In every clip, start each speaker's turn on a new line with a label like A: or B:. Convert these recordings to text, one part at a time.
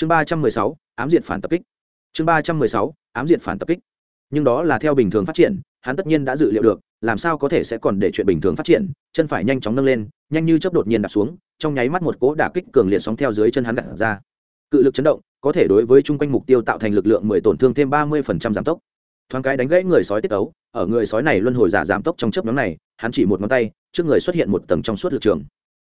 A: chương ba trăm mười sáu, ám diện phản tập kích. Chương ba trăm mười sáu, ám diện phản tập kích. Nhưng đó là theo bình thường phát triển, hắn tất nhiên đã dự liệu được, làm sao có thể sẽ còn để chuyện bình thường phát triển, chân phải nhanh chóng nâng lên, nhanh như chớp đột nhiên đạp xuống, trong nháy mắt một cỗ đả kích cường liệt sóng theo dưới chân hắn đặt ra. Cự lực chấn động, có thể đối với chung quanh mục tiêu tạo thành lực lượng mười tổn thương thêm ba mươi phần trăm giảm tốc. Thoáng cái đánh gãy người sói tiết ấu, ở người sói này luân hồi giả giảm tốc trong chớp nhóm này, hắn chỉ một ngón tay, trước người xuất hiện một tầng trong suốt lực trường.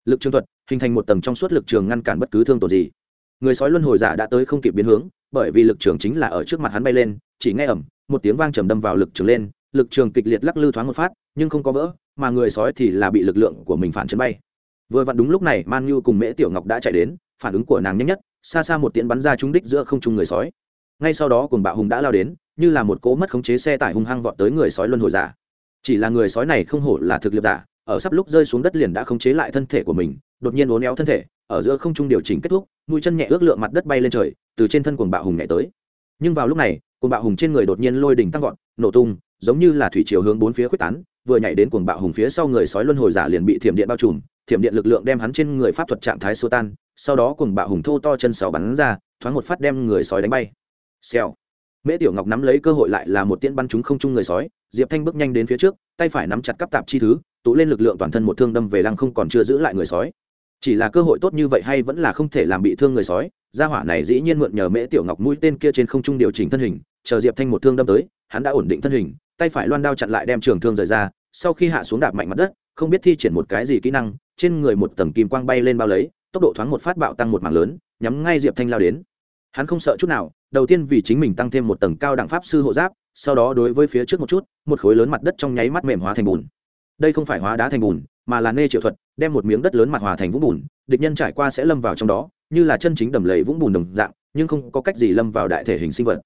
A: Lực trường thuật, hình thành một tầng trong suốt lực trường ngăn cản bất cứ thương tổn gì người sói luân hồi giả đã tới không kịp biến hướng, bởi vì lực trường chính là ở trước mặt hắn bay lên, chỉ nghe ẩm một tiếng vang trầm đâm vào lực trường lên, lực trường kịch liệt lắc lư thoáng một phát, nhưng không có vỡ, mà người sói thì là bị lực lượng của mình phản chấn bay. Vừa vặn đúng lúc này, man như cùng mễ tiểu ngọc đã chạy đến, phản ứng của nàng nhanh nhất, xa xa một tiễn bắn ra trúng đích giữa không trung người sói. Ngay sau đó cùng bạo hùng đã lao đến, như là một cố mất khống chế xe tải hung hăng vọt tới người sói luân hồi giả. Chỉ là người sói này không hổ là thực lực giả, ở sắp lúc rơi xuống đất liền đã khống chế lại thân thể của mình, đột nhiên uốn éo thân thể ở giữa không trung điều chỉnh kết thúc, mũi chân nhẹ ước lượng mặt đất bay lên trời, từ trên thân cuồng bạo hùng nhảy tới. Nhưng vào lúc này, cuồng bạo hùng trên người đột nhiên lôi đỉnh tăng vọt, nổ tung, giống như là thủy chiều hướng bốn phía quyết tán, vừa nhảy đến cuồng bạo hùng phía sau người sói luân hồi giả liền bị thiểm điện bao trùm, thiểm điện lực lượng đem hắn trên người pháp thuật trạng thái xô tan, sau đó cuồng bạo hùng thô to chân sáu bắn ra, thoáng một phát đem người sói đánh bay. Xèo. Mễ tiểu ngọc nắm lấy cơ hội lại là một tiễn bắn trúng không trung người sói, diệp thanh bước nhanh đến phía trước, tay phải nắm chặt cắp tạp chi thứ, tụ lên lực lượng toàn thân một thương đâm về lăng không còn chưa giữ lại người sói chỉ là cơ hội tốt như vậy hay vẫn là không thể làm bị thương người sói, gia hỏa này dĩ nhiên mượn nhờ mễ tiểu ngọc mũi tên kia trên không trung điều chỉnh thân hình, chờ diệp thanh một thương đâm tới, hắn đã ổn định thân hình, tay phải loan đao chặn lại đem trường thương rời ra, sau khi hạ xuống đạp mạnh mặt đất, không biết thi triển một cái gì kỹ năng, trên người một tầng kim quang bay lên bao lấy, tốc độ thoáng một phát bạo tăng một mảng lớn, nhắm ngay diệp thanh lao đến. Hắn không sợ chút nào, đầu tiên vì chính mình tăng thêm một tầng cao đẳng pháp sư hộ giáp, sau đó đối với phía trước một chút, một khối lớn mặt đất trong nháy mắt mềm hóa thành bùn. Đây không phải hóa đá thành bùn mà là nê triệu thuật, đem một miếng đất lớn mặt hòa thành vũng bùn, địch nhân trải qua sẽ lâm vào trong đó, như là chân chính đầm lầy vũng bùn đồng dạng, nhưng không có cách gì lâm vào đại thể hình sinh vật.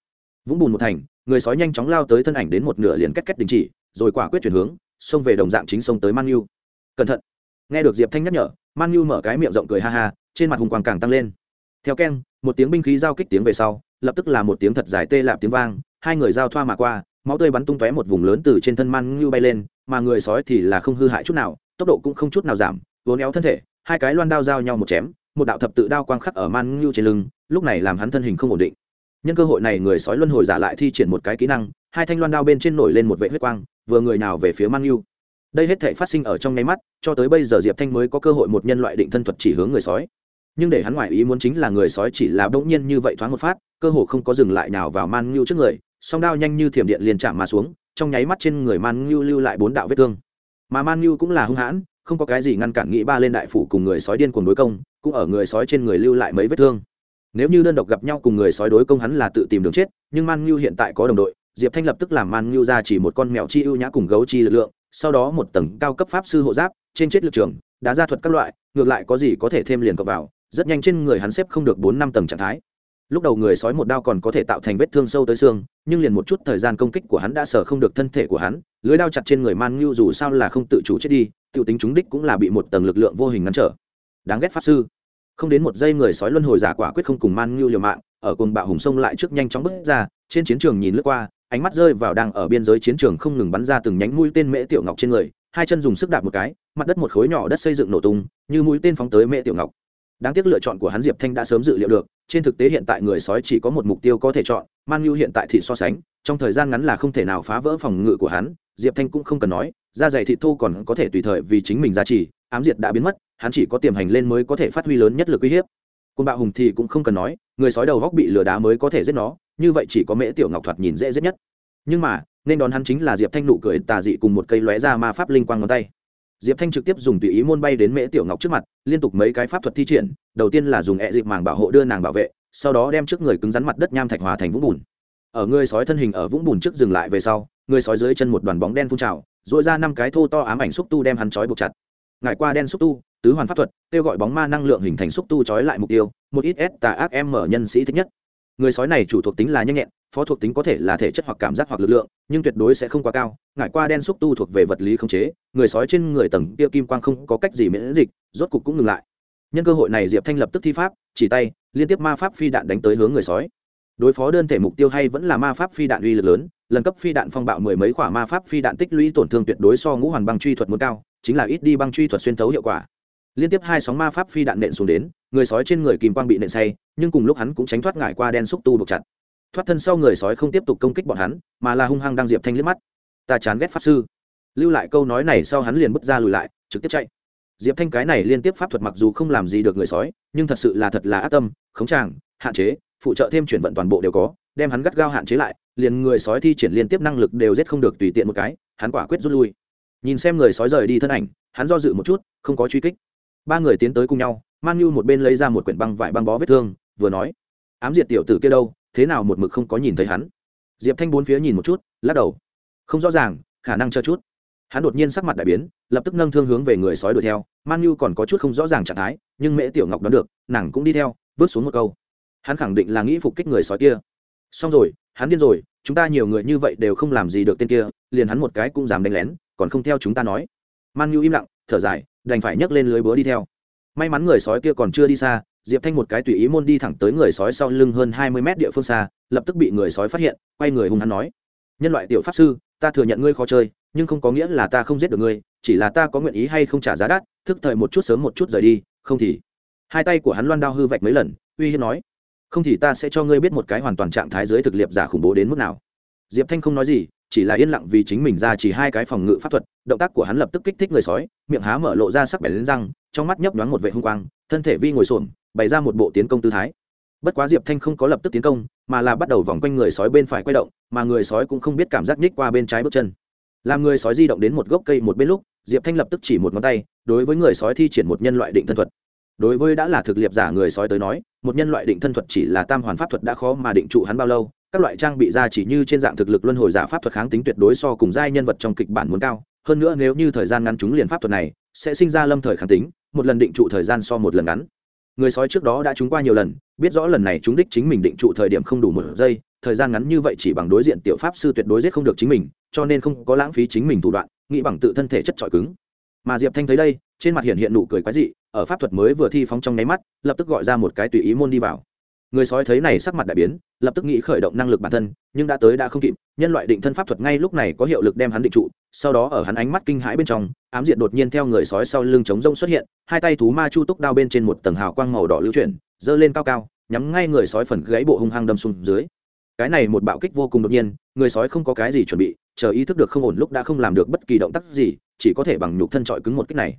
A: Vũng bùn một thành, người sói nhanh chóng lao tới thân ảnh đến một nửa liền cách cách đình chỉ, rồi quả quyết chuyển hướng, xông về đồng dạng chính sông tới man nhu. Cẩn thận. Nghe được diệp thanh nhắc nhở, man nhu mở cái miệng rộng cười ha ha, trên mặt hùng quang càng tăng lên. Theo keng, một tiếng binh khí giao kích tiếng về sau, lập tức là một tiếng thật dài tê lạp tiếng vang, hai người giao thoa mà qua, máu tươi bắn tung tóe một vùng lớn từ trên thân man nhu bay lên, mà người sói thì là không hư hại chút nào tốc độ cũng không chút nào giảm, vốn éo thân thể, hai cái loan đao giao nhau một chém, một đạo thập tự đao quang khắc ở man ngưu trên lưng, lúc này làm hắn thân hình không ổn định. Nhân cơ hội này người sói luân hồi giả lại thi triển một cái kỹ năng, hai thanh loan đao bên trên nổi lên một vệ huyết quang, vừa người nào về phía man ngưu. Đây hết thể phát sinh ở trong nháy mắt, cho tới bây giờ diệp thanh mới có cơ hội một nhân loại định thân thuật chỉ hướng người sói. Nhưng để hắn ngoại ý muốn chính là người sói chỉ là bỗng nhiên như vậy thoáng một phát, cơ hồ không có dừng lại nào vào man ngưu trước người, song đao nhanh như thiểm điện liền chạm mà xuống, trong nháy mắt trên người man ngưu lưu lại bốn đạo vết thương mà man nhu cũng là hung hãn, không có cái gì ngăn cản nghĩ ba lên đại phủ cùng người sói điên cuồng đối công, cũng ở người sói trên người lưu lại mấy vết thương. Nếu như đơn độc gặp nhau cùng người sói đối công hắn là tự tìm đường chết, nhưng man nhu hiện tại có đồng đội, diệp thanh lập tức làm man nhu ra chỉ một con mèo chi ưu nhã cùng gấu chi lực lượng, sau đó một tầng cao cấp pháp sư hộ giáp, trên chết lực trường, đá gia thuật các loại, ngược lại có gì có thể thêm liền cọc vào, rất nhanh trên người hắn xếp không được bốn năm tầng trạng thái lúc đầu người sói một đao còn có thể tạo thành vết thương sâu tới xương, nhưng liền một chút thời gian công kích của hắn đã sờ không được thân thể của hắn, lưới đao chặt trên người man ngưu dù sao là không tự chủ chết đi t i ể u tính chúng đích cũng là bị một tầng lực lượng vô hình ngăn trở. Đáng ghét pháp sư. Không đến một giây người sói luân hồi giả quả quyết không cùng man ngưu liều mạng, ở cồn bạo hùng sông lại trước nhanh chóng bước ra, trên chiến trường nhìn lướt qua, ánh mắt rơi vào đang ở biên giới chiến trường không ngừng bắn ra từng nhánh mũi tên mễ tiểu ngọc trên người, hai chân dùng sức đạp một cái, mặt đất một khối nhỏ đất xây dựng nổ tung, như mũi tên phóng tới mễ tiểu ngọc đáng tiếc lựa chọn của hắn diệp thanh đã sớm dự liệu được, trên thực tế hiện tại người sói chỉ có một mục tiêu có thể chọn, man mưu hiện tại thị so sánh, trong thời gian ngắn là không thể nào phá vỡ phòng ngự của hắn, diệp thanh cũng không cần nói, da dày Thị thô còn có thể tùy thời vì chính mình ra trị ám diệt đã biến mất, hắn chỉ có tiềm hành lên mới có thể phát huy lớn nhất lực uy hiếp. Côn bạo hùng thì cũng không cần nói, người sói đầu góc bị lừa đá mới có thể giết nó, như vậy chỉ có mễ tiểu ngọc thoạt nhìn dễ giết nhất. Nhưng mà, nên đón hắn chính là diệp thanh nụ cười tà dị cùng một cây lóe ra ma pháp linh quang ngón tay diệp thanh trực tiếp dùng tùy ý môn bay đến mễ tiểu ngọc trước mặt, liên tục mấy cái pháp thuật thi triển, đầu tiên là dùng ẹ dịp màng bảo hộ đưa nàng bảo vệ, sau đó đem trước người cứng rắn mặt đất nham thạch hòa thành vũng bùn. Ở người sói thân hình ở vũng bùn trước dừng lại về sau, người sói dưới chân một đoàn bóng đen phun trào dội ra năm cái thô to ám ảnh xúc tu đem hắn trói buộc chặt. Ngại qua đen xúc tu, tứ hoàn pháp thuật, kêu gọi bóng ma năng lượng hình thành xúc tu trói lại mục tiêu, một ít s tà ác em mở nhân sĩ thích nhất người sói này chủ thuộc tính là nhanh nhẹn, phó thuộc tính có thể là thể chất hoặc cảm giác hoặc lực lượng, nhưng tuyệt đối sẽ không quá cao ngại qua đen xúc tu thuộc về vật lý khống chế, người sói trên người tầng kia kim quang không có cách gì miễn dịch, rốt cục cũng ngừng lại. Nhân cơ hội này diệp thanh lập tức thi pháp, chỉ tay, liên tiếp ma pháp phi đạn đánh tới hướng người sói. Đối phó đơn thể mục tiêu hay vẫn là ma pháp phi đạn uy lực lớn, lần cấp phi đạn phong bạo mười mấy quả ma pháp phi đạn tích lũy tổn thương tuyệt đối so ngũ hoàn băng truy thuật muốn cao, chính là ít đi băng truy thuật xuyên thấu hiệu quả. Liên tiếp hai sóng ma pháp phi đạn nện xuống đến người sói trên người kìm quang bị nện say, nhưng cùng lúc hắn cũng tránh thoát ngại qua đen xúc tu buộc chặt. Thoát thân sau người sói không tiếp tục công kích bọn hắn, mà là hung hăng đang diệp thanh liếc mắt. Ta chán ghét pháp sư. Lưu lại câu nói này sau hắn liền bước ra lùi lại, trực tiếp chạy. Diệp thanh cái này liên tiếp pháp thuật mặc dù không làm gì được người sói, nhưng thật sự là thật là ác tâm, khống tràng, hạn chế, phụ trợ thêm chuyển vận toàn bộ đều có, đem hắn gắt gao hạn chế lại, liền người sói thi triển liên tiếp năng lực đều giết không được tùy tiện một cái, hắn quả quyết rút lui. Nhìn xem người sói rời đi thân ảnh, hắn do dự một chút, không có truy kích. Ba người tiến tới cùng nhau man nhu một bên lấy ra một quyển băng vải băng bó vết thương, vừa nói, ám diệt tiểu tử kia đâu, thế nào một mực không có nhìn thấy hắn? Diệp thanh bốn phía nhìn một chút, lắc đầu, không rõ ràng, khả năng chờ chút. Hắn đột nhiên sắc mặt đại biến, lập tức nâng thương hướng về người sói đuổi theo. Man nhu còn có chút không rõ ràng trạng thái, nhưng mễ tiểu ngọc đón được, nàng cũng đi theo vớt xuống một câu. Hắn khẳng định là nghĩ phục kích người sói kia. Xong rồi, hắn điên rồi, chúng ta nhiều người như vậy đều không làm gì được tên kia, liền hắn một cái cũng dám đánh lén, còn không theo chúng ta nói. Man nhu im lặng, thở dài, đành phải nhấc lên lưới búa đi theo may mắn người sói kia còn chưa đi xa, diệp thanh một cái tùy ý môn đi thẳng tới người sói sau lưng hơn hai mươi mét địa phương xa, lập tức bị người sói phát hiện, quay người hung hắn nói, nhân loại tiểu pháp sư, ta thừa nhận ngươi khó chơi, nhưng không có nghĩa là ta không giết được ngươi, chỉ là ta có nguyện ý hay không trả giá đắt, thức thời một chút sớm một chút rời đi, không thì. Hai tay của hắn loan đao hư vạch mấy lần, uy hiếp nói, không thì ta sẽ cho ngươi biết một cái hoàn toàn trạng thái dưới thực liệp giả khủng bố đến mức nào. Diệp thanh không nói gì, chỉ là yên lặng vì chính mình ra chỉ hai cái phòng ngự pháp thuật, động tác của hắn lập tức kích thích người sói, miệng há mở lộ ra sắc bẻ lên răng trong mắt nhấp nhoáng một vệ hung quang, thân thể vi ngồi xổm, bày ra một bộ tiến công tư thái. Bất quá diệp thanh không có lập tức tiến công, mà là bắt đầu vòng quanh người sói bên phải quay động, mà người sói cũng không biết cảm giác nhích qua bên trái bước chân. Làm người sói di động đến một gốc cây một bên lúc, diệp thanh lập tức chỉ một ngón tay, đối với người sói thi triển một nhân loại định thân thuật. Đối với đã là thực liệp giả người sói tới nói, một nhân loại định thân thuật chỉ là tam hoàn pháp thuật đã khó mà định trụ hắn bao lâu, các loại trang bị ra chỉ như trên dạng thực lực luân hồi giả pháp thuật kháng tính tuyệt đối so cùng giai nhân vật trong kịch bản muốn cao. Hơn nữa nếu như thời gian ngắn chúng liền pháp thuật này sẽ sinh ra lâm thời kháng tính, một lần định trụ thời gian so một lần ngắn. Người sói trước đó đã trúng qua nhiều lần, biết rõ lần này chúng đích chính mình định trụ thời điểm không đủ một giây, thời gian ngắn như vậy chỉ bằng đối diện tiểu pháp sư tuyệt đối giết không được chính mình, cho nên không có lãng phí chính mình thủ đoạn, nghĩ bằng tự thân thể chất trọi cứng. Mà diệp thanh thấy đây, trên mặt hiện hiện nụ cười quái dị, ở pháp thuật mới vừa thi phóng trong nháy mắt, lập tức gọi ra một cái tùy ý môn đi vào người sói thấy này sắc mặt đại biến, lập tức nghĩ khởi động năng lực bản thân, nhưng đã tới đã không kịp, nhân loại định thân pháp thuật ngay lúc này có hiệu lực đem hắn định trụ, sau đó ở hắn ánh mắt kinh hãi bên trong, ám diện đột nhiên theo người sói sau lưng chống rông xuất hiện, hai tay thú ma chu túc đao bên trên một tầng hào quang màu đỏ lưu chuyển, giơ lên cao cao, nhắm ngay người sói phần gãy bộ hung hăng đâm xuống dưới. Cái này một bạo kích vô cùng đột nhiên, người sói không có cái gì chuẩn bị, chờ ý thức được không ổn lúc đã không làm được bất kỳ động tác gì, chỉ có thể bằng nhục thân trọi cứng một kích này.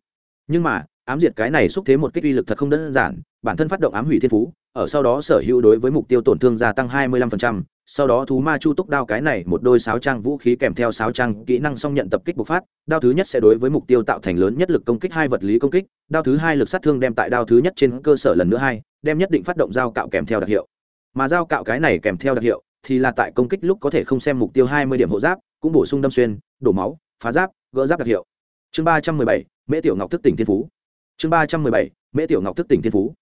A: Nhưng mà, ám diệt cái này xúc thế một kích uy lực thật không đơn giản, bản thân phát động ám hủy thiên phú ở sau đó sở hữu đối với mục tiêu tổn thương gia tăng 25%, sau đó thú ma chu túc đao cái này một đôi sáo trang vũ khí kèm theo sáo trang kỹ năng song nhận tập kích bộc phát đao thứ nhất sẽ đối với mục tiêu tạo thành lớn nhất lực công kích hai vật lý công kích đao thứ hai lực sát thương đem tại đao thứ nhất trên cơ sở lần nữa hai đem nhất định phát động dao cạo kèm theo đặc hiệu. Mà dao cạo cái này kèm theo đặc hiệu thì là tại công kích lúc có thể không xem mục tiêu 20 điểm hộ giáp cũng bổ sung đâm xuyên đổ máu phá giáp gỡ giáp đặc hiệu. Chương 317, mễ tiểu ngọc thức tỉnh thiên phú. Chương 317, mễ tiểu ngọc thức tỉnh thiên phú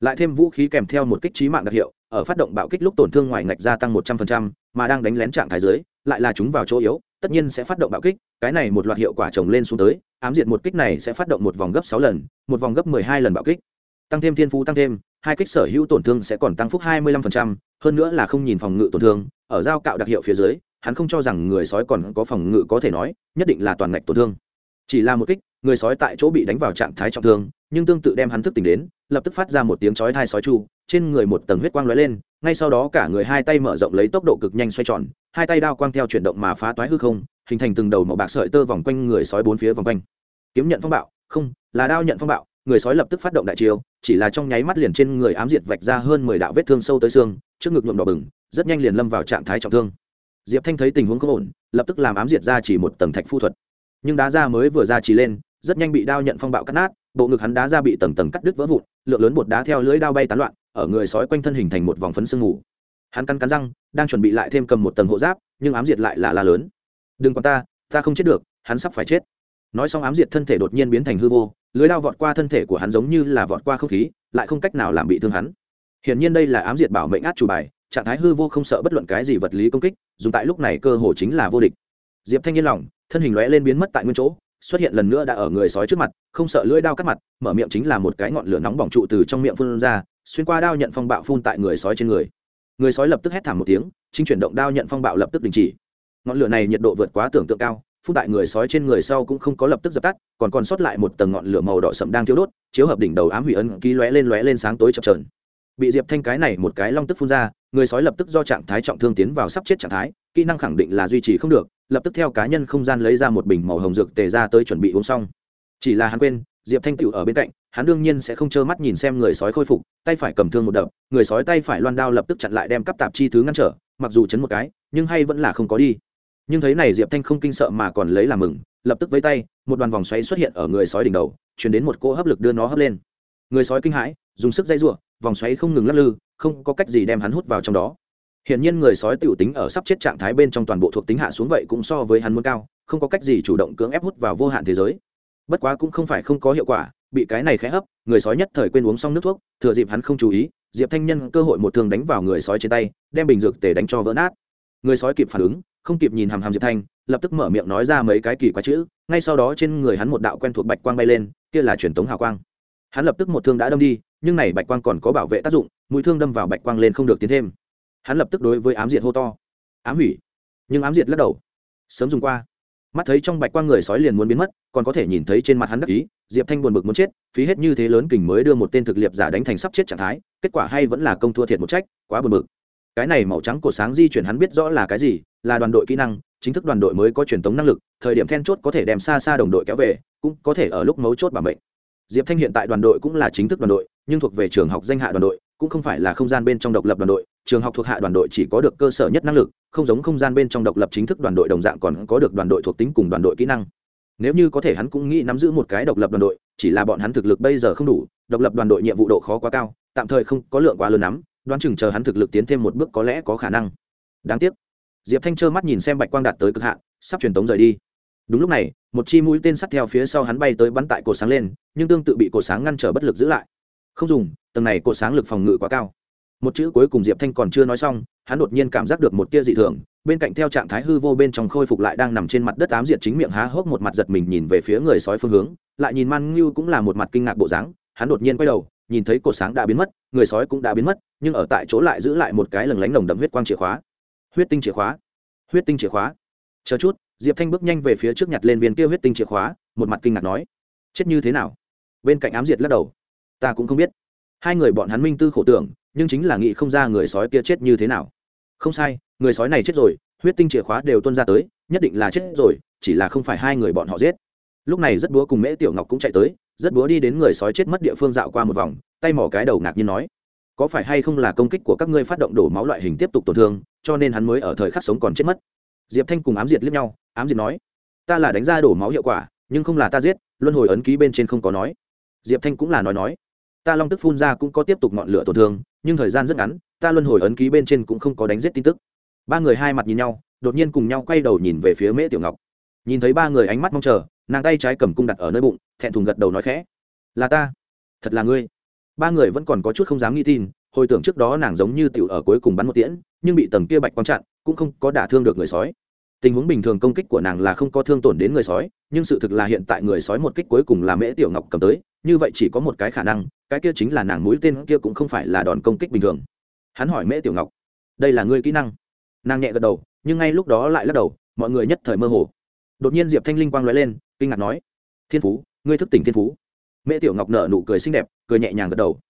A: lại thêm vũ khí kèm theo một kích trí mạng đặc hiệu ở phát động bạo kích lúc tổn thương ngoài ngạch gia tăng một trăm phần trăm mà đang đánh lén trạng thái dưới lại là chúng vào chỗ yếu tất nhiên sẽ phát động bạo kích cái này một loạt hiệu quả chồng lên xuống tới ám diệt một kích này sẽ phát động một vòng gấp sáu lần một vòng gấp hai lần bạo kích. Tăng thêm thiên phú tăng thêm hai kích sở hữu tổn thương sẽ còn tăng phúc hai mươi 25%, hơn nữa là không nhìn phòng ngự tổn thương ở giao cạo đặc hiệu phía dưới hắn không cho rằng người sói còn có phòng ngự có thể nói nhất định là toàn ngạch tổn thương. Chỉ là một kích người sói tại chỗ bị đánh vào trạng thái trọng thương nhưng tương tự đem hắn thức tỉnh đến lập tức phát ra một tiếng chói thai sói chu, trên người một tầng huyết quang lóe lên, ngay sau đó cả người hai tay mở rộng lấy tốc độ cực nhanh xoay tròn, hai tay đao quang theo chuyển động mà phá toái hư không, hình thành từng đầu màu bạc sợi tơ vòng quanh người sói bốn phía vòng quanh. Kiếm nhận phong bạo, không, là đao nhận phong bạo, người sói lập tức phát động đại chiêu, chỉ là trong nháy mắt liền trên người ám diệt vạch ra hơn mười đạo vết thương sâu tới xương, trước ngực nhuộm đỏ bừng, rất nhanh liền lâm vào trạng thái trọng thương. Diệp thanh thấy tình huống không ổn, lập tức làm ám diệt ra chỉ một tầng thạch phu thuật. Nhưng đá ra mới vừa ra chỉ lên, rất nhanh bị đao nhận phong bạo cắt nát, bộ ngực hắn đá ra bị tầng tầng cắt đứt vỡ vụn lượng lớn bột đá theo lưỡi đao bay tán loạn, ở người sói quanh thân hình thành một vòng phấn sương mù. Hắn cắn cắn răng, đang chuẩn bị lại thêm cầm một tầng hộ giáp, nhưng ám diệt lại là la lớn. Đừng còn ta ta không chết được, hắn sắp phải chết. Nói xong ám diệt thân thể đột nhiên biến thành hư vô lưới đao vọt qua thân thể của hắn giống như là vọt qua không khí, lại không cách nào làm bị thương hắn. Hiển nhiên đây là ám diệt bảo mệnh át chủ bài, trạng thái hư vô không sợ bất luận cái gì vật lý công kích, dùng tại lúc này cơ hồ chính là vô địch. Diệp thanh yên lòng, thân hình lóe lên biến mất tại nguyên chỗ xuất hiện lần nữa đã ở người sói trước mặt, không sợ lưỡi đao cắt mặt, mở miệng chính là một cái ngọn lửa nóng bỏng trụ từ trong miệng phun ra, xuyên qua đao nhận phong bạo phun tại người sói trên người. Người sói lập tức hét thảm một tiếng, chính chuyển động đao nhận phong bạo lập tức đình chỉ. Ngọn lửa này nhiệt độ vượt quá tưởng tượng cao, phun tại người sói trên người sau cũng không có lập tức dập tắt, còn còn sót lại một tầng ngọn lửa màu đỏ sậm đang thiêu đốt, chiếu hợp đỉnh đầu ám hủy ấn ký lóe lên lóe lên sáng tối chập trờn bị diệp thanh cái này một cái long tức phun ra, người sói lập tức do trạng thái trọng thương tiến vào sắp chết trạng thái, kỹ năng khẳng định là duy trì không được lập tức theo cá nhân không gian lấy ra một bình màu hồng dược tề ra tới chuẩn bị uống xong. Chỉ là hắn quên, diệp thanh tịu ở bên cạnh, hắn đương nhiên sẽ không trơ mắt nhìn xem người sói khôi phục, tay phải cầm thương một đập, người sói tay phải loan đao lập tức chặn lại đem cắp tạp chi thứ ngăn trở, mặc dù chấn một cái, nhưng hay vẫn là không có đi. Nhưng thấy này diệp thanh không kinh sợ mà còn lấy làm mừng, lập tức với tay, một đoàn vòng xoáy xuất hiện ở người sói đỉnh đầu chuyển đến một cỗ hấp lực đưa nó hấp lên. Người sói kinh hãi, dùng sức dây giụa, vòng xoáy không ngừng lắc lư, không có cách gì đem hắn hút vào trong đó. Hiển nhiên người sói tiểu tính ở sắp chết trạng thái bên trong toàn bộ thuộc tính hạ xuống vậy cũng so với hắn muốn cao, không có cách gì chủ động cưỡng ép hút vào vô hạn thế giới. Bất quá cũng không phải không có hiệu quả, bị cái này khẽ hấp, người sói nhất thời quên uống xong nước thuốc, thừa dịp hắn không chú ý, Diệp Thanh Nhân cơ hội một thương đánh vào người sói trên tay, đem bình dược tề đánh cho vỡ nát. Người sói kịp phản ứng, không kịp nhìn hàm hàm Diệp Thanh, lập tức mở miệng nói ra mấy cái kỳ quái chữ, ngay sau đó trên người hắn một đạo quen thuộc bạch quang bay lên, kia là truyền tống hào quang. Hắn lập tức một thương đã đâm đi, nhưng này bạch quang còn có bảo vệ tác dụng, mũi thương đâm vào bạch quang lên không được tiến thêm hắn lập tức đối với ám diệt hô to. Ám hủy. Nhưng ám diệt lắc đầu. Sớm dùng qua. Mắt thấy trong bạch quang người sói liền muốn biến mất, còn có thể nhìn thấy trên mặt hắn đắc ý, diệp thanh buồn bực muốn chết, phí hết như thế lớn kình mới đưa một tên thực liệp giả đánh thành sắp chết trạng thái, kết quả hay vẫn là công thua thiệt một trách, quá buồn bực. Cái này màu trắng cổ sáng di chuyển hắn biết rõ là cái gì, là đoàn đội kỹ năng, chính thức đoàn đội mới có truyền thống năng lực, thời điểm then chốt có thể đem xa xa đồng đội kéo về, cũng có thể ở lúc mấu chốt bảo mệnh. Diệp thanh hiện tại đoàn đội cũng là chính thức đoàn đội, nhưng thuộc về trường học danh hạ đoàn đội, cũng không phải là không gian bên trong độc lập đoàn đội trường học thuộc hạ đoàn đội chỉ có được cơ sở nhất năng lực, không giống không gian bên trong độc lập chính thức đoàn đội đồng dạng còn có được đoàn đội thuộc tính cùng đoàn đội kỹ năng. Nếu như có thể hắn cũng nghĩ nắm giữ một cái độc lập đoàn đội, chỉ là bọn hắn thực lực bây giờ không đủ, độc lập đoàn đội nhiệm vụ độ khó quá cao, tạm thời không có lượng quá lớn lắm, đoán chừng chờ hắn thực lực tiến thêm một bước có lẽ có khả năng. Đáng tiếc. Diệp thanh trơ mắt nhìn xem bạch quang đạt tới cực hạn, sắp truyền tống rời đi. Đúng lúc này, một chi mũi tên sắt theo phía sau hắn bay tới bắn tại cột sáng lên, nhưng tương tự bị cột sáng ngăn trở bất lực giữ lại. Không dùng, tầng này cột sáng lực phòng ngự quá cao một chữ cuối cùng diệp thanh còn chưa nói xong, hắn đột nhiên cảm giác được một tia dị thường, bên cạnh theo trạng thái hư vô bên trong khôi phục lại đang nằm trên mặt đất ám diệt chính miệng há hốc một mặt giật mình nhìn về phía người sói phương hướng, lại nhìn man ngưu cũng là một mặt kinh ngạc bộ dáng, hắn đột nhiên quay đầu, nhìn thấy cột sáng đã biến mất, người sói cũng đã biến mất, nhưng ở tại chỗ lại giữ lại một cái lừng lánh nồng đậm huyết quang chìa khóa. Huyết tinh chìa khóa. Huyết tinh chìa khóa. Chờ chút, diệp thanh bước nhanh về phía trước nhặt lên viên kia huyết tinh chìa khóa, một mặt kinh ngạc nói, chết như thế nào? Bên cạnh ám diệt lắc đầu, ta cũng không biết. Hai người bọn hắn minh tư khổ tưởng nhưng chính là nghĩ không ra người sói kia chết như thế nào. Không sai, người sói này chết rồi, huyết tinh chìa khóa đều tuân ra tới, nhất định là chết rồi, chỉ là không phải hai người bọn họ giết. Lúc này rất búa cùng mễ tiểu ngọc cũng chạy tới, rất búa đi đến người sói chết mất địa phương dạo qua một vòng, tay mỏ cái đầu ngạc nhiên nói, có phải hay không là công kích của các ngươi phát động đổ máu loại hình tiếp tục tổn thương, cho nên hắn mới ở thời khắc sống còn chết mất? Diệp thanh cùng ám diệt liếc nhau, ám diệt nói, ta là đánh ra đổ máu hiệu quả, nhưng không là ta giết, luân hồi ấn ký bên trên không có nói. Diệp thanh cũng là nói nói, ta long tức phun ra cũng có tiếp tục ngọn lửa tổn thương nhưng thời gian rất ngắn, ta luân hồi ấn ký bên trên cũng không có đánh giết tin tức. Ba người hai mặt nhìn nhau, đột nhiên cùng nhau quay đầu nhìn về phía mễ tiểu ngọc. Nhìn thấy ba người ánh mắt mong chờ, nàng tay trái cầm cung đặt ở nơi bụng, thẹn thùng gật đầu nói khẽ. Là ta. Thật là ngươi. Ba người vẫn còn có chút không dám nghi tin, hồi tưởng trước đó nàng giống như tiểu ở cuối cùng bắn một tiễn, nhưng bị tầng kia bạch quang chặn, cũng không có đả thương được người sói tình huống bình thường công kích của nàng là không có thương tổn đến người sói, nhưng sự thực là hiện tại người sói một kích cuối cùng là mễ tiểu ngọc cầm tới, như vậy chỉ có một cái khả năng, cái kia chính là nàng mũi tên kia cũng không phải là đòn công kích bình thường. Hắn hỏi mễ tiểu ngọc, đây là ngươi kỹ năng? Nàng nhẹ gật đầu, nhưng ngay lúc đó lại lắc đầu, mọi người nhất thời mơ hồ. Đột nhiên diệp thanh linh quang l ó e lên, kinh ngạc nói, thiên phú, ngươi thức tỉnh thiên phú. Mễ tiểu ngọc nở nụ cười xinh đẹp, cười nhẹ nhàng gật đầu,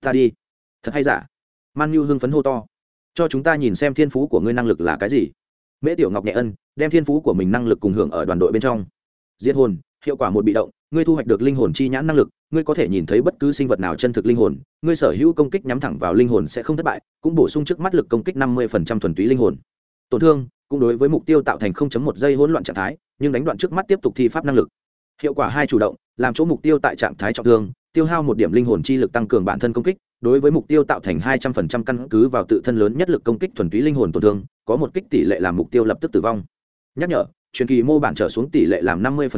A: ta đi. Thật hay giả? Man như hưng phấn hô to, cho chúng ta nhìn xem thiên phú của ngươi năng lực là cái gì? Mễ tiểu ngọc nhẹ ân, đem thiên phú của mình năng lực cùng hưởng ở đoàn đội bên trong. Diệt hồn, hiệu quả một bị động, ngươi thu hoạch được linh hồn chi nhãn năng lực, ngươi có thể nhìn thấy bất cứ sinh vật nào chân thực linh hồn, ngươi sở hữu công kích nhắm thẳng vào linh hồn sẽ không thất bại, cũng bổ sung trước mắt lực công kích năm mươi thuần túy linh hồn. Tổn thương, cũng đối với mục tiêu tạo thành không chấm một giây hỗn loạn trạng thái, nhưng đánh đoạn trước mắt tiếp tục thi pháp năng lực. Hiệu quả hai chủ động, làm chỗ mục tiêu tại trạng thái trọng thương, tiêu hao một điểm linh hồn chi lực tăng cường bản thân công kích đối với mục tiêu tạo thành hai trăm phần trăm căn cứ vào tự thân lớn nhất lực công kích thuần túy linh hồn tổn thương có một kích tỷ lệ làm mục tiêu lập tức tử vong nhắc nhở truyền kỳ mô bản trở xuống tỷ lệ làm năm mươi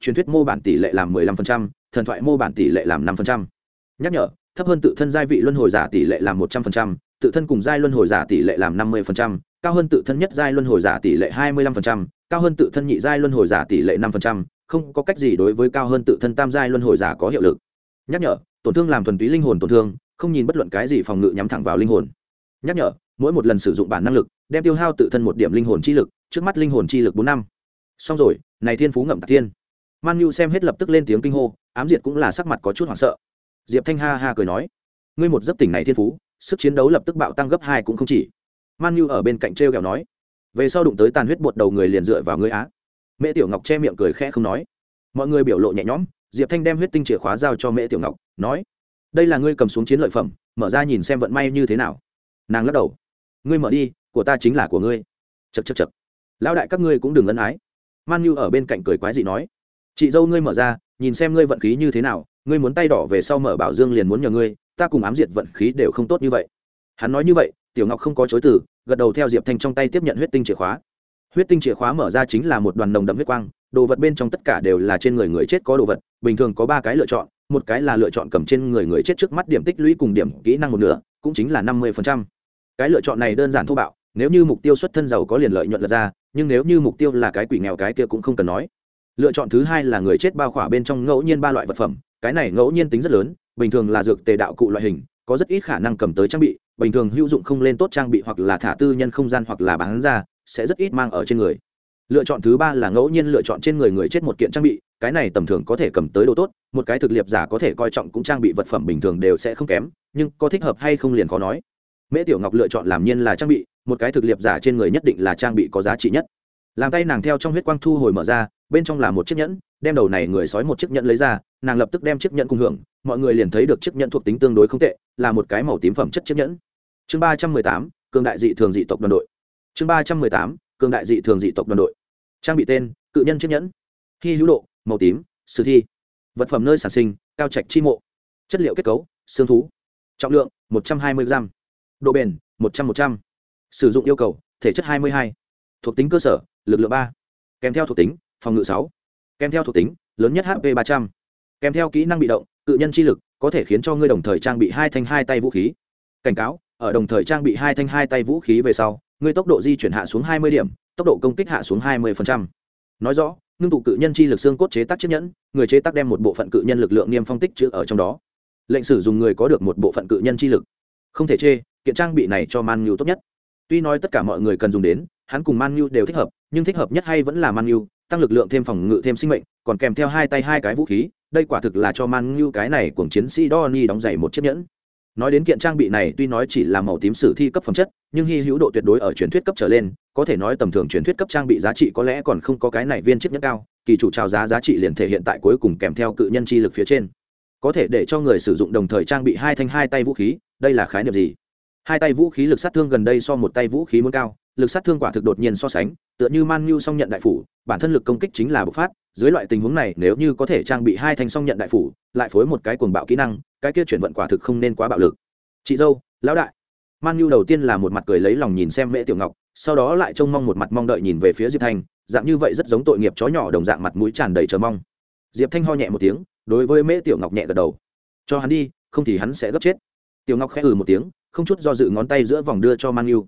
A: truyền thuyết mô bản tỷ lệ làm 15%, thần thoại mô bản tỷ lệ làm 5%. Nhắc nhở, thấp hơn tự thân giai vị luân hồi giả tỷ lệ làm 100%, tự thân cùng giai luân hồi giả tỷ lệ làm 50%, cao hơn tự thân nhất giai luân hồi giả tỷ lệ 25%, cao hơn tự thân nhị giai luân hồi giả tỷ lệ 5%, không có cách gì đối với cao hơn tự thân tam giai luân hồi giả có hiệu lực. Nhắc nhở, tổn thương làm thuần túy linh hồn tổn thương, không nhìn bất luận cái gì phòng ngự nhắm thẳng vào linh hồn. Nhắc nhở, mỗi một lần sử dụng bản năng lực, đem tiêu hao tự thân một điểm linh hồn chi lực, trước mắt linh hồn chi lực 4 năm. xong rồi này thiên phú ngậm tạc thiên. Man nhu xem hết lập tức lên tiếng kinh hô ám diệt cũng là sắc mặt có chút hoảng sợ. Diệp thanh ha ha cười nói ngươi một giấc tỉnh này thiên phú sức chiến đấu lập tức bạo tăng gấp hai cũng không chỉ. Man nhu ở bên cạnh t r e o kẹo nói về sau đụng tới tàn huyết bột đầu người liền dựa vào ngươi á. Mẹ tiểu ngọc che miệng cười khẽ không nói. Mọi người biểu lộ nhẹ nhõm diệp thanh đem huyết tinh chìa khóa giao cho mẹ tiểu ngọc nói đây là ngươi cầm xuống chiến lợi phẩm, mở ra nhìn xem vận may như thế nào. Nàng lắc đầu. Ngươi mở đi, của ta chính là của ngươi. Chật chật chật lão đại các ngươi cũng đừng ân ái. Man như ở bên cạnh cười quái dị nói. Chị dâu ngươi mở ra, nhìn xem ngươi vận khí như thế nào, ngươi muốn tay đỏ về sau mở bảo dương liền muốn nhờ ngươi, ta cùng ám diệt vận khí đều không tốt như vậy. Hắn nói như vậy, tiểu ngọc không có chối từ, gật đầu theo diệp thanh trong tay tiếp nhận huyết tinh chìa khóa. Huyết tinh chìa khóa mở ra chính là một đoàn nồng đậm huyết quang, đồ vật bên trong tất cả đều là trên người người chết có đồ vật, bình thường có ba cái lựa chọn một cái là lựa chọn cầm trên người người chết trước mắt điểm tích lũy cùng điểm kỹ năng một nửa, cũng chính là năm mươi cái lựa chọn này đơn giản thô bạo, nếu như mục tiêu xuất thân giàu có liền lợi nhuận lật ra, nhưng nếu như mục tiêu là cái quỷ nghèo cái kia cũng không cần nói. Lựa chọn thứ hai là người chết bao khỏa bên trong ngẫu nhiên ba loại vật phẩm, cái này ngẫu nhiên tính rất lớn, bình thường là dược tề đạo cụ loại hình, có rất ít khả năng cầm tới trang bị, bình thường hữu dụng không lên tốt trang bị hoặc là thả tư nhân không gian hoặc là bán ra, sẽ rất ít mang ở trên người. Lựa chọn thứ ba là ngẫu nhiên lựa chọn trên người người chết một kiện trang bị cái này tầm thường có thể cầm tới đồ tốt, một cái thực liệp giả có thể coi trọng cũng trang bị vật phẩm bình thường đều sẽ không kém, nhưng có thích hợp hay không liền khó nói. Mễ tiểu ngọc lựa chọn làm nhiên là trang bị, một cái thực liệp giả trên người nhất định là trang bị có giá trị nhất. Làm tay nàng theo trong huyết quang thu hồi mở ra, bên trong là một chiếc nhẫn, đem đầu này người sói một chiếc nhẫn lấy ra, nàng lập tức đem chiếc nhẫn cùng hưởng, mọi người liền thấy được chiếc nhẫn thuộc tính tương đối không tệ, là một cái màu tím phẩm chất chiếc nhẫn. Chương ba trăm mười tám, cường đại dị thường dị tộc đoàn đội. Chương ba trăm mười tám, cường đại dị thường dị tộc đoàn đội. Trang bị tên, cự nhân chiếc nhẫn. Hy hữu độ màu tím, sử thi. Vật phẩm nơi sản sinh, cao trạch chi mộ. Chất liệu kết cấu, xương thú. Trọng lượng, một trăm hai mươi g độ bền, một trăm một trăm. Sử dụng yêu cầu, thể chất hai mươi hai. Thuộc tính cơ sở, lực lượng ba. Kèm theo thuộc tính, phòng ngự sáu. Kèm theo thuộc tính, lớn nhất hp ba trăm. Kèm theo kỹ năng bị động, cự nhân chi lực, có thể khiến cho ngươi đồng thời trang bị hai thanh hai tay vũ khí. Cảnh cáo, ở đồng thời trang bị hai thanh hai tay vũ khí về sau, ngươi tốc độ di chuyển hạ xuống hai mươi điểm, tốc độ công kích hạ xuống hai mươi nói rõ ngưng tụ cự nhân chi lực xương cốt chế tác chiếc nhẫn, người chế tác đem một bộ phận cự nhân lực lượng niêm phong tích chữ ở trong đó. Lệnh sử dùng người có được một bộ phận cự nhân chi lực. Không thể chê, kiện trang bị này cho man nhu tốt nhất. Tuy nói tất cả mọi người cần dùng đến, hắn cùng man nhu đều thích hợp, nhưng thích hợp nhất hay vẫn là man nhu, tăng lực lượng thêm phòng ngự thêm sinh mệnh, còn kèm theo hai tay hai cái vũ khí, đây quả thực là cho man nhu cái này cùng chiến sĩ Donny đóng giày một chiếc nhẫn. Nói đến kiện trang bị này, tuy nói chỉ là màu tím sử thi cấp phẩm chất, nhưng hy hữu độ tuyệt đối ở truyền thuyết cấp trở lên có thể nói tầm thường truyền thuyết cấp trang bị giá trị có lẽ còn không có cái này viên chiếc nhẫn cao, kỳ chủ trào giá giá trị liền thể hiện tại cuối cùng kèm theo cự nhân chi lực phía trên. Có thể để cho người sử dụng đồng thời trang bị hai thanh hai tay vũ khí, đây là khái niệm gì? Hai tay vũ khí lực sát thương gần đây so một tay vũ khí muốn cao, lực sát thương quả thực đột nhiên so sánh, tựa như man nhu song nhận đại phủ, bản thân lực công kích chính là bộc phát, dưới loại tình huống này nếu như có thể trang bị hai thanh song nhận đại phủ, lại phối một cái cuồng bạo kỹ năng, cái kia chuyển vận quả thực không nên quá bạo lực. Chị dâu, lão đại. Man nhu đầu tiên là một mặt cười lấy lòng nhìn xem mễ tiểu ngọc sau đó lại trông mong một mặt mong đợi nhìn về phía diệp thanh, dạng như vậy rất giống tội nghiệp chó nhỏ đồng dạng mặt mũi tràn đầy chờ mong. Diệp thanh ho nhẹ một tiếng, đối với mễ tiểu ngọc nhẹ gật đầu. Cho hắn đi, không thì hắn sẽ gấp chết. Tiểu ngọc khẽ ừ một tiếng, không chút do dự ngón tay giữa vòng đưa cho man yêu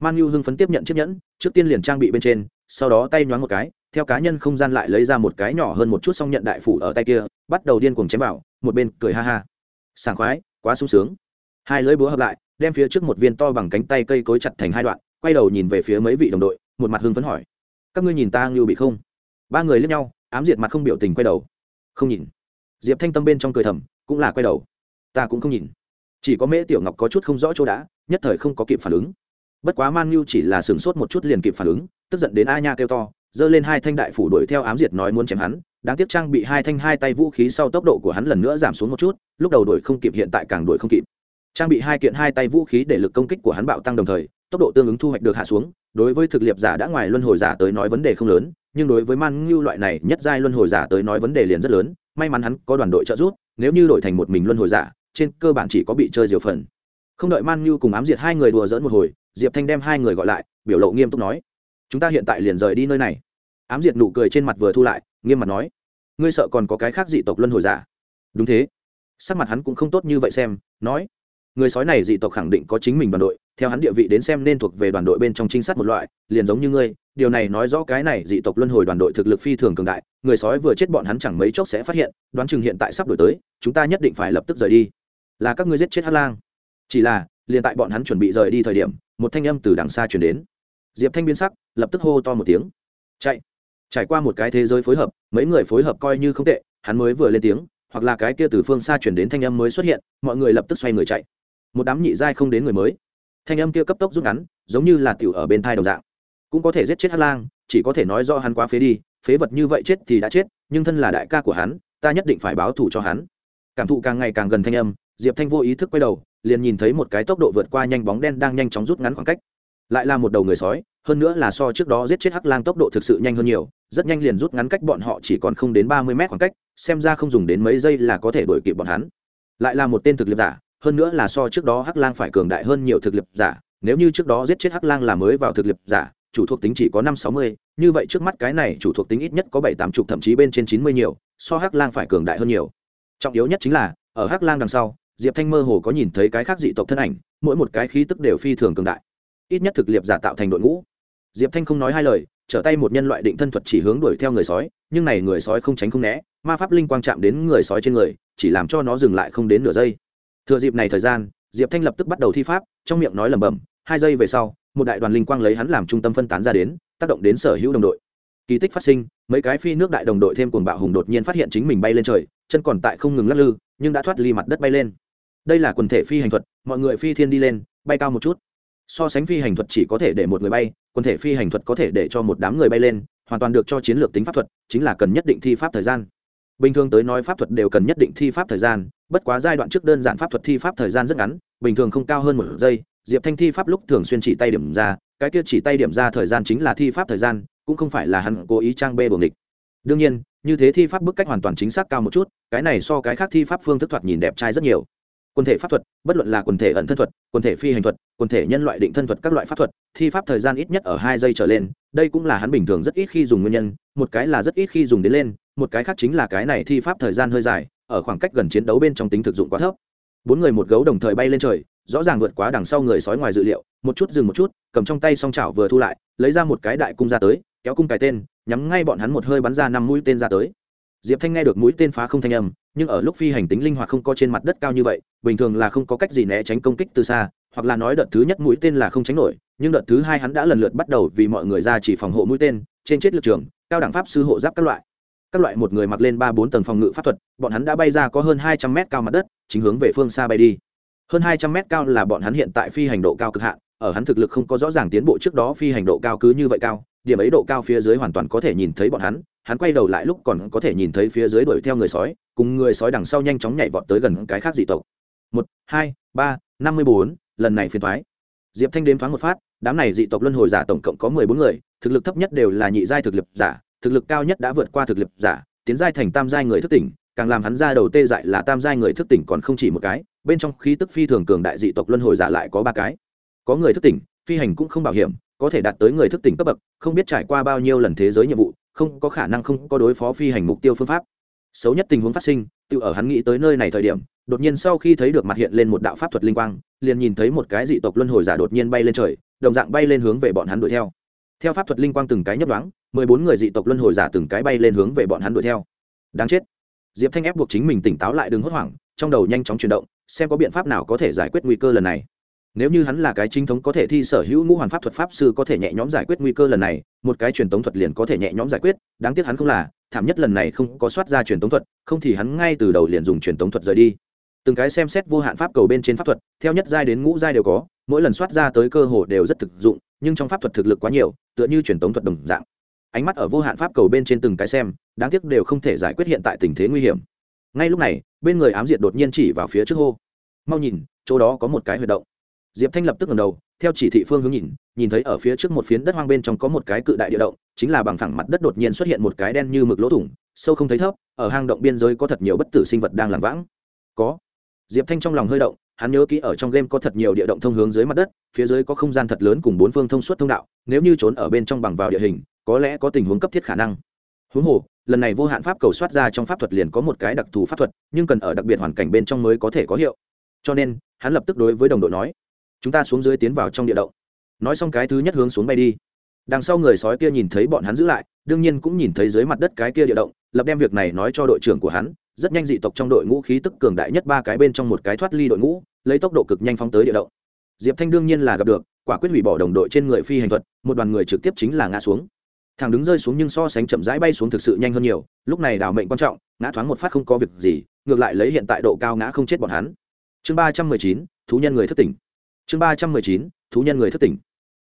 A: man yêu hưng phấn tiếp nhận chiếc nhẫn, trước tiên liền trang bị bên trên, sau đó tay nhoáng một cái, theo cá nhân không gian lại lấy ra một cái nhỏ hơn một chút xong nhận đại phủ ở tay kia, bắt đầu điên cuồng chém vào, một bên cười ha ha. Sảng khoái, quá sung sướng. Hai lưỡi búa hợp lại, đem phía trước một viên to bằng cánh tay cây cối chặt thành hai đoạn quay đầu nhìn về phía mấy vị đồng đội, một mặt hưng phấn hỏi, các ngươi nhìn ta ngưu bị không? Ba người liếc nhau, ám diệt mặt không biểu tình quay đầu. Không nhìn. Diệp thanh tâm bên trong cười thầm, cũng là quay đầu. Ta cũng không nhìn. Chỉ có mễ tiểu ngọc có chút không rõ chỗ đã, nhất thời không có kịp phản ứng. Bất quá man ngưu chỉ là sửng sốt một chút liền kịp phản ứng, tức giận đến a nha kêu to, giơ lên hai thanh đại phủ đuổi theo ám diệt nói muốn chém hắn. Đáng tiếc trang bị hai thanh hai tay vũ khí sau tốc độ của hắn lần nữa giảm xuống một chút, lúc đầu đuổi không kịp hiện tại càng đuổi không kịp. Trang bị hai kiện hai tay vũ khí để lực công kích của hắn bạo tăng đồng thời tốc độ tương ứng thu hoạch được hạ xuống, đối với thực liệp giả đã ngoài luân hồi giả tới nói vấn đề không lớn, nhưng đối với man ngưu loại này nhất giai luân hồi giả tới nói vấn đề liền rất lớn, may mắn hắn có đoàn đội trợ giúp, nếu như đổi thành một mình luân hồi giả, trên cơ bản chỉ có bị chơi diều phần. Không đợi man ngưu cùng ám diệt hai người đùa dỡn một hồi, diệp thanh đem hai người gọi lại, biểu lộ nghiêm túc nói, chúng ta hiện tại liền rời đi nơi này. Ám diệt nụ cười trên mặt vừa thu lại, nghiêm mặt nói, ngươi sợ còn có cái khác dị tộc luân hồi giả? Đúng thế. Sắc mặt hắn cũng không tốt như vậy xem, nói người sói này dị tộc khẳng định có chính mình đoàn đội, theo hắn địa vị đến xem nên thuộc về đoàn đội bên trong trinh sát một loại, liền giống như ngươi, điều này nói rõ cái này dị tộc luân hồi đoàn đội thực lực phi thường cường đại, người sói vừa chết bọn hắn chẳng mấy chốc sẽ phát hiện, đoán chừng hiện tại sắp đổi tới, chúng ta nhất định phải lập tức rời đi. Là các ngươi giết chết hát lang. Chỉ là, liền tại bọn hắn chuẩn bị rời đi thời điểm, một thanh âm từ đằng xa chuyển đến. Diệp thanh biến sắc, lập tức hô to một tiếng. Chạy. Trải qua một cái thế giới phối hợp, mấy người phối hợp coi như không tệ, hắn mới vừa lên tiếng, hoặc là cái kia từ phương xa chuyển đến thanh âm mới xuất hiện, mọi người lập tức xoay người chạy một đám nhị giai không đến người mới. Thanh âm kia cấp tốc rút ngắn, giống như là tiểu ở bên thai đồng dạng. Cũng có thể giết chết hát lang, chỉ có thể nói do hắn quá phế đi, phế vật như vậy chết thì đã chết, nhưng thân là đại ca của hắn, ta nhất định phải báo thù cho hắn. Cảm thụ càng ngày càng gần thanh âm, diệp thanh vô ý thức quay đầu, liền nhìn thấy một cái tốc độ vượt qua nhanh bóng đen đang nhanh chóng rút ngắn khoảng cách. Lại là một đầu người sói, hơn nữa là so trước đó giết chết hắc lang tốc độ thực sự nhanh hơn nhiều, rất nhanh liền rút ngắn cách bọn họ chỉ còn không đến ba mươi mét khoảng cách, xem ra không dùng đến mấy giây là có thể đuổi kịp bọn hắn. Lại là một tên thực lực giả hơn nữa là so trước đó hắc lang phải cường đại hơn nhiều thực lực giả, nếu như trước đó giết chết hắc lang là mới vào thực lực giả, chủ thuộc tính chỉ có năm sáu mươi, như vậy trước mắt cái này chủ thuộc tính ít nhất có bảy tám chục, thậm chí bên trên chín mươi nhiều, so hắc lang phải cường đại hơn nhiều. Trọng yếu nhất chính là, ở hắc lang đằng sau, diệp thanh mơ hồ có nhìn thấy cái khác dị tộc thân ảnh, mỗi một cái khí tức đều phi thường cường đại. Ít nhất thực liệp giả tạo thành đội ngũ. Diệp thanh không nói hai lời, trở tay một nhân loại định thân thuật chỉ hướng đuổi theo người sói, nhưng này người sói không tránh không né, ma pháp linh quang chạm đến người sói trên người, chỉ làm cho nó dừng lại không đến nửa giây thừa dịp này thời gian, diệp thanh lập tức bắt đầu thi pháp, trong miệng nói lẩm bẩm, hai giây về sau, một đại đoàn linh quang lấy hắn làm trung tâm phân tán ra đến, tác động đến sở hữu đồng đội. Kỳ tích phát sinh, mấy cái phi nước đại đồng đội thêm cuồng bạo hùng đột nhiên phát hiện chính mình bay lên trời, chân còn tại không ngừng lắc lư, nhưng đã thoát ly mặt đất bay lên. Đây là quần thể phi hành thuật, mọi người phi thiên đi lên, bay cao một chút. So sánh phi hành thuật chỉ có thể để một người bay, quần thể phi hành thuật có thể để cho một đám người bay lên, hoàn toàn được cho chiến lược tính pháp thuật, chính là cần nhất định thi pháp thời gian bình thường tới nói pháp thuật đều cần nhất định thi pháp thời gian, bất quá giai đoạn trước đơn giản pháp thuật thi pháp thời gian rất ngắn, bình thường không cao hơn một giây, diệp thanh thi pháp lúc thường xuyên chỉ tay điểm ra, cái kia chỉ tay điểm ra thời gian chính là thi pháp thời gian, cũng không phải là hắn cố ý trang bê buồng địch. Đương nhiên, như thế thi pháp bức cách hoàn toàn chính xác cao một chút, cái này so cái khác thi pháp phương thức thoạt nhìn đẹp trai rất nhiều. Quần thể pháp thuật, bất luận là quần thể ẩn thân thuật, quần thể phi hành thuật, quần thể nhân loại định thân thuật các loại pháp thuật, thi pháp thời gian ít nhất ở hai giây trở lên, đây cũng là hắn bình thường rất ít khi dùng nguyên nhân, một cái là rất ít khi dùng đến lên một cái khác chính là cái này thi pháp thời gian hơi dài, ở khoảng cách gần chiến đấu bên trong tính thực dụng quá thấp. Bốn người một gấu đồng thời bay lên trời, rõ ràng vượt quá đằng sau người sói ngoài dự liệu, một chút dừng một chút, cầm trong tay song chảo vừa thu lại, lấy ra một cái đại cung ra tới, kéo cung cái tên, nhắm ngay bọn hắn một hơi bắn ra năm mũi tên ra tới. Diệp thanh nghe được mũi tên phá không thanh âm, nhưng ở lúc phi hành tính linh hoạt không có trên mặt đất cao như vậy, bình thường là không có cách gì né tránh công kích từ xa, hoặc là nói đợt thứ nhất mũi tên là không tránh nổi, nhưng đợt thứ hai hắn đã lần lượt bắt đầu vì mọi người ra chỉ phòng hộ mũi tên, trên chết lực trường, cao đẳng pháp sư hộ giáp các loại các loại một người mặc lên ba bốn tầng phòng ngự pháp thuật, bọn hắn đã bay ra có hơn hai trăm mét cao mặt đất, chính hướng về phương xa bay đi. Hơn hai trăm mét cao là bọn hắn hiện tại phi hành độ cao cực hạn, ở hắn thực lực không có rõ ràng tiến bộ trước đó phi hành độ cao cứ như vậy cao, điểm ấy độ cao phía dưới hoàn toàn có thể nhìn thấy bọn hắn hắn quay đầu lại lúc còn có thể nhìn thấy phía dưới đuổi theo người sói, cùng người sói đằng sau nhanh chóng nhảy vọt tới gần cái khác dị tộc. Một, hai, ba, năm mươi bốn, lần này phiền thoái. Diệp thanh đếm thoáng một phát, đám này dị tộc luân hồi giả tổng cộng có mười bốn người, thực lực thấp nhất đều là nhị giai thực lực giả thực lực cao nhất đã vượt qua thực lực giả, tiến giai thành tam giai người thức tỉnh, càng làm hắn ra đầu tê dại là tam giai người thức tỉnh còn không chỉ một cái, bên trong khí tức phi thường cường đại dị tộc luân hồi giả lại có ba cái. Có người thức tỉnh, phi hành cũng không bảo hiểm, có thể đạt tới người thức tỉnh cấp bậc, không biết trải qua bao nhiêu lần thế giới nhiệm vụ, không có khả năng không có đối phó phi hành mục tiêu phương pháp. Xấu nhất tình huống phát sinh, tự ở hắn nghĩ tới nơi này thời điểm, đột nhiên sau khi thấy được mặt hiện lên một đạo pháp thuật linh quang, liền nhìn thấy một cái dị tộc luân hồi giả đột nhiên bay lên trời, đồng dạng bay lên hướng về bọn hắn đuổi theo theo pháp thuật linh quang từng cái nhấp đoán mười bốn người dị tộc luân hồi giả từng cái bay lên hướng về bọn hắn đuổi theo. Đáng chết. Diệp thanh ép buộc chính mình tỉnh táo lại đừng hốt hoảng, trong đầu nhanh chóng chuyển động, xem có biện pháp nào có thể giải quyết nguy cơ lần này. Nếu như hắn là cái chính thống có thể thi sở hữu ngũ hoàn pháp thuật pháp sư có thể nhẹ nhõm giải quyết nguy cơ lần này, một cái truyền tống thuật liền có thể nhẹ nhõm giải quyết, đáng tiếc hắn không là, thảm nhất lần này không có soát ra truyền tống thuật, không thì hắn ngay từ đầu liền dùng truyền tống thuật rời đi. Từng cái xem xét vô hạn pháp cầu bên trên pháp thuật, theo nhất giai đến ngũ giai đều có, mỗi lần soát ra tới cơ hồ đều rất thực dụng nhưng trong pháp thuật thực lực quá nhiều, tựa như truyền tống thuật đồng dạng. Ánh mắt ở vô hạn pháp cầu bên trên từng cái xem, đáng tiếc đều không thể giải quyết hiện tại tình thế nguy hiểm. Ngay lúc này, bên người ám diệt đột nhiên chỉ vào phía trước hô. Mau nhìn, chỗ đó có một cái huyệt động. Diệp thanh lập tức ngẩng đầu, theo chỉ thị phương hướng nhìn nhìn thấy ở phía trước một phiến đất hoang bên trong có một cái cự đại địa động, chính là bằng phẳng mặt đất đột nhiên xuất hiện một cái đen như mực lỗ thủng, sâu không thấy thấp, ở hang động biên giới có thật nhiều bất tử sinh vật đang làm vãng. Có diệp thanh trong lòng hơi động, hắn nhớ kỹ ở trong game có thật nhiều địa động thông hướng dưới mặt đất, phía dưới có không gian thật lớn cùng bốn phương thông suốt thông đạo, nếu như trốn ở bên trong bằng vào địa hình, có lẽ có tình huống cấp thiết khả năng. Huống hồ, lần này vô hạn pháp cầu soát ra trong pháp thuật liền có một cái đặc thù pháp thuật, nhưng cần ở đặc biệt hoàn cảnh bên trong mới có thể có hiệu. Cho nên, hắn lập tức đối với đồng đội nói, chúng ta xuống dưới tiến vào trong địa động. Nói xong cái thứ nhất hướng xuống bay đi. Đằng sau người sói kia nhìn thấy bọn hắn giữ lại, đương nhiên cũng nhìn thấy dưới mặt đất cái kia địa động, lập đem việc này nói cho đội trưởng của hắn rất nhanh dị tộc trong đội ngũ khí tức cường đại nhất ba cái bên trong một cái thoát ly đội ngũ, lấy tốc độ cực nhanh phóng tới địa động. Diệp thanh đương nhiên là gặp được, quả quyết hủy bỏ đồng đội trên người phi hành thuật, một đoàn người trực tiếp chính là ngã xuống. Thằng đứng rơi xuống nhưng so sánh chậm rãi bay xuống thực sự nhanh hơn nhiều, lúc này đảo mệnh quan trọng, ngã thoáng một phát không có việc gì, ngược lại lấy hiện tại độ cao ngã không chết bọn hắn. Chương ba trăm mười chín, thú nhân người thất tỉnh. Chương ba trăm mười chín, thú nhân người thất tỉnh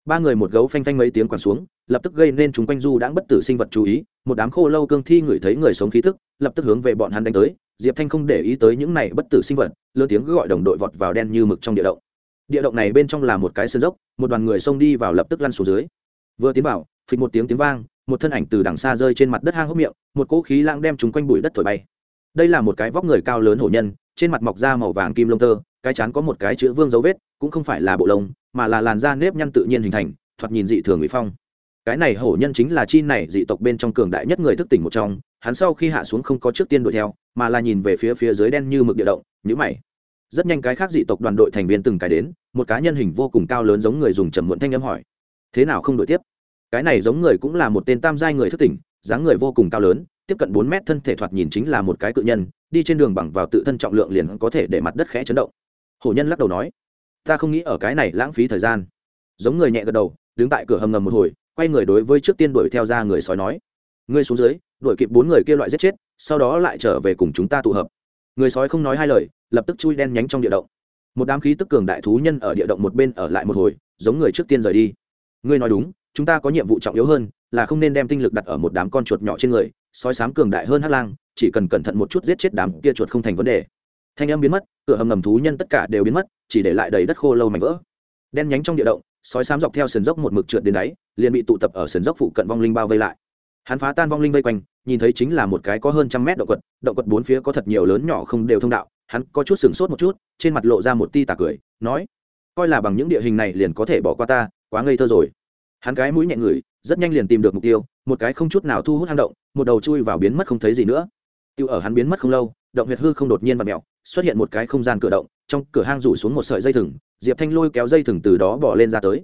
A: ba người một gấu phanh phanh mấy tiếng quằn xuống, lập tức gây nên chúng quanh du đãng bất tử sinh vật chú ý, một đám khô lâu cương thi ngửi thấy người sống khí thức, lập tức hướng về bọn hắn đánh tới. Diệp thanh không để ý tới những này bất tử sinh vật lơ tiếng gọi đồng đội vọt vào đen như mực trong địa động. Địa động này bên trong là một cái sơn dốc, một đoàn người xông đi vào lập tức lăn xuống dưới. Vừa tiến vào, phịch một tiếng tiếng vang, một thân ảnh từ đằng xa rơi trên mặt đất hang hốc miệng, một cỗ khí lãng đem chúng quanh bụi đất thổi bay. Đây là một cái vóc người cao lớn hổ nhân, trên mặt mọc da màu vàng kim lông tơ cái chán có một cái chữ vương dấu vết, cũng không phải là bộ lông, mà là làn da nếp nhăn tự nhiên hình thành, thoạt nhìn dị thường mỹ phong. Cái này hổ nhân chính là chi này dị tộc bên trong cường đại nhất người thức tỉnh một trong, hắn sau khi hạ xuống không có trước tiên đuổi theo, mà là nhìn về phía phía dưới đen như mực địa động nhữ mày. Rất nhanh cái khác dị tộc đoàn đội thành viên từng cái đến, một cá nhân hình vô cùng cao lớn giống người dùng trầm muộn thanh âm hỏi. Thế nào không đổi tiếp? Cái này giống người cũng là một tên tam giai người thức tỉnh, dáng người vô cùng cao lớn, tiếp cận bốn mét thân thể thoạt nhìn chính là một cái cự nhân, đi trên đường bằng vào tự thân trọng lượng liền có thể để mặt đất khẽ chấn động hổ nhân lắc đầu nói, ta không nghĩ ở cái này lãng phí thời gian. Giống người nhẹ gật đầu, đứng tại cửa hầm ngầm một hồi, quay người đối với trước tiên đuổi theo ra người sói nói, ngươi xuống dưới, đuổi kịp bốn người kia loại giết chết, sau đó lại trở về cùng chúng ta tụ hợp. Người sói không nói hai lời, lập tức chui đen nhánh trong địa động. Một đám khí tức cường đại thú nhân ở địa động một bên ở lại một hồi, giống người trước tiên rời đi. Ngươi nói đúng, chúng ta có nhiệm vụ trọng yếu hơn, là không nên đem tinh lực đặt ở một đám con chuột nhỏ trên người, sói sám cường đại hơn hắc lang, chỉ cần cẩn thận một chút giết chết đám kia chuột không thành vấn đề thanh âm biến mất, cửa hầm ngầm thú nhân tất cả đều biến mất, chỉ để lại đầy đất khô lâu mảnh vỡ. Đen nhánh trong địa động, sói sám dọc theo sườn dốc một mực trượt đến đáy, liền bị tụ tập ở sườn dốc phụ cận vong linh bao vây lại. Hắn phá tan vong linh vây quanh, nhìn thấy chính là một cái có hơn trăm mét động quật động quật bốn phía có thật nhiều lớn nhỏ không đều thông đạo, hắn có chút sừng sốt một chút, trên mặt lộ ra một ti tà cười, nói, coi là bằng những địa hình này liền có thể bỏ qua ta, quá ngây thơ rồi. Hắn cái mũi nhẹ ngửi, rất nhanh liền tìm được mục tiêu, một cái không chút nào thu hút hang động, một đầu chui vào biến mất không thấy gì nữa. Tiêu ở hắn biến mất không lâu, động huyệt hư không đột nhiên và mẹo xuất hiện một cái không gian cửa động, trong cửa hang rủ xuống một sợi dây thừng, diệp thanh lôi kéo dây thừng từ đó bỏ lên ra tới.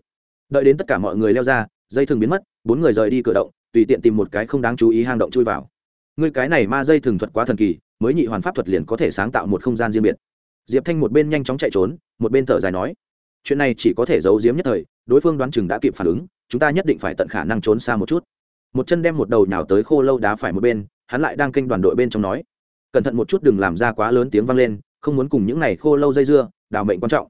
A: Đợi đến tất cả mọi người leo ra, dây thừng biến mất, bốn người rời đi cửa động, tùy tiện tìm một cái không đáng chú ý hang động chui vào. Người cái này ma dây thừng thuật quá thần kỳ, mới nhị hoàn pháp thuật liền có thể sáng tạo một không gian riêng biệt. Diệp thanh một bên nhanh chóng chạy trốn, một bên thở dài nói, chuyện này chỉ có thể giấu giếm nhất thời, đối phương đoán chừng đã kịp phản ứng, chúng ta nhất định phải tận khả năng trốn xa một chút. Một chân đem một đầu nhào tới khô lâu đá phải một bên, hắn lại đang kênh đoàn đội bên trong nói cẩn thận một chút đừng làm ra quá lớn tiếng vang lên, không muốn cùng những này khô lâu dây dưa, đào mệnh quan trọng.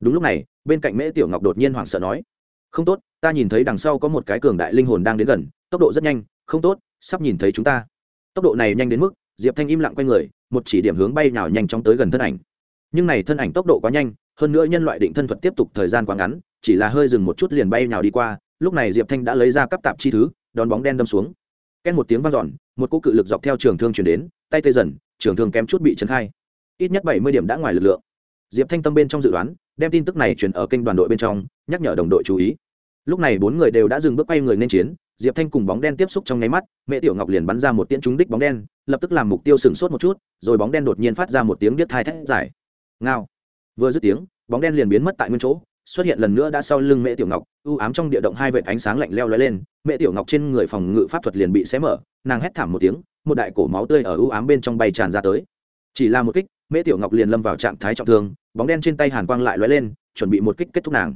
A: Đúng lúc này, bên cạnh mễ tiểu ngọc đột nhiên hoảng sợ nói, không tốt, ta nhìn thấy đằng sau có một cái cường đại linh hồn đang đến gần, tốc độ rất nhanh, không tốt, sắp nhìn thấy chúng ta. Tốc độ này nhanh đến mức, diệp thanh im lặng quay người, một chỉ điểm hướng bay nào nhanh chóng tới gần thân ảnh. Nhưng này thân ảnh tốc độ quá nhanh, hơn nữa nhân loại định thân thuật tiếp tục thời gian quá ngắn, chỉ là hơi dừng một chút liền bay nào đi qua, lúc này diệp thanh đã lấy ra cấp tạp chi thứ, đón bóng đen đâm xuống. Ken một tiếng vang dọn, một cỗ cự lực dọc theo trường thương chuyển đến, tay tê dần trường thương kém chút bị trấn khai. Ít nhất bảy mươi điểm đã ngoài lực lượng. Diệp thanh tâm bên trong dự đoán, đem tin tức này chuyển ở kênh đoàn đội bên trong, nhắc nhở đồng đội chú ý. Lúc này bốn người đều đã dừng bước quay người nên chiến, diệp thanh cùng bóng đen tiếp xúc trong nháy mắt mẹ tiểu ngọc liền bắn ra một tiễn trúng đích bóng đen, lập tức làm mục tiêu sừng sốt một chút, rồi bóng đen đột nhiên phát ra một tiếng biết thai thét dài. Ngao. Vừa dứt tiếng, bóng đen liền biến mất tại nguyên chỗ, xuất hiện lần nữa đã sau lưng mẹ tiểu ngọc, u ám trong địa động hai vệt ánh sáng lạnh leo lóe lên mẹ tiểu ngọc trên người phòng ngự pháp thuật liền bị xé mở, nàng hét thảm một tiếng một đại cổ máu tươi ở u ám bên trong bay tràn ra tới. Chỉ là một kích mẹ tiểu ngọc liền lâm vào trạng thái trọng thương, bóng đen trên tay hàn quang lại lóe lên, chuẩn bị một kích kết thúc nàng.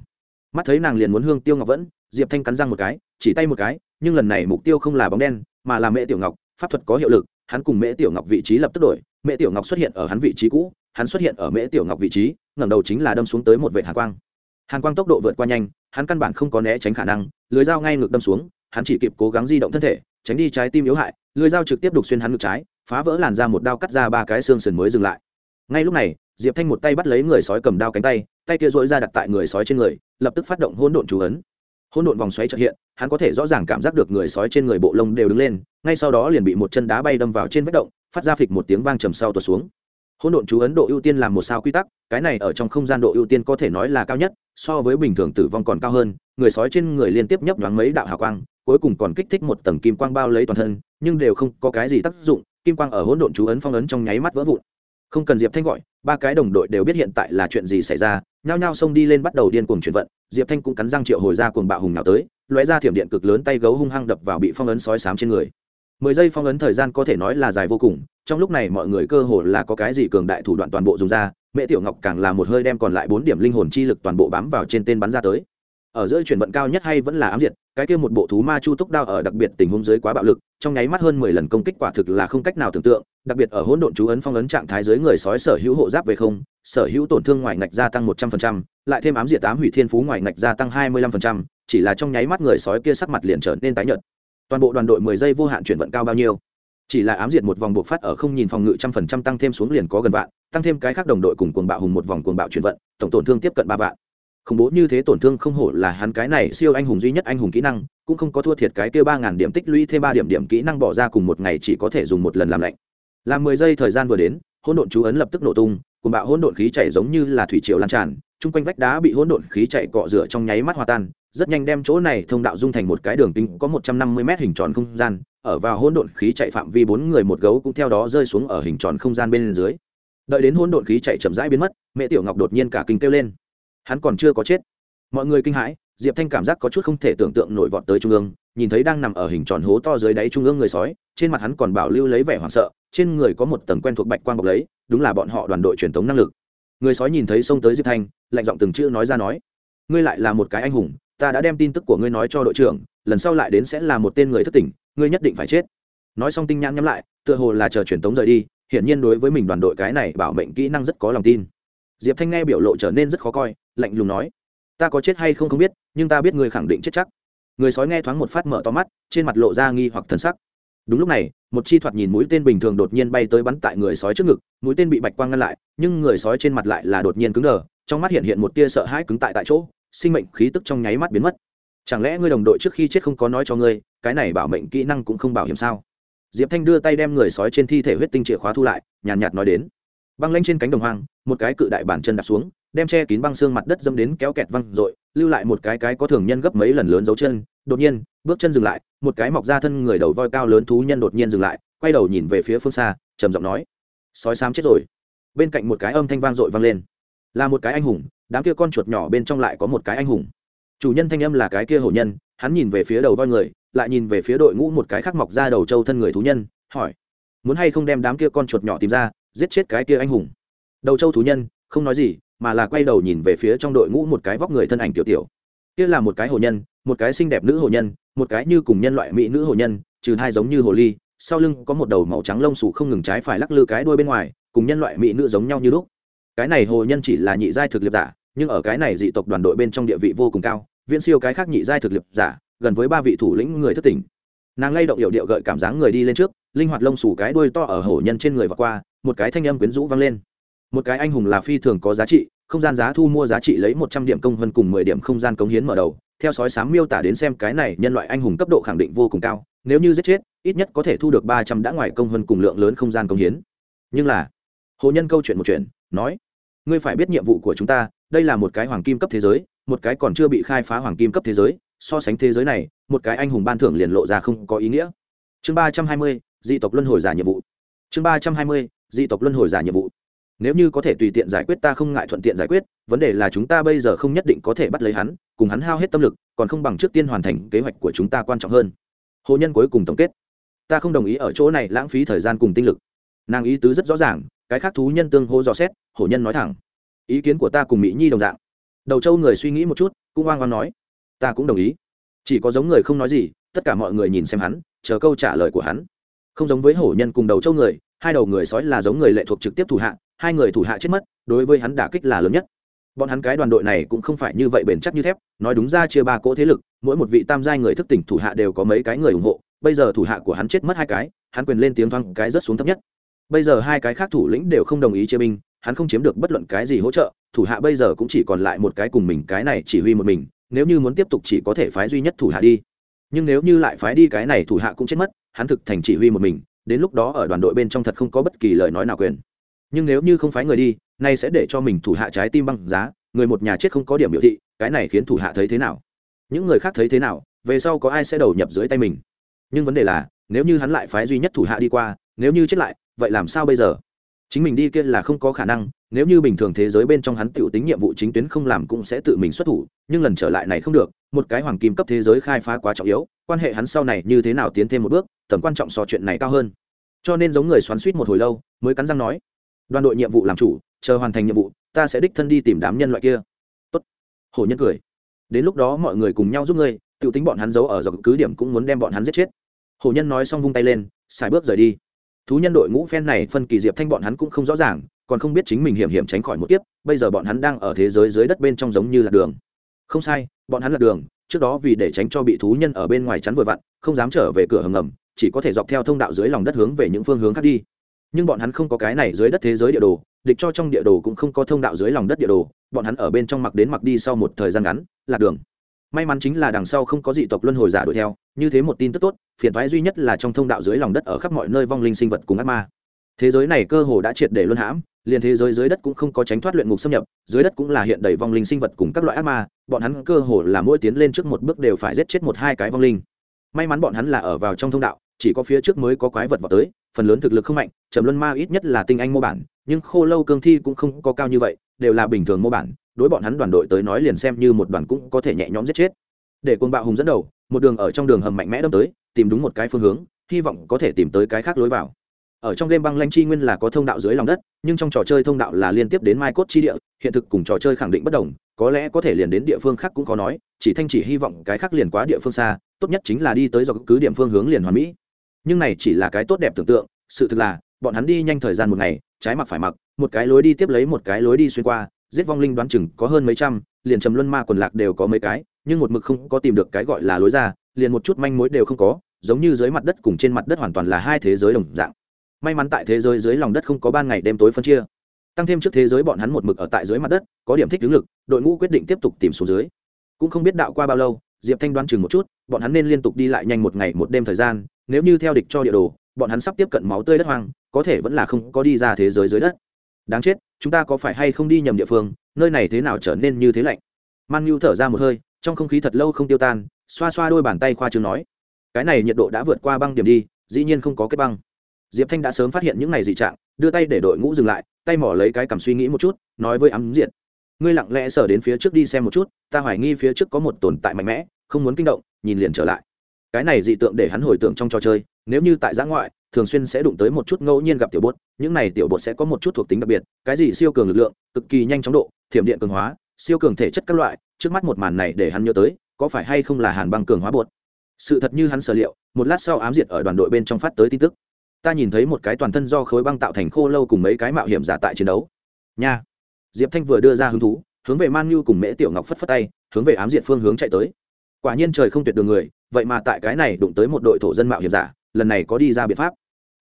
A: Mắt thấy nàng liền muốn hương tiêu ngọc vẫn, diệp thanh cắn răng một cái, chỉ tay một cái, nhưng lần này mục tiêu không là bóng đen, mà là mẹ tiểu ngọc, pháp thuật có hiệu lực, hắn cùng mẹ tiểu ngọc vị trí lập tức đổi mẹ tiểu ngọc xuất hiện ở hắn vị trí cũ, hắn xuất hiện ở mẹ tiểu ngọc vị trí, ngẩng đầu chính là đâm xuống tới một vệ hàn quang. Hàn quang tốc độ vượt qua nhanh, hắn căn bản không có né tránh khả năng, lưới dao ngay ngược đâm xuống hắn chỉ kịp cố gắng di động thân thể, tránh đi trái tim yếu hại lưới dao trực tiếp đục xuyên hắn ngực trái, phá vỡ làn ra một đao cắt ra ba cái xương sườn mới dừng lại. Ngay lúc này, diệp thanh một tay bắt lấy người sói cầm đao cánh tay tay kia dội ra đặt tại người sói trên người, lập tức phát động hôn độn chú ấn. Hôn độn vòng xoáy trợ hiện, hắn có thể rõ ràng cảm giác được người sói trên người bộ lông đều đứng lên, ngay sau đó liền bị một chân đá bay đâm vào trên vách động, phát ra phịch một tiếng vang trầm sau tuột xuống. Hôn độn chú ấn độ ưu tiên làm một sao quy tắc, cái này ở trong không gian độ ưu tiên có thể nói là cao nhất, so với bình thường tử vong còn cao hơn, người sói trên người liên tiếp nhấp nhoáng mấy đạo hào quang cuối cùng còn kích thích một tầng kim quang bao lấy toàn thân, nhưng đều không có cái gì tác dụng, kim quang ở hỗn độn chú ấn phong ấn trong nháy mắt vỡ vụn. Không cần diệp thanh gọi, ba cái đồng đội đều biết hiện tại là chuyện gì xảy ra, nhao nhao xông đi lên bắt đầu điên cuồng chuyển vận, diệp thanh cũng cắn răng triệu hồi ra cuồng bạo hùng nào tới, lóe ra thiểm điện cực lớn tay gấu hung hăng đập vào bị phong ấn sói sám trên người. Mười giây phong ấn thời gian có thể nói là dài vô cùng, trong lúc này mọi người cơ hồ là có cái gì cường đại thủ đoạn toàn bộ dùng ra mẹ tiểu ngọc càng là một hơi đem còn lại bốn điểm linh hồn chi lực toàn bộ bám vào trên tên bắn ra tới ở giữa chuyển vận cao nhất hay vẫn là ám diệt, cái kia một bộ thú ma chu túc đao ở đặc biệt tình huống dưới quá bạo lực, trong nháy mắt hơn mười lần công kích quả thực là không cách nào tưởng tượng, đặc biệt ở hỗn độn chú ấn phong ấn trạng thái dưới người sói sở hữu hộ giáp về không, sở hữu tổn thương ngoài ngạch gia tăng một trăm phần trăm, lại thêm ám diệt tám hủy thiên phú ngoài ngạch gia tăng hai mươi lăm phần trăm, chỉ là trong nháy mắt người sói kia sắc mặt liền trở nên tái nhợt. Toàn bộ đoàn đội mười giây vô hạn chuyển vận cao bao nhiêu? Chỉ là ám diệt một vòng buộc phát ở không nhìn phòng ngự trăm phần trăm tăng thêm xuống liền có gần vạn, tăng thêm cái khác đồng đội cùng cuồng bạo hùng một vòng cuồng bạo chuyển vận, tổng tổn thương tiếp cận ba vạn khủng bố như thế tổn thương không hổ là hắn cái này siêu anh hùng duy nhất anh hùng kỹ năng, cũng không có thua thiệt cái kia ba ngàn điểm tích lũy thêm ba điểm điểm kỹ năng bỏ ra cùng một ngày chỉ có thể dùng một lần làm lạnh. Làm mười giây thời gian vừa đến, hỗn độn chú ấn lập tức nổ tung, cùng bạo hỗn độn khí chảy giống như là thủy triều lan tràn, chung quanh vách đá bị hỗn độn khí chạy cọ rửa trong nháy mắt hòa tan, rất nhanh đem chỗ này thông đạo dung thành một cái đường kính có một trăm năm mươi mét hình tròn không gian, ở vào hỗn độn khí chạy phạm vi bốn người một gấu cũng theo đó rơi xuống ở hình tròn không gian bên dưới. Đợi đến hỗn độn khí chạy chậm rãi biến mất, mẹ tiểu ngọc đột nhiên cả kinh kêu lên hắn còn chưa có chết. Mọi người kinh hãi, diệp thanh cảm giác có chút không thể tưởng tượng nổi vọt tới trung ương, nhìn thấy đang nằm ở hình tròn hố to dưới đáy trung ương người sói, trên mặt hắn còn bảo lưu lấy vẻ hoảng sợ, trên người có một tầng quen thuộc bạch quang bọc lấy, đúng là bọn họ đoàn đội truyền thống năng lực. Người sói nhìn thấy xông tới diệp thanh, lạnh giọng từng chữ nói ra nói, ngươi lại là một cái anh hùng, ta đã đem tin tức của ngươi nói cho đội trưởng, lần sau lại đến sẽ là một tên người thất tỉnh, ngươi nhất định phải chết. Nói xong tinh nhãn nhắm lại, tựa hồ là chờ truyền tống rời đi, hiển nhiên đối với mình đoàn đội cái này bảo mệnh kỹ năng rất có lòng tin diệp thanh nghe biểu lộ trở nên rất khó coi, lạnh lùng nói, ta có chết hay không không biết, nhưng ta biết người khẳng định chết chắc. Người sói nghe thoáng một phát mở to mắt, trên mặt lộ ra nghi hoặc thần sắc. Đúng lúc này, một chi thoạt nhìn mũi tên bình thường đột nhiên bay tới bắn tại người sói trước ngực, mũi tên bị bạch quang ngăn lại, nhưng người sói trên mặt lại là đột nhiên cứng đờ, trong mắt hiện hiện một tia sợ hãi cứng tại tại chỗ, sinh mệnh khí tức trong nháy mắt biến mất. Chẳng lẽ ngươi đồng đội trước khi chết không có nói cho ngươi, cái này bảo mệnh kỹ năng cũng không bảo hiểm sao? Diệp thanh đưa tay đem người sói trên thi thể huyết tinh chìa khóa thu lại, nhàn nhạt nói đến. Băng lanh trên cánh đồng hoang một cái cự đại bản chân đạp xuống, đem che kín băng xương mặt đất dâm đến kéo kẹt văng r lưu lại một cái cái có thường nhân gấp mấy lần lớn dấu chân. Đột nhiên, bước chân dừng lại, một cái mọc ra thân người đầu voi cao lớn thú nhân đột nhiên dừng lại, quay đầu nhìn về phía phương xa, trầm giọng nói, sói xám chết rồi. Bên cạnh một cái âm thanh vang dội vang lên. Là một cái anh hùng, đám kia con chuột nhỏ bên trong lại có một cái anh hùng. Chủ nhân thanh âm là cái kia hổ nhân, hắn nhìn về phía đầu voi người, lại nhìn về phía đội ngũ một cái khác mọc ra đầu trâu thân người thú nhân, hỏi, muốn hay không đem đám kia con chuột nhỏ tìm ra, giết chết cái kia anh hùng? Đầu châu thú nhân, không nói gì, mà là quay đầu nhìn về phía trong đội ngũ một cái vóc người thân ảnh tiểu tiểu. Kia là một cái hồ nhân, một cái xinh đẹp nữ hồ nhân, một cái như cùng nhân loại mỹ nữ hồ nhân, trừ hai giống như hồ ly, sau lưng có một đầu màu trắng lông sủ không ngừng trái phải lắc lư cái đuôi bên ngoài, cùng nhân loại mỹ nữ giống nhau như lúc. Cái này hồ nhân chỉ là nhị giai thực liệt giả, nhưng ở cái này dị tộc đoàn đội bên trong địa vị vô cùng cao, viễn siêu cái khác nhị giai thực liệt giả, gần với ba vị thủ lĩnh người thất tỉnh. Nàng lay động hiệu điệu gợi cảm giác người đi lên trước, linh hoạt lông sủ cái đuôi to ở hổ nhân trên người và qua, một cái thanh âm quyến rũ vang lên một cái anh hùng là phi thường có giá trị, không gian giá thu mua giá trị lấy một trăm điểm công hơn cùng mười điểm không gian cống hiến mở đầu. Theo sói sám miêu tả đến xem cái này nhân loại anh hùng cấp độ khẳng định vô cùng cao, nếu như giết chết, ít nhất có thể thu được ba trăm đã ngoài công hơn cùng lượng lớn không gian cống hiến. Nhưng là, hồ nhân câu chuyện một chuyện, nói, ngươi phải biết nhiệm vụ của chúng ta, đây là một cái hoàng kim cấp thế giới, một cái còn chưa bị khai phá hoàng kim cấp thế giới, so sánh thế giới này, một cái anh hùng ban thưởng liền lộ ra không có ý nghĩa. Chương ba trăm hai mươi dị tộc luân hồi giả nhiệm vụ. Chương ba trăm hai mươi dị tộc luân hồi giả nhiệm vụ nếu như có thể tùy tiện giải quyết ta không ngại thuận tiện giải quyết, vấn đề là chúng ta bây giờ không nhất định có thể bắt lấy hắn, cùng hắn hao hết tâm lực, còn không bằng trước tiên hoàn thành kế hoạch của chúng ta quan trọng hơn. Hồ nhân cuối cùng tổng kết. Ta không đồng ý ở chỗ này lãng phí thời gian cùng tinh lực. Nàng ý tứ rất rõ ràng, cái khác thú nhân tương hô dò xét hổ nhân nói thẳng. Ý kiến của ta cùng mỹ nhi đồng dạng. Đầu châu người suy nghĩ một chút, cũng oang oang nói. Ta cũng đồng ý. Chỉ có giống người không nói gì, tất cả mọi người nhìn xem hắn, chờ câu trả lời của hắn. Không giống với hổ nhân cùng đầu châu người hai đầu người sói là giống người lệ thuộc trực tiếp thủ hạ, hai người thủ hạ chết mất, đối với hắn đả kích là lớn nhất. Bọn hắn cái đoàn đội này cũng không phải như vậy bền chắc như thép, nói đúng ra chia ba cỗ thế lực, mỗi một vị tam giai người thức tỉnh thủ hạ đều có mấy cái người ủng hộ, bây giờ thủ hạ của hắn chết mất hai cái, hắn quyền lên tiếng thoáng cái rất xuống thấp nhất. Bây giờ hai cái khác thủ lĩnh đều không đồng ý chia binh, hắn không chiếm được bất luận cái gì hỗ trợ, thủ hạ bây giờ cũng chỉ còn lại một cái cùng mình, cái này chỉ huy một mình, nếu như muốn tiếp tục chỉ có thể phái duy nhất thủ hạ đi. Nhưng nếu như lại phái đi cái này thủ hạ cũng chết mất, hắn thực thành chỉ huy một mình đến lúc đó ở đoàn đội bên trong thật không có bất kỳ lời nói nào quyền. Nhưng nếu như không phái người đi, nay sẽ để cho mình thủ hạ trái tim băng giá, người một nhà chết không có điểm biểu thị, cái này khiến thủ hạ thấy thế nào? Những người khác thấy thế nào, về sau có ai sẽ đầu nhập dưới tay mình? Nhưng vấn đề là, nếu như hắn lại phái duy nhất thủ hạ đi qua, nếu như chết lại, vậy làm sao bây giờ? Chính mình đi kia là không có khả năng, nếu như bình thường thế giới bên trong hắn t i ể u tính nhiệm vụ chính tuyến không làm cũng sẽ tự mình xuất thủ, nhưng lần trở lại này không được một cái hoàng kim cấp thế giới khai phá quá trọng yếu, quan hệ hắn sau này như thế nào tiến thêm một bước, tầm quan trọng so chuyện này cao hơn. Cho nên giống người xoắn suýt một hồi lâu, mới cắn răng nói, đoàn đội nhiệm vụ làm chủ, chờ hoàn thành nhiệm vụ, ta sẽ đích thân đi tìm đám nhân loại kia. Tốt. Hổ nhân cười. Đến lúc đó mọi người cùng nhau giúp ngươi tự tính bọn hắn giấu ở dọc cứ điểm cũng muốn đem bọn hắn giết chết. Hồ nhân nói xong vung tay lên, xài bước rời đi. Thú nhân đội ngũ phen này phân kỳ diệp thanh bọn hắn cũng không rõ ràng, còn không biết chính mình hiểm hiểm tránh khỏi một kiếp, bây giờ bọn hắn đang ở thế giới dưới đất bên trong giống như là đường không sai, bọn hắn lật đường, trước đó vì để tránh cho bị thú nhân ở bên ngoài chắn vội vặn, không dám trở về cửa hầm ngầm, chỉ có thể dọc theo thông đạo dưới lòng đất hướng về những phương hướng khác đi. Nhưng bọn hắn không có cái này dưới đất thế giới địa đồ, địch cho trong địa đồ cũng không có thông đạo dưới lòng đất địa đồ, bọn hắn ở bên trong mặc đến mặc đi sau một thời gian ngắn, lạc đường. May mắn chính là đằng sau không có dị tộc luân hồi giả đuổi theo, như thế một tin tức tốt, phiền thoái duy nhất là trong thông đạo dưới lòng đất ở khắp mọi nơi vong linh sinh vật cùng ác ma. Thế giới này cơ hồ đã triệt để luân hãm, liền thế giới dưới đất cũng không có tránh thoát luyện ngục xâm nhập, dưới đất cũng là hiện đầy vong linh sinh vật cùng các loại ác ma bọn hắn cơ hồ là mỗi tiến lên trước một bước đều phải giết chết một hai cái vong linh. May mắn bọn hắn là ở vào trong thông đạo, chỉ có phía trước mới có quái vật vào tới, phần lớn thực lực không mạnh, trầm luân ma ít nhất là tinh anh mô bản, nhưng khô lâu cương thi cũng không có cao như vậy, đều là bình thường mô bản, đối bọn hắn đoàn đội tới nói liền xem như một đoàn cũng có thể nhẹ nhõm giết chết. Để quân bạo hùng dẫn đầu, một đường ở trong đường hầm mạnh mẽ đâm tới, tìm đúng một cái phương hướng, hy vọng có thể tìm tới cái khác lối vào ở trong game băng lanh chi nguyên là có thông đạo dưới lòng đất, nhưng trong trò chơi thông đạo là liên tiếp đến mai cốt chi địa, hiện thực cùng trò chơi khẳng định bất đồng, có lẽ có thể liền đến địa phương khác cũng có nói, chỉ thanh chỉ hy vọng cái khác liền quá địa phương xa, tốt nhất chính là đi tới do cứ điểm phương hướng liền hoàn mỹ. Nhưng này chỉ là cái tốt đẹp tưởng tượng, sự thực là, bọn hắn đi nhanh thời gian một ngày, trái mặc phải mặc, một cái lối đi tiếp lấy một cái lối đi xuyên qua, giết vong linh đoán chừng có hơn mấy trăm, liền trầm luân ma quần lạc đều có mấy cái, nhưng một mực không có tìm được cái gọi là lối ra, liền một chút manh mối đều không có, giống như dưới mặt đất cùng trên mặt đất hoàn toàn là hai thế giới đồng dạng may mắn tại thế giới dưới lòng đất không có ban ngày đêm tối phân chia. Tăng thêm trước thế giới bọn hắn một mực ở tại dưới mặt đất, có điểm thích ứng lực, đội ngũ quyết định tiếp tục tìm xuống dưới. Cũng không biết đạo qua bao lâu, diệp thanh đoán chừng một chút, bọn hắn nên liên tục đi lại nhanh một ngày một đêm thời gian, nếu như theo địch cho địa đồ, bọn hắn sắp tiếp cận máu tươi đất hoang, có thể vẫn là không có đi ra thế giới dưới đất. Đáng chết, chúng ta có phải hay không đi nhầm địa phương, nơi này thế nào trở nên như thế lạnh? Man nhu thở ra một hơi, trong không khí thật lâu không tiêu tan, xoa xoa đôi bàn tay khoa trương nói, cái này nhiệt độ đã vượt qua băng điểm đi, dĩ nhiên không có kết băng diệp thanh đã sớm phát hiện những này dị trạng, đưa tay để đội ngũ dừng lại, tay mỏ lấy cái cầm suy nghĩ một chút, nói với ám Diệt: ngươi lặng lẽ sờ đến phía trước đi xem một chút, ta hoài nghi phía trước có một tồn tại mạnh mẽ, không muốn kinh động, nhìn liền trở lại. Cái này dị tượng để hắn hồi tưởng trong trò chơi, nếu như tại giã ngoại, thường xuyên sẽ đụng tới một chút ngẫu nhiên gặp tiểu bột, những này tiểu bột sẽ có một chút thuộc tính đặc biệt, cái gì siêu cường lực lượng, cực kỳ nhanh chóng độ, thiểm điện cường hóa, siêu cường thể chất các loại, trước mắt một màn này để hắn nhớ tới, có phải hay không là hàn băng cường hóa bột. Sự thật như hắn sở liệu, một lát sau ám diệt ở đoàn đội bên trong phát tới tin tức ta nhìn thấy một cái toàn thân do khối băng tạo thành khô lâu cùng mấy cái mạo hiểm giả tại chiến đấu. Nha. Diệp thanh vừa đưa ra hứng thú, hướng về man nhu cùng mễ tiểu ngọc phất phất tay, hướng về ám diệt phương hướng chạy tới. Quả nhiên trời không tuyệt đường người, vậy mà tại cái này đụng tới một đội thổ dân mạo hiểm giả, lần này có đi ra biện pháp.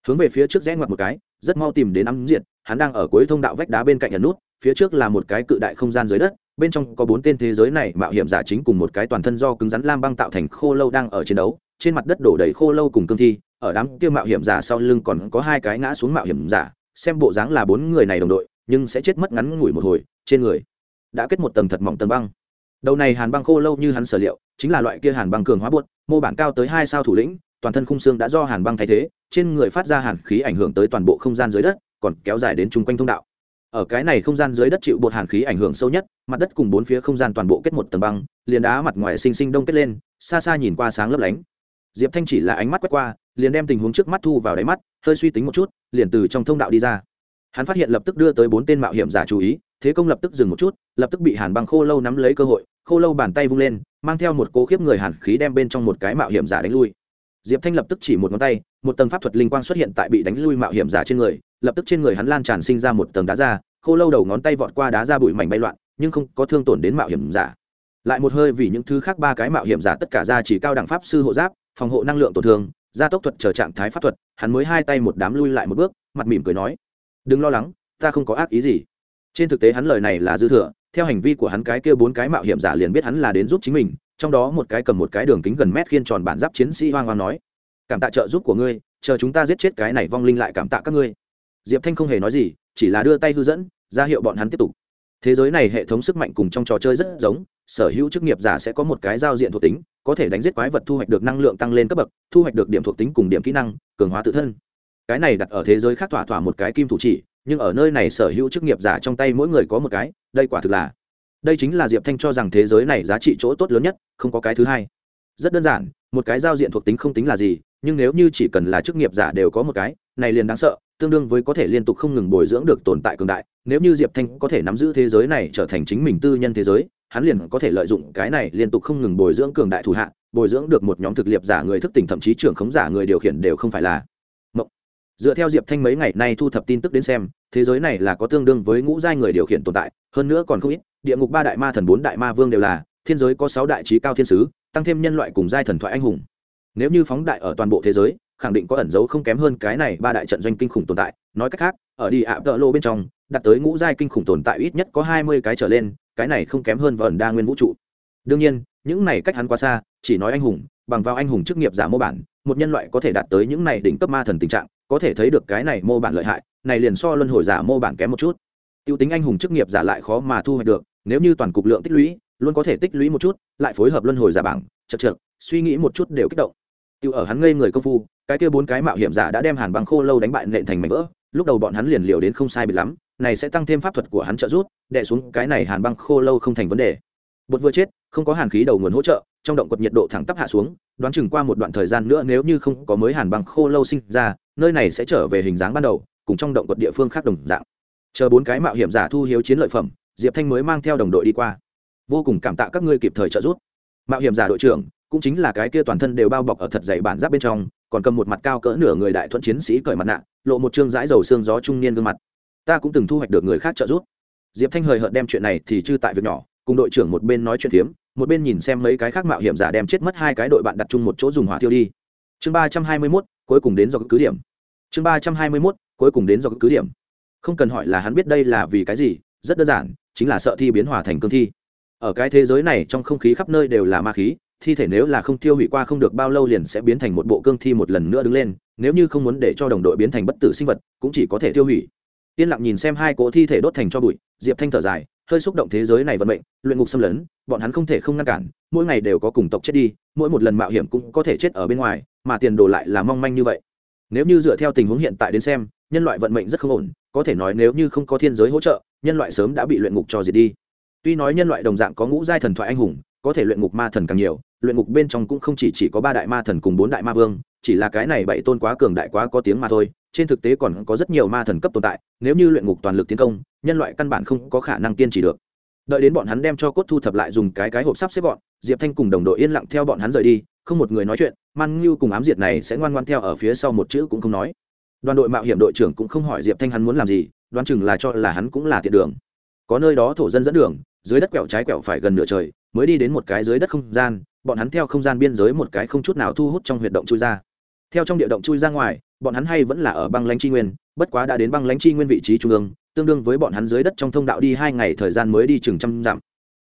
A: Hướng về phía trước rẽ ngoặt một cái, rất mau tìm đến ám diệt, hắn đang ở cuối thông đạo vách đá bên cạnh nhà nút, phía trước là một cái cự đại không gian dưới đất, bên trong có bốn tên thế giới này mạo hiểm giả chính cùng một cái toàn thân do cứng rắn lam băng tạo thành khô lâu đang ở chiến đấu trên mặt đất đổ đầy khô lâu cùng cương thi, ở đám kia mạo hiểm giả sau lưng còn có hai cái ngã xuống mạo hiểm giả, xem bộ dáng là bốn người này đồng đội, nhưng sẽ chết mất ngắn ngủi một hồi, trên người đã kết một tầng thật mỏng tầng băng. Đầu này hàn băng khô lâu như hắn sở liệu, chính là loại kia hàn băng cường hóa buốt, mô bản cao tới hai sao thủ lĩnh, toàn thân khung xương đã do hàn băng thay thế, trên người phát ra hàn khí ảnh hưởng tới toàn bộ không gian dưới đất, còn kéo dài đến chung quanh thông đạo. Ở cái này không gian dưới đất chịu bột hàn khí ảnh hưởng sâu nhất, mặt đất cùng bốn phía không gian toàn bộ kết một tầng băng, liền đá mặt ngoài xinh xinh đông kết lên, xa xa nhìn qua sáng lấp lánh diệp thanh chỉ là ánh mắt quét qua, liền đem tình huống trước mắt thu vào đáy mắt, hơi suy tính một chút, liền từ trong thông đạo đi ra. Hắn phát hiện lập tức đưa tới bốn tên mạo hiểm giả chú ý, thế công lập tức dừng một chút, lập tức bị hàn băng khô lâu nắm lấy cơ hội, khô lâu bàn tay vung lên, mang theo một cố khiếp người hàn khí đem bên trong một cái mạo hiểm giả đánh lui. Diệp thanh lập tức chỉ một ngón tay, một tầng pháp thuật linh quang xuất hiện tại bị đánh lui mạo hiểm giả trên người, lập tức trên người hắn lan tràn sinh ra một tầng đá ra, khô lâu đầu ngón tay vọt qua đá ra bụi mảnh bay loạn, nhưng không có thương tổn đến mạo hiểm giả. Lại một hơi vì những thứ khác ba cái mạo hiểm giả tất cả ra chỉ cao đẳng pháp sư hộ giáp phòng hộ năng lượng tổn thương, gia tốc thuật chờ trạng thái pháp thuật, hắn mới hai tay một đám lui lại một bước, mặt mỉm cười nói, đừng lo lắng, ta không có ác ý gì. Trên thực tế hắn lời này là dư thừa, theo hành vi của hắn cái kia bốn cái mạo hiểm giả liền biết hắn là đến giúp chính mình, trong đó một cái cầm một cái đường kính gần mét khiên tròn bản giáp chiến sĩ hoang hoang nói, cảm tạ trợ giúp của ngươi, chờ chúng ta giết chết cái này vong linh lại cảm tạ các ngươi. Diệp thanh không hề nói gì, chỉ là đưa tay hư dẫn, ra hiệu bọn hắn tiếp tục. Thế giới này hệ thống sức mạnh cùng trong trò chơi rất giống, sở hữu chức nghiệp giả sẽ có một cái giao diện thuộc tính có thể đánh giết quái vật thu hoạch được năng lượng tăng lên cấp bậc, thu hoạch được điểm thuộc tính cùng điểm kỹ năng, cường hóa tự thân. Cái này đặt ở thế giới khác thỏa thỏa một cái kim thủ chỉ, nhưng ở nơi này sở hữu chức nghiệp giả trong tay mỗi người có một cái, đây quả thực là, đây chính là diệp thanh cho rằng thế giới này giá trị chỗ tốt lớn nhất, không có cái thứ hai. Rất đơn giản, một cái giao diện thuộc tính không tính là gì, nhưng nếu như chỉ cần là chức nghiệp giả đều có một cái, này liền đáng sợ tương đương với có thể liên tục không ngừng bồi dưỡng được tồn tại cường đại. Nếu như diệp thanh có thể nắm giữ thế giới này trở thành chính mình tư nhân thế giới, hắn liền có thể lợi dụng cái này liên tục không ngừng bồi dưỡng cường đại thủ hạ, bồi dưỡng được một nhóm thực liệp giả người thức tỉnh, thậm chí trưởng khống giả người điều khiển đều không phải là mộng. Dựa theo diệp thanh mấy ngày nay thu thập tin tức đến xem, thế giới này là có tương đương với ngũ giai người điều khiển tồn tại, hơn nữa còn không ít, địa ngục ba đại ma thần bốn đại ma vương đều là, thiên giới có sáu đại trí cao thiên sứ, tăng thêm nhân loại cùng giai thần thoại anh hùng. Nếu như phóng đại ở toàn bộ thế giới khẳng định có ẩn dấu không kém hơn cái này ba đại trận doanh kinh khủng tồn tại. Nói cách khác, ở đi ạ tợ lô bên trong đặt tới ngũ giai kinh khủng tồn tại ít nhất có hai mươi cái trở lên, cái này không kém hơn vần đa nguyên vũ trụ. Đương nhiên, những này cách hắn quá xa, chỉ nói anh hùng, bằng vào anh hùng chức nghiệp giả mô bản, một nhân loại có thể đạt tới những này đỉnh cấp ma thần tình trạng, có thể thấy được cái này mô bản lợi hại, này liền so luân hồi giả mô bản kém một chút. Tiêu tính anh hùng chức nghiệp giả lại khó mà thu hoạch được, nếu như toàn cục lượng tích lũy, luôn có thể tích lũy một chút, lại phối hợp luân hồi giả bảng, chật chật suy nghĩ một chút đều kích động. Tiêu ở hắn ngây người công phu cái kia bốn cái mạo hiểm giả đã đem hàn băng khô lâu đánh bại nện thành mảnh vỡ, lúc đầu bọn hắn liền liều đến không sai bị lắm, này sẽ tăng thêm pháp thuật của hắn trợ rút đè xuống cái này hàn băng khô lâu không thành vấn đề. Bột vừa chết, không có hàn khí đầu nguồn hỗ trợ, trong động quật nhiệt độ thẳng tắp hạ xuống, đoán chừng qua một đoạn thời gian nữa nếu như không có mới hàn băng khô lâu sinh ra, nơi này sẽ trở về hình dáng ban đầu, cùng trong động quật địa phương khác đồng dạng. Chờ bốn cái mạo hiểm giả thu hiếu chiến lợi phẩm, diệp thanh mới mang theo đồng đội đi qua. Vô cùng cảm tạ các ngươi kịp thời trợ giúp. Mạo hiểm giả đội trưởng cũng chính là cái kia toàn thân đều bao bọc ở thật dày bản giáp bên trong, còn cầm một mặt cao cỡ nửa người đại thuận chiến sĩ cởi mặt nạ, lộ một chương dãi dầu xương gió trung niên gương mặt. Ta cũng từng thu hoạch được người khác trợ giúp. Diệp thanh hời hợt đem chuyện này thì chư tại việc nhỏ, cùng đội trưởng một bên nói chuyện phiếm, một bên nhìn xem mấy cái khác mạo hiểm giả đem chết mất hai cái đội bạn đặt chung một chỗ dùng hỏa tiêu đi. Chương ba trăm hai mươi mốt, cuối cùng đến do cứ điểm. Chương ba trăm hai mươi mốt, cuối cùng đến do cứ điểm. Không cần hỏi là hắn biết đây là vì cái gì, rất đơn giản, chính là sợ thi biến hòa thành cương thi. Ở cái thế giới này trong không khí khắp nơi đều là ma khí thi thể nếu là không tiêu hủy qua không được bao lâu liền sẽ biến thành một bộ cương thi một lần nữa đứng lên, nếu như không muốn để cho đồng đội biến thành bất tử sinh vật, cũng chỉ có thể tiêu hủy. Yên lặng nhìn xem hai cỗ thi thể đốt thành cho bụi, diệp thanh thở dài, hơi xúc động thế giới này vận mệnh, luyện ngục xâm lấn, bọn hắn không thể không ngăn cản, mỗi ngày đều có cùng tộc chết đi, mỗi một lần mạo hiểm cũng có thể chết ở bên ngoài, mà tiền đồ lại là mong manh như vậy. Nếu như dựa theo tình huống hiện tại đến xem, nhân loại vận mệnh rất không ổn, có thể nói nếu như không có thiên giới hỗ trợ, nhân loại sớm đã bị luyện ngục cho diệt đi. Tuy nói nhân loại đồng dạng có ngũ giai thần thoại anh hùng có thể luyện ngục ma thần càng nhiều luyện ngục bên trong cũng không chỉ, chỉ có ba đại ma thần cùng bốn đại ma vương chỉ là cái này bảy tôn quá cường đại quá có tiếng mà thôi trên thực tế còn có rất nhiều ma thần cấp tồn tại nếu như luyện ngục toàn lực tiến công nhân loại căn bản không có khả năng kiên trì được. Đợi đến bọn hắn đem cho cốt thu thập lại dùng cái cái hộp sắp xếp gọn diệp thanh cùng đồng đội yên lặng theo bọn hắn rời đi không một người nói chuyện man ngưu cùng ám diệt này sẽ ngoan ngoan theo ở phía sau một chữ cũng không nói. Đoàn đội mạo hiểm đội trưởng cũng không hỏi diệp thanh hắn muốn làm gì đoán chừng là cho là hắn cũng là tiện đường. Có nơi đó thổ dân dẫn đường dưới đất quẹo trái quẹo phải gần nửa trời mới đi đến một cái dưới đất không gian, bọn hắn theo không gian biên giới một cái không chút nào thu hút trong huyệt động chui ra. Theo trong địa động chui ra ngoài, bọn hắn hay vẫn là ở băng lãnh tri nguyên, bất quá đã đến băng lãnh tri nguyên vị trí trung ương, tương đương với bọn hắn dưới đất trong thông đạo đi hai ngày thời gian mới đi chừng trăm dặm.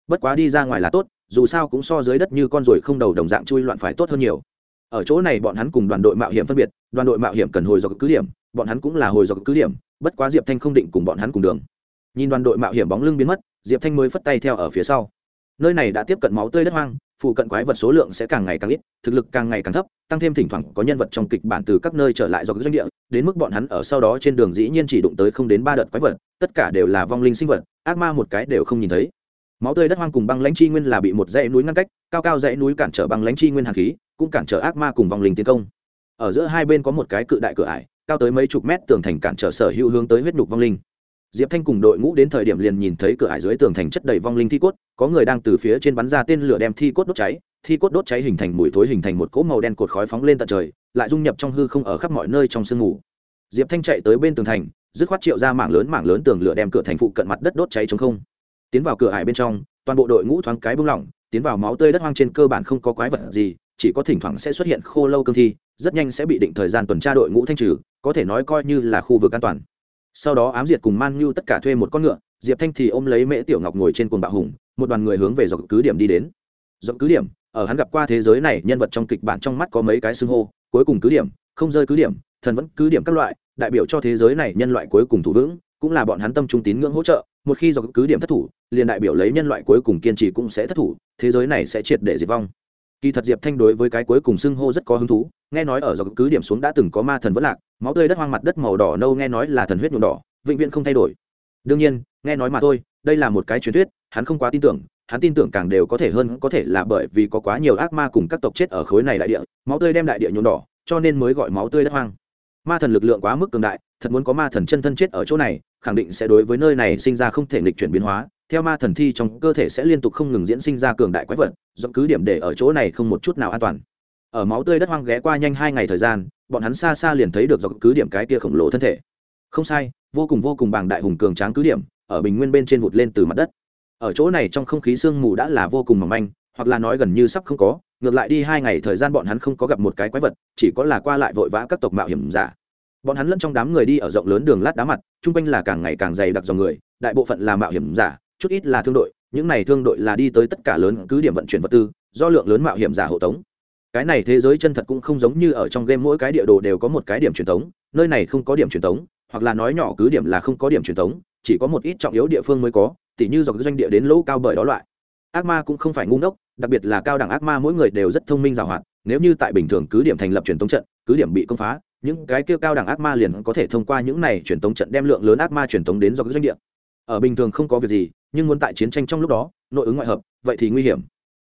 A: Bất quá đi ra ngoài là tốt, dù sao cũng so dưới đất như con ruồi không đầu đồng dạng chui loạn phải tốt hơn nhiều. Ở chỗ này bọn hắn cùng đoàn đội mạo hiểm phân biệt, đoàn đội mạo hiểm cần hồi dọc cứ điểm, bọn hắn cũng là hồi dọc cứ điểm, bất quá diệp thanh không định cùng bọn hắn cùng đường. Nhìn đoàn đội mạo hiểm bóng lưng biến mất, diệp thanh mới phất tay theo ở phía sau nơi này đã tiếp cận máu tươi đất hoang, phụ cận quái vật số lượng sẽ càng ngày càng ít, thực lực càng ngày càng thấp, tăng thêm thỉnh thoảng có nhân vật trong kịch bản từ các nơi trở lại do các doanh địa, đến mức bọn hắn ở sau đó trên đường dĩ nhiên chỉ đụng tới không đến ba đợt quái vật, tất cả đều là vong linh sinh vật, ác ma một cái đều không nhìn thấy. Máu tươi đất hoang cùng băng lãnh chi nguyên là bị một dãy núi ngăn cách, cao cao dãy núi cản trở băng lãnh chi nguyên hàn khí, cũng cản trở ác ma cùng vong linh tiến công. Ở giữa hai bên có một cái cự đại cửa ải, cao tới mấy chục mét tường thành cản trở sở hữu hướng tới huyết nhục vong linh diệp thanh cùng đội ngũ đến thời điểm liền nhìn thấy cửa ải dưới tường thành chất đầy vong linh thi cốt, có người đang từ phía trên bắn ra tên lửa đem thi cốt đốt cháy. Thi cốt đốt cháy hình thành mùi thối hình thành một cỗ màu đen cột khói phóng lên tận trời, lại dung nhập trong hư không ở khắp mọi nơi trong sương mù. Diệp thanh chạy tới bên tường thành, dứt khoát triệu ra mảng lớn mảng lớn tường lửa đem cửa thành phụ cận mặt đất đốt cháy chống không. Tiến vào cửa ải bên trong, toàn bộ đội ngũ thoáng cái bung lỏng, tiến vào máu tươi đất hoang trên cơ bản không có quái vật gì, chỉ có thỉnh thoảng sẽ xuất hiện khô lâu cương thi, rất nhanh sẽ bị định thời gian tuần tra đội ngũ thanh trừ, có thể nói coi như là khu vực an toàn sau đó ám diệt cùng man nhu tất cả thuê một con ngựa, diệp thanh thì ôm lấy mễ tiểu ngọc ngồi trên cuồng bạo hùng, một đoàn người hướng về dọc cứ điểm đi đến. Dọc cứ điểm, ở hắn gặp qua thế giới này, nhân vật trong kịch bản trong mắt có mấy cái xưng hô, cuối cùng cứ điểm, không rơi cứ điểm, thần vẫn cứ điểm các loại, đại biểu cho thế giới này nhân loại cuối cùng thủ vững, cũng là bọn hắn tâm trung tín ngưỡng hỗ trợ, một khi dọc cứ điểm thất thủ, liền đại biểu lấy nhân loại cuối cùng kiên trì cũng sẽ thất thủ, thế giới này sẽ triệt để diệt vong kỳ thật diệp thanh đối với cái cuối cùng xưng hô rất có hứng thú, nghe nói ở dọc cứ điểm xuống đã từng có ma thần vất lạc, máu tươi đất hoang mặt đất màu đỏ nâu nghe nói là thần huyết nhuộm đỏ, vĩnh viễn không thay đổi. Đương nhiên, nghe nói mà thôi, đây là một cái truyền thuyết, hắn không quá tin tưởng, hắn tin tưởng càng đều có thể hơn, có thể là bởi vì có quá nhiều ác ma cùng các tộc chết ở khối này đại địa, máu tươi đem đại địa nhuộm đỏ, cho nên mới gọi máu tươi đất hoang. Ma thần lực lượng quá mức cường đại, thật muốn có ma thần chân thân chết ở chỗ này, khẳng định sẽ đối với nơi này sinh ra không thể nghịch chuyển biến hóa theo ma thần thi trong cơ thể sẽ liên tục không ngừng diễn sinh ra cường đại quái vật do cứ điểm để ở chỗ này không một chút nào an toàn. Ở máu tươi đất hoang ghé qua nhanh hai ngày thời gian, bọn hắn xa xa liền thấy được do cứ điểm cái kia khổng lồ thân thể. Không sai, vô cùng vô cùng bàng đại hùng cường tráng cứ điểm, ở bình nguyên bên trên vụt lên từ mặt đất. Ở chỗ này trong không khí sương mù đã là vô cùng mỏng manh, hoặc là nói gần như sắp không có, ngược lại đi hai ngày thời gian bọn hắn không có gặp một cái quái vật, chỉ có là qua lại vội vã các tộc mạo hiểm giả. Bọn hắn lẫn trong đám người đi ở rộng lớn đường lát đá mặt, chung quanh là càng ngày càng dày đặc dòng người, đại bộ phận là mạo hiểm giả chút ít là thương đội, những này thương đội là đi tới tất cả lớn cứ điểm vận chuyển vật tư, do lượng lớn mạo hiểm giả hộ tống. Cái này thế giới chân thật cũng không giống như ở trong game mỗi cái địa đồ đều có một cái điểm truyền thống nơi này không có điểm truyền thống hoặc là nói nhỏ cứ điểm là không có điểm truyền thống chỉ có một ít trọng yếu địa phương mới có, tỉ như do doanh địa đến lỗ cao bởi đó loại. Ác ma cũng không phải ngu ngốc, đặc biệt là cao đẳng ác ma mỗi người đều rất thông minh giàu hoạt, nếu như tại bình thường cứ điểm thành lập truyền thống trận, cứ điểm bị công phá, những cái kia cao đẳng ác ma liền có thể thông qua những này truyền thống trận đem lượng lớn ác ma truyền thống đến do cái doanh địa ở bình thường không có việc gì, nhưng muốn tại chiến tranh trong lúc đó, nội ứng ngoại hợp, vậy thì nguy hiểm.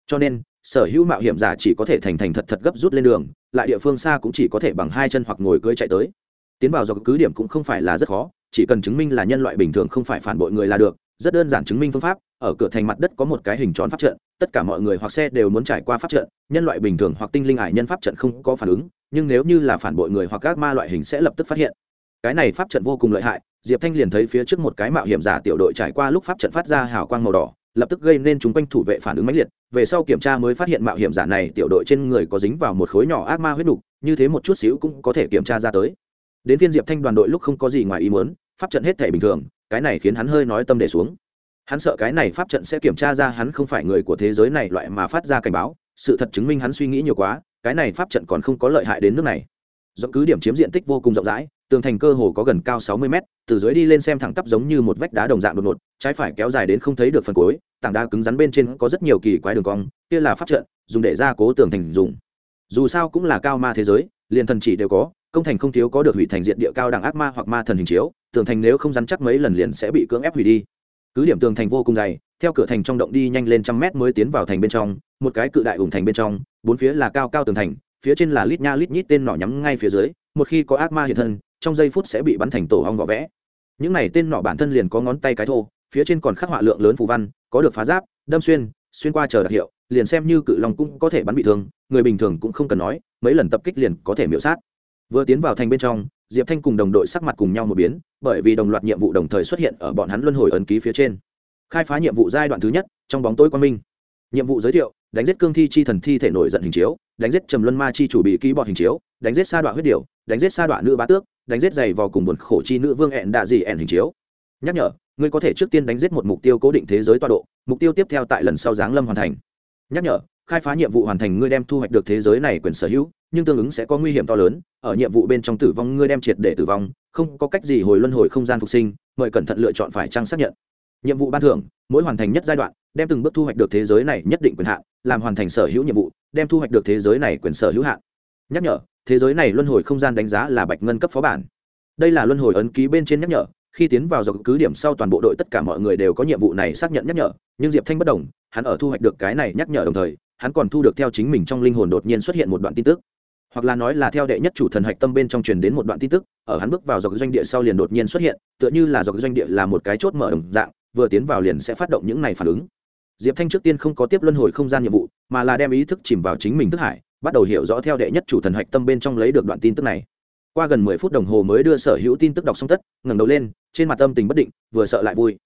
A: Cho nên, sở hữu mạo hiểm giả chỉ có thể thành thành thật thật gấp rút lên đường, lại địa phương xa cũng chỉ có thể bằng hai chân hoặc ngồi cưới chạy tới. Tiến vào do cứ điểm cũng không phải là rất khó, chỉ cần chứng minh là nhân loại bình thường không phải phản bội người là được, rất đơn giản chứng minh phương pháp, ở cửa thành mặt đất có một cái hình tròn pháp trận, tất cả mọi người hoặc xe đều muốn trải qua pháp trận, nhân loại bình thường hoặc tinh linh ải nhân pháp trận không có phản ứng, nhưng nếu như là phản bội người hoặc các ma loại hình sẽ lập tức phát hiện. Cái này pháp trận vô cùng lợi hại diệp thanh liền thấy phía trước một cái mạo hiểm giả tiểu đội trải qua lúc pháp trận phát ra hào quang màu đỏ lập tức gây nên chúng quanh thủ vệ phản ứng mãnh liệt. Về sau kiểm tra mới phát hiện mạo hiểm giả này tiểu đội trên người có dính vào một khối nhỏ ác ma huyết đục, như thế một chút xíu cũng có thể kiểm tra ra tới. Đến phiên diệp thanh đoàn đội lúc không có gì ngoài ý muốn pháp trận hết thể bình thường cái này khiến hắn hơi nói tâm để xuống. Hắn sợ cái này pháp trận sẽ kiểm tra ra hắn không phải người của thế giới này loại mà phát ra cảnh báo sự thật chứng minh hắn suy nghĩ nhiều quá cái này pháp trận còn không có lợi hại đến nước này. Do cứ điểm chiếm diện tích vô cùng rộng rãi tường thành cơ hồ có gần cao sáu mươi mét, từ dưới đi lên xem thẳng tắp giống như một vách đá đồng dạng đột ngột, trái phải kéo dài đến không thấy được phần cuối, tảng đá cứng rắn bên trên có rất nhiều kỳ quái đường cong, kia là pháp trận, dùng để gia cố tường thành dùng. Dù sao cũng là cao ma thế giới, liền thần chỉ đều có, công thành không thiếu có được hủy thành diện địa cao đẳng ác ma hoặc ma thần hình chiếu, tường thành nếu không rắn chắc mấy lần liền sẽ bị cưỡng ép hủy đi. Cứ điểm tường thành vô cùng dày, theo cửa thành trong động đi nhanh lên trăm mét mới tiến vào thành bên trong, một cái cự đại ủng thành bên trong, bốn phía là cao cao tường thành, phía trên là lít nha lít nhít tên nỏ nhắm ngay phía dưới, một khi có ác ma hiện thân trong giây phút sẽ bị bắn thành tổ hong vỏ vẽ. Những này tên nỏ bản thân liền có ngón tay cái thô, phía trên còn khắc họa lượng lớn phù văn, có được phá giáp, đâm xuyên xuyên qua chờ đặc hiệu, liền xem như cự long cũng có thể bắn bị thương, người bình thường cũng không cần nói, mấy lần tập kích liền có thể miễu sát. Vừa tiến vào thành bên trong, diệp thanh cùng đồng đội sắc mặt cùng nhau một biến, bởi vì đồng loạt nhiệm vụ đồng thời xuất hiện ở bọn hắn luân hồi ấn ký phía trên. Khai phá nhiệm vụ giai đoạn thứ nhất, trong bóng tối quan minh. Nhiệm vụ giới thiệu, đánh giết cương thi chi thần thi thể nổi giận hình chiếu, đánh giết trầm luân ma chi chủ bị ký bọn hình chiếu, đánh giết sa đoạn huyết điểu, đánh giết sa đoạn nữ bá tước đánh giết giày vào cùng buồn khổ chi nữ vương ẹn đạ dị ẹn hình chiếu. Nhắc nhở, ngươi có thể trước tiên đánh giết một mục tiêu cố định thế giới toa độ, mục tiêu tiếp theo tại lần sau giáng lâm hoàn thành. Nhắc nhở, khai phá nhiệm vụ hoàn thành ngươi đem thu hoạch được thế giới này quyền sở hữu, nhưng tương ứng sẽ có nguy hiểm to lớn, ở nhiệm vụ bên trong tử vong ngươi đem triệt để tử vong, không có cách gì hồi luân hồi không gian phục sinh, mời cẩn thận lựa chọn phải trang xác nhận. Nhiệm vụ ban thưởng, mỗi hoàn thành nhất giai đoạn, đem từng bước thu hoạch được thế giới này nhất định quyền hạn, làm hoàn thành sở hữu nhiệm vụ, đem thu hoạch được thế giới này quyền sở hữu hạn. Nhắc nhở thế giới này luân hồi không gian đánh giá là bạch ngân cấp phó bản. Đây là luân hồi ấn ký bên trên nhắc nhở, khi tiến vào dọc cứ điểm sau toàn bộ đội tất cả mọi người đều có nhiệm vụ này xác nhận nhắc nhở, nhưng diệp thanh bất đồng, hắn ở thu hoạch được cái này nhắc nhở đồng thời, hắn còn thu được theo chính mình trong linh hồn đột nhiên xuất hiện một đoạn tin tức. Hoặc là nói là theo đệ nhất chủ thần hạch tâm bên trong truyền đến một đoạn tin tức, ở hắn bước vào dọc doanh địa sau liền đột nhiên xuất hiện, tựa như là dọc doanh địa là một cái chốt mở đồng dạng, vừa tiến vào liền sẽ phát động những này phản ứng. Diệp thanh trước tiên không có tiếp luân hồi không gian nhiệm vụ, mà là đem ý thức chìm vào chính mình thức hải bắt đầu hiểu rõ theo đệ nhất chủ thần hạch tâm bên trong lấy được đoạn tin tức này. Qua gần mười phút đồng hồ mới đưa sở hữu tin tức đọc xong tất, ngẩng đầu lên, trên mặt tâm tình bất định, vừa sợ lại vui.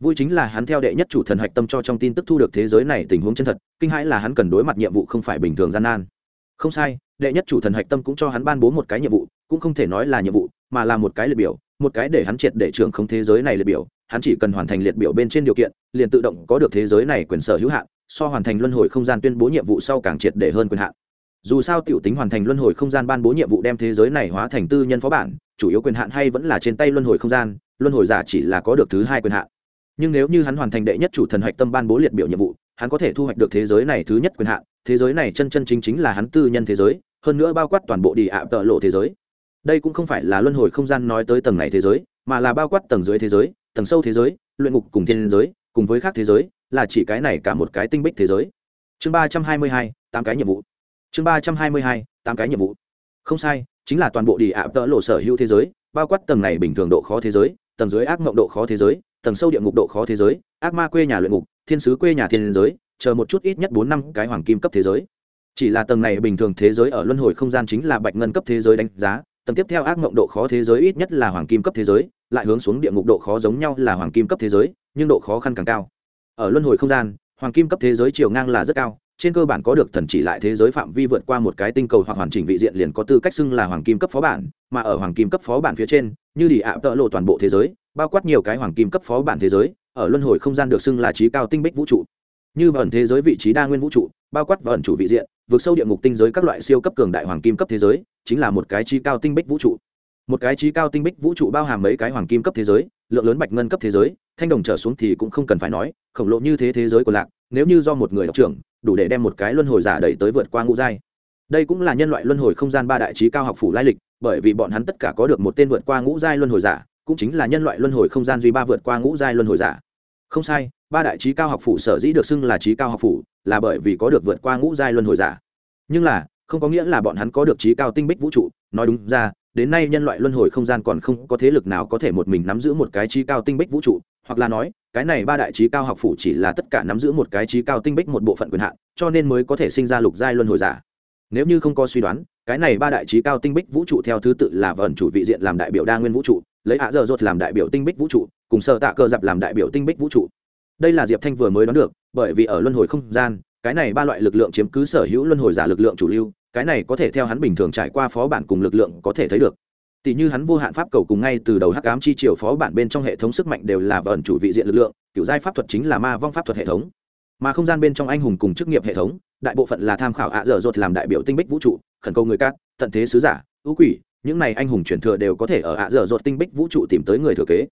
A: Vui chính là hắn theo đệ nhất chủ thần hạch tâm cho trong tin tức thu được thế giới này tình huống chân thật, kinh hãi là hắn cần đối mặt nhiệm vụ không phải bình thường gian nan. Không sai, đệ nhất chủ thần hạch tâm cũng cho hắn ban bố một cái nhiệm vụ, cũng không thể nói là nhiệm vụ, mà là một cái liệt biểu, một cái để hắn triệt để trưởng không thế giới này liệt biểu, hắn chỉ cần hoàn thành liệt biểu bên trên điều kiện, liền tự động có được thế giới này quyền sở hữu hạn, so hoàn thành luân hồi không gian tuyên bố nhiệm vụ sau càng triệt để hơn quyền hạn dù sao tiểu tính hoàn thành luân hồi không gian ban bố nhiệm vụ đem thế giới này hóa thành tư nhân phó bản, chủ yếu quyền hạn hay vẫn là trên tay luân hồi không gian, luân hồi giả chỉ là có được thứ hai quyền hạn. Nhưng nếu như hắn hoàn thành đệ nhất chủ thần hạch tâm ban bố liệt biểu nhiệm vụ, hắn có thể thu hoạch được thế giới này thứ nhất quyền hạn, thế giới này chân chân chính chính là hắn tư nhân thế giới, hơn nữa bao quát toàn bộ đi ạ tợ lộ thế giới. Đây cũng không phải là luân hồi không gian nói tới tầng này thế giới, mà là bao quát tầng dưới thế giới, tầng sâu thế giới, luyện ngục cùng thiên giới, cùng với khác thế giới, là chỉ cái này cả một cái tinh bích thế giới. Chương ba trăm hai mươi hai, tám cái nhiệm vụ chương ba trăm hai mươi hai, tám cái nhiệm vụ. Không sai, chính là toàn bộ đi ạ tợ lộ sở hữu thế giới, bao quát tầng này bình thường độ khó thế giới, tầng dưới ác mộng độ khó thế giới, tầng sâu địa ngục độ khó thế giới, ác ma quê nhà luyện ngục, thiên sứ quê nhà thiên giới, chờ một chút ít nhất bốn năm cái hoàng kim cấp thế giới. Chỉ là tầng này bình thường thế giới ở luân hồi không gian chính là bạch ngân cấp thế giới đánh giá, tầng tiếp theo ác mộng độ khó thế giới ít nhất là hoàng kim cấp thế giới, lại hướng xuống địa ngục độ khó giống nhau là hoàng kim cấp thế giới, nhưng độ khó khăn càng cao. Ở luân hồi không gian, hoàng kim cấp thế giới chiều ngang là rất cao trên cơ bản có được thần chỉ lại thế giới phạm vi vượt qua một cái tinh cầu hoặc hoàn chỉnh vị diện liền có tư cách xưng là hoàng kim cấp phó bản, mà ở hoàng kim cấp phó bản phía trên, như đi ạ, tợ lộ toàn bộ thế giới, bao quát nhiều cái hoàng kim cấp phó bản thế giới, ở luân hồi không gian được xưng là trí cao tinh bích vũ trụ. Như vẩn thế giới vị trí đa nguyên vũ trụ, bao quát vẩn chủ vị diện, vượt sâu địa ngục tinh giới các loại siêu cấp cường đại hoàng kim cấp thế giới, chính là một cái trí cao tinh bích vũ trụ. Một cái trí cao tinh bích vũ trụ bao hàm mấy cái hoàng kim cấp thế giới, lượng lớn bạch ngân cấp thế giới, thanh đồng trở xuống thì cũng không cần phải nói, khổng lồ như thế thế giới của lạc, nếu như do một người đọc trưởng đủ để đem một cái luân hồi giả đẩy tới vượt qua ngũ giai. Đây cũng là nhân loại luân hồi không gian ba đại trí cao học phủ lai lịch, bởi vì bọn hắn tất cả có được một tên vượt qua ngũ giai luân hồi giả, cũng chính là nhân loại luân hồi không gian duy ba vượt qua ngũ giai luân hồi giả. Không sai, ba đại trí cao học phủ sở dĩ được xưng là trí cao học phủ, là bởi vì có được vượt qua ngũ giai luân hồi giả. Nhưng là, không có nghĩa là bọn hắn có được trí cao tinh bích vũ trụ, nói đúng ra, đến nay nhân loại luân hồi không gian còn không có thế lực nào có thể một mình nắm giữ một cái trí cao tinh bích vũ trụ hoặc là nói, cái này ba đại trí cao học phủ chỉ là tất cả nắm giữ một cái trí cao tinh bích một bộ phận quyền hạn, cho nên mới có thể sinh ra lục giai luân hồi giả. Nếu như không có suy đoán, cái này ba đại trí cao tinh bích vũ trụ theo thứ tự là vẩn chủ vị diện làm đại biểu đa nguyên vũ trụ, lấy hạ dở dột làm đại biểu tinh bích vũ trụ, cùng sợ tạ cờ dập làm đại biểu tinh bích vũ trụ. Đây là diệp thanh vừa mới đoán được, bởi vì ở luân hồi không gian, cái này ba loại lực lượng chiếm cứ sở hữu luân hồi giả lực lượng chủ lưu, cái này có thể theo hắn bình thường trải qua phó bản cùng lực lượng có thể thấy được tỷ như hắn vô hạn pháp cầu cùng ngay từ đầu hắc ám chi triều phó bản bên trong hệ thống sức mạnh đều là vẩn chủ vị diện lực lượng, kiểu giai pháp thuật chính là ma vong pháp thuật hệ thống. Mà không gian bên trong anh hùng cùng chức nghiệp hệ thống, đại bộ phận là tham khảo ạ dở dột làm đại biểu tinh bích vũ trụ, khẩn cầu người cát, tận thế sứ giả, ưu quỷ, những này anh hùng truyền thừa đều có thể ở ạ dở dột tinh bích vũ trụ tìm tới người thừa kế.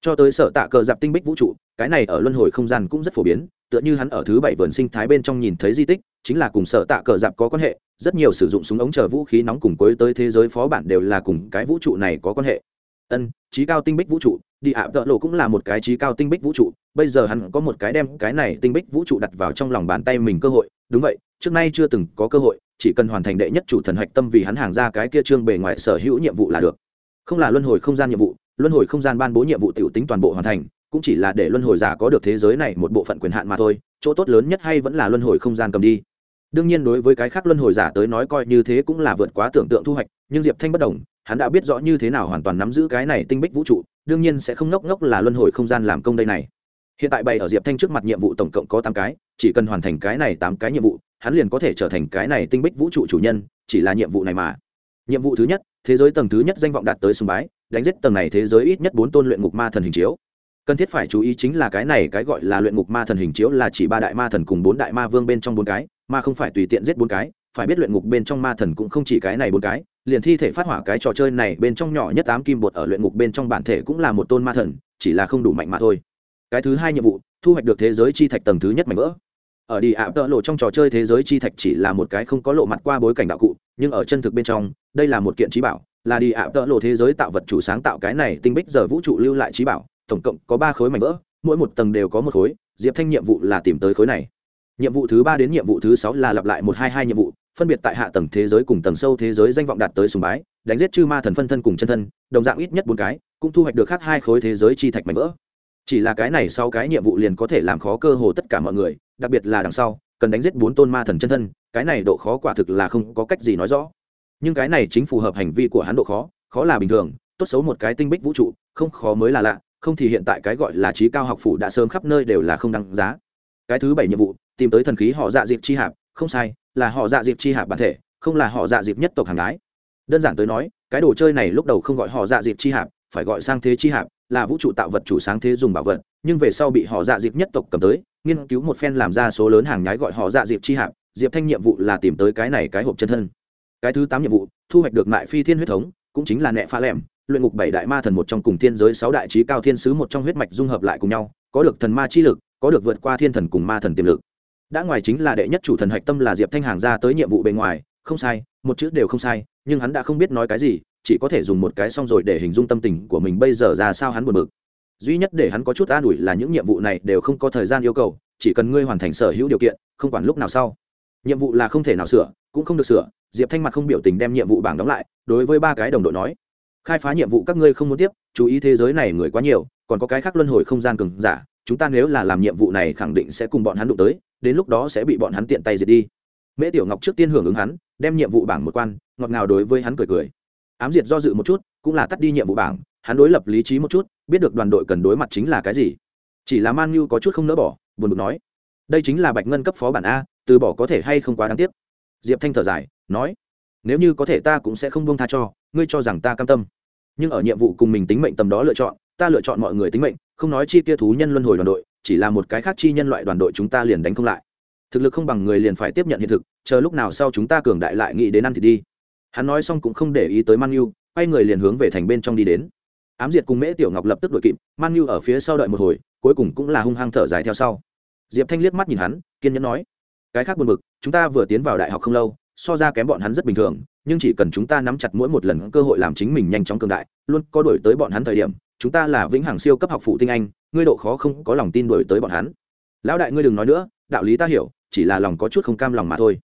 A: Cho tới sở tạ cờ dạp tinh bích vũ trụ, cái này ở luân hồi không gian cũng rất phổ biến, tựa như hắn ở thứ bảy vườn sinh thái bên trong nhìn thấy di tích, chính là cùng sở tạ cờ dạp có quan hệ rất nhiều sử dụng súng ống chờ vũ khí nóng cùng cuối tới thế giới phó bản đều là cùng cái vũ trụ này có quan hệ. Ân, trí cao tinh bích vũ trụ, đi ạ, tợ lộ cũng là một cái trí cao tinh bích vũ trụ, bây giờ hắn có một cái đem cái này tinh bích vũ trụ đặt vào trong lòng bàn tay mình cơ hội. Đúng vậy, trước nay chưa từng có cơ hội, chỉ cần hoàn thành đệ nhất chủ thần hạch tâm vì hắn hàng ra cái kia trương bề ngoài sở hữu nhiệm vụ là được. Không là luân hồi không gian nhiệm vụ, luân hồi không gian ban bố nhiệm vụ t i ể u tính toàn bộ hoàn thành, cũng chỉ là để luân hồi giả có được thế giới này một bộ phận quyền hạn mà thôi, chỗ tốt lớn nhất hay vẫn là luân hồi không gian cầm đi đương nhiên đối với cái khác luân hồi giả tới nói coi như thế cũng là vượt quá tưởng tượng thu hoạch, nhưng diệp thanh bất đồng, hắn đã biết rõ như thế nào hoàn toàn nắm giữ cái này tinh bích vũ trụ, đương nhiên sẽ không ngốc ngốc là luân hồi không gian làm công đây này. Hiện tại bày ở diệp thanh trước mặt nhiệm vụ tổng cộng có tám cái, chỉ cần hoàn thành cái này tám cái nhiệm vụ, hắn liền có thể trở thành cái này tinh bích vũ trụ chủ nhân, chỉ là nhiệm vụ này mà. Nhiệm vụ thứ nhất, thế giới tầng thứ nhất danh vọng đạt tới sùng bái, đánh giết tầng này thế giới ít nhất bốn tôn luyện ngục ma thần hình chiếu cần thiết phải chú ý chính là cái này, cái gọi là luyện ngục ma thần hình chiếu là chỉ ba đại ma thần cùng bốn đại ma vương bên trong bốn cái, mà không phải tùy tiện giết bốn cái. Phải biết luyện ngục bên trong ma thần cũng không chỉ cái này bốn cái, liền thi thể phát hỏa cái trò chơi này bên trong nhỏ nhất tám kim bột ở luyện ngục bên trong bản thể cũng là một tôn ma thần, chỉ là không đủ mạnh mà thôi. Cái thứ hai nhiệm vụ, thu hoạch được thế giới chi thạch tầng thứ nhất mạnh vỡ. Ở đi ạ, tợ lộ trong trò chơi thế giới chi thạch chỉ là một cái không có lộ mặt qua bối cảnh đạo cụ, nhưng ở chân thực bên trong, đây là một kiện trí bảo, là đi ạ, tợ lộ thế giới tạo vật chủ sáng tạo cái này tinh bích giờ vũ trụ lưu lại trí bảo tổng cộng có ba khối mảnh vỡ, mỗi một tầng đều có một khối, diệp thanh nhiệm vụ là tìm tới khối này. Nhiệm vụ thứ ba đến nhiệm vụ thứ sáu là lặp lại một hai hai nhiệm vụ, phân biệt tại hạ tầng thế giới cùng tầng sâu thế giới danh vọng đạt tới sùng bái, đánh giết chư ma thần phân thân cùng chân thân, đồng dạng ít nhất bốn cái, cũng thu hoạch được khác hai khối thế giới chi thạch mảnh vỡ. Chỉ là cái này sau cái nhiệm vụ liền có thể làm khó cơ hồ tất cả mọi người, đặc biệt là đằng sau, cần đánh giết bốn tôn ma thần chân thân, cái này độ khó quả thực là không có cách gì nói rõ. Nhưng cái này chính phù hợp hành vi của hắn độ khó khó là bình thường, tốt xấu một cái tinh bích vũ trụ, không khó mới là lạ không thì hiện tại cái gọi là trí cao học phủ đã sớm khắp nơi đều là không đăng giá. Cái thứ bảy nhiệm vụ, tìm tới thần khí họ dạ dịp chi hạp, không sai, là họ dạ dịp chi hạp bản thể, không là họ dạ dịp nhất tộc hàng gái. Đơn giản tới nói, cái đồ chơi này lúc đầu không gọi họ dạ dịp chi hạp, phải gọi sang thế chi hạp, là vũ trụ tạo vật chủ sáng thế dùng bảo vật, nhưng về sau bị họ dạ dịp nhất tộc cầm tới, nghiên cứu một phen làm ra số lớn hàng nhái gọi họ dạ dịp chi hạp, diệp thanh nhiệm vụ là tìm tới cái này cái hộp chân thân. Cái thứ tám nhiệm vụ, thu hoạch được mại phi thiên huyết thống, cũng chính là nẹ pha lẻm luyện ngục bảy đại ma thần một trong cùng thiên giới sáu đại trí cao thiên sứ một trong huyết mạch dung hợp lại cùng nhau, có được thần ma chi lực, có được vượt qua thiên thần cùng ma thần tiềm lực. Đã ngoài chính là đệ nhất chủ thần hạch tâm là diệp thanh hàng ra tới nhiệm vụ bề ngoài, không sai, một chữ đều không sai, nhưng hắn đã không biết nói cái gì, chỉ có thể dùng một cái xong rồi để hình dung tâm tình của mình bây giờ ra sao hắn buồn bực. Duy nhất để hắn có chút an ủi là những nhiệm vụ này đều không có thời gian yêu cầu, chỉ cần ngươi hoàn thành sở hữu điều kiện, không quản lúc nào sau. Nhiệm vụ là không thể nào sửa, cũng không được sửa, diệp thanh mặt không biểu tình đem nhiệm vụ bảng đóng lại, đối với ba cái đồng đội nói khai phá nhiệm vụ các ngươi không muốn tiếp, chú ý thế giới này người quá nhiều, còn có cái khác luân hồi không gian cường giả, chúng ta nếu là làm nhiệm vụ này khẳng định sẽ cùng bọn hắn đụng tới, đến lúc đó sẽ bị bọn hắn tiện tay diệt đi. Mễ tiểu ngọc trước tiên hưởng ứng hắn, đem nhiệm vụ bảng một quan, ngọt ngào đối với hắn cười cười. Ám diệt do dự một chút, cũng là tắt đi nhiệm vụ bảng, hắn đối lập lý trí một chút, biết được đoàn đội cần đối mặt chính là cái gì. Chỉ là man như có chút không nỡ bỏ, buồn bực nói, đây chính là bạch ngân cấp phó bản a, từ bỏ có thể hay không quá đáng tiếc. Diệp thanh thở dài, nói, nếu như có thể ta cũng sẽ không buông tha cho ngươi cho rằng ta cam tâm. Nhưng ở nhiệm vụ cùng mình tính mệnh tầm đó lựa chọn, ta lựa chọn mọi người tính mệnh, không nói chi kia thú nhân luân hồi đoàn đội, chỉ là một cái khác chi nhân loại đoàn đội chúng ta liền đánh không lại. Thực lực không bằng người liền phải tiếp nhận hiện thực, chờ lúc nào sau chúng ta cường đại lại nghĩ đến ăn thì đi. Hắn nói xong cũng không để ý tới man yêu quay người liền hướng về thành bên trong đi đến. Ám diệt cùng mễ tiểu ngọc lập tức đuổi kịp, man yêu ở phía sau đợi một hồi, cuối cùng cũng là hung hăng thở dài theo sau. Diệp thanh liếc mắt nhìn hắn, kiên nhẫn nói, cái khác buồn bực, chúng ta vừa tiến vào đại học không lâu so ra kém bọn hắn rất bình thường, nhưng chỉ cần chúng ta nắm chặt mỗi một lần cơ hội làm chính mình nhanh chóng cường đại, luôn có đổi tới bọn hắn thời điểm, chúng ta là vĩnh hằng siêu cấp học phụ tinh anh, ngươi độ khó không có lòng tin đổi tới bọn hắn. Lão đại ngươi đừng nói nữa, đạo lý ta hiểu, chỉ là lòng có chút không cam lòng mà thôi.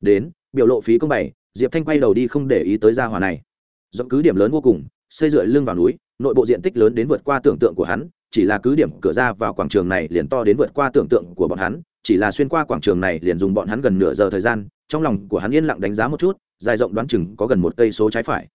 A: Đến, biểu lộ phí công bày, diệp thanh quay đầu đi không để ý tới gia hòa này. Do cứ điểm lớn vô cùng, xây dựa lưng vào núi, nội bộ diện tích lớn đến vượt qua tưởng tượng của hắn chỉ là cứ điểm cửa ra vào quảng trường này liền to đến vượt qua tưởng tượng của bọn hắn, chỉ là xuyên qua quảng trường này liền dùng bọn hắn gần nửa giờ thời gian, trong lòng của hắn yên lặng đánh giá một chút, dài rộng đoán chừng có gần một cây số trái phải.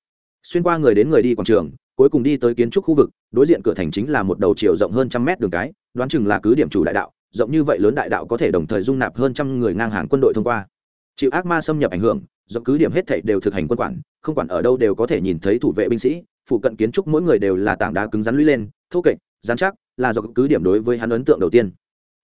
A: Xuyên qua người đến người đi quảng trường, cuối cùng đi tới kiến trúc khu vực, đối diện cửa thành chính là một đầu chiều rộng hơn trăm mét đường cái, đoán chừng là cứ điểm chủ đại đạo, rộng như vậy lớn đại đạo có thể đồng thời dung nạp hơn trăm người ngang hàng quân đội thông qua. Chịu ác ma xâm nhập ảnh hưởng, do cứ điểm hết thảy đều thực hành quân quản, không quản ở đâu đều có thể nhìn thấy thủ vệ binh sĩ, phụ cận kiến trúc mỗi người đều là tảng đá cứng rắn lũy lên, thô kệch rắn chắc là do cứ điểm đối với hắn ấn tượng đầu tiên.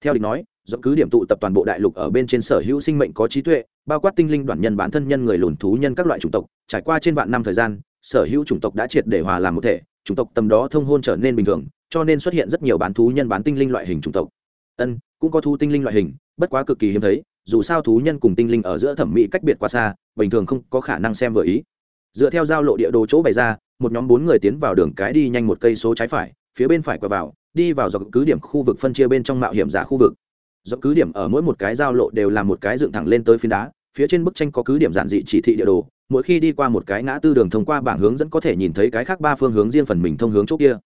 A: Theo địch nói, do cứ điểm tụ tập toàn bộ đại lục ở bên trên sở hữu sinh mệnh có trí tuệ, bao quát tinh linh đoàn nhân bản thân nhân người lùn thú nhân các loại chủng tộc, trải qua trên vạn năm thời gian, sở hữu chủng tộc đã triệt để hòa làm một thể, chủng tộc tầm đó thông hôn trở nên bình thường, cho nên xuất hiện rất nhiều bán thú nhân bán tinh linh loại hình chủng tộc. Ân, cũng có thú tinh linh loại hình, bất quá cực kỳ hiếm thấy, dù sao thú nhân cùng tinh linh ở giữa thẩm mỹ cách biệt quá xa, bình thường không có khả năng xem vừa ý. Dựa theo giao lộ địa đồ chỗ bày ra, một nhóm bốn người tiến vào đường cái đi nhanh một cây số trái phải phía bên phải quẹo vào, đi vào dọc cứ điểm khu vực phân chia bên trong mạo hiểm giả khu vực. Dọc cứ điểm ở mỗi một cái giao lộ đều là một cái dựng thẳng lên tới phiến đá, phía trên bức tranh có cứ điểm giản dị chỉ thị địa đồ, mỗi khi đi qua một cái ngã tư đường thông qua bảng hướng dẫn có thể nhìn thấy cái khác ba phương hướng riêng phần mình thông hướng chỗ kia.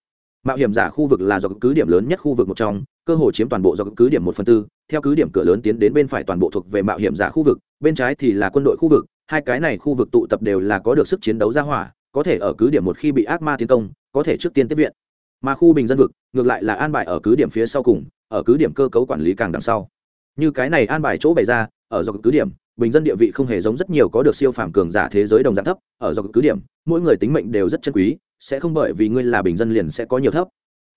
A: Mạo hiểm giả khu vực là dọc cứ điểm lớn nhất khu vực một trong, cơ hồ chiếm toàn bộ dọc cứ điểm một phần tư, theo cứ điểm cửa lớn tiến đến bên phải toàn bộ thuộc về mạo hiểm giả khu vực, bên trái thì là quân đội khu vực, hai cái này khu vực tụ tập đều là có được sức chiến đấu ra hỏa, có thể ở cứ điểm một khi bị ác ma tiến công, có thể trước tiên tiếp viện mà khu bình dân vực ngược lại là an bài ở cứ điểm phía sau cùng, ở cứ điểm cơ cấu quản lý càng đằng sau. Như cái này an bài chỗ bày ra, ở do cứ điểm, bình dân địa vị không hề giống rất nhiều có được siêu phàm cường giả thế giới đồng dạng thấp, ở do cứ điểm, mỗi người tính mệnh đều rất chân quý, sẽ không bởi vì ngươi là bình dân liền sẽ có nhiều thấp.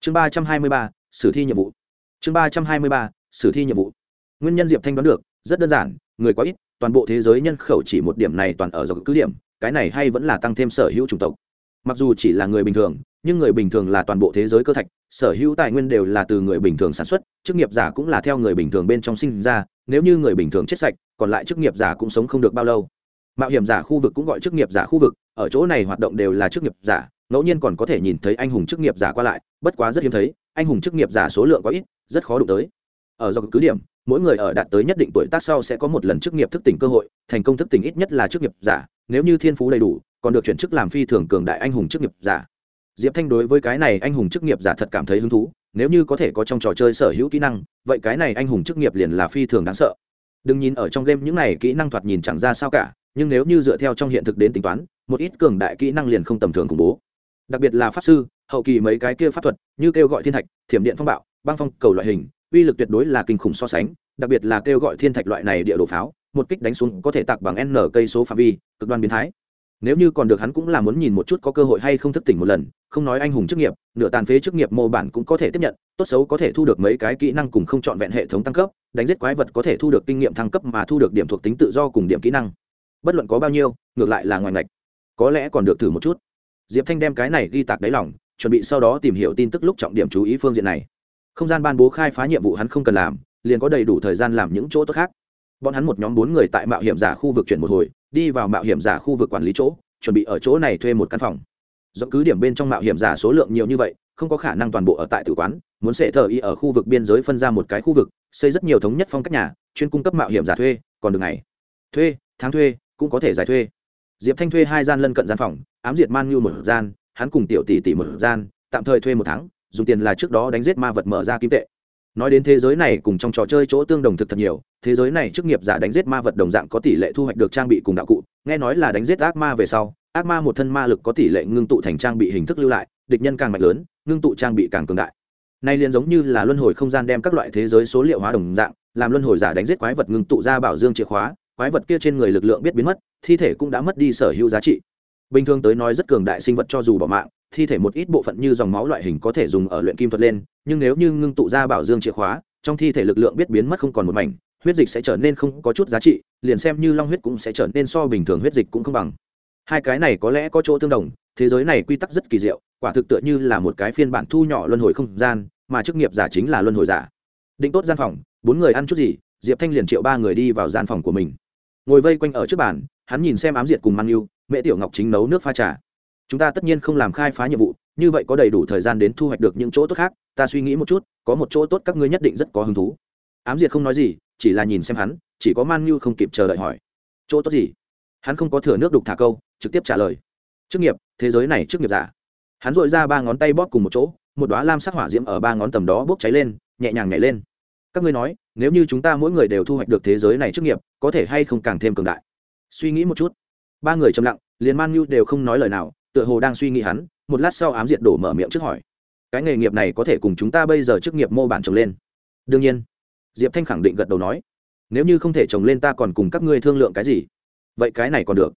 A: Chương ba trăm hai mươi ba, sử thi nhiệm vụ. Chương ba trăm hai mươi ba, sử thi nhiệm vụ. Nguyên nhân diệp thanh đoán được, rất đơn giản, người quá ít, toàn bộ thế giới nhân khẩu chỉ một điểm này toàn ở dọc cứ điểm, cái này hay vẫn là tăng thêm sở hữu chủng tộc mặc dù chỉ là người bình thường, nhưng người bình thường là toàn bộ thế giới cơ thạch, sở hữu tài nguyên đều là từ người bình thường sản xuất, chức nghiệp giả cũng là theo người bình thường bên trong sinh ra, nếu như người bình thường chết sạch, còn lại chức nghiệp giả cũng sống không được bao lâu. Mạo hiểm giả khu vực cũng gọi chức nghiệp giả khu vực, ở chỗ này hoạt động đều là chức nghiệp giả, ngẫu nhiên còn có thể nhìn thấy anh hùng chức nghiệp giả qua lại, bất quá rất hiếm thấy, anh hùng chức nghiệp giả số lượng quá ít, rất khó đụng tới. Ở do cứ điểm, mỗi người ở đạt tới nhất định tuổi tác sau sẽ có một lần chức nghiệp thức tỉnh cơ hội, thành công thức tỉnh ít nhất là chức nghiệp giả, nếu như thiên phú đầy đủ còn được chuyển chức làm phi thường cường đại anh hùng chức nghiệp giả. Diệp thanh đối với cái này anh hùng chức nghiệp giả thật cảm thấy hứng thú, nếu như có thể có trong trò chơi sở hữu kỹ năng, vậy cái này anh hùng chức nghiệp liền là phi thường đáng sợ. Đừng nhìn ở trong game những này kỹ năng thoạt nhìn chẳng ra sao cả, nhưng nếu như dựa theo trong hiện thực đến tính toán, một ít cường đại kỹ năng liền không tầm thường khủng bố. Đặc biệt là pháp sư, hậu kỳ mấy cái kia pháp thuật, như kêu gọi thiên thạch, thiểm điện phong bạo, băng phong cầu loại hình, uy lực tuyệt đối là kinh khủng so sánh, đặc biệt là kêu gọi thiên thạch loại này địa đồ pháo, một kích đánh xuống có thể tạc bằng n cây số phạm vi, cực đoan biến thái nếu như còn được hắn cũng là muốn nhìn một chút có cơ hội hay không thức tỉnh một lần, không nói anh hùng chức nghiệp, nửa tàn phế chức nghiệp mô bản cũng có thể tiếp nhận, tốt xấu có thể thu được mấy cái kỹ năng cùng không trọn vẹn hệ thống tăng cấp, đánh giết quái vật có thể thu được kinh nghiệm thăng cấp mà thu được điểm thuộc tính tự do cùng điểm kỹ năng. Bất luận có bao nhiêu, ngược lại là ngoài ngạch. Có lẽ còn được thử một chút. Diệp thanh đem cái này ghi tạc đáy lòng, chuẩn bị sau đó tìm hiểu tin tức lúc trọng điểm chú ý phương diện này. Không gian ban bố khai phá nhiệm vụ hắn không cần làm, liền có đầy đủ thời gian làm những chỗ tốt khác. Bọn hắn một nhóm bốn người tại mạo hiểm giả khu vực chuyển một hồi đi vào mạo hiểm giả khu vực quản lý chỗ, chuẩn bị ở chỗ này thuê một căn phòng. Dẫu cứ điểm bên trong mạo hiểm giả số lượng nhiều như vậy, không có khả năng toàn bộ ở tại tử quán, muốn sẽ thờ y ở khu vực biên giới phân ra một cái khu vực, xây rất nhiều thống nhất phong cách nhà, chuyên cung cấp mạo hiểm giả thuê, còn được ngày. Thuê, tháng thuê, cũng có thể giải thuê. Diệp thanh thuê hai gian lân cận gian phòng, ám diệt man như một gian, hắn cùng tiểu tỷ tỷ một gian, tạm thời thuê một tháng, dùng tiền là trước đó đánh giết ma vật mở ra kim tệ nói đến thế giới này cùng trong trò chơi chỗ tương đồng thực thật nhiều, thế giới này chức nghiệp giả đánh giết ma vật đồng dạng có tỷ lệ thu hoạch được trang bị cùng đạo cụ, nghe nói là đánh giết ác ma về sau, ác ma một thân ma lực có tỷ lệ ngưng tụ thành trang bị hình thức lưu lại, địch nhân càng mạnh lớn, ngưng tụ trang bị càng cường đại. Nay liền giống như là luân hồi không gian đem các loại thế giới số liệu hóa đồng dạng, làm luân hồi giả đánh giết quái vật ngưng tụ ra bảo dương chìa khóa, quái vật kia trên người lực lượng biết biến mất, thi thể cũng đã mất đi sở hữu giá trị. Bình thường tới nói rất cường đại sinh vật cho dù bỏ mạng thi thể một ít bộ phận như dòng máu loại hình có thể dùng ở luyện kim thuật lên, nhưng nếu như ngưng tụ ra bảo dương chìa khóa, trong thi thể lực lượng biết biến mất không còn một mảnh, huyết dịch sẽ trở nên không có chút giá trị, liền xem như long huyết cũng sẽ trở nên so bình thường huyết dịch cũng không bằng. Hai cái này có lẽ có chỗ tương đồng, thế giới này quy tắc rất kỳ diệu, quả thực tựa như là một cái phiên bản thu nhỏ luân hồi không gian, mà chức nghiệp giả chính là luân hồi giả. Định tốt gian phòng, bốn người ăn chút gì, diệp thanh liền triệu ba người đi vào gian phòng của mình. Ngồi vây quanh ở trước bàn, hắn nhìn xem ám diệt cùng mang yêu mẹ tiểu ngọc chính nấu nước pha trà chúng ta tất nhiên không làm khai phá nhiệm vụ, như vậy có đầy đủ thời gian đến thu hoạch được những chỗ tốt khác, ta suy nghĩ một chút, có một chỗ tốt các ngươi nhất định rất có hứng thú. Ám diệt không nói gì, chỉ là nhìn xem hắn, chỉ có man như không kịp chờ đợi hỏi. Chỗ tốt gì? Hắn không có thừa nước đục thả câu, trực tiếp trả lời. Chức nghiệp, thế giới này chức nghiệp giả. Hắn dội ra ba ngón tay bóp cùng một chỗ, một đoá lam sắc hỏa diễm ở ba ngón tầm đó bốc cháy lên, nhẹ nhàng nhảy lên. Các ngươi nói, nếu như chúng ta mỗi người đều thu hoạch được thế giới này chức nghiệp, có thể hay không càng thêm cường đại? Suy nghĩ một chút. Ba người trầm lặng, liền man như đều không nói lời nào tựa hồ đang suy nghĩ hắn, một lát sau ám diệt đổ mở miệng trước hỏi. Cái nghề nghiệp này có thể cùng chúng ta bây giờ chức nghiệp mô bản trồng lên. Đương nhiên. Diệp thanh khẳng định gật đầu nói. Nếu như không thể trồng lên ta còn cùng các ngươi thương lượng cái gì? Vậy cái này còn được.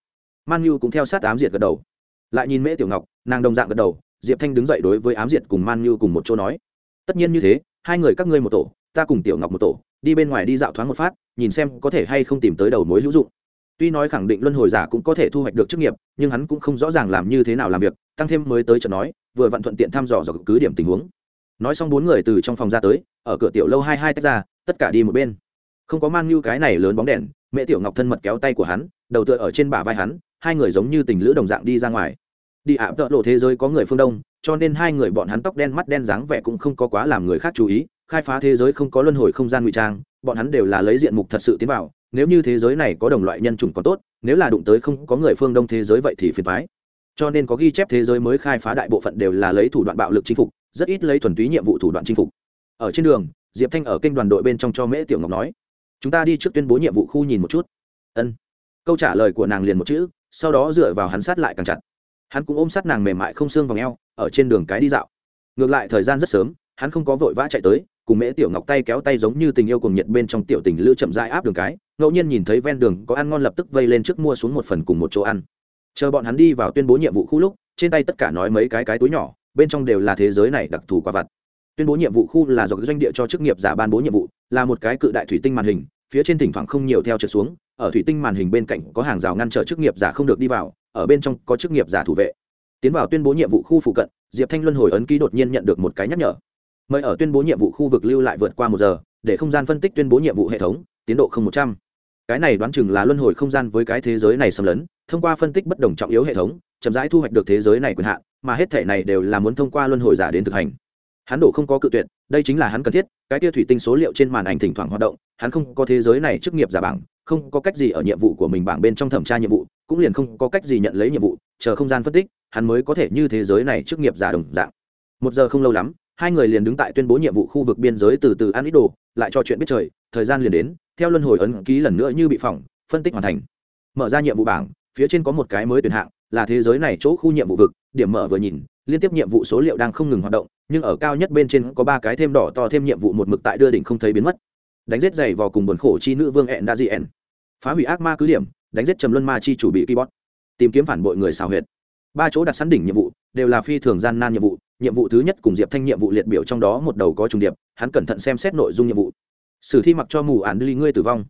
A: Man nhu cũng theo sát ám diệt gật đầu. Lại nhìn mễ tiểu ngọc, nàng đồng dạng gật đầu, diệp thanh đứng dậy đối với ám diệt cùng man nhu cùng một chỗ nói. Tất nhiên như thế, hai người các ngươi một tổ, ta cùng tiểu ngọc một tổ, đi bên ngoài đi dạo thoáng một phát, nhìn xem có thể hay không tìm tới đầu mối hữu dụng tuy nói khẳng định luân hồi giả cũng có thể thu hoạch được chức nghiệp, nhưng hắn cũng không rõ ràng làm như thế nào làm việc, tăng thêm mới tới trận nói, vừa vặn thuận tiện thăm dò dò cứ điểm tình huống. Nói xong bốn người từ trong phòng ra tới, ở cửa tiểu lâu hai hai tách ra, tất cả đi một bên. Không có mang như cái này lớn bóng đèn, mẹ tiểu ngọc thân mật kéo tay của hắn, đầu tựa ở trên bả vai hắn, hai người giống như tình lữ đồng dạng đi ra ngoài. Đi ảm tợ lộ thế giới có người phương đông, cho nên hai người bọn hắn tóc đen mắt đen dáng vẻ cũng không có quá làm người khác chú ý, khai phá thế giới không có luân hồi không gian ngụy trang, bọn hắn đều là lấy diện mục thật sự tiến vào nếu như thế giới này có đồng loại nhân chủng còn tốt, nếu là đụng tới không có người phương đông thế giới vậy thì phiền thoái cho nên có ghi chép thế giới mới khai phá đại bộ phận đều là lấy thủ đoạn bạo lực chinh phục, rất ít lấy thuần túy nhiệm vụ thủ đoạn chinh phục. Ở trên đường, diệp thanh ở kênh đoàn đội bên trong cho mễ tiểu ngọc nói, chúng ta đi trước tuyên bố nhiệm vụ khu nhìn một chút. Ân. Câu trả lời của nàng liền một chữ, sau đó dựa vào hắn sát lại càng chặt. Hắn cũng ôm sát nàng mềm mại không xương vòng eo, ở trên đường cái đi dạo. Ngược lại thời gian rất sớm, hắn không có vội vã chạy tới, cùng mễ tiểu ngọc tay kéo tay giống như tình yêu cùng nhiệt bên trong tiểu tình lữ chậm rãi áp đường cái ngẫu nhiên nhìn thấy ven đường có ăn ngon lập tức vây lên trước mua xuống một phần cùng một chỗ ăn. Chờ bọn hắn đi vào tuyên bố nhiệm vụ khu lúc, trên tay tất cả nói mấy cái cái túi nhỏ, bên trong đều là thế giới này đặc thù quả vặt. Tuyên bố nhiệm vụ khu là do doanh địa cho chức nghiệp giả ban bố nhiệm vụ, là một cái cự đại thủy tinh màn hình, phía trên thỉnh thoảng không nhiều theo trượt xuống, ở thủy tinh màn hình bên cạnh có hàng rào ngăn trở chức nghiệp giả không được đi vào, ở bên trong có chức nghiệp giả thủ vệ. Tiến vào tuyên bố nhiệm vụ khu phụ cận, diệp thanh luân hồi ấn ký đột nhiên nhận được một cái nhắc nhở. Mời ở tuyên bố nhiệm vụ khu vực lưu lại vượt qua một giờ, để không gian phân tích tuyên bố nhiệm vụ hệ thống, tiến độ không một trăm cái này đoán chừng là luân hồi không gian với cái thế giới này xâm lấn, thông qua phân tích bất đồng trọng yếu hệ thống, chậm rãi thu hoạch được thế giới này quyền hạn, mà hết thể này đều là muốn thông qua luân hồi giả đến thực hành. Hắn đổ không có cự tuyệt, đây chính là hắn cần thiết, cái tia thủy tinh số liệu trên màn ảnh thỉnh thoảng hoạt động, hắn không có thế giới này chức nghiệp giả bảng, không có cách gì ở nhiệm vụ của mình bảng bên trong thẩm tra nhiệm vụ, cũng liền không có cách gì nhận lấy nhiệm vụ, chờ không gian phân tích, hắn mới có thể như thế giới này chức nghiệp giả đồng dạng. Một giờ không lâu lắm, hai người liền đứng tại tuyên bố nhiệm vụ khu vực biên giới từ từ ăn ít đồ, lại cho chuyện biết trời, thời gian liền đến theo luân hồi ấn ký lần nữa như bị phỏng, phân tích hoàn thành. Mở ra nhiệm vụ bảng, phía trên có một cái mới tuyển hạng, là thế giới này chỗ khu nhiệm vụ vực. Điểm mở vừa nhìn, liên tiếp nhiệm vụ số liệu đang không ngừng hoạt động, nhưng ở cao nhất bên trên có ba cái thêm đỏ to thêm nhiệm vụ một mực tại đưa đỉnh không thấy biến mất. Đánh giết dày vào cùng buồn khổ chi nữ vương ẹn đa di ẹn phá hủy ác ma cứ điểm, đánh giết trầm luân ma chi chủ bị keyboard tìm kiếm phản bội người xào huyệt. Ba chỗ đặt sẵn đỉnh nhiệm vụ, đều là phi thường gian nan nhiệm vụ. Nhiệm vụ thứ nhất cùng diệp thanh nhiệm vụ liệt biểu trong đó một đầu có trùng điệp, hắn cẩn thận xem xét nội dung nhiệm vụ sử thi mặc cho mù ản ly ngươi tử vong.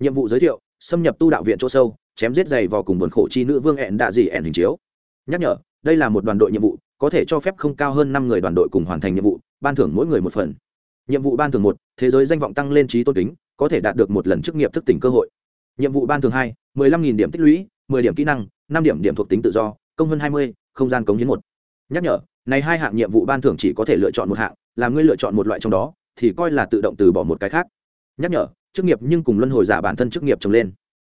A: Nhiệm vụ giới thiệu, xâm nhập tu đạo viện chỗ sâu, chém giết dày vào cùng buồn khổ chi nữ vương ẹn đạ dị ẹn hình chiếu. Nhắc nhở, đây là một đoàn đội nhiệm vụ, có thể cho phép không cao hơn năm người đoàn đội cùng hoàn thành nhiệm vụ, ban thưởng mỗi người một phần. Nhiệm vụ ban thưởng một, thế giới danh vọng tăng lên trí tôn kính, có thể đạt được một lần chức nghiệp thức tỉnh cơ hội. Nhiệm vụ ban thưởng hai, mười lăm nghìn điểm tích lũy, mười điểm kỹ năng, năm điểm điểm thuộc tính tự do, công hơn hai mươi, không gian cống hiến một. Nhắc nhở, này hai hạng nhiệm vụ ban thưởng chỉ có thể lựa chọn một hạng làm ngươi lựa chọn một loại trong đó thì coi là tự động từ bỏ một cái khác. Nhắc nhở, chức nghiệp nhưng cùng luân hồi giả bản thân chức nghiệp trồng lên.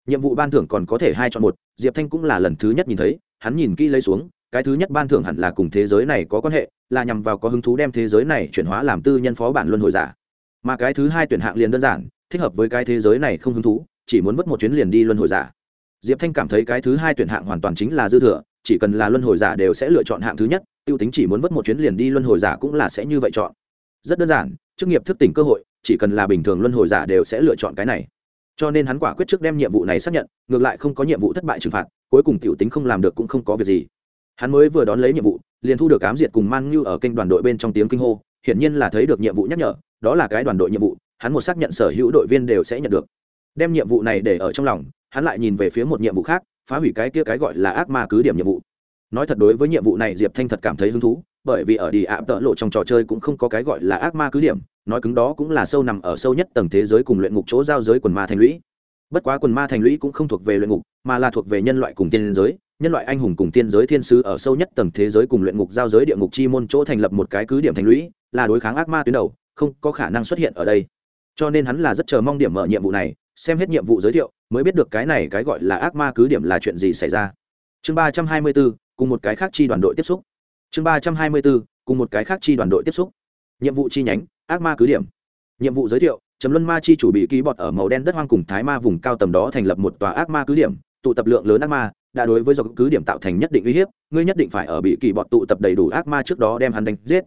A: Nhiệm vụ ban thưởng còn có thể hai chọn một, diệp thanh cũng là lần thứ nhất nhìn thấy, hắn nhìn kỹ lấy xuống, cái thứ nhất ban thưởng hẳn là cùng thế giới này có quan hệ, là nhằm vào có hứng thú đem thế giới này chuyển hóa làm tư nhân phó bản luân hồi giả. Mà cái thứ hai tuyển hạng liền đơn giản, thích hợp với cái thế giới này không hứng thú, chỉ muốn vứt một chuyến liền đi luân hồi giả. Diệp thanh cảm thấy cái thứ hai tuyển hạng hoàn toàn chính là dư thừa, chỉ cần là luân hồi giả đều sẽ lựa chọn hạng thứ nhất t i ê u tính chỉ muốn vứt một chuyến liền đi luân hồi giả cũng là sẽ như vậy chọn. Rất đơn giản chức nghiệp thức tỉnh cơ hội, chỉ cần là bình thường luân hồi giả đều sẽ lựa chọn cái này. Cho nên hắn quả quyết trước đem nhiệm vụ này xác nhận, ngược lại không có nhiệm vụ thất bại trừng phạt, cuối cùng t i ể u tính không làm được cũng không có việc gì. Hắn mới vừa đón lấy nhiệm vụ, liền thu được cám diệt cùng man như ở kênh đoàn đội bên trong tiếng kinh hô, hiển nhiên là thấy được nhiệm vụ nhắc nhở, đó là cái đoàn đội nhiệm vụ, hắn một xác nhận sở hữu đội viên đều sẽ nhận được. Đem nhiệm vụ này để ở trong lòng, hắn lại nhìn về phía một nhiệm vụ khác, phá hủy cái kia cái gọi là ác ma cứ điểm nhiệm vụ. Nói thật đối với nhiệm vụ này, diệp thanh thật cảm thấy hứng thú bởi vì ở đi ạ tợ lộ trong trò chơi cũng không có cái gọi là ác ma cứ điểm, nói cứng đó cũng là sâu nằm ở sâu nhất tầng thế giới cùng luyện ngục chỗ giao giới quần ma thành lũy. Bất quá quần ma thành lũy cũng không thuộc về luyện ngục, mà là thuộc về nhân loại cùng tiên giới, nhân loại anh hùng cùng tiên giới thiên sứ ở sâu nhất tầng thế giới cùng luyện ngục giao giới địa ngục chi môn chỗ thành lập một cái cứ điểm thành lũy, là đối kháng ác ma tuyến đầu, không có khả năng xuất hiện ở đây. Cho nên hắn là rất chờ mong điểm mở nhiệm vụ này, xem hết nhiệm vụ giới thiệu, mới biết được cái này cái gọi là ác ma cứ điểm là chuyện gì xảy ra. Chương ba trăm hai mươi bốn cùng một cái khác chi đoàn đội tiếp xúc chương ba trăm hai mươi bốn cùng một cái khác chi đoàn đội tiếp xúc. Nhiệm vụ chi nhánh, ác ma cứ điểm. Nhiệm vụ giới thiệu, trầm luân ma chi chủ bị ký bọt ở màu đen đất hoang cùng thái ma vùng cao tầm đó thành lập một tòa ác ma cứ điểm, tụ tập lượng lớn ác ma, đã đối với do cứ điểm tạo thành nhất định uy hiếp, ngươi nhất định phải ở bị kỳ bọt tụ tập đầy đủ ác ma trước đó đem hắn đánh giết.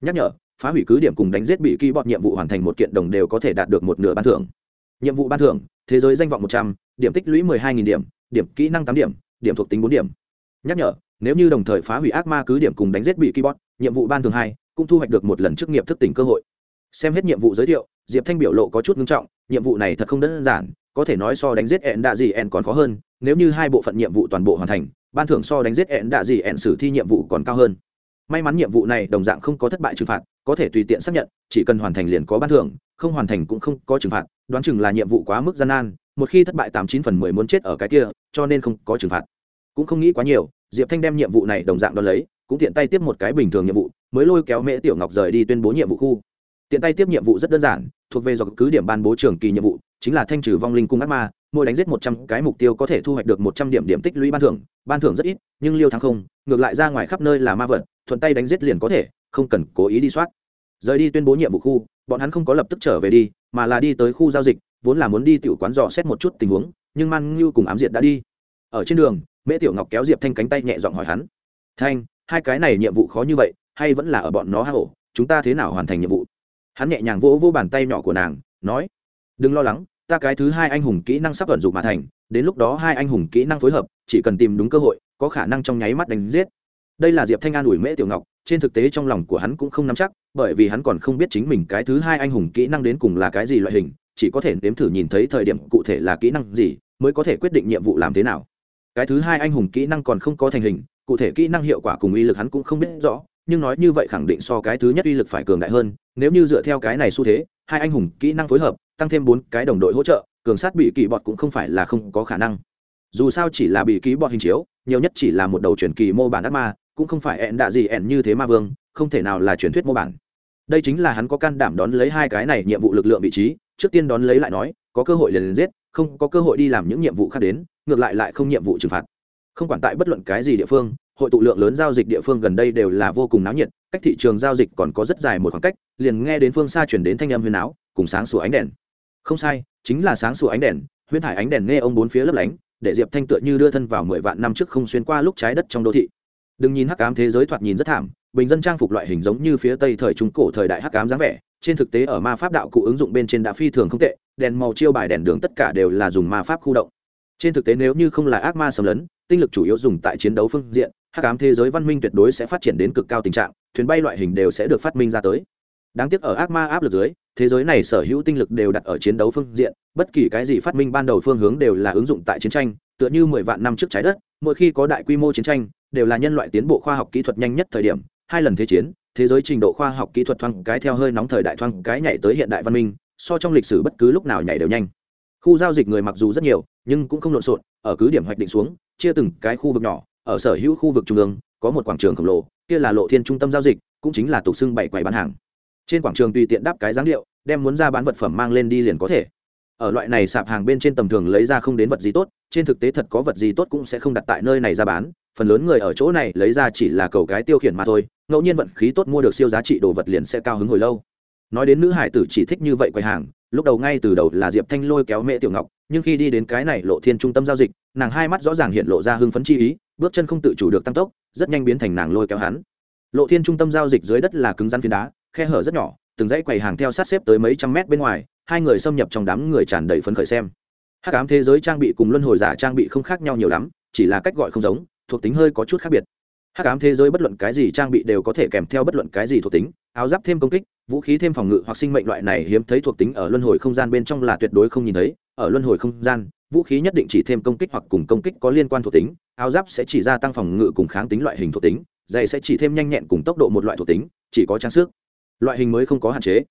A: Nhắc nhở, phá hủy cứ điểm cùng đánh giết bị kỳ bọt nhiệm vụ hoàn thành một kiện đồng đều có thể đạt được một nửa ban thưởng. Nhiệm vụ ban thưởng, thế giới danh vọng một trăm, điểm tích lũy mười hai nghìn điểm điểm kỹ năng tám điểm điểm thuộc tính bốn điểm. Nhắc nhở nếu như đồng thời phá hủy ác ma cứ điểm cùng đánh giết bị keyboard nhiệm vụ ban thường hai cũng thu hoạch được một lần chức nghiệp thức tỉnh cơ hội. Xem hết nhiệm vụ giới thiệu, diệp thanh biểu lộ có chút nghiêm trọng, nhiệm vụ này thật không đơn giản, có thể nói so đánh giết ẹn đạ gì ẹn còn khó hơn, nếu như hai bộ phận nhiệm vụ toàn bộ hoàn thành, ban thưởng so đánh giết ẹn đạ gì ẹn xử thi nhiệm vụ còn cao hơn. May mắn nhiệm vụ này đồng dạng không có thất bại trừng phạt, có thể tùy tiện xác nhận, chỉ cần hoàn thành liền có ban thưởng, không hoàn thành cũng không có trừng phạt, đoán chừng là nhiệm vụ quá mức gian nan, một khi thất bại tám chín phần mười muốn chết ở cái kia, cho nên không có trừng phạt. Cũng không nghĩ quá nhiều diệp thanh đem nhiệm vụ này đồng dạng đo lấy, cũng tiện tay tiếp một cái bình thường nhiệm vụ, mới lôi kéo mễ tiểu ngọc rời đi tuyên bố nhiệm vụ khu. Tiện tay tiếp nhiệm vụ rất đơn giản, thuộc về do cứ điểm ban bố trường kỳ nhiệm vụ, chính là thanh trừ vong linh cung ác ma, mỗi đánh giết một trăm cái mục tiêu có thể thu hoạch được một trăm điểm điểm tích lũy ban thưởng ban thưởng rất ít, nhưng liêu thắng không, ngược lại ra ngoài khắp nơi là ma vật, thuận tay đánh giết liền có thể, không cần cố ý đi soát. Rời đi tuyên bố nhiệm vụ khu, bọn hắn không có lập tức trở về đi, mà là đi tới khu giao dịch, vốn là muốn đi tiểu quán dò xét một chút tình huống, nhưng man ngưu cùng ám diệt đã đi. Ở trên đường mễ tiểu ngọc kéo diệp thanh cánh tay nhẹ giọng hỏi hắn. Thanh, hai cái này nhiệm vụ khó như vậy, hay vẫn là ở bọn nó hạ hổ? Chúng ta thế nào hoàn thành nhiệm vụ? Hắn nhẹ nhàng vỗ vỗ bàn tay nhỏ của nàng, nói, đừng lo lắng, ta cái thứ hai anh hùng kỹ năng sắp vận dụng mà thành, đến lúc đó hai anh hùng kỹ năng phối hợp, chỉ cần tìm đúng cơ hội, có khả năng trong nháy mắt đánh giết. Đây là diệp thanh an ủi mễ tiểu ngọc, trên thực tế trong lòng của hắn cũng không nắm chắc, bởi vì hắn còn không biết chính mình cái thứ hai anh hùng kỹ năng đến cùng là cái gì loại hình, chỉ có thể nếm thử nhìn thấy thời điểm cụ thể là kỹ năng gì, mới có thể quyết định nhiệm vụ làm thế nào cái thứ hai anh hùng kỹ năng còn không có thành hình, cụ thể kỹ năng hiệu quả cùng uy lực hắn cũng không biết rõ, nhưng nói như vậy khẳng định so cái thứ nhất uy lực phải cường đại hơn, nếu như dựa theo cái này xu thế, hai anh hùng kỹ năng phối hợp, tăng thêm bốn cái đồng đội hỗ trợ, cường sát bị kỳ bọt cũng không phải là không có khả năng. Dù sao chỉ là bị ký bọt hình chiếu, nhiều nhất chỉ là một đầu truyền kỳ mô bản ác ma, cũng không phải ẹn đạ gì ẹn như thế ma vương, không thể nào là truyền thuyết mô bản. Đây chính là hắn có can đảm đón lấy hai cái này nhiệm vụ lực lượng vị trí, trước tiên đón lấy lại nói, có cơ hội liền liền giết, không có cơ hội đi làm những nhiệm vụ khác đến ngược lại lại không nhiệm vụ trừng phạt. Không quản tại bất luận cái gì địa phương, hội tụ lượng lớn giao dịch địa phương gần đây đều là vô cùng náo nhiệt, cách thị trường giao dịch còn có rất dài một khoảng cách, liền nghe đến phương xa chuyển đến thanh âm huyền áo, cùng sáng sủa ánh đèn. Không sai, chính là sáng sủa ánh đèn huyên thải ánh đèn nghe ông bốn phía lấp lánh, để diệp thanh tựa như đưa thân vào mười vạn năm trước không xuyên qua lúc trái đất trong đô thị. Đừng nhìn hắc ám thế giới thoạt nhìn rất thảm, bình dân trang phục loại hình giống như phía tây thời trung cổ thời đại hắc ám dáng vẻ, trên thực tế ở ma pháp đạo cụ ứng dụng bên trên đã phi thường không tệ, đèn màu chiêu bài đèn đường tất cả đều là dùng ma pháp khu động trên thực tế nếu như không là ác ma xâm lấn, tinh lực chủ yếu dùng tại chiến đấu phương diện, hắc ám thế giới văn minh tuyệt đối sẽ phát triển đến cực cao tình trạng, thuyền bay loại hình đều sẽ được phát minh ra tới. Đáng tiếc ở ác ma áp lực dưới, thế giới này sở hữu tinh lực đều đặt ở chiến đấu phương diện, bất kỳ cái gì phát minh ban đầu phương hướng đều là ứng dụng tại chiến tranh, tựa như mười vạn năm trước trái đất, mỗi khi có đại quy mô chiến tranh, đều là nhân loại tiến bộ khoa học kỹ thuật nhanh nhất thời điểm, hai lần thế chiến, thế giới trình độ khoa học kỹ thuật thoang cái theo hơi nóng thời đại thoang cái nhảy tới hiện đại văn minh, so trong lịch sử bất cứ lúc nào nhảy đều nhanh. Khu giao dịch người mặc dù rất nhiều nhưng cũng không lộn xộn, ở cứ điểm hoạch định xuống, chia từng cái khu vực nhỏ, ở sở hữu khu vực trung ương, có một quảng trường khổng lồ, kia là lộ thiên trung tâm giao dịch, cũng chính là tục xưng bảy quầy bán hàng. Trên quảng trường tùy tiện đáp cái dáng điệu, đem muốn ra bán vật phẩm mang lên đi liền có thể. Ở loại này sạp hàng bên trên tầm thường lấy ra không đến vật gì tốt, trên thực tế thật có vật gì tốt cũng sẽ không đặt tại nơi này ra bán, phần lớn người ở chỗ này lấy ra chỉ là cầu cái tiêu khiển mà thôi, ngẫu nhiên vận khí tốt mua được siêu giá trị đồ vật liền sẽ cao hứng hồi lâu. Nói đến nữ hải tử chỉ thích như vậy quầy hàng lúc đầu ngay từ đầu là diệp thanh lôi kéo mẹ tiểu ngọc, nhưng khi đi đến cái này lộ thiên trung tâm giao dịch, nàng hai mắt rõ ràng hiện lộ ra hưng phấn chi ý, bước chân không tự chủ được tăng tốc, rất nhanh biến thành nàng lôi kéo hắn. Lộ thiên trung tâm giao dịch dưới đất là cứng rắn phiến đá, khe hở rất nhỏ, từng dãy quầy hàng theo sát xếp tới mấy trăm mét bên ngoài, hai người xâm nhập trong đám người tràn đầy phấn khởi xem. Hắc ám thế giới trang bị cùng luân hồi giả trang bị không khác nhau nhiều lắm, chỉ là cách gọi không giống, thuộc tính hơi có chút khác biệt hắc ám thế giới bất luận cái gì trang bị đều có thể kèm theo bất luận cái gì thuộc tính, áo giáp thêm công kích, vũ khí thêm phòng ngự hoặc sinh mệnh loại này hiếm thấy thuộc tính ở luân hồi không gian bên trong là tuyệt đối không nhìn thấy, ở luân hồi không gian, vũ khí nhất định chỉ thêm công kích hoặc cùng công kích có liên quan thuộc tính, áo giáp sẽ chỉ gia tăng phòng ngự cùng kháng tính loại hình thuộc tính, giày sẽ chỉ thêm nhanh nhẹn cùng tốc độ một loại thuộc tính, chỉ có trang sức. Loại hình mới không có hạn chế.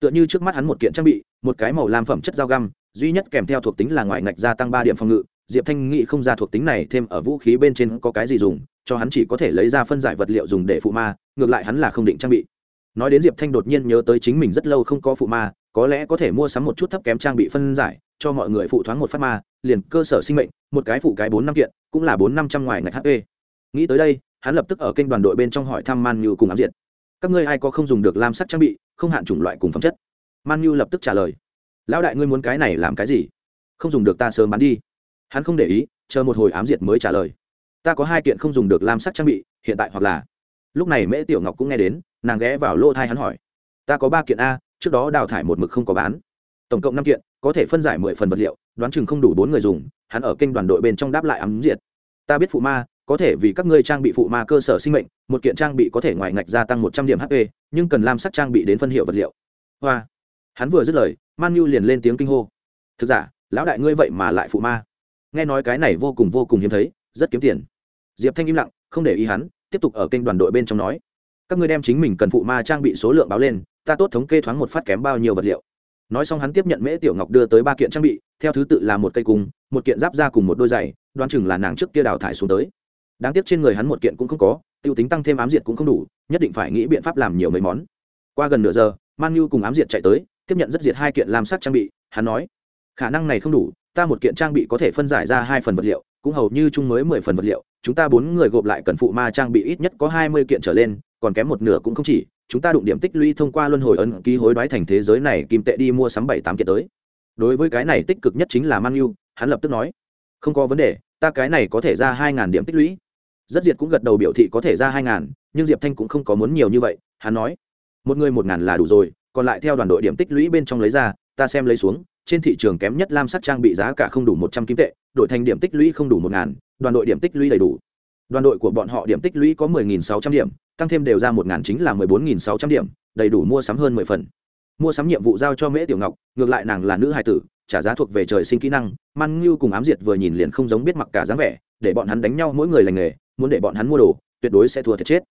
A: Tựa như trước mắt hắn một kiện trang bị, một cái màu lam phẩm chất dao găm, duy nhất kèm theo thuộc tính là ngoại ngạch gia tăng ba điểm phòng ngự, diệp thanh Nghị không ra thuộc tính này thêm ở vũ khí bên trên có cái gì dùng cho hắn chỉ có thể lấy ra phân giải vật liệu dùng để phụ ma, ngược lại hắn là không định trang bị. Nói đến diệp thanh đột nhiên nhớ tới chính mình rất lâu không có phụ ma, có lẽ có thể mua sắm một chút thấp kém trang bị phân giải, cho mọi người phụ thoáng một phát ma, liền cơ sở sinh mệnh, một cái phụ cái bốn năm kiện, cũng là bốn năm trăm ngoài ngạch hp nghĩ tới đây, hắn lập tức ở kênh đoàn đội bên trong hỏi thăm man như cùng ám diệt. Các ngươi ai có không dùng được lam sắc trang bị, không hạn chủng loại cùng phẩm chất? Man như lập tức trả lời. Lão đại ngươi muốn cái này làm cái gì? Không dùng được ta sớm bán đi. Hắn không để ý, chờ một hồi ám diệt mới trả lời ta có hai kiện không dùng được lam sắc trang bị, hiện tại hoặc là. Lúc này mễ tiểu ngọc cũng nghe đến, nàng ghé vào lô thai hắn hỏi. Ta có ba kiện a, trước đó đào thải một mực không có bán. Tổng cộng năm kiện, có thể phân giải mười phần vật liệu, đoán chừng không đủ bốn người dùng, hắn ở kênh đoàn đội bên trong đáp lại ấm diệt. Ta biết phụ ma, có thể vì các ngươi trang bị phụ ma cơ sở sinh mệnh, một kiện trang bị có thể ngoài ngạch gia tăng một trăm điểm hp nhưng cần lam sắc trang bị đến phân hiệu vật liệu. Hoa. Hắn vừa dứt lời, man nhu liền lên tiếng kinh hô. Thực giả, lão đại ngươi vậy mà lại phụ ma. Nghe nói cái này vô cùng vô cùng hiếm thấy, rất kiếm tiền diệp thanh im lặng, không để ý hắn, tiếp tục ở kênh đoàn đội bên trong nói. Các ngươi đem chính mình cần phụ ma trang bị số lượng báo lên, ta tốt thống kê thoáng một phát kém bao nhiêu vật liệu. Nói xong hắn tiếp nhận mễ tiểu ngọc đưa tới ba kiện trang bị, theo thứ tự là một cây cung, một kiện giáp ra cùng một đôi giày, đoán chừng là nàng trước kia đào thải xuống tới. Đáng tiếc trên người hắn một kiện cũng không có t i ê u tính tăng thêm ám diệt cũng không đủ, nhất định phải nghĩ biện pháp làm nhiều mấy món. Qua gần nửa giờ, man nhu cùng ám diệt chạy tới, tiếp nhận rất diệt hai kiện làm sắc trang bị, hắn nói, khả năng này không đủ, ta một kiện trang bị có thể phân giải ra hai phần vật liệu cũng hầu như chung mới mười phần vật liệu, chúng ta bốn người gộp lại cần phụ ma trang bị ít nhất có hai mươi kiện trở lên, còn kém một nửa cũng không chỉ, chúng ta đụng điểm tích lũy thông qua luân hồi ấn ký hối đoái thành thế giới này, kim tệ đi mua sắm bảy tám kiện tới. Đối với cái này tích cực nhất chính là man hắn lập tức nói. Không có vấn đề, ta cái này có thể ra hai ngàn điểm tích lũy. Rất diệt cũng gật đầu biểu thị có thể ra hai ngàn, nhưng diệp thanh cũng không có muốn nhiều như vậy, hắn nói. Một người một ngàn là đủ rồi, còn lại theo đoàn đội điểm tích lũy bên trong lấy ra, ta xem lấy xuống, trên thị trường kém nhất lam sắc trang bị giá cả không đủ một trăm kim tệ Đội thành điểm tích lũy không đủ một ngàn, đoàn đội điểm tích lũy đầy đủ. Đoàn đội của bọn họ điểm tích lũy có mười nghìn sáu trăm điểm, tăng thêm đều ra một ngàn chính là mười bốn nghìn sáu trăm điểm, đầy đủ mua sắm hơn mười phần. Mua sắm nhiệm vụ giao cho mễ tiểu ngọc, ngược lại nàng là nữ hài tử, trả giá thuộc về trời sinh kỹ năng, man ngưu cùng ám diệt vừa nhìn liền không giống biết mặc cả dáng vẻ, để bọn hắn đánh nhau mỗi người lành nghề, muốn để bọn hắn mua đồ, tuyệt đối sẽ thua thiệt chết.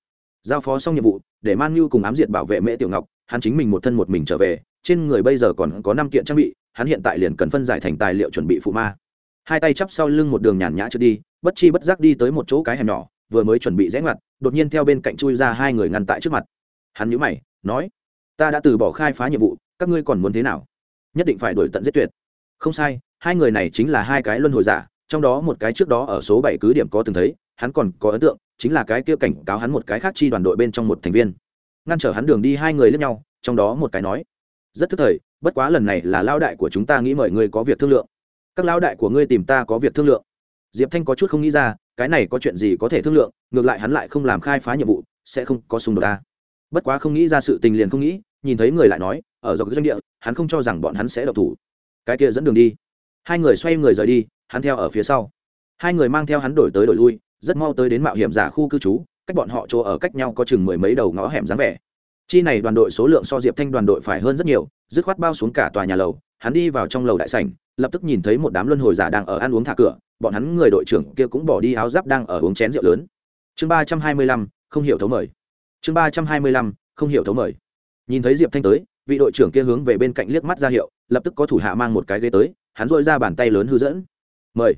A: Giao phó xong nhiệm vụ, để man ngưu cùng ám diệt bảo vệ mễ tiểu ngọc, hắn chính mình một thân một mình trở về, trên người bây giờ còn có năm kiện trang bị, hắn hiện tại liền cần phân giải thành tài liệu chuẩn bị phụ ma hai tay chắp sau lưng một đường nhàn nhã trượt đi, bất chi bất giác đi tới một chỗ cái hẻm nhỏ, vừa mới chuẩn bị rẽ ngoặt, đột nhiên theo bên cạnh chui ra hai người ngăn tại trước mặt. Hắn nhíu mày, nói, ta đã từ bỏ khai phá nhiệm vụ, các ngươi còn muốn thế nào? Nhất định phải đổi tận giết tuyệt. Không sai, hai người này chính là hai cái luân hồi giả, trong đó một cái trước đó ở số bảy cứ điểm có từng thấy, hắn còn có ấn tượng, chính là cái kia cảnh cáo hắn một cái khác chi đoàn đội bên trong một thành viên. Ngăn trở hắn đường đi hai người lẫn nhau, trong đó một cái nói, rất thức thời, bất quá lần này là lao đại của chúng ta nghĩ mời ngươi có việc thương lượng các lão đại của ngươi tìm ta có việc thương lượng. Diệp thanh có chút không nghĩ ra, cái này có chuyện gì có thể thương lượng, ngược lại hắn lại không làm khai phá nhiệm vụ, sẽ không có xung đột ta bất quá không nghĩ ra sự tình liền không nghĩ, nhìn thấy người lại nói, ở dọc doanh địa, hắn không cho rằng bọn hắn sẽ độc thủ. Cái kia dẫn đường đi. Hai người xoay người rời đi, hắn theo ở phía sau. Hai người mang theo hắn đổi tới đổi lui, rất mau tới đến mạo hiểm giả khu cư trú, cách bọn họ chỗ ở cách nhau có chừng mười mấy đầu ngõ hẻm dáng vẻ. Chi này đoàn đội số lượng so diệp thanh đoàn đội phải hơn rất nhiều, dứt khoát bao xuống cả tòa nhà lầu, hắn đi vào trong lầu đại sảnh lập tức nhìn thấy một đám luân hồi giả đang ở ăn uống thả cửa, bọn hắn người đội trưởng kia cũng bỏ đi áo giáp đang ở uống chén rượu lớn. Chương ba trăm hai mươi lăm, không hiểu thấu mời. Chương ba trăm hai mươi lăm, không hiểu thấu mời. Nhìn thấy diệp thanh tới, vị đội trưởng kia hướng về bên cạnh liếc mắt ra hiệu, lập tức có thủ hạ mang một cái ghế tới, hắn dội ra bàn tay lớn hư dẫn. Mời.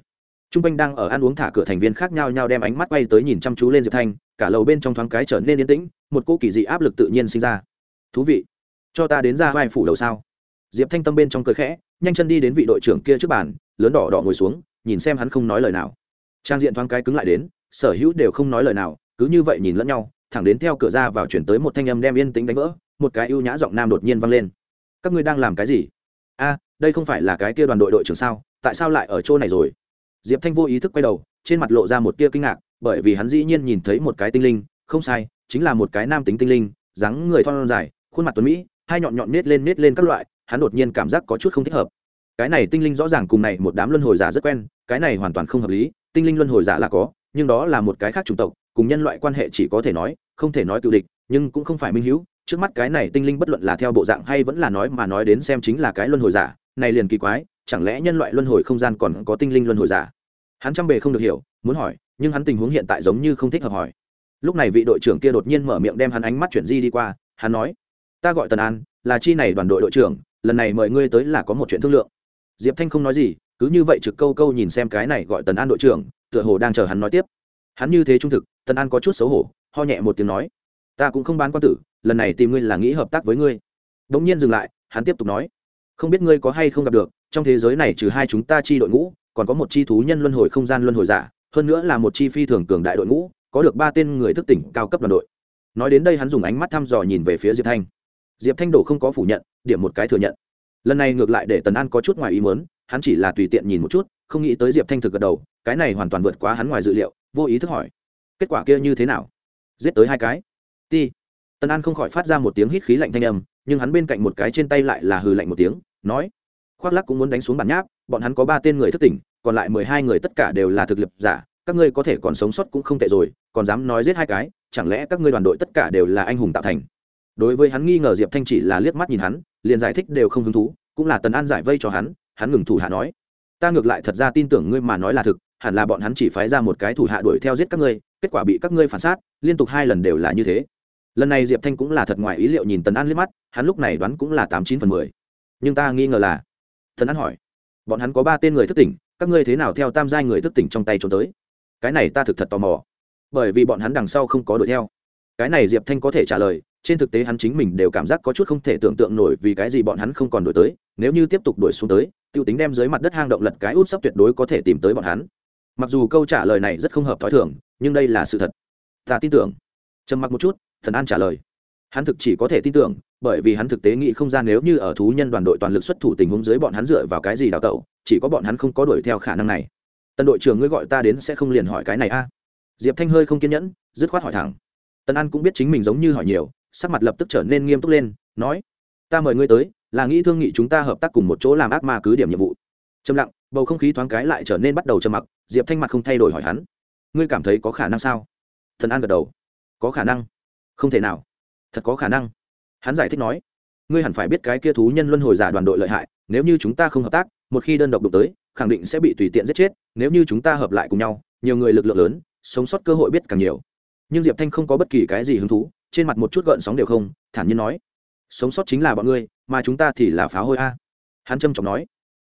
A: T r u n g quanh đang ở ăn uống thả cửa thành viên khác nhau nhau đem ánh mắt quay tới nhìn chăm chú lên diệp thanh, cả lầu bên trong thoáng cái trở nên yên tĩnh, một cô kỳ dị áp lực tự nhiên sinh ra. Thú vị. Cho ta đến ra vai phủ đầu sao? Diệp thanh tâm bên trong cười khẽ, nhanh chân đi đến vị đội trưởng kia trước bàn, lớn đỏ đỏ ngồi xuống, nhìn xem hắn không nói lời nào. Trang diện thoáng cái cứng lại đến, sở hữu đều không nói lời nào, cứ như vậy nhìn lẫn nhau, thẳng đến theo cửa ra vào chuyển tới một thanh âm đem yên tĩnh đánh vỡ, một cái ưu nhã giọng nam đột nhiên vang lên. Các ngươi đang làm cái gì? A, đây không phải là cái kia đoàn đội đội trưởng sao? Tại sao lại ở chỗ này rồi? Diệp thanh vô ý thức quay đầu, trên mặt lộ ra một tia kinh ngạc, bởi vì hắn dĩ nhiên nhìn thấy một cái tinh linh, không sai, chính là một cái nam tính tinh linh, dáng người thon dài, khuôn mặt tuấn mỹ, hai nhọn nhọn nết lên nết lên các loại hắn đột nhiên cảm giác có chút không thích hợp. Cái này tinh linh rõ ràng cùng này một đám luân hồi giả rất quen, cái này hoàn toàn không hợp lý, tinh linh luân hồi giả là có, nhưng đó là một cái khác chủng tộc, cùng nhân loại quan hệ chỉ có thể nói, không thể nói cựu địch, nhưng cũng không phải minh hữu. Trước mắt cái này tinh linh bất luận là theo bộ dạng hay vẫn là nói mà nói đến xem chính là cái luân hồi giả, này liền kỳ quái, chẳng lẽ nhân loại luân hồi không gian còn có tinh linh luân hồi giả? Hắn trăm bề không được hiểu, muốn hỏi, nhưng hắn tình huống hiện tại giống như không thích hợp hỏi. Lúc này vị đội trưởng kia đột nhiên mở miệng đem hắn ánh mắt chuyển di đi qua, hắn nói, ta gọi tần an, là chi này đoàn đội đội trưởng lần này mời ngươi tới là có một chuyện thương lượng. Diệp thanh không nói gì, cứ như vậy trực câu câu nhìn xem cái này gọi tần an đội trưởng, tựa hồ đang chờ hắn nói tiếp. Hắn như thế trung thực, tần an có chút xấu hổ, ho nhẹ một tiếng nói, ta cũng không bán quan tử, lần này tìm ngươi là nghĩ hợp tác với ngươi. Đ ỗ n g nhiên dừng lại, hắn tiếp tục nói, không biết ngươi có hay không gặp được, trong thế giới này trừ hai chúng ta chi đội ngũ, còn có một chi thú nhân luân hồi không gian luân hồi giả, hơn nữa là một chi phi thường cường đại đội ngũ, có được ba tên người thức tỉnh cao cấp đoàn đội. Nói đến đây hắn dùng ánh mắt thăm dò nhìn về phía diệp thanh. Diệp thanh đổ không có phủ nhận điểm một cái thừa nhận. Lần này ngược lại để tần an có chút ngoài ý mớn hắn chỉ là tùy tiện nhìn một chút, không nghĩ tới diệp thanh thực gật đầu, cái này hoàn toàn vượt quá hắn ngoài dự liệu, vô ý thức hỏi, kết quả kia như thế nào? Giết tới hai cái. Ti. Tần an không khỏi phát ra một tiếng hít khí lạnh thanh âm, nhưng hắn bên cạnh một cái trên tay lại là hừ lạnh một tiếng, nói, khoác lắc cũng muốn đánh xuống bản nháp, bọn hắn có ba tên người thất tỉnh, còn lại mười hai người tất cả đều là thực lực giả, các ngươi có thể còn sống sót cũng không tệ rồi, còn dám nói giết hai cái, chẳng lẽ các ngươi đoàn đội tất cả đều là anh hùng tạo thành? Đối với hắn nghi ngờ diệp thanh chỉ là liếc mắt nhìn hắn liền giải thích đều không hứng thú, cũng là tần an giải vây cho hắn hắn ngừng thủ hạ nói, ta ngược lại thật ra tin tưởng ngươi mà nói là thực, hẳn là bọn hắn chỉ phái ra một cái thủ hạ đuổi theo giết các ngươi, kết quả bị các ngươi phản sát, liên tục hai lần đều là như thế. Lần này diệp thanh cũng là thật ngoài ý liệu nhìn tần an liếc mắt, hắn lúc này đoán cũng là tám chín phần mười. Nhưng ta nghi ngờ là, tần an hỏi, bọn hắn có ba tên người thức tỉnh, các ngươi thế nào theo tam giai người thức tỉnh trong tay trốn tới? Cái này ta thực thật tò mò, bởi vì bọn hắn đằng sau không có đuổi theo. Cái này diệp thanh có thể trả lời trên thực tế hắn chính mình đều cảm giác có chút không thể tưởng tượng nổi vì cái gì bọn hắn không còn đuổi tới, nếu như tiếp tục đuổi xuống tới t i ê u tính đem dưới mặt đất hang động lật cái út sắp tuyệt đối có thể tìm tới bọn hắn. Mặc dù câu trả lời này rất không hợp t h ó i thường, nhưng đây là sự thật. Ta tin tưởng. Trầm mặc một chút, thần an trả lời. Hắn thực chỉ có thể tin tưởng, bởi vì hắn thực tế nghĩ không ra nếu như ở thú nhân đoàn đội toàn lực xuất thủ tình huống dưới bọn hắn dựa vào cái gì đào tẩu, chỉ có bọn hắn không có đuổi theo khả năng này. Tần đội trưởng ngươi gọi ta đến sẽ không liền hỏi cái này a. Diệp thanh hơi không kiên nhẫn, dứt khoát hỏi thẳng. Tần an cũng biết chính mình giống như hỏi nhiều sắc mặt lập tức trở nên nghiêm túc lên, nói, ta mời ngươi tới, là nghĩ thương nghị chúng ta hợp tác cùng một chỗ làm ác ma cứ điểm nhiệm vụ. Trầm lặng, bầu không khí thoáng cái lại trở nên bắt đầu trầm mặc, diệp thanh mặt không thay đổi hỏi hắn, ngươi cảm thấy có khả năng sao? Thần an gật đầu, có khả năng. Không thể nào. Thật có khả năng. Hắn giải thích nói, ngươi hẳn phải biết cái kia thú nhân luân hồi giả đoàn đội lợi hại, nếu như chúng ta không hợp tác, một khi đơn độc đụng tới, khẳng định sẽ bị tùy tiện giết chết, nếu như chúng ta hợp lại cùng nhau, nhiều người lực lượng lớn, sống sót cơ hội biết càng nhiều. Nhưng diệp thanh không có bất kỳ cái gì hứng thú trên mặt một chút gợn sóng đều không, thản nhiên nói, sống sót chính là bọn ngươi, mà chúng ta thì là phá hôi a. Hắn trâm trọng nói,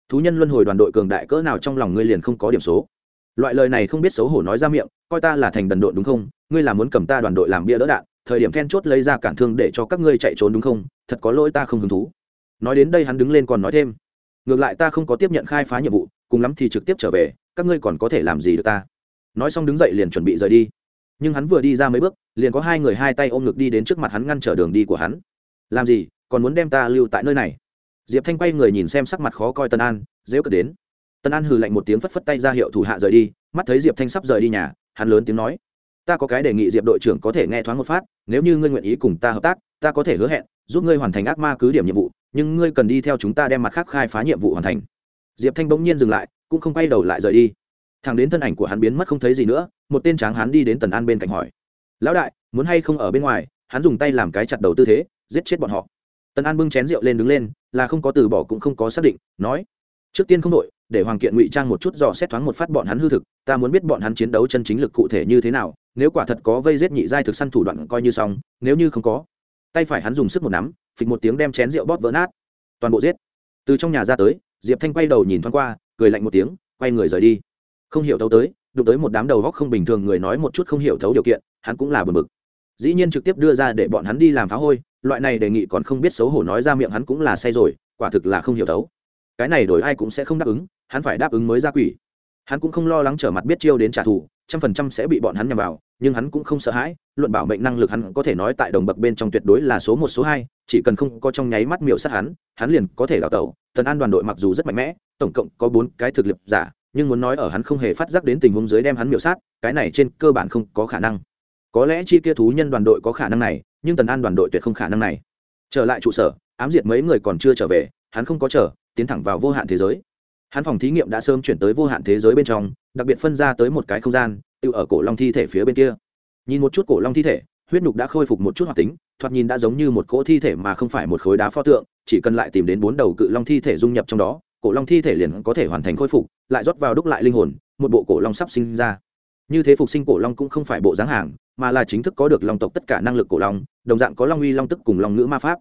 A: thú nhân luân hồi đoàn đội cường đại cỡ nào trong lòng ngươi liền không có điểm số. Loại lời này không biết xấu hổ nói ra miệng, coi ta là thành đần độn đúng không? Ngươi là muốn cầm ta đoàn đội làm bia đỡ đạn, thời điểm then chốt lấy ra cản thương để cho các ngươi chạy trốn đúng không? Thật có lỗi ta không hứng thú. Nói đến đây hắn đứng lên còn nói thêm, ngược lại ta không có tiếp nhận khai phá nhiệm vụ, cùng lắm thì trực tiếp trở về, các ngươi còn có thể làm gì được ta? Nói xong đứng dậy liền chuẩn bị rời đi nhưng hắn vừa đi ra mấy bước, liền có hai người hai tay ôm ngực đi đến trước mặt hắn ngăn trở đường đi của hắn. Làm gì, còn muốn đem ta lưu tại nơi này? Diệp thanh quay người nhìn xem sắc mặt khó coi tân an dễ cất đến. Tân an hừ lạnh một tiếng phất phất tay ra hiệu thủ hạ rời đi, mắt thấy diệp thanh sắp rời đi nhà, hắn lớn tiếng nói, ta có cái đề nghị diệp đội trưởng có thể nghe thoáng một phát, nếu như ngươi nguyện ý cùng ta hợp tác, ta có thể hứa hẹn giúp ngươi hoàn thành ác ma cứ điểm nhiệm vụ, nhưng ngươi cần đi theo chúng ta đem mặt khác khai phá nhiệm vụ hoàn thành. Diệp thanh bỗng nhiên dừng lại, cũng không quay đầu lại rời đi thằng đến thân ảnh của hắn biến mất không thấy gì nữa, một tên tráng hắn đi đến tần an bên cạnh hỏi. Lão đại, muốn hay không ở bên ngoài, hắn dùng tay làm cái chặt đầu tư thế, giết chết bọn họ. Tần an bưng chén rượu lên đứng lên, là không có từ bỏ cũng không có xác định, nói, trước tiên không đội để hoàng kiện ngụy trang một chút dò xét thoáng một phát bọn hắn hư thực, ta muốn biết bọn hắn chiến đấu chân chính lực cụ thể như thế nào, nếu quả thật có vây giết nhị giai thực săn thủ đoạn coi như xong, nếu như không có, tay phải hắn dùng sức một nắm, phịch một tiếng đem chén rượu bóp vỡ nát, toàn bộ giết. Từ trong nhà ra tới, diệp thanh quay đầu nhìn thoáng qua, cười lạnh một tiếng, quay người rời đi không hiểu thấu tới, đụng tới một đám đầu góc không bình thường người nói một chút không hiểu thấu điều kiện, hắn cũng là bờ mực dĩ nhiên trực tiếp đưa ra để bọn hắn đi làm phá hôi, loại này đề nghị còn không biết xấu hổ nói ra miệng hắn cũng là say rồi, quả thực là không hiểu thấu. cái này đổi ai cũng sẽ không đáp ứng, hắn phải đáp ứng mới ra quỷ. Hắn cũng không lo lắng trở mặt biết chiêu đến trả thù, trăm phần trăm sẽ bị bọn hắn nhằm vào, nhưng hắn cũng không sợ hãi, luận bảo mệnh năng lực hắn có thể nói tại đồng bậc bên trong tuyệt đối là số một, số hai, chỉ cần không có trong nháy mắt miểu sát hắn hắn liền có thể đào tẩu. Tần an đoàn đội mặc dù rất mạnh mẽ, tổng cộng có bốn cái thực lực giả nhưng muốn nói ở hắn không hề phát giác đến tình huống dưới đem hắn miểu sát, cái này trên cơ bản không có khả năng. Có lẽ chi kia thú nhân đoàn đội có khả năng này, nhưng tần an đoàn đội tuyệt không khả năng này. Trở lại trụ sở, ám diệt mấy người còn chưa trở về, hắn không có chờ, tiến thẳng vào vô hạn thế giới. Hắn phòng thí nghiệm đã sớm chuyển tới vô hạn thế giới bên trong, đặc biệt phân ra tới một cái không gian, tự ở cổ long thi thể phía bên kia. Nhìn một chút cổ long thi thể, huyết nhục đã khôi phục một chút hoạt tính, thoạt nhìn đã giống như một cỗ thi thể mà không phải một khối đá pho tượng, chỉ cần lại tìm đến bốn đầu cự long thi thể dung nhập trong đó cổ long thi thể liền có thể hoàn thành khôi phục, lại rót vào đúc lại linh hồn, một bộ cổ long sắp sinh ra. Như thế phục sinh cổ long cũng không phải bộ dáng hàng, mà là chính thức có được long tộc tất cả năng lực cổ long, đồng dạng có long uy long tức cùng long ngữ ma pháp.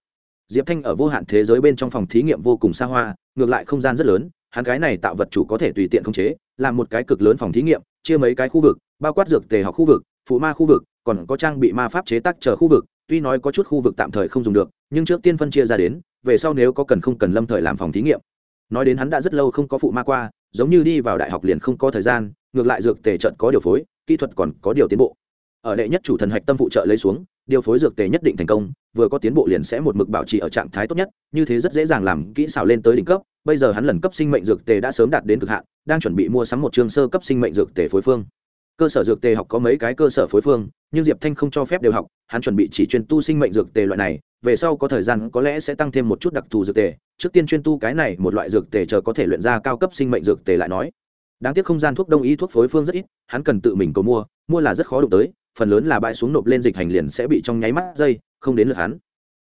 A: Diệp thanh ở vô hạn thế giới bên trong phòng thí nghiệm vô cùng xa hoa, ngược lại không gian rất lớn, hắn cái này tạo vật chủ có thể tùy tiện khống chế, làm một cái cực lớn phòng thí nghiệm, chia mấy cái khu vực, bao quát dược tề học khu vực, phụ ma khu vực, còn có trang bị ma pháp chế tác chờ khu vực, tuy nói có chút khu vực tạm thời không dùng được, nhưng trước tiên phân chia ra đến, về sau nếu có cần không cần lâm thời làm phòng thí nghiệm nói đến hắn đã rất lâu không có phụ ma qua, giống như đi vào đại học liền không có thời gian, ngược lại dược tề trận có điều phối, kỹ thuật còn có điều tiến bộ. Ở đệ nhất chủ thần hạch tâm phụ trợ lấy xuống, điều phối dược tề nhất định thành công, vừa có tiến bộ liền sẽ một mực bảo trì ở trạng thái tốt nhất, như thế rất dễ dàng làm kỹ xảo lên tới đỉnh cấp, bây giờ hắn lần cấp sinh mệnh dược tề đã sớm đạt đến cực hạn, đang chuẩn bị mua sắm một chương sơ cấp sinh mệnh dược tề phối phương cơ sở dược tề học có mấy cái cơ sở phối phương, nhưng diệp thanh không cho phép đều học, hắn chuẩn bị chỉ chuyên tu sinh mệnh dược tề loại này, về sau có thời gian có lẽ sẽ tăng thêm một chút đặc thù dược tề. Trước tiên chuyên tu cái này một loại dược tề chờ có thể luyện ra cao cấp sinh mệnh dược tề lại nói. Đáng tiếc không gian thuốc đông y thuốc phối phương rất ít, hắn cần tự mình cầu mua mua là rất khó đụng tới, phần lớn là bãi xuống nộp lên dịch hành liền sẽ bị trong nháy mắt dây, không đến lượt hắn.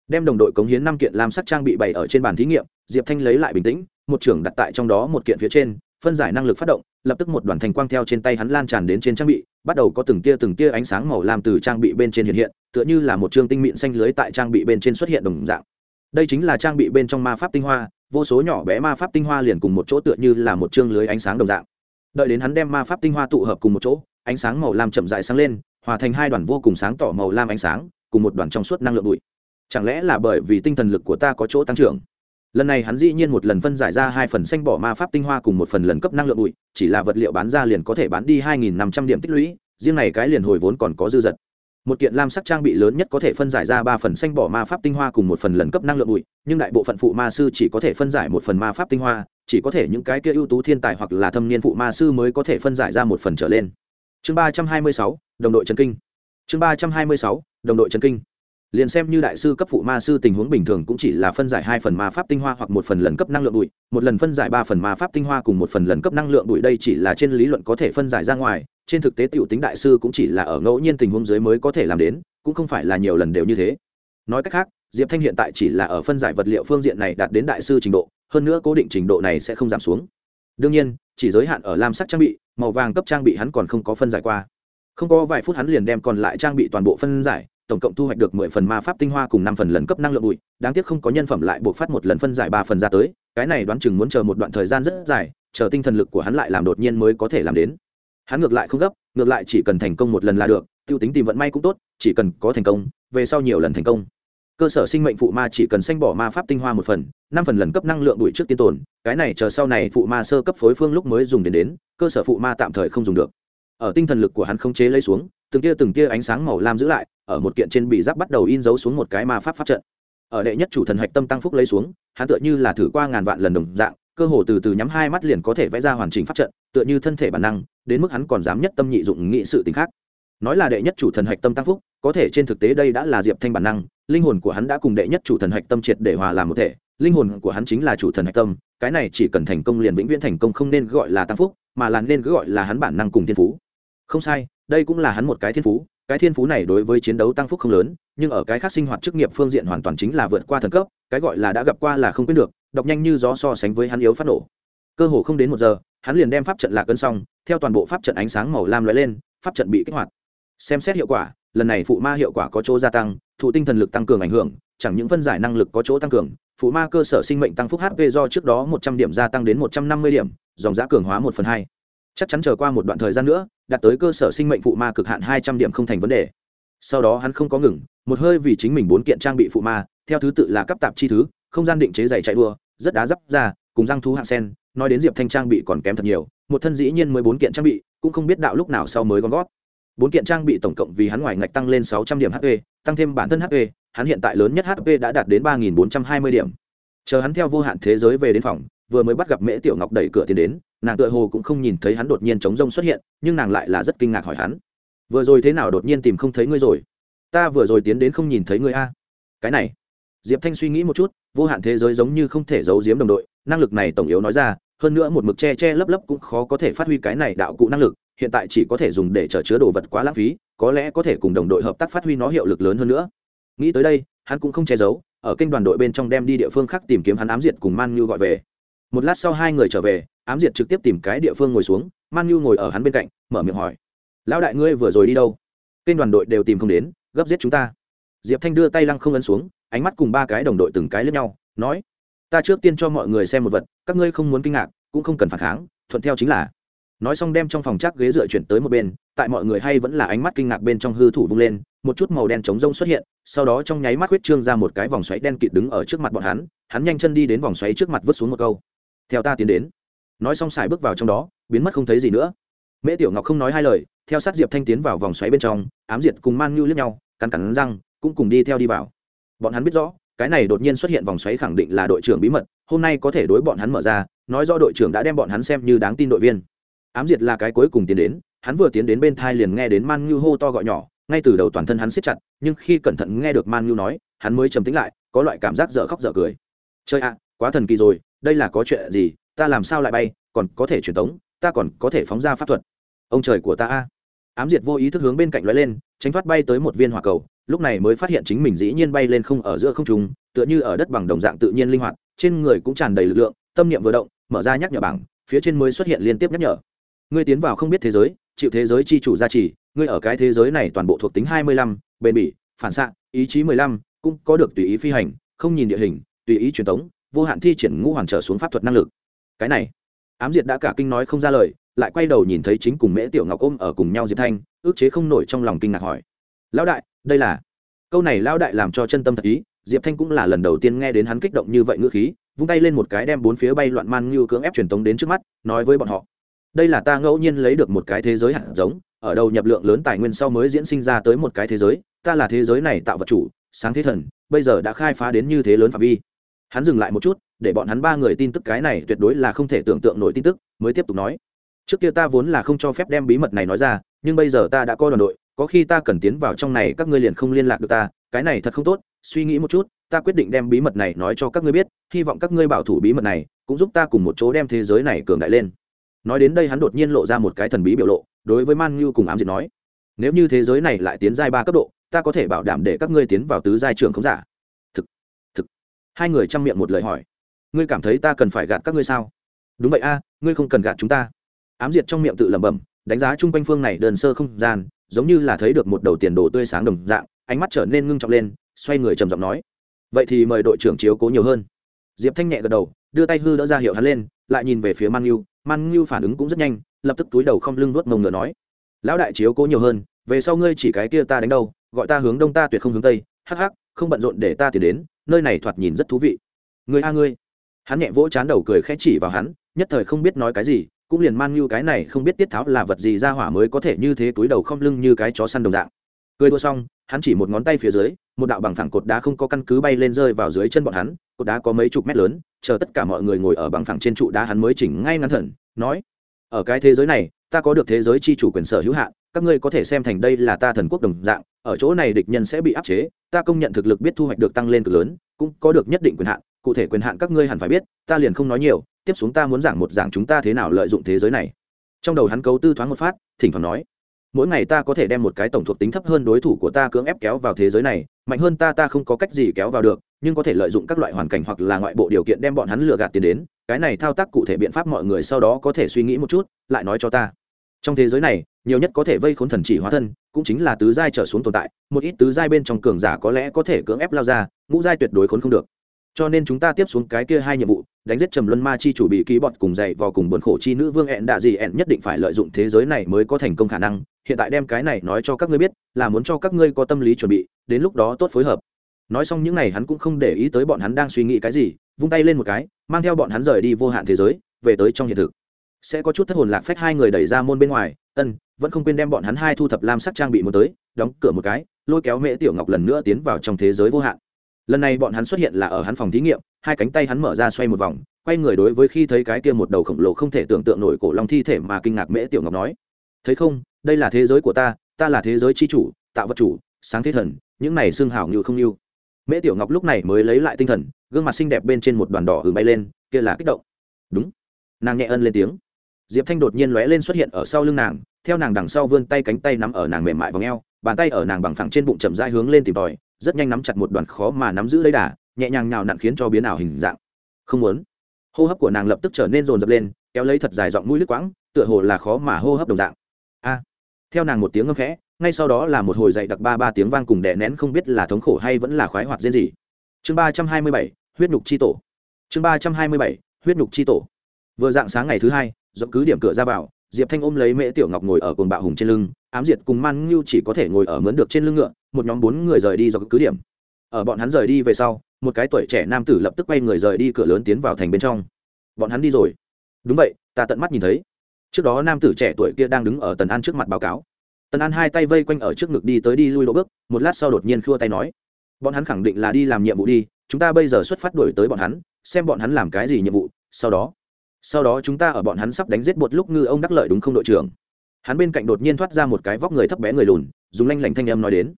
A: Đem đồng đội cống hiến năm kiện làm sắc trang bị bày ở trên bàn thí nghiệm, diệp thanh lấy lại bình tĩnh, một trưởng đặt tại trong đó một kiện phía trên phân giải năng lực phát động, lập tức một đoàn thành quang theo trên tay hắn lan tràn đến trên trang bị, bắt đầu có từng tia từng tia ánh sáng màu lam từ trang bị bên trên hiện hiện, tựa như là một chương tinh mịn xanh lưới tại trang bị bên trên xuất hiện đồng dạng. Đây chính là trang bị bên trong ma pháp tinh hoa, vô số nhỏ bé ma pháp tinh hoa liền cùng một chỗ tựa như là một chương lưới ánh sáng đồng dạng. Đợi đến hắn đem ma pháp tinh hoa tụ hợp cùng một chỗ, ánh sáng màu lam chậm dại sáng lên, hòa thành hai đoàn vô cùng sáng tỏ màu lam ánh sáng, cùng một đoàn trong suốt năng lượng bụi. Chẳng lẽ là bởi vì tinh thần lực của ta có chỗ tăng trưởng? Lần này hắn dĩ nhiên một lần phân giải ra hai phần xanh bỏ ma pháp tinh hoa cùng một phần lần cấp năng lượng bụi, chỉ là vật liệu bán ra liền có thể bán đi hai nghìn năm trăm điểm tích lũy, riêng này cái liền hồi vốn còn có dư dật. Một kiện lam sắc trang bị lớn nhất có thể phân giải ra ba phần xanh bỏ ma pháp tinh hoa cùng một phần lần cấp năng lượng bụi, nhưng đại bộ phận phụ ma sư chỉ có thể phân giải một phần ma pháp tinh hoa, chỉ có thể những cái kia ưu tú thiên tài hoặc là thâm niên phụ ma sư mới có thể phân giải ra một phần trở lên. Chương ba trăm hai mươi sáu, đồng đội trần kinh. Chương ba trăm hai mươi sáu, đồng đội trần kinh liền xem như đại sư cấp phụ ma sư tình huống bình thường cũng chỉ là phân giải hai phần ma pháp tinh hoa hoặc một phần lần cấp năng lượng bụi, một lần phân giải ba phần ma pháp tinh hoa cùng một phần lần cấp năng lượng bụi đây chỉ là trên lý luận có thể phân giải ra ngoài, trên thực tế t i ể u tính đại sư cũng chỉ là ở ngẫu nhiên tình huống dưới mới có thể làm đến, cũng không phải là nhiều lần đều như thế. Nói cách khác, diệp thanh hiện tại chỉ là ở phân giải vật liệu phương diện này đạt đến đại sư trình độ, hơn nữa cố định trình độ này sẽ không giảm xuống. Đương nhiên, chỉ giới hạn ở lam sắc trang bị, màu vàng cấp trang bị hắn còn không có phân giải qua. Không có vài phút hắn liền đem còn lại trang bị toàn bộ phân giải tổng cộng thu hoạch được mười phần ma pháp tinh hoa cùng năm phần lần cấp năng lượng bụi, đáng tiếc không có nhân phẩm lại buộc phát một lần phân giải ba phần ra tới, cái này đoán chừng muốn chờ một đoạn thời gian rất dài, chờ tinh thần lực của hắn lại làm đột nhiên mới có thể làm đến. Hắn ngược lại không gấp, ngược lại chỉ cần thành công một lần là được t i ê u tính tìm vận may cũng tốt, chỉ cần có thành công, về sau nhiều lần thành công. Cơ sở sinh mệnh phụ ma chỉ cần xanh bỏ ma pháp tinh hoa một phần, năm phần lần cấp năng lượng đuổi trước tiên tồn, cái này chờ sau này phụ ma sơ cấp phối phương lúc mới dùng đến đến, cơ sở phụ ma tạm thời không dùng được. Ở tinh thần lực của hắn không chế lấy xuống, từng tia từng tia ánh sáng màu lam giữ lại ở một kiện trên bị giáp bắt đầu in dấu xuống một cái ma pháp pháp trận. Ở đệ nhất chủ thần hạch tâm tăng phúc lấy xuống, hắn tựa như là thử qua ngàn vạn lần đồng dạng, cơ hồ từ từ nhắm hai mắt liền có thể vẽ ra hoàn chỉnh pháp trận, tựa như thân thể bản năng, đến mức hắn còn dám nhất tâm nhị dụng nghị sự t khác. Nói là đệ nhất chủ thần hạch tâm tăng phúc, có thể trên thực tế đây đã là diệp thanh bản năng, linh hồn của hắn đã cùng đệ nhất chủ thần hạch tâm triệt để hòa làm một thể, linh hồn của hắn chính là chủ thần hạch tâm, cái này chỉ cần thành công liền vĩnh viễn thành công không nên gọi là tăng phúc, mà là nên cứ gọi là hắn bản năng cùng thiên phú. Không sai, đây cũng là hắn một cái thiên phú cái thiên phú này đối với chiến đấu tăng phúc không lớn, nhưng ở cái khác sinh hoạt chức nghiệp phương diện hoàn toàn chính là vượt qua thần cấp, cái gọi là đã gặp qua là không quyết được, đọc nhanh như gió so sánh với hắn yếu phát nổ. Cơ hồ không đến một giờ, hắn liền đem pháp trận lạc cân xong, theo toàn bộ pháp trận ánh sáng màu lam lóe lên, pháp trận bị kích hoạt. Xem xét hiệu quả, lần này phụ ma hiệu quả có chỗ gia tăng, thụ tinh thần lực tăng cường ảnh hưởng, chẳng những phân giải năng lực có chỗ tăng cường, phụ ma cơ sở sinh mệnh tăng phúc hp do trước đó một trăm điểm gia tăng đến một trăm năm mươi điểm, dòng giã cường hóa một phần hai chắc chắn chờ qua một đoạn thời gian nữa, đạt tới cơ sở sinh mệnh phụ ma cực hạn hai trăm điểm không thành vấn đề. Sau đó hắn không có ngừng, một hơi vì chính mình bốn kiện trang bị phụ ma, theo thứ tự là cấp tạp chi thứ, không gian định chế giày chạy đua, rất đá dắp ra cùng răng thú hạng sen, nói đến diệp thanh trang bị còn kém thật nhiều, một thân dĩ nhiên mới bốn kiện trang bị, cũng không biết đạo lúc nào sau mới gom gót bốn kiện trang bị tổng cộng vì hắn ngoài ngạch tăng lên sáu trăm điểm hp tăng thêm bản thân hp hắn hiện tại lớn nhất hp đã đạt đến ba nghìn bốn trăm hai mươi điểm chờ hắn theo vô hạn thế giới về đến phòng, vừa mới bắt gặp mễ tiểu ngọc đẩy cửa tiến đến, nàng tựa hồ cũng không nhìn thấy hắn đột nhiên chống rông xuất hiện, nhưng nàng lại là rất kinh ngạc hỏi hắn. Vừa rồi thế nào đột nhiên tìm không thấy ngươi rồi? Ta vừa rồi tiến đến không nhìn thấy ngươi a. Cái này. Diệp thanh suy nghĩ một chút, vô hạn thế giới giống như không thể giấu giếm đồng đội, năng lực này tổng yếu nói ra, hơn nữa một mực che che lấp lấp cũng khó có thể phát huy cái này đạo cụ năng lực, hiện tại chỉ có thể dùng để chở chứa đồ vật quá lãng phí, có lẽ có thể cùng đồng đội hợp tác phát huy nó hiệu lực lớn hơn nữa. Nghĩ tới đây, hắn cũng không che giấu ở kênh đoàn đội bên trong đem đi địa phương khác tìm kiếm hắn ám diệt cùng man như gọi về. Một lát sau hai người trở về, ám diệt trực tiếp tìm cái địa phương ngồi xuống, man như ngồi ở hắn bên cạnh, mở miệng hỏi, lão đại ngươi vừa rồi đi đâu? Kênh đoàn đội đều tìm không đến, gấp giết chúng ta. Diệp thanh đưa tay lăng không ấn xuống, ánh mắt cùng ba cái đồng đội từng cái lướt nhau, nói, ta trước tiên cho mọi người xem một vật, các ngươi không muốn kinh ngạc, cũng không cần phản kháng, thuận theo chính là nói xong đem trong phòng chắc ghế dựa chuyển tới một bên, tại mọi người hay vẫn là ánh mắt kinh ngạc bên trong hư thủ vung lên, một chút màu đen trống rông xuất hiện, sau đó trong nháy mắt huyết trương ra một cái vòng xoáy đen kịt đứng ở trước mặt bọn hắn hắn nhanh chân đi đến vòng xoáy trước mặt vứt xuống một câu. Theo ta tiến đến. Nói xong xài bước vào trong đó, biến mất không thấy gì nữa. Mễ tiểu ngọc không nói hai lời, theo sát diệp thanh tiến vào vòng xoáy bên trong, ám diệt cùng man nhu lướt nhau, cắn cắn răng, cũng cùng đi theo đi vào. Bọn hắn biết rõ, cái này đột nhiên xuất hiện vòng xoáy khẳng định là đội trưởng bí mật, hôm nay có thể đối bọn hắn mở ra, nói do đội trưởng đã đem bọn hắn xem như đáng tin đội viên ám diệt là cái cuối cùng tiến đến, hắn vừa tiến đến bên thai liền nghe đến man ngưu hô to gọi nhỏ, ngay từ đầu toàn thân hắn siết chặt, nhưng khi cẩn thận nghe được man ngưu nói, hắn mới trầm tính lại, có loại cảm giác dở khóc dở cười. Chơi ạ, quá thần kỳ rồi, đây là có chuyện gì, ta làm sao lại bay, còn có thể truyền tống, ta còn có thể phóng ra pháp thuật. Ông trời của ta a. Ám diệt vô ý thức hướng bên cạnh lóe lên, tránh thoát bay tới một viên hỏa cầu, lúc này mới phát hiện chính mình dĩ nhiên bay lên không ở giữa không trung, tựa như ở đất bằng đồng dạng tự nhiên linh hoạt, trên người cũng tràn đầy lực lượng, tâm niệm vừa động, mở ra nhắc nhở bảng, phía trên mới xuất hiện liên tiếp nhắc nhở ngươi tiến vào không biết thế giới, chịu thế giới chi chủ gia trì, ngươi ở cái thế giới này toàn bộ thuộc tính hai mươi lăm, bền bỉ, phản xạ, ý chí mười lăm, cũng có được tùy ý phi hành, không nhìn địa hình, tùy ý truyền thống vô hạn thi triển ngũ hoàn trở xuống pháp thuật năng lực. Cái này, ám diệt đã cả kinh nói không ra lời, lại quay đầu nhìn thấy chính cùng mễ tiểu ngọc ôm ở cùng nhau diệp thanh, ước chế không nổi trong lòng kinh ngạc hỏi. Lão đại, đây là câu này lão đại làm cho chân tâm thật ý, diệp thanh cũng là lần đầu tiên nghe đến hắn kích động như vậy ngữ khí, vung tay lên một cái đem bốn phía bay loạn man như cưỡng ép truyền tống đến trước mắt, nói với bọn họ đây là ta ngẫu nhiên lấy được một cái thế giới hạt giống, ở đầu nhập lượng lớn tài nguyên sau mới diễn sinh ra tới một cái thế giới, ta là thế giới này tạo vật chủ, sáng thế thần, bây giờ đã khai phá đến như thế lớn phạm vi. Hắn dừng lại một chút, để bọn hắn ba người tin tức cái này tuyệt đối là không thể tưởng tượng nổi tin tức, mới tiếp tục nói. Trước kia ta vốn là không cho phép đem bí mật này nói ra, nhưng bây giờ ta đã coi đoàn đội, có khi ta cần tiến vào trong này, các ngươi liền không liên lạc được ta, cái này thật không tốt, suy nghĩ một chút, ta quyết định đem bí mật này nói cho các ngươi biết, hy vọng các ngươi bảo thủ bí mật này, cũng giúp ta cùng một chỗ đem thế giới này cường đại lên nói đến đây hắn đột nhiên lộ ra một cái thần bí biểu lộ, đối với man như cùng ám diệt nói, nếu như thế giới này lại tiến giai ba cấp độ, ta có thể bảo đảm để các ngươi tiến vào tứ giai trường không giả. Thực thực. Hai người chăm miệng một lời hỏi, ngươi cảm thấy ta cần phải gạt các ngươi sao? Đúng vậy a, ngươi không cần gạt chúng ta. Ám diệt trong miệng tự lẩm bẩm, đánh giá chung quanh phương này đơn sơ không gian, giống như là thấy được một đầu tiền đồ tươi sáng đồng dạng, ánh mắt trở nên ngưng trọng lên, xoay người trầm giọng nói, vậy thì mời đội trưởng chiếu cố nhiều hơn. Diệp thanh nhẹ gật đầu, đưa tay hư đỡ ra hiệu hắn lên, lại nhìn về phía man yêu man ngưu phản ứng cũng rất nhanh, lập tức túi đầu không lưng nuốt mông ngựa nói, lão đại chiếu cố nhiều hơn, về sau ngươi chỉ cái kia ta đánh đâu, gọi ta hướng đông ta tuyệt không hướng tây, hắc hắc, không bận rộn để ta tiến đến, nơi này thoạt nhìn rất thú vị. Người a ngươi. Hắn nhẹ vỗ chán đầu cười khẽ chỉ vào hắn, nhất thời không biết nói cái gì, cũng liền man như cái này không biết tiết tháo là vật gì ra hỏa mới có thể như thế túi đầu không lưng như cái chó săn đồng dạng. Cười đua xong, hắn chỉ một ngón tay phía dưới, một đạo bằng phẳng cột đá không có căn cứ bay lên rơi vào dưới chân bọn hắn, cột đá có mấy chục mét lớn chờ tất cả mọi người ngồi ở bằng phẳng trên trụ đá hắn mới chỉnh ngay ngắn thần, nói, ở cái thế giới này, ta có được thế giới chi chủ quyền sở hữu hạn, các ngươi có thể xem thành đây là ta thần quốc đồng dạng, ở chỗ này địch nhân sẽ bị áp chế, ta công nhận thực lực biết thu hoạch được tăng lên cực lớn, cũng có được nhất định quyền hạn, cụ thể quyền hạn các ngươi hẳn phải biết, ta liền không nói nhiều, tiếp xuống ta muốn giảng một giảng chúng ta thế nào lợi dụng thế giới này. Trong đầu hắn cấu tư thoáng một phát, thỉnh thoảng nói, mỗi ngày ta có thể đem một cái tổng thuộc tính thấp hơn đối thủ của ta cưỡng ép kéo vào thế giới này, mạnh hơn ta ta không có cách gì kéo vào được nhưng có thể lợi dụng các loại hoàn cảnh hoặc là ngoại bộ điều kiện đem bọn hắn lừa gạt tiền đến, cái này thao tác cụ thể biện pháp mọi người sau đó có thể suy nghĩ một chút, lại nói cho ta. Trong thế giới này, nhiều nhất có thể vây khốn thần chỉ hóa thân, cũng chính là tứ giai trở xuống tồn tại, một ít tứ giai bên trong cường giả có lẽ có thể cưỡng ép lao ra, ngũ giai tuyệt đối khốn không được. Cho nên chúng ta tiếp xuống cái kia hai nhiệm vụ, đánh giết trầm luân ma chi chủ bị ký bọt cùng dạy vào cùng buồn khổ chi nữ vương ẹn đạ gì ẹn nhất định phải lợi dụng thế giới này mới có thành công khả năng. Hiện tại đem cái này nói cho các ngươi biết, là muốn cho các ngươi có tâm lý chuẩn bị, đến lúc đó tốt phối hợp nói xong những n à y hắn cũng không để ý tới bọn hắn đang suy nghĩ cái gì, vung tay lên một cái, mang theo bọn hắn rời đi vô hạn thế giới, về tới trong hiện thực. Sẽ có chút thất hồn lạc phách hai người đẩy ra môn bên ngoài, ân, vẫn không quên đem bọn hắn hai thu thập lam sắc trang bị một tới, đóng cửa một cái, lôi kéo mễ tiểu ngọc lần nữa tiến vào trong thế giới vô hạn. Lần này bọn hắn xuất hiện là ở hắn phòng thí nghiệm, hai cánh tay hắn mở ra xoay một vòng, quay người đối với khi thấy cái kia một đầu khổng lồ không thể tưởng tượng nổi cổ long thi thể mà kinh ngạc mễ tiểu ngọc nói, thấy không, đây là thế giới của ta ta là thế giới c h i chủ, tạo vật chủ, sáng thế thần, những này xương hảo như không như mễ tiểu ngọc lúc này mới lấy lại tinh thần, gương mặt xinh đẹp bên trên một đoàn đỏ hừng bay lên, kia là kích động. Đúng. Nàng nhẹ ân lên tiếng. Diệp thanh đột nhiên lóe lên xuất hiện ở sau lưng nàng, theo nàng đằng sau vươn tay cánh tay nắm ở nàng mềm mại v ò bàn tay ở nàng bằng phẳng trên bụng chậm dai hướng lên tìm tòi, rất nhanh nắm chặt một đoàn khó mà nắm giữ lấy đà, nhẹ nhàng nhào nặn khiến cho biến ảo hình dạng. Không muốn. Hô hấp của nàng lập tức trở nên rồn rập lên, kéo lấy thật dài giọng mũi lướt quãng, tựa hồ là khó mà hô hấp đồng dạng theo nàng một tiếng ngâm khẽ, ngay sau đó là một hồi dậy đặc ba ba tiếng vang cùng đè nén không biết là thống khổ hay vẫn là khoái hoạt riêng gì chương ba trăm hai mươi bảy, huyết nhục c h i tổ. Chương ba trăm hai mươi bảy, huyết nhục c h i tổ. Vừa dạng sáng ngày thứ hai do cứ điểm cửa ra vào, diệp thanh ôm lấy mễ tiểu ngọc ngồi ở cồn bạo hùng trên lưng, ám diệt cùng man ngưu chỉ có thể ngồi ở mướn được trên lưng ngựa, một nhóm bốn người rời đi do cứ điểm. Ở bọn hắn rời đi về sau, một cái tuổi trẻ nam tử lập tức quay người rời đi cửa lớn tiến vào thành bên trong. Bọn hắn đi rồi. Đúng vậy, ta tận mắt nhìn thấy trước đó nam tử trẻ tuổi kia đang đứng ở tần an trước mặt báo cáo. Tần an hai tay vây quanh ở trước ngực đi tới đi lui lỗ bước, một lát sau đột nhiên khua tay nói, bọn hắn khẳng định là đi làm nhiệm vụ đi, chúng ta bây giờ xuất phát đuổi tới bọn hắn, xem bọn hắn làm cái gì nhiệm vụ, sau đó sau đó chúng ta ở bọn hắn sắp đánh giết một lúc ngư ông đắc lợi đúng không đội trưởng? Hắn bên cạnh đột nhiên thoát ra một cái vóc người thấp bé người lùn, dùng lanh lảnh thanh âm nói đến,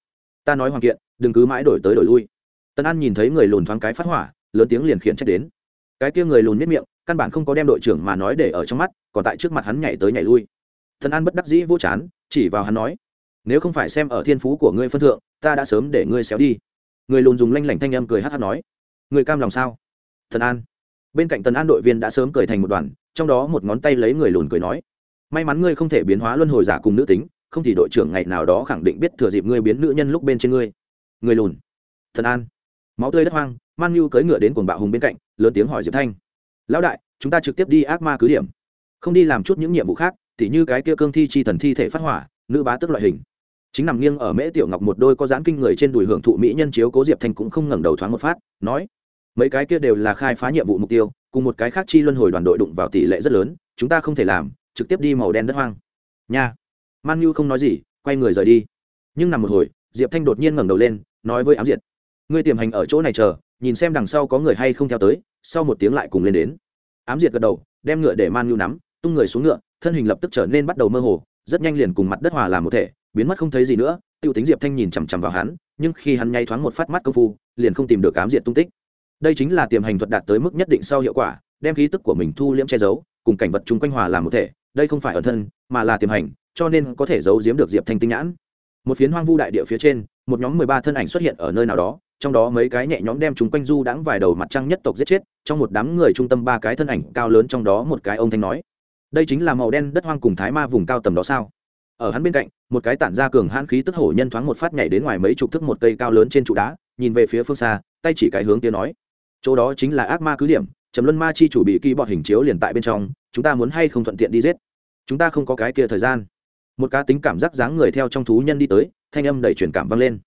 A: ta nói hoàng kiện, đừng cứ mãi đổi tới đổi lui. Tân an nhìn thấy người lùn thoáng cái phát hỏa, lớn tiếng liền khiển trách đến. Cái kia người lùn miết miệng, căn bản không có đem đội trưởng mà nói để ở trong mắt còn tại trước mặt hắn nhảy tới nhảy lui. Thần an bất đắc dĩ vô chán, chỉ vào hắn nói, nếu không phải xem ở thiên phú của ngươi phân thượng, ta đã sớm để ngươi xéo đi. Người lùn dùng lanh lảnh thanh âm cười hát hát nói người cam lòng sao? Thần an, bên cạnh tần an đội viên đã sớm cười thành một đoàn, trong đó một ngón tay lấy người lùn cười nói, may mắn ngươi không thể biến hóa luân hồi giả cùng nữ tính, không thì đội trưởng ngày nào đó khẳng định biết thừa dịp ngươi biến nữ nhân lúc bên trên ngươi. Người lùn, thần an, máu tươi đất hoang, man nhu cưỡi ngựa đến cuồng bạo hùng bên cạnh, lớn tiếng hỏi diệp thanh, lão đại, chúng ta trực tiếp đi ác ma cứ điểm không đi làm chút những nhiệm vụ khác, tỉ như cái kia cương thi chi thần thi thể phát hỏa, nữ bá tức loại hình. Chính nằm nghiêng ở mễ tiểu ngọc một đôi có dáng kinh người trên đùi hưởng thụ mỹ nhân chiếu cố diệp thanh cũng không ngẩng đầu thoáng một phát, nói, mấy cái kia đều là khai phá nhiệm vụ mục tiêu, cùng một cái khác chi luân hồi đoàn đội đụng vào tỷ lệ rất lớn, chúng ta không thể làm, trực tiếp đi màu đen đất hoang. Nha. Man nhu không nói gì, quay người rời đi. Nhưng nằm một hồi, diệp thanh đột nhiên ngẩng đầu lên, nói với ám diệt, ngươi tiềm hành ở chỗ này chờ, nhìn xem đằng sau có người hay không theo tới, sau một tiếng lại cùng lên đến. Ám diệt gật đầu, đem ngựa để man nhu nắm tung người xuống ngựa, thân hình lập tức trở nên bắt đầu mơ hồ, rất nhanh liền cùng mặt đất hòa làm một thể, biến mất không thấy gì nữa. T i ê u tính diệp thanh nhìn chằm chằm vào hắn, nhưng khi hắn nhay thoáng một phát mắt công phu, liền không tìm được cám diệt tung tích. Đây chính là tiềm hành thuật đạt tới mức nhất định sau hiệu quả, đem khí tức của mình thu liễm che giấu, cùng cảnh vật chung quanh hòa làm một thể. Đây không phải ở thân, mà là tiềm hành, cho nên có thể giấu giếm được diệp thanh tinh nhãn. Một phiến hoang vu đại địa phía trên, một nhóm mười ba thân ảnh xuất hiện ở nơi nào đó, trong đó mấy cái nhẹ nhóm đem chúng quanh du đãng vài đầu mặt trăng nhất tộc giết chết, trong một đám người trung tâm ba cái thân ảnh cao lớn trong đó một cái ông thanh nói đây chính là màu đen đất hoang cùng thái ma vùng cao tầm đó sao? Ở hắn bên cạnh, một cái tản ra cường hãn khí tức hổ nhân thoáng một phát nhảy đến ngoài mấy chục thước một cây cao lớn trên trụ đá, nhìn về phía phương xa, tay chỉ cái hướng kia nói, chỗ đó chính là ác ma cứ điểm, trầm luân ma chi chủ bị kỳ bọt hình chiếu liền tại bên trong, chúng ta muốn hay không thuận tiện đi giết? Chúng ta không có cái kia thời gian. Một cá tính cảm giác dáng người theo trong thú nhân đi tới, thanh âm đầy truyền cảm vang lên.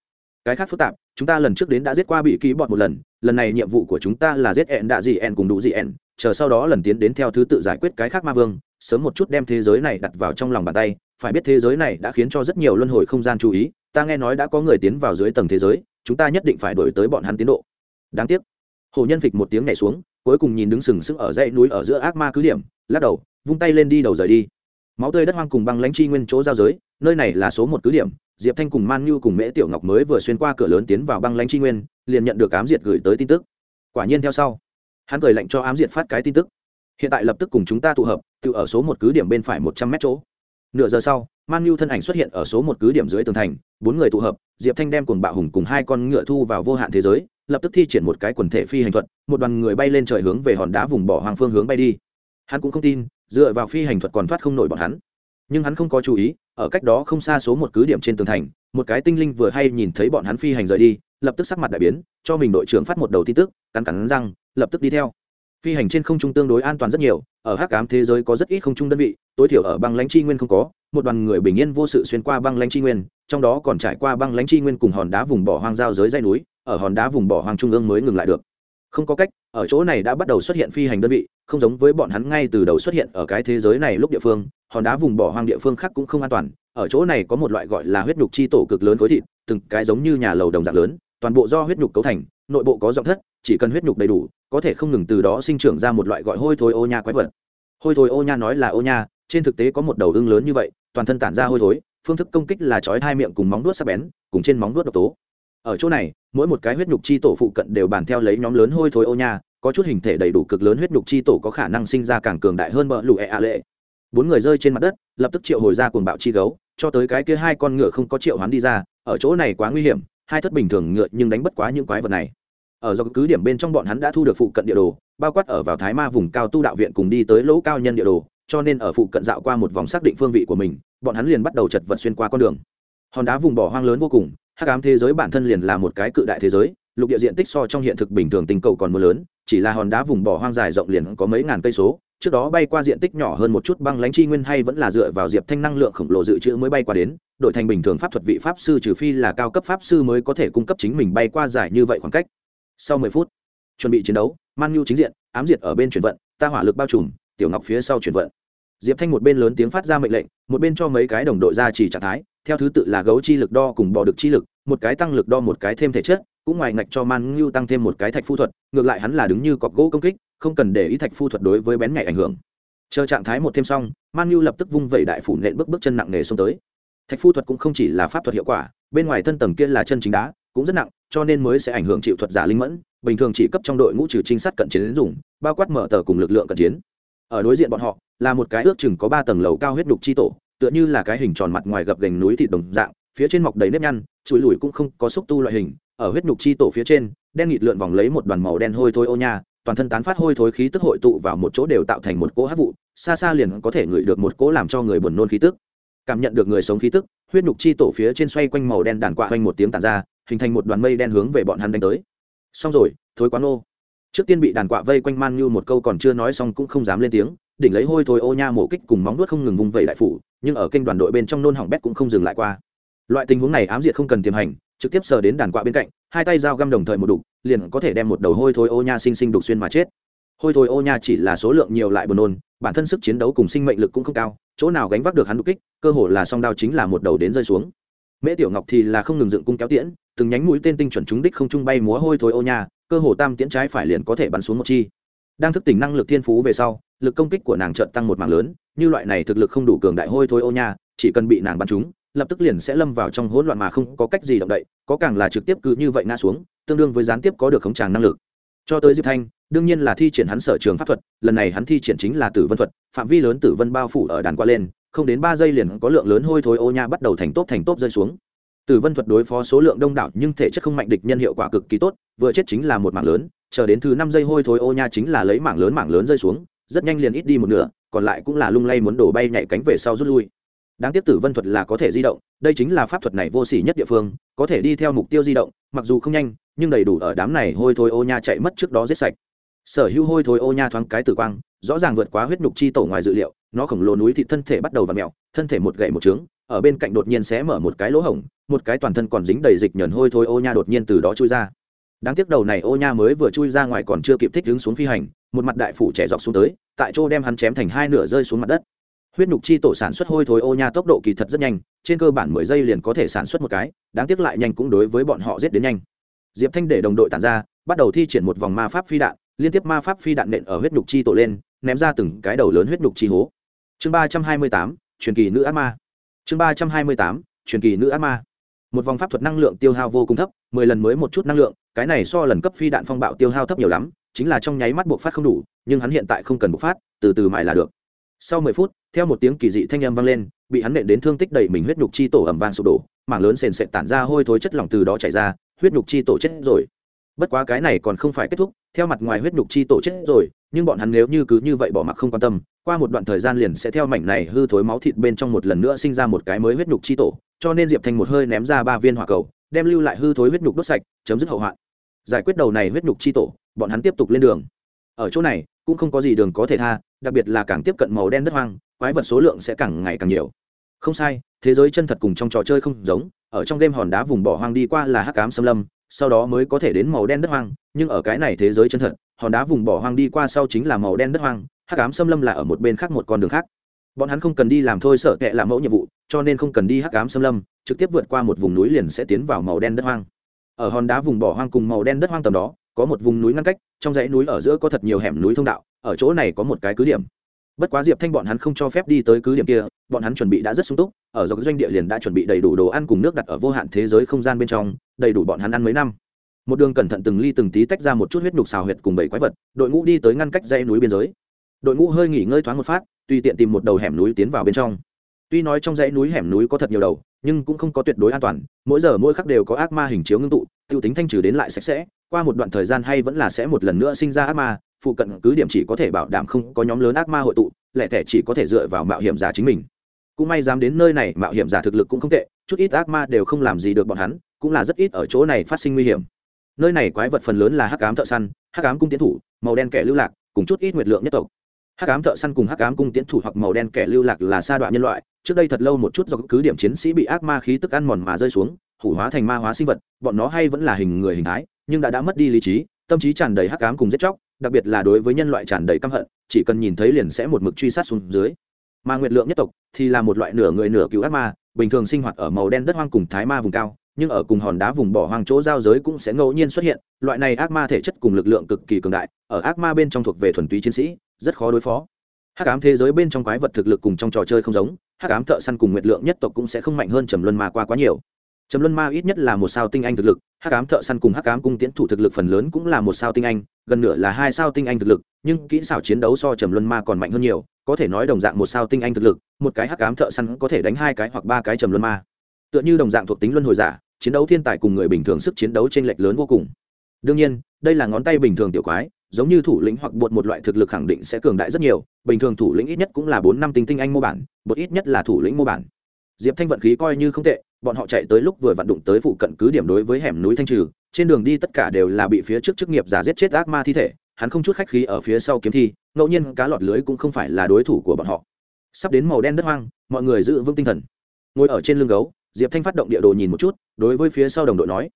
A: Cái khác phức tạp, chúng ta lần trước đến đã giết qua bị kỳ bọt một lần lần này nhiệm vụ của chúng ta là giết ẹn đạ dị ẹn cùng đủ dị ẹn, chờ sau đó lần tiến đến theo thứ tự giải quyết cái khác ma vương sớm một chút đem thế giới này đặt vào trong lòng bàn tay, phải biết thế giới này đã khiến cho rất nhiều luân hồi không gian chú ý, ta nghe nói đã có người tiến vào dưới tầng thế giới, chúng ta nhất định phải đổi tới bọn hắn tiến độ. Đáng tiếc. Hồ nhân phịch một tiếng nhảy xuống, cuối cùng nhìn đứng sừng sững ở dãy núi ở giữa ác ma cứ điểm, lắc đầu, vung tay lên đi đầu rời đi. Máu tươi đất hoang cùng băng lãnh chi nguyên chỗ giao giới, nơi này là số một cứ điểm, diệp thanh cùng man như cùng mễ tiểu ngọc mới vừa xuyên qua cửa lớn tiến vào băng lãnh chi nguyên, liền nhận được ám diệt gửi tới tin tức. Quả nhiên theo sau, hắn cười lạnh cho ám diệt phát cái tin tức hiện tại lập tức cùng chúng ta tụ hợp, tự ở số một cứ điểm bên phải một trăm mét chỗ. Nửa giờ sau, man nhu thân ảnh xuất hiện ở số một cứ điểm dưới tường thành, bốn người tụ hợp, diệp thanh đem cùng bạo hùng cùng hai con ngựa thu vào vô hạn thế giới, lập tức thi triển một cái quần thể phi hành thuật, một đoàn người bay lên trời hướng về hòn đá vùng bỏ hoàng phương hướng bay đi. Hắn cũng không tin, dựa vào phi hành thuật còn thoát không nổi bọn hắn. Nhưng hắn không có chú ý, ở cách đó không xa số một cứ điểm trên tường thành, một cái tinh linh vừa hay nhìn thấy bọn hắn phi hành rời đi, lập tức sắc mặt đại biến, cho mình đội trưởng phát một đầu tin tức, cắn cắn răng, lập tức đi theo phi hành trên không trung tương đối an toàn rất nhiều, ở hắc ám thế giới có rất ít không trung đơn vị, tối thiểu ở băng lãnh chi nguyên không có, một đoàn người bình yên vô sự xuyên qua băng lãnh chi nguyên, trong đó còn trải qua băng lãnh chi nguyên cùng hòn đá vùng bỏ hoang giao giới dây núi, ở hòn đá vùng bỏ hoang trung ương mới ngừng lại được. Không có cách, ở chỗ này đã bắt đầu xuất hiện phi hành đơn vị, không giống với bọn hắn ngay từ đầu xuất hiện ở cái thế giới này lúc địa phương, hòn đá vùng bỏ hoang địa phương khác cũng không an toàn, ở chỗ này có một loại gọi là huyết nhục chi tổ cực lớn khối thịt, từng cái giống như nhà lầu đồng dạng lớn, toàn bộ do huyết nhục cấu thành nội bộ có giọng thất, chỉ cần huyết nhục đầy đủ, có thể không ngừng từ đó sinh trưởng ra một loại gọi hôi thối ô nha quái vật. Hôi thối ô nha nói là ô nha, trên thực tế có một đầu ưng lớn như vậy, toàn thân tản ra hôi thối, phương thức công kích là chói hai miệng cùng móng đuốt sắc bén, cùng trên móng đuốt độc tố. Ở chỗ này, mỗi một cái huyết nhục chi tổ phụ cận đều bàn theo lấy nhóm lớn hôi thối ô nha, có chút hình thể đầy đủ cực lớn huyết nhục chi tổ có khả năng sinh ra càng cường đại hơn bờ lụ e e lệ. Bốn người rơi trên mặt đất, lập tức triệu hồi ra cuồng bạo chi gấu, cho tới cái kia hai con ngựa không có triệu hoán đi ra, ở chỗ này quá nguy hiểm, hai thất bình thường ngựa nhưng đánh bất quá những quái vật này ở do cứ điểm bên trong bọn hắn đã thu được phụ cận địa đồ, bao quát ở vào thái ma vùng cao tu đạo viện cùng đi tới lỗ cao nhân địa đồ, cho nên ở phụ cận dạo qua một vòng xác định phương vị của mình, bọn hắn liền bắt đầu chật vật xuyên qua con đường. Hòn đá vùng bỏ hoang lớn vô cùng, hắc ám thế giới bản thân liền là một cái cự đại thế giới, lục địa diện tích so trong hiện thực bình thường tình cầu còn mưa lớn, chỉ là hòn đá vùng bỏ hoang dài rộng liền có mấy ngàn cây số, trước đó bay qua diện tích nhỏ hơn một chút băng lãnh chi nguyên hay vẫn là dựa vào diệp thanh năng lượng khổng lồ dự trữ mới bay qua đến, đổi thành bình thường pháp thuật vị pháp sư trừ phi là cao cấp pháp sư mới có thể cung cấp chính mình bay qua dài như vậy khoảng cách sau mười phút, chuẩn bị chiến đấu, man nhu chính diện, ám diệt ở bên chuyển vận, ta hỏa lực bao trùm, tiểu ngọc phía sau chuyển vận. Diệp thanh một bên lớn tiếng phát ra mệnh lệnh, một bên cho mấy cái đồng đội ra chỉ trạng thái, theo thứ tự là gấu chi lực đo cùng bò được chi lực, một cái tăng lực đo, một cái thêm thể chất, cũng ngoài ngạch cho man ngưu tăng thêm một cái thạch phu thuật, ngược lại hắn là đứng như cọc gỗ công kích, không cần để ý thạch phu thuật đối với bén nhạy ảnh hưởng. Chờ trạng thái một thêm xong, man ngưu lập tức vung vẩy đại phủ nện bước bước chân nặng nề xông tới. Thạch phu thuật cũng không chỉ là pháp thuật hiệu quả, bên ngoài thân tầng kia là chân chính đá cũng rất nặng, cho nên mới sẽ ảnh hưởng chịu thuật giả linh mẫn, bình thường chỉ cấp trong đội ngũ trừ trinh sát cận chiến đến dùng, bao quát mở tờ cùng lực lượng cận chiến. Ở đối diện bọn họ, là một cái ước chừng có ba tầng lầu cao huyết đục chi tổ, tựa như là cái hình tròn mặt ngoài gập gành núi thịt đồng dạng, phía trên mọc đầy nếp nhăn, chùi lùi cũng không có xúc tu loại hình. Ở huyết nhục chi tổ phía trên, đen nghịt lượn vòng lấy một đoàn màu đen hôi thối ô nha, toàn thân tán phát hôi thối khí tức hội tụ vào một chỗ đều tạo thành một cỗ hát vụ, xa xa liền có thể ngửi được một cỗ làm cho người buồn nôn khí tức. Cảm nhận được người sống khí tức, huyết nhục chi tổ phía trên xoay quanh màu đen đàn quạ quanh một tiếng tàn ra hình thành một đoàn mây đen hướng về bọn hắn đánh tới. Xong rồi, thối quán ô. Trước tiên bị đàn quạ vây quanh man như một câu còn chưa nói xong cũng không dám lên tiếng, đỉnh lấy hôi thối ô nha mổ kích cùng móng nuốt không ngừng vung vẩy đại phủ, nhưng ở kênh đoàn đội bên trong nôn hỏng bét cũng không dừng lại qua. Loại tình huống này ám diệt không cần tiềm hành, trực tiếp sờ đến đàn quạ bên cạnh, hai tay dao găm đồng thời một đục, liền có thể đem một đầu hôi thối ô nha sinh sinh đục xuyên mà chết. Hôi thối ô nha chỉ là số lượng nhiều lại buồn nôn, bản thân sức chiến đấu cùng sinh mệnh lực cũng không cao, chỗ nào gánh vác được hắn đục kích, cơ hồ là song đao chính là một đầu đến rơi xuống. Mễ tiểu ngọc thì là không ngừng dựng cung kéo tiễn từng nhánh mũi tên tinh chuẩn trúng đích không trung bay múa hôi thối ô nhà, cơ hồ tam tiễn trái phải liền có thể bắn xuống một chi. Đang thức tỉnh năng lực thiên phú về sau lực công kích của nàng trợn tăng một mạng lớn như loại này thực lực không đủ cường đại hôi thối ô nhà, chỉ cần bị nàng bắn trúng lập tức liền sẽ lâm vào trong hỗn loạn mà không có cách gì động đậy có càng là trực tiếp cứ như vậy ngã xuống tương đương với gián tiếp có được khống tràng năng lực. Cho tới diệp thanh đương nhiên là thi triển hắn sở trường pháp thuật lần này hắn thi triển chính là tử vân thuật phạm vi lớn tử vân bao phủ ở đàn qua lên không đến ba giây liền có lượng lớn hôi thối ô nha bắt đầu thành tốp thành tốp rơi xuống tử vân thuật đối phó số lượng đông đảo nhưng thể chất không mạnh địch nhân hiệu quả cực kỳ tốt, vừa chết chính là một mảng lớn, chờ đến thứ năm giây hôi thối ô nha chính là lấy mảng lớn mảng lớn rơi xuống, rất nhanh liền ít đi một nửa, còn lại cũng là lung lay muốn đổ bay nhảy cánh về sau rút lui. Đáng tiếc tử vân thuật là có thể di động, đây chính là pháp thuật này vô sỉ nhất địa phương, có thể đi theo mục tiêu di động, mặc dù không nhanh, nhưng đầy đủ ở đám này hôi thối ô nha chạy mất trước đó giết sạch. Sở hữu hôi thối ô nha thoáng cái tử quang rõ ràng vượt quá huyết nhục chi tổ ngoài dự liệu, nó khổng lồ núi thịt thân thể bắt đầu và mẹo thân thể một gậy một trứng ở bên cạnh đột nhiên sẽ mở một cái lỗ hổng, một cái toàn thân còn dính đầy dịch nhờn hôi thối ô nha đột nhiên từ đó chui ra. Đáng tiếc đầu này ô nha mới vừa chui ra ngoài còn chưa kịp thích đứng xuống phi hành, một mặt đại phủ trẻ dọc xuống tới, tại chỗ đem hắn chém thành hai nửa rơi xuống mặt đất. Huyết nhục chi tổ sản xuất hôi thối ô nha tốc độ kỳ thật rất nhanh, trên cơ bản mười giây liền có thể sản xuất một cái, đáng tiếc lại nhanh cũng đối với bọn họ giết đến nhanh. Diệp thanh để đồng đội tàn ra, bắt đầu thi triển một vòng ma pháp phi đạn, liên tiếp ma pháp phi đạn nện ở huyết nhục chi tổ lên ném ra từng cái đầu lớn huyết nhục chi hố. Chương ba trăm hai mươi tám, truyền kỳ nữ ác ma. Chương ba trăm hai mươi tám, truyền kỳ nữ ác ma. Một vòng pháp thuật năng lượng tiêu hao vô cùng thấp, mười lần mới một chút năng lượng, cái này so lần cấp phi đạn phong bạo tiêu hao thấp nhiều lắm, chính là trong nháy mắt buộc phát không đủ, nhưng hắn hiện tại không cần buộc phát, từ từ mãi là được. Sau mười phút, theo một tiếng kỳ dị thanh âm vang lên, bị hắn nện đến thương tích đầy mình huyết nhục chi tổ ẩm vang sụp đổ, mảng lớn sền sệt tản ra hôi thối chất lỏng từ đó chảy ra, huyết nhục chi tổ chết rồi bất quá cái này còn không phải kết thúc, theo mặt ngoài huyết nhục chi tổ chết rồi, nhưng bọn hắn nếu như cứ như vậy bỏ mặc không quan tâm, qua một đoạn thời gian liền sẽ theo mảnh này hư thối máu thịt bên trong một lần nữa sinh ra một cái mới huyết nhục chi tổ, cho nên diệp thanh một hơi ném ra ba viên hỏa cầu, đem lưu lại hư thối huyết nhục đốt sạch, chấm dứt hậu hoạn. Giải quyết đầu này huyết nhục chi tổ, bọn hắn tiếp tục lên đường. Ở chỗ này, cũng không có gì đường có thể tha, đặc biệt là càng tiếp cận màu đen đất hoang, quái vật số lượng sẽ càng ngày càng nhiều. Không sai, thế giới chân thật cùng trong trò chơi không giống ở trong game hòn đá vùng bỏ hoang đi qua là hắc ám xâm lâm, sau đó mới có thể đến màu đen đất hoang, nhưng ở cái này thế giới chân thật, hòn đá vùng bỏ hoang đi qua sau chính là màu đen đất hoang, hắc ám xâm lâm là ở một bên khác một con đường khác. Bọn hắn không cần đi làm thôi sợ kệ làm mẫu nhiệm vụ, cho nên không cần đi hắc ám xâm lâm, trực tiếp vượt qua một vùng núi liền sẽ tiến vào màu đen đất hoang. Ở hòn đá vùng bỏ hoang cùng màu đen đất hoang tầm đó, có một vùng núi ngăn cách, trong dãy núi ở giữa có thật nhiều hẻm núi thông đạo, ở chỗ này có một cái cứ điểm. Bất quá diệp thanh bọn hắn không cho phép đi tới cứ điểm kia, bọn hắn chuẩn bị đã rất sung túc ở dọc doanh địa liền đã chuẩn bị đầy đủ đồ ăn cùng nước đặt ở vô hạn thế giới không gian bên trong, đầy đủ bọn hắn ăn mấy năm. Một đường cẩn thận từng ly từng tí tách ra một chút huyết nhục xào huyệt cùng bảy quái vật, đội ngũ đi tới ngăn cách dãy núi biên giới. Đội ngũ hơi nghỉ ngơi thoáng một phát, tùy tiện tìm một đầu hẻm núi tiến vào bên trong. Tuy nói trong dãy núi hẻm núi có thật nhiều đầu, nhưng cũng không có tuyệt đối an toàn, mỗi giờ mỗi khắc đều có ác ma hình chiếu ngưng tụ t i ê u tính thanh trừ đến lại sạch sẽ, qua một đoạn thời gian hay vẫn là sẽ một lần nữa sinh ra ác ma, phụ cận cứ điểm chỉ có thể bảo đảm không có nhóm lớn ác ma hội tụ, lẻ tẻ chỉ có thể dựa vào mạo hiểm giả chính mình cũng may dám đến nơi này, mạo hiểm giả thực lực cũng không tệ, chút ít ác ma đều không làm gì được bọn hắn, cũng là rất ít ở chỗ này phát sinh nguy hiểm. Nơi này quái vật phần lớn là hắc ám thợ săn, hắc ám cung tiến thủ, màu đen kẻ lưu lạc, cùng chút ít nguyệt lượng nhất tộc. Hắc ám thợ săn cùng hắc ám cung tiến thủ hoặc màu đen kẻ lưu lạc là sa đoạn nhân loại, trước đây thật lâu một chút do cứ điểm chiến sĩ bị ác ma khí tức ăn mòn mà rơi xuống, hủ hóa thành ma hóa sinh vật, bọn nó hay vẫn là hình người hình thái, nhưng đã đã mất đi lý trí, tâm trí tràn đầy hắc ám cùng giết chóc, đặc biệt là đối với nhân loại tràn đầy căm hận, chỉ cần nhìn thấy liền sẽ một mực truy sát xuống dưới mà nguyệt lượng nhất tộc thì là một loại nửa người nửa cứu ác ma, bình thường sinh hoạt ở màu đen đất hoang cùng thái ma vùng cao, nhưng ở cùng hòn đá vùng bỏ hoang chỗ giao giới cũng sẽ ngẫu nhiên xuất hiện, loại này ác ma thể chất cùng lực lượng cực kỳ cường đại, ở ác ma bên trong thuộc về thuần túy chiến sĩ, rất khó đối phó. Hắc ám thế giới bên trong quái vật thực lực cùng trong trò chơi không giống, hắc ám thợ săn cùng nguyệt lượng nhất tộc cũng sẽ không mạnh hơn trầm luân ma qua quá nhiều. Trầm luân ma ít nhất là một sao tinh anh thực lực, hắc ám thợ săn cùng hắc ám cung tiến thủ thực lực phần lớn cũng là một sao tinh anh, gần nửa là hai sao tinh anh thực lực, nhưng kỹ xảo chiến đấu so trầm luân ma còn mạnh hơn nhiều có thể nói đồng dạng một sao tinh anh thực lực, một cái hắc ám thợ săn có thể đánh hai cái hoặc ba cái trầm luân ma. Tựa như đồng dạng thuộc tính luân hồi giả, chiến đấu thiên tài cùng người bình thường sức chiến đấu trên lệch lớn vô cùng. Đương nhiên, đây là ngón tay bình thường tiểu quái, giống như thủ lĩnh hoặc bột một loại thực lực khẳng định sẽ cường đại rất nhiều, bình thường thủ lĩnh ít nhất cũng là bốn năm tinh tinh anh mô bản, bột ít nhất là thủ lĩnh mô bản. Diệp thanh vận khí coi như không tệ, bọn họ chạy tới lúc vừa vặn đụng tới phụ cận cứ điểm đối với hẻm núi thanh trừ, trên đường đi tất cả đều là bị phía trước chức nghiệp giả giết chết ác ma thi thể, hắn không chút khách khí ở phía sau kiếm thi ngẫu nhiên cá lọt lưới cũng không phải là đối thủ của bọn họ. Sắp đến màu đen đất hoang, mọi người giữ vững tinh thần. Ngồi ở trên lưng gấu, diệp thanh phát động địa đồ nhìn một chút, đối với phía sau đồng đội nói,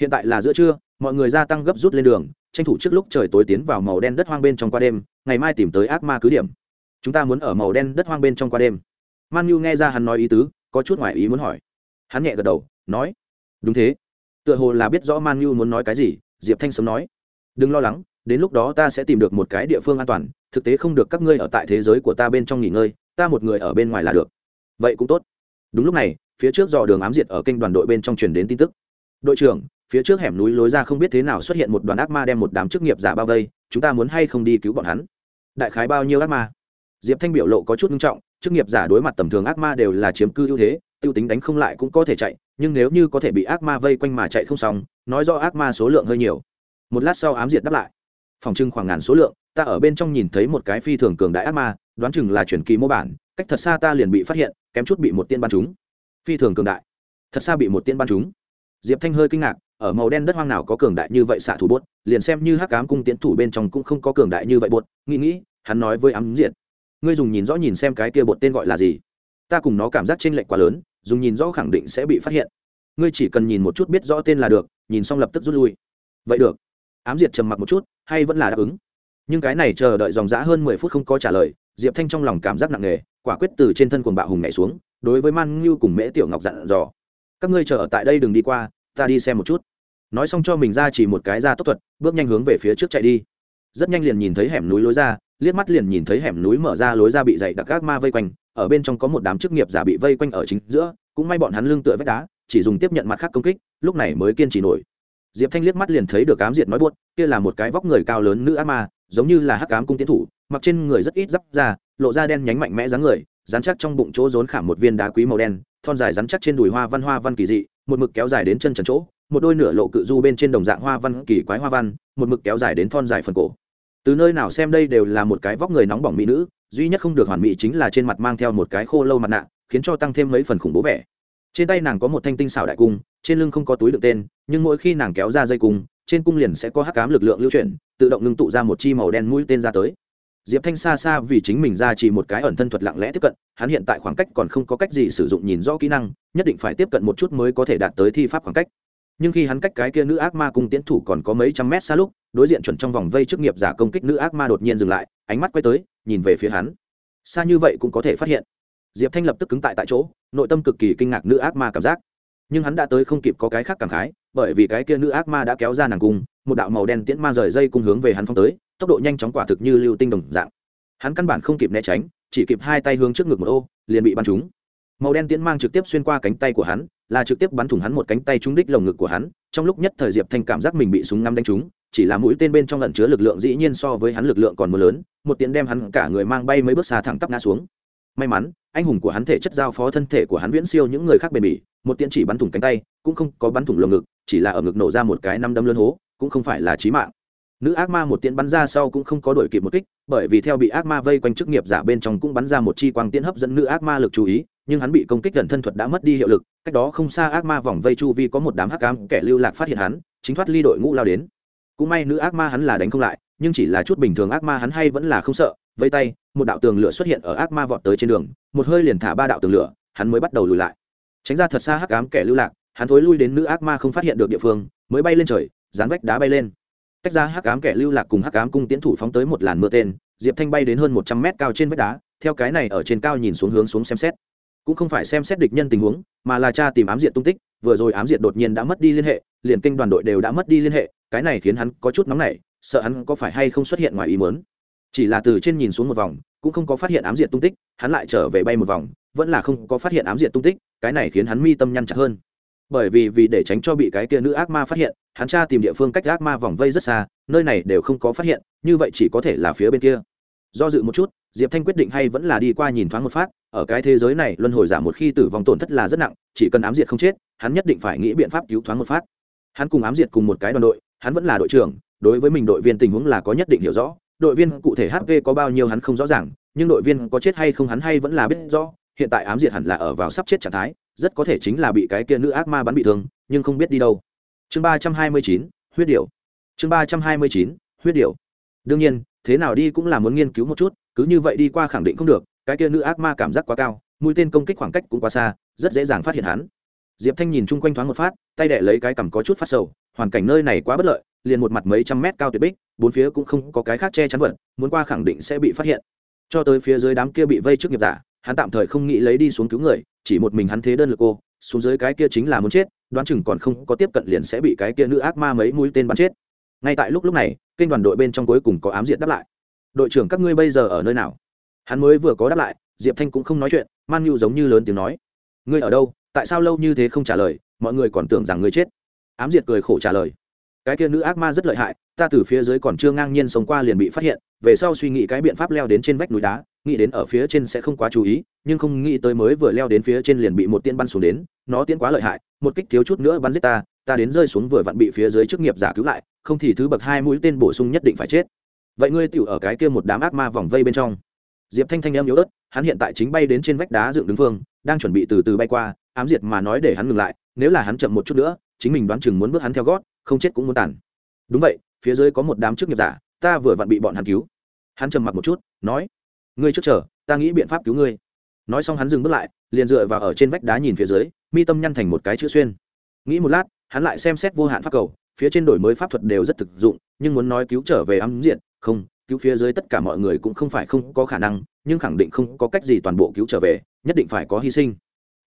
A: hiện tại là giữa trưa, mọi người gia tăng gấp rút lên đường, tranh thủ trước lúc trời tối tiến vào màu đen đất hoang bên trong qua đêm, ngày mai tìm tới ác ma cứ điểm. Chúng ta muốn ở màu đen đất hoang bên trong qua đêm. Man nhu nghe ra hắn nói ý tứ, có chút ngoài ý muốn hỏi. Hắn nhẹ gật đầu, nói, đúng thế. Tựa hồ là biết rõ man nhu muốn nói cái gì, diệp thanh sớm nói, đừng lo lắng đến lúc đó ta sẽ tìm được một cái địa phương an toàn, thực tế không được các ngươi ở tại thế giới của ta bên trong nghỉ ngơi, ta một người ở bên ngoài là được. Vậy cũng tốt. Đúng lúc này, phía trước dò đường ám diệt ở kênh đoàn đội bên trong truyền đến tin tức. Đội trưởng, phía trước hẻm núi lối ra không biết thế nào xuất hiện một đoàn ác ma đem một đám chức nghiệp giả bao vây, chúng ta muốn hay không đi cứu bọn hắn? Đại khái bao nhiêu ác ma? Diệp thanh biểu lộ có chút nghiêm trọng, chức nghiệp giả đối mặt tầm thường ác ma đều là chiếm cư ưu thế t i ê u tính đánh không lại cũng có thể chạy, nhưng nếu như có thể bị ác ma vây quanh mà chạy không xong, nói do ác ma số lượng hơi nhiều. Một lát sau ám diệt đáp lại phòng trưng khoảng ngàn số lượng, ta ở bên trong nhìn thấy một cái phi thường cường đại ác ma, đoán chừng là chuyển kỳ mô bản, cách thật xa ta liền bị phát hiện, kém chút bị một tiên bắn chúng phi thường cường đại. Thật xa bị một tiên bắn chúng diệp thanh hơi kinh ngạc, ở màu đen đất hoang nào có cường đại như vậy xạ thủ bốt liền xem như hắc ám cung tiến thủ bên trong cũng không có cường đại như vậy bột, nghĩ nghĩ, hắn nói với ám diệt, ngươi dùng nhìn rõ nhìn xem cái kia bột tên gọi là gì? Ta cùng nó cảm giác chênh lệch quá lớn, dùng nhìn rõ khẳng định sẽ bị phát hiện. Ngươi chỉ cần nhìn một chút biết rõ tên là được, nhìn xong lập tức rút lui. Vậy được ám diệt trầm mặc một chút, hay vẫn là đáp ứng. Nhưng cái này chờ đợi dòng dã hơn mười phút không có trả lời, diệp thanh trong lòng cảm giác nặng nề, quả quyết từ trên thân quần bạo hùng nhảy xuống, đối với man ngưu cùng mễ tiểu ngọc dặn dò. Các ngươi chờ ở tại đây đừng đi qua, ta đi xem một chút. Nói xong cho mình ra chỉ một cái ra tốc thuật, bước nhanh hướng về phía trước chạy đi. Rất nhanh liền nhìn thấy hẻm núi lối ra, liếc mắt liền nhìn thấy hẻm núi mở ra lối ra bị dày đặc các ma vây quanh, ở bên trong có một đám chức nghiệp giả bị vây quanh ở chính giữa, cũng may bọn hắn lưng tựa vách đá, chỉ dùng tiếp nhận mặt khác công kích, lúc này mới kiên trì nổi diệp thanh liếc mắt liền thấy được ám diệt nói buốt, kia là một cái vóc người cao lớn nữ ác ma, giống như là hắc ám cung tiến thủ, mặc trên người rất ít giáp ra lộ ra đen nhánh mạnh mẽ dáng người, rắn chắc trong bụng chỗ rốn khảm một viên đá quý màu đen, thon dài rắn chắc trên đùi hoa văn hoa văn kỳ dị, một mực kéo dài đến chân trần chỗ, một đôi nửa lộ cự du bên trên đồng dạng hoa văn kỳ quái hoa văn, một mực kéo dài đến thon dài phần cổ. Từ nơi nào xem đây đều là một cái vóc người nóng bỏng mỹ nữ, duy nhất không được hoàn mỹ chính là trên mặt mang theo một cái khô lâu mặt nạ, khiến cho tăng thêm mấy phần khủng bố vẻ trên tay nàng có một thanh tinh xảo đại cung, trên lưng không có túi đựng tên, nhưng mỗi khi nàng kéo ra dây cung, trên cung liền sẽ có hắc cám lực lượng lưu chuyển, tự động ngưng tụ ra một chi màu đen mũi tên ra tới. Diệp thanh xa xa vì chính mình ra chỉ một cái ẩn thân thuật lặng lẽ tiếp cận, hắn hiện tại khoảng cách còn không có cách gì sử dụng nhìn rõ kỹ năng, nhất định phải tiếp cận một chút mới có thể đạt tới thi pháp khoảng cách. Nhưng khi hắn cách cái kia nữ ác ma cung tiến thủ còn có mấy trăm mét xa lúc, đối diện chuẩn trong vòng vây chức nghiệp giả công kích nữ ác ma đột nhiên dừng lại, ánh mắt quay tới, nhìn về phía hắn. Xa như vậy cũng có thể phát hiện diệp thanh lập tức cứng tại tại chỗ, nội tâm cực kỳ kinh ngạc nữ ác ma cảm giác. Nhưng hắn đã tới không kịp có cái khác cảm khái, bởi vì cái kia nữ ác ma đã kéo ra nàng cung một đạo màu đen tiễn ma rời dây cung hướng về hắn phong tới, tốc độ nhanh chóng quả thực như lưu tinh đồng dạng. Hắn căn bản không kịp né tránh, chỉ kịp hai tay hướng trước ngực một ô, liền bị bắn trúng. Màu đen tiễn mang trực tiếp xuyên qua cánh tay của hắn, là trực tiếp bắn thủng hắn một cánh tay trúng đích lồng ngực của hắn, trong lúc nhất thời diệp thanh cảm giác mình bị súng ngắm đánh trúng, chỉ là mũi tên bên trong lẩn chứa lực lượng dĩ nhiên so với hắn lực lượng còn mưa lớn, một tiễn đem hắn cả người mang bay mấy bước xa thẳng tắp ngã xuống may mắn, anh hùng của hắn thể chất giao phó thân thể của hắn viễn siêu những người khác bền bỉ, một tiễn chỉ bắn thủng cánh tay, cũng không có bắn thủng lồng ngực, chỉ là ở ngực nổ ra một cái năm đâm lớn hố, cũng không phải là chí mạng. Nữ ác ma một tiễn bắn ra sau cũng không có đổi kịp một kích, bởi vì theo bị ác ma vây quanh chức nghiệp giả bên trong cũng bắn ra một chi quang tiễn hấp dẫn nữ ác ma lực chú ý, nhưng hắn bị công kích gần thân thuật đã mất đi hiệu lực, cách đó không xa ác ma vòng vây chu vi có một đám hắc ám kẻ lưu lạc phát hiện hắn, chính thoát ly đội ngũ lao đến. Cũng may nữ ác ma hắn là đánh không lại, nhưng chỉ là chút bình thường ác ma hắn hay vẫn là không sợ, vây tay một đạo tường lửa xuất hiện ở ác ma vọt tới trên đường, một hơi liền thả ba đạo tường lửa, hắn mới bắt đầu lùi lại. Tránh ra thật xa hắc ám kẻ lưu lạc, hắn thối lui đến nữ ác ma không phát hiện được địa phương, mới bay lên trời, dán vách đá bay lên. Tách ra hắc ám kẻ lưu lạc cùng hắc ám cung tiến thủ phóng tới một làn mưa tên, diệp thanh bay đến hơn một trăm mét cao trên vách đá, theo cái này ở trên cao nhìn xuống hướng xuống xem xét. Cũng không phải xem xét địch nhân tình huống, mà là cha tìm ám diện tung tích, vừa rồi ám diện đột nhiên đã mất đi liên hệ, liền kinh đoàn đội đều đã mất đi liên hệ, cái này khiến hắn có chút nóng nảy, sợ hắn có phải hay không xuất hiện ngoài ý muốn chỉ là từ trên nhìn xuống một vòng, cũng không có phát hiện ám diện tung tích, hắn lại trở về bay một vòng, vẫn là không có phát hiện ám diện tung tích, cái này khiến hắn mi tâm nhăn chặt hơn. Bởi vì vì để tránh cho bị cái kia nữ ác ma phát hiện, hắn tra tìm địa phương cách ác ma vòng vây rất xa, nơi này đều không có phát hiện, như vậy chỉ có thể là phía bên kia. Do dự một chút, diệp thanh quyết định hay vẫn là đi qua nhìn thoáng một phát, ở cái thế giới này, luân hồi giả một khi tử vong tổn thất là rất nặng, chỉ cần ám diệt không chết, hắn nhất định phải nghĩ biện pháp cứu thoáng một phát. Hắn cùng ám diệt cùng một cái đoàn đội, hắn vẫn là đội trưởng, đối với mình đội viên tình huống là có nhất định hiểu rõ đội viên cụ thể hp có bao nhiêu hắn không rõ ràng, nhưng đội viên có chết hay không hắn hay vẫn là biết rõ, hiện tại ám diệt hẳn là ở vào sắp chết trạng thái, rất có thể chính là bị cái kia nữ ác ma bắn bị thương, nhưng không biết đi đâu. Chương ba trăm hai mươi chín, huyết điệu chương ba trăm hai mươi chín, huyết điệu đương nhiên, thế nào đi cũng là muốn nghiên cứu một chút, cứ như vậy đi qua khẳng định không được, cái kia nữ ác ma cảm giác quá cao, mũi tên công kích khoảng cách cũng quá xa, rất dễ dàng phát hiện hắn. Diệp thanh nhìn chung quanh thoáng một phát, tay đẻ lấy cái cằm có chút phát sầu, hoàn cảnh nơi này quá bất lợi, liền một mặt mấy trăm mét cao tuyệt bích bốn phía cũng không có cái khác che chắn vật, muốn qua khẳng định sẽ bị phát hiện. Cho tới phía dưới đám kia bị vây trước nghiệp giả, hắn tạm thời không nghĩ lấy đi xuống cứu người, chỉ một mình hắn thế đơn lực cô xuống dưới cái kia chính là muốn chết, đoán chừng còn không có tiếp cận liền sẽ bị cái kia nữ ác ma mấy mũi tên bắn chết. Ngay tại lúc lúc này, kênh đoàn đội bên trong cuối cùng có ám diện đáp lại. Đội trưởng, các ngươi bây giờ ở nơi nào? Hắn mới vừa có đáp lại, diệp thanh cũng không nói chuyện, man nhu giống như lớn tiếng nói. Ngươi ở đâu? Tại sao lâu như thế không trả lời? Mọi người còn tưởng rằng ngươi chết. Ám diệt cười khổ trả lời cái kia nữ ác ma rất lợi hại, ta từ phía dưới còn chưa ngang nhiên sống qua liền bị phát hiện, về sau suy nghĩ cái biện pháp leo đến trên vách núi đá, nghĩ đến ở phía trên sẽ không quá chú ý, nhưng không nghĩ tới mới vừa leo đến phía trên liền bị một tiên bắn xuống đến, nó tiến quá lợi hại, một kích thiếu chút nữa bắn giết ta ta đến rơi xuống vừa vặn bị phía dưới chức nghiệp giả cứu lại, không thì thứ bậc hai mũi tên bổ sung nhất định phải chết. Vậy ngươi tựu ở cái kia một đám ác ma vòng vây bên trong. Diệp thanh thanh em yếu ớt, hắn hiện tại chính bay đến trên vách đá dựng đứng phương, đang chuẩn bị từ từ bay qua, ám diệt mà nói để hắn ngừng lại, nếu là hắn chậm một chút nữa, chính mình đoán chừng muốn bước hắn theo gót không chết cũng muốn tàn. Đúng vậy, phía dưới có một đám chức nghiệp giả, ta vừa vặn bị bọn hắn cứu. Hắn trầm mặc một chút, nói, ngươi trước chờ, ta nghĩ biện pháp cứu ngươi. Nói xong hắn dừng bước lại, liền dựa vào ở trên vách đá nhìn phía dưới, mi tâm nhăn thành một cái chữ xuyên. Nghĩ một lát, hắn lại xem xét vô hạn pháp cầu, phía trên đổi mới pháp thuật đều rất thực dụng, nhưng muốn nói cứu trở về ám diện, không, cứu phía dưới tất cả mọi người cũng không phải không có khả năng, nhưng khẳng định không có cách gì toàn bộ cứu trở về, nhất định phải có hy sinh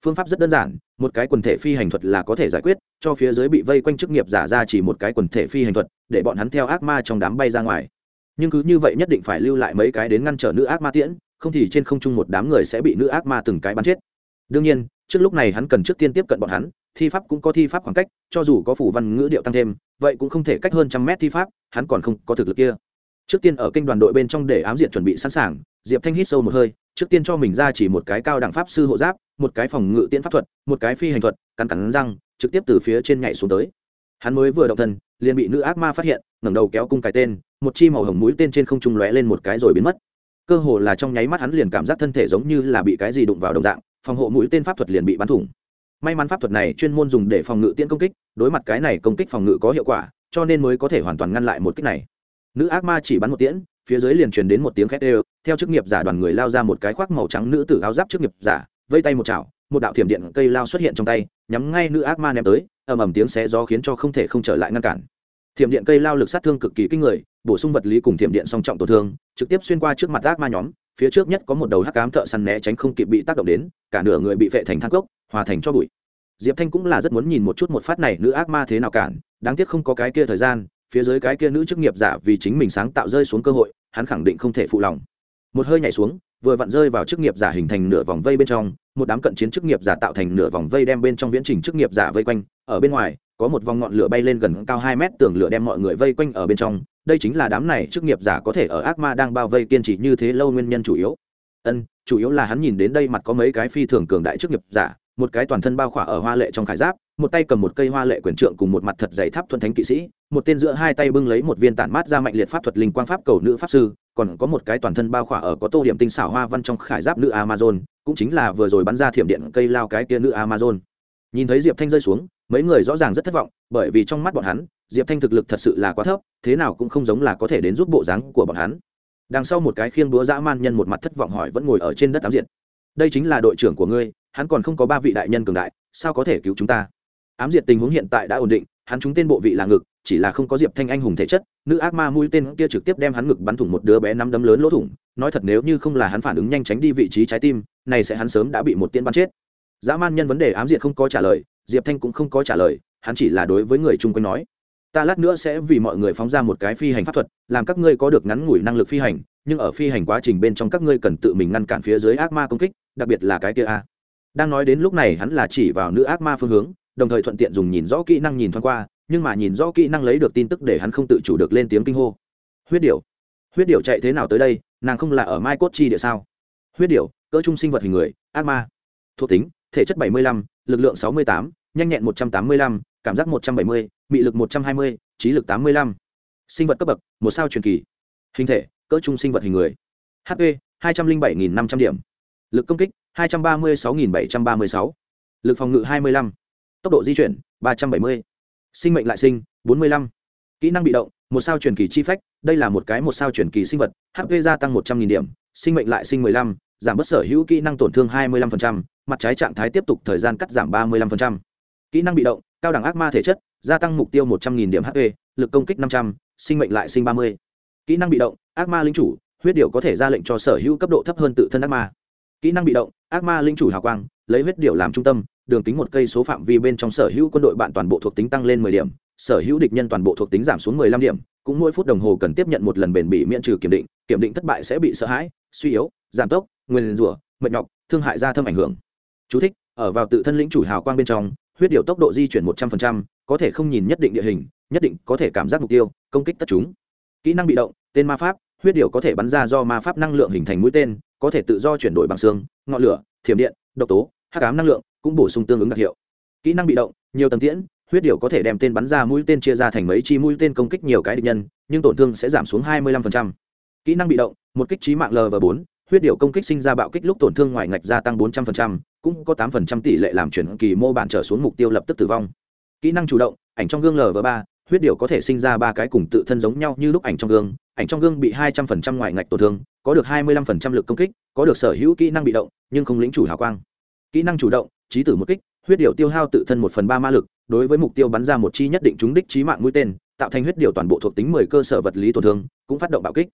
A: phương pháp rất đơn giản, một cái quần thể phi hành thuật là có thể giải quyết, cho phía dưới bị vây quanh chức nghiệp giả ra chỉ một cái quần thể phi hành thuật, để bọn hắn theo ác ma trong đám bay ra ngoài. Nhưng cứ như vậy nhất định phải lưu lại mấy cái đến ngăn trở nữ ác ma tiễn, không thì trên không trung một đám người sẽ bị nữ ác ma từng cái bắn chết. Đương nhiên, trước lúc này hắn cần trước tiên tiếp cận bọn hắn, thi pháp cũng có thi pháp khoảng cách, cho dù có phủ văn ngữ điệu tăng thêm, vậy cũng không thể cách hơn trăm mét thi pháp, hắn còn không có thực lực kia. Trước tiên ở kênh đoàn đội bên trong để ám diện chuẩn bị sẵn sàng, diệp thanh hít sâu một hơi, trước tiên cho mình ra chỉ một cái cao đẳng pháp sư hộ giáp một cái phòng ngự tiễn pháp thuật, một cái phi hành thuật, cắn cắn răng, trực tiếp từ phía trên nhảy xuống tới. Hắn mới vừa động thân, liền bị nữ ác ma phát hiện, ngẩng đầu kéo cung cái tên, một chi màu hồng mũi tên trên không trung lóe lên một cái rồi biến mất. Cơ hồ là trong nháy mắt hắn liền cảm giác thân thể giống như là bị cái gì đụng vào đồng dạng, phòng hộ mũi tên pháp thuật liền bị bắn thủng. May mắn pháp thuật này chuyên môn dùng để phòng ngự tiễn công kích, đối mặt cái này công kích phòng ngự có hiệu quả, cho nên mới có thể hoàn toàn ngăn lại một kích này. Nữ ác ma chỉ bắn một tiễn, phía dưới liền truyền đến một tiếng khét đều, theo chức nghiệp giả đoàn người lao ra một cái khoác màu trắng nữ tử áo giáp chức nghiệp giả vây tay một chảo, một đạo thiểm điện cây lao xuất hiện trong tay, nhắm ngay nữ ác ma ném tới, ầm ầm tiếng xé gió khiến cho không thể không trở lại ngăn cản. Thiểm điện cây lao lực sát thương cực kỳ kinh người, bổ sung vật lý cùng thiểm điện song trọng tổn thương, trực tiếp xuyên qua trước mặt ác ma nhóm, phía trước nhất có một đầu hắc cám thợ săn né tránh không kịp bị tác động đến, cả nửa người bị vệ thành thang cốc, hòa thành cho bụi. Diệp thanh cũng là rất muốn nhìn một chút một phát này nữ ác ma thế nào cản, đáng tiếc không có cái kia thời gian, phía dưới cái kia nữ chức nghiệp giả vì chính mình sáng tạo rơi xuống cơ hội, hắn khẳng định không thể phụ lòng. Một hơi nhảy xuống vừa vặn rơi vào chức nghiệp giả hình thành nửa vòng vây bên trong, một đám cận chiến chức nghiệp giả tạo thành nửa vòng vây đem bên trong viễn trình chức nghiệp giả vây quanh. Ở bên ngoài, có một vòng ngọn lửa bay lên gần cao hai mét, tường lửa đem mọi người vây quanh ở bên trong. Đây chính là đám này chức nghiệp giả có thể ở ác ma đang bao vây kiên trì như thế lâu nguyên nhân chủ yếu. Ân, chủ yếu là hắn nhìn đến đây mặt có mấy cái phi thường cường đại chức nghiệp giả, một cái toàn thân bao khỏa ở hoa lệ trong khải giáp, một tay cầm một cây hoa lệ quyền trượng cùng một mặt thật dày tháp thuần thánh kỵ sĩ, một tên giữa hai tay bưng lấy một viên tản mát ra mạnh liệt pháp thuật linh quang pháp cầu nữ pháp sư còn có một cái toàn thân bao khỏa ở có tô điểm tinh xảo hoa văn trong khải giáp nữ amazon, cũng chính là vừa rồi bắn ra thiểm điện cây lao cái kia nữ amazon. Nhìn thấy diệp thanh rơi xuống, mấy người rõ ràng rất thất vọng, bởi vì trong mắt bọn hắn, diệp thanh thực lực thật sự là quá thấp, thế nào cũng không giống là có thể đến giúp bộ dáng của bọn hắn. Đằng sau một cái khiêng búa dã man nhân một mặt thất vọng hỏi vẫn ngồi ở trên đất ám diện đây chính là đội trưởng của ngươi, hắn còn không có ba vị đại nhân cường đại, sao có thể cứu chúng ta? Ám diệt tình huống hiện tại đã ổn định hắn trúng tên bộ vị là ngực, chỉ là không có diệp thanh anh hùng thể chất, nữ ác ma mũi tên kia trực tiếp đem hắn ngực bắn thủng một đứa bé năm đấm lớn lỗ thủng, nói thật nếu như không là hắn phản ứng nhanh tránh đi vị trí trái tim, này sẽ hắn sớm đã bị một tiên bắn chết. Dã man nhân vấn đề ám diệt không có trả lời, diệp thanh cũng không có trả lời, hắn chỉ là đối với người chung quanh nói, ta lát nữa sẽ vì mọi người phóng ra một cái phi hành pháp thuật, làm các ngươi có được ngắn ngủi năng lực phi hành, nhưng ở phi hành quá trình bên trong các ngươi cần tự mình ngăn cản phía dưới ác ma công kích, đặc biệt là cái kia a. Đang nói đến lúc này hắn là chỉ vào nữ ác ma phương hướng đồng thời thuận tiện dùng nhìn rõ kỹ năng nhìn thoáng qua nhưng mà nhìn rõ kỹ năng lấy được tin tức để hắn không tự chủ được lên tiếng kinh hô. Huyết điểu. Huyết điểu chạy thế nào tới đây nàng không là ở mai cốt chi địa sao? Huyết điểu cỡ trung sinh vật hình người ác ma. Thuộc tính thể chất 75, lực lượng 68, nhanh nhẹn 185, cảm giác 170, mị lực 120, trí lực 85. sinh vật cấp bậc một sao truyền kỳ. Hình thể cỡ trung sinh vật hình người. Hp 207.500 điểm. Lực công kích 236.736. lực phòng ngự 25 tốc độ di chuyển 370. sinh mệnh lại sinh 45. kỹ năng bị động một sao truyền kỳ chi phách đây là một cái một sao truyền kỳ sinh vật hp gia tăng 100.000 điểm sinh mệnh lại sinh 15, giảm bớt sở hữu kỹ năng tổn thương 25%, mặt trái trạng thái tiếp tục thời gian cắt giảm 35%. kỹ năng bị động cao đẳng ác ma thể chất gia tăng mục tiêu 100.000 điểm hp lực công kích 500, sinh mệnh lại sinh 30. kỹ năng bị động ác ma linh chủ huyết điệu có thể ra lệnh cho sở hữu cấp độ thấp hơn tự thân ác ma kỹ năng bị động ác ma linh chủ hào quang lấy huyết điệu làm trung tâm đường kính một cây số phạm vi bên trong sở hữu quân đội bạn toàn bộ thuộc tính tăng lên 10 điểm sở hữu địch nhân toàn bộ thuộc tính giảm xuống 15 điểm cũng mỗi phút đồng hồ cần tiếp nhận một lần bền bỉ miễn trừ kiểm định kiểm định thất bại sẽ bị sợ hãi suy yếu giảm tốc nguyên rủa mệt nhọc thương hại gia thâm ảnh hưởng. Chú thích, ở vào tự thân lĩnh chủ hào quang bên trong huyết điệu tốc độ di chuyển 100%, có thể không nhìn nhất định địa hình nhất định có thể cảm giác mục tiêu công kích tất chúng. Kỹ năng bị động tên ma pháp huyết điệu có thể bắn ra do ma pháp năng lượng hình thành mũi tên có thể tự do chuyển đổi bằng xương ngọn lửa thiểm điện độc tố hát cám năng lượng cũng bổ sung tương ứng đặc hiệu kỹ năng bị động nhiều tầng tiễn huyết điệu có thể đem tên bắn ra mũi tên chia ra thành mấy chi mũi tên công kích nhiều cái địch nhân nhưng tổn thương sẽ giảm xuống 25%. kỹ năng bị động một kích trí mạng l và bốn huyết điệu công kích sinh ra bạo kích lúc tổn thương ngoài ngạch gia tăng 400%, cũng có 8% tỷ lệ làm chuyển kỳ mô bản trở xuống mục tiêu lập tức tử vong kỹ năng chủ động ảnh trong gương l và ba huyết điệu có thể sinh ra ba cái cùng tự thân giống nhau như lúc ảnh trong gương ảnh trong gương bị hai trăm phần trăm ngoài ngạch tổn thương có được hai mươi lăm phần trăm lực công kích, có được sở hữu kỹ năng bị động, nhưng không lĩnh chủ hào quang. Kỹ năng chủ động chí tử một kích, huyết điểu tiêu hao tự thân một phần ba ma lực, đối với mục tiêu bắn ra một chi nhất định trúng đích chí mạng mũi tên, tạo thành huyết điểu toàn bộ thuộc tính mười cơ sở vật lý tổn thương, cũng phát động bạo kích.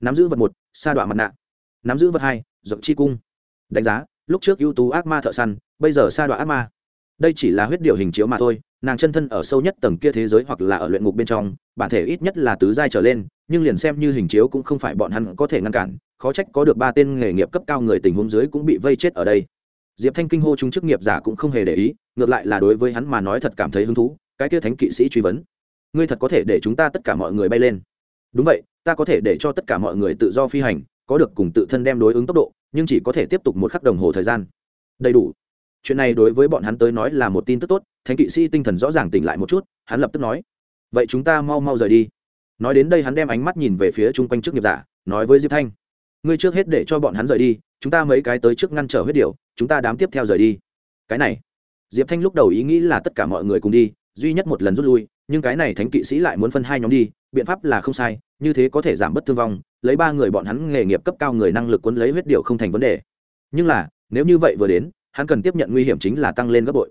A: Nắm giữ vật một, sa đoạn mặt nạ. Nắm giữ vật hai rộng chi cung. Đánh giá, lúc trước ưu tú ác ma thợ săn, bây giờ sa đoạn ác ma. Đây chỉ là huyết điểu hình chiếu mà thôi, nàng chân thân ở sâu nhất tầng kia thế giới hoặc là ở luyện ngục bên trong, bản thể ít nhất là tứ giai trở lên nhưng liền xem như hình chiếu cũng không phải bọn hắn có thể ngăn cản, khó trách có được ba tên nghề nghiệp cấp cao người tình huống dưới cũng bị vây chết ở đây. Diệp thanh kinh hô chúng chức nghiệp giả cũng không hề để ý, ngược lại là đối với hắn mà nói thật cảm thấy hứng thú, cái kia thánh kỵ sĩ truy vấn. Ngươi thật có thể để chúng ta tất cả mọi người bay lên. Đúng vậy, ta có thể để cho tất cả mọi người tự do phi hành, có được cùng tự thân đem đối ứng tốc độ, nhưng chỉ có thể tiếp tục một khắc đồng hồ thời gian. Đầy đủ. Chuyện này đối với bọn hắn tới nói là một tin tức tốt, thánh kỵ sĩ tinh thần rõ ràng tỉnh lại một chút, hắn lập tức nói, vậy chúng ta mau mau rời đi nói đến đây hắn đem ánh mắt nhìn về phía chung quanh trước nghiệp giả, nói với diệp thanh, ngươi trước hết để cho bọn hắn rời đi, chúng ta mấy cái tới trước ngăn trở huyết điệu chúng ta đám tiếp theo rời đi. Cái này, diệp thanh lúc đầu ý nghĩ là tất cả mọi người cùng đi, duy nhất một lần rút lui, nhưng cái này thánh kỵ sĩ lại muốn phân hai nhóm đi, biện pháp là không sai, như thế có thể giảm bớt thương vong, lấy ba người bọn hắn nghề nghiệp cấp cao người năng lực cuốn lấy huyết điệu không thành vấn đề. Nhưng là, nếu như vậy vừa đến, hắn cần tiếp nhận nguy hiểm chính là tăng lên gấp bội.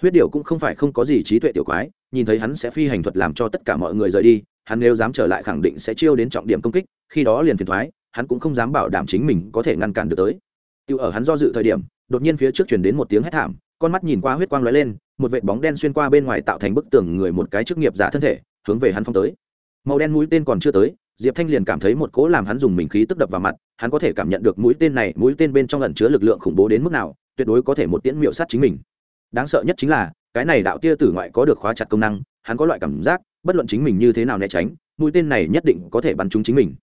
A: Huyết điệu cũng không phải không có gì trí tuệ tiểu quái, nhìn thấy hắn sẽ phi hành thuật làm cho tất cả mọi người rời đi hắn nếu dám trở lại khẳng định sẽ chiêu đến trọng điểm công kích, khi đó liền phiền thoái, hắn cũng không dám bảo đảm chính mình có thể ngăn cản được tới. Tiêu ở hắn do dự thời điểm, đột nhiên phía trước chuyển đến một tiếng hét thảm, con mắt nhìn qua huyết quang lóe lên, một vệt bóng đen xuyên qua bên ngoài tạo thành bức tường người một cái chức nghiệp giả thân thể, hướng về hắn phong tới. Màu đen mũi tên còn chưa tới, diệp thanh liền cảm thấy một cỗ làm hắn dùng mình khí tức đập vào mặt, hắn có thể cảm nhận được mũi tên này, mũi tên bên trong lần chứa lực lượng khủng bố đến mức nào, tuyệt đối có thể một tiễn miệu sát chính mình. Đáng sợ nhất chính là, cái này đạo tia tử ngoại có được khóa chặt công năng, hắn có loại cảm giác bất luận chính mình như thế nào né tránh, mũi tên này nhất định có thể bắn trúng chính mình.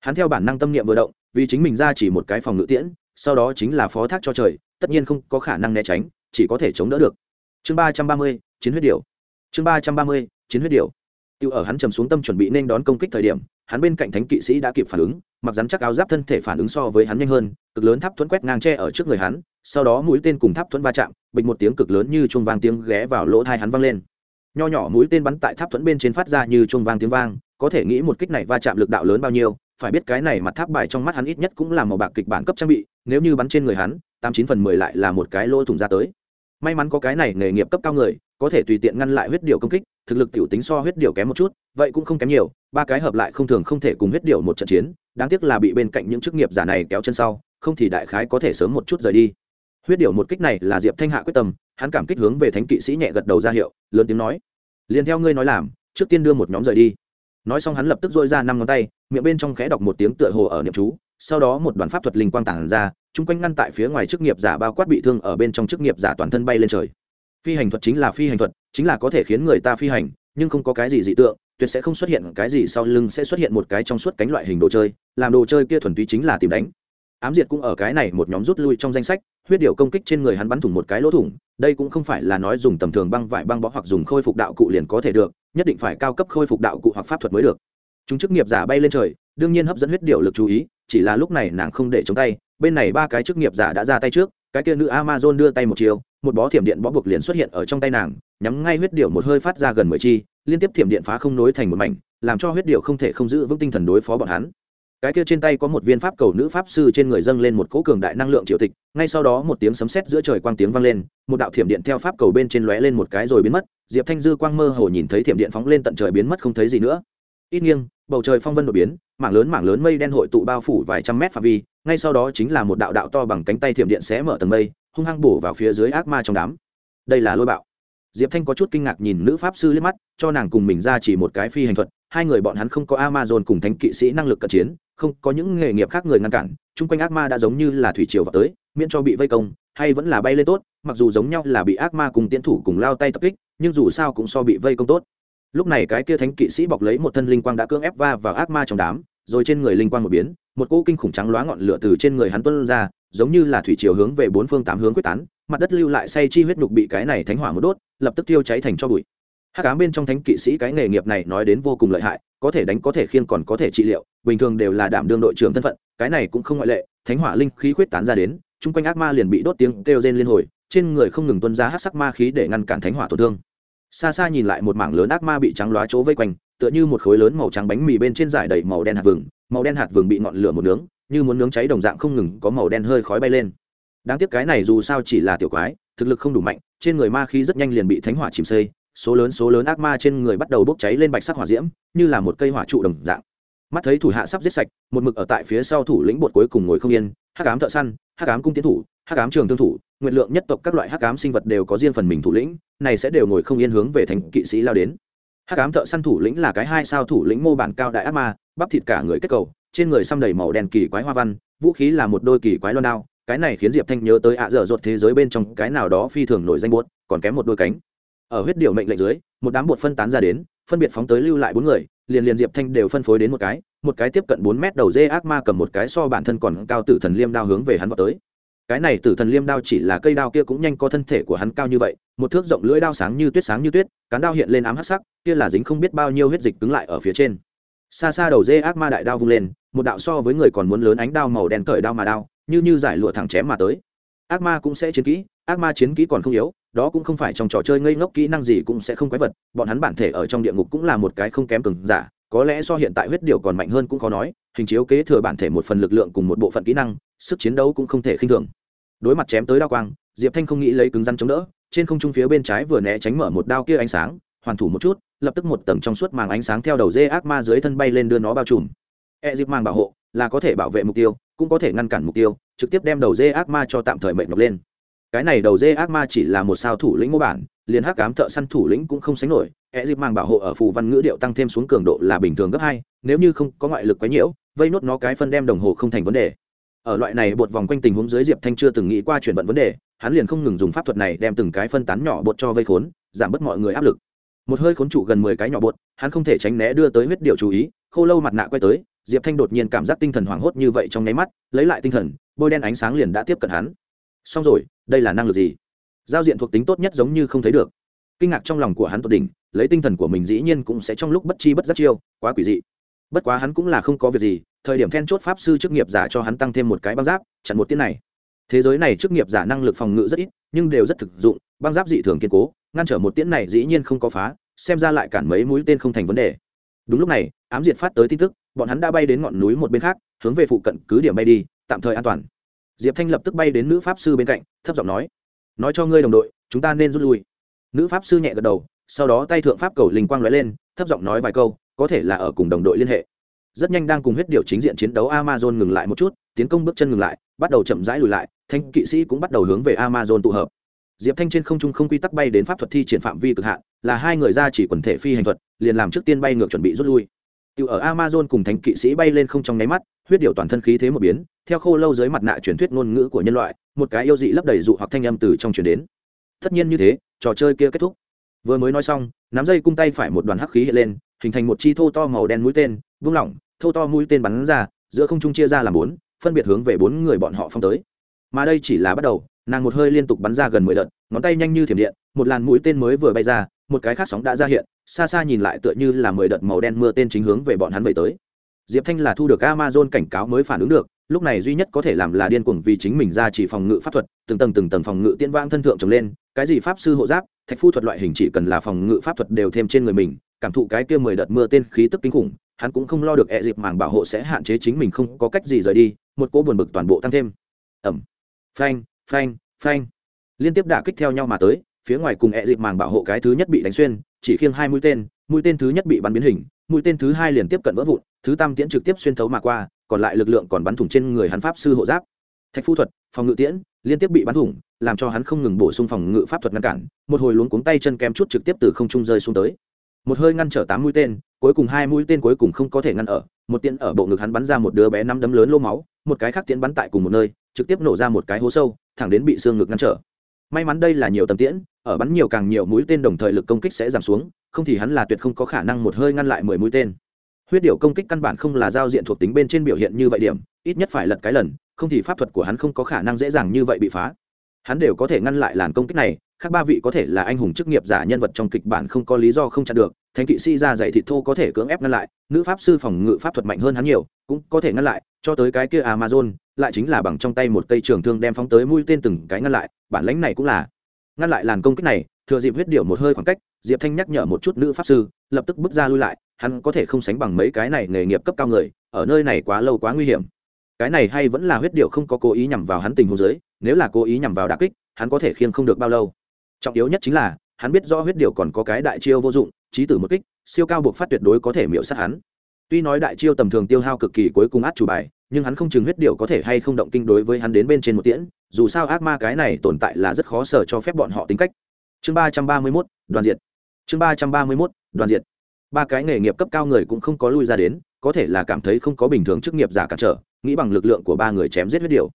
A: Hắn theo bản năng tâm niệm vừa động, vì chính mình ra chỉ một cái phòng ngự tiễn, sau đó chính là phó thác cho trời, tất nhiên không có khả năng né tránh, chỉ có thể chống đỡ được. Chương ba trăm ba mươi, chiến huyết điều chương ba trăm ba mươi, chiến huyết điều tiêu ở hắn trầm xuống tâm chuẩn bị nên đón công kích thời điểm, hắn bên cạnh thánh kỵ sĩ đã kịp phản ứng, mặc rắn chắc áo giáp thân thể phản ứng so với hắn nhanh hơn, cực lớn tháp thuẫn quét ngang tre ở trước người hắn, sau đó mũi tên cùng tháp thuẫn va chạm bịch một tiếng cực lớn như chuông vang tiếng ghé vào lỗ thai hắn vang lên nho nhỏ mũi tên bắn tại tháp thuẫn bên trên phát ra như chuông vang tiếng vang, có thể nghĩ một kích này va chạm lực đạo lớn bao nhiêu, phải biết cái này mặt tháp bài trong mắt hắn ít nhất cũng là màu bạc kịch bản cấp trang bị, nếu như bắn trên người hắn, tám chín phần mười lại là một cái lỗ thủng ra tới. May mắn có cái này nghề nghiệp cấp cao người, có thể tùy tiện ngăn lại huyết điều công kích, thực lực tiểu tính so huyết điều kém một chút, vậy cũng không kém nhiều, ba cái hợp lại không thường không thể cùng huyết điều một trận chiến, đáng tiếc là bị bên cạnh những chức nghiệp giả này kéo chân sau, không thì đại khái có thể sớm một chút rời đi huyết điệu một kích này là diệp thanh hạ quyết tâm, hắn cảm kích hướng về thánh kỵ sĩ nhẹ gật đầu ra hiệu, lớn tiếng nói, liền theo ngươi nói làm, trước tiên đưa một nhóm rời đi. Nói xong hắn lập tức dôi ra năm ngón tay, miệng bên trong khẽ đọc một tiếng tựa hồ ở niệm chú, sau đó một đoàn pháp thuật linh quang tản ra, chung quanh ngăn tại phía ngoài chức nghiệp giả bao quát bị thương ở bên trong chức nghiệp giả toàn thân bay lên trời. Phi hành thuật chính là phi hành thuật, chính là có thể khiến người ta phi hành, nhưng không có cái gì dị tượng, tuyệt sẽ không xuất hiện cái gì sau lưng sẽ xuất hiện một cái trong suốt cánh loại hình đồ chơi, làm đồ chơi kia thuần túy chính là tìm đánh. Ám diệt cũng ở cái này một nhóm rút lui trong danh sách huyết điệu công kích trên người hắn bắn thủng một cái lỗ thủng, đây cũng không phải là nói dùng tầm thường băng vải băng bó hoặc dùng khôi phục đạo cụ liền có thể được, nhất định phải cao cấp khôi phục đạo cụ hoặc pháp thuật mới được. Chúng chức nghiệp giả bay lên trời, đương nhiên hấp dẫn huyết điệu lực chú ý, chỉ là lúc này nàng không để chống tay, bên này ba cái chức nghiệp giả đã ra tay trước, cái kia nữ amazon đưa tay một chiều, một bó thiểm điện bó buộc liền xuất hiện ở trong tay nàng, nhắm ngay huyết điệu một hơi phát ra gần mười chi, liên tiếp thiểm điện phá không nối thành một mảnh, làm cho huyết điệu không thể không giữ vững tinh thần đối phó bọn hắn cái kia trên tay có một viên pháp cầu nữ pháp sư trên người dâng lên một cỗ cường đại năng lượng triều tịch, ngay sau đó một tiếng sấm sét giữa trời quang tiếng vang lên, một đạo thiểm điện theo pháp cầu bên trên lóe lên một cái rồi biến mất, diệp thanh dư quang mơ hồ nhìn thấy thiểm điện phóng lên tận trời biến mất không thấy gì nữa. Ít nghiêng, bầu trời phong vân đột biến, mảng lớn mảng lớn mây đen hội tụ bao phủ vài trăm mét phạm vi, ngay sau đó chính là một đạo đạo to bằng cánh tay thiểm điện sẽ mở tầng mây, hung hăng bổ vào phía dưới ác ma trong đám. Đây là lôi bạo. Diệp thanh có chút kinh ngạc nhìn nữ pháp sư liếc mắt, cho nàng cùng mình ra chỉ một cái phi hành thuật, hai người bọn hắn không có amazon cùng thánh kỵ sĩ năng lực cận chiến không có những nghề nghiệp khác người ngăn cản, chung quanh ác ma đã giống như là thủy triều vào tới, miễn cho bị vây công, hay vẫn là bay lên tốt, mặc dù giống nhau là bị ác ma cùng tiến thủ cùng lao tay tập kích, nhưng dù sao cũng so bị vây công tốt. Lúc này cái kia thánh kỵ sĩ bọc lấy một thân linh quang đã cưỡng ép va vào ác ma trong đám, rồi trên người linh quang một biến, một cỗ kinh khủng trắng loá ngọn lửa từ trên người hắn tuân ra, giống như là thủy chiều hướng về bốn phương tám hướng quyết tán, mặt đất lưu lại say chi huyết nhục bị cái này thánh hỏa một đốt, lập tức tiêu cháy thành cho bụi hát cám bên trong thánh kỵ sĩ cái nghề nghiệp này nói đến vô cùng lợi hại, có thể đánh có thể khiên còn có thể trị liệu, bình thường đều là đảm đương đội trưởng thân phận, cái này cũng không ngoại lệ, thánh hỏa linh khí khuyết tán ra đến, chung quanh ác ma liền bị đốt tiếng kêu rên liên hồi, trên người không ngừng tuân ra hát sắc ma khí để ngăn cản thánh hỏa tổn thương. Xa xa nhìn lại một mảng lớn ác ma bị trắng loá chỗ vây quanh, tựa như một khối lớn màu trắng bánh mì bên trên dải đầy màu đen hạt vừng, màu đen hạt vừng bị ngọn lửa một nướng, như muốn nướng cháy đồng dạng không ngừng có màu đen hơi khói bay lên. Đáng tiếc cái này dù sao chỉ là tiểu quái, thực lực không đủ mạnh, trên người ma khí rất nhanh liền bị thánh hỏa chìm xây số lớn số lớn ác ma trên người bắt đầu bốc cháy lên bạch sắc hỏa diễm, như là một cây hỏa trụ đồng dạng. Mắt thấy thủ hạ sắp giết sạch, một mực ở tại phía sau thủ lĩnh bột cuối cùng ngồi không yên, hắc ám thợ săn, hắc ám cung tiến thủ, hắc ám trường thương thủ nguyện lượng nhất tộc các loại hắc ám sinh vật đều có riêng phần mình thủ lĩnh, này sẽ đều ngồi không yên hướng về thành kỵ sĩ lao đến. Hắc ám thợ săn thủ lĩnh là cái hai sao thủ lĩnh mô bản cao đại ác ma, bắp thịt cả người kết cầu, trên người xăm đầy màu đen kỳ quái hoa văn, vũ khí là một đôi kỳ quái loan đao, cái này khiến diệp thanh nhớ tới ạ dở dột thế giới bên trong cái nào đó phi thường nổi danh buốt còn kém một đôi cánh ở huyết điệu mệnh lệnh dưới, một đám bột phân tán ra đến, phân biệt phóng tới lưu lại bốn người, liền liền diệp thanh đều phân phối đến một cái một cái tiếp cận bốn mét đầu dê ác ma cầm một cái so bản thân còn cao tử thần liêm đao hướng về hắn vào tới. Cái này tử thần liêm đao chỉ là cây đao kia cũng nhanh có thân thể của hắn cao như vậy, một thước rộng lưỡi đao sáng như tuyết sáng như tuyết, cán đao hiện lên ám hắc sắc, kia là dính không biết bao nhiêu huyết dịch cứng lại ở phía trên. Xa xa đầu dê ác ma đại đao vung lên, một đạo so với người còn muốn lớn ánh đao màu đen cởi đao mà đao, như như giải lụa thẳng chém mà tới. Ác ma cũng sẽ chiến kỹ ác ma chiến kỹ còn không yếu, đó cũng không phải trong trò chơi ngây ngốc kỹ năng gì cũng sẽ không quái vật, bọn hắn bản thể ở trong địa ngục cũng là một cái không kém cường giả, có lẽ so hiện tại huyết điều còn mạnh hơn cũng khó nói, hình chiếu kế thừa bản thể một phần lực lượng cùng một bộ phận kỹ năng, sức chiến đấu cũng không thể khinh thường. Đối mặt chém tới đao quang, diệp thanh không nghĩ lấy cứng rắn chống đỡ, trên không trung phía bên trái vừa né tránh mở một đao kia ánh sáng, hoàn thủ một chút, lập tức một tầng trong suốt màng ánh sáng theo đầu dê ác ma dưới thân bay lên đưa nó bao trùm. E dịp màng bảo hộ, là có thể bảo vệ mục tiêu, cũng có thể ngăn cản mục tiêu, trực tiếp đem đầu dê ác ma cho tạm thời mệnh ngọc lên cái này đầu dê ác ma chỉ là một sao thủ lĩnh mô bản, liền hắc cám thợ săn thủ lĩnh cũng không sánh nổi. E dịp mang bảo hộ ở phù văn ngữ điệu tăng thêm xuống cường độ là bình thường gấp hai, nếu như không có ngoại lực quấy nhiễu, vây nốt nó cái phân đem đồng hồ không thành vấn đề. Ở loại này bột vòng quanh tình huống dưới diệp thanh chưa từng nghĩ qua chuyển vận vấn đề, hắn liền không ngừng dùng pháp thuật này đem từng cái phân tán nhỏ bột cho vây khốn, giảm bớt mọi người áp lực. Một hơi khốn trụ gần mười cái nhỏ bột, hắn không thể tránh né đưa tới huyết điệu chú ý, khô lâu mặt nạ quay tới, diệp thanh đột nhiên cảm giác tinh thần hoảng hốt như vậy trong nháy mắt, lấy lại tinh thần, bôi đen ánh sáng liền đã tiếp cận hắn xong rồi, đây là năng lực gì? Giao diện thuộc tính tốt nhất giống như không thấy được. Kinh ngạc trong lòng của hắn tột đỉnh, lấy tinh thần của mình dĩ nhiên cũng sẽ trong lúc bất chi bất giác chiêu, quá quỷ dị. Bất quá hắn cũng là không có việc gì, thời điểm then chốt pháp sư chức nghiệp giả cho hắn tăng thêm một cái băng giáp, chặn một tiên này. Thế giới này chức nghiệp giả năng lực phòng ngự rất ít, nhưng đều rất thực dụng, băng giáp dị thường kiên cố, ngăn trở một tiễn này dĩ nhiên không có phá, xem ra lại cản mấy mũi tên không thành vấn đề. Đúng lúc này, ám diệt phát tới tin tức, bọn hắn đã bay đến ngọn núi một bên khác, hướng về phụ cận cứ điểm bay đi, tạm thời an toàn diệp thanh lập tức bay đến nữ pháp sư bên cạnh, thấp giọng nói nói cho ngươi đồng đội, chúng ta nên rút lui. Nữ pháp sư nhẹ gật đầu, sau đó tay thượng pháp cầu linh quang lóe lên, thấp giọng nói vài câu, có thể là ở cùng đồng đội liên hệ. Rất nhanh đang cùng huyết điều chính diện chiến đấu amazon ngừng lại một chút, tiến công bước chân ngừng lại, bắt đầu chậm rãi lùi lại, thanh kỵ sĩ cũng bắt đầu hướng về amazon tụ hợp. Diệp thanh trên không trung không quy tắc bay đến pháp thuật thi triển phạm vi cực hạn, là hai người ra chỉ quần thể phi hành thuật, liền làm trước tiên bay ngược chuẩn bị rút lui. Tiểu ở Amazon cùng thánh kỵ sĩ bay lên không trong nháy mắt, huyết điểu toàn thân khí thế một biến, theo khô lâu dưới mặt nạ truyền thuyết ngôn ngữ của nhân loại, một cái yêu dị lấp đầy dụ hoặc thanh âm từ trong truyền đến. Tất nhiên như thế, trò chơi kia kết thúc. Vừa mới nói xong, nắm dây cung tay phải một đoàn hắc khí hiện lên, hình thành một chi thô to màu đen mũi tên, vung lỏng, thô to mũi tên bắn ra, giữa không trung chia ra làm bốn, phân biệt hướng về bốn người bọn họ phong tới. Mà đây chỉ là bắt đầu, nàng một hơi liên tục bắn ra gần mười đợt, ngón tay nhanh như thiểm điện, một làn mũi tên mới vừa bay ra, một cái khác sóng đã ra hiện, xa xa nhìn lại tựa như là mười đợt màu đen mưa tên chính hướng về bọn hắn về tới. Diệp thanh là thu được amazon cảnh cáo mới phản ứng được, lúc này duy nhất có thể làm là điên cuồng vì chính mình ra chỉ phòng ngự pháp thuật, từng tầng từng tầng phòng ngự tiên vang thân thượng trồng lên, cái gì pháp sư hộ giáp, thạch phu thuật loại hình chỉ cần là phòng ngự pháp thuật đều thêm trên người mình, cảm thụ cái kia mười đợt mưa tên khí tức kinh khủng, hắn cũng không lo được e dịp màng bảo hộ sẽ hạn chế chính mình không có cách gì rời đi, một cỗ buồn bực toàn bộ tăng thêm. Ẩm. Phanh phanh phanh. Liên tiếp đả kích theo nhau mà tới, phía ngoài cùng e dịp màng bảo hộ cái thứ nhất bị đánh xuyên chỉ khiêng hai mũi tên mũi tên thứ nhất bị bắn biến hình, mũi tên thứ hai liền tiếp cận vỡ vụn, thứ tam tiễn trực tiếp xuyên thấu mà qua, còn lại lực lượng còn bắn thủng trên người hắn pháp sư hộ giáp. Thạch phu thuật, phòng ngự tiễn, liên tiếp bị bắn thủng, làm cho hắn không ngừng bổ sung phòng ngự pháp thuật ngăn cản, một hồi luống cuống tay chân kem chút trực tiếp từ không trung rơi xuống tới. Một hơi ngăn trở tám mũi tên, cuối cùng hai mũi tên cuối cùng không có thể ngăn ở, một tiễn ở bộ ngực hắn bắn ra một đứa bé năm đấm lớn lô máu, một cái khác tiễn bắn tại cùng một nơi, trực tiếp nổ ra một cái hố sâu, thẳng đến bị xương ngực ngăn trở. May mắn đây là nhiều tầm tiễn ở bắn nhiều càng nhiều mũi tên đồng thời lực công kích sẽ giảm xuống, không thì hắn là tuyệt không có khả năng một hơi ngăn lại mười mũi tên. Huyết điệu công kích căn bản không là giao diện thuộc tính bên trên biểu hiện như vậy điểm, ít nhất phải lật cái lần, không thì pháp thuật của hắn không có khả năng dễ dàng như vậy bị phá. Hắn đều có thể ngăn lại làn công kích này, khác ba vị có thể là anh hùng chức nghiệp giả nhân vật trong kịch bản không có lý do không chặn được, thánh kỵ sĩ ra dạy thịt thô có thể cưỡng ép ngăn lại, nữ pháp sư phòng ngự pháp thuật mạnh hơn hắn nhiều, cũng có thể ngăn lại, cho tới cái kia amazon, lại chính là bằng trong tay một cây trường thương đem phóng tới mũi tên từng cái ngăn lại, bản lãnh này cũng là ngăn lại làn công kích này, thừa dịp huyết điệu một hơi khoảng cách, diệp thanh nhắc nhở một chút nữ pháp sư, lập tức bước ra lui lại, hắn có thể không sánh bằng mấy cái này nghề nghiệp cấp cao người, ở nơi này quá lâu quá nguy hiểm cái này hay vẫn là huyết điệu không có cố ý nhằm vào hắn tình huống dưới. nếu là cố ý nhằm vào đà kích, hắn có thể khiêng không được bao lâu trọng yếu nhất chính là, hắn biết rõ huyết điệu còn có cái đại chiêu vô dụng trí tử một kích, siêu cao buộc phát tuyệt đối có thể miễu sát hắn tuy nói đại chiêu tầm thường tiêu hao cực kỳ cuối cùng át chủ bài, nhưng hắn không chừng huyết điệu có thể hay không động kinh đối với hắn đến bên trên một tiễn dù sao ác ma cái này tồn tại là rất khó sở cho phép bọn họ tính cách. Chương ba trăm ba mươi mốt, đoàn diệt. Chương ba trăm ba mươi mốt, đoàn diệt. Ba cái nghề nghiệp cấp cao người cũng không có lui ra đến, có thể là cảm thấy không có bình thường chức nghiệp giả cản trở, nghĩ bằng lực lượng của ba người chém giết huyết điều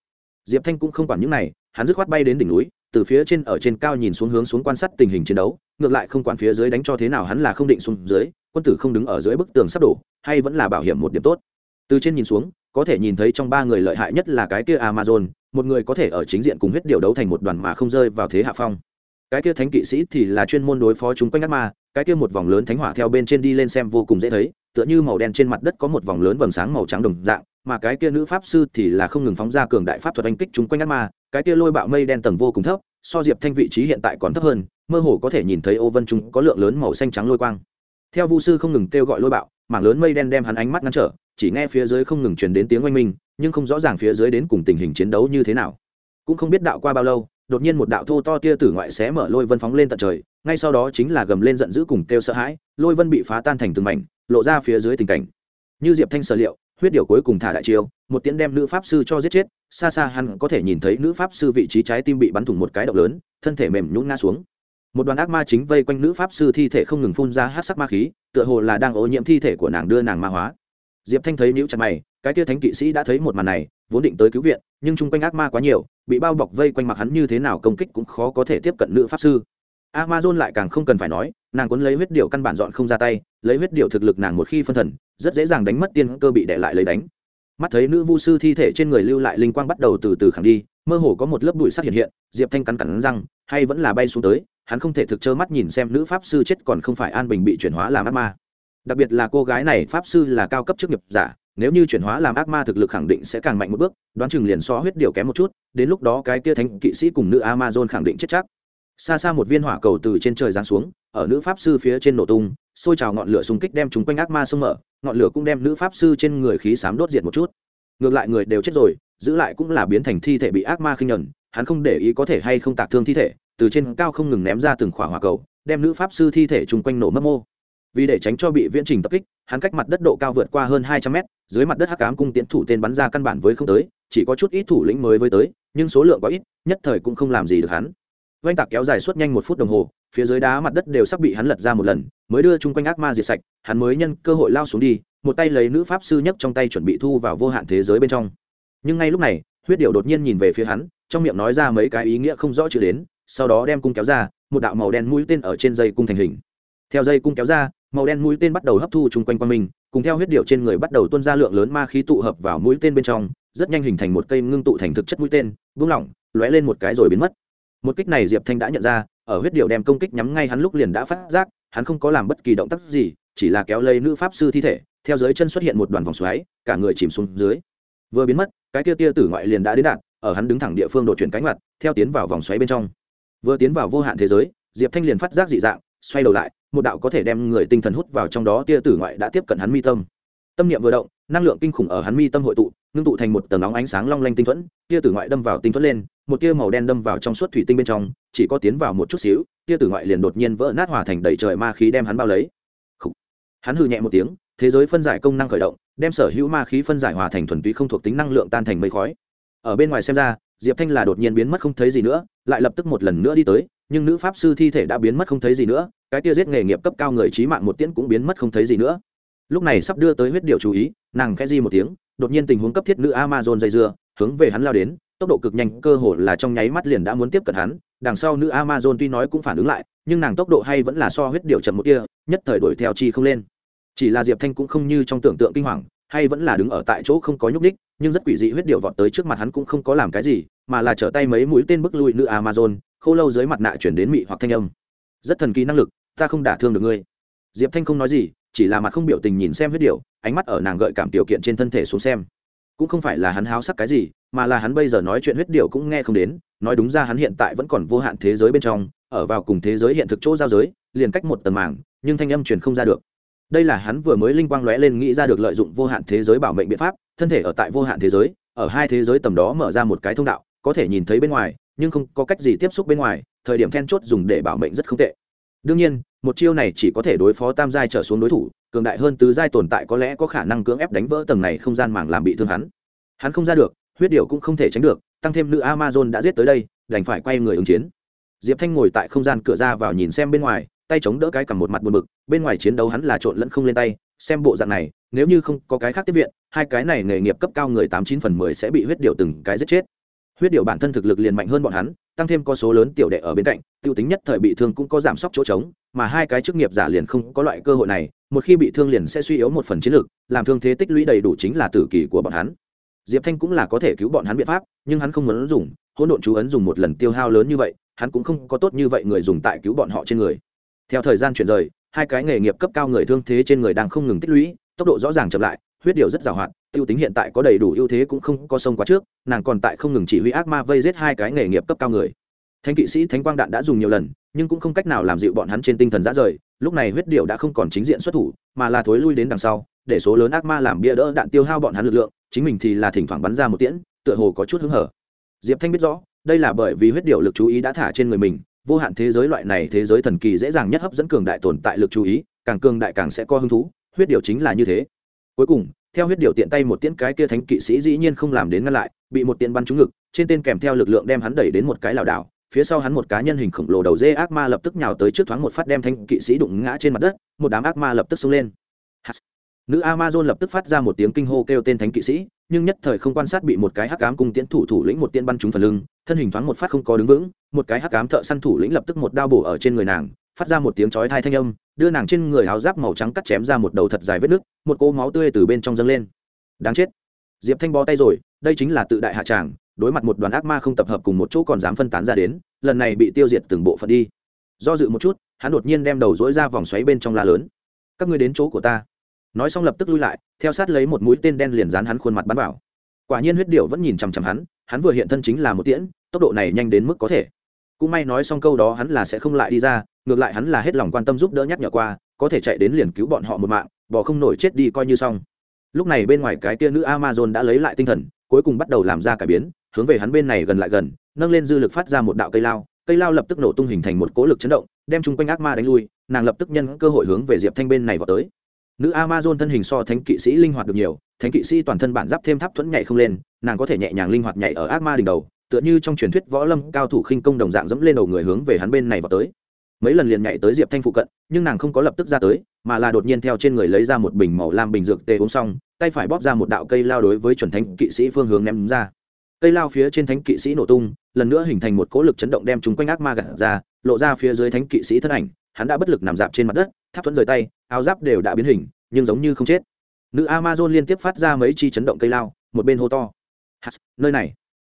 A: diệp thanh cũng không quản những này, hắn dứt khoát bay đến đỉnh núi, từ phía trên ở trên cao nhìn xuống hướng xuống quan sát tình hình chiến đấu, ngược lại không quản phía dưới đánh cho thế nào hắn là không định xuống dưới, quân tử không đứng ở dưới bức tường sắp đổ, hay vẫn là bảo hiểm một điểm tốt. Từ trên nhìn xuống, có thể nhìn thấy trong ba người lợi hại nhất là cái kia amazon một người có thể ở chính diện cùng huyết điều đấu thành một đoàn mà không rơi vào thế hạ phong. Cái kia thánh kỵ sĩ thì là chuyên môn đối phó chúng quanh ác ma, cái kia một vòng lớn thánh hỏa theo bên trên đi lên xem vô cùng dễ thấy, tựa như màu đen trên mặt đất có một vòng lớn vầng sáng màu trắng đồng dạng, mà cái kia nữ pháp sư thì là không ngừng phóng ra cường đại pháp thuật anh kích chúng quanh ác ma, cái kia lôi bạo mây đen tầng vô cùng thấp, so diệp thanh vị trí hiện tại còn thấp hơn, mơ hồ có thể nhìn thấy ô vân chúng có lượng lớn màu xanh trắng lôi quang. Theo vu sư không ngừng kêu gọi lôi bạo, mảng lớn mây đen đem hắn ánh mắt ngăn trở chỉ nghe phía dưới không ngừng truyền đến tiếng oanh minh, nhưng không rõ ràng phía dưới đến cùng tình hình chiến đấu như thế nào. Cũng không biết đạo qua bao lâu, đột nhiên một đạo thô to tia tử ngoại xé mở lôi vân phóng lên tận trời, ngay sau đó chính là gầm lên giận dữ cùng kêu sợ hãi, lôi vân bị phá tan thành từng mảnh, lộ ra phía dưới tình cảnh. Như diệp thanh sở liệu, huyết điều cuối cùng thả đại chiêu, một tiếng đem nữ pháp sư cho giết chết, xa xa hắn có thể nhìn thấy nữ pháp sư vị trí trái tim bị bắn thủng một cái động lớn, thân thể mềm nhún ngã xuống. Một đoàn ác ma chính vây quanh nữ pháp sư thi thể không ngừng phun ra hát sắc ma khí, tựa hồ là đang ô nhiễm thi thể của nàng đưa nàng ma hóa diệp thanh thấy nhíu chặt mày, cái kia thánh kỵ sĩ đã thấy một màn này, vốn định tới cứu viện, nhưng chung quanh ác ma quá nhiều, bị bao bọc vây quanh mặc hắn như thế nào công kích cũng khó có thể tiếp cận nữ pháp sư. Amazon lại càng không cần phải nói, nàng cuốn lấy huyết điệu căn bản dọn không ra tay, lấy huyết điệu thực lực nàng một khi phân thần, rất dễ dàng đánh mất tiên cơ bị để lại lấy đánh. Mắt thấy nữ vu sư thi thể trên người lưu lại linh quang bắt đầu từ từ khẳng đi, mơ hồ có một lớp bụi sắc hiện hiện, diệp thanh cắn cắn răng, hay vẫn là bay xuống tới, hắn không thể thực trơ mắt nhìn xem nữ pháp sư chết còn không phải an bình bị chuyển hóa làm ác ma đặc biệt là cô gái này pháp sư là cao cấp chức nghiệp giả, nếu như chuyển hóa làm ác ma thực lực khẳng định sẽ càng mạnh một bước, đoán chừng liền so huyết điều kém một chút, đến lúc đó cái kia thánh kỵ sĩ cùng nữ amazon khẳng định chết chắc. Xa xa một viên hỏa cầu từ trên trời giáng xuống, ở nữ pháp sư phía trên nổ tung, xôi trào ngọn lửa xung kích đem chúng quanh ác ma sông mở, ngọn lửa cũng đem nữ pháp sư trên người khí sám đốt diệt một chút. Ngược lại người đều chết rồi, giữ lại cũng là biến thành thi thể bị ác ma khinh nhẫn, hắn không để ý có thể hay không tạc thương thi thể, từ trên cao không ngừng ném ra từng khỏa hỏa cầu, đem nữ pháp sư thi thể chung quanh nổ mất mô vì để tránh cho bị viễn trình tập kích, hắn cách mặt đất độ cao vượt qua hơn hai trăm mét, dưới mặt đất hắc cám cung tiến thủ tên bắn ra căn bản với không tới, chỉ có chút ít thủ lĩnh mới với tới, nhưng số lượng quá ít, nhất thời cũng không làm gì được hắn. Oanh tạc kéo dài suốt nhanh một phút đồng hồ, phía dưới đá mặt đất đều sắp bị hắn lật ra một lần, mới đưa chung quanh ác ma diệt sạch, hắn mới nhân cơ hội lao xuống đi, một tay lấy nữ pháp sư nhấc trong tay chuẩn bị thu vào vô hạn thế giới bên trong. Nhưng ngay lúc này, huyết điệu đột nhiên nhìn về phía hắn, trong miệng nói ra mấy cái ý nghĩa không rõ chữ đến, sau đó đem cung kéo ra, một đạo màu đen mũi tên ở trên dây cung thành hình. Theo dây cung kéo ra màu đen mũi tên bắt đầu hấp thu chung quanh qua mình cùng theo huyết điệu trên người bắt đầu tuôn ra lượng lớn ma khí tụ hợp vào mũi tên bên trong, rất nhanh hình thành một cây ngưng tụ thành thực chất mũi tên vung lỏng, lóe lên một cái rồi biến mất. Một kích này diệp thanh đã nhận ra, ở huyết điệu đem công kích nhắm ngay hắn lúc liền đã phát giác, hắn không có làm bất kỳ động tác gì, chỉ là kéo lấy nữ pháp sư thi thể, theo dưới chân xuất hiện một đoàn vòng xoáy, cả người chìm xuống dưới. Vừa biến mất, cái tia tia tử ngoại liền đã đến đạt ở hắn đứng thẳng địa phương đột chuyển cánh mặt, theo tiến vào vòng xoáy bên trong. Vừa tiến vào vô hạn thế giới, diệp thanh liền phát giác dị dạng xoay đầu lại, một đạo có thể đem người tinh thần hút vào trong đó tia tử ngoại đã tiếp cận hắn mi tâm. Tâm niệm vừa động, năng lượng kinh khủng ở hắn mi tâm hội tụ, ngưng tụ thành một tầng nóng ánh sáng long lanh tinh thuẫn, tia tử ngoại đâm vào tinh thuẫn lên, một tia màu đen đâm vào trong suốt thủy tinh bên trong, chỉ có tiến vào một chút xíu, tia tử ngoại liền đột nhiên vỡ nát hòa thành đầy trời ma khí đem hắn bao lấy. Hắn hừ nhẹ một tiếng, thế giới phân giải công năng khởi động, đem sở hữu ma khí phân giải hòa thành thuần túy không thuộc tính năng lượng tan thành mây khói. Ở bên ngoài xem ra, diệp thanh là đột nhiên biến mất không thấy gì nữa, lại lập tức một lần nữa đi tới nhưng nữ pháp sư thi thể đã biến mất không thấy gì nữa, cái tia giết nghề nghiệp cấp cao người trí mạng một tiễn cũng biến mất không thấy gì nữa. Lúc này sắp đưa tới huyết điệu chú ý, nàng khẽ di một tiếng, đột nhiên tình huống cấp thiết nữ amazon dây dưa, hướng về hắn lao đến, tốc độ cực nhanh, cơ hồ là trong nháy mắt liền đã muốn tiếp cận hắn, đằng sau nữ amazon tuy nói cũng phản ứng lại, nhưng nàng tốc độ hay vẫn là so huyết điệu chậm một kia, nhất thời đuổi theo chi không lên. Chỉ là diệp thanh cũng không như trong tưởng tượng kinh hoàng, hay vẫn là đứng ở tại chỗ không có nhúc ních nhưng rất quỷ dị huyết điệu vọt tới trước mặt hắn cũng không có làm cái gì, mà là trở tay mấy mũi tên bức lui nữ amazon khô lâu dưới mặt nạ chuyển đến mị hoặc thanh âm. Rất thần kỳ năng lực, ta không đả thương được ngươi. Diệp thanh không nói gì, chỉ là mặt không biểu tình nhìn xem huyết điệu ánh mắt ở nàng gợi cảm tiểu kiện trên thân thể xuống xem. Cũng không phải là hắn háo sắc cái gì, mà là hắn bây giờ nói chuyện huyết điệu cũng nghe không đến, nói đúng ra hắn hiện tại vẫn còn vô hạn thế giới bên trong, ở vào cùng thế giới hiện thực chỗ giao giới, liền cách một tầng màng, nhưng thanh âm truyền không ra được. Đây là hắn vừa mới linh quang lóe lên nghĩ ra được lợi dụng vô hạn thế giới bảo mệnh biện pháp, thân thể ở tại vô hạn thế giới, ở hai thế giới tầm đó mở ra một cái thông đạo, có thể nhìn thấy bên ngoài nhưng không có cách gì tiếp xúc bên ngoài, thời điểm then chốt dùng để bảo mệnh rất không tệ. Đương nhiên, một chiêu này chỉ có thể đối phó tam giai trở xuống đối thủ, cường đại hơn tứ giai tồn tại có lẽ có khả năng cưỡng ép đánh vỡ tầng này không gian màng làm bị thương hắn. Hắn không ra được, huyết điệu cũng không thể tránh được, tăng thêm nữ amazon đã giết tới đây, đành phải quay người ứng chiến. Diệp thanh ngồi tại không gian cửa ra vào nhìn xem bên ngoài, tay chống đỡ cái cầm một mặt buồn bực, bên ngoài chiến đấu hắn là trộn lẫn không lên tay, xem bộ dạng này, nếu như không có cái khác tiếp viện, hai cái này nghề nghiệp cấp cao người tám chín phần mười sẽ bị huyết điệu từng cái giết chết huyết điệu bản thân thực lực liền mạnh hơn bọn hắn, tăng thêm có số lớn tiểu đệ ở bên cạnh t i ê u tính nhất thời bị thương cũng có giảm sốc chỗ trống, mà hai cái chức nghiệp giả liền không có loại cơ hội này, một khi bị thương liền sẽ suy yếu một phần chiến lược làm thương thế tích lũy đầy đủ chính là tử kỳ của bọn hắn. Diệp thanh cũng là có thể cứu bọn hắn biện pháp, nhưng hắn không muốn dùng hỗn độn chú ấn dùng một lần tiêu hao lớn như vậy, hắn cũng không có tốt như vậy người dùng tại cứu bọn họ trên người. Theo thời gian chuyển rời, hai cái nghề nghiệp cấp cao người thương thế trên người đang không ngừng tích lũy, tốc độ rõ ràng chậm lại, huyết điều rất giàu hạn tiêu tính hiện tại có đầy đủ ưu thế cũng không có sông quá trước, nàng còn tại không ngừng chỉ huy ác ma vây giết hai cái nghề nghiệp cấp cao người. Thánh kỵ sĩ thánh quang đạn đã dùng nhiều lần, nhưng cũng không cách nào làm dịu bọn hắn trên tinh thần dã rời, lúc này huyết điệu đã không còn chính diện xuất thủ, mà là thối lui đến đằng sau, để số lớn ác ma làm bia đỡ đạn tiêu hao bọn hắn lực lượng, chính mình thì là thỉnh thoảng bắn ra một tiễn, tựa hồ có chút hứng hở. Diệp thanh biết rõ, đây là bởi vì huyết điệu lực chú ý đã thả trên người mình, vô hạn thế giới loại này thế giới thần kỳ dễ dàng nhất hấp dẫn cường đại tồn tại lực chú ý, càng cường đại càng sẽ có hứng thú, huyết điệu chính là như thế. Cuối cùng theo huyết điệu tiện tay một tiễn cái kia thánh kỵ sĩ dĩ nhiên không làm đến ngăn lại, bị một tiễn bắn trúng ngực, trên tên kèm theo lực lượng đem hắn đẩy đến một cái lảo đảo, phía sau hắn một cá nhân hình khổng lồ đầu dê ác ma lập tức nhào tới trước thoáng một phát đem thanh kỵ sĩ đụng ngã trên mặt đất, một đám ác ma lập tức xông lên. Nữ amazon lập tức phát ra một tiếng kinh hô kêu tên thánh kỵ sĩ, nhưng nhất thời không quan sát bị một cái hắc ám cung tiễn thủ thủ lĩnh một tiên bắn trúng phần lưng, thân hình thoáng một phát không có đứng vững, một cái hắc ám thợ săn thủ lĩnh lập tức một đao bổ ở trên người nàng, phát ra một tiếng chói thai thanh âm đưa nàng trên người áo giáp màu trắng cắt chém ra một đầu thật dài vết nứt một cỗ máu tươi từ bên trong dâng lên. Đáng chết. Diệp thanh bó tay rồi, đây chính là tự đại hạ tràng, đối mặt một đoàn ác ma không tập hợp cùng một chỗ còn dám phân tán ra đến, lần này bị tiêu diệt từng bộ phận đi. Do dự một chút, hắn đột nhiên đem đầu dối ra vòng xoáy bên trong la lớn. Các ngươi đến chỗ của ta. Nói xong lập tức lui lại, theo sát lấy một mũi tên đen liền dán hắn khuôn mặt bắn vào. Quả nhiên huyết điệu vẫn nhìn chằm chằm hắn hắn vừa hiện thân chính là một tiễn, tốc độ này nhanh đến mức có thể. Cũng may nói xong câu đó hắn là sẽ không lại đi ra ngược lại hắn là hết lòng quan tâm giúp đỡ nhắc nhở qua, có thể chạy đến liền cứu bọn họ một mạng bỏ không nổi chết đi coi như xong. Lúc này bên ngoài cái tia nữ amazon đã lấy lại tinh thần, cuối cùng bắt đầu làm ra cải biến, hướng về hắn bên này gần lại gần, nâng lên dư lực phát ra một đạo cây lao cây lao lập tức nổ tung hình thành một cố lực chấn động, đem chung quanh ác ma đánh lui, nàng lập tức nhân cơ hội hướng về diệp thanh bên này vào tới. Nữ amazon thân hình so thánh kỵ sĩ linh hoạt được nhiều, thánh kỵ sĩ toàn thân bản giáp thêm tháp thuẫn nhảy không lên, nàng có thể nhẹ nhàng linh hoạt nhảy ở ác ma đỉnh đầu, tựa như trong truyền thuyết võ lâm cao thủ khinh công đồng dạng dẫm lên đầu người hướng về hắn bên này vào tới mấy lần liền nhảy tới diệp thanh phụ cận nhưng nàng không có lập tức ra tới mà là đột nhiên theo trên người lấy ra một bình màu lam bình dược tê uống xong tay phải bóp ra một đạo cây lao đối với chuẩn thánh kỵ sĩ phương hướng ném ra cây lao phía trên thánh kỵ sĩ nổ tung lần nữa hình thành một cỗ lực chấn động đem chúng quanh ác ma gặt ra lộ ra phía dưới thánh kỵ sĩ thân ảnh hắn đã bất lực nằm dạp trên mặt đất tháp thuẫn rời tay áo giáp đều đã biến hình nhưng giống như không chết nữ amazon liên tiếp phát ra mấy chi chấn động cây lao một bên hô to Hạt, nơi này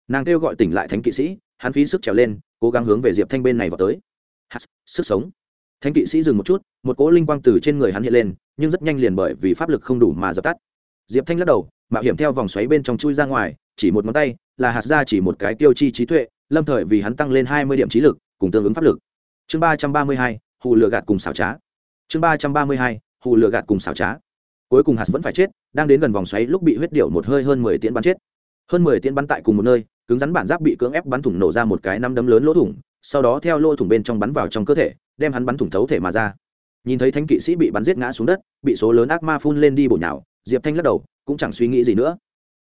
A: nàng kêu gọi tỉnh lại thánh kỵ sĩ hắn phí sức trèo lên cố gắng hướng về diệp thanh bên này vào tới Hạt, sức sống. Thánh kỵ sĩ dừng một chút một cỗ linh quang từ trên người hắn hiện lên nhưng rất nhanh liền bởi vì pháp lực không đủ mà dập tắt. Diệp thanh lắc đầu mạo hiểm theo vòng xoáy bên trong chui ra ngoài chỉ một ngón tay là hạt ra chỉ một cái tiêu chi trí tuệ lâm thời vì hắn tăng lên hai mươi điểm trí lực cùng tương ứng pháp lực. Chương ba trăm ba mươi hai hù lừa gạt cùng xảo trá. Chương ba trăm ba mươi hai hù lừa gạt cùng xảo trá. Cuối cùng hạt vẫn phải chết đang đến gần vòng xoáy lúc bị huyết điệu một hơi hơn mười tiễn bắn chết. Hơn mười tiễn bắn tại cùng một nơi cứng rắn bản giáp bị cưỡng ép bắn thủng nổ ra một cái năm đấm lớn lỗ thủng sau đó theo lỗ thủng bên trong bắn vào trong cơ thể, đem hắn bắn thủng thấu thể mà ra. Nhìn thấy thánh kỵ sĩ bị bắn giết ngã xuống đất, bị số lớn ác ma phun lên đi bổ nhào, diệp thanh lắc đầu, cũng chẳng suy nghĩ gì nữa.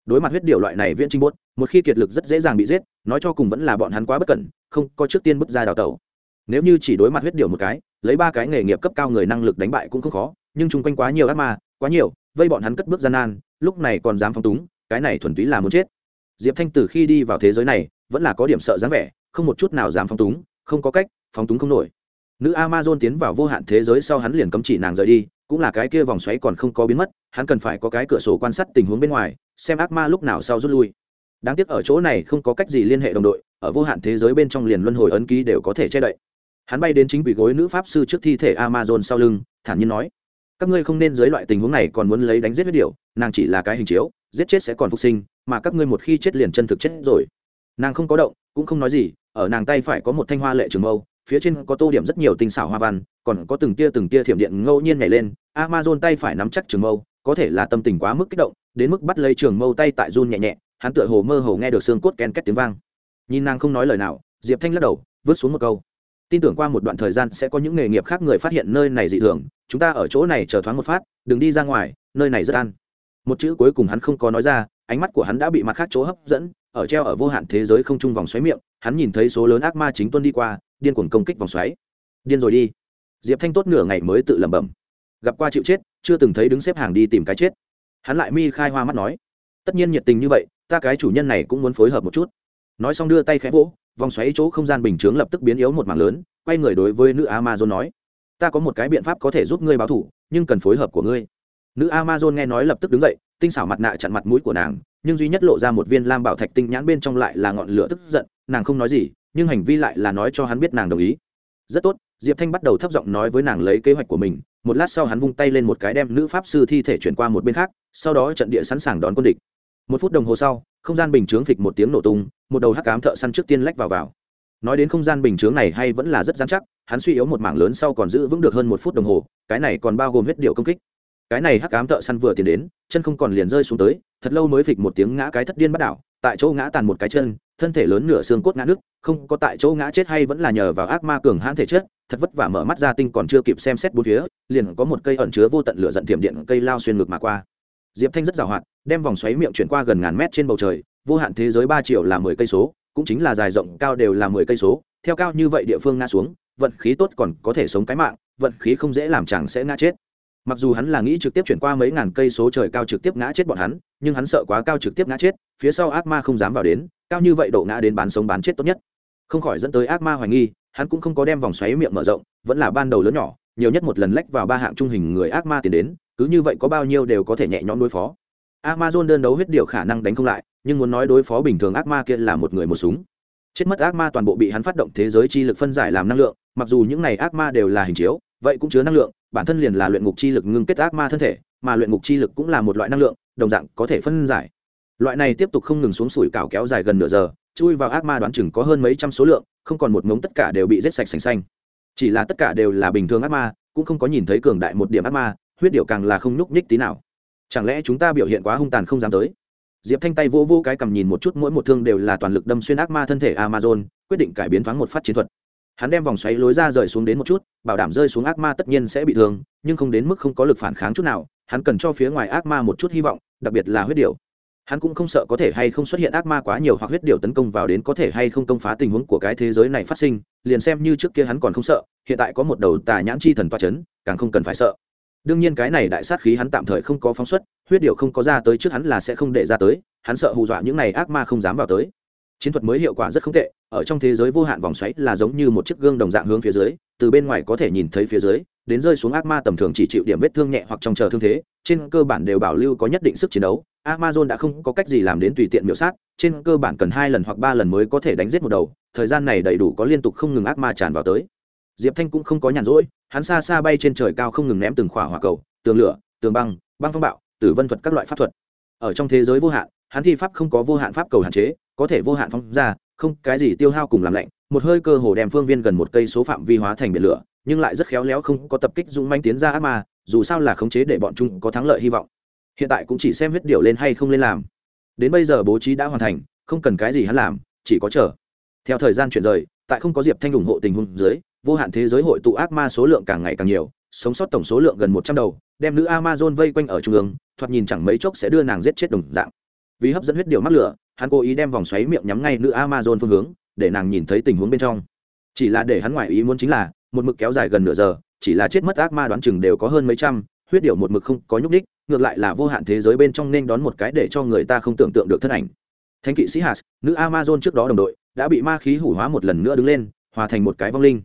A: Đối mặt huyết điều loại này viễn trinh bốt, một khi kiệt lực rất dễ dàng bị giết, nói cho cùng vẫn là bọn hắn quá bất cẩn, không có trước tiên bước ra đào tẩu. Nếu như chỉ đối mặt huyết điều một cái, lấy ba cái nghề nghiệp cấp cao người năng lực đánh bại cũng không khó, nhưng chung quanh quá nhiều ác ma, quá nhiều, vây bọn hắn cất bước gian nan, lúc này còn dám phong túng, cái này thuần túy là muốn chết. Diệp thanh từ khi đi vào thế giới này, vẫn là có điểm sợ dáng vẻ không một chút nào dám phóng túng, không có cách, phóng túng không nổi. Nữ amazon tiến vào vô hạn thế giới sau hắn liền cấm chỉ nàng rời đi, cũng là cái kia vòng xoáy còn không có biến mất, hắn cần phải có cái cửa sổ quan sát tình huống bên ngoài, xem ác ma lúc nào sau rút lui. Đáng tiếc ở chỗ này không có cách gì liên hệ đồng đội, ở vô hạn thế giới bên trong liền luân hồi ấn ký đều có thể che đậy. Hắn bay đến chính quỷ gối nữ pháp sư trước thi thể amazon sau lưng, thản nhiên nói, các ngươi không nên dưới loại tình huống này còn muốn lấy đánh giết huyết điệu nàng chỉ là cái hình chiếu, giết chết sẽ còn phục sinh, mà các ngươi một khi chết liền chân thực chết rồi. Nàng không có động, cũng không nói gì ở nàng tay phải có một thanh hoa lệ trường mâu, phía trên có tô điểm rất nhiều tinh xảo hoa văn, còn có từng tia từng tia thiểm điện ngẫu nhiên nhảy lên, amazon tay phải nắm chắc trường mâu, có thể là tâm tình quá mức kích động, đến mức bắt lấy trường mâu tay tại run nhẹ nhẹ, hắn tựa hồ mơ hồ nghe được xương cốt ken két tiếng vang. Nhìn nàng không nói lời nào, diệp thanh lắc đầu, vứt xuống một câu. Tin tưởng qua một đoạn thời gian sẽ có những nghề nghiệp khác người phát hiện nơi này dị thường, chúng ta ở chỗ này chờ thoáng một phát, đừng đi ra ngoài, nơi này rất an. Một chữ cuối cùng hắn không có nói ra, ánh mắt của hắn đã bị mặt khác chỗ hấp dẫn ở treo ở vô hạn thế giới không trung vòng xoáy miệng, hắn nhìn thấy số lớn ác ma chính tuân đi qua, điên cuồng công kích vòng xoáy. Điên rồi đi. Diệp thanh tốt nửa ngày mới tự lẩm bẩm. Gặp qua chịu chết, chưa từng thấy đứng xếp hàng đi tìm cái chết. Hắn lại mi khai hoa mắt nói, tất nhiên nhiệt tình như vậy, ta cái chủ nhân này cũng muốn phối hợp một chút. Nói xong đưa tay khẽ vỗ, vòng xoáy chỗ không gian bình chướng lập tức biến yếu một mảng lớn, quay người đối với nữ amazon nói, ta có một cái biện pháp có thể giúp ngươi báo thủ, nhưng cần phối hợp của ngươi. Nữ amazon nghe nói lập tức đứng dậy, tinh xảo mặt nạ chặn mặt mũi của nàng nhưng duy nhất lộ ra một viên lam bảo thạch tinh nhãn bên trong lại là ngọn lửa tức giận, nàng không nói gì, nhưng hành vi lại là nói cho hắn biết nàng đồng ý. Rất tốt, diệp thanh bắt đầu thấp giọng nói với nàng lấy kế hoạch của mình, một lát sau hắn vung tay lên một cái đem nữ pháp sư thi thể chuyển qua một bên khác, sau đó trận địa sẵn sàng đón quân địch. Một phút đồng hồ sau, không gian bình chướng phịch một tiếng nổ tung, một đầu hắc cám thợ săn trước tiên lách vào vào. Nói đến không gian bình chướng này hay vẫn là rất dán chắc, hắn suy yếu một mảng lớn sau còn giữ vững được hơn một phút đồng hồ, cái này còn bao gồm huyết điệu công kích cái này hắc cám thợ săn vừa tiến đến, chân không còn liền rơi xuống tới, thật lâu mới phịch một tiếng ngã cái thất điên bắt đảo, tại chỗ ngã tàn một cái chân, thân thể lớn nửa xương cốt ngã nước không có tại chỗ ngã chết hay vẫn là nhờ vào ác ma cường hãn thể chết. thật vất vả mở mắt ra tinh còn chưa kịp xem xét bốn phía, liền có một cây ẩn chứa vô tận lửa giận tiềm điện cây lao xuyên ngược mà qua diệp thanh rất giàu hoạt, đem vòng xoáy miệng chuyển qua gần ngàn mét trên bầu trời, vô hạn thế giới ba triệu là mười cây số, cũng chính là dài rộng cao đều là mười cây số, theo cao như vậy địa phương ngã xuống, vận khí tốt còn có thể sống cái mạng, vận khí không dễ làm chẳng sẽ ngã chết mặc dù hắn là nghĩ trực tiếp chuyển qua mấy ngàn cây số trời cao trực tiếp ngã chết bọn hắn, nhưng hắn sợ quá cao trực tiếp ngã chết, phía sau ác ma không dám vào đến, cao như vậy độ ngã đến bán sống bán chết tốt nhất. Không khỏi dẫn tới ác ma hoài nghi, hắn cũng không có đem vòng xoáy miệng mở rộng, vẫn là ban đầu lớn nhỏ, nhiều nhất một lần lách vào ba hạng trung hình người ác ma tiến đến, cứ như vậy có bao nhiêu đều có thể nhẹ nhõm đối phó. Amazon đơn đấu huyết điệu khả năng đánh không lại, nhưng muốn nói đối phó bình thường ác ma kia là một người một súng. Chết mất ác ma toàn bộ bị hắn phát động thế giới chi lực phân giải làm năng lượng, mặc dù những này ác ma đều là hình chiếu, vậy cũng chứa năng lượng bản thân liền là luyện ngục chi lực ngưng kết ác ma thân thể, mà luyện ngục chi lực cũng là một loại năng lượng, đồng dạng có thể phân giải. Loại này tiếp tục không ngừng xuống sủi cảo kéo dài gần nửa giờ, chui vào ác ma đoán chừng có hơn mấy trăm số lượng, không còn một ngống tất cả đều bị rết sạch sành xanh. Chỉ là tất cả đều là bình thường ác ma, cũng không có nhìn thấy cường đại một điểm ác ma, huyết điệu càng là không nhúc nhích tí nào. Chẳng lẽ chúng ta biểu hiện quá hung tàn không dám tới? Diệp thanh tay vỗ vỗ cái cầm nhìn một chút, mỗi một thương đều là toàn lực đâm xuyên ác ma thân thể amazon, quyết định cải biến thoáng một phát chiến thuật hắn đem vòng xoáy lối ra rời xuống đến một chút, bảo đảm rơi xuống ác ma tất nhiên sẽ bị thương, nhưng không đến mức không có lực phản kháng chút nào, hắn cần cho phía ngoài ác ma một chút hy vọng, đặc biệt là huyết điều hắn cũng không sợ có thể hay không xuất hiện ác ma quá nhiều hoặc huyết điều tấn công vào đến có thể hay không công phá tình huống của cái thế giới này phát sinh, liền xem như trước kia hắn còn không sợ, hiện tại có một đầu tà nhãn chi thần toa c h ấ n càng không cần phải sợ. Đương nhiên cái này đại sát khí hắn tạm thời không có phóng xuất, huyết điều không có ra tới trước hắn là sẽ không để ra tới, hắn sợ hù dọa những này ác ma không dám vào tới chiến thuật mới hiệu quả rất không tệ, ở trong thế giới vô hạn vòng xoáy là giống như một chiếc gương đồng dạng hướng phía dưới, từ bên ngoài có thể nhìn thấy phía dưới, đến rơi xuống ác ma tầm thường chỉ chịu điểm vết thương nhẹ hoặc trong chờ thương thế, trên cơ bản đều bảo lưu có nhất định sức chiến đấu. Amazon đã không có cách gì làm đến tùy tiện miểu sát, trên cơ bản cần hai lần hoặc ba lần mới có thể đánh giết một đầu, thời gian này đầy đủ có liên tục không ngừng ác ma tràn vào tới. Diệp thanh cũng không có nhàn rỗi, hắn xa xa bay trên trời cao không ngừng ném từng khỏa hỏa cầu, tường lửa, tường băng băng phong bạo, tử vân thuật các loại pháp thuật. Ở trong thế giới vô hạn hắn thi pháp không có vô hạn pháp cầu hạn chế, có thể vô hạn phóng ra, không cái gì tiêu hao cùng làm lạnh, một hơi cơ hồ đem phương viên gần một cây số phạm vi hóa thành biển lửa, nhưng lại rất khéo léo không có tập kích dũng manh tiến ra ác ma, dù sao là khống chế để bọn chúng có thắng lợi hy vọng. Hiện tại cũng chỉ xem huyết điều lên hay không lên làm. Đến bây giờ bố trí đã hoàn thành, không cần cái gì hắn làm, chỉ có chờ. Theo thời gian chuyển rời, tại không có diệp thanh ủng hộ tình huống dưới, vô hạn thế giới hội tụ ác ma số lượng càng ngày càng nhiều, sống sót tổng số lượng gần một trăm đầu, đem nữ amazon vây quanh ở trung ương, thoạt nhìn chẳng mấy chốc sẽ đưa nàng giết chết đồng dạng vì hấp dẫn huyết điệu mắc lửa, hắn cố ý đem vòng xoáy miệng nhắm ngay nữ amazon phương hướng, để nàng nhìn thấy tình huống bên trong. Chỉ là để hắn ngoại ý muốn chính là, một mực kéo dài gần nửa giờ, chỉ là chết mất ác ma đoán chừng đều có hơn mấy trăm, huyết điệu một mực không có nhúc đích ngược lại là vô hạn thế giới bên trong nên đón một cái để cho người ta không tưởng tượng được thân ảnh. Thánh kỵ sĩ hạt, nữ amazon trước đó đồng đội, đã bị ma khí hủ hóa một lần nữa đứng lên, hòa thành một cái vong linh.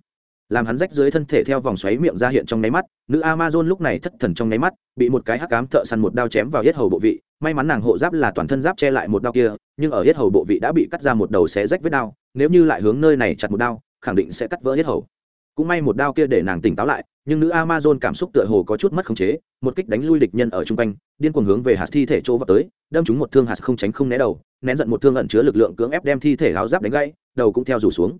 A: Làm hắn rách dưới thân thể theo vòng xoáy miệng ra hiện trong nháy mắt, nữ amazon lúc này thất thần trong nháy mắt, bị một cái hắc cám thợ săn một đao chém vào yết hầu bộ vị may mắn nàng hộ giáp là toàn thân giáp che lại một đao kia, nhưng ở hết hầu bộ vị đã bị cắt ra một đầu xé rách vết đao, nếu như lại hướng nơi này chặt một đao, khẳng định sẽ cắt vỡ hết hầu. Cũng may một đao kia để nàng tỉnh táo lại, nhưng nữ amazon cảm xúc tựa hồ có chút mất khống chế, một kích đánh lui địch nhân ở chung quanh, điên cuồng hướng về hạt thi thể chỗ vào tới, đâm trúng một thương hạt không tránh không né đầu, nén giận một thương ẩn chứa lực lượng cưỡng ép đem thi thể áo giáp đánh gãy, đầu cũng theo rủ xuống.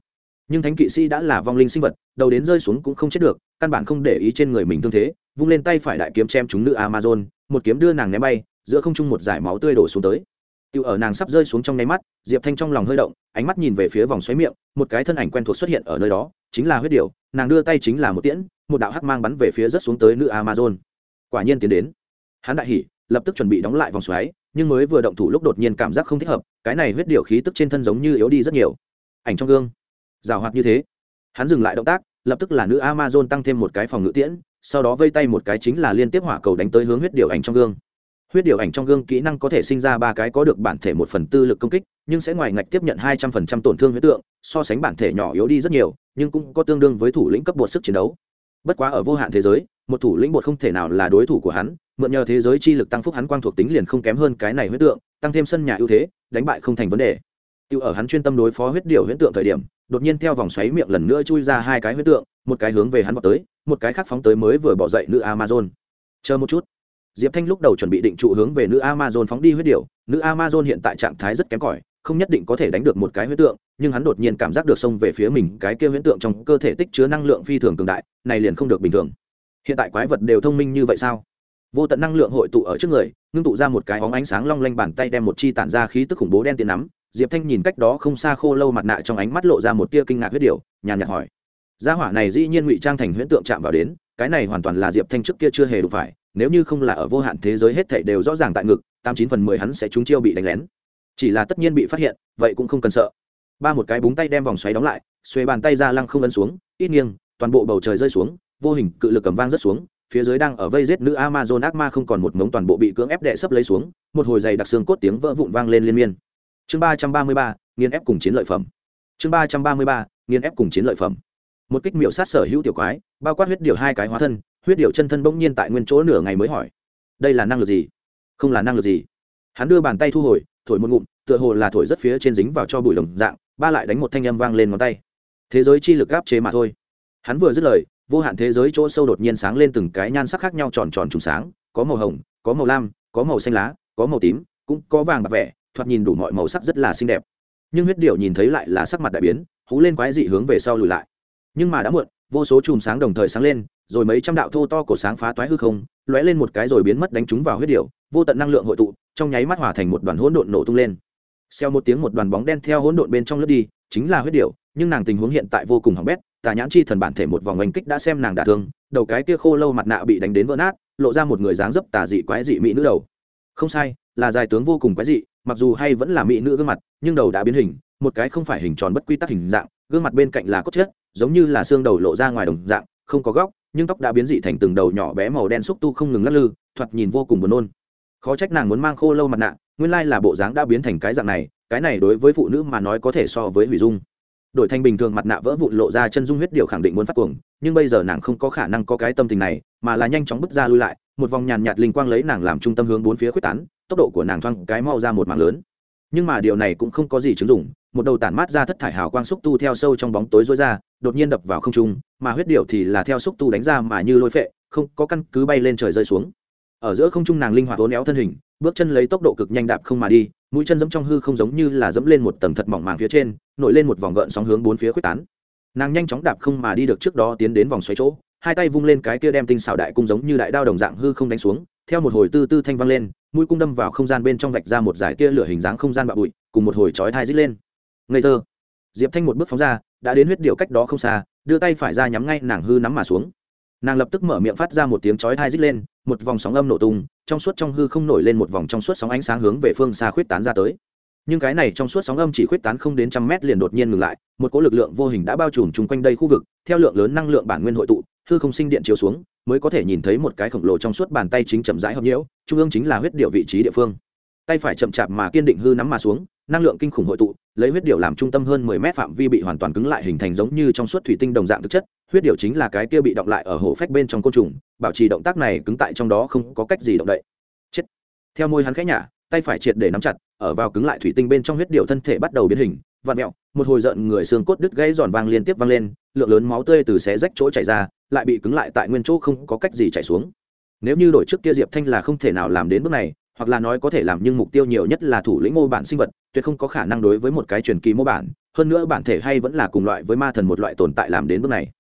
A: Nhưng thánh kỵ sĩ đã là vong linh sinh vật, đầu đến rơi xuống cũng không chết được, căn bản không để ý trên người mình thương thế, vung lên tay phải đại kiếm chém chúng nữ amazon, một kiếm đưa nàng ném bay giữa không trung một dải máu tươi đổ xuống tới Tiểu ở nàng sắp rơi xuống trong nháy mắt, Diệp Thanh trong lòng hơi động, ánh mắt nhìn về phía vòng xoáy miệng, một cái thân ảnh quen thuộc xuất hiện ở nơi đó, chính là huyết điểu, nàng đưa tay chính là một tiễn, một đạo hắc mang bắn về phía rất xuống tới nữ Amazon. Quả nhiên tiến đến. Hắn đại hỉ, lập tức chuẩn bị đóng lại vòng xoáy, nhưng mới vừa động thủ lúc đột nhiên cảm giác không thích hợp, cái này huyết điểu khí tức trên thân giống như yếu đi rất nhiều. Ảnh trong gương, rào hoạt như thế. Hắn dừng lại động tác, lập tức là nữ Amazon tăng thêm một cái phòng ngự tiễn, sau đó vây tay một cái chính là liên tiếp hỏa cầu đánh tới hướng huyết điểu ảnh trong gương huyết điều ảnh trong gương kỹ năng có thể sinh ra ba cái có được bản thể một phần tư lực công kích, nhưng sẽ ngoài ngạch tiếp nhận hai trăm phần trăm tổn thương huyết tượng, so sánh bản thể nhỏ yếu đi rất nhiều, nhưng cũng có tương đương với thủ lĩnh cấp bột sức chiến đấu. Bất quá ở vô hạn thế giới, một thủ lĩnh bột không thể nào là đối thủ của hắn, mượn nhờ thế giới chi lực tăng phúc hắn quang thuộc tính liền không kém hơn cái này huyết tượng, tăng thêm sân nhà ưu thế, đánh bại không thành vấn đề. Tiêu ở hắn chuyên tâm đối phó huyết điều huyết tượng thời điểm, đột nhiên theo vòng xoáy miệng lần nữa chui ra hai cái huyết tượng, một cái hướng về hắn vào tới, một cái khác phóng tới mới vừa bỏ dậy nữ amazon. Chờ một chút diệp thanh lúc đầu chuẩn bị định trụ hướng về nữ amazon phóng đi huyết điều, nữ amazon hiện tại trạng thái rất kém cỏi không nhất định có thể đánh được một cái huyết tượng nhưng hắn đột nhiên cảm giác được xông về phía mình cái kia huyễn tượng trong cơ thể tích chứa năng lượng phi thường cường đại này liền không được bình thường. Hiện tại quái vật đều thông minh như vậy sao? Vô tận năng lượng hội tụ ở trước người ngưng tụ ra một cái óng ánh sáng long lanh bàn tay đem một chi tản ra khí tức khủng bố đen tiền nắm. Diệp thanh nhìn cách đó không xa khô lâu mặt nạ trong ánh mắt lộ ra một tia kinh ngạc huyết điều nhàn nhạt hỏi. Gia hỏa này dĩ nhiên ngụy trang thành huyễn tượng chạm vào đến cái này hoàn toàn là diệp thanh trước kia chưa hề đủ phải, nếu như không là ở vô hạn thế giới hết thảy đều rõ ràng tại ngực, tám chín phần mười hắn sẽ trúng chiêu bị đánh lén. Chỉ là tất nhiên bị phát hiện, vậy cũng không cần sợ. Ba một cái búng tay đem vòng xoáy đóng lại, xuê bàn tay ra lăng không ấn xuống, ít nghiêng, toàn bộ bầu trời rơi xuống, vô hình cự lực cầm vang rất xuống, phía dưới đang ở vây giết nữ amazon ác ma không còn một ngống toàn bộ bị cưỡng ép đệ sấp lấy xuống, một hồi dày đặc xương cốt tiếng vỡ vụn vang lên liên miên. Chương ba trăm ba mươi ba nghiên ép cùng chiến lợi phẩm. Chương ba trăm ba mươi ba nghiên ép cùng chiến lợi phẩm. Một kích miểu sát sở hữu tiểu quái bao quát huyết điệu hai cái hóa thân, huyết điệu chân thân bỗng nhiên tại nguyên chỗ nửa ngày mới hỏi, đây là năng lực gì? Không là năng lực gì. Hắn đưa bàn tay thu hồi, thổi một ngụm, tựa hồ là thổi rất phía trên dính vào cho bụi đồng dạng, ba lại đánh một thanh âm vang lên ngón tay. Thế giới chi lực gáp chế mà thôi. Hắn vừa dứt lời, vô hạn thế giới chỗ sâu đột nhiên sáng lên từng cái nhan sắc khác nhau tròn tròn trùng sáng, có màu hồng, có màu lam, có màu xanh lá, có màu tím, cũng có vàng bạc vẻ, thoạt nhìn đủ mọi màu sắc rất là xinh đẹp. Nhưng huyết điệu nhìn thấy lại là sắc mặt đại biến, hú lên quái dị hướng về sau lùi lại. Nhưng mà đã muộn vô số chùm sáng đồng thời sáng lên, rồi mấy trăm đạo thô to cổ sáng phá toái hư không, lóe lên một cái rồi biến mất đánh chúng vào huyết điệu vô tận năng lượng hội tụ, trong nháy mắt hòa thành một đoàn hỗn độn nổ tung lên. Xeo một tiếng một đoàn bóng đen theo hỗn độn bên trong lướt đi, chính là huyết điệu nhưng nàng tình huống hiện tại vô cùng hỏng bét, tà nhãn chi thần bản thể một vòng oanh kích đã xem nàng đả thương, đầu cái kia khô lâu mặt nạ bị đánh đến vỡ nát, lộ ra một người dáng dấp tà dị quái dị mỹ nữ đầu. Không sai, là dài tướng vô cùng quái dị, mặc dù hay vẫn là mỹ nữ gương mặt, nhưng đầu đã biến hình, một cái không phải hình tròn bất quy tắc hình dạng gương mặt bên cạnh là cốt chết, giống như là xương đầu lộ ra ngoài đồng dạng không có góc nhưng tóc đã biến dị thành từng đầu nhỏ bé màu đen xúc tu không ngừng lắc lư thoạt nhìn vô cùng buồn nôn. Khó trách nàng muốn mang khô lâu mặt nạ nguyên lai là bộ dáng đã biến thành cái dạng này cái này đối với phụ nữ mà nói có thể so với hủy dung. Đổi thành bình thường mặt nạ vỡ vụn lộ ra chân dung huyết điều khẳng định muốn phát cuồng nhưng bây giờ nàng không có khả năng có cái tâm tình này mà là nhanh chóng bước ra lui lại một vòng nhàn nhạt linh quang lấy nàng làm trung tâm hướng bốn phía khuếch tán tốc độ của nàng thoang cái mau ra một mạng lớn nhưng mà điều này cũng không có gì chứng dụng, một đầu tản mát ra thất thải hào quang xúc tu theo sâu trong bóng tối rối ra, đột nhiên đập vào không trung, mà huyết điệu thì là theo xúc tu đánh ra mà như lôi phệ, không có căn cứ bay lên trời rơi xuống. Ở giữa không trung nàng linh hoạt hố néo thân hình, bước chân lấy tốc độ cực nhanh đạp không mà đi, mũi chân giẫm trong hư không giống như là giẫm lên một tầng thật mỏng màng phía trên, nổi lên một vòng gợn sóng hướng bốn phía quyết tán. Nàng nhanh chóng đạp không mà đi được trước đó tiến đến vòng xoáy chỗ, hai tay vung lên cái kia đem tinh xảo đại cung giống như đại đao đồng dạng hư không đánh xuống, theo một hồi tư tư thanh vang lên mũi cung đâm vào không gian bên trong vạch ra một dải tia lửa hình dáng không gian bạo bụi, cùng một hồi chói thai rít lên. Ngây thơ. Diệp thanh một bước phóng ra, đã đến huyết điệu cách đó không xa, đưa tay phải ra nhắm ngay nàng hư nắm mà xuống. Nàng lập tức mở miệng phát ra một tiếng chói thai rít lên, một vòng sóng âm nổ tung, trong suốt trong hư không nổi lên một vòng trong suốt sóng ánh sáng hướng về phương xa khuyết tán ra tới. Nhưng cái này trong suốt sóng âm chỉ khuyết tán không đến trăm mét liền đột nhiên ngừng lại, một cỗ lực lượng vô hình đã bao trùm chung quanh đây khu vực, theo lượng lớn năng lượng bản nguyên hội tụ hư không sinh điện chiếu xuống, mới có thể nhìn thấy một cái khổng lồ trong suốt bàn tay chính chậm rãi hợp nhiễu, trung ương chính là huyết điệu vị trí địa phương. Tay phải chậm chạp mà kiên định hư nắm mà xuống, năng lượng kinh khủng hội tụ, lấy huyết điệu làm trung tâm hơn mười mét phạm vi bị hoàn toàn cứng lại hình thành giống như trong suốt thủy tinh đồng dạng thực chất, huyết điệu chính là cái kia bị động lại ở hổ phách bên trong côn trùng, bảo trì động tác này cứng tại trong đó không có cách gì động đậy. Chết. Theo môi hắn khẽ nhả, tay phải triệt để nắm chặt, ở vào cứng lại thủy tinh bên trong huyết điệu thân thể bắt đầu biến hình, vặn mẹo một hồi giận người xương cốt đứt gãy giòn vang liên tiếp vang lên, lượng lớn máu tươi từ xé rách chỗ chảy ra lại bị cứng lại tại nguyên chỗ không có cách gì chảy xuống. Nếu như đổi trước kia diệp thanh là không thể nào làm đến bước này, hoặc là nói có thể làm nhưng mục tiêu nhiều nhất là thủ lĩnh mô bản sinh vật, tuyệt không có khả năng đối với một cái truyền kỳ mô bản, hơn nữa bản thể hay vẫn là cùng loại với ma thần một loại tồn tại làm đến bước này.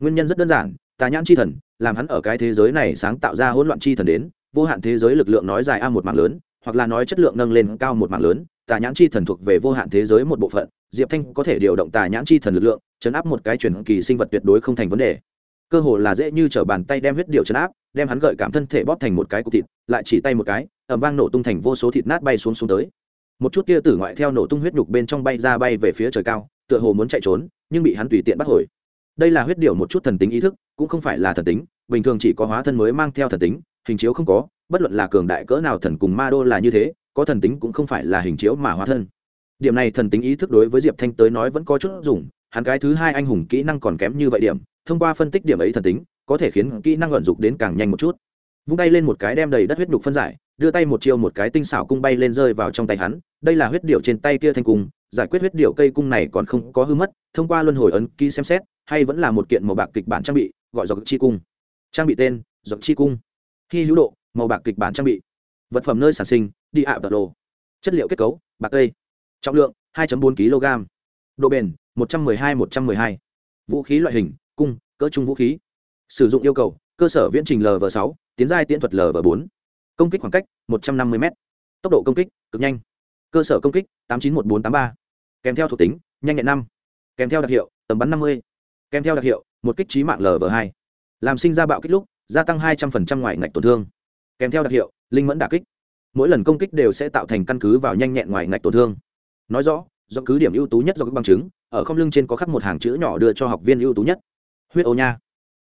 A: Nguyên nhân rất đơn giản, tà nhãn chi thần, làm hắn ở cái thế giới này sáng tạo ra hỗn loạn chi thần đến, vô hạn thế giới lực lượng nói dài a một mạng lớn, hoặc là nói chất lượng nâng lên cao một mạng lớn, tà nhãn chi thần thuộc về vô hạn thế giới một bộ phận, diệp thanh có thể điều động tà nhãn chi thần lực lượng, chấn áp một cái truyền kỳ sinh vật tuyệt đối không thành vấn đề cơ hồ là dễ như t r ở bàn tay đem huyết điệu chấn áp, đem hắn gợi cảm thân thể bóp thành một cái cục thịt, lại chỉ tay một cái ẩm vang nổ tung thành vô số thịt nát bay xuống xuống tới. Một chút tia tử ngoại theo nổ tung huyết nhục bên trong bay ra bay về phía trời cao, tựa hồ muốn chạy trốn, nhưng bị hắn tùy tiện bắt hồi. Đây là huyết điệu một chút thần tính ý thức, cũng không phải là thần tính, bình thường chỉ có hóa thân mới mang theo thần tính, hình chiếu không có, bất luận là cường đại cỡ nào thần cùng ma đô là như thế, có thần tính cũng không phải là hình chiếu mà hóa thân. Điểm này thần tính ý thức đối với diệp thanh tới nói vẫn có chút dùng hắn cái thứ hai anh hùng kỹ năng còn kém như vậy điểm, thông qua phân tích điểm ấy thần tính, có thể khiến kỹ năng vận dụng đến càng nhanh một chút. Vung tay lên một cái đem đầy đất huyết nhục phân giải, đưa tay một chiêu một cái tinh xảo cung bay lên rơi vào trong tay hắn, đây là huyết điệu trên tay kia thành cung, giải quyết huyết điệu cây cung này còn không có hư mất, thông qua luân hồi ấn ký xem xét, hay vẫn là một kiện màu bạc kịch bản trang bị, gọi dọc chi cung. Trang bị tên, dọc chi cung. Khi hữu độ, màu bạc kịch bản trang bị. Vật phẩm nơi sản sinh, đi ạ, vật đồ. Chất liệu kết cấu, bạc cây. Trọng lượng 2.4 kg độ bền 112 112 vũ khí loại hình, cung, cỡ trung vũ khí. Sử dụng yêu cầu, cơ sở viễn trình lv 6 tiến giai tiễn thuật lv 4 công kích khoảng cách 150 m tốc độ công kích, cực nhanh. Cơ sở công kích 891483 kèm theo thuộc tính, nhanh nhẹn năm. Kèm theo đặc hiệu, tầm bắn 50 kèm theo đặc hiệu, một kích trí mạng lv 2 làm sinh ra bạo kích lúc, gia tăng 200% ngoài ngạch tổn thương. Kèm theo đặc hiệu, linh mẫn đả kích. Mỗi lần công kích đều sẽ tạo thành căn cứ vào nhanh nhẹn ngoài ngạch tổn thương. Nói rõ, do cứ điểm ưu tú nhất do các bằng chứng ở không lưng trên có khắc một hàng chữ nhỏ đưa cho học viên ưu tú nhất. Huyết ô nha.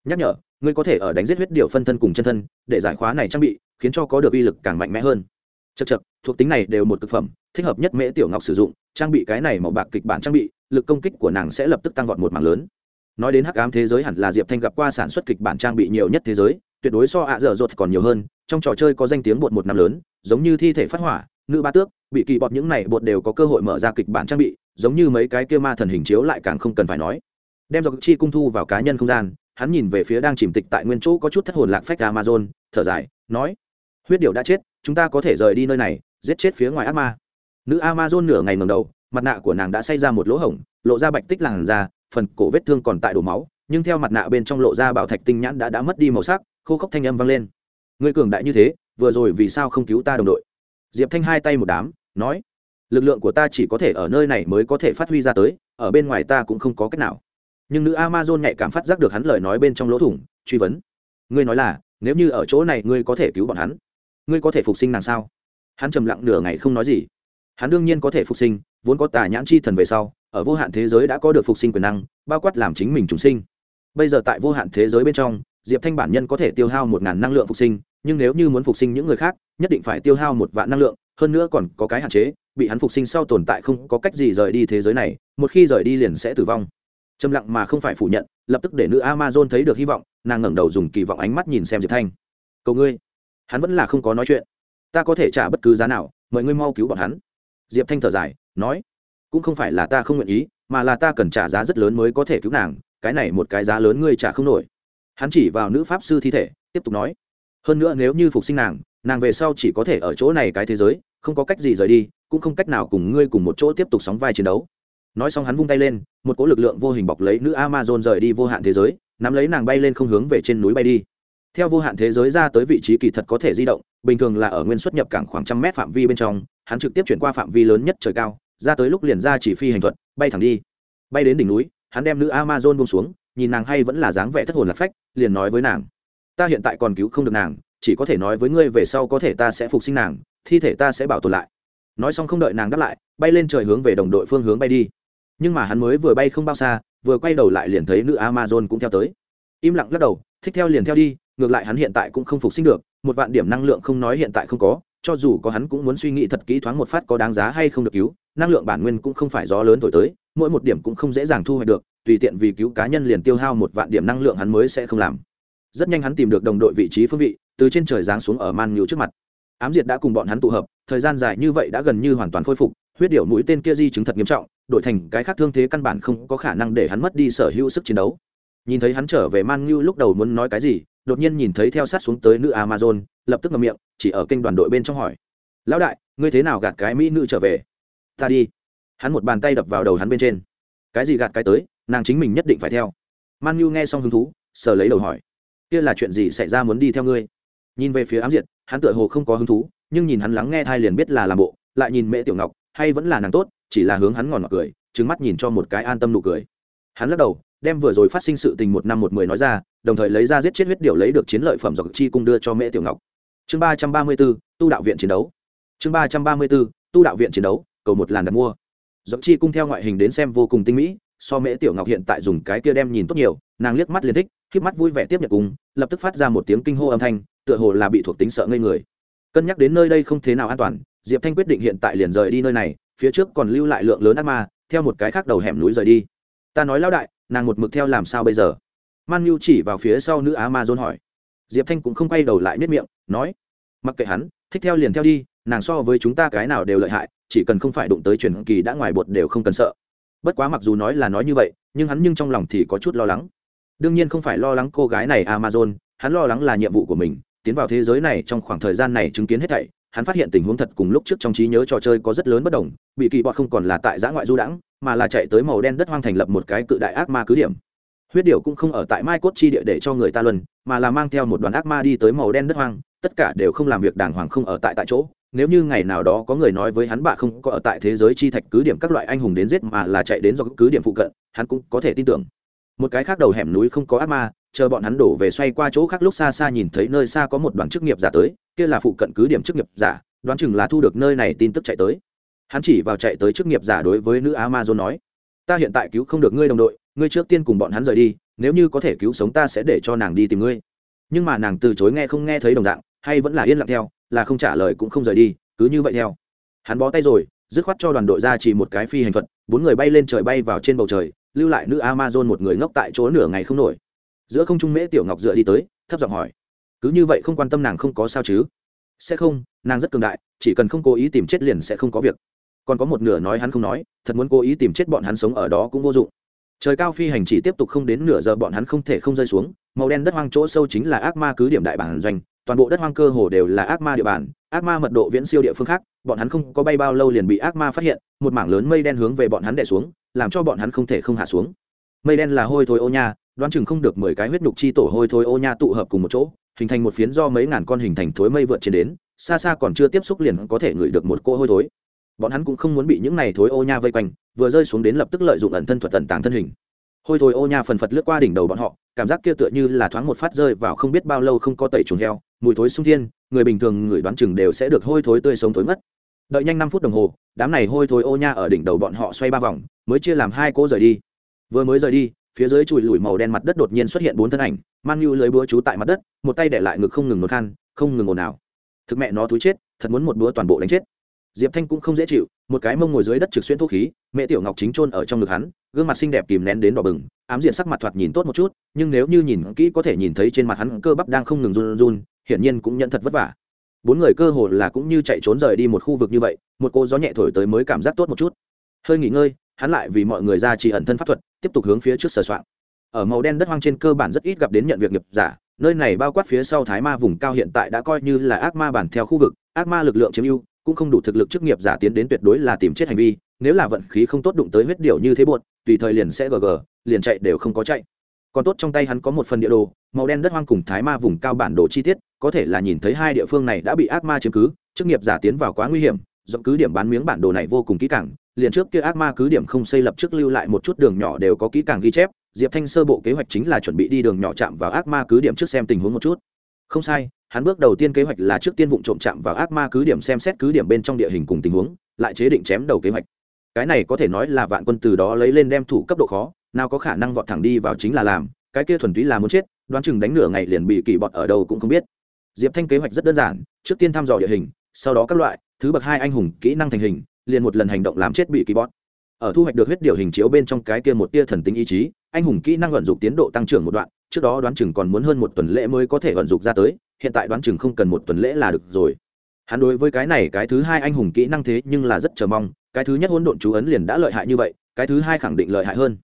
A: Nhắc nhở, ngươi có thể ở đánh giết huyết điệu phân thân cùng chân thân, để giải khóa này trang bị, khiến cho có được uy lực càng mạnh mẽ hơn. Chật chật thuộc tính này đều một thực phẩm, thích hợp nhất mễ tiểu ngọc sử dụng, trang bị cái này màu bạc kịch bản trang bị, lực công kích của nàng sẽ lập tức tăng vọt một mảng lớn. Nói đến hắc ám thế giới hẳn là diệp thanh gặp qua sản xuất kịch bản trang bị nhiều nhất thế giới, tuyệt đối so ạ dở dột còn nhiều hơn, trong trò chơi có danh tiếng bột một năm lớn, giống như thi thể phát hỏa, nữ ba tước, bị kỳ bọt những này bột đều có cơ hội mở ra kịch bản trang bị giống như mấy cái kia ma thần hình chiếu lại càng không cần phải nói. Đem dọc chi cung thu vào cá nhân không gian, hắn nhìn về phía đang chìm tịch tại nguyên chỗ có chút thất hồn lạc phách amazon, thở dài, nói, huyết điệu đã chết, chúng ta có thể rời đi nơi này, giết chết phía ngoài ác ma. Nữ amazon nửa ngày ngầm đầu, mặt nạ của nàng đã xây ra một lỗ hổng, lộ ra bạch tích làn da, phần cổ vết thương còn tại đổ máu, nhưng theo mặt nạ bên trong lộ ra bảo thạch tinh nhãn đã đã mất đi màu sắc, khô khốc thanh âm vang lên. Người cường đại như thế, vừa rồi vì sao không cứu ta đồng đội? Diệp thanh hai tay một đám, nói lực lượng của ta chỉ có thể ở nơi này mới có thể phát huy ra tới, ở bên ngoài ta cũng không có cách nào. Nhưng nữ amazon nhạy cảm phát giác được hắn lời nói bên trong lỗ thủng, truy vấn. Ngươi nói là, nếu như ở chỗ này ngươi có thể cứu bọn hắn, ngươi có thể phục sinh nàng sao? Hắn trầm lặng nửa ngày không nói gì. Hắn đương nhiên có thể phục sinh, vốn có tà nhãn chi thần về sau, ở vô hạn thế giới đã có được phục sinh quyền năng, bao quát làm chính mình chúng sinh. Bây giờ tại vô hạn thế giới bên trong, diệp thanh bản nhân có thể tiêu hao một ngàn năng lượng phục sinh, nhưng nếu như muốn phục sinh những người khác, nhất định phải tiêu hao một vạn năng lượng, hơn nữa còn có cái hạn chế bị hắn phục sinh sau tồn tại không có cách gì rời đi thế giới này, một khi rời đi liền sẽ tử vong. Trầm lặng mà không phải phủ nhận, lập tức để nữ amazon thấy được hy vọng, nàng ngẩng đầu dùng kỳ vọng ánh mắt nhìn xem diệp thanh. Cầu ngươi, hắn vẫn là không có nói chuyện. Ta có thể trả bất cứ giá nào, mời ngươi mau cứu bọn hắn. Diệp thanh thở dài, nói, cũng không phải là ta không nguyện ý, mà là ta cần trả giá rất lớn mới có thể cứu nàng, cái này một cái giá lớn ngươi trả không nổi. Hắn chỉ vào nữ pháp sư thi thể, tiếp tục nói, hơn nữa nếu như phục sinh nàng nàng về sau chỉ có thể ở chỗ này cái thế giới, không có cách gì rời đi cũng không cách nào cùng ngươi cùng một chỗ tiếp tục sóng vai chiến đấu. Nói xong hắn vung tay lên, một cỗ lực lượng vô hình bọc lấy nữ amazon rời đi vô hạn thế giới, nắm lấy nàng bay lên không hướng về trên núi bay đi. Theo vô hạn thế giới ra tới vị trí kỳ thật có thể di động, bình thường là ở nguyên xuất nhập cảng khoảng trăm mét phạm vi bên trong, hắn trực tiếp chuyển qua phạm vi lớn nhất trời cao, ra tới lúc liền ra chỉ phi hành thuật, bay thẳng đi. Bay đến đỉnh núi, hắn đem nữ amazon buông xuống, nhìn nàng hay vẫn là dáng vẻ thất hồn lạc phách, liền nói với nàng, ta hiện tại còn cứu không được nàng, chỉ có thể nói với ngươi về sau có thể ta sẽ phục sinh nàng, thi thể ta sẽ bảo tồn lại nói xong không đợi nàng đáp lại, bay lên trời hướng về đồng đội phương hướng bay đi. Nhưng mà hắn mới vừa bay không bao xa, vừa quay đầu lại liền thấy nữ amazon cũng theo tới. Im lặng lắc đầu, thích theo liền theo đi, ngược lại hắn hiện tại cũng không phục sinh được, một vạn điểm năng lượng không nói hiện tại không có, cho dù có hắn cũng muốn suy nghĩ thật kỹ thoáng một phát có đáng giá hay không được cứu, năng lượng bản nguyên cũng không phải gió lớn thổi tới, mỗi một điểm cũng không dễ dàng thu hoạch được, tùy tiện vì cứu cá nhân liền tiêu hao một vạn điểm năng lượng hắn mới sẽ không làm. Rất nhanh hắn tìm được đồng đội vị trí phương vị, từ trên trời giáng xuống ở man nhiều trước mặt. Ám diệt đã cùng bọn hắn tụ hợp thời gian dài như vậy đã gần như hoàn toàn khôi phục, huyết điệu mũi tên kia di chứng thật nghiêm trọng, đổi thành cái khác thương thế căn bản không có khả năng để hắn mất đi sở hữu sức chiến đấu. Nhìn thấy hắn trở về man như lúc đầu muốn nói cái gì, đột nhiên nhìn thấy theo sát xuống tới nữ amazon, lập tức ngậm miệng, chỉ ở kênh đoàn đội bên trong hỏi. Lão đại, ngươi thế nào gạt cái mỹ nữ trở về? Ta đi. Hắn một bàn tay đập vào đầu hắn bên trên. Cái gì gạt cái tới, nàng chính mình nhất định phải theo. Man như nghe xong hứng thú, sờ lấy đầu hỏi. Kia là chuyện gì xảy ra muốn đi theo ngươi? Nhìn về phía ám diệt, hắn tựa hồ không có hứng thú nhưng nhìn hắn lắng nghe thai liền biết là làm bộ, lại nhìn mẹ tiểu ngọc, hay vẫn là nàng tốt, chỉ là hướng hắn ngòn ngọt cười trứng mắt nhìn cho một cái an tâm nụ cười. Hắn lắc đầu, đem vừa rồi phát sinh sự tình một năm một mười nói ra, đồng thời lấy ra giết chết huyết điệu lấy được chiến lợi phẩm dọc chi cung đưa cho mẹ tiểu ngọc. Chương ba trăm ba mươi b ố tu đạo viện chiến đấu. Chương ba trăm ba mươi b ố tu đạo viện chiến đấu, cầu một làn đặt mua. Dọc chi cung theo ngoại hình đến xem vô cùng tinh mỹ, so mễ tiểu ngọc hiện tại dùng cái kia đem nhìn tốt nhiều, nàng liếc mắt liền thích, khiếp mắt vui vẻ tiếp nhận cùng lập tức phát ra một tiếng kinh hô âm thanh, tựa hồ là bị thuộc tính sợ ngây người cân nhắc đến nơi đây không thế nào an toàn, diệp thanh quyết định hiện tại liền rời đi nơi này, phía trước còn lưu lại lượng lớn ác ma, theo một cái khác đầu hẻm núi rời đi. Ta nói lão đại, nàng một mực theo làm sao bây giờ? Man nhu chỉ vào phía sau nữ á ma dôn hỏi. Diệp thanh cũng không quay đầu lại nếp miệng, nói, mặc kệ hắn, thích theo liền theo đi, nàng so với chúng ta cái nào đều lợi hại, chỉ cần không phải đụng tới truyền kỳ đã ngoài bột đều không cần sợ. Bất quá mặc dù nói là nói như vậy, nhưng hắn nhưng trong lòng thì có chút lo lắng. Đương nhiên không phải lo lắng cô gái này amazon, hắn lo lắng là nhiệm vụ của mình tiến vào thế giới này trong khoảng thời gian này chứng kiến hết thảy, hắn phát hiện tình huống thật cùng lúc trước trong trí nhớ trò chơi có rất lớn bất đồng, bị kỳ bọt không còn là tại giã ngoại du đãng, mà là chạy tới màu đen đất hoang thành lập một cái cự đại ác ma cứ điểm. Huyết điệu cũng không ở tại mai cốt chi địa để cho người ta luân, mà là mang theo một đoàn ác ma đi tới màu đen đất hoang, tất cả đều không làm việc đàng hoàng không ở tại tại chỗ. Nếu như ngày nào đó có người nói với hắn bạ không có ở tại thế giới chi thạch cứ điểm các loại anh hùng đến giết mà là chạy đến do cứ điểm phụ cận, hắn cũng có thể tin tưởng. Một cái khác đầu hẻm núi không có ác ma chờ bọn hắn đổ về xoay qua chỗ khác lúc xa xa nhìn thấy nơi xa có một đoàn chức nghiệp giả tới, kia là phụ cận cứ điểm chức nghiệp giả, đoán chừng là thu được nơi này tin tức chạy tới. Hắn chỉ vào chạy tới chức nghiệp giả đối với nữ amazon nói, ta hiện tại cứu không được ngươi đồng đội, ngươi trước tiên cùng bọn hắn rời đi, nếu như có thể cứu sống ta sẽ để cho nàng đi tìm ngươi. Nhưng mà nàng từ chối nghe không nghe thấy đồng dạng, hay vẫn là yên lặng theo, là không trả lời cũng không rời đi, cứ như vậy theo. Hắn bó tay rồi, dứt khoát cho đoàn đội ra chỉ một cái phi hành thuật, bốn người bay lên trời bay vào trên bầu trời, lưu lại nữ amazon một người ngốc tại chỗ nửa ngày không nổi giữa không trung mễ tiểu ngọc dựa đi tới, thấp giọng hỏi, cứ như vậy không quan tâm nàng không có sao chứ? Sẽ không, nàng rất cường đại, chỉ cần không cố ý tìm chết liền sẽ không có việc. Còn có một nửa nói hắn không nói, thật muốn cố ý tìm chết bọn hắn sống ở đó cũng vô dụng. Trời cao phi hành chỉ tiếp tục không đến nửa giờ bọn hắn không thể không rơi xuống, màu đen đất hoang chỗ sâu chính là ác ma cứ điểm đại bản doanh, toàn bộ đất hoang cơ hồ đều là ác ma địa bàn, ác ma mật độ viễn siêu địa phương khác, bọn hắn không có bay bao lâu liền bị ác ma phát hiện, một mảng lớn mây đen hướng về bọn hắn đè xuống, làm cho bọn hắn không thể không hạ xuống mây đen là hôi thối ô nha, đoán chừng không được mười cái huyết nhục chi tổ hôi thối ô nha tụ hợp cùng một chỗ, hình thành một phiến do mấy ngàn con hình thành thối mây vượt trên đến, xa xa còn chưa tiếp xúc liền có thể ngửi được một cỗ hôi thối. Bọn hắn cũng không muốn bị những này thối ô nha vây quanh, vừa rơi xuống đến lập tức lợi dụng ẩn thân thuật tận tàng thân hình. Hôi thối ô nha phần phật lướt qua đỉnh đầu bọn họ, cảm giác kia tựa như là thoáng một phát rơi vào không biết bao lâu không có tẩy chuồng heo, mùi thối sung thiên, người bình thường người đoán chừng đều sẽ được hôi thối tươi sống thối mất đợi nhanh năm phút đồng hồ, đám này hôi thối ô nha ở đỉnh đầu bọn họ xoay ba vòng, mới chia làm hai cỗ rời đi vừa mới rời đi, phía dưới chùi lùi màu đen mặt đất đột nhiên xuất hiện bốn thân ảnh, man như lưới búa trú tại mặt đất, một tay để lại ngực không ngừng một khăn không ngừng ồn nào thực mẹ nó túi chết, thật muốn một búa toàn bộ đánh chết. Diệp thanh cũng không dễ chịu, một cái mông ngồi dưới đất trực xuyên thuốc khí, mẹ tiểu ngọc chính trôn ở trong ngực hắn, gương mặt xinh đẹp kìm nén đến đỏ bừng, ám diện sắc mặt thoạt nhìn tốt một chút, nhưng nếu như nhìn kỹ có thể nhìn thấy trên mặt hắn cơ bắp đang không ngừng run run, hiển nhiên cũng nhận thật vất vả. Bốn người cơ hồ là cũng như chạy trốn rời đi một khu vực như vậy, một cô gió nhẹ thổi tới mới cảm giác tốt một chút. Hơi nghỉ ngơi, hắn lại vì mọi người ra chỉ ẩn thân pháp thuật tiếp tục hướng phía trước sờ soạn ở màu đen đất hoang trên cơ bản rất ít gặp đến nhận việc nghiệp giả, nơi này bao quát phía sau thái ma vùng cao hiện tại đã coi như là ác ma bản theo khu vực, ác ma lực lượng chiếm ưu, cũng không đủ thực lực chức nghiệp giả tiến đến tuyệt đối là tìm chết hành vi, nếu là vận khí không tốt đụng tới huyết điều như thế buồn tùy thời liền sẽ gg liền chạy đều không có chạy. Còn tốt trong tay hắn có một phần địa đồ, màu đen đất hoang cùng thái ma vùng cao bản đồ chi tiết, có thể là nhìn thấy hai địa phương này đã bị ác ma chiếm cứ, chức nghiệp giả tiến vào quá nguy hiểm, rộng cứ điểm bán miếng bản đồ này vô cùng kỹ càng liền trước kia ác ma cứ điểm không xây lập trước lưu lại một chút đường nhỏ đều có kỹ càng ghi chép, diệp thanh sơ bộ kế hoạch chính là chuẩn bị đi đường nhỏ chạm vào ác ma cứ điểm trước xem tình huống một chút. Không sai, hắn bước đầu tiên kế hoạch là trước tiên vụ trộm chạm vào ác ma cứ điểm xem xét cứ điểm bên trong địa hình cùng tình huống, lại chế định chém đầu kế hoạch. Cái này có thể nói là vạn quân từ đó lấy lên đem thủ cấp độ khó, nào có khả năng vọt thẳng đi vào chính là làm, cái kia thuần túy là muốn chết, đoán chừng đánh nửa ngày liền bị kỳ bọt ở đâu cũng không biết. Diệp thanh kế hoạch rất đơn giản, trước tiên thăm dò địa hình, sau đó các loại, thứ bậc hai anh hùng kỹ năng thành hình liền một lần hành động làm chết bị kỳ bọt ở thu hoạch được huyết điều hình chiếu bên trong cái kia một tia thần tính ý chí, anh hùng kỹ năng vận dụng tiến độ tăng trưởng một đoạn, trước đó đoán chừng còn muốn hơn một tuần lễ mới có thể vận dụng ra tới, hiện tại đoán chừng không cần một tuần lễ là được rồi. Hắn đối với cái này, cái thứ hai anh hùng kỹ năng thế nhưng là rất chờ mong, cái thứ nhất hỗn độn chú ấn liền đã lợi hại như vậy, cái thứ hai khẳng định lợi hại hơn.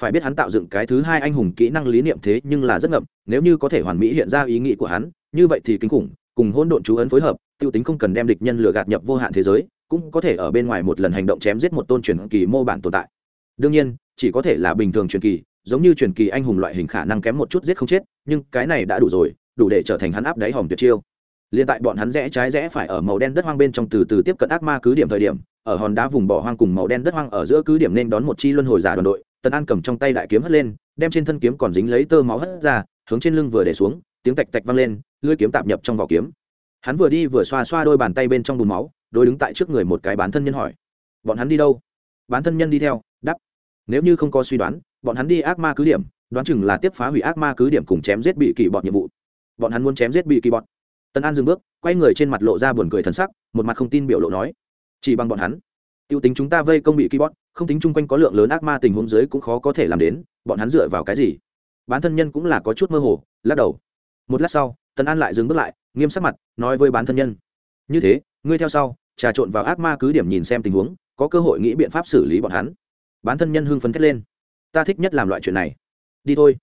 A: Phải biết hắn tạo dựng cái thứ hai anh hùng kỹ năng lý niệm thế nhưng là rất ngậm, nếu như có thể hoàn mỹ hiện ra ý nghĩ của hắn, như vậy thì kinh khủng, cùng hỗn độn chú ấn phối hợp, tiêu tính không cần đem địch nhân lừa gạt nhập vô hạn thế giới cũng có thể ở bên ngoài một lần hành động chém giết một tôn truyền kỳ mô bản tồn tại. Đương nhiên, chỉ có thể là bình thường truyền kỳ, giống như truyền kỳ anh hùng loại hình khả năng kém một chút giết không chết, nhưng cái này đã đủ rồi, đủ để trở thành hắn áp đáy hòm tuyệt chiêu. Liên tại bọn hắn rẽ trái rẽ phải ở màu đen đất hoang bên trong từ từ tiếp cận ác ma cứ điểm thời điểm, ở hòn đá vùng bỏ hoang cùng màu đen đất hoang ở giữa cứ điểm nên đón một chi luân hồi giả đoàn đội, tần an cầm trong tay đại kiếm hất lên, đem trên thân kiếm còn dính lấy tơ máu hất ra, hướng trên lưng vừa để xuống, tiếng tạch tạch vang lên, lưỡi kiếm tạp nhập trong vỏ kiếm. Hắn vừa đi vừa xoa xoa đôi bàn tay bên trong bùn máu đối đứng tại trước người một cái bán thân nhân hỏi, bọn hắn đi đâu? Bán thân nhân đi theo đắp nếu như không có suy đoán, bọn hắn đi ác ma cứ điểm, đoán chừng là tiếp phá hủy ác ma cứ điểm cùng chém giết bị kỳ bọt nhiệm vụ. Bọn hắn muốn chém giết bị kỳ bọt. Tân an dừng bước, quay người trên mặt lộ ra buồn cười thần sắc, một mặt không tin biểu lộ nói, chỉ bằng bọn hắn, tiêu tính chúng ta vây công bị kỳ bọt, không tính chung quanh có lượng lớn ác ma tình huống dưới cũng khó có thể làm đến, bọn hắn dựa vào cái gì? Bán thân nhân cũng là có chút mơ hồ, lắc đầu. Một lát sau, tân an lại dừng bước lại, nghiêm sắc mặt, nói với bán thân nhân, như thế, ngươi theo sau trà trộn vào ác ma cứ điểm nhìn xem tình huống, có cơ hội nghĩ biện pháp xử lý bọn hắn. Bán thân nhân hưng phấn thét lên. Ta thích nhất làm loại chuyện này. Đi thôi.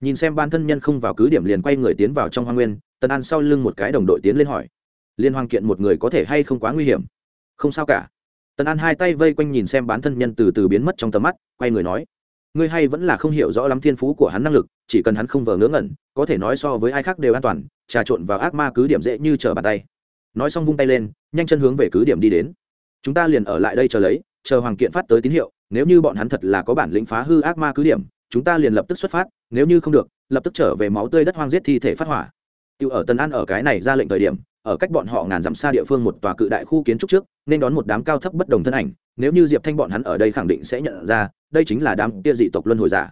A: Nhìn xem ban thân nhân không vào cứ điểm liền quay người tiến vào trong hoa nguyên, tần an sau lưng một cái đồng đội tiến lên hỏi. Liên hoàng kiện một người có thể hay không quá nguy hiểm? Không sao cả. Tần an hai tay vây quanh nhìn xem bán thân nhân từ từ biến mất trong tầm mắt, quay người nói. Ngươi hay vẫn là không hiểu rõ lắm thiên phú của hắn năng lực, chỉ cần hắn không vờ ngớ ngẩn, có thể nói so với ai khác đều an toàn, trà trộn vào ác ma cứ điểm dễ như trở bàn tay nói xong vung tay lên nhanh chân hướng về cứ điểm đi đến chúng ta liền ở lại đây chờ lấy chờ hoàng kiện phát tới tín hiệu nếu như bọn hắn thật là có bản lĩnh phá hư ác ma cứ điểm chúng ta liền lập tức xuất phát nếu như không được lập tức trở về máu tươi đất hoang giết thi thể phát hỏa Tiêu ở Tân An ở cái này ra lệnh thời điểm, ở cách bọn họ ngàn dặm xa địa phương một tòa cự đại khu kiến trúc trước, nên đón một đám cao thấp bất đồng thân ảnh, nếu như Diệp Thanh bọn hắn ở đây khẳng định sẽ nhận ra, đây chính là đám kia dị tộc luân hồi giả.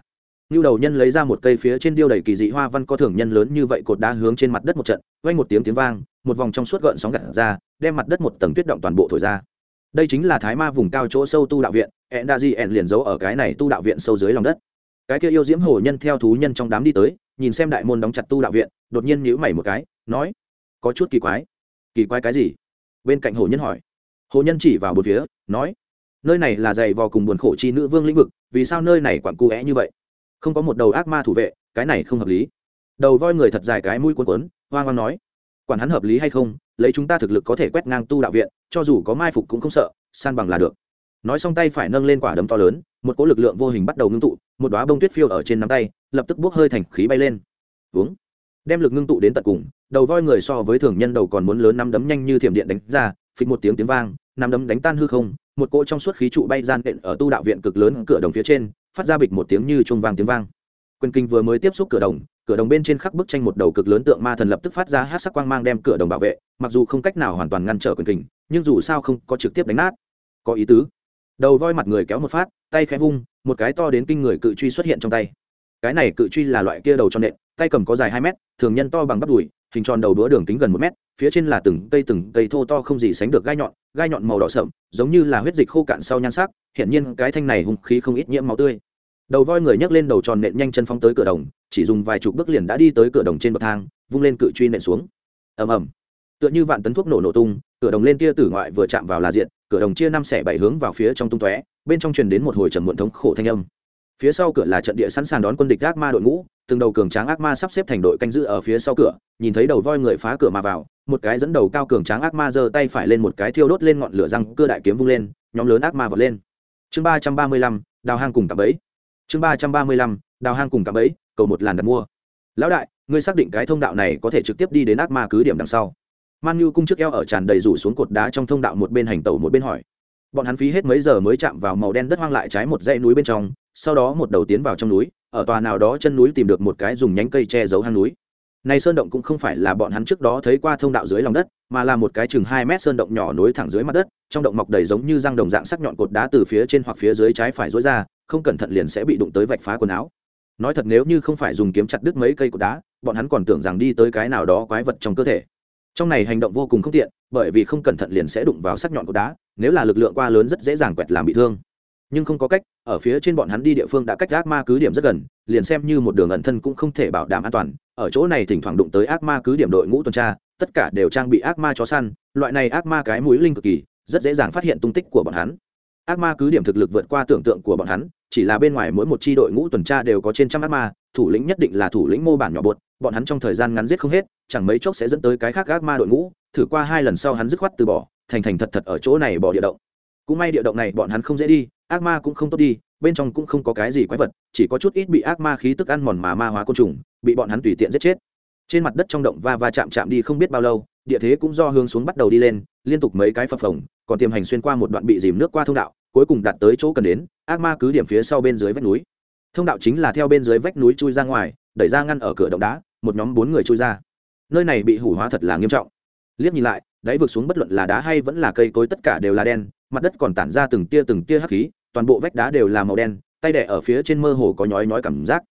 A: Nưu đầu nhân lấy ra một cây phía trên điêu đầy kỳ dị hoa văn có thưởng nhân lớn như vậy cột đá hướng trên mặt đất một trận, vang một tiếng tiếng vang, một vòng trong suốt gợn sóng gạt ra, đem mặt đất một tầng tuyết động toàn bộ thổi ra. Đây chính là Thái Ma vùng cao chỗ sâu tu đạo viện, Endaji liền giấu ở cái này tu đạo viện sâu dưới lòng đất. Cái kia yêu diễm Hổ nhân theo thú nhân trong đám đi tới, nhìn xem đại môn đóng chặt tu đạo viện, đột nhiên nhíu mày một cái, nói: "Có chút kỳ quái." "Kỳ quái cái gì?" Bên cạnh Hổ nhân hỏi. Hổ nhân chỉ vào bốn phía, nói: "Nơi này là dày vò cùng buồn khổ chi nữ vương lĩnh vực, vì sao nơi này quặn cu é như vậy?" Không có một đầu ác ma thủ vệ, cái này không hợp lý. Đầu voi người thật dài cái mũi cuốn cuốn, hoang hoang nói, quản hắn hợp lý hay không, lấy chúng ta thực lực có thể quét ngang tu đạo viện, cho dù có mai phục cũng không sợ, san bằng là được. Nói xong tay phải nâng lên quả đấm to lớn, một cỗ lực lượng vô hình bắt đầu ngưng tụ, một đoá bông tuyết phiêu ở trên nắm tay, lập tức bốc hơi thành khí bay lên. Uống. Đem lực ngưng tụ đến tận cùng, đầu voi người so với thường nhân đầu còn muốn lớn nắm đấm nhanh như thiểm điện đánh ra, phịch một tiếng tiếng vang, nắm đấm đánh tan hư không, một cỗ trong suốt khí trụ bay gian đện ở tu đạo viện cực lớn cửa đồng phía trên phát ra bịch một tiếng như chuông vang tiếng vang. Quyền kinh vừa mới tiếp xúc cửa đồng cửa đồng bên trên khắc bức tranh một đầu cực lớn tượng ma thần lập tức phát ra hát sắc quang mang đem cửa đồng bảo vệ, mặc dù không cách nào hoàn toàn ngăn trở quyền kinh, nhưng dù sao không có trực tiếp đánh nát. Có ý tứ. Đầu voi mặt người kéo một phát, tay khẽ vung, một cái to đến kinh người cự truy xuất hiện trong tay. Cái này cự truy là loại kia đầu tròn nện, tay cầm có dài hai mét, thường nhân to bằng bắp đùi, hình tròn đầu đũa đường kính gần một mét, phía trên là từng cây từng cây thô to không gì sánh được gai nhọn gai nhọn màu đỏ sậm, giống như là huyết dịch khô cạn sau nhan sắc hiện nhiên cái thanh này hung khí không ít nhiễm máu tươi đầu voi người nhấc lên đầu tròn nện nhanh chân phóng tới cửa đồng, chỉ dùng vài chục bước liền đã đi tới cửa đồng trên bậc thang, vung lên cự truy nện xuống. Ầm ầm. Tựa như vạn tấn thuốc nổ nổ tung, cửa đồng lên tia tử ngoại vừa chạm vào là diện, cửa đồng chia năm xẻ bảy hướng vào phía trong tung tóe, bên trong truyền đến một hồi trầm muộn thống khổ thanh âm. Phía sau cửa là trận địa sẵn sàng đón quân địch ác ma đội ngũ, từng đầu cường tráng ác ma sắp xếp thành đội canh giữ ở phía sau cửa, nhìn thấy đầu voi người phá cửa mà vào, một cái dẫn đầu cao cường tráng ác ma giơ tay phải lên một cái thiêu đốt lên ngọn lửa răng, cưa đại kiếm vung lên, nhóm lớn ác ma vọt lên. Chương ba trăm ba mươi lăm, đào hang cùng cặp ấy chương ba trăm ba mươi lăm, đào hang cùng cạm ấy cầu một làn đặt mua. Lão đại, ngươi xác định cái thông đạo này có thể trực tiếp đi đến ác ma cứ điểm đằng sau. Man nhu cung trước eo ở tràn đầy rủ xuống cột đá trong thông đạo một bên hành tẩu một bên hỏi. Bọn hắn phí hết mấy giờ mới chạm vào màu đen đất hoang lại trái một dãy núi bên trong, sau đó một đầu tiến vào trong núi, ở tòa nào đó chân núi tìm được một cái dùng nhánh cây che giấu hang núi. Này sơn động cũng không phải là bọn hắn trước đó thấy qua thông đạo dưới lòng đất, mà là một cái chừng hai mét sơn động nhỏ nối thẳng dưới mặt đất, trong động mọc đầy giống như răng đồng dạng sắc nhọn cột đá từ phía trên hoặc phía dưới trái phải rối ra không cẩn thận liền sẽ bị đụng tới vạch phá quần áo. Nói thật nếu như không phải dùng kiếm chặt đứt mấy cây cột đá, bọn hắn còn tưởng rằng đi tới cái nào đó quái vật trong cơ thể. Trong này hành động vô cùng không tiện, bởi vì không cẩn thận liền sẽ đụng vào sắc nhọn cột đá, nếu là lực lượng qua lớn rất dễ dàng quẹt làm bị thương. Nhưng không có cách, ở phía trên bọn hắn đi địa phương đã cách ác ma cứ điểm rất gần, liền xem như một đường ẩn thân cũng không thể bảo đảm an toàn. Ở chỗ này thỉnh thoảng đụng tới ác ma cứ điểm đội ngũ tuần tra, tất cả đều trang bị ác ma chó săn, loại này ác ma cái mũi linh cực kỳ, rất dễ dàng phát hiện tung tích của bọn hắn ác ma cứ điểm thực lực vượt qua tưởng tượng của bọn hắn, chỉ là bên ngoài mỗi một tri đội ngũ tuần tra đều có trên trăm ác ma, thủ lĩnh nhất định là thủ lĩnh mô bản nhỏ bột, bọn hắn trong thời gian ngắn giết không hết, chẳng mấy chốc sẽ dẫn tới cái khác ác ma đội ngũ, thử qua hai lần sau hắn dứt khoát từ bỏ, thành thành thật thật ở chỗ này bỏ địa động. Cũng may địa động này bọn hắn không dễ đi, ác ma cũng không tốt đi, bên trong cũng không có cái gì quái vật, chỉ có chút ít bị ác ma khí tức ăn mòn mà ma hóa côn trùng, bị bọn hắn tùy tiện giết chết. Trên mặt đất trong động va va chạm chạm đi không biết bao lâu, địa thế cũng do hướng xuống bắt đầu đi lên, liên tục mấy cái phập phồng còn tiềm hành xuyên qua một đoạn bị dìm nước qua thông đạo, cuối cùng đạt tới chỗ cần đến, ác ma cứ điểm phía sau bên dưới vách núi. Thông đạo chính là theo bên dưới vách núi chui ra ngoài, đẩy ra ngăn ở cửa động đá, một nhóm bốn người chui ra. Nơi này bị hủ hóa thật là nghiêm trọng. Liếc nhìn lại, đáy vực xuống bất luận là đá hay vẫn là cây cối tất cả đều là đen, mặt đất còn tản ra từng tia từng tia hắc khí, toàn bộ vách đá đều là màu đen, tay đẻ ở phía trên mơ hồ có nhói nhói cảm giác.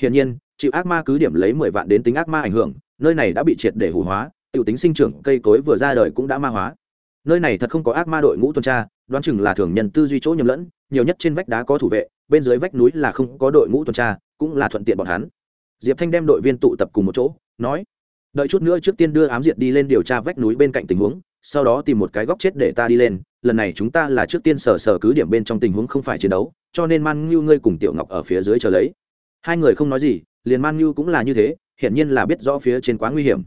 A: Hiển nhiên, chịu ác ma cứ điểm lấy mười vạn đến tính ác ma ảnh hưởng, nơi này đã bị triệt để hủ hóa, tiểu tính sinh trưởng cây cối vừa ra đời cũng đã ma hóa nơi này thật không có ác ma đội ngũ tuần tra, đoán chừng là thường nhân tư duy chỗ nhầm lẫn, nhiều nhất trên vách đá có thủ vệ, bên dưới vách núi là không có đội ngũ tuần tra, cũng là thuận tiện bọn hắn. Diệp thanh đem đội viên tụ tập cùng một chỗ, nói, đợi chút nữa trước tiên đưa ám diệt đi lên điều tra vách núi bên cạnh tình huống, sau đó tìm một cái góc chết để ta đi lên, lần này chúng ta là trước tiên sở sở cứ điểm bên trong tình huống không phải chiến đấu, cho nên man ngưu ngươi cùng tiểu ngọc ở phía dưới chờ lấy. Hai người không nói gì, liền man ngưu cũng là như thế, hiển nhiên là biết rõ phía trên quá nguy hiểm.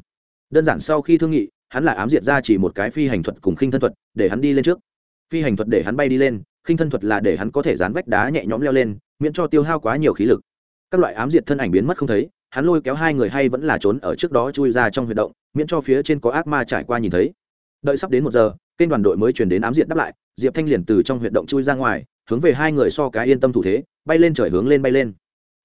A: Đơn giản sau khi thương nghị hắn là ám diệt ra chỉ một cái phi hành thuật cùng khinh thân thuật, để hắn đi lên trước. Phi hành thuật để hắn bay đi lên, khinh thân thuật là để hắn có thể dán vách đá nhẹ nhõm leo lên, miễn cho tiêu hao quá nhiều khí lực. Các loại ám diệt thân ảnh biến mất không thấy, hắn lôi kéo hai người hay vẫn là trốn ở trước đó chui ra trong huyệt động, miễn cho phía trên có ác ma trải qua nhìn thấy. Đợi sắp đến một giờ, kênh đoàn đội mới chuyển đến ám diệt đáp lại, diệp thanh liền từ trong huyệt động chui ra ngoài, hướng về hai người so cái yên tâm thủ thế, bay lên trời hướng lên bay lên.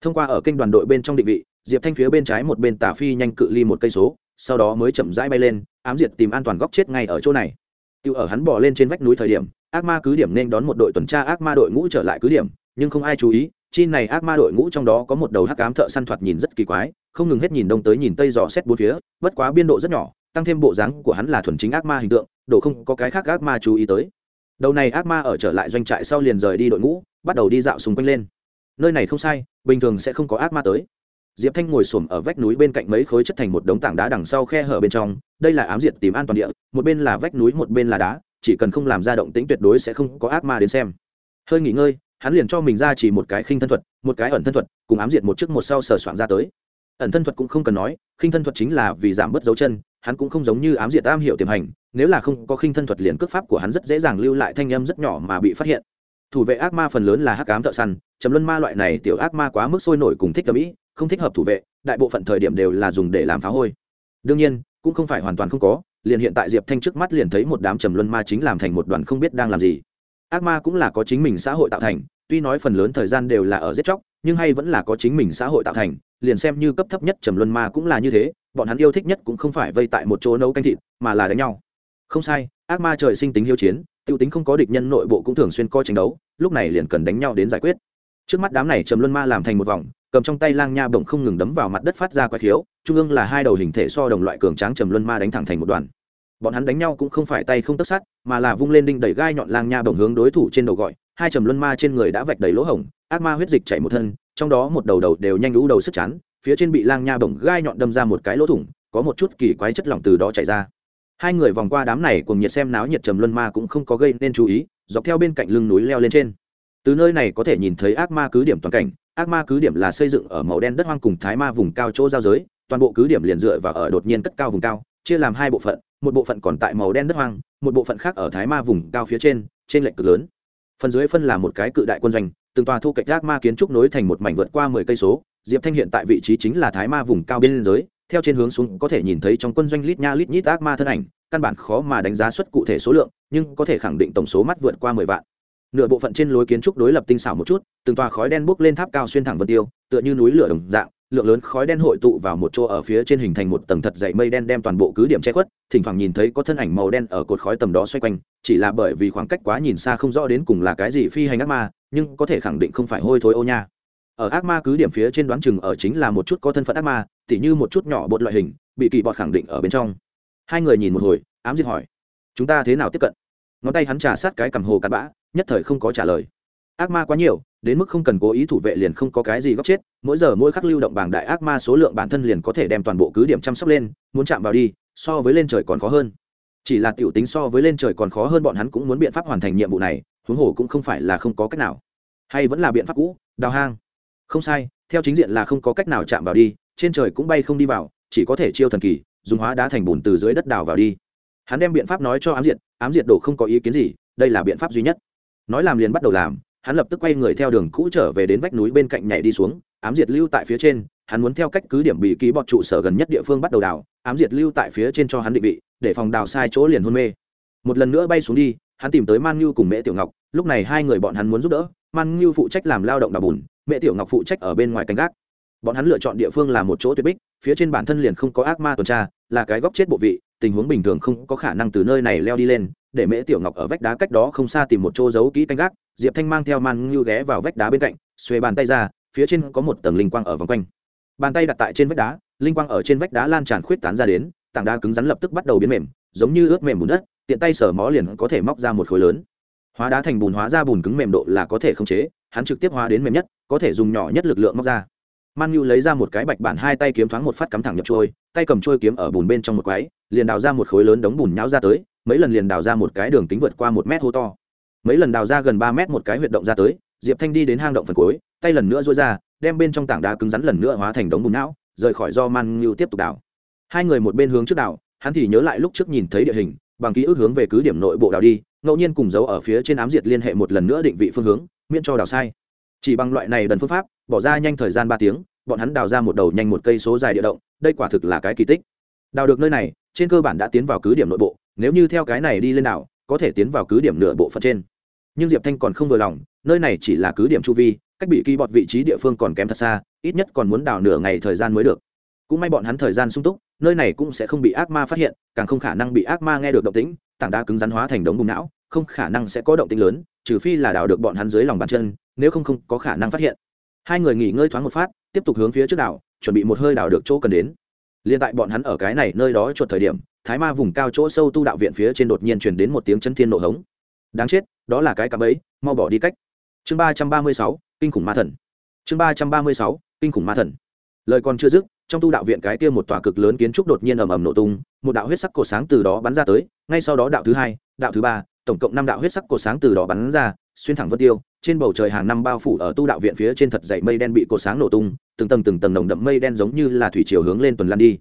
A: Thông qua ở kênh đoàn đội bên trong định vị, diệp thanh phía bên trái một bên tả phi nhanh cự ly một cây số, sau đó mới chậm rãi bay lên ám diệt tìm an toàn góc chết ngay ở chỗ này. Tiêu ở hắn bỏ lên trên vách núi thời điểm, ác ma cứ điểm nên đón một đội tuần tra ác ma đội ngũ trở lại cứ điểm, nhưng không ai chú ý, chi này ác ma đội ngũ trong đó có một đầu hắc ám thợ săn thoạt nhìn rất kỳ quái, không ngừng hết nhìn đông tới nhìn tây dò xét bốn phía, bất quá biên độ rất nhỏ, tăng thêm bộ dáng của hắn là thuần chính ác ma hình tượng độ không có cái khác ác ma chú ý tới. Đầu này ác ma ở trở lại doanh trại sau liền rời đi đội ngũ, bắt đầu đi dạo xung quanh lên. Nơi này không sai, bình thường sẽ không có ác ma tới diệp thanh ngồi xổm ở vách núi bên cạnh mấy khối chất thành một đống tảng đá đằng sau khe hở bên trong, đây là ám diệt tìm an toàn địa, một bên là vách núi, một bên là đá, chỉ cần không làm ra động tĩnh tuyệt đối sẽ không có ác ma đến xem. Hơi nghỉ ngơi, hắn liền cho mình ra chỉ một cái khinh thân thuật, một cái ẩn thân thuật, cùng ám diệt một trước một sau sờ soạn ra tới. Ẩn thân thuật cũng không cần nói, khinh thân thuật chính là vì giảm bớt dấu chân, hắn cũng không giống như ám diệt tam hiệu tiềm hành, nếu là không có khinh thân thuật liền cước pháp của hắn rất dễ dàng lưu lại thanh âm rất nhỏ mà bị phát hiện. Thủ vệ ác ma phần lớn là hắc ám thợ săn chấm luân ma loại này tiểu ác ma quá mức sôi nổi cùng thích tầm ĩ không thích hợp thủ vệ, đại bộ phận thời điểm đều là dùng để làm phá hôi. Đương nhiên, cũng không phải hoàn toàn không có, liền hiện tại diệp thanh trước mắt liền thấy một đám trầm luân ma chính làm thành một đoàn không biết đang làm gì. Ác ma cũng là có chính mình xã hội tạo thành, tuy nói phần lớn thời gian đều là ở giết chóc, nhưng hay vẫn là có chính mình xã hội tạo thành, liền xem như cấp thấp nhất trầm luân ma cũng là như thế, bọn hắn yêu thích nhất cũng không phải vây tại một chỗ nấu canh thịt, mà là đánh nhau. Không sai, ác ma trời sinh tính hiếu chiến t i ê u tính không có địch nhân nội bộ cũng thường xuyên coi tranh đấu, lúc này liền cần đánh nhau đến giải quyết. Trước mắt đám này trầm luân ma làm thành một vòng cầm trong tay lang nha bổng không ngừng đấm vào mặt đất phát ra quái khiếu trung ương là hai đầu hình thể so đồng loại cường tráng trầm luân ma đánh thẳng thành một đoàn. Bọn hắn đánh nhau cũng không phải tay không tất sắt, mà là vung lên đinh đẩy gai nhọn lang nha bổng hướng đối thủ trên đầu gọi hai trầm luân ma trên người đã vạch đầy lỗ hổng ác ma huyết dịch chảy một thân trong đó một đầu đầu đều nhanh lũ đầu sức chán phía trên bị lang nha bổng gai nhọn đâm ra một cái lỗ thủng có một chút kỳ quái chất lỏng từ đó chảy ra. Hai người vòng qua đám này cùng nhiệt xem náo nhiệt trầm luân ma cũng không có gây nên chú ý dọc theo bên cạnh lưng núi leo lên trên. Từ nơi này có thể nhìn thấy ác ma cứ điểm toàn cảnh ác ma cứ điểm là xây dựng ở màu đen đất hoang cùng thái ma vùng cao chỗ giao giới, toàn bộ cứ điểm liền dựa vào ở đột nhiên cất cao vùng cao, chia làm hai bộ phận, một bộ phận còn tại màu đen đất hoang, một bộ phận khác ở thái ma vùng cao phía trên trên lệnh cực lớn. Phần dưới phân là một cái cự đại quân doanh, từng tòa thu cạnh ác ma kiến trúc nối thành một mảnh vượt qua mười cây số, diệp thanh hiện tại vị trí chính là thái ma vùng cao biên giới, theo trên hướng xuống có thể nhìn thấy trong quân doanh lít nha lít nhít ác ma thân ảnh, căn bản khó mà đánh giá suất cụ thể số lượng, nhưng có thể khẳng định tổng số mắt vượt qua mười vạn nửa bộ phận trên lối kiến trúc đối lập tinh xảo một chút, từng tòa khói đen bốc lên tháp cao xuyên thẳng vân tiêu, tựa như núi lửa đồng dạng, lượng lớn khói đen hội tụ vào một chỗ ở phía trên hình thành một tầng thật dày mây đen đem toàn bộ cứ điểm che khuất, thỉnh thoảng nhìn thấy có thân ảnh màu đen ở cột khói tầm đó xoay quanh, chỉ là bởi vì khoảng cách quá nhìn xa không rõ đến cùng là cái gì phi hành ác ma, nhưng có thể khẳng định không phải hôi thối ô nha. Ở ác ma cứ điểm phía trên đoán chừng ở chính là một chút có thân phận ác ma, tỉ như một chút nhỏ bột loại hình, bị kỳ bọt khẳng định ở bên trong. Hai người nhìn một hồi, ám diệt hỏi, chúng ta thế nào tiếp cận? Ngón tay hắn trà sát cái cầm hồ cặn bã nhất thời không có trả lời. Ác ma quá nhiều, đến mức không cần cố ý thủ vệ liền không có cái gì góc chết, mỗi giờ mỗi khắc lưu động bảng đại ác ma số lượng bản thân liền có thể đem toàn bộ cứ điểm chăm sóc lên, muốn chạm vào đi, so với lên trời còn khó hơn. Chỉ là tiểu tính so với lên trời còn khó hơn bọn hắn cũng muốn biện pháp hoàn thành nhiệm vụ này, huống hồ cũng không phải là không có cách nào. Hay vẫn là biện pháp cũ, đào hang. Không sai, theo chính diện là không có cách nào chạm vào đi, trên trời cũng bay không đi vào, chỉ có thể chiêu thần kỳ, dùng hóa đá thành bùn từ dưới đất đào vào đi. Hắn đem biện pháp nói cho ám diệt ám diệt đổ không có ý kiến gì, đây là biện pháp duy nhất nói làm liền bắt đầu làm, hắn lập tức quay người theo đường cũ trở về đến vách núi bên cạnh nhảy đi xuống, ám diệt lưu tại phía trên, hắn muốn theo cách cứ điểm bị ký bọt trụ sở gần nhất địa phương bắt đầu đào, ám diệt lưu tại phía trên cho hắn định vị, để phòng đào sai chỗ liền hôn mê. Một lần nữa bay xuống đi, hắn tìm tới man ngưu cùng mẹ tiểu ngọc, lúc này hai người bọn hắn muốn giúp đỡ, man ngưu phụ trách làm lao động đào bùn mẹ tiểu ngọc phụ trách ở bên ngoài canh gác. Bọn hắn lựa chọn địa phương là một chỗ tuyệt bích, phía trên bản thân liền không có ác ma tuần tra, là cái góc chết bộ vị tình huống bình thường không có khả năng từ nơi này leo đi lên, để mễ tiểu ngọc ở vách đá cách đó không xa tìm một chỗ giấu kỹ canh gác, diệp thanh mang theo man ngưu ghé vào vách đá bên cạnh xuê bàn tay ra, phía trên có một tầng linh quang ở vòng quanh. Bàn tay đặt tại trên vách đá, linh quang ở trên vách đá lan tràn khuyết tán ra đến, tảng đá cứng rắn lập tức bắt đầu biến mềm, giống như ướt mềm bùn đất, tiện tay sở mó liền có thể móc ra một khối lớn. Hóa đá thành bùn, hóa ra bùn cứng mềm độ là có thể khống chế, hắn trực tiếp hóa đến mềm nhất, có thể dùng nhỏ nhất lực lượng móc ra man nhu lấy ra một cái bạch bản hai tay kiếm thoáng một phát cắm thẳng nhập trôi, tay cầm trôi kiếm ở bùn bên trong một quái, liền đào ra một khối lớn đống bùn nhão ra tới, mấy lần liền đào ra một cái đường kính vượt qua một mét hô to. Mấy lần đào ra gần ba mét một cái huyệt động ra tới, diệp thanh đi đến hang động phần cuối, tay lần nữa dối ra, đem bên trong tảng đá cứng rắn lần nữa hóa thành đống bùn não rời khỏi do man nhu tiếp tục đào. Hai người một bên hướng trước đào, hắn thì nhớ lại lúc trước nhìn thấy địa hình, bằng ký ức hướng về cứ điểm nội bộ đào đi, ngẫu nhiên cùng dấu ở phía trên ám diệt liên hệ một lần nữa định vị phương hướng, miễn cho đào sai chỉ bằng loại này đần phương pháp, bỏ ra nhanh thời gian ba tiếng, bọn hắn đào ra một đầu nhanh một cây số dài địa động, đây quả thực là cái kỳ tích. Đào được nơi này, trên cơ bản đã tiến vào cứ điểm nội bộ, nếu như theo cái này đi lên đảo, có thể tiến vào cứ điểm nửa bộ phận trên. Nhưng diệp thanh còn không vừa lòng, nơi này chỉ là cứ điểm chu vi, cách bị kỳ bọt vị trí địa phương còn kém thật xa, ít nhất còn muốn đào nửa ngày thời gian mới được. Cũng may bọn hắn thời gian sung túc, nơi này cũng sẽ không bị ác ma phát hiện, càng không khả năng bị ác ma nghe được động tĩnh, tảng đá cứng rắn hóa thành đống bùng não, không khả năng sẽ có động tĩnh lớn, trừ phi là đào được bọn hắn dưới lòng bàn chân nếu không không có khả năng phát hiện. Hai người nghỉ ngơi thoáng một phát, tiếp tục hướng phía trước đảo, chuẩn bị một hơi đảo được chỗ cần đến. Liên tại bọn hắn ở cái này nơi đó chuột thời điểm, thái ma vùng cao chỗ sâu tu đạo viện phía trên đột nhiên truyền đến một tiếng chân thiên nộ hống. Đáng chết, đó là cái cạm ấy mau bỏ đi cách. Chương ba trăm ba mươi sáu, kinh khủng ma thần. Chương ba trăm ba mươi sáu, kinh khủng ma thần. Lời còn chưa dứt, trong tu đạo viện cái kia một tòa cực lớn kiến trúc đột nhiên ầm ầm nổ tung, một đạo huyết sắc cổ sáng từ đó bắn ra tới, ngay sau đó đạo thứ hai, đạo thứ ba, tổng cộng năm đạo huyết sắc cổ sáng từ đó bắn ra, xuyên thẳng vân tiêu trên bầu trời hàng năm bao phủ ở tu đạo viện phía trên thật dậy mây đen bị cột sáng nổ tung, từng tầng từng tầng nồng đậm mây đen giống như là thủy chiều hướng lên tuần lan đi.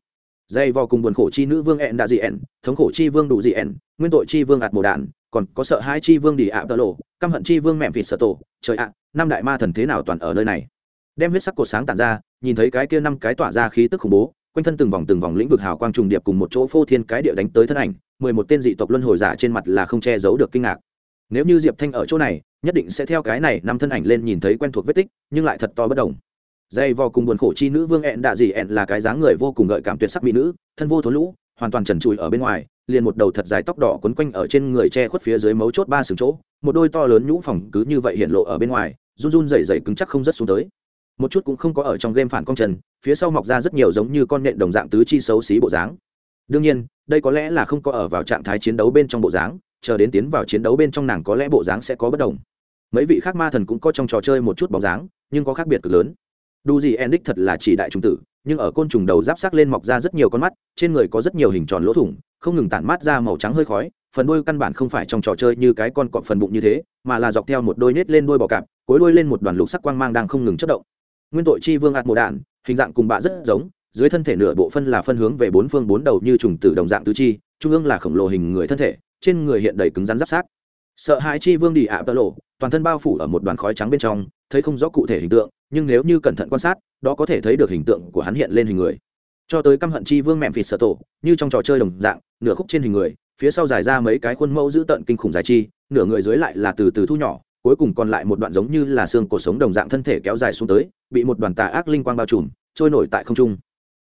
A: Dây vò cùng buồn khổ chi nữ vương ẹn đã dị ẹn thống khổ chi vương đủ dị ẹn nguyên tội chi vương ạt mồ đạn còn có sợ hai chi vương đi ạ tơ lộ, căm hận chi vương mẹm vịt sợ tổ. Trời ạ, năm đại ma thần thế nào toàn ở nơi này? Đem huyết sắc cột sáng tản ra, nhìn thấy cái kia năm cái tỏa ra khí tức khủng bố, quanh thân từng vòng từng vòng lĩnh vực hào quang trùng điệp cùng một chỗ phô thiên cái địa đánh tới thân ảnh, mười một tên dị tộc luân hồi giả trên mặt là không che giấu được kinh ngạc nếu như diệp thanh ở chỗ này, nhất định sẽ theo cái này năm thân ảnh lên nhìn thấy quen thuộc vết tích, nhưng lại thật to bất đồng. Dây vò cùng buồn khổ chi nữ vương ẹn đạ dị ẹn là cái dáng người vô cùng gợi cảm tuyệt sắc mỹ nữ, thân vô thốn lũ, hoàn toàn trần trụi ở bên ngoài, liền một đầu thật dài tóc đỏ quấn quanh ở trên người che khuất phía dưới mấu chốt ba sừng chỗ, một đôi to lớn nhũ phòng cứ như vậy hiện lộ ở bên ngoài, run run dày dày cứng chắc không rất xuống tới. Một chút cũng không có ở trong game phản công trần, phía sau mọc ra rất nhiều giống như con nện đồng dạng tứ chi xấu xí bộ dáng. Đương nhiên, đây có lẽ là không có ở vào trạng thái chiến đấu bên trong bộ dáng chờ đến tiến vào chiến đấu bên trong nàng có lẽ bộ dáng sẽ có bất đồng. Mấy vị khác ma thần cũng có trong trò chơi một chút bóng dáng, nhưng có khác biệt cực lớn. Đu gì endic thật là chỉ đại trung tử, nhưng ở côn trùng đầu giáp sắc lên mọc ra rất nhiều con mắt, trên người có rất nhiều hình tròn lỗ thủng, không ngừng tản mát ra màu trắng hơi khói, phần đuôi căn bản không phải trong trò chơi như cái con cọp phần bụng như thế, mà là dọc theo một đôi nết lên đuôi bò cạp, cuối đuôi lên một đoàn lục sắc quang mang đang không ngừng chất động. Nguyên tội chi vương ạt mộ đạn hình dạng cùng bạ rất giống, dưới thân thể nửa bộ phân là phân hướng về bốn phương bốn đầu như trùng tử đồng dạng tứ chi, trung ương là khổng lồ hình người thân thể trên người hiện đầy cứng rắn giáp sát. Sợ hãi chi vương đi ạ tơ lộ, toàn thân bao phủ ở một đoàn khói trắng bên trong, thấy không rõ cụ thể hình tượng, nhưng nếu như cẩn thận quan sát, đó có thể thấy được hình tượng của hắn hiện lên hình người. Cho tới căm hận chi vương mẹm phịt sợ tổ, như trong trò chơi đồng dạng, nửa khúc trên hình người, phía sau dài ra mấy cái khuôn mẫu giữ tận kinh khủng dài chi, nửa người dưới lại là từ từ thu nhỏ, cuối cùng còn lại một đoạn giống như là xương cổ sống đồng dạng thân thể kéo dài xuống tới, bị một đoàn tà ác linh quang bao trùm, trôi nổi tại không trung.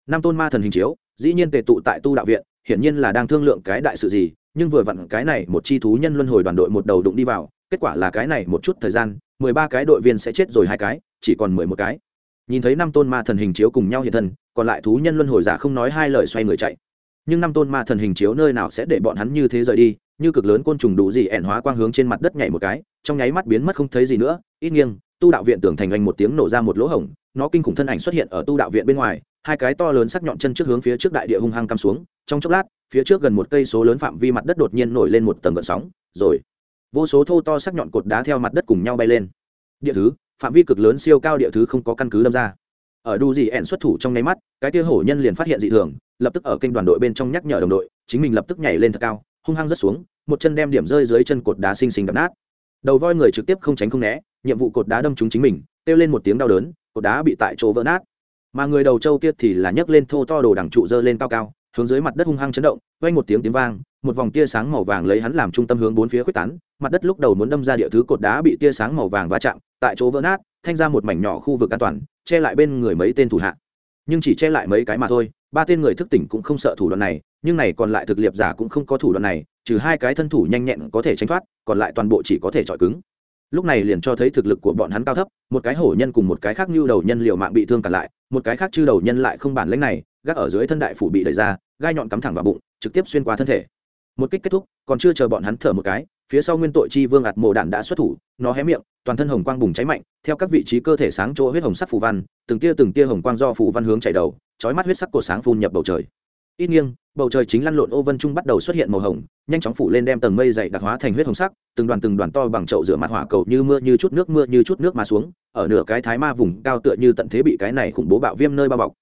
A: Năm tôn ma thần hình chiếu, dĩ nhiên tề tụ tại tu đạo viện, hiển nhiên là đang thương lượng cái đại sự gì nhưng vừa vặn cái này một chi thú nhân luân hồi đoàn đội một đầu đụng đi vào, kết quả là cái này một chút thời gian, mười ba cái đội viên sẽ chết rồi hai cái, chỉ còn mười một cái. Nhìn thấy năm tôn ma thần hình chiếu cùng nhau hiện thân, còn lại thú nhân luân hồi giả không nói hai lời xoay người chạy. Nhưng năm tôn ma thần hình chiếu nơi nào sẽ để bọn hắn như thế rời đi, như cực lớn côn trùng đủ gì ẻn hóa quang hướng trên mặt đất nhảy một cái, trong nháy mắt biến mất không thấy gì nữa, ít nghiêng, tu đạo viện tưởng thành anh một tiếng nổ ra một lỗ hổng, nó kinh khủng thân ảnh xuất hiện ở tu đạo viện bên ngoài, hai cái to lớn sắc nhọn chân trước hướng phía trước đại địa hung hăng cắm xuống, trong chốc lát phía trước gần một cây số lớn phạm vi mặt đất đột nhiên nổi lên một tầng gợn sóng, rồi, vô số thô to sắc nhọn cột đá theo mặt đất cùng nhau bay lên. Địa thứ, phạm vi cực lớn siêu cao địa thứ không có căn cứ đâm ra. Ở đu gì ẻn xuất thủ trong nháy mắt, cái tia hổ nhân liền phát hiện dị thường, lập tức ở kênh đoàn đội bên trong nhắc nhở đồng đội, chính mình lập tức nhảy lên thật cao, hung hăng rất xuống, một chân đem điểm rơi dưới chân cột đá xinh xinh đập nát. Đầu voi người trực tiếp không tránh không né, nhiệm vụ cột đá đâm trúng chính mình, kêu lên một tiếng đau đớn, cột đá bị tại chỗ vỡ nát. Mà người đầu trâu kia thì là nhấc lên thô to đồ đằng trụ dơ lên cao cao hướng dưới mặt đất hung hăng chấn động, vang một tiếng tiếng vang, một vòng tia sáng màu vàng lấy hắn làm trung tâm hướng bốn phía quyết tán, mặt đất lúc đầu muốn đâm ra địa thứ cột đá bị tia sáng màu vàng va chạm, tại chỗ vỡ nát, thanh ra một mảnh nhỏ khu vực an toàn, che lại bên người mấy tên thủ hạ. Nhưng chỉ che lại mấy cái mà thôi, ba tên người thức tỉnh cũng không sợ thủ đoạn này, nhưng này còn lại thực liệp giả cũng không có thủ đoạn này, trừ hai cái thân thủ nhanh nhẹn có thể tránh thoát, còn lại toàn bộ chỉ có thể chọi cứng. Lúc này liền cho thấy thực lực của bọn hắn cao thấp, một cái hổ nhân cùng một cái khác như đầu nhân liều mạng bị thương cả lại, một cái khác chư đầu nhân lại không bản lãnh này, gác ở dưới thân đại phủ bị đẩy ra gai nhọn cắm thẳng vào bụng, trực tiếp xuyên qua thân thể. Một kích kết thúc, còn chưa chờ bọn hắn thở một cái, phía sau nguyên tội chi vương ạt mộ đạn đã xuất thủ, nó hé miệng, toàn thân hồng quang bùng cháy mạnh, theo các vị trí cơ thể sáng chỗ huyết hồng sắc phù văn, từng tia từng tia hồng quang do phù văn hướng chảy đầu, chói mắt huyết sắc cổ sáng phun nhập bầu trời. Ít nghiêng, bầu trời chính lăn lộn ô vân trung bắt đầu xuất hiện màu hồng, nhanh chóng phủ lên đem tầng mây dày đặc hóa thành huyết hồng sắc, từng đoàn từng đoàn to bằng chậu rửa mặt hỏa cầu như mưa như chút nước mưa như chút nước mà xuống, ở nửa cái thái ma vùng cao tựa như tận thế bị cái này khủng bố bạo viêm nơi bao bọc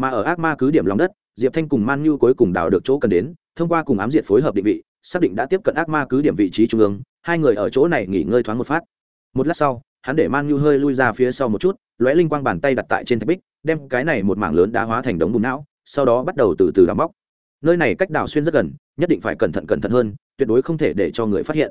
A: mà ở ác ma cứ điểm lòng đất, diệp thanh cùng man Nhu cuối cùng đào được chỗ cần đến, thông qua cùng ám diệt phối hợp định vị, xác định đã tiếp cận ác ma cứ điểm vị trí trung ương, hai người ở chỗ này nghỉ ngơi thoáng một phát. Một lát sau, hắn để man nhu hơi lui ra phía sau một chút, lóe linh quang bàn tay đặt tại trên thạch bích, đem cái này một mảng lớn đá hóa thành đống bùn não, sau đó bắt đầu từ từ đào bóc. nơi này cách đào xuyên rất gần, nhất định phải cẩn thận cẩn thận hơn, tuyệt đối không thể để cho người phát hiện.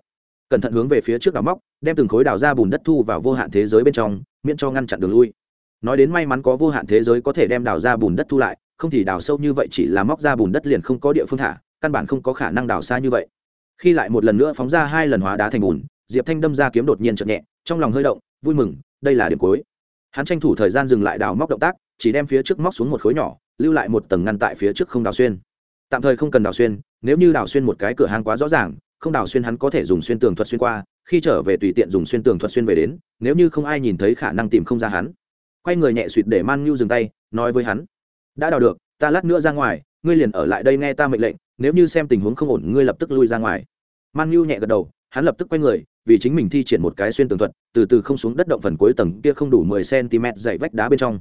A: Cẩn thận hướng về phía trước đào móc, đem từng khối đào ra bùn đất thu vào vô hạn thế giới bên trong, miễn cho ngăn chặn đường lui nói đến may mắn có vô hạn thế giới có thể đem đào ra bùn đất thu lại, không thì đào sâu như vậy chỉ là móc ra bùn đất liền không có địa phương thả, căn bản không có khả năng đào xa như vậy. Khi lại một lần nữa phóng ra hai lần hóa đá thành bùn, diệp thanh đâm ra kiếm đột nhiên chậm nhẹ, trong lòng hơi động, vui mừng, đây là điểm cuối. Hắn tranh thủ thời gian dừng lại đào móc động tác, chỉ đem phía trước móc xuống một khối nhỏ, lưu lại một tầng ngăn tại phía trước không đào xuyên. Tạm thời không cần đào xuyên, nếu như đào xuyên một cái cửa hàng quá rõ ràng, không đào xuyên hắn có thể dùng xuyên tường thuật xuyên qua, khi trở về tùy tiện dùng xuyên tường thuật xuyên về đến, nếu như không ai nhìn thấy khả năng tìm không ra hắn quay người nhẹ suỵt để man nhu dừng tay, nói với hắn, đã đào được, ta lát nữa ra ngoài, ngươi liền ở lại đây nghe ta mệnh lệnh, nếu như xem tình huống không ổn, ngươi lập tức lui ra ngoài. Man nhu nhẹ gật đầu, hắn lập tức quay người, vì chính mình thi triển một cái xuyên tường thuật, từ từ không xuống đất động phần cuối tầng kia không đủ mười cm dày vách đá bên trong.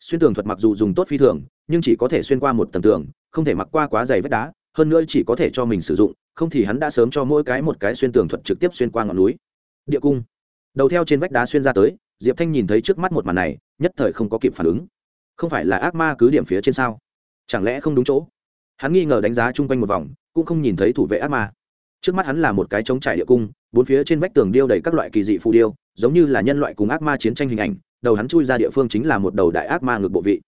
A: Xuyên tường thuật mặc dù dùng tốt phi thường, nhưng chỉ có thể xuyên qua một tầng tường, không thể mặc qua quá dày vách đá, hơn nữa chỉ có thể cho mình sử dụng, không thì hắn đã sớm cho mỗi cái một cái xuyên tường thuật trực tiếp xuyên qua ngọn núi. Địa cung. Đầu theo trên vách đá xuyên ra tới diệp thanh nhìn thấy trước mắt một màn này, nhất thời không có kịp phản ứng. Không phải là ác ma cứ điểm phía trên sao? Chẳng lẽ không đúng chỗ? Hắn nghi ngờ đánh giá chung quanh một vòng, cũng không nhìn thấy thủ vệ ác ma. Trước mắt hắn là một cái trống trải địa cung, bốn phía trên vách tường điêu đầy các loại kỳ dị phù điêu, giống như là nhân loại cùng ác ma chiến tranh hình ảnh, đầu hắn chui ra địa phương chính là một đầu đại ác ma ngược bộ vị.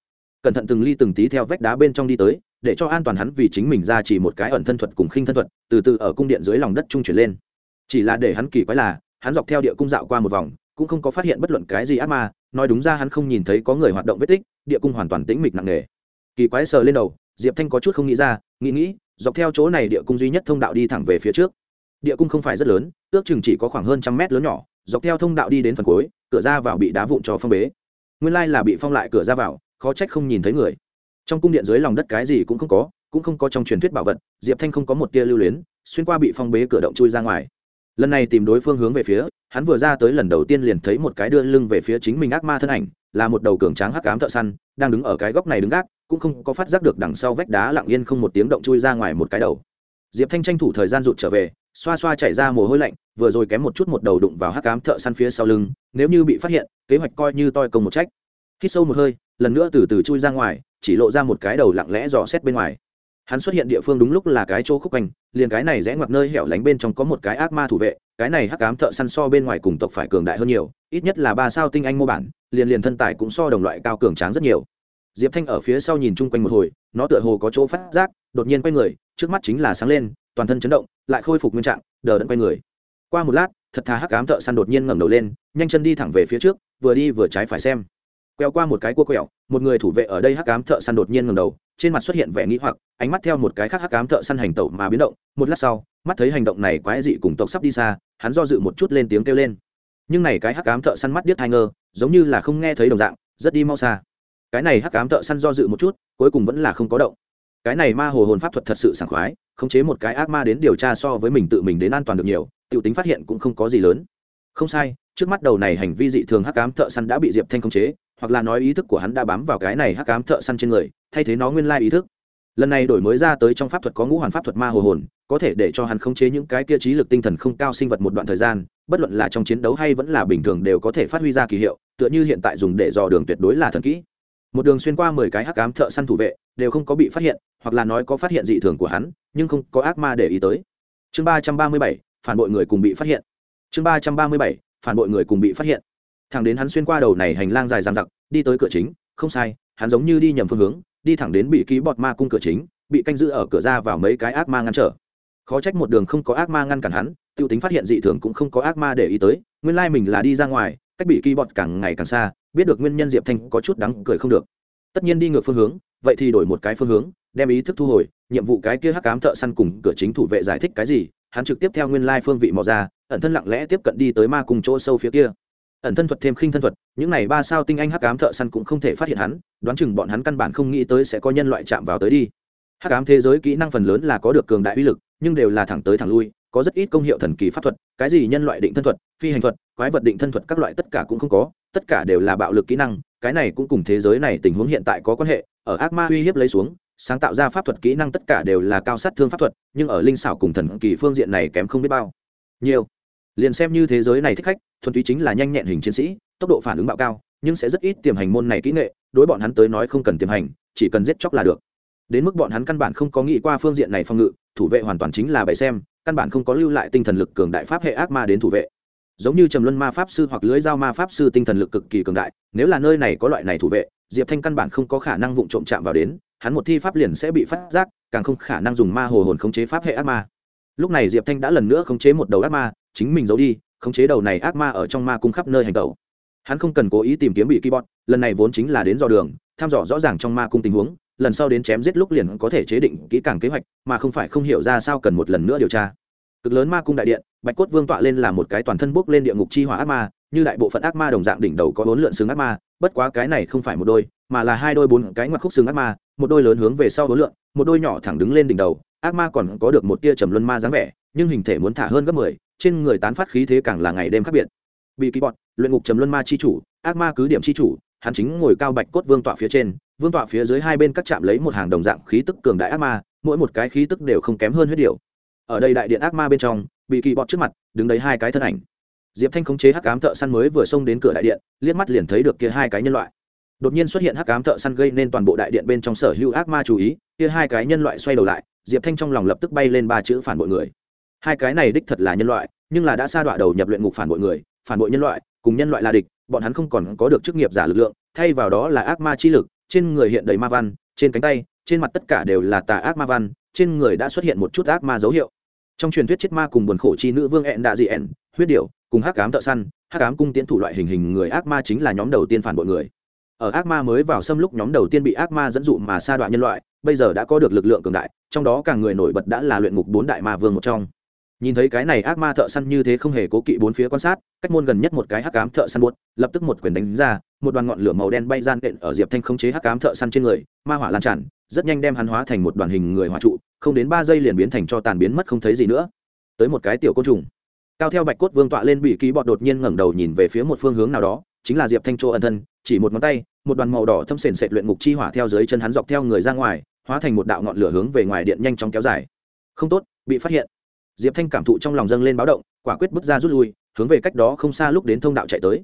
A: Cẩn thận từng ly từng tí theo vách đá bên trong đi tới, để cho an toàn hắn vì chính mình ra chỉ một cái ẩn thân thuật cùng khinh thân thuật, từ từ ở cung điện dưới lòng đất trung chuyển lên. Chỉ là để hắn kỳ quái là, hắn dọc theo địa cung dạo qua một vòng cũng không có phát hiện bất luận cái gì ác ma, nói đúng ra hắn không nhìn thấy có người hoạt động vết tích, địa cung hoàn toàn tĩnh mịch nặng nề. Kỳ quái sờ lên đầu, diệp thanh có chút không nghĩ ra, nghĩ nghĩ, dọc theo chỗ này địa cung duy nhất thông đạo đi thẳng về phía trước. Địa cung không phải rất lớn, ước chừng chỉ có khoảng hơn trăm mét lớn nhỏ, dọc theo thông đạo đi đến phần cuối, cửa ra vào bị đá vụn cho phong bế. Nguyên lai là bị phong lại cửa ra vào, khó trách không nhìn thấy người. Trong cung điện dưới lòng đất cái gì cũng không có, cũng không có trong truyền thuyết bảo vật, diệp thanh không có một tia lưu luyến, xuyên qua bị phong bế cửa động chui ra ngoài lần này tìm đối phương hướng về phía, hắn vừa ra tới lần đầu tiên liền thấy một cái đưa lưng về phía chính mình ác ma thân ảnh, là một đầu cường tráng hắc cám thợ săn, đang đứng ở cái góc này đứng gác, cũng không có phát giác được đằng sau vách đá lặng yên không một tiếng động chui ra ngoài một cái đầu. Diệp thanh tranh thủ thời gian rụt trở về, xoa xoa chảy ra mồ hôi lạnh, vừa rồi kém một chút một đầu đụng vào hắc cám thợ săn phía sau lưng, nếu như bị phát hiện, kế hoạch coi như toi công một trách. Hít sâu một hơi, lần nữa từ từ chui ra ngoài, chỉ lộ ra một cái đầu lặng lẽ dò xét bên ngoài hắn xuất hiện địa phương đúng lúc là cái chỗ khúc quanh, liền cái này rẽ ngoặt nơi hẻo lánh bên trong có một cái ác ma thủ vệ, cái này hắc cám thợ săn so bên ngoài cùng tộc phải cường đại hơn nhiều, ít nhất là ba sao tinh anh mô bản, liền liền thân tài cũng so đồng loại cao cường tráng rất nhiều. Diệp thanh ở phía sau nhìn chung quanh một hồi, nó tựa hồ có chỗ phát giác, đột nhiên quay người, trước mắt chính là sáng lên, toàn thân chấn động, lại khôi phục nguyên trạng, đờ đẫn quay người. Qua một lát, thật thà hắc cám thợ săn đột nhiên ngẩng đầu lên, nhanh chân đi thẳng về phía trước, vừa đi vừa trái phải xem quẹo qua một cái cua quẹo, một người thủ vệ ở đây hắc cám thợ săn đột nhiên ngẩng đầu, trên mặt xuất hiện vẻ nghĩ hoặc, ánh mắt theo một cái khác hắc cám thợ săn hành tẩu mà biến động, một lát sau, mắt thấy hành động này quái dị cùng tộc sắp đi xa, hắn do dự một chút lên tiếng kêu lên. Nhưng này cái hắc cám thợ săn mắt điếc hai ngơ, giống như là không nghe thấy đồng dạng, rất đi mau xa. Cái này hắc cám thợ săn do dự một chút, cuối cùng vẫn là không có động. Cái này ma hồ hồn pháp thuật thật sự sảng khoái, khống chế một cái ác ma đến điều tra so với mình tự mình đến an toàn được nhiều, tiểu tính phát hiện cũng không có gì lớn. Không sai, trước mắt đầu này hành vi dị thường hắc cám thợ săn đã bị diệp thanh khống chế hoặc là nói ý thức của hắn đã bám vào cái này hắc ám thợ săn trên người, thay thế nó nguyên lai ý thức. Lần này đổi mới ra tới trong pháp thuật có ngũ hoàn pháp thuật ma hồ hồn, có thể để cho hắn khống chế những cái kia trí lực tinh thần không cao sinh vật một đoạn thời gian, bất luận là trong chiến đấu hay vẫn là bình thường đều có thể phát huy ra kỳ hiệu, tựa như hiện tại dùng để dò đường tuyệt đối là thần kỹ. Một đường xuyên qua mười cái hắc ám thợ săn thủ vệ, đều không có bị phát hiện, hoặc là nói có phát hiện dị thường của hắn, nhưng không có ác ma để ý tới. Chương ba trăm ba mươi bảy, phản bội người cùng bị phát hiện. Chương ba trăm ba mươi bảy, phản bội người cùng bị phát hiện thẳng đến hắn xuyên qua đầu này hành lang dài dằng dặc, đi tới cửa chính, không sai, hắn giống như đi nhầm phương hướng, đi thẳng đến bị ký bọt ma cung cửa chính, bị canh giữ ở cửa ra vào mấy cái ác ma ngăn trở. Khó trách một đường không có ác ma ngăn cản hắn t i ê u tính phát hiện dị thường cũng không có ác ma để ý tới, nguyên lai mình là đi ra ngoài, cách bị ký bọt càng ngày càng xa, biết được nguyên nhân diệp thanh có chút đắng cười không được. Tất nhiên đi ngược phương hướng, vậy thì đổi một cái phương hướng, đem ý thức thu hồi, nhiệm vụ cái kia hắc cám thợ săn cùng cửa chính thủ vệ giải thích cái gì, hắn trực tiếp theo nguyên lai phương vị mò ra, ẩn thân lặng lẽ tiếp cận đi tới ma cùng chỗ sâu phía kia ẩn thân thuật thêm khinh thân thuật, những này ba sao tinh anh hắc ám thợ săn cũng không thể phát hiện hắn, đoán chừng bọn hắn căn bản không nghĩ tới sẽ có nhân loại chạm vào tới đi. Hắc ám thế giới kỹ năng phần lớn là có được cường đại uy lực, nhưng đều là thẳng tới thẳng lui, có rất ít công hiệu thần kỳ pháp thuật, cái gì nhân loại định thân thuật, phi hành thuật, quái vật định thân thuật các loại tất cả cũng không có, tất cả đều là bạo lực kỹ năng, cái này cũng cùng thế giới này tình huống hiện tại có quan hệ, ở ác ma uy hiếp lấy xuống, sáng tạo ra pháp thuật kỹ năng tất cả đều là cao sát thương pháp thuật, nhưng ở linh xảo cùng thần kỳ phương diện này kém không biết bao. Nhiều liền xem như thế giới này thích khách, thuần túy chính là nhanh nhẹn hình chiến sĩ, tốc độ phản ứng bạo cao, nhưng sẽ rất ít tiềm hành môn này kỹ nghệ, đối bọn hắn tới nói không cần tiềm hành, chỉ cần giết chóc là được. Đến mức bọn hắn căn bản không có nghĩ qua phương diện này phòng ngự, thủ vệ hoàn toàn chính là bày xem, căn bản không có lưu lại tinh thần lực cường đại pháp hệ ác ma đến thủ vệ. Giống như trầm luân ma pháp sư hoặc lưới dao ma pháp sư tinh thần lực cực kỳ cường đại, nếu là nơi này có loại này thủ vệ, diệp thanh căn bản không có khả năng vụng trộm chạm vào đến, hắn một thi pháp liền sẽ bị phát giác, càng không khả năng dùng ma hồ hồn khống chế pháp hệ ác ma. Lúc này diệp thanh đã lần nữa khống chế một đầu ác ma chính mình giấu đi, khống chế đầu này ác ma ở trong ma cung khắp nơi hành tẩu. Hắn không cần cố ý tìm kiếm bị keyboard, lần này vốn chính là đến dò đường thăm dò rõ ràng trong ma cung tình huống, lần sau đến chém giết lúc liền có thể chế định kỹ càng kế hoạch, mà không phải không hiểu ra sao cần một lần nữa điều tra. Cực lớn ma cung đại điện, bạch cốt vương tọa lên là một cái toàn thân bốc lên địa ngục chi hỏa ác ma, như đại bộ phận ác ma đồng dạng đỉnh đầu có bốn lượn xương ác ma, bất quá cái này không phải một đôi, mà là hai đôi bốn cái ngoặc khúc xương ác ma, một đôi lớn hướng về sau bốn lượn, một đôi nhỏ thẳng đứng lên đỉnh đầu, ác ma còn có được một tia trầm luân ma dáng vẻ, nhưng hình thể muốn thả hơn gấp mười trên người tán phát khí thế càng là ngày đêm khác biệt. Bị kỳ bọn, luyện ngục trầm luân ma chi chủ, ác ma cứ điểm chi chủ, hắn chính ngồi cao bạch cốt vương tọa phía trên, vương tọa phía dưới hai bên các chạm lấy một hàng đồng dạng khí tức cường đại ác ma, mỗi một cái khí tức đều không kém hơn huyết điểu. ở đây đại điện ác ma bên trong, bị kỳ bọt trước mặt, đứng đấy hai cái thân ảnh. Diệp thanh khống chế hắc ám thợ săn mới vừa xông đến cửa đại điện, liếc mắt liền thấy được kia hai cái nhân loại. Đột nhiên xuất hiện hắc ám thợ săn gây nên toàn bộ đại điện bên trong sở hữu ác ma chú ý, kia hai cái nhân loại xoay đầu lại, diệp thanh trong lòng lập tức bay lên ba chữ phản bội người hai cái này đích thật là nhân loại, nhưng là đã sa đọa đầu nhập luyện ngục phản bội người, phản bội nhân loại, cùng nhân loại là địch, bọn hắn không còn có được chức nghiệp giả lực lượng, thay vào đó là ác ma chi lực, trên người hiện đầy ma văn, trên cánh tay, trên mặt tất cả đều là tà ác ma văn, trên người đã xuất hiện một chút ác ma dấu hiệu. Trong truyền thuyết chết ma cùng buồn khổ chi nữ vương ẹn đạ dị ẹn, huyết điệu cùng hắc cám thợ săn, hắc cám cung tiến thủ loại hình hình người ác ma chính là nhóm đầu tiên phản bội người. Ở ác ma mới vào xâm lúc nhóm đầu tiên bị ác ma dẫn dụ mà sa đoạn nhân loại, bây giờ đã có được lực lượng cường đại, trong đó càng người nổi bật đã là luyện ngục bốn đại ma vương một trong nhìn thấy cái này ác ma thợ săn như thế không hề cố kỵ bốn phía quan sát, cách môn gần nhất một cái hắc cám thợ săn buốt, lập tức một quyền đánh ra, một đoàn ngọn lửa màu đen bay gian đện ở diệp thanh khống chế hắc cám thợ săn trên người, ma hỏa lan tràn, rất nhanh đem hắn hóa thành một đoàn hình người hỏa trụ, không đến ba giây liền biến thành cho tàn biến mất không thấy gì nữa. Tới một cái tiểu côn trùng. Cao theo bạch cốt vương tọa lên bị ký bọt đột nhiên ngẩng đầu nhìn về phía một phương hướng nào đó, chính là diệp thanh chỗ ẩn thân, chỉ một ngón tay, một đoàn màu đỏ thâm sền sệt luyện ngục chi hỏa theo dưới chân hắn dọc theo người ra ngoài, hóa thành một đạo ngọn lửa hướng về ngoài điện nhanh chóng kéo dài. Không tốt, bị phát hiện diệp thanh cảm thụ trong lòng dâng lên báo động, quả quyết bước ra rút lui, hướng về cách đó không xa lúc đến thông đạo chạy tới.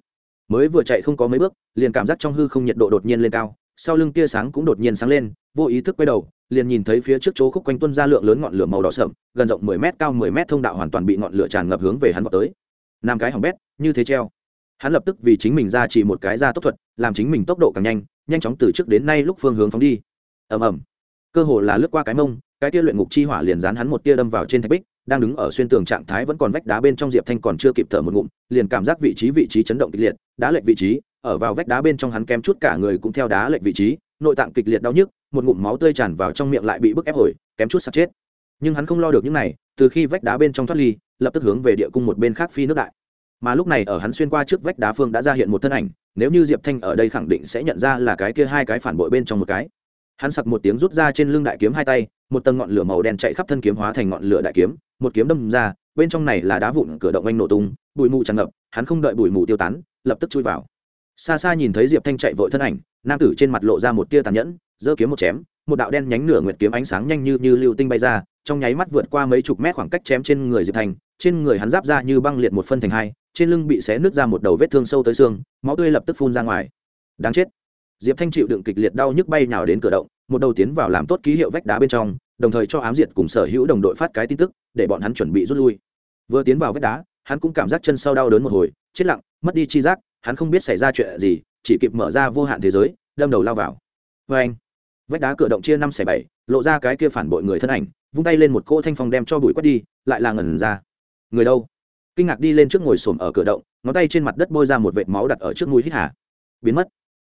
A: Mới vừa chạy không có mấy bước, liền cảm giác trong hư không nhiệt độ đột nhiên lên cao, sau lưng tia sáng cũng đột nhiên sáng lên, vô ý thức quay đầu, liền nhìn thấy phía trước chỗ khúc quanh tuân ra lượng lớn ngọn lửa màu đỏ sậm, gần rộng mười m cao mười m thông đạo hoàn toàn bị ngọn lửa tràn ngập hướng về hắn vào tới. Nam cái hỏng bét, như thế treo. Hắn lập tức vì chính mình ra chỉ một cái ra tốc thuật, làm chính mình tốc độ càng nhanh nhanh chóng từ trước đến nay lúc phương hướng phóng đi. Ầm ầm. Cơ hồ là lướt qua cái mông, cái tia luyện ngục chi hỏa liền dán hắn một tia đâm vào trên thạch bích đang đứng ở xuyên tường trạng thái vẫn còn vách đá bên trong diệp thanh còn chưa kịp thở một ngụm, liền cảm giác vị trí vị trí chấn động kịch liệt, đá lệch vị trí, ở vào vách đá bên trong hắn kém chút cả người cũng theo đá lệch vị trí, nội tạng kịch liệt đau nhức, một ngụm máu tươi tràn vào trong miệng lại bị bức ép hồi, kém chút sạt chết. Nhưng hắn không lo được những này, từ khi vách đá bên trong thoát ly, lập tức hướng về địa cung một bên khác phi nước đại. Mà lúc này ở hắn xuyên qua trước vách đá phương đã ra hiện một thân ảnh, nếu như diệp thanh ở đây khẳng định sẽ nhận ra là cái kia hai cái phản bội bên trong một cái hắn sặc một tiếng rút ra trên lưng đại kiếm hai tay, một tầng ngọn lửa màu đen chạy khắp thân kiếm hóa thành ngọn lửa đại kiếm, một kiếm đâm ra, bên trong này là đá vụn cửa động anh nổ tung, bụi mù tràn ngập, hắn không đợi bụi mù tiêu tán, lập tức chui vào. Xa xa nhìn thấy diệp thanh chạy vội thân ảnh, nam tử trên mặt lộ ra một tia tàn nhẫn, giơ kiếm một chém, một đạo đen nhánh nửa nguyệt kiếm ánh sáng nhanh như như lưu tinh bay ra, trong nháy mắt vượt qua mấy chục mét khoảng cách chém trên người diệp thanh, trên người hắn giáp ra như băng liệt một phân thành hai, trên lưng bị xé nứt ra một đầu vết thương sâu tới xương, máu tươi lập tức phun ra ngoài. Đáng chết diệp thanh chịu đựng kịch liệt đau nhức bay nhào đến cửa động, một đầu tiến vào làm tốt ký hiệu vách đá bên trong, đồng thời cho ám diệt cùng sở hữu đồng đội phát cái tin tức, để bọn hắn chuẩn bị rút lui. Vừa tiến vào vách đá, hắn cũng cảm giác chân sau đau đớn một hồi, chết lặng, mất đi chi giác, hắn không biết xảy ra chuyện gì, chỉ kịp mở ra vô hạn thế giới, đâm đầu lao vào. Vê anh, vách đá cửa động chia năm xẻ bảy, lộ ra cái kia phản bội người thân ảnh, vung tay lên một cỗ thanh phong đem cho bụi quét đi, lại là ngẩn ra. Người đâu? Kinh ngạc đi lên trước ngồi xổm ở cửa động, ngón tay trên mặt đất bôi ra một vệt máu đặt ở trước mũi hít hà. Biến mất.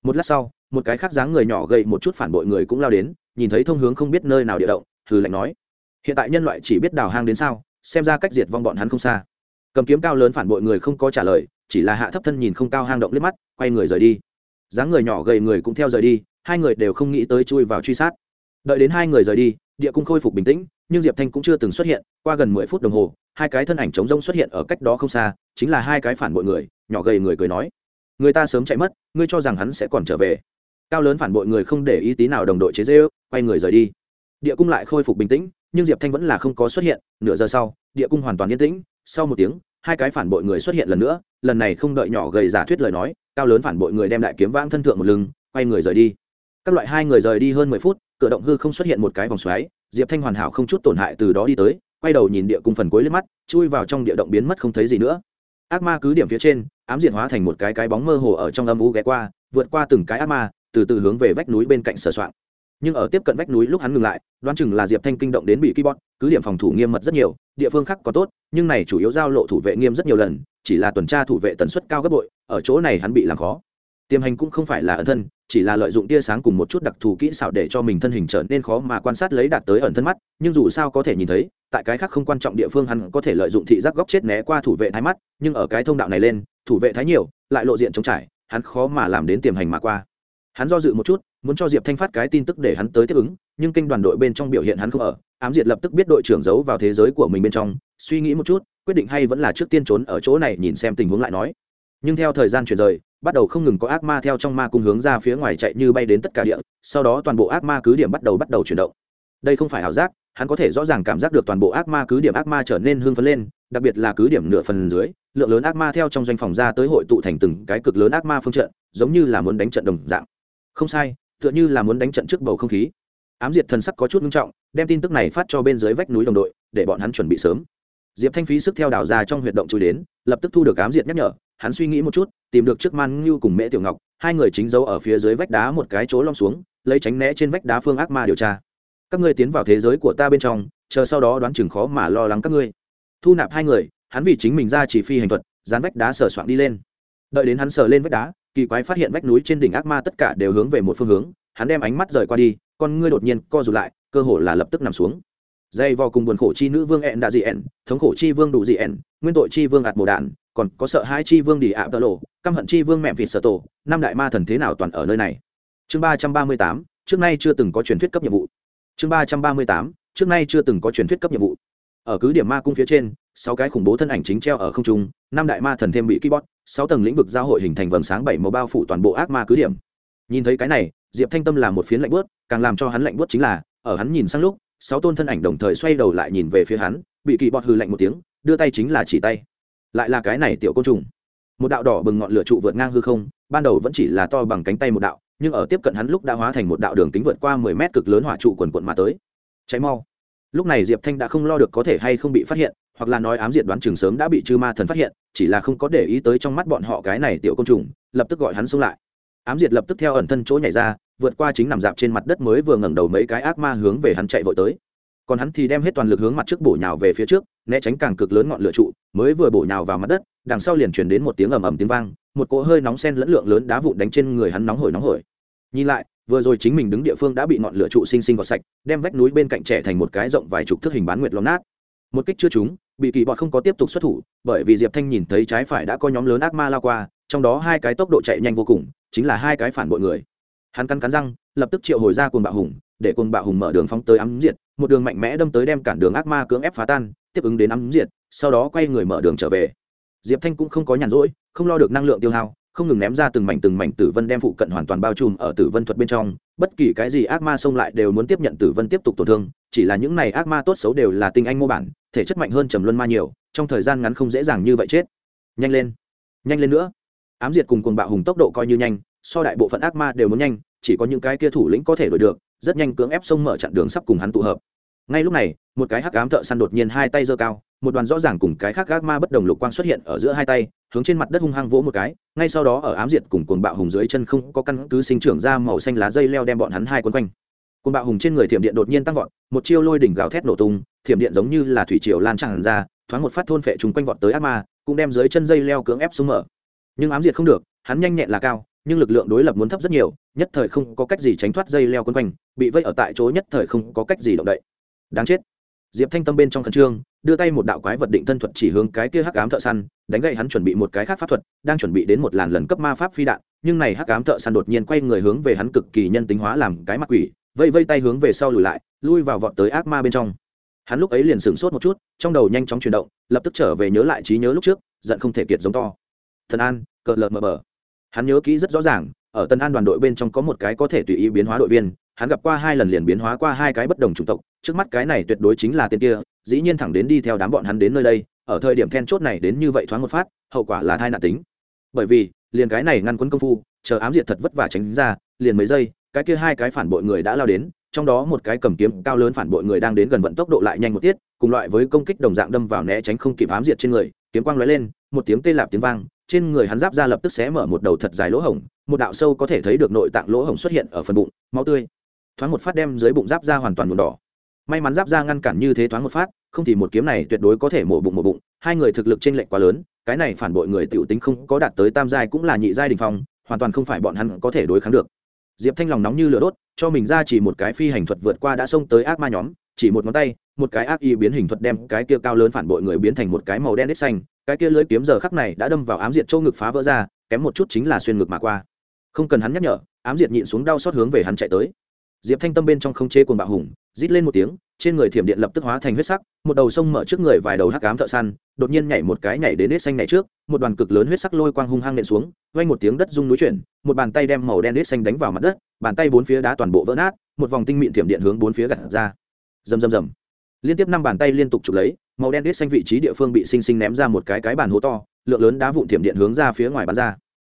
A: Một lát sau một cái khác dáng người nhỏ gầy một chút phản bội người cũng lao đến, nhìn thấy thông hướng không biết nơi nào địa động, hừ lạnh nói, hiện tại nhân loại chỉ biết đào hang đến sao, xem ra cách diệt vong bọn hắn không xa. Cầm kiếm cao lớn phản bội người không có trả lời, chỉ là hạ thấp thân nhìn không cao hang động liếc mắt, quay người rời đi. Dáng người nhỏ gầy người cũng theo rời đi, hai người đều không nghĩ tới chui vào truy sát. Đợi đến hai người rời đi, địa cung khôi phục bình tĩnh, nhưng diệp thanh cũng chưa từng xuất hiện, qua gần mười phút đồng hồ, hai cái thân ảnh trống rông xuất hiện ở cách đó không xa, chính là hai cái phản bội người, nhỏ gầy người cười nói, người ta sớm chạy mất, ngươi cho rằng hắn sẽ còn trở về cao lớn phản bội người không để ý tí nào đồng đội chế dễ ước quay người rời đi. Địa cung lại khôi phục bình tĩnh, nhưng diệp thanh vẫn là không có xuất hiện, nửa giờ sau, địa cung hoàn toàn yên tĩnh. Sau một tiếng, hai cái phản bội người xuất hiện lần nữa, lần này không đợi nhỏ gầy giả thuyết lời nói, cao lớn phản bội người đem đại kiếm vãng thân thượng một lưng, quay người rời đi. Các loại hai người rời đi hơn mười phút, cửa động hư không xuất hiện một cái vòng xoáy, diệp thanh hoàn hảo không chút tổn hại từ đó đi tới, quay đầu nhìn địa cung phần cuối lên mắt, chui vào trong địa động biến mất không thấy gì nữa. Ác ma cứ điểm phía trên, ám diện hóa thành một cái cái bóng mơ hồ ở trong âm u ghé qua, vượt qua từng cái ác ma từ từ hướng về vách núi bên cạnh sờ soạng. Nhưng ở tiếp cận vách núi lúc hắn ngừng lại, đoán chừng là diệp thanh kinh động đến bị keyboard, cứ điểm phòng thủ nghiêm mật rất nhiều, địa phương khác có tốt, nhưng này chủ yếu giao lộ thủ vệ nghiêm rất nhiều lần, chỉ là tuần tra thủ vệ tần suất cao gấp bội, ở chỗ này hắn bị làm khó. Tiềm hành cũng không phải là ẩn thân, chỉ là lợi dụng tia sáng cùng một chút đặc thù kỹ xảo để cho mình thân hình trở nên khó mà quan sát lấy đạt tới ẩn thân mắt, nhưng dù sao có thể nhìn thấy, tại cái khác không quan trọng địa phương hắn có thể lợi dụng thị giác góc chết né qua thủ vệ thái mắt, nhưng ở cái thông đạo này lên, thủ vệ thái nhiều, lại lộ diện trống trải, hắn khó mà làm đến tiềm hành mà qua hắn do dự một chút, muốn cho diệp thanh phát cái tin tức để hắn tới tiếp ứng, nhưng kênh đoàn đội bên trong biểu hiện hắn không ở, ám diệt lập tức biết đội trưởng giấu vào thế giới của mình bên trong, suy nghĩ một chút, quyết định hay vẫn là trước tiên trốn ở chỗ này nhìn xem tình huống lại nói. Nhưng theo thời gian chuyển rời, bắt đầu không ngừng có ác ma theo trong ma cung hướng ra phía ngoài chạy như bay đến tất cả địa, sau đó toàn bộ ác ma cứ điểm bắt đầu bắt đầu chuyển động. Đây không phải ảo giác, hắn có thể rõ ràng cảm giác được toàn bộ ác ma cứ điểm ác ma trở nên hưng phấn lên, đặc biệt là cứ điểm nửa phần dưới, lượng lớn ác ma theo trong doanh phòng ra tới hội tụ thành từng cái cực lớn ác ma phương trận, giống như là muốn đánh trận đồng dạng không sai, tựa như là muốn đánh trận trước bầu không khí. Ám diệt thần sắc có chút nghiêm trọng, đem tin tức này phát cho bên dưới vách núi đồng đội, để bọn hắn chuẩn bị sớm. Diệp thanh phí sức theo đào ra trong huyệt động chui đến, lập tức thu được ám diệt nhắc nhở, hắn suy nghĩ một chút, tìm được trước man ngưu cùng mễ tiểu ngọc, hai người chính giấu ở phía dưới vách đá một cái chỗ lom xuống, lấy tránh né trên vách đá phương ác ma điều tra. Các ngươi tiến vào thế giới của ta bên trong, chờ sau đó đoán chừng khó mà lo lắng các ngươi. Thu nạp hai người, hắn vì chính mình ra chỉ phi hành thuật, dán vách đá sờ soạn đi lên. Đợi đến hắn sờ lên vách đá kỳ quái phát hiện vách núi trên đỉnh ác ma tất cả đều hướng về một phương hướng, hắn đem ánh mắt rời qua đi, con ngươi đột nhiên co rụt lại, cơ hồ là lập tức nằm xuống. Dây vò cùng buồn khổ chi nữ vương ẹn đã dị ẹn, thống khổ chi vương đủ dị ẹn, nguyên tội chi vương ạt mồ đạn, còn có sợ hai chi vương đi ạ tơ lộ, căm hận chi vương mẹ vịt sở tổ, năm đại ma thần thế nào toàn ở nơi này? Chương ba trăm ba mươi tám, trước nay chưa từng có truyền thuyết cấp nhiệm vụ. Chương ba trăm ba mươi tám, trước nay chưa từng có truyền thuyết cấp nhiệm vụ. Ở cứ điểm ma cung phía trên, sáu cái khủng bố thân ảnh chính treo ở không trung, năm đại ma thần thêm bị keyboard sáu tầng lĩnh vực giao hội hình thành vầng sáng bảy màu bao phủ toàn bộ ác ma cứ điểm. Nhìn thấy cái này, diệp thanh tâm là một phiến lạnh bớt càng làm cho hắn lạnh bớt chính là, ở hắn nhìn sang lúc, sáu tôn thân ảnh đồng thời xoay đầu lại nhìn về phía hắn, bị kỳ bọt hư lạnh một tiếng, đưa tay chính là chỉ tay. Lại là cái này tiểu côn trùng. Một đạo đỏ bừng ngọn lửa trụ vượt ngang hư không, ban đầu vẫn chỉ là to bằng cánh tay một đạo, nhưng ở tiếp cận hắn lúc đã hóa thành một đạo đường kính vượt qua mười mét cực lớn hỏa trụ quần quận mà tới. Cháy mau. Lúc này diệp thanh đã không lo được có thể hay không bị phát hiện, hoặc là nói ám diệt đoán chừng sớm đã bị chư ma thần phát hiện chỉ là không có để ý tới trong mắt bọn họ cái này tiểu công trùng, lập tức gọi hắn xông lại. Ám diệt lập tức theo ẩn thân chỗ nhảy ra, vượt qua chính nằm dạp trên mặt đất mới vừa ngẩng đầu mấy cái ác ma hướng về hắn chạy vội tới. Còn hắn thì đem hết toàn lực hướng mặt trước bổ nhào về phía trước, né tránh càng cực lớn ngọn lửa trụ, mới vừa bổ nhào vào mặt đất, đằng sau liền chuyển đến một tiếng ầm ầm tiếng vang, một cỗ hơi nóng sen lẫn lượng lớn đá vụn đánh trên người hắn nóng hổi nóng hổi. Nhìn lại, vừa rồi chính mình đứng địa phương đã bị ngọn lửa trụ sinh sinh gọt sạch, đem vách núi bên cạnh trẻ thành một cái rộng vài chục thước hình bán nguyệt lom nát một kích chưa trúng, bị kỳ bọt không có tiếp tục xuất thủ, bởi vì diệp thanh nhìn thấy trái phải đã có nhóm lớn ác ma lao qua, trong đó hai cái tốc độ chạy nhanh vô cùng, chính là hai cái phản bội người. Hắn cắn cắn răng, lập tức triệu hồi ra cùng bạo hùng, để cùng bạo hùng mở đường phóng tới ám diệt, một đường mạnh mẽ đâm tới đem cản đường ác ma cưỡng ép phá tan, tiếp ứng đến ám diệt, sau đó quay người mở đường trở về. Diệp thanh cũng không có nhàn rỗi, không lo được năng lượng tiêu hao không ngừng ném ra từng mảnh từng mảnh tử vân đem phụ cận hoàn toàn bao trùm ở tử vân thuật bên trong, bất kỳ cái gì ác ma xông lại đều muốn tiếp nhận tử vân tiếp tục tổn thương, chỉ là những này ác ma tốt xấu đều là tinh anh mô bản, thể chất mạnh hơn trầm luân ma nhiều, trong thời gian ngắn không dễ dàng như vậy chết. Nhanh lên nhanh lên nữa. Ám diệt cùng cuồng bạo hùng tốc độ coi như nhanh, so đại bộ phận ác ma đều muốn nhanh, chỉ có những cái kia thủ lĩnh có thể đổi được, rất nhanh cưỡng ép sông mở chặn đường sắp cùng hắn tụ hợp ngay lúc này, một cái hắc ám thợ săn đột nhiên hai tay giơ cao, một đoàn rõ ràng cùng cái khác ác ma bất đồng lục quang xuất hiện ở giữa hai tay, hướng trên mặt đất hung hăng vỗ một cái, ngay sau đó ở ám diệt cùng cuồng bạo hùng dưới chân không có căn cứ sinh trưởng ra màu xanh lá dây leo đem bọn hắn hai quấn quanh. Cuồng bạo hùng trên người thiểm điện đột nhiên tăng vọt, một chiêu lôi đỉnh gào thét nổ tung, thiểm điện giống như là thủy triều lan tràn ra, thoáng một phát thôn phệ chúng quanh vọt tới ác ma, cũng đem dưới chân dây leo cưỡng ép xuống mở. Nhưng ám diệt không được, hắn nhanh nhẹn là cao, nhưng lực lượng đối lập muốn thấp rất nhiều, nhất thời không có cách gì tránh thoát dây leo quấn quanh, bị vây ở tại chỗ nhất thời không có cách gì động đậy đáng chết. Diệp thanh tâm bên trong khẩn trương, đưa tay một đạo quái vật định thân thuật chỉ hướng cái kia hắc ám thợ săn, đánh gậy hắn chuẩn bị một cái khác pháp thuật, đang chuẩn bị đến một làn lần cấp ma pháp phi đạn, nhưng này hắc ám thợ săn đột nhiên quay người hướng về hắn cực kỳ nhân tính hóa làm cái mặt quỷ, vây vây tay hướng về sau lùi lại, lui vào vọt tới ác ma bên trong. Hắn lúc ấy liền sửng sốt một chút, trong đầu nhanh chóng chuyển động, lập tức trở về nhớ lại trí nhớ lúc trước, giận không thể kiệt giống to. Thần an, cờ lờ mờ mờ hắn nhớ kỹ rất rõ ràng, ở tân an đoàn đội bên trong có một cái có thể tùy ý biến hóa đội viên, hắn gặp qua hai lần liền biến hóa qua hai cái bất đồng chủng tộc trước mắt cái này tuyệt đối chính là tên kia, dĩ nhiên thẳng đến đi theo đám bọn hắn đến nơi đây, ở thời điểm then chốt này đến như vậy thoáng một phát, hậu quả là thai nạn tính. Bởi vì, liền cái này ngăn quấn công phu, chờ ám diệt thật vất vả tránh ra, liền mấy giây, cái kia hai cái phản bội người đã lao đến, trong đó một cái cầm kiếm cao lớn phản bội người đang đến gần vận tốc độ lại nhanh một tiết, cùng loại với công kích đồng dạng đâm vào né tránh không kịp ám diệt trên người, kiếm quang lóe lên, một tiếng tê lạp tiếng vang, trên người hắn giáp ra lập tức xé mở một đầu thật dài lỗ hổng, một đạo sâu có thể thấy được nội tạng lỗ hổng xuất hiện ở phần bụng, máu tươi. Thoáng một phát đem dưới bụng giáp ra hoàn toàn nhuộm đỏ may mắn giáp ra ngăn cản như thế thoáng một phát, không thì một kiếm này tuyệt đối có thể mổ bụng mổ bụng, hai người thực lực trên lệch quá lớn, cái này phản bội người tiểu tính không có đạt tới tam giai cũng là nhị giai đình phong, hoàn toàn không phải bọn hắn có thể đối kháng được. Diệp thanh lòng nóng như lửa đốt, cho mình ra chỉ một cái phi hành thuật vượt qua đã xông tới ác ma nhóm, chỉ một ngón tay, một cái ác y biến hình thuật đem cái kia cao lớn phản bội người biến thành một cái màu đen đít xanh, cái kia lưới kiếm giờ khắc này đã đâm vào ám diệt châu ngực phá vỡ ra, kém một chút chính là xuyên ngực mà qua. Không cần hắn nhắc nhở, ám diệt nhịn xuống đau xót hướng về hắn chạy tới. Diệp thanh tâm bên trong không chế cuồng bạo hùng rít lên một tiếng, trên người thiểm điện lập tức hóa thành huyết sắc, một đầu sông mở trước người vài đầu hắc ám thợ săn, đột nhiên nhảy một cái nhảy đến nết xanh nhảy trước, một đoàn cực lớn huyết sắc lôi quang hung hăng nện xuống, vang một tiếng đất rung núi chuyển, một bàn tay đem màu đen nết xanh đánh vào mặt đất, bàn tay bốn phía đá toàn bộ vỡ nát, một vòng tinh mịn thiểm điện hướng bốn phía gạt ra. Rầm rầm rầm. Liên tiếp năm bàn tay liên tục chụp lấy, màu đen nết xanh vị trí địa phương bị sinh sinh ném ra một cái cái bàn hố to, lượng lớn đá vụn thiểm điện hướng ra phía ngoài bắn ra.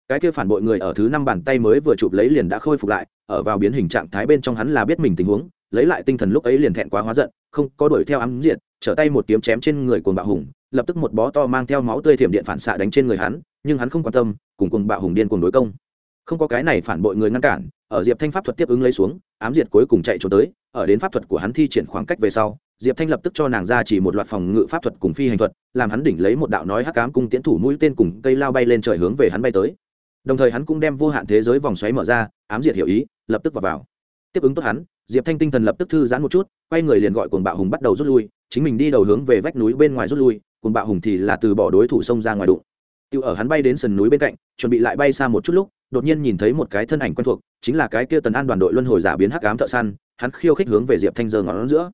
A: Cái kia phản bội người ở thứ năm bàn tay mới vừa chụp lấy liền đã khôi phục lại, ở vào biến hình trạng thái bên trong hắn là biết mình tình huống lấy lại tinh thần lúc ấy liền thẹn quá hóa giận, không có đuổi theo ám diện trở tay một kiếm chém trên người cuồng bạo hùng, lập tức một bó to mang theo máu tươi thiểm điện phản xạ đánh trên người hắn, nhưng hắn không quan tâm, cùng cuồng bạo hùng điên cuồng đối công. Không có cái này phản bội người ngăn cản, ở diệp thanh pháp thuật tiếp ứng lấy xuống, ám diệt cuối cùng chạy trốn tới, ở đến pháp thuật của hắn thi triển khoảng cách về sau, diệp thanh lập tức cho nàng ra chỉ một loạt phòng ngự pháp thuật cùng phi hành thuật, làm hắn đỉnh lấy một đạo nói hắc cám cung tiễn thủ mũi tên cùng cây lao bay lên trời hướng về hắn bay tới. Đồng thời hắn cũng đem vô hạn thế giới vòng xoáy mở ra, ám diệt hiểu ý, lập tức vào vào. Tiếp ứng tốt hắn diệp thanh tinh thần lập tức thư giãn một chút, quay người liền gọi cuồng bạo hùng bắt đầu rút lui, chính mình đi đầu hướng về vách núi bên ngoài rút lui, cuồng bạo hùng thì là từ bỏ đối thủ xông ra ngoài đụng. Tiêu ở hắn bay đến sườn núi bên cạnh, chuẩn bị lại bay xa một chút lúc, đột nhiên nhìn thấy một cái thân ảnh quen thuộc, chính là cái kia tần an đoàn đội luân hồi giả biến hắc ám thợ săn, hắn khiêu khích hướng về diệp thanh giơ ngón giữa.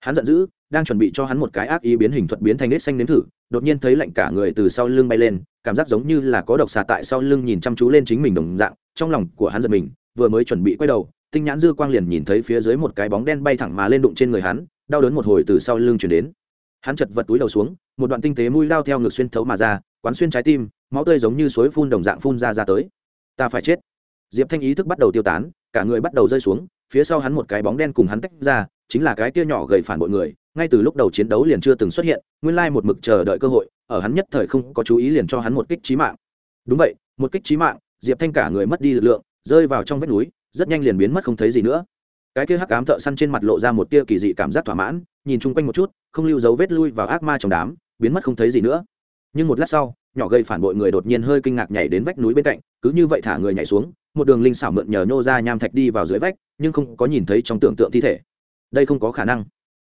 A: Hắn giận dữ, đang chuẩn bị cho hắn một cái ác ý biến hình thuật biến thành nết xanh nếm thử, đột nhiên thấy lạnh cả người từ sau lưng bay lên, cảm giác giống như là có độc xà tại sau lưng nhìn chăm chú lên chính mình đồng dạng, trong lòng của hắn giật mình, vừa mới chuẩn bị quay đầu tinh nhãn dư quang liền nhìn thấy phía dưới một cái bóng đen bay thẳng mà lên đụng trên người hắn, đau đớn một hồi từ sau lưng chuyển đến. Hắn chật vật túi đầu xuống, một đoạn tinh tế mũi lao theo ngực xuyên thấu mà ra, quán xuyên trái tim, máu tươi giống như suối phun đồng dạng phun ra ra tới. Ta phải chết. Diệp thanh ý thức bắt đầu tiêu tán, cả người bắt đầu rơi xuống, phía sau hắn một cái bóng đen cùng hắn tách ra, chính là cái kia nhỏ gầy phản bội người, ngay từ lúc đầu chiến đấu liền chưa từng xuất hiện, nguyên lai một mực chờ đợi cơ hội, ở hắn nhất thời không có chú ý liền cho hắn một kích trí mạng. Đúng vậy, một kích trí mạng, diệp thanh cả người mất đi lực lượng, rơi vào trong vách núi rất nhanh liền biến mất không thấy gì nữa. Cái kia hắc ám thợ săn trên mặt lộ ra một tia kỳ dị cảm giác thỏa mãn, nhìn chung quanh một chút, không lưu dấu vết lui vào ác ma trong đám, biến mất không thấy gì nữa. Nhưng một lát sau, nhỏ gây phản bội người đột nhiên hơi kinh ngạc nhảy đến vách núi bên cạnh, cứ như vậy thả người nhảy xuống, một đường linh xảo mượn nhờ nhô ra nham thạch đi vào dưới vách, nhưng không có nhìn thấy trong tưởng tượng thi thể. Đây không có khả năng.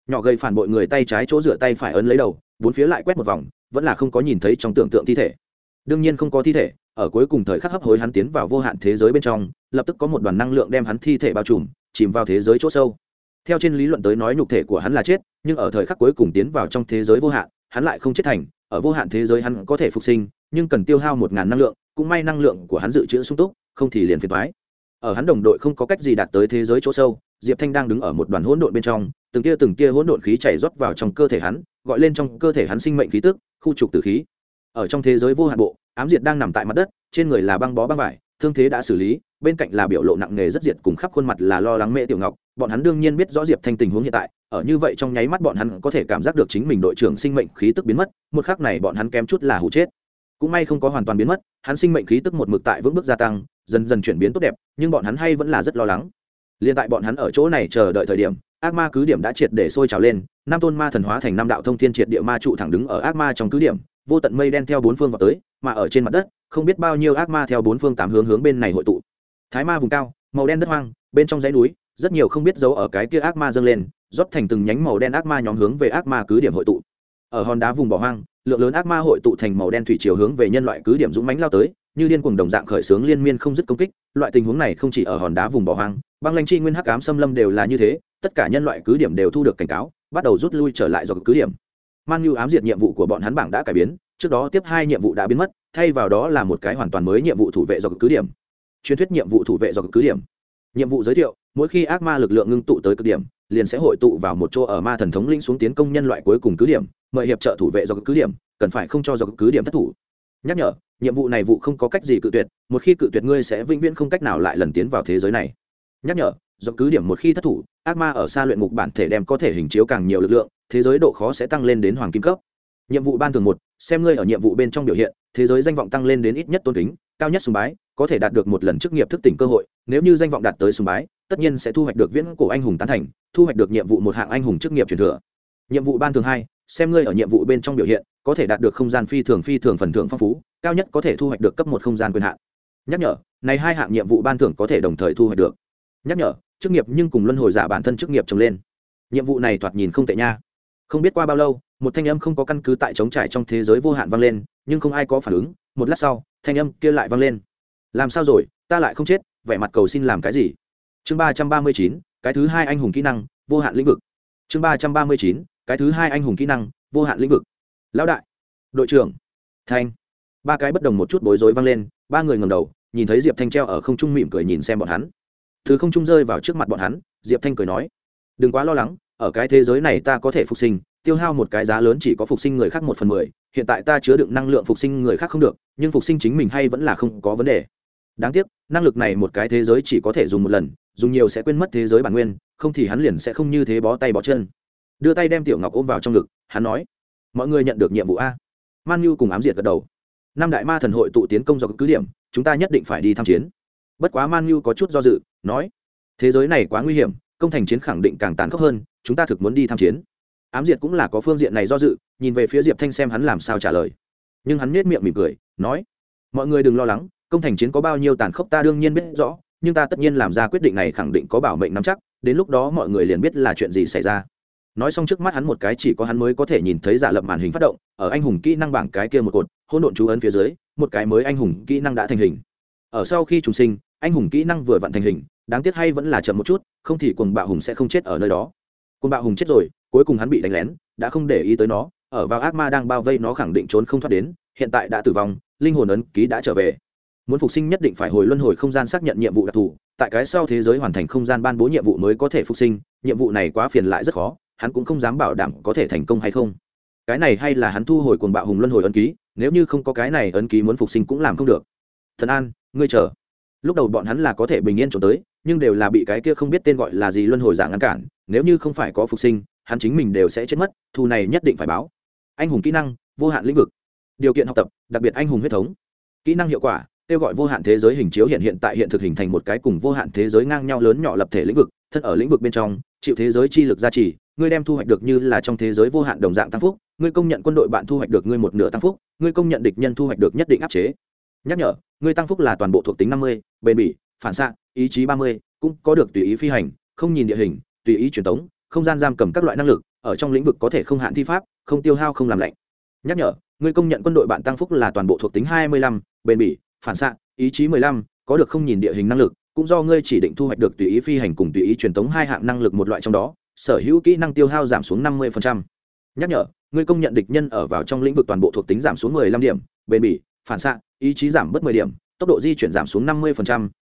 A: Nhỏ gây phản bội người tay trái chỗ rửa tay phải ấn lấy đầu, bốn phía lại quét một vòng, vẫn là không có nhìn thấy trong tưởng tượng thi thể đương nhiên không có thi thể, ở cuối cùng thời khắc hấp hối hắn tiến vào vô hạn thế giới bên trong, lập tức có một đoàn năng lượng đem hắn thi thể bao trùm, chìm vào thế giới chỗ sâu. Theo trên lý luận tới nói nhục thể của hắn là chết, nhưng ở thời khắc cuối cùng tiến vào trong thế giới vô hạn, hắn lại không chết thành, ở vô hạn thế giới hắn có thể phục sinh, nhưng cần tiêu hao một ngàn năng lượng, cũng may năng lượng của hắn dự trữ sung túc, không thì liền phiền thoái ở hắn đồng đội không có cách gì đạt tới thế giới chỗ sâu, diệp thanh đang đứng ở một đoàn hỗn độn bên trong, từng tia từng tia hỗn độn khí chảy rót vào trong cơ thể hắn, gọi lên trong cơ thể hắn sinh mệnh khí tức, khu trục tử khí ở trong thế giới vô hạn bộ, ám diệt đang nằm tại mặt đất, trên người là băng bó băng vải, thương thế đã xử lý, bên cạnh là biểu lộ nặng nề rất diệt cùng khắp khuôn mặt là lo lắng mẹ tiểu ngọc, bọn hắn đương nhiên biết rõ diệp thanh tình huống hiện tại, ở như vậy trong nháy mắt bọn hắn có thể cảm giác được chính mình đội trưởng sinh mệnh khí tức biến mất, một khắc này bọn hắn kém chút là hụ chết. Cũng may không có hoàn toàn biến mất, hắn sinh mệnh khí tức một mực tại vững bước gia tăng, dần dần chuyển biến tốt đẹp, nhưng bọn hắn hay vẫn là rất lo lắng. Liền tại bọn hắn ở chỗ này chờ đợi thời điểm, ác ma cứ điểm đã triệt để sôi trào lên năm tôn ma thần hóa thành năm đạo thông thiên triệt địa ma trụ thẳng đứng ở ác ma trong cứ điểm vô tận mây đen theo bốn phương vào tới, mà ở trên mặt đất, không biết bao nhiêu ác ma theo bốn phương tám hướng hướng bên này hội tụ. Thái ma vùng cao, màu đen đất hoang, bên trong dãy núi, rất nhiều không biết giấu ở cái kia ác ma dâng lên, rót thành từng nhánh màu đen ác ma nhóm hướng về ác ma cứ điểm hội tụ. Ở hòn đá vùng bỏ hoang, lượng lớn ác ma hội tụ thành màu đen thủy chiều hướng về nhân loại cứ điểm dũng mãnh lao tới, như điên cuồng đồng dạng khởi xướng liên miên không dứt công kích, loại tình huống này không chỉ ở hòn đá vùng bỏ hoang, băng lanh chi nguyên hắc ám xâm lâm đều là như thế, tất cả nhân loại cứ điểm đều thu được cảnh cáo, bắt đầu rút lui trở lại do cứ điểm man nhu ám diệt nhiệm vụ của bọn hắn bảng đã cải biến, trước đó tiếp hai nhiệm vụ đã biến mất, thay vào đó là một cái hoàn toàn mới nhiệm vụ thủ vệ do cứ điểm. Truyền thuyết nhiệm vụ thủ vệ do cứ điểm. Nhiệm vụ giới thiệu, mỗi khi ác ma lực lượng ngưng tụ tới cực điểm, liền sẽ hội tụ vào một chỗ ở ma thần thống linh xuống tiến công nhân loại cuối cùng cứ điểm, mời hiệp trợ thủ vệ do cứ điểm, cần phải không cho do cứ điểm thất thủ. Nhắc nhở, nhiệm vụ này vụ không có cách gì cự tuyệt, một khi cự tuyệt ngươi sẽ vĩnh viễn không cách nào lại lần tiến vào thế giới này. Nhắc nhở, do cứ điểm một khi thất thủ, ác ma ở xa luyện ngục bản thể đem có thể hình chiếu càng nhiều lực lượng thế giới độ khó sẽ tăng lên đến hoàng kim cấp. Nhiệm vụ ban thường một, xem ngươi ở nhiệm vụ bên trong biểu hiện, thế giới danh vọng tăng lên đến ít nhất tôn kính, cao nhất sùng bái, có thể đạt được một lần chức nghiệp thức tỉnh cơ hội, nếu như danh vọng đạt tới sùng bái, tất nhiên sẽ thu hoạch được viễn cổ anh hùng tán thành, thu hoạch được nhiệm vụ một hạng anh hùng chức nghiệp truyền thừa. Nhiệm vụ ban thường hai, xem ngươi ở nhiệm vụ bên trong biểu hiện, có thể đạt được không gian phi thường phi thường phần thưởng phong phú, cao nhất có thể thu hoạch được cấp một không gian quyền hạn. Nhắc nhở, này hai hạng nhiệm vụ ban thưởng có thể đồng thời thu hoạch được. Nhắc nhở, chức nghiệp nhưng cùng luân hồi giả bản thân chức nghiệp trồng lên. Nhiệm vụ này thoạt nhìn không tệ nha không biết qua bao lâu, một thanh âm không có căn cứ tại trống trải trong thế giới vô hạn vang lên, nhưng không ai có phản ứng. Một lát sau, thanh âm kia lại vang lên. Làm sao rồi? Ta lại không chết, vẻ mặt cầu xin làm cái gì? Chương ba trăm ba mươi chín, cái thứ hai anh hùng kỹ năng, vô hạn lĩnh vực. Chương ba trăm ba mươi chín, cái thứ hai anh hùng kỹ năng, vô hạn lĩnh vực. Lão đại, đội trưởng, thanh. Ba cái bất đồng một chút bối rối vang lên, ba người ngầm đầu, nhìn thấy diệp thanh treo ở không trung mỉm cười nhìn xem bọn hắn. Thứ không trung rơi vào trước mặt bọn hắn, diệp thanh cười nói, đừng quá lo lắng ở cái thế giới này ta có thể phục sinh, tiêu hao một cái giá lớn chỉ có phục sinh người khác một phần mười, hiện tại ta chứa đựng năng lượng phục sinh người khác không được, nhưng phục sinh chính mình hay vẫn là không có vấn đề. Đáng tiếc, năng lực này một cái thế giới chỉ có thể dùng một lần, dùng nhiều sẽ quên mất thế giới bản nguyên, không thì hắn liền sẽ không như thế bó tay bó chân. Đưa tay đem tiểu ngọc ôm vào trong ngực, hắn nói, mọi người nhận được nhiệm vụ a. Man nhu cùng ám diệt gật đầu. Năm đại ma thần hội tụ tiến công do cứ điểm, chúng ta nhất định phải đi tham chiến. Bất quá man nhu có chút do dự, nói, thế giới này quá nguy hiểm công thành chiến khẳng định càng tàn khốc hơn, chúng ta thực muốn đi tham chiến. Ám diệt cũng là có phương diện này do dự, nhìn về phía diệp thanh xem hắn làm sao trả lời. Nhưng hắn nết miệng mỉm cười, nói, mọi người đừng lo lắng, công thành chiến có bao nhiêu tàn khốc ta đương nhiên biết rõ, nhưng ta tất nhiên làm ra quyết định này khẳng định có bảo mệnh nắm chắc, đến lúc đó mọi người liền biết là chuyện gì xảy ra. Nói xong trước mắt hắn một cái chỉ có hắn mới có thể nhìn thấy giả lập màn hình phát động, ở anh hùng kỹ năng bảng cái kia một cột, hỗn độn chú ấn phía dưới, một cái mới anh hùng kỹ năng đã thành hình. Ở sau khi trùng sinh anh hùng kỹ năng vừa vặn thành hình, đáng tiếc hay vẫn là chậm một chút, không thì quần bạo hùng sẽ không chết ở nơi đó. Quần bạo hùng chết rồi, cuối cùng hắn bị đánh lén, đã không để ý tới nó, ở vào ác ma đang bao vây nó khẳng định trốn không thoát đến, hiện tại đã tử vong, linh hồn ấn ký đã trở về. Muốn phục sinh nhất định phải hồi luân hồi không gian xác nhận nhiệm vụ đặc thù, tại cái sau thế giới hoàn thành không gian ban bố nhiệm vụ mới có thể phục sinh, nhiệm vụ này quá phiền lại rất khó, hắn cũng không dám bảo đảm có thể thành công hay không. Cái này hay là hắn thu hồi cuồng bạo hùng luân hồi ấn ký, nếu như không có cái này ấn ký muốn phục sinh cũng làm không được. Thần an, ngươi chờ lúc đầu bọn hắn là có thể bình yên trốn tới, nhưng đều là bị cái kia không biết tên gọi là gì luân hồi giả ngăn cản, nếu như không phải có phục sinh, hắn chính mình đều sẽ chết mất, thù này nhất định phải báo. Anh hùng kỹ năng, vô hạn lĩnh vực. Điều kiện học tập, đặc biệt anh hùng huyết thống. Kỹ năng hiệu quả, kêu gọi vô hạn thế giới hình chiếu hiện hiện tại hiện thực hình thành một cái cùng vô hạn thế giới ngang nhau lớn nhỏ lập thể lĩnh vực, thân ở lĩnh vực bên trong, chịu thế giới chi lực gia trì, ngươi đem thu hoạch được như là trong thế giới vô hạn đồng dạng tăng phúc, ngươi công nhận quân đội bạn thu hoạch được ngươi một nửa tăng phúc, ngươi công nhận địch nhân thu hoạch được nhất định áp chế nhắc nhở, ngươi tăng phúc là toàn bộ thuộc tính năm mươi, bền bỉ, phản xạ, ý chí ba mươi, cũng có được tùy ý phi hành, không nhìn địa hình, tùy ý truyền tống, không gian giam cầm các loại năng lực, ở trong lĩnh vực có thể không hạn thi pháp, không tiêu hao, không làm lạnh. Nhắc nhở, ngươi công nhận quân đội bạn tăng phúc là toàn bộ thuộc tính hai mươi lăm, bền bỉ, phản xạ, ý chí mười lăm, có được không nhìn địa hình năng lực, cũng do ngươi chỉ định thu hoạch được tùy ý phi hành cùng tùy ý truyền tống hai hạng năng lực một loại trong đó, sở hữu kỹ năng tiêu hao giảm xuống năm mươi nhắc nhở, ngươi công nhận địch nhân ở vào trong lĩnh vực toàn bộ thuộc tính giảm xuống mười lăm điểm, bền bỉ phản xạ, ý chí giảm bớt mười điểm, tốc độ di chuyển giảm xuống năm mươi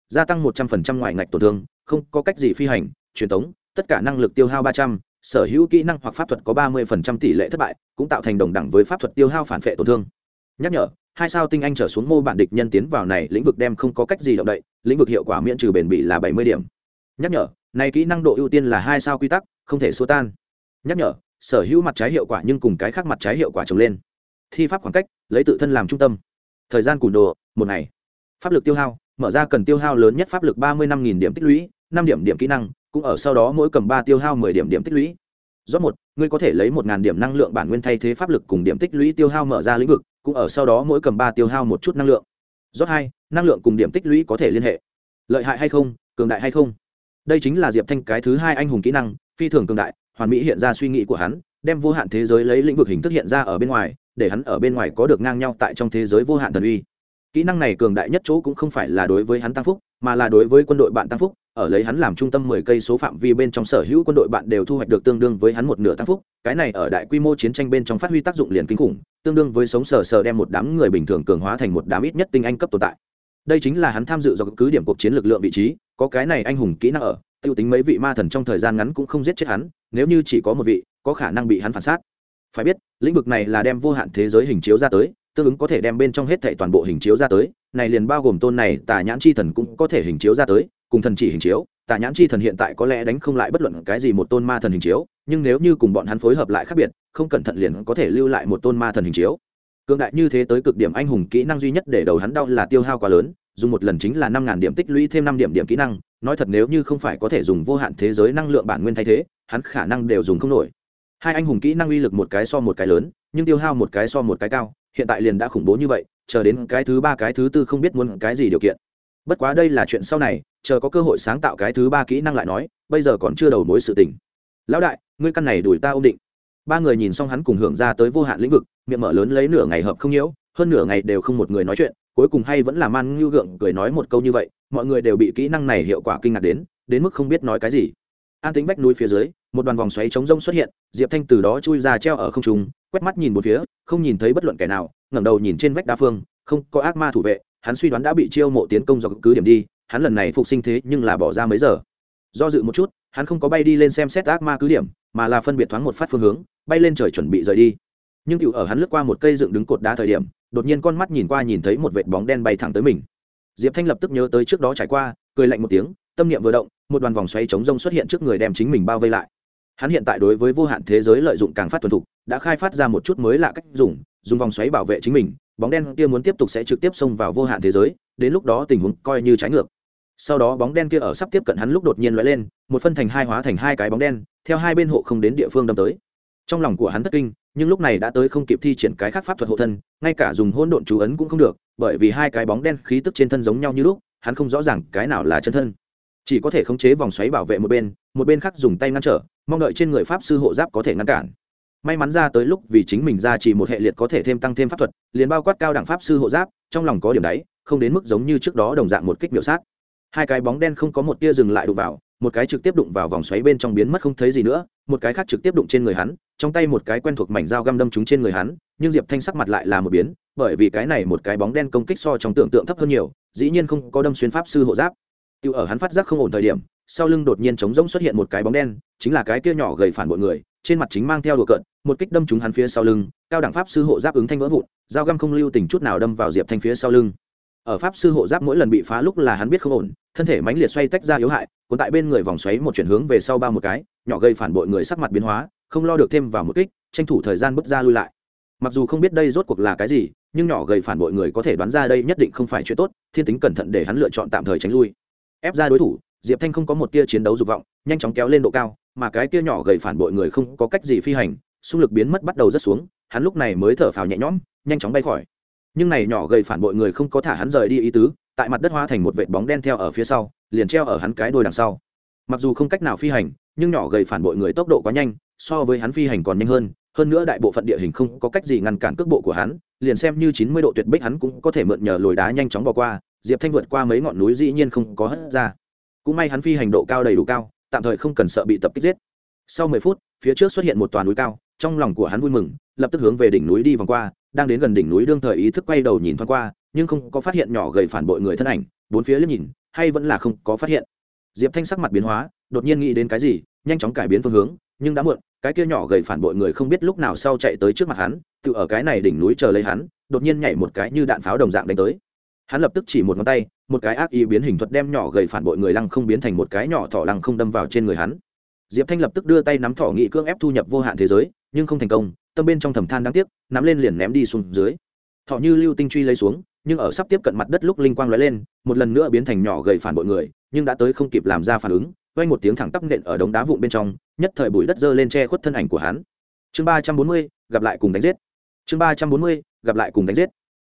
A: gia tăng một trăm linh ngoài ngạch tổn thương, không có cách gì phi hành, truyền tống, tất cả năng lực tiêu hao ba trăm, sở hữu kỹ năng hoặc pháp thuật có ba mươi tỷ lệ thất bại, cũng tạo thành đồng đẳng với pháp thuật tiêu hao phản vệ tổn thương. Nhắc nhở, hai sao tinh anh trở xuống mô bản địch nhân tiến vào này lĩnh vực đem không có cách gì động đậy, lĩnh vực hiệu quả miễn trừ bền bỉ là bảy mươi điểm. Nhắc nhở, này kỹ năng độ ưu tiên là hai sao quy tắc, không thể xua tan. Nhắc nhở, sở hữu mặt trái hiệu quả nhưng cùng cái khác mặt trái hiệu quả trồng lên. Thi pháp khoảng cách, lấy tự thân làm trung tâm thời gian cùn đồ, một ngày. Pháp lực tiêu hao, mở ra cần tiêu hao lớn nhất pháp lực ba mươi năm điểm tích lũy, năm điểm điểm kỹ năng, cũng ở sau đó mỗi cầm ba tiêu hao mười điểm điểm tích lũy. Rốt một, ngươi có thể lấy một điểm năng lượng bản nguyên thay thế pháp lực cùng điểm tích lũy tiêu hao mở ra lĩnh vực, cũng ở sau đó mỗi cầm ba tiêu hao một chút năng lượng. Rốt hai, năng lượng cùng điểm tích lũy có thể liên hệ. Lợi hại hay không, cường đại hay không? Đây chính là diệp thanh cái thứ hai anh hùng kỹ năng, phi thường cường đại, hoàn mỹ hiện ra suy nghĩ của hắn, đem vô hạn thế giới lấy lĩnh vực hình thức hiện ra ở bên ngoài để hắn ở bên ngoài có được ngang nhau tại trong thế giới vô hạn thần uy. Kỹ năng này cường đại nhất chỗ cũng không phải là đối với hắn tăng phúc, mà là đối với quân đội bạn tăng phúc. Ở lấy hắn làm trung tâm mười cây số phạm vi bên trong sở hữu quân đội bạn đều thu hoạch được tương đương với hắn một nửa tăng phúc. Cái này ở đại quy mô chiến tranh bên trong phát huy tác dụng liền kinh khủng, tương đương với sống sờ sờ đem một đám người bình thường cường hóa thành một đám ít nhất tinh anh cấp tồn tại. Đây chính là hắn tham dự do cứ điểm cuộc chiến lực lượng vị trí, có cái này anh hùng kỹ năng ở, tiêu tính mấy vị ma thần trong thời gian ngắn cũng không giết chết hắn, nếu như chỉ có một vị, có khả năng bị hắn phản sát. phải biết lĩnh vực này là đem vô hạn thế giới hình chiếu ra tới, tương ứng có thể đem bên trong hết thệ toàn bộ hình chiếu ra tới, này liền bao gồm tôn này tà nhãn chi thần cũng có thể hình chiếu ra tới, cùng thần chỉ hình chiếu, tà nhãn chi thần hiện tại có lẽ đánh không lại bất luận cái gì một tôn ma thần hình chiếu, nhưng nếu như cùng bọn hắn phối hợp lại khác biệt, không cẩn thận liền có thể lưu lại một tôn ma thần hình chiếu. Cương đại như thế tới cực điểm anh hùng kỹ năng duy nhất để đầu hắn đau là tiêu hao quá lớn, dùng một lần chính là năm ngàn điểm tích lũy thêm năm điểm điểm kỹ năng, nói thật nếu như không phải có thể dùng vô hạn thế giới năng lượng bản nguyên thay thế, hắn khả năng đều dùng không nổi hai anh hùng kỹ năng uy lực một cái so một cái lớn, nhưng tiêu hao một cái so một cái cao, hiện tại liền đã khủng bố như vậy, chờ đến cái thứ ba, cái thứ tư không biết muốn cái gì điều kiện. Bất quá đây là chuyện sau này, chờ có cơ hội sáng tạo cái thứ ba kỹ năng lại nói, bây giờ còn chưa đầu mối sự tình. Lão đại, ngươi căn này đuổi ta ôm định. Ba người nhìn xong hắn cùng hưởng ra tới vô hạn lĩnh vực, miệng mở lớn lấy nửa ngày hợp không nhiễu, hơn nửa ngày đều không một người nói chuyện, cuối cùng hay vẫn là man ngưu gượng cười nói một câu như vậy, mọi người đều bị kỹ năng này hiệu quả kinh ngạc đến đến mức không biết nói cái gì an tính vách núi phía dưới, một đoàn vòng xoáy chống rông xuất hiện, diệp thanh từ đó chui ra treo ở không trung, quét mắt nhìn một phía, không nhìn thấy bất luận kẻ nào, ngẩng đầu nhìn trên vách đa phương, không có ác ma thủ vệ, hắn suy đoán đã bị chiêu mộ tiến công do cứ điểm đi, hắn lần này phục sinh thế nhưng là bỏ ra mấy giờ. Do dự một chút, hắn không có bay đi lên xem xét ác ma cứ điểm, mà là phân biệt thoáng một phát phương hướng, bay lên trời chuẩn bị rời đi. Nhưng cựu ở hắn lướt qua một cây dựng đứng cột đá thời điểm, đột nhiên con mắt nhìn qua nhìn thấy một vệt bóng đen bay thẳng tới mình. Diệp thanh lập tức nhớ tới trước đó trải qua, cười lạnh một tiếng, tâm niệm vừa động một đoàn vòng xoáy chống rông xuất hiện trước người đem chính mình bao vây lại. Hắn hiện tại đối với vô hạn thế giới lợi dụng càng phát thuần thục, đã khai phát ra một chút mới lạ cách dùng dùng vòng xoáy bảo vệ chính mình, bóng đen kia muốn tiếp tục sẽ trực tiếp xông vào vô hạn thế giới, đến lúc đó tình huống coi như trái ngược. Sau đó bóng đen kia ở sắp tiếp cận hắn lúc đột nhiên loại lên, một phân thành hai hóa thành hai cái bóng đen, theo hai bên hộ không đến địa phương đâm tới. Trong lòng của hắn thất kinh, nhưng lúc này đã tới không kịp thi triển cái khác pháp thuật hộ thân, ngay cả dùng hôn độn chú ấn cũng không được, bởi vì hai cái bóng đen khí tức trên thân giống nhau như lúc, hắn không rõ ràng cái nào là chân thân chỉ có thể khống chế vòng xoáy bảo vệ một bên một bên khác dùng tay ngăn trở, mong đợi trên người pháp sư hộ giáp có thể ngăn cản. May mắn ra tới lúc vì chính mình ra chỉ một hệ liệt có thể thêm tăng thêm pháp thuật, liền bao quát cao đẳng pháp sư hộ giáp, trong lòng có điểm đáy, không đến mức giống như trước đó đồng dạng một kích biểu sát. Hai cái bóng đen không có một tia dừng lại đụng vào, một cái trực tiếp đụng vào vòng xoáy bên trong biến mất không thấy gì nữa, một cái khác trực tiếp đụng trên người hắn, trong tay một cái quen thuộc mảnh dao găm đâm trúng trên người hắn, nhưng diệp thanh sắc mặt lại là một biến, bởi vì cái này một cái bóng đen công kích so trong tưởng tượng thấp hơn nhiều, dĩ nhiên không có đâm xuyên pháp sư hộ giáp tiêu ở hắn phát giác không ổn thời điểm, sau lưng đột nhiên trống rỗng xuất hiện một cái bóng đen, chính là cái kia nhỏ gầy phản bội người, trên mặt chính mang theo đùa cợt, một kích đâm trúng hắn phía sau lưng, cao đẳng pháp sư hộ giáp ứng thanh vỡ vụn, dao găm không lưu tình chút nào đâm vào diệp thanh phía sau lưng. Ở pháp sư hộ giáp mỗi lần bị phá lúc là hắn biết không ổn, thân thể mãnh liệt xoay tách ra yếu hại còn tại bên người vòng xoáy một chuyển hướng về sau ba một cái, nhỏ gây phản bội người sắc mặt biến hóa, không lo được thêm vào một kích, tranh thủ thời gian bước ra lui lại. Mặc dù không biết đây rốt cuộc là cái gì, nhưng nhỏ gây phản bội người có thể đoán ra đây nhất định không phải chuyện tốt, thiên tính cẩn thận để hắn lựa chọn tạm thời tránh lui ép ra đối thủ, diệp thanh không có một tia chiến đấu dục vọng, nhanh chóng kéo lên độ cao, mà cái tia nhỏ gầy phản bội người không có cách gì phi hành, xung lực biến mất bắt đầu rất xuống, hắn lúc này mới thở phào nhẹ nhõm, nhanh chóng bay khỏi. Nhưng này nhỏ gầy phản bội người không có thả hắn rời đi ý tứ, tại mặt đất hóa thành một vệt bóng đen theo ở phía sau, liền treo ở hắn cái đuôi đằng sau. Mặc dù không cách nào phi hành, nhưng nhỏ gầy phản bội người tốc độ quá nhanh, so với hắn phi hành còn nhanh hơn hơn nữa đại bộ phận địa hình không có cách gì ngăn cản cước bộ của hắn, liền xem như chín mươi độ tuyệt bích hắn cũng có thể mượn nhờ lồi đá nhanh chóng bỏ qua diệp thanh vượt qua mấy ngọn núi dĩ nhiên không có hất ra. Cũng may hắn phi hành độ cao đầy đủ cao, tạm thời không cần sợ bị tập kích giết. Sau mười phút, phía trước xuất hiện một toàn núi cao, trong lòng của hắn vui mừng, lập tức hướng về đỉnh núi đi vòng qua, đang đến gần đỉnh núi đương thời ý thức quay đầu nhìn thoáng qua, nhưng không có phát hiện nhỏ gầy phản bội người thân ảnh, bốn phía liếc nhìn, hay vẫn là không có phát hiện. Diệp thanh sắc mặt biến hóa, đột nhiên nghĩ đến cái gì, nhanh chóng cải biến phương hướng, nhưng đã muộn, cái kia nhỏ gầy phản bội người không biết lúc nào sau chạy tới trước mặt hắn, tự ở cái này đỉnh núi chờ lấy hắn, đột nhiên nhảy một cái như đạn pháo đồng dạng đánh tới hắn lập tức chỉ một ngón tay, một cái ác ý biến hình thuật đem nhỏ gầy phản bội người lăng không biến thành một cái nhỏ thỏ lăng không đâm vào trên người hắn. Diệp thanh lập tức đưa tay nắm thỏ nghị cưỡng ép thu nhập vô hạn thế giới, nhưng không thành công, tâm bên trong thầm than đáng tiếc, nắm lên liền ném đi xuống dưới. Thọ như lưu tinh truy lấy xuống, nhưng ở sắp tiếp cận mặt đất lúc linh quang lóe lên, một lần nữa biến thành nhỏ gầy phản bội người, nhưng đã tới không kịp làm ra phản ứng, vang một tiếng thẳng tắp nện ở đống đá vụn bên trong, nhất thời bụi đất dơ lên che khuất thân ảnh của hắn. Chương ba trăm bốn mươi, gặp lại cùng đánh giết. Chương ba trăm bốn mươi, gặp lại cùng đánh giết.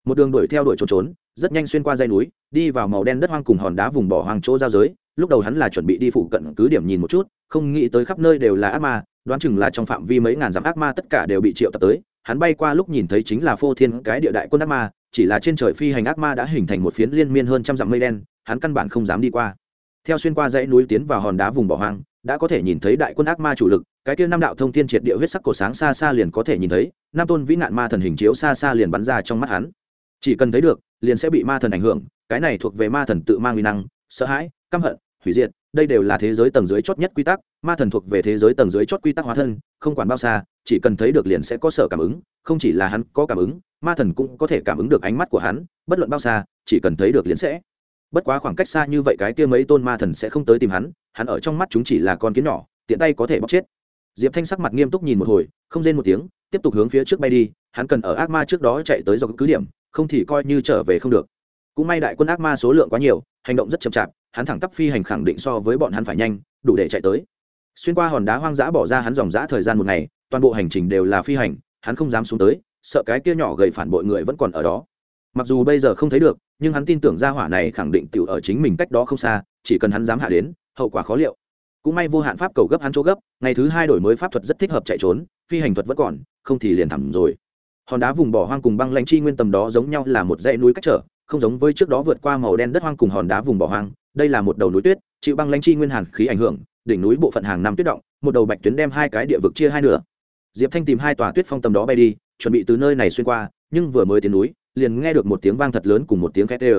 A: Một đường đuổi theo đuổi trốn trốn rất nhanh xuyên qua dây núi, đi vào màu đen đất hoang cùng hòn đá vùng bỏ hoang chỗ giao giới. Lúc đầu hắn là chuẩn bị đi phụ cận cứ điểm nhìn một chút, không nghĩ tới khắp nơi đều là ác ma, đoán chừng là trong phạm vi mấy ngàn dặm ác ma tất cả đều bị triệu tập tới. Hắn bay qua lúc nhìn thấy chính là phô thiên cái địa đại quân ác ma, chỉ là trên trời phi hành ác ma đã hình thành một phiến liên miên hơn trăm dặm mây đen, hắn căn bản không dám đi qua. Theo xuyên qua dãy núi tiến vào hòn đá vùng bỏ hoang, đã có thể nhìn thấy đại quân ác ma chủ lực, cái kia năm đạo thông thiên triệt địa huyết sắc cổ sáng xa xa liền có thể nhìn thấy, năm tôn vĩ nạn ma thần hình chiếu xa xa liền bắn ra trong mắt hắn. Chỉ cần thấy được liền sẽ bị ma thần ảnh hưởng, cái này thuộc về ma thần tự mang uy năng, sợ hãi, căm hận, hủy diệt, đây đều là thế giới tầng dưới chót nhất quy tắc, ma thần thuộc về thế giới tầng dưới chót quy tắc hóa thân, không quản bao xa, chỉ cần thấy được liền sẽ có sở cảm ứng, không chỉ là hắn có cảm ứng, ma thần cũng có thể cảm ứng được ánh mắt của hắn, bất luận bao xa, chỉ cần thấy được liền sẽ. Bất quá khoảng cách xa như vậy cái kia mấy tôn ma thần sẽ không tới tìm hắn hắn ở trong mắt chúng chỉ là con kiến nhỏ, tiện tay có thể bóc chết. Diệp thanh sắc mặt nghiêm túc nhìn một hồi, không rên một tiếng, tiếp tục hướng phía trước bay đi hắn cần ở ác ma trước đó chạy tới do cứ điểm, không thì coi như trở về không được. Cũng may đại quân ác ma số lượng quá nhiều, hành động rất chậm chạp, hắn thẳng tắp phi hành khẳng định so với bọn hắn phải nhanh, đủ để chạy tới. Xuyên qua hòn đá hoang dã bỏ ra hắn dòng dã thời gian một ngày, toàn bộ hành trình đều là phi hành, hắn không dám xuống tới, sợ cái kia nhỏ gầy phản bội người vẫn còn ở đó. Mặc dù bây giờ không thấy được, nhưng hắn tin tưởng ra hỏa này khẳng định tự ở chính mình cách đó không xa, chỉ cần hắn dám hạ đến, hậu quả khó liệu. Cũng may vô hạn pháp cầu gấp hắn chỗ gấp, ngày thứ hai đổi mới pháp thuật rất thích hợp chạy trốn, phi hành thuật vẫn còn, không thì liền thẳng rồi hòn đá vùng bỏ hoang cùng băng lãnh chi nguyên tầm đó giống nhau là một dãy núi cách trở, không giống với trước đó vượt qua màu đen đất hoang cùng hòn đá vùng bỏ hoang. Đây là một đầu núi tuyết, chịu băng lãnh chi nguyên hàn khí ảnh hưởng, đỉnh núi bộ phận hàng năm tuyết động, một đầu bạch tuyến đem hai cái địa vực chia hai nửa. Diệp thanh tìm hai tòa tuyết phong tầm đó bay đi, chuẩn bị từ nơi này xuyên qua, nhưng vừa mới tiến núi, liền nghe được một tiếng vang thật lớn cùng một tiếng khét ê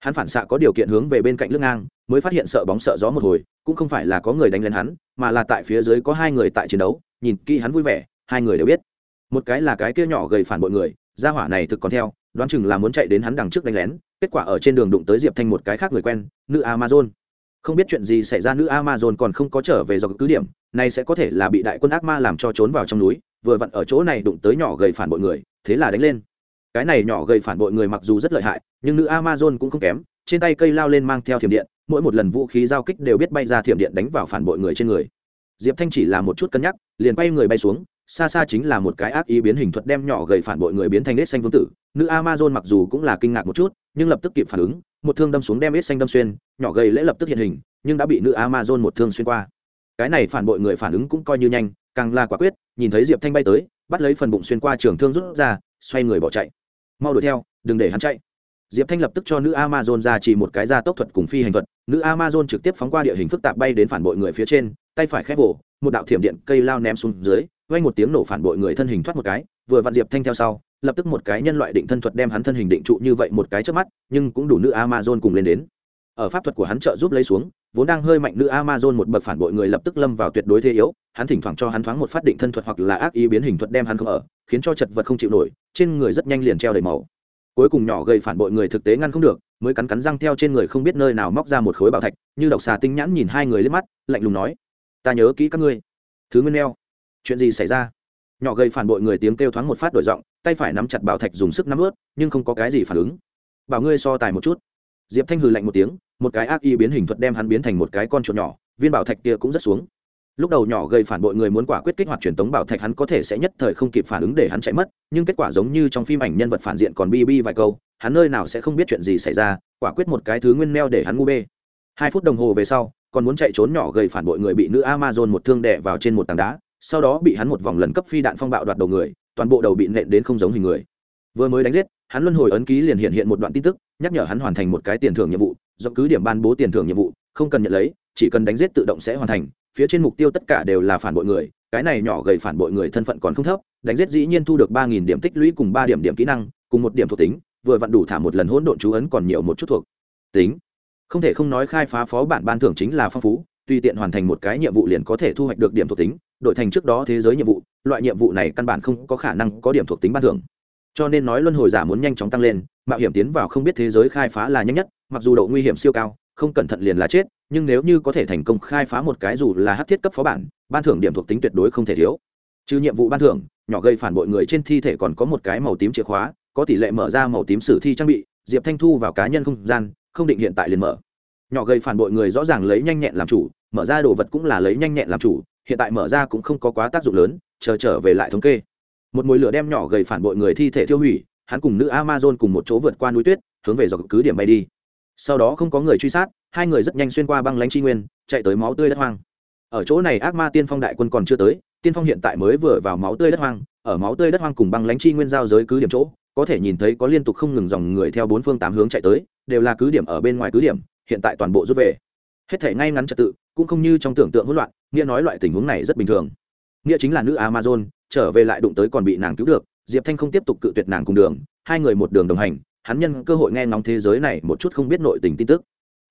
A: hắn phản xạ có điều kiện hướng về bên cạnh lưng ngang, mới phát hiện sợ bóng sợ gió một hồi, cũng không phải là có người đánh lên hắn, mà là tại phía dưới có hai người tại chiến đấu, nhìn kỹ hắn vui vẻ, hai người đều biết một cái là cái kia nhỏ gầy phản bội người, gia hỏa này thực còn theo, đoán chừng là muốn chạy đến hắn đằng trước đánh lén, kết quả ở trên đường đụng tới diệp thanh một cái khác người quen, nữ amazon. Không biết chuyện gì xảy ra, nữ amazon còn không có trở về do cứ điểm này sẽ có thể là bị đại quân ác ma làm cho trốn vào trong núi, vừa vặn ở chỗ này đụng tới nhỏ gầy phản bội người, thế là đánh lên. Cái này nhỏ gầy phản bội người mặc dù rất lợi hại, nhưng nữ amazon cũng không kém, trên tay cây lao lên mang theo thiểm điện, mỗi một lần vũ khí giao kích đều biết bay ra thiểm điện đánh vào phản bội người trên người. Diệp thanh chỉ là một chút cân nhắc, liền bay người bay xuống xa xa chính là một cái ác ý biến hình thuật đem nhỏ gầy phản bội người biến thành nết xanh vương tử. Nữ amazon mặc dù cũng là kinh ngạc một chút, nhưng lập tức kịp phản ứng, một thương đâm xuống đem nết xanh đâm xuyên, nhỏ gầy lễ lập tức hiện hình, nhưng đã bị nữ amazon một thương xuyên qua. Cái này phản bội người phản ứng cũng coi như nhanh, càng là quả quyết, nhìn thấy diệp thanh bay tới, bắt lấy phần bụng xuyên qua trường thương rút ra, xoay người bỏ chạy. Mau đuổi theo, đừng để hắn chạy. Diệp thanh lập tức cho nữ amazon ra chỉ một cái ra tốc thuật cùng phi hành thuật, nữ amazon trực tiếp phóng qua địa hình phức tạp bay đến phản bội người phía trên, tay phải khép vỗ một đạo thiểm điện cây lao ném xuống dưới vang một tiếng nổ phản bội người thân hình thoát một cái, vừa vặn diệp thanh theo sau, lập tức một cái nhân loại định thân thuật đem hắn thân hình định trụ như vậy một cái trước mắt, nhưng cũng đủ nữ amazon cùng lên đến. Ở pháp thuật của hắn trợ giúp lấy xuống, vốn đang hơi mạnh nữ amazon một bậc phản bội người lập tức lâm vào tuyệt đối thế yếu, hắn thỉnh thoảng cho hắn thoáng một phát định thân thuật hoặc là ác ý biến hình thuật đem hắn không ở, khiến cho chật vật không chịu nổi, trên người rất nhanh liền treo đầy màu. Cuối cùng nhỏ gây phản bội người thực tế ngăn không được, mới cắn cắn răng theo trên người không biết nơi nào móc ra một khối bảo thạch, như độc xà tinh nhãn nhìn hai người lên mắt, lạnh lùng nói, ta nhớ kỹ các ngươi. Thứ nguyên neo chuyện gì xảy ra? Nhỏ gây phản bội người tiếng kêu thoáng một phát đổi giọng, tay phải nắm chặt bảo thạch dùng sức nắm ướt, nhưng không có cái gì phản ứng. Bảo ngươi so tài một chút. Diệp thanh hừ lạnh một tiếng, một cái ác y biến hình thuật đem hắn biến thành một cái con chuột nhỏ, viên bảo thạch kia cũng rất xuống. Lúc đầu nhỏ gây phản bội người muốn quả quyết kích hoạt truyền tống bảo thạch hắn có thể sẽ nhất thời không kịp phản ứng để hắn chạy mất, nhưng kết quả giống như trong phim ảnh nhân vật phản diện còn bi bi vài câu, hắn nơi nào sẽ không biết chuyện gì xảy ra, quả quyết một cái thứ nguyên meo để hắn ngu bê. Hai phút đồng hồ về sau, còn muốn chạy trốn nhỏ gây phản bội người bị nữ amazon một thương đẻ vào trên một tảng đá sau đó bị hắn một vòng lần cấp phi đạn phong bạo đoạt đầu người, toàn bộ đầu bị nện đến không giống hình người. Vừa mới đánh giết, hắn luân hồi ấn ký liền hiện hiện một đoạn tin tức, nhắc nhở hắn hoàn thành một cái tiền thưởng nhiệm vụ, do cứ điểm ban bố tiền thưởng nhiệm vụ, không cần nhận lấy, chỉ cần đánh giết tự động sẽ hoàn thành, phía trên mục tiêu tất cả đều là phản bội người, cái này nhỏ gầy phản bội người thân phận còn không thấp, đánh giết dĩ nhiên thu được ba nghìn điểm tích lũy cùng ba điểm điểm kỹ năng, cùng một điểm thuộc tính, vừa vặn đủ thả một lần hỗn độn chú ấn còn nhiều một chút thuộc tính. Không thể không nói khai phá phó bản ban thưởng chính là phong phú tùy tiện hoàn thành một cái nhiệm vụ liền có thể thu hoạch được điểm thuộc tính, đổi thành trước đó thế giới nhiệm vụ, loại nhiệm vụ này căn bản không có khả năng có điểm thuộc tính ban thưởng. Cho nên nói luân hồi giả muốn nhanh chóng tăng lên, mạo hiểm tiến vào không biết thế giới khai phá là nhanh nhất, mặc dù độ nguy hiểm siêu cao, không cẩn thận liền là chết, nhưng nếu như có thể thành công khai phá một cái dù là hát thiết cấp phó bản, ban thưởng điểm thuộc tính tuyệt đối không thể thiếu. Trừ nhiệm vụ ban thưởng, nhỏ gây phản bội người trên thi thể còn có một cái màu tím chìa khóa, có tỷ lệ mở ra màu tím sử thi trang bị, diệp thanh thu vào cá nhân không gian, không định hiện tại liền mở. Nhỏ gây phản bội người rõ ràng lấy nhanh nhẹn làm chủ mở ra đồ vật cũng là lấy nhanh nhẹn làm chủ, hiện tại mở ra cũng không có quá tác dụng lớn, chờ trở về lại thống kê. Một mồi lửa đem nhỏ gầy phản bội người thi thể tiêu hủy, hắn cùng nữ amazon cùng một chỗ vượt qua núi tuyết, hướng về dọc cứ điểm bay đi. Sau đó không có người truy sát, hai người rất nhanh xuyên qua băng lánh tri nguyên, chạy tới máu tươi đất hoang. Ở chỗ này ác ma tiên phong đại quân còn chưa tới, tiên phong hiện tại mới vừa vào máu tươi đất hoang, ở máu tươi đất hoang cùng băng lánh tri nguyên giao giới cứ điểm chỗ, có thể nhìn thấy có liên tục không ngừng dòng người theo bốn phương tám hướng chạy tới, đều là cứ điểm ở bên ngoài cứ điểm, hiện tại toàn bộ rút về. Hết thể ngay ngắn trật tự cũng không như trong tưởng tượng hỗn loạn, nghĩa nói loại tình huống này rất bình thường. Nghĩa chính là nữ amazon, trở về lại đụng tới còn bị nàng cứu được, diệp thanh không tiếp tục cự tuyệt nàng cùng đường, hai người một đường đồng hành, hắn nhân cơ hội nghe ngóng thế giới này một chút không biết nội tình tin tức.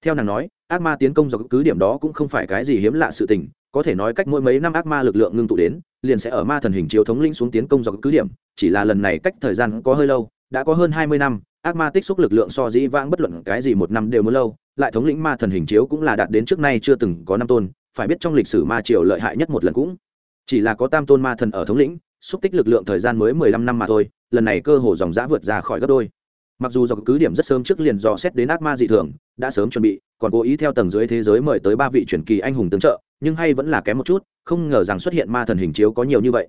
A: Theo nàng nói, ác ma tiến công do cứ điểm đó cũng không phải cái gì hiếm lạ sự tình, có thể nói cách mỗi mấy năm ác ma lực lượng ngưng tụ đến, liền sẽ ở ma thần hình chiếu thống linh xuống tiến công do cứ điểm, chỉ là lần này cách thời gian có hơi lâu, đã có hơn hai mươi năm, ác ma tích xúc lực lượng so dĩ vãng bất luận cái gì một năm đều muốn lâu lại thống lĩnh ma thần hình chiếu cũng là đạt đến trước nay chưa từng có năm tôn, phải biết trong lịch sử ma triều lợi hại nhất một lần cũng chỉ là có tam tôn ma thần ở thống lĩnh, xúc tích lực lượng thời gian mới mười lăm năm mà thôi, lần này cơ hồ dòng giã vượt ra khỏi gấp đôi. Mặc dù do cứ điểm rất sớm trước liền dò xét đến ác ma dị thường, đã sớm chuẩn bị, còn cố ý theo tầng dưới thế giới mời tới ba vị truyền kỳ anh hùng tương trợ, nhưng hay vẫn là kém một chút, không ngờ rằng xuất hiện ma thần hình chiếu có nhiều như vậy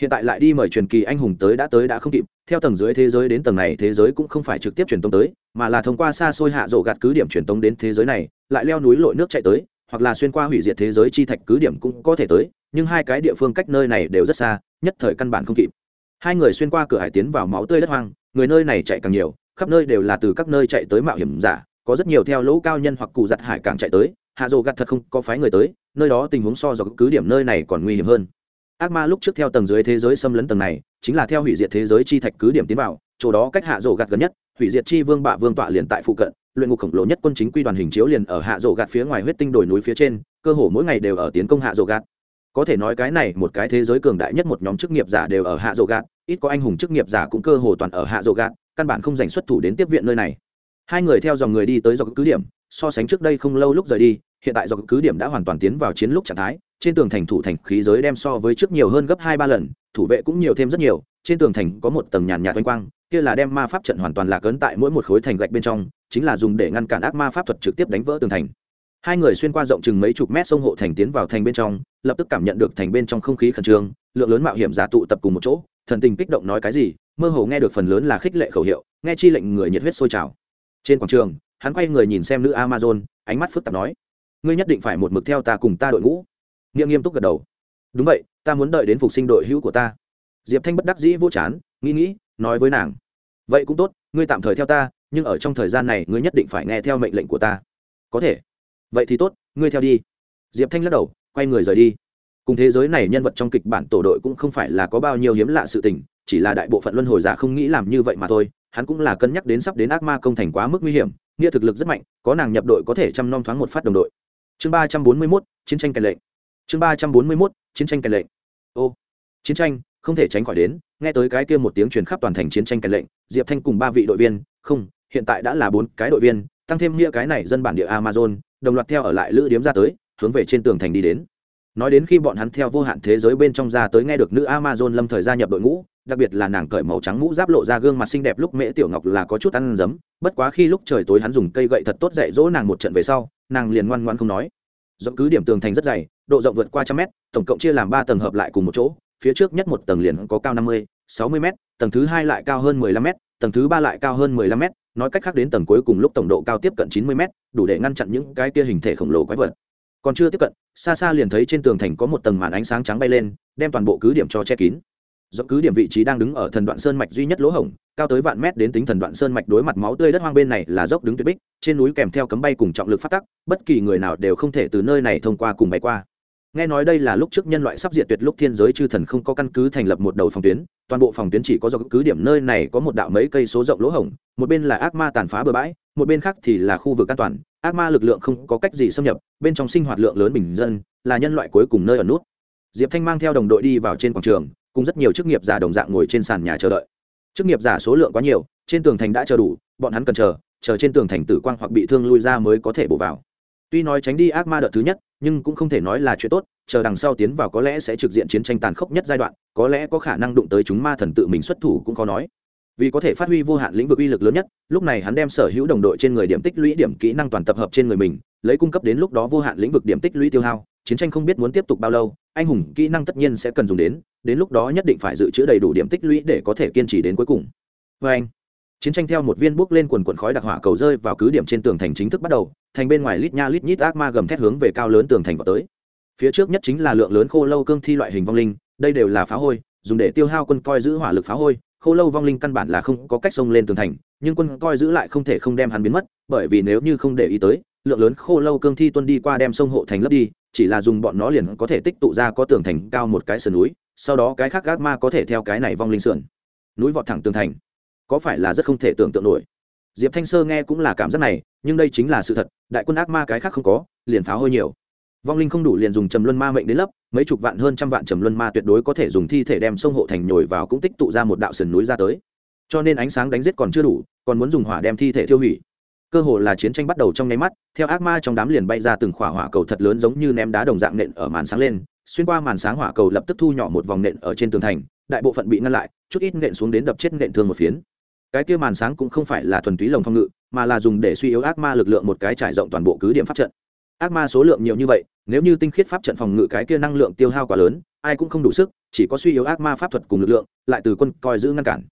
A: hiện tại lại đi mời truyền kỳ anh hùng tới đã tới đã không kịp, theo tầng dưới thế giới đến tầng này thế giới cũng không phải trực tiếp truyền tống tới, mà là thông qua xa xôi hạ rổ gạt cứ điểm truyền tống đến thế giới này, lại leo núi lội nước chạy tới, hoặc là xuyên qua hủy diệt thế giới chi thạch cứ điểm cũng có thể tới, nhưng hai cái địa phương cách nơi này đều rất xa, nhất thời căn bản không kịp. Hai người xuyên qua cửa hải tiến vào máu tươi đất hoang, người nơi này chạy càng nhiều, khắp nơi đều là từ các nơi chạy tới mạo hiểm giả, có rất nhiều theo lỗ cao nhân hoặc cụ giặt hải càng chạy tới, hạ rổ gạt thật không có phái người tới, nơi đó tình huống so do cứ điểm nơi này còn nguy hiểm hơn ác ma lúc trước theo tầng dưới thế giới xâm lấn tầng này, chính là theo hủy diệt thế giới chi thạch cứ điểm tiến vào, chỗ đó cách hạ rổ gạt gần nhất, hủy diệt chi vương bạ vương tọa liền tại phụ cận, luyện ngục khổng lồ nhất quân chính quy đoàn hình chiếu liền ở hạ rổ gạt phía ngoài huyết tinh đồi núi phía trên, cơ hồ mỗi ngày đều ở tiến công hạ rổ gạt. Có thể nói cái này một cái thế giới cường đại nhất một nhóm chức nghiệp giả đều ở hạ rổ gạt, ít có anh hùng chức nghiệp giả cũng cơ hồ toàn ở hạ rổ gạt, căn bản không dành xuất thủ đến tiếp viện nơi này. Hai người theo dòng người đi tới dọc cứ điểm, so sánh trước đây không lâu lúc rời đi hiện tại do cứ điểm đã hoàn toàn tiến vào chiến lúc trạng thái, trên tường thành thủ thành khí giới đem so với trước nhiều hơn gấp hai ba lần, thủ vệ cũng nhiều thêm rất nhiều, trên tường thành có một tầng nhàn nhạt oanh quang, kia là đem ma pháp trận hoàn toàn lạc ấn tại mỗi một khối thành gạch bên trong, chính là dùng để ngăn cản ác ma pháp thuật trực tiếp đánh vỡ tường thành. Hai người xuyên qua rộng chừng mấy chục mét sông hộ thành tiến vào thành bên trong, lập tức cảm nhận được thành bên trong không khí khẩn trương, lượng lớn mạo hiểm giả tụ tập cùng một chỗ, thần tình kích động nói cái gì, mơ hồ nghe được phần lớn là khích lệ khẩu hiệu, nghe chi lệnh người nhiệt huyết sôi trào. Trên quảng trường, hắn quay người nhìn xem nữ amazon, ánh mắt phức tạp nói ngươi nhất định phải một mực theo ta cùng ta đội ngũ. Nghĩa nghiêm túc gật đầu. Đúng vậy, ta muốn đợi đến phục sinh đội hữu của ta. Diệp thanh bất đắc dĩ vô chán, nghĩ nghĩ, nói với nàng. Vậy cũng tốt, ngươi tạm thời theo ta, nhưng ở trong thời gian này ngươi nhất định phải nghe theo mệnh lệnh của ta. Có thể. Vậy thì tốt, ngươi theo đi. Diệp thanh lắc đầu, quay người rời đi. Cùng thế giới này nhân vật trong kịch bản tổ đội cũng không phải là có bao nhiêu hiếm lạ sự tình, chỉ là đại bộ phận luân hồi giả không nghĩ làm như vậy mà thôi. Hắn cũng là cân nhắc đến sắp đến ác ma công thành quá mức nguy hiểm, nghĩa thực lực rất mạnh, có nàng nhập đội có thể chăm nom thoáng một phát đồng đội chương ba trăm bốn mươi mốt, chiến tranh kèn lệnh. Chương ba trăm bốn mươi mốt, chiến tranh kèn lệnh. Ô, chiến tranh, không thể tránh khỏi đến. Nghe tới cái kia một tiếng truyền khắp toàn thành chiến tranh kèn lệnh, diệp thanh cùng ba vị đội viên, không, hiện tại đã là bốn cái đội viên, tăng thêm nghĩa cái này dân bản địa amazon, đồng loạt theo ở lại lữ điếm ra tới, hướng về trên tường thành đi đến. Nói đến khi bọn hắn theo vô hạn thế giới bên trong ra tới nghe được nữ amazon lâm thời gia nhập đội ngũ đặc biệt là nàng cởi màu trắng mũ giáp lộ ra gương mặt xinh đẹp lúc mễ tiểu ngọc là có chút ăn dấm, bất quá khi lúc trời tối hắn dùng cây gậy thật tốt dạy dỗ nàng một trận về sau, nàng liền ngoan ngoan không nói. Rộng cứ điểm tường thành rất dày, độ rộng vượt qua trăm mét, tổng cộng chia làm ba tầng hợp lại cùng một chỗ, phía trước nhất một tầng liền có cao năm mươi, sáu mươi m tầng thứ hai lại cao hơn mười lăm m tầng thứ ba lại cao hơn mười lăm m nói cách khác đến tầng cuối cùng lúc tổng độ cao tiếp cận chín mươi m đủ để ngăn chặn những cái kia hình thể khổng lồ quái vật. Còn chưa tiếp cận, xa xa liền thấy trên tường thành có một tầng màn ánh sáng trắng bay lên, đem toàn bộ cứ điểm cho che kín. Dọc cứ điểm vị trí đang đứng ở thần đoạn sơn mạch duy nhất lỗ hổng, cao tới vạn mét đến tính thần đoạn sơn mạch đối mặt máu tươi đất hoang bên này là dốc đứng tuyệt bích, trên núi kèm theo cấm bay cùng trọng lực phát tắc, bất kỳ người nào đều không thể từ nơi này thông qua cùng bay qua. Nghe nói đây là lúc trước nhân loại sắp diệt tuyệt lúc thiên giới chư thần không có căn cứ thành lập một đầu phòng tuyến, toàn bộ phòng tuyến chỉ có do cứ điểm nơi này có một đạo mấy cây số rộng lỗ hổng, một bên là ác ma tàn phá bừa bãi, một bên khác thì là khu vực an toàn, ác ma lực lượng không có cách gì xâm nhập, bên trong sinh hoạt lượng lớn bình dân, là nhân loại cuối cùng nơi ở nút. Diệp thanh mang theo đồng đội đi vào trên quảng trường cùng rất nhiều chức nghiệp giả đồng dạng ngồi trên sàn nhà chờ đợi. Chức nghiệp giả số lượng quá nhiều, trên tường thành đã chờ đủ, bọn hắn cần chờ chờ trên tường thành tử quang hoặc bị thương lui ra mới có thể bổ vào. Tuy nói tránh đi ác ma đợt thứ nhất, nhưng cũng không thể nói là chuyện tốt, chờ đằng sau tiến vào có lẽ sẽ trực diện chiến tranh tàn khốc nhất giai đoạn, có lẽ có khả năng đụng tới chúng ma thần tự mình xuất thủ cũng khó nói. Vì có thể phát huy vô hạn lĩnh vực uy lực lớn nhất, lúc này hắn đem sở hữu đồng đội trên người điểm tích lũy điểm kỹ năng toàn tập hợp trên người mình, lấy cung cấp đến lúc đó vô hạn lĩnh vực điểm tích lũy tiêu hao chiến tranh không biết muốn tiếp tục bao lâu, anh hùng kỹ năng tất nhiên sẽ cần dùng đến đến lúc đó nhất định phải dự trữ đầy đủ điểm tích lũy để có thể kiên trì đến cuối cùng. Vê anh, chiến tranh theo một viên bước lên quần quần khói đặc hỏa cầu rơi vào cứ điểm trên tường thành chính thức bắt đầu, thành bên ngoài lít nha lít nhít ác ma gầm thét hướng về cao lớn tường thành vào tới. Phía trước nhất chính là lượng lớn khô lâu cương thi loại hình vong linh, đây đều là phá hôi, dùng để tiêu hao quân coi giữ hỏa lực phá hôi, khô lâu vong linh căn bản là không có cách xông lên tường thành, nhưng quân coi giữ lại không thể không đem hắn biến mất, bởi vì nếu như không để ý tới lượng lớn khô lâu cương thi tuân đi qua đem sông hộ thành lấp đi, chỉ là dùng bọn nó liền có thể tích tụ ra có tường thành cao một cái sườn núi, sau đó cái khác gác ma có thể theo cái này vong linh sườn. Núi vọt thẳng tường thành. Có phải là rất không thể tưởng tượng nổi? Diệp thanh sơ nghe cũng là cảm giác này, nhưng đây chính là sự thật, đại quân ác ma cái khác không có, liền pháo hơi nhiều. Vong linh không đủ liền dùng trầm luân ma mệnh đến lấp, mấy chục vạn hơn trăm vạn trầm luân ma tuyệt đối có thể dùng thi thể đem sông hộ thành nhồi vào cũng tích tụ ra một đạo sườn núi ra tới. Cho nên ánh sáng đánh giết còn chưa đủ, còn muốn dùng hỏa đem thi thể tiêu hủy cơ hồ là chiến tranh bắt đầu trong nháy mắt, theo ác ma trong đám liền bay ra từng khỏa hỏa cầu thật lớn giống như ném đá đồng dạng nện ở màn sáng lên, xuyên qua màn sáng hỏa cầu lập tức thu nhỏ một vòng nện ở trên tường thành, đại bộ phận bị ngăn lại, chút ít nện xuống đến đập chết nện thương một phiến. Cái kia màn sáng cũng không phải là thuần túy lồng phong ngự, mà là dùng để suy yếu ác ma lực lượng một cái trải rộng toàn bộ cứ điểm pháp trận. Ác ma số lượng nhiều như vậy, nếu như tinh khiết pháp trận phòng ngự cái kia năng lượng tiêu hao quá lớn, ai cũng không đủ sức, chỉ có suy yếu ác ma pháp thuật cùng lực lượng, lại từ quân coi giữ ngăn cản.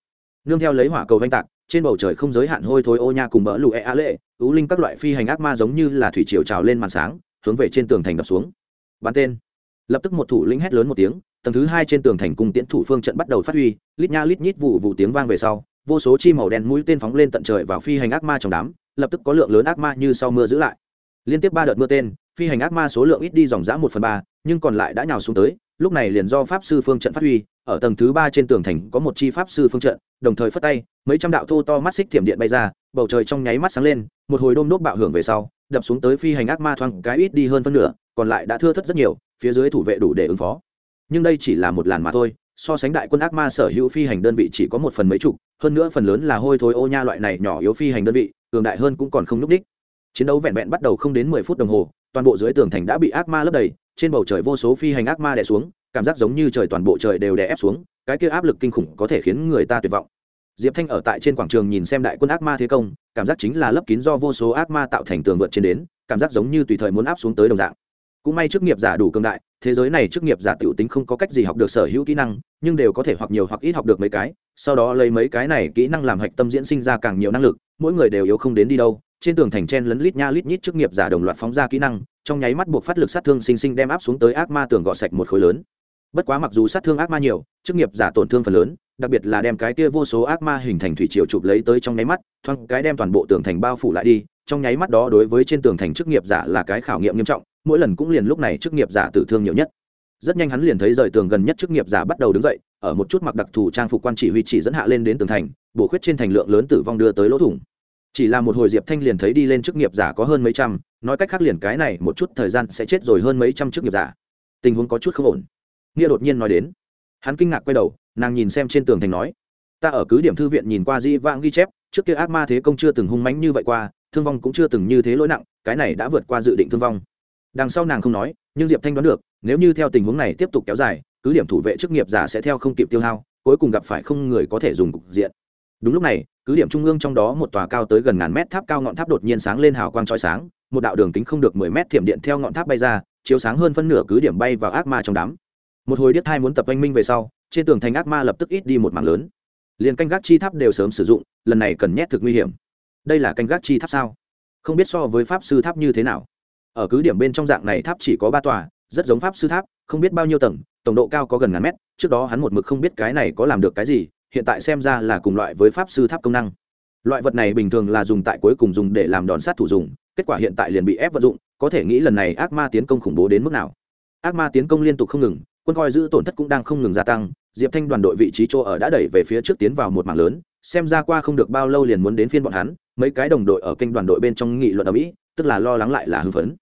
A: Nương theo lấy hỏa cầu vanh tạc trên bầu trời không giới hạn hôi thối ô nha cùng mỡ lụ e a lệ ú linh các loại phi hành ác ma giống như là thủy triều trào lên màn sáng, hướng về trên tường thành đập xuống. Bắn tên. Lập tức một thủ lĩnh hét lớn một tiếng, tầng thứ hai trên tường thành cung tiễn thủ phương trận bắt đầu phát huy, lít nha lít nhít vụ vụ tiếng vang về sau, vô số chi màu đen mũi tên phóng lên tận trời vào phi hành ác ma trong đám, lập tức có lượng lớn ác ma như sau mưa giữ lại. Liên tiếp ba đợt mưa tên, phi hành ác ma số lượng ít đi dòng dã một phần ba, nhưng còn lại đã nhào xuống tới, lúc này liền do pháp sư phương trận phát huy, ở tầng thứ ba trên tường thành có một chi pháp sư phương trận, đồng thời phất tay mấy trăm đạo thô to mắt xích thiểm điện bay ra, bầu trời trong nháy mắt sáng lên, một hồi đôm đốt bạo hưởng về sau, đập xuống tới phi hành ác ma thoáng cái ít đi hơn phân nửa, còn lại đã thưa thất rất nhiều, phía dưới thủ vệ đủ để ứng phó. Nhưng đây chỉ là một làn mà thôi, so sánh đại quân ác ma sở hữu phi hành đơn vị chỉ có một phần mấy chục, hơn nữa phần lớn là hôi thối ô nha loại này nhỏ yếu phi hành đơn vị, cường đại hơn cũng còn không nhúc đích. Chiến đấu vẹn vẹn bắt đầu không đến mười phút đồng hồ, toàn bộ dưới tường thành đã bị ác ma lấp đầy, trên bầu trời vô số phi hành ác ma đè xuống, cảm giác giống như trời toàn bộ trời đều đè ép xuống, cái kia áp lực kinh khủng có thể khiến người ta tuyệt vọng diệp thanh ở tại trên quảng trường nhìn xem đại quân ác ma thế công, cảm giác chính là lấp kín do vô số ác ma tạo thành tường vượt trên đến, cảm giác giống như tùy thời muốn áp xuống tới đồng dạng. Cũng may chức nghiệp giả đủ cường đại, thế giới này chức nghiệp giả tiểu tính không có cách gì học được sở hữu kỹ năng, nhưng đều có thể hoặc nhiều hoặc ít học được mấy cái, sau đó lấy mấy cái này kỹ năng làm hạch tâm diễn sinh ra càng nhiều năng lực, mỗi người đều yếu không đến đi đâu. Trên tường thành chen lấn lít nha lít nhít chức nghiệp giả đồng loạt phóng ra kỹ năng, trong nháy mắt buộc phát lực sát thương sinh sinh đem áp xuống tới ác ma tường gọt sạch một khối lớn. Bất quá mặc dù sát thương ác ma nhiều, chức nghiệp giả tổn thương phần lớn đặc biệt là đem cái kia vô số ác ma hình thành thủy triều chụp lấy tới trong nháy mắt, thoáng cái đem toàn bộ tường thành bao phủ lại đi, trong nháy mắt đó đối với trên tường thành chức nghiệp giả là cái khảo nghiệm nghiêm trọng, mỗi lần cũng liền lúc này chức nghiệp giả tử thương nhiều nhất. Rất nhanh hắn liền thấy rời tường gần nhất chức nghiệp giả bắt đầu đứng dậy, ở một chút mặc đặc thù trang phục quan chỉ huy chỉ dẫn hạ lên đến tường thành, bổ khuyết trên thành lượng lớn tử vong đưa tới lỗ thủng. Chỉ là một hồi diệp thanh liền thấy đi lên chức nghiệp giả có hơn mấy trăm, nói cách khác liền cái này một chút thời gian sẽ chết rồi hơn mấy trăm chức nghiệp giả. Tình huống có chút không ổn. Nghĩa đột nhiên nói đến. Hắn kinh ngạc quay đầu nàng nhìn xem trên tường thành nói, ta ở cứ điểm thư viện nhìn qua di vãng ghi chép, trước kia ác ma thế công chưa từng hung mãnh như vậy qua, thương vong cũng chưa từng như thế lỗi nặng, cái này đã vượt qua dự định thương vong. Đằng sau nàng không nói, nhưng diệp thanh đoán được, nếu như theo tình huống này tiếp tục kéo dài, cứ điểm thủ vệ chức nghiệp giả sẽ theo không kịp tiêu hao, cuối cùng gặp phải không người có thể dùng cục diện. Đúng lúc này, cứ điểm trung ương trong đó một tòa cao tới gần ngàn mét tháp cao ngọn tháp đột nhiên sáng lên hào quang trói sáng, một đạo đường kính không được mười mét thiểm điện theo ngọn tháp bay ra, chiếu sáng hơn phân nửa cứ điểm bay vào ác ma trong đám. Một hồi điếc hai muốn tập anh minh về sau trên tường thành ác ma lập tức ít đi một mảng lớn. Liền canh gác chi tháp đều sớm sử dụng, lần này cần nhét thực nguy hiểm. Đây là canh gác chi tháp sao? Không biết so với pháp sư tháp như thế nào. Ở cứ điểm bên trong dạng này tháp chỉ có ba tòa, rất giống pháp sư tháp, không biết bao nhiêu tầng, tổng độ cao có gần ngàn mét, trước đó hắn một mực không biết cái này có làm được cái gì, hiện tại xem ra là cùng loại với pháp sư tháp công năng. Loại vật này bình thường là dùng tại cuối cùng dùng để làm đòn sát thủ dùng, kết quả hiện tại liền bị ép vận dụng, có thể nghĩ lần này ác ma tiến công khủng bố đến mức nào. Ác ma tiến công liên tục không ngừng quân coi giữ tổn thất cũng đang không ngừng gia tăng, diệp thanh đoàn đội vị trí chỗ ở đã đẩy về phía trước tiến vào một mảng lớn, xem ra qua không được bao lâu liền muốn đến phiên bọn hắn, mấy cái đồng đội ở kênh đoàn đội bên trong nghị luận ở mỹ, tức là lo lắng lại là hưng phấn.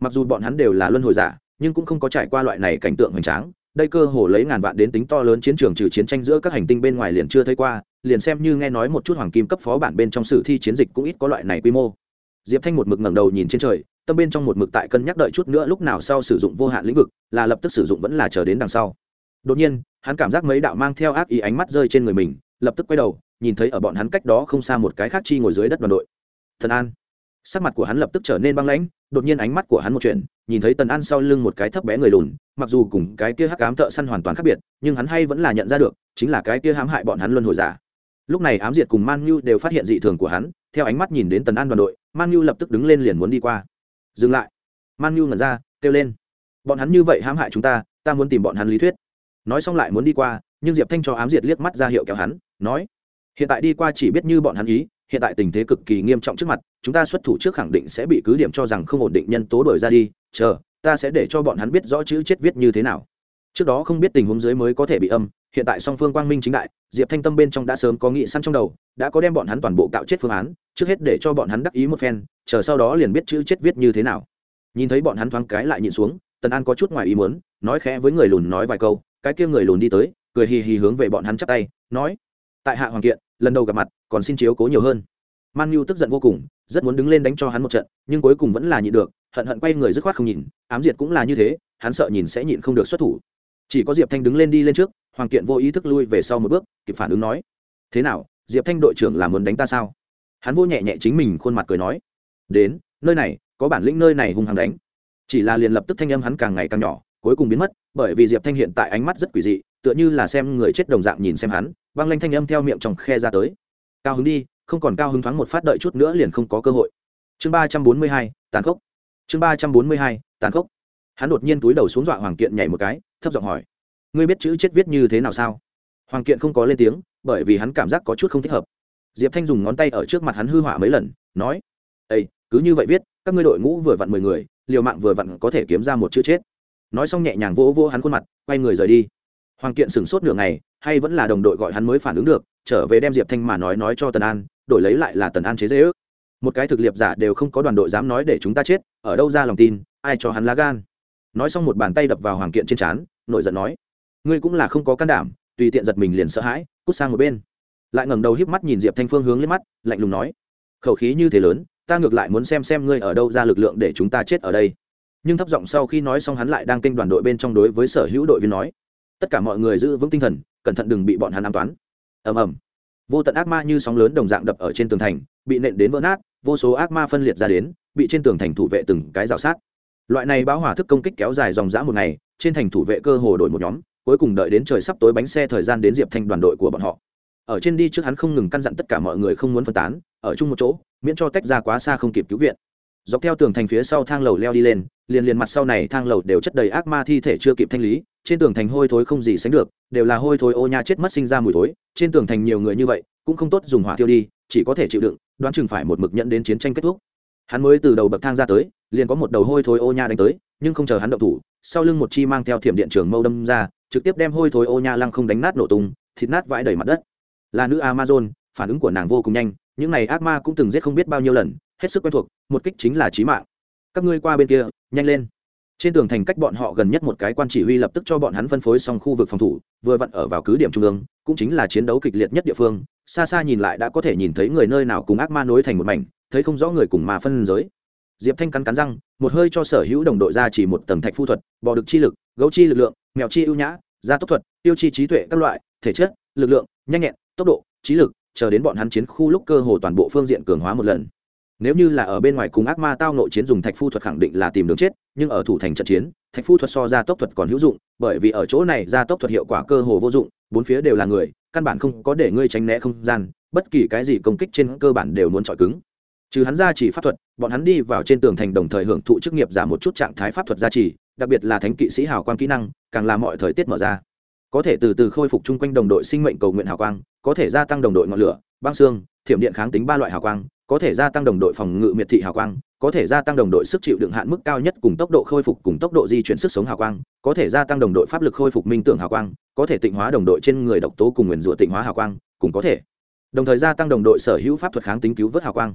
A: Mặc dù bọn hắn đều là luân hồi giả, nhưng cũng không có trải qua loại này cảnh tượng hoành tráng, đây cơ hồ lấy ngàn vạn đến tính to lớn chiến trường trừ chiến tranh giữa các hành tinh bên ngoài liền chưa thấy qua, liền xem như nghe nói một chút hoàng kim cấp phó bản bên trong sử thi chiến dịch cũng ít có loại này quy mô diệp thanh một mực ngẩng đầu nhìn trên trời, tâm bên trong một mực tại cân nhắc đợi chút nữa lúc nào sau sử dụng vô hạn lĩnh vực, là lập tức sử dụng vẫn là chờ đến đằng sau. Đột nhiên, hắn cảm giác mấy đạo mang theo ác ý ánh mắt rơi trên người mình, lập tức quay đầu, nhìn thấy ở bọn hắn cách đó không xa một cái khác chi ngồi dưới đất đoàn đội. Thần an. Sắc mặt của hắn lập tức trở nên băng lãnh, đột nhiên ánh mắt của hắn một chuyện, nhìn thấy tần an sau lưng một cái thấp bé người lùn, mặc dù cùng cái kia hắc ám thợ săn hoàn toàn khác biệt, nhưng hắn hay vẫn là nhận ra được, chính là cái kia hãm hại bọn hắn luân hồi giả. Lúc này ám diệt cùng man như đều phát hiện dị thường của hắn, theo ánh mắt nhìn đến tần an đoàn đội man nhu lập tức đứng lên liền muốn đi qua. Dừng lại. Man nhu ngẩn ra, kêu lên. Bọn hắn như vậy hãm hại chúng ta ta muốn tìm bọn hắn lý thuyết. Nói xong lại muốn đi qua, nhưng diệp thanh cho ám diệt liếc mắt ra hiệu kéo hắn, nói, hiện tại đi qua chỉ biết như bọn hắn ý, hiện tại tình thế cực kỳ nghiêm trọng trước mặt, chúng ta xuất thủ trước khẳng định sẽ bị cứ điểm cho rằng không ổn định nhân tố đổi ra đi, chờ, ta sẽ để cho bọn hắn biết rõ chữ chết viết như thế nào trước đó không biết tình huống dưới mới có thể bị âm, hiện tại song phương quang minh chính đại, diệp thanh tâm bên trong đã sớm có nghị săn trong đầu, đã có đem bọn hắn toàn bộ cạo chết phương án, trước hết để cho bọn hắn đắc ý một phen, chờ sau đó liền biết chữ chết viết như thế nào. Nhìn thấy bọn hắn thoáng cái lại nhịn xuống, tần an có chút ngoài ý muốn, nói khẽ với người lùn nói vài câu, cái kia người lùn đi tới, cười hì hì hướng về bọn hắn chắp tay, nói, tại hạ hoàng kiện, lần đầu gặp mặt, còn xin chiếu cố nhiều hơn. Man nhu tức giận vô cùng, rất muốn đứng lên đánh cho hắn một trận, nhưng cuối cùng vẫn là nhịn được, hận hận quay người dứt khoát không nhìn, ám diệt cũng là như thế, hắn sợ nhìn sẽ nhịn không được xuất thủ chỉ có diệp thanh đứng lên đi lên trước, hoàng kiện vô ý thức lui về sau một bước, kịp phản ứng nói, thế nào, diệp thanh đội trưởng là muốn đánh ta sao? Hắn vô nhẹ nhẹ chính mình khuôn mặt cười nói, đến, nơi này, có bản lĩnh nơi này hung hăng đánh. Chỉ là liền lập tức thanh âm hắn càng ngày càng nhỏ, cuối cùng biến mất, bởi vì diệp thanh hiện tại ánh mắt rất quỷ dị, tựa như là xem người chết đồng dạng nhìn xem hắn băng lanh thanh âm theo miệng trong khe ra tới. Cao hứng đi, không còn cao hứng thoáng một phát đợi chút nữa liền không có cơ hội. Chương ba trăm bốn mươi hai, tàn khốc. Chương ba trăm bốn mươi hai, tàn khốc hắn đột nhiên túi đầu xuống dọa hoàng kiện nhảy một cái, thấp giọng hỏi, ngươi biết chữ chết viết như thế nào sao? Hoàng kiện không có lên tiếng, bởi vì hắn cảm giác có chút không thích hợp. Diệp thanh dùng ngón tay ở trước mặt hắn hư hỏa mấy lần, nói ây cứ như vậy viết, các ngươi đội ngũ vừa vặn mười người, liều mạng vừa vặn có thể kiếm ra một chữ chết. Nói xong nhẹ nhàng vỗ vỗ hắn khuôn mặt, quay người rời đi. Hoàng kiện sửng sốt nửa ngày, hay vẫn là đồng đội gọi hắn mới phản ứng được, trở về đem diệp thanh mà nói nói cho tần an, đổi lấy lại là tần an chế dễ ước. Một cái thực liệp giả đều không có đoàn đội dám nói để chúng ta chết, ở đâu ra lòng tin, ai cho hắn lá gan nói xong một bàn tay đập vào hoàng kiện trên trán nội giận nói, ngươi cũng là không có can đảm, tùy tiện giật mình liền sợ hãi, cút sang một bên. Lại ngẩng đầu híp mắt nhìn diệp thanh phương hướng lên mắt, lạnh lùng nói, khẩu khí như thế lớn, ta ngược lại muốn xem xem ngươi ở đâu ra lực lượng để chúng ta chết ở đây. Nhưng thấp giọng sau khi nói xong hắn lại đang kênh đoàn đội bên trong đối với sở hữu đội viên nói, tất cả mọi người giữ vững tinh thần, cẩn thận đừng bị bọn hắn an toán. Ầm ầm. Vô tận ác ma như sóng lớn đồng dạng đập ở trên tường thành, bị nện đến vỡ nát, vô số ác ma phân liệt ra đến, bị trên tường thành thủ vệ từng cái rào sát loại này báo hỏa thức công kích kéo dài dòng dã một ngày, trên thành thủ vệ cơ hồ đổi một nhóm, cuối cùng đợi đến trời sắp tối bánh xe thời gian đến diệp thanh đoàn đội của bọn họ. Ở trên đi trước hắn không ngừng căn dặn tất cả mọi người không muốn phân tán, ở chung một chỗ, miễn cho tách ra quá xa không kịp cứu viện. Dọc theo tường thành phía sau thang lầu leo đi lên, liền liền mặt sau này thang lầu đều chất đầy ác ma thi thể chưa kịp thanh lý, trên tường thành hôi thối không gì sánh được, đều là hôi thối ô nha chết mất sinh ra mùi thối, trên tường thành nhiều người như vậy, cũng không tốt dùng hỏa tiêu đi, chỉ có thể chịu đựng, đoán chừng phải một mực nhận đến chiến tranh kết thúc hắn mới từ đầu bậc thang ra tới, liền có một đầu hôi thối ô nha đánh tới, nhưng không chờ hắn động thủ, sau lưng một chi mang theo thiểm điện trường mâu đâm ra, trực tiếp đem hôi thối ô nha lăng không đánh nát nổ tung, thịt nát vãi đầy mặt đất. Là nữ amazon, phản ứng của nàng vô cùng nhanh, những này ác ma cũng từng giết không biết bao nhiêu lần, hết sức quen thuộc, một kích chính là chí mạng. Các ngươi qua bên kia, nhanh lên. Trên tường thành cách bọn họ gần nhất một cái quan chỉ huy lập tức cho bọn hắn phân phối xong khu vực phòng thủ, vừa vặn ở vào cứ điểm trung ương, cũng chính là chiến đấu kịch liệt nhất địa phương, xa xa nhìn lại đã có thể nhìn thấy người nơi nào cùng ác ma nối thành một mảnh thấy không rõ người cùng mà phân giới. Diệp thanh cắn cắn răng, một hơi cho sở hữu đồng đội ra chỉ một tầng thạch phu thuật, bò được chi lực, gấu chi lực lượng, mèo chi ưu nhã, gia tốc thuật, tiêu chi trí tuệ các loại, thể chất, lực lượng, nhanh nhẹn, tốc độ, trí lực, chờ đến bọn hắn chiến khu lúc cơ hồ toàn bộ phương diện cường hóa một lần. Nếu như là ở bên ngoài cùng ác ma tao nội chiến dùng thạch phu thuật khẳng định là tìm đường chết, nhưng ở thủ thành trận chiến, thạch phu thuật so ra tốc thuật còn hữu dụng, bởi vì ở chỗ này ra tốc thuật hiệu quả cơ hồ vô dụng, bốn phía đều là người, căn bản không có để ngươi tránh né không gian, bất kỳ cái gì công kích trên cơ bản đều muốn chọi cứng trừ hắn ra chỉ pháp thuật, bọn hắn đi vào trên tường thành đồng thời hưởng thụ chức nghiệp giảm một chút trạng thái pháp thuật gia trì, đặc biệt là thánh kỵ sĩ hào quang kỹ năng, càng làm mọi thời tiết mở ra. Có thể từ từ khôi phục chung quanh đồng đội sinh mệnh cầu nguyện hào quang, có thể gia tăng đồng đội ngọn lửa, băng xương, thiểm điện kháng tính ba loại hào quang, có thể gia tăng đồng đội phòng ngự miệt thị hào quang, có thể gia tăng đồng đội sức chịu đựng hạn mức cao nhất cùng tốc độ khôi phục cùng tốc độ di chuyển sức sống hào quang, có thể gia tăng đồng đội pháp lực khôi phục minh tưởng hào quang, có thể tịnh hóa đồng đội trên người độc tố cùng nguyền rủa tịnh hóa hào quang cùng có thể. Đồng thời gia tăng đồng đội sở hữu pháp thuật kháng tính cứu vớt hào quang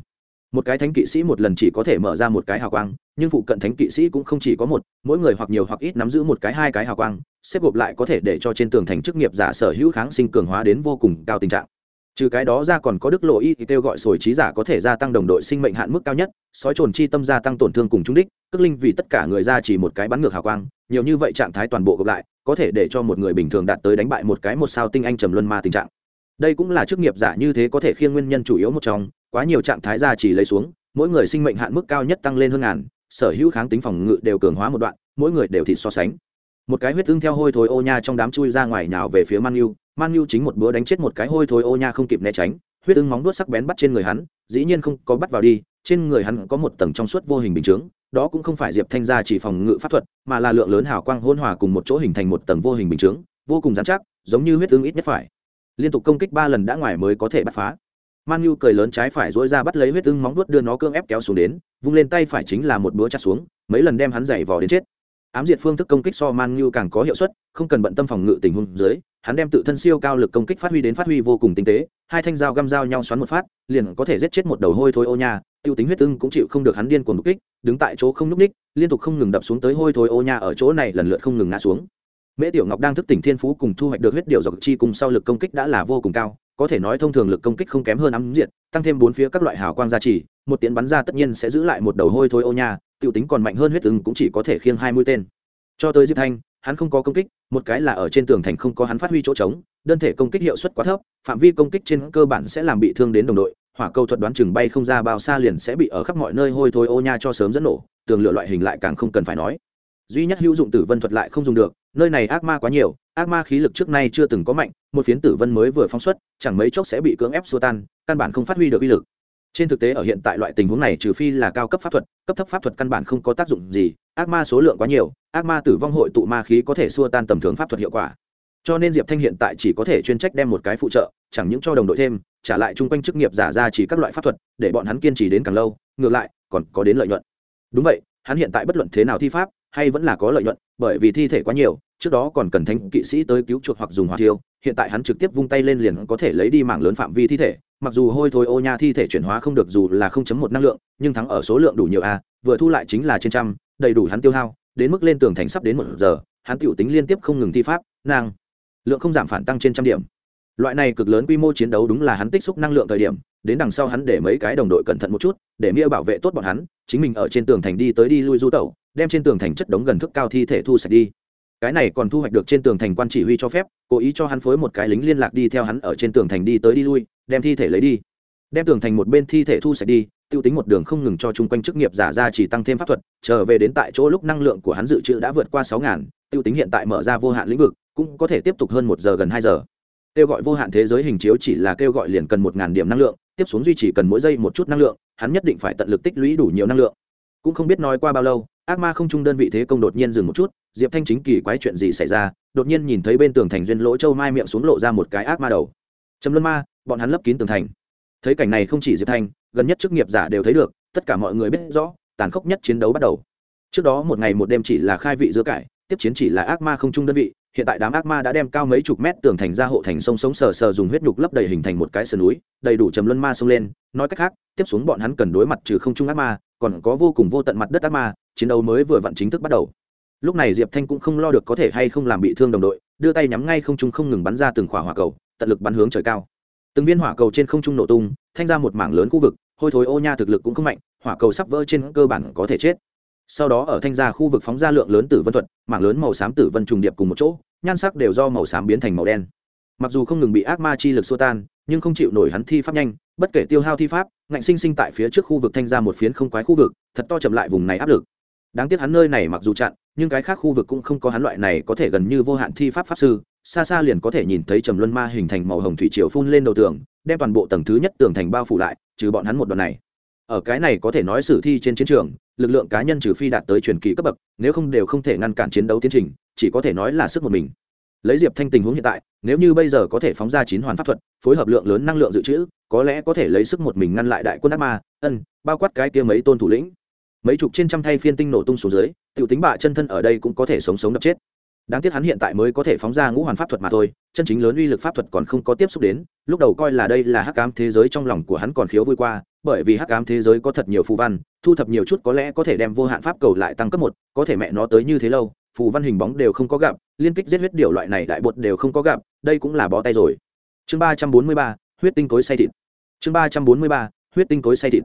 A: một cái thánh kỵ sĩ một lần chỉ có thể mở ra một cái hào quang, nhưng phụ cận thánh kỵ sĩ cũng không chỉ có một, mỗi người hoặc nhiều hoặc ít nắm giữ một cái hai cái hào quang, xếp gộp lại có thể để cho trên tường thành chức nghiệp giả sở hữu kháng sinh cường hóa đến vô cùng cao tình trạng. Trừ cái đó ra còn có đức lộ y thì kêu gọi sồi trí giả có thể gia tăng đồng đội sinh mệnh hạn mức cao nhất, sói trồn chi tâm gia tăng tổn thương cùng trung đích, cước linh vì tất cả người ra chỉ một cái bắn ngược hào quang, nhiều như vậy trạng thái toàn bộ gộp lại, có thể để cho một người bình thường đạt tới đánh bại một cái một sao tinh anh trầm luân ma tình trạng. Đây cũng là chức nghiệp giả như thế có thể khiêng nguyên nhân chủ yếu một trong quá nhiều trạng thái ra chỉ lấy xuống, mỗi người sinh mệnh hạn mức cao nhất tăng lên hơn ngàn, sở hữu kháng tính phòng ngự đều cường hóa một đoạn, mỗi người đều thịt so sánh. Một cái huyết tương theo hôi thối ô nha trong đám chui ra ngoài nhào về phía man nhu man nhu chính một bữa đánh chết một cái hôi thối ô nha không kịp né tránh, huyết ưng móng đuốt sắc bén bắt trên người hắn, dĩ nhiên không có bắt vào đi, trên người hắn có một tầng trong suốt vô hình bình chướng, đó cũng không phải diệp thanh gia chỉ phòng ngự pháp thuật, mà là lượng lớn hào quang hôn hòa cùng một chỗ hình thành một tầng vô hình bình chướng, vô cùng dán chắc, giống như huyết ưng ít nhất phải. Liên tục công kích ba lần đã ngoài mới có thể bắt phá man nhu cười lớn trái phải dỗi ra bắt lấy huyết ưng móng vuốt đưa nó cương ép kéo xuống đến, vung lên tay phải chính là một búa chặt xuống, mấy lần đem hắn giày vò đến chết. Ám diệt phương thức công kích so man nhu càng có hiệu suất, không cần bận tâm phòng ngự tình huống dưới, hắn đem tự thân siêu cao lực công kích phát huy đến phát huy vô cùng tinh tế, hai thanh dao găm dao nhau xoắn một phát, liền có thể giết chết một đầu hôi thối ô nha, tiêu tính huyết ưng cũng chịu không được hắn điên cuồng đục kích, đứng tại chỗ không nhúc ních, liên tục không ngừng đập xuống tới hôi thối ô nha ở chỗ này lần lượt không ngừng ngã xuống. Mễ tiểu ngọc đang thức tỉnh thiên phú cùng thu hoạch được huyết điều dọc chi cùng sau lực công kích đã là vô cùng cao có thể nói thông thường lực công kích không kém hơn ám diệt, tăng thêm bốn phía các loại hào quang gia trì, một tiến bắn ra tất nhiên sẽ giữ lại một đầu hôi thối ô nha, tiểu tính còn mạnh hơn huyết tưng cũng chỉ có thể khiêng hai mũi tên. Cho tới diệp thanh, hắn không có công kích, một cái là ở trên tường thành không có hắn phát huy chỗ trống, đơn thể công kích hiệu suất quá thấp, phạm vi công kích trên cơ bản sẽ làm bị thương đến đồng đội, hỏa cầu thuật đoán chừng bay không ra bao xa liền sẽ bị ở khắp mọi nơi hôi thối ô nha cho sớm dẫn nổ, tường lựa loại hình lại càng không cần phải nói. Duy nhất hữu dụng tử vân thuật lại không dùng được nơi này ác ma quá nhiều, ác ma khí lực trước nay chưa từng có mạnh, một phiến tử vân mới vừa phóng xuất, chẳng mấy chốc sẽ bị cưỡng ép xua tan, căn bản không phát huy được uy lực. Trên thực tế ở hiện tại loại tình huống này trừ phi là cao cấp pháp thuật, cấp thấp pháp thuật căn bản không có tác dụng gì, ác ma số lượng quá nhiều, ác ma tử vong hội tụ ma khí có thể xua tan tầm thường pháp thuật hiệu quả. Cho nên diệp thanh hiện tại chỉ có thể chuyên trách đem một cái phụ trợ, chẳng những cho đồng đội thêm, trả lại chung quanh chức nghiệp giả ra chỉ các loại pháp thuật, để bọn hắn kiên trì đến càng lâu, ngược lại, còn có đến lợi nhuận. Đúng vậy, hắn hiện tại bất luận thế nào thi pháp, hay vẫn là có lợi nhuận, bởi vì thi thể quá nhiều trước đó còn cần thánh kỵ sĩ tới cứu chuột hoặc dùng hỏa thiêu, hiện tại hắn trực tiếp vung tay lên liền có thể lấy đi mảng lớn phạm vi thi thể, mặc dù hôi thối ô nha thi thể chuyển hóa không được dù là không chấm một năng lượng, nhưng thắng ở số lượng đủ nhiều a, vừa thu lại chính là trên trăm, đầy đủ hắn tiêu hao, đến mức lên tường thành sắp đến một giờ, hắn tiểu tính liên tiếp không ngừng thi pháp năng lượng không giảm phản tăng trên trăm điểm. Loại này cực lớn quy mô chiến đấu đúng là hắn tích xúc năng lượng thời điểm, đến đằng sau hắn để mấy cái đồng đội cẩn thận một chút, để mia bảo vệ tốt bọn hắn, chính mình ở trên tường thành đi tới đi lui du tẩu, đem trên tường thành chất đống gần thức cao thi thể thu sạch đi cái này còn thu hoạch được trên tường thành quan chỉ huy cho phép, cố ý cho hắn phối một cái lính liên lạc đi theo hắn ở trên tường thành đi tới đi lui, đem thi thể lấy đi. Đem tường thành một bên thi thể thu sạch đi, tiêu tính một đường không ngừng cho chung quanh chức nghiệp giả ra chỉ tăng thêm pháp thuật, trở về đến tại chỗ lúc năng lượng của hắn dự trữ đã vượt qua sáu ngàn, tiêu tính hiện tại mở ra vô hạn lĩnh vực, cũng có thể tiếp tục hơn một giờ gần hai giờ. Kêu gọi vô hạn thế giới hình chiếu chỉ là kêu gọi liền cần một ngàn điểm năng lượng, tiếp xuống duy trì cần mỗi giây một chút năng lượng, hắn nhất định phải tận lực tích lũy đủ nhiều năng lượng cũng không biết nói qua bao lâu, ác ma không trung đơn vị thế công đột nhiên dừng một chút, diệp thanh chính kỳ quái chuyện gì xảy ra, đột nhiên nhìn thấy bên tường thành duyên lỗ châu mai miệng xuống lộ ra một cái ác ma đầu. Trầm luân ma, bọn hắn lấp kín tường thành. Thấy cảnh này không chỉ diệp thanh, gần nhất chức nghiệp giả đều thấy được, tất cả mọi người biết rõ, tàn khốc nhất chiến đấu bắt đầu. Trước đó một ngày một đêm chỉ là khai vị giữa cải, tiếp chiến chỉ là ác ma không trung đơn vị hiện tại đám ác ma đã đem cao mấy chục mét tường thành ra hộ thành sông sống sờ sờ dùng huyết nhục lấp đầy hình thành một cái sườn núi, đầy đủ chấm luân ma xông lên, nói cách khác, tiếp xuống bọn hắn cần đối mặt trừ không trung ác ma, còn có vô cùng vô tận mặt đất ác ma, chiến đấu mới vừa vặn chính thức bắt đầu. Lúc này diệp thanh cũng không lo được có thể hay không làm bị thương đồng đội, đưa tay nhắm ngay không trung không ngừng bắn ra từng khỏa hỏa cầu, tận lực bắn hướng trời cao. Từng viên hỏa cầu trên không trung nổ tung, thanh ra một mảng lớn khu vực, hôi thối ô nha thực lực cũng không mạnh, hỏa cầu sắp vỡ trên cơ bản có thể chết sau đó ở thanh ra khu vực phóng ra lượng lớn tử vân thuật, mảng lớn màu xám tử vân trùng điệp cùng một chỗ, nhan sắc đều do màu xám biến thành màu đen. Mặc dù không ngừng bị ác ma chi lực xô tan, nhưng không chịu nổi hắn thi pháp nhanh, bất kể tiêu hao thi pháp, ngạnh sinh sinh tại phía trước khu vực thanh ra một phiến không quái khu vực, thật to chậm lại vùng này áp lực. Đáng tiếc hắn nơi này mặc dù chặn, nhưng cái khác khu vực cũng không có hắn loại này có thể gần như vô hạn thi pháp pháp sư, xa xa liền có thể nhìn thấy trầm luân ma hình thành màu hồng thủy triều phun lên đầu tường, đem toàn bộ tầng thứ nhất tường thành bao phủ lại, trừ bọn hắn một đoạn này. Ở cái này có thể nói sử thi trên chiến trường lực lượng cá nhân trừ phi đạt tới truyền kỳ cấp bậc, nếu không đều không thể ngăn cản chiến đấu tiến trình, chỉ có thể nói là sức một mình. Lấy diệp thanh tình huống hiện tại, nếu như bây giờ có thể phóng ra chín hoàn pháp thuật, phối hợp lượng lớn năng lượng dự trữ, có lẽ có thể lấy sức một mình ngăn lại đại quân ác ma, ân, bao quát cái kia mấy tôn thủ lĩnh. Mấy chục trên trăm thay phiên tinh nổ tung xuống dưới t i ể u tính bạ chân thân ở đây cũng có thể sống sống đập chết đáng tiếc hắn hiện tại mới có thể phóng ra ngũ hoàn pháp thuật mà thôi, chân chính lớn uy lực pháp thuật còn không có tiếp xúc đến, lúc đầu coi là đây là hắc ám thế giới trong lòng của hắn còn khiếu vui qua, bởi vì hắc ám thế giới có thật nhiều phù văn, thu thập nhiều chút có lẽ có thể đem vô hạn pháp cầu lại tăng cấp một, có thể mẹ nó tới như thế lâu, phù văn hình bóng đều không có gặp, liên kích giết huyết điều loại này đại bột đều không có gặp, đây cũng là bó tay rồi. Chương ba trăm bốn mươi ba, huyết tinh cối say thịt. Chương ba trăm bốn mươi ba, huyết tinh cối say thịt.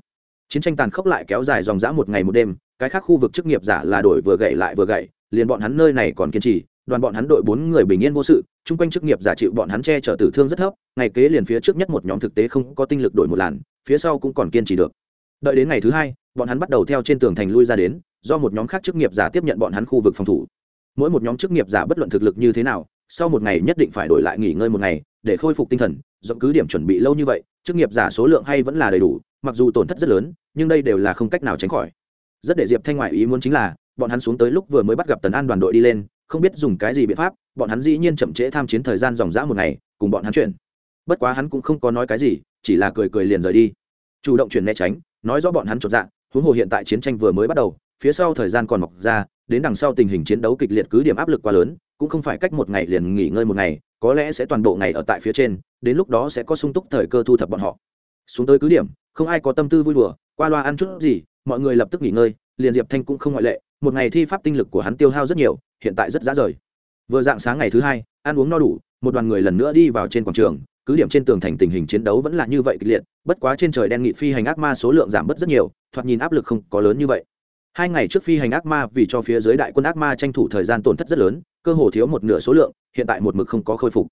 A: Chiến tranh tàn khốc lại kéo dài dòng dã một ngày một đêm, cái khác khu vực chức nghiệp giả là đổi vừa gậy lại vừa gậy liền bọn hắn nơi này còn kiên trì, đoàn bọn hắn đội bốn người bình yên vô sự, chung quanh chức nghiệp giả chịu bọn hắn che chở tử thương rất thấp, ngày kế liền phía trước nhất một nhóm thực tế không có tinh lực đổi một làn, phía sau cũng còn kiên trì được. Đợi đến ngày thứ hai, bọn hắn bắt đầu theo trên tường thành lui ra đến, do một nhóm khác chức nghiệp giả tiếp nhận bọn hắn khu vực phòng thủ. Mỗi một nhóm chức nghiệp giả bất luận thực lực như thế nào, sau một ngày nhất định phải đổi lại nghỉ ngơi một ngày, để khôi phục tinh thần rộng cứ điểm chuẩn bị lâu như vậy, chức nghiệp giả số lượng hay vẫn là đầy đủ, mặc dù tổn thất rất lớn, nhưng đây đều là không cách nào tránh khỏi. Rất để diệp thanh ngoại ý muốn chính là bọn hắn xuống tới lúc vừa mới bắt gặp tần an đoàn đội đi lên, không biết dùng cái gì biện pháp, bọn hắn dĩ nhiên chậm trễ tham chiến thời gian dòng dã một ngày, cùng bọn hắn chuyển. Bất quá hắn cũng không có nói cái gì, chỉ là cười cười liền rời đi. Chủ động chuyển né tránh, nói rõ bọn hắn chột dạ huống hồ hiện tại chiến tranh vừa mới bắt đầu, phía sau thời gian còn mọc ra, đến đằng sau tình hình chiến đấu kịch liệt cứ điểm áp lực quá lớn, cũng không phải cách một ngày liền nghỉ ngơi một ngày, có lẽ sẽ toàn bộ ngày ở tại phía trên, đến lúc đó sẽ có sung túc thời cơ thu thập bọn họ. Xuống tới cứ điểm, không ai có tâm tư vui đùa, qua loa ăn chút gì, mọi người lập tức nghỉ ngơi, liền diệp thanh cũng không ngoại lệ một ngày thi pháp tinh lực của hắn tiêu hao rất nhiều, hiện tại rất dã rời. Vừa dạng sáng ngày thứ hai, ăn uống no đủ, một đoàn người lần nữa đi vào trên quảng trường, cứ điểm trên tường thành tình hình chiến đấu vẫn là như vậy kịch liệt, bất quá trên trời đen nghị phi hành ác ma số lượng giảm bớt rất nhiều, thoạt nhìn áp lực không có lớn như vậy. Hai ngày trước phi hành ác ma vì cho phía dưới đại quân ác ma tranh thủ thời gian tổn thất rất lớn, cơ hồ thiếu một nửa số lượng, hiện tại một mực không có khôi phục.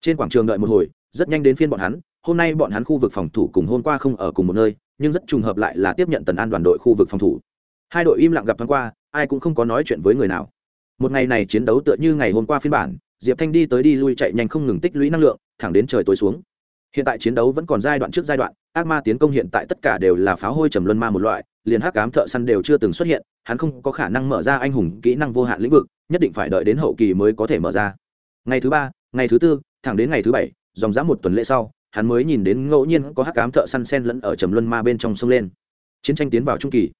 A: Trên quảng trường đợi một hồi, rất nhanh đến phiên bọn hắn, hôm nay bọn hắn khu vực phòng thủ cùng hôm qua không ở cùng một nơi, nhưng rất trùng hợp lại là tiếp nhận tần an đoàn đội khu vực phòng thủ. Hai đội im lặng gặp thoáng qua ai cũng không có nói chuyện với người nào. Một ngày này chiến đấu tựa như ngày hôm qua phiên bản, diệp thanh đi tới đi lui chạy nhanh không ngừng tích lũy năng lượng, thẳng đến trời tối xuống. Hiện tại chiến đấu vẫn còn giai đoạn trước giai đoạn, ác ma tiến công hiện tại tất cả đều là pháo hôi trầm luân ma một loại, liền hắc cám thợ săn đều chưa từng xuất hiện, hắn không có khả năng mở ra anh hùng kỹ năng vô hạn lĩnh vực, nhất định phải đợi đến hậu kỳ mới có thể mở ra. Ngày thứ ba, ngày thứ tư, thẳng đến ngày thứ bảy, dòng dã một tuần lễ sau, hắn mới nhìn đến ngẫu nhiên có hắc cám thợ săn sen lẫn ở trầm luân ma bên trong sông lên. Chiến tranh tiến vào trung kỳ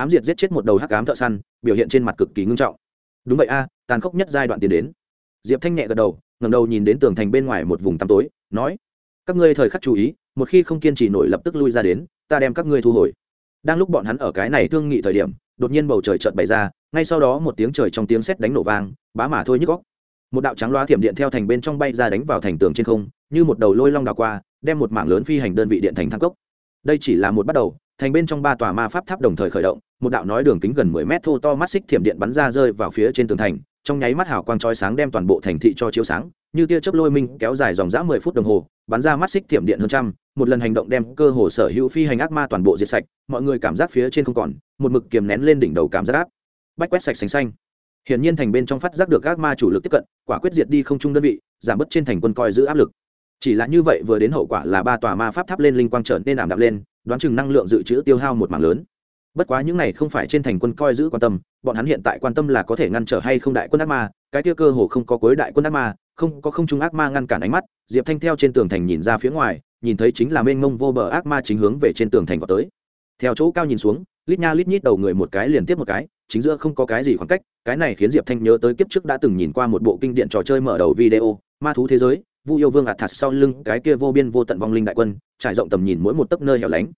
A: ám diệt giết chết một đầu hắc ám thợ săn, biểu hiện trên mặt cực kỳ ngưng trọng. Đúng vậy a, tàn khốc nhất giai đoạn tiến đến. Diệp thanh nhẹ gật đầu ngầm đầu nhìn đến tường thành bên ngoài một vùng tăm tối, nói, các ngươi thời khắc chú ý, một khi không kiên trì nổi lập tức lui ra đến, ta đem các ngươi thu hồi. Đang lúc bọn hắn ở cái này thương nghị thời điểm, đột nhiên bầu trời chợt bày ra, ngay sau đó một tiếng trời trong tiếng sét đánh nổ vang, bá mà thôi nhức góc một đạo trắng loa thiểm điện theo thành bên trong bay ra đánh vào thành tường trên không, như một đầu lôi long đào qua, đem một mảng lớn phi hành đơn vị điện thành thăng cốc. Đây chỉ là một bắt đầu thành bên trong ba tòa ma pháp tháp đồng thời khởi động, một đạo nói đường kính gần mười mét thô to mắt xích thiểm điện bắn ra rơi vào phía trên tường thành, trong nháy mắt hào quang chói sáng đem toàn bộ thành thị cho chiếu sáng, như tia chớp lôi minh kéo dài dòng dã mười phút đồng hồ, bắn ra mắt xích thiểm điện hơn trăm, một lần hành động đem cơ hồ sở hữu phi hành ác ma toàn bộ diệt sạch, mọi người cảm giác phía trên không còn, một mực kiềm nén lên đỉnh đầu cảm giác áp bách quét sạch sành xanh. Hiển nhiên thành bên trong phát giác được ác ma chủ lực tiếp cận, quả quyết diệt đi không trung đơn vị, giảm bớt trên thành quân coi giữ áp lực chỉ là như vậy vừa đến hậu quả là ba tòa ma pháp tháp lên linh quang trở nên ảm đạm lên, đoán chừng năng lượng dự trữ tiêu hao một mảng lớn. Bất quá những này không phải trên thành quân coi giữ quan tâm, bọn hắn hiện tại quan tâm là có thể ngăn trở hay không đại quân ác ma, cái kia cơ hồ không có cuối đại quân ác ma, không có không trung ác ma ngăn cản ánh mắt, diệp thanh theo trên tường thành nhìn ra phía ngoài, nhìn thấy chính là mênh mông vô bờ ác ma chính hướng về trên tường thành vào tới. Theo chỗ cao nhìn xuống, lít nha lít nhít đầu người một cái liền tiếp một cái, chính giữa không có cái gì khoảng cách, cái này khiến diệp thanh nhớ tới kiếp trước đã từng nhìn qua một bộ kinh điện trò chơi mở đầu video, ma thú thế giới vu yêu vương ạt thạt sau lưng, cái kia vô biên vô tận vong linh đại quân, trải rộng tầm nhìn mỗi một tấc nơi hẻo lánh.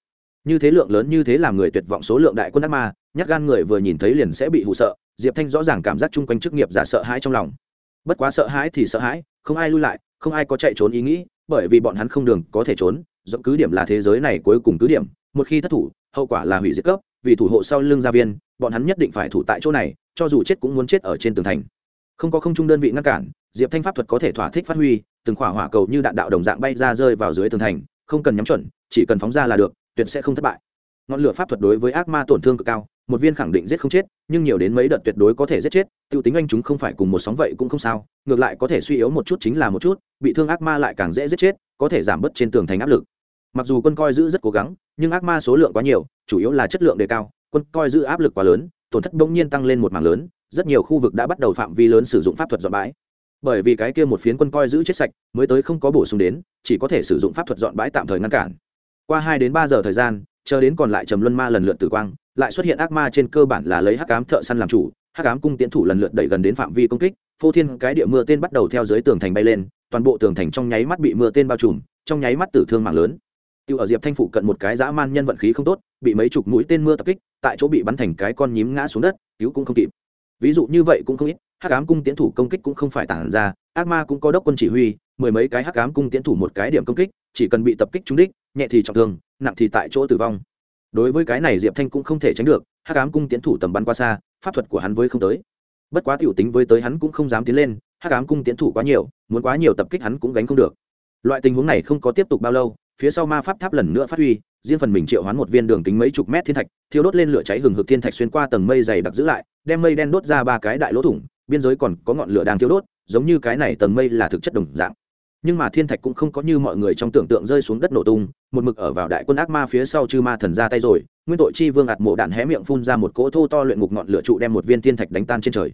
A: Như thế lượng lớn, như thế làm người tuyệt vọng số lượng đại quân ác ma, nhát gan người vừa nhìn thấy liền sẽ bị hụ sợ. Diệp thanh rõ ràng cảm giác chung quanh chức nghiệp giả sợ hãi trong lòng. Bất quá sợ hãi thì sợ hãi, không ai lui lại, không ai có chạy trốn ý nghĩ, bởi vì bọn hắn không đường có thể trốn, rộng cứ điểm là thế giới này cuối cùng cứ điểm, một khi thất thủ, hậu quả là hủy diệt cấp, vì thủ hộ sau lưng gia viên, bọn hắn nhất định phải thủ tại chỗ này, cho dù chết cũng muốn chết ở trên tường thành. Không có không trung đơn vị ngăn cản, diệp thanh pháp thuật có thể thỏa thích phát huy từng khỏa hỏa cầu như đạn đạo đồng dạng bay ra rơi vào dưới tường thành, không cần nhắm chuẩn, chỉ cần phóng ra là được, tuyệt sẽ không thất bại. Ngọn lửa pháp thuật đối với ác ma tổn thương cực cao, một viên khẳng định giết không chết, nhưng nhiều đến mấy đợt tuyệt đối có thể giết chết t i ê u tính anh chúng không phải cùng một sóng vậy cũng không sao, ngược lại có thể suy yếu một chút chính là một chút, bị thương ác ma lại càng dễ giết chết, có thể giảm bớt trên tường thành áp lực. Mặc dù quân coi giữ rất cố gắng, nhưng ác ma số lượng quá nhiều, chủ yếu là chất lượng đề cao, quân coi giữ áp lực quá lớn, tổn thất bỗng nhiên tăng lên một mảng lớn, rất nhiều khu vực đã bắt đầu phạm vi lớn sử dụng pháp thuật dọn bãi bởi vì cái kia một phiến quân coi giữ chết sạch, mới tới không có bổ sung đến, chỉ có thể sử dụng pháp thuật dọn bãi tạm thời ngăn cản. Qua hai đến ba giờ thời gian, chờ đến còn lại trầm luân ma lần lượt tử quang, lại xuất hiện ác ma trên cơ bản là lấy hắc cám thợ săn làm chủ, hắc cám cung tiến thủ lần lượt đẩy gần đến phạm vi công kích, phô thiên cái địa mưa tên bắt đầu theo dưới tường thành bay lên, toàn bộ tường thành trong nháy mắt bị mưa tên bao trùm, trong nháy mắt tử thương mạng lớn. Tiêu ở diệp thanh phụ cận một cái dã man nhân vận khí không tốt, bị mấy chục mũi tên mưa tập kích, tại chỗ bị bắn thành cái con nhím ngã xuống đất, cứu cũng không kịp. Ví dụ như vậy cũng không ít hắc ám cung tiến thủ công kích cũng không phải tản ra, ác ma cũng có đốc quân chỉ huy, mười mấy cái hắc ám cung tiến thủ một cái điểm công kích, chỉ cần bị tập kích trúng đích, nhẹ thì trọng thương, nặng thì tại chỗ tử vong. Đối với cái này diệp thanh cũng không thể tránh được, hắc ám cung tiến thủ tầm bắn qua xa, pháp thuật của hắn với không tới. Bất quá tiểu tính với tới hắn cũng không dám tiến lên, hắc ám cung tiến thủ quá nhiều, muốn quá nhiều tập kích hắn cũng gánh không được. Loại tình huống này không có tiếp tục bao lâu, phía sau ma pháp tháp lần nữa phát huy, riêng phần mình triệu hoán một viên đường kính mấy chục mét thiên thạch, thiêu đốt lên lửa cháy hừng hực thiên thạch xuyên qua tầng mây dày đặc giữ lại, đem mây đen đốt ra ba cái đại lỗ thủng biên giới còn có ngọn lửa đang thiêu đốt, giống như cái này tầng mây là thực chất đồng dạng. Nhưng mà thiên thạch cũng không có như mọi người trong tưởng tượng rơi xuống đất nổ tung, một mực ở vào đại quân ác ma phía sau chư ma thần ra tay rồi, nguyên tội chi vương ạt mộ đạn hé miệng phun ra một cỗ thô to luyện ngục ngọn lửa trụ đem một viên thiên thạch đánh tan trên trời.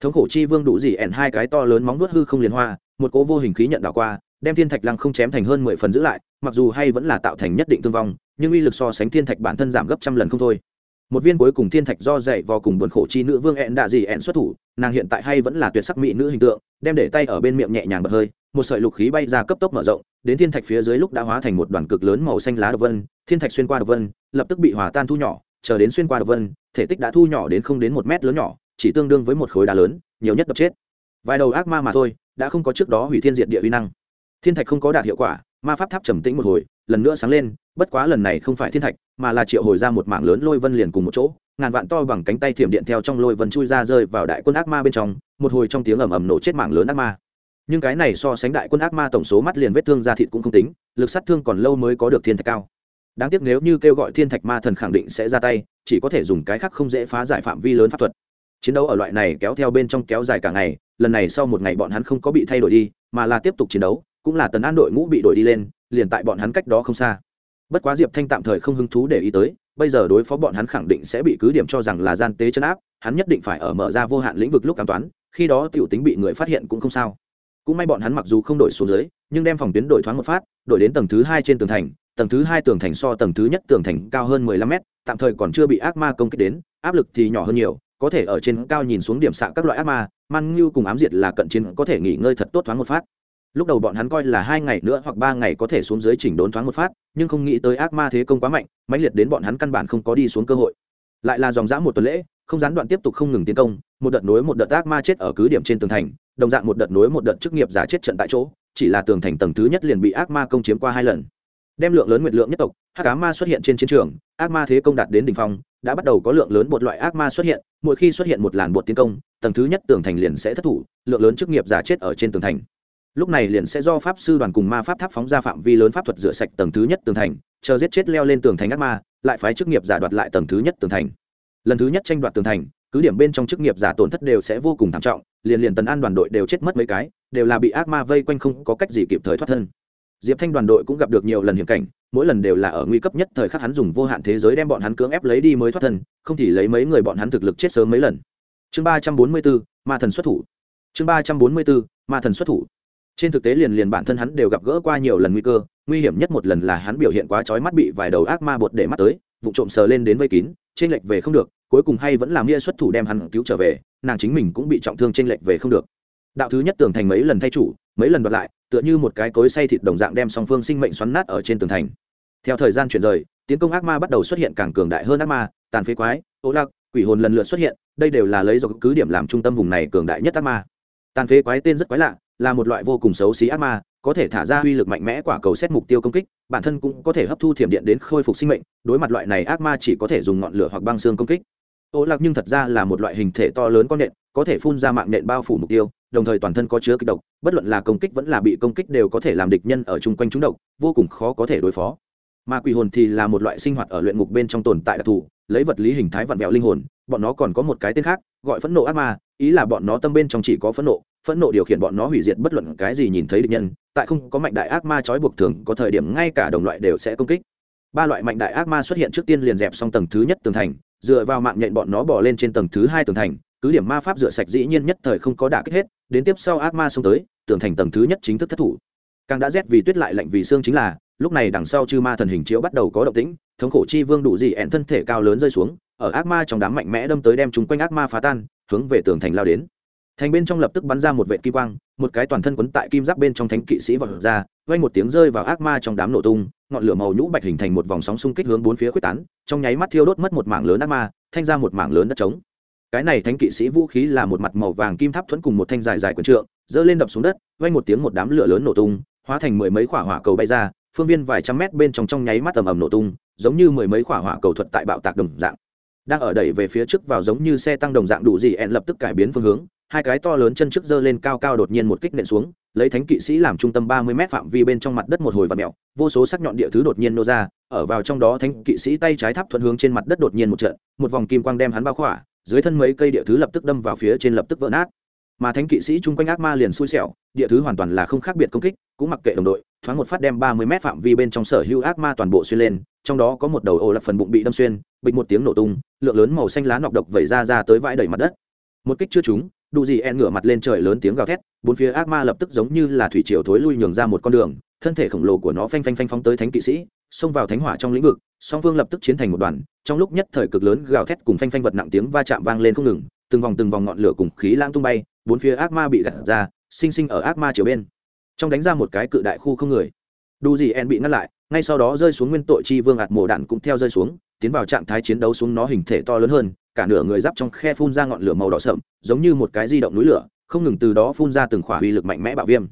A: Thống khổ chi vương đủ gì ẻn hai cái to lớn móng vuốt hư không liền hoa, một cỗ vô hình khí nhận đảo qua, đem thiên thạch lăng không chém thành hơn mười phần giữ lại, mặc dù hay vẫn là tạo thành nhất định thương vong, nhưng uy lực so sánh thiên thạch bản thân giảm gấp trăm lần không thôi. Một viên cuối cùng thiên thạch do dậy vào cùng buồn khổ chi nữ vương ẹn đạ gì ẹn xuất thủ nàng hiện tại hay vẫn là tuyệt sắc mỹ nữ hình tượng, đem để tay ở bên miệng nhẹ nhàng bật hơi, một sợi lục khí bay ra cấp tốc mở rộng, đến thiên thạch phía dưới lúc đã hóa thành một đoàn cực lớn màu xanh lá độc vân, thiên thạch xuyên qua độc vân, lập tức bị hòa tan thu nhỏ, chờ đến xuyên qua độc vân, thể tích đã thu nhỏ đến không đến một mét lớn nhỏ, chỉ tương đương với một khối đá lớn, nhiều nhất đập chết. Vài đầu ác ma mà thôi, đã không có trước đó hủy thiên diệt địa uy năng. Thiên thạch không có đạt hiệu quả, ma pháp tháp trầm tĩnh một hồi, lần nữa sáng lên, bất quá lần này không phải thiên thạch, mà là triệu hồi ra một mảng lớn lôi vân liền cùng một chỗ ngàn vạn to bằng cánh tay thiểm điện theo trong lôi vân chui ra rơi vào đại quân ác ma bên trong, một hồi trong tiếng ầm ầm nổ chết mảng lớn ác ma. Nhưng cái này so sánh đại quân ác ma tổng số mắt liền vết thương ra thịt cũng không tính, lực sát thương còn lâu mới có được thiên thạch cao. Đáng tiếc nếu như kêu gọi thiên thạch ma thần khẳng định sẽ ra tay, chỉ có thể dùng cái khác không dễ phá giải phạm vi lớn pháp thuật. Chiến đấu ở loại này kéo theo bên trong kéo dài cả ngày, lần này sau một ngày bọn hắn không có bị thay đổi đi, mà là tiếp tục chiến đấu, cũng là tần an đội ngũ bị đổi đi lên, liền tại bọn hắn cách đó không xa. Bất quá diệp thanh tạm thời không hứng thú để ý tới bây giờ đối phó bọn hắn khẳng định sẽ bị cứ điểm cho rằng là gian tế chấn áp, hắn nhất định phải ở mở ra vô hạn lĩnh vực lúc cảm toán, khi đó t i ể u tính bị người phát hiện cũng không sao. Cũng may bọn hắn mặc dù không đổi xuống dưới, nhưng đem phòng tuyến đổi thoáng một phát, đổi đến tầng thứ hai trên tường thành, tầng thứ hai tường thành so tầng thứ nhất tường thành cao hơn mười lăm mét, tạm thời còn chưa bị ác ma công kích đến, áp lực thì nhỏ hơn nhiều, có thể ở trên cao nhìn xuống điểm xạ các loại ác ma, man ngưu cùng ám diệt là cận chiến, có thể nghỉ ngơi thật tốt thoáng một phát lúc đầu bọn hắn coi là hai ngày nữa hoặc ba ngày có thể xuống dưới chỉnh đốn thoáng một phát, nhưng không nghĩ tới ác ma thế công quá mạnh, mãnh liệt đến bọn hắn căn bản không có đi xuống cơ hội. Lại là dòng dã một tuần lễ, không gián đoạn tiếp tục không ngừng tiến công, một đợt nối một đợt ác ma chết ở cứ điểm trên tường thành, đồng dạng một đợt nối một đợt chức nghiệp giả chết trận tại chỗ, chỉ là tường thành tầng thứ nhất liền bị ác ma công chiếm qua hai lần. Đem lượng lớn nguyệt lượng nhất tộc hát cá ma xuất hiện trên chiến trường, ác ma thế công đạt đến đ ỉ n h phong, đã bắt đầu có lượng lớn một loại ác ma xuất hiện, mỗi khi xuất hiện một làn bột tiến công, tầng thứ nhất tường thành liền sẽ thất thủ, lượng lớn chức nghiệp giả chết ở trên tường thành lúc này liền sẽ do pháp sư đoàn cùng ma pháp tháp phóng ra phạm vi lớn pháp thuật rửa sạch tầng thứ nhất tường thành, chờ giết chết leo lên tường thành ác ma, lại phái chức nghiệp giả đoạt lại tầng thứ nhất tường thành. Lần thứ nhất tranh đoạt tường thành, cứ điểm bên trong chức nghiệp giả tổn thất đều sẽ vô cùng thảm trọng, liền liền tần an đoàn đội đều chết mất mấy cái, đều là bị ác ma vây quanh không có cách gì kịp thời thoát thân. Diệp thanh đoàn đội cũng gặp được nhiều lần hiểm cảnh, mỗi lần đều là ở nguy cấp nhất thời khắc hắn dùng vô hạn thế giới đem bọn hắn cưỡng ép lấy đi mới thoát thân, không thì lấy mấy người bọn hắn thực lực chết sớm mấy lần. Chương ba trăm bốn mươi bốn, ma thần xuất thủ. Chương ba trăm bốn mươi bốn, ma thần xuất thủ trên thực tế liền liền bản thân hắn đều gặp gỡ qua nhiều lần nguy cơ, nguy hiểm nhất một lần là hắn biểu hiện quá trói mắt bị vài đầu ác ma bột để mắt tới vụ trộm sờ lên đến vây kín trên lệch về không được, cuối cùng hay vẫn làm mia xuất thủ đem hắn cứu trở về, nàng chính mình cũng bị trọng thương trên lệch về không được. Đạo thứ nhất tường thành mấy lần thay chủ, mấy lần đoạt lại, tựa như một cái cối say thịt đồng dạng đem song phương sinh mệnh xoắn nát ở trên tường thành. Theo thời gian chuyển rời, tiến công ác ma bắt đầu xuất hiện càng cường đại hơn ác ma, tàn phế quái, ô lạc quỷ hồn lần lượt xuất hiện, đây đều là lấy do cứ điểm làm trung tâm vùng này cường đại nhất ác ma. Tàn phế quái tên rất quái lạ là một loại vô cùng xấu xí ác ma, có thể thả ra uy lực mạnh mẽ quả cầu xét mục tiêu công kích, bản thân cũng có thể hấp thu thiểm điện đến khôi phục sinh mệnh, đối mặt loại này ác ma chỉ có thể dùng ngọn lửa hoặc băng xương công kích. Ô lạc nhưng thật ra là một loại hình thể to lớn con nện, có thể phun ra mạng nện bao phủ mục tiêu, đồng thời toàn thân có chứa kích độc, bất luận là công kích vẫn là bị công kích đều có thể làm địch nhân ở chung quanh chúng độc, vô cùng khó có thể đối phó. Ma quỷ hồn thì là một loại sinh hoạt ở luyện ngục bên trong tồn tại đặc thù, lấy vật lý hình thái vặn vẹo linh hồn, bọn nó còn có một cái tên khác, gọi phẫn nộ ác ma, ý là bọn nó tâm bên trong chỉ có phẫn nộ phẫn nộ điều khiển bọn nó hủy diệt bất luận cái gì nhìn thấy địch nhân, tại không có mạnh đại ác ma trói buộc thường, có thời điểm ngay cả đồng loại đều sẽ công kích. Ba loại mạnh đại ác ma xuất hiện trước tiên liền dẹp xong tầng thứ nhất tường thành, dựa vào mạng nhện bọn nó bỏ lên trên tầng thứ hai tường thành, cứ điểm ma pháp rửa sạch dĩ nhiên nhất thời không có đả kích hết, đến tiếp sau ác ma xông tới, tường thành tầng thứ nhất chính thức thất thủ. Càng đã rét vì tuyết lại lạnh vì xương chính là, lúc này đằng sau chư ma thần hình chiếu bắt đầu có động tĩnh, thống khổ chi vương đủ gì ẹn thân thể cao lớn rơi xuống, ở ác ma trong đám mạnh mẽ đâm tới đem chúng quanh ác ma phá tan, hướng về tường thành lao đến thành bên trong lập tức bắn ra một vệ kim quang, một cái toàn thân quấn tại kim giáp bên trong thánh kỵ sĩ vật ra, vang một tiếng rơi vào ác ma trong đám nổ tung, ngọn lửa màu nhũ bạch hình thành một vòng sóng xung kích hướng bốn phía quyết tán, trong nháy mắt thiêu đốt mất một mảng lớn ác ma, thanh ra một mảng lớn đất trống. Cái này thánh kỵ sĩ vũ khí là một mặt màu vàng kim tháp thuẫn cùng một thanh dài dài quần trượng dơ lên đập xuống đất, vang một tiếng một đám lửa lớn nổ tung, hóa thành mười mấy quả hỏa cầu bay ra, phương viên vài trăm mét bên trong trong nháy mắt ầm ầm nổ tung, giống như mười mấy quả hỏa cầu thuật tại bạo tạc đồng dạng. Đang ở đẩy về phía trước vào giống như xe tăng đồng dạng đủ gì, ẹn lập tức cải biến phương hướng hai cái to lớn chân trước giơ lên cao cao đột nhiên một kích nện xuống, lấy thánh kỵ sĩ làm trung tâm ba mươi mét phạm vi bên trong mặt đất một hồi và mèo, vô số sắc nhọn địa thứ đột nhiên nô ra, ở vào trong đó thánh kỵ sĩ tay trái tháp thuận hướng trên mặt đất đột nhiên một trận, một vòng kim quang đem hắn bao khỏa, dưới thân mấy cây địa thứ lập tức đâm vào phía trên lập tức vỡ nát. Mà thánh kỵ sĩ chung quanh ác ma liền xui xẻo, địa thứ hoàn toàn là không khác biệt công kích, cũng mặc kệ đồng đội, thoáng một phát đem ba mươi mét phạm vi bên trong sở hữu ác ma toàn bộ xuyên lên, trong đó có một đầu ổ lập phần bụng bị đâm xuyên, bịch một tiếng nổ tung, lượng lớn màu xanh lá nọc độc vẩy ra ra tới vãi đầy mặt đất. Một kích chưa trúng đủ gì en ngửa mặt lên trời lớn tiếng gào thét, bốn phía ác ma lập tức giống như là thủy triều thối lui nhường ra một con đường, thân thể khổng lồ của nó phanh phanh phanh phóng tới thánh kỵ sĩ, xông vào thánh hỏa trong lĩnh vực, song phương lập tức chiến thành một đoàn, trong lúc nhất thời cực lớn gào thét cùng phanh phanh vật nặng tiếng va chạm vang lên không ngừng, từng vòng từng vòng ngọn lửa cùng khí lãng tung bay, bốn phía ác ma bị gặt ra, sinh sinh ở ác ma chiều bên. Trong đánh ra một cái cự đại khu không người. Đủ gì en bị ngăn lại, ngay sau đó rơi xuống nguyên tội chi vương ạt mổ đạn cũng theo rơi xuống tiến vào trạng thái chiến đấu xuống nó hình thể to lớn hơn, cả nửa người giáp trong khe phun ra ngọn lửa màu đỏ sậm, giống như một cái di động núi lửa, không ngừng từ đó phun ra từng khỏa uy lực mạnh mẽ bạo viêm.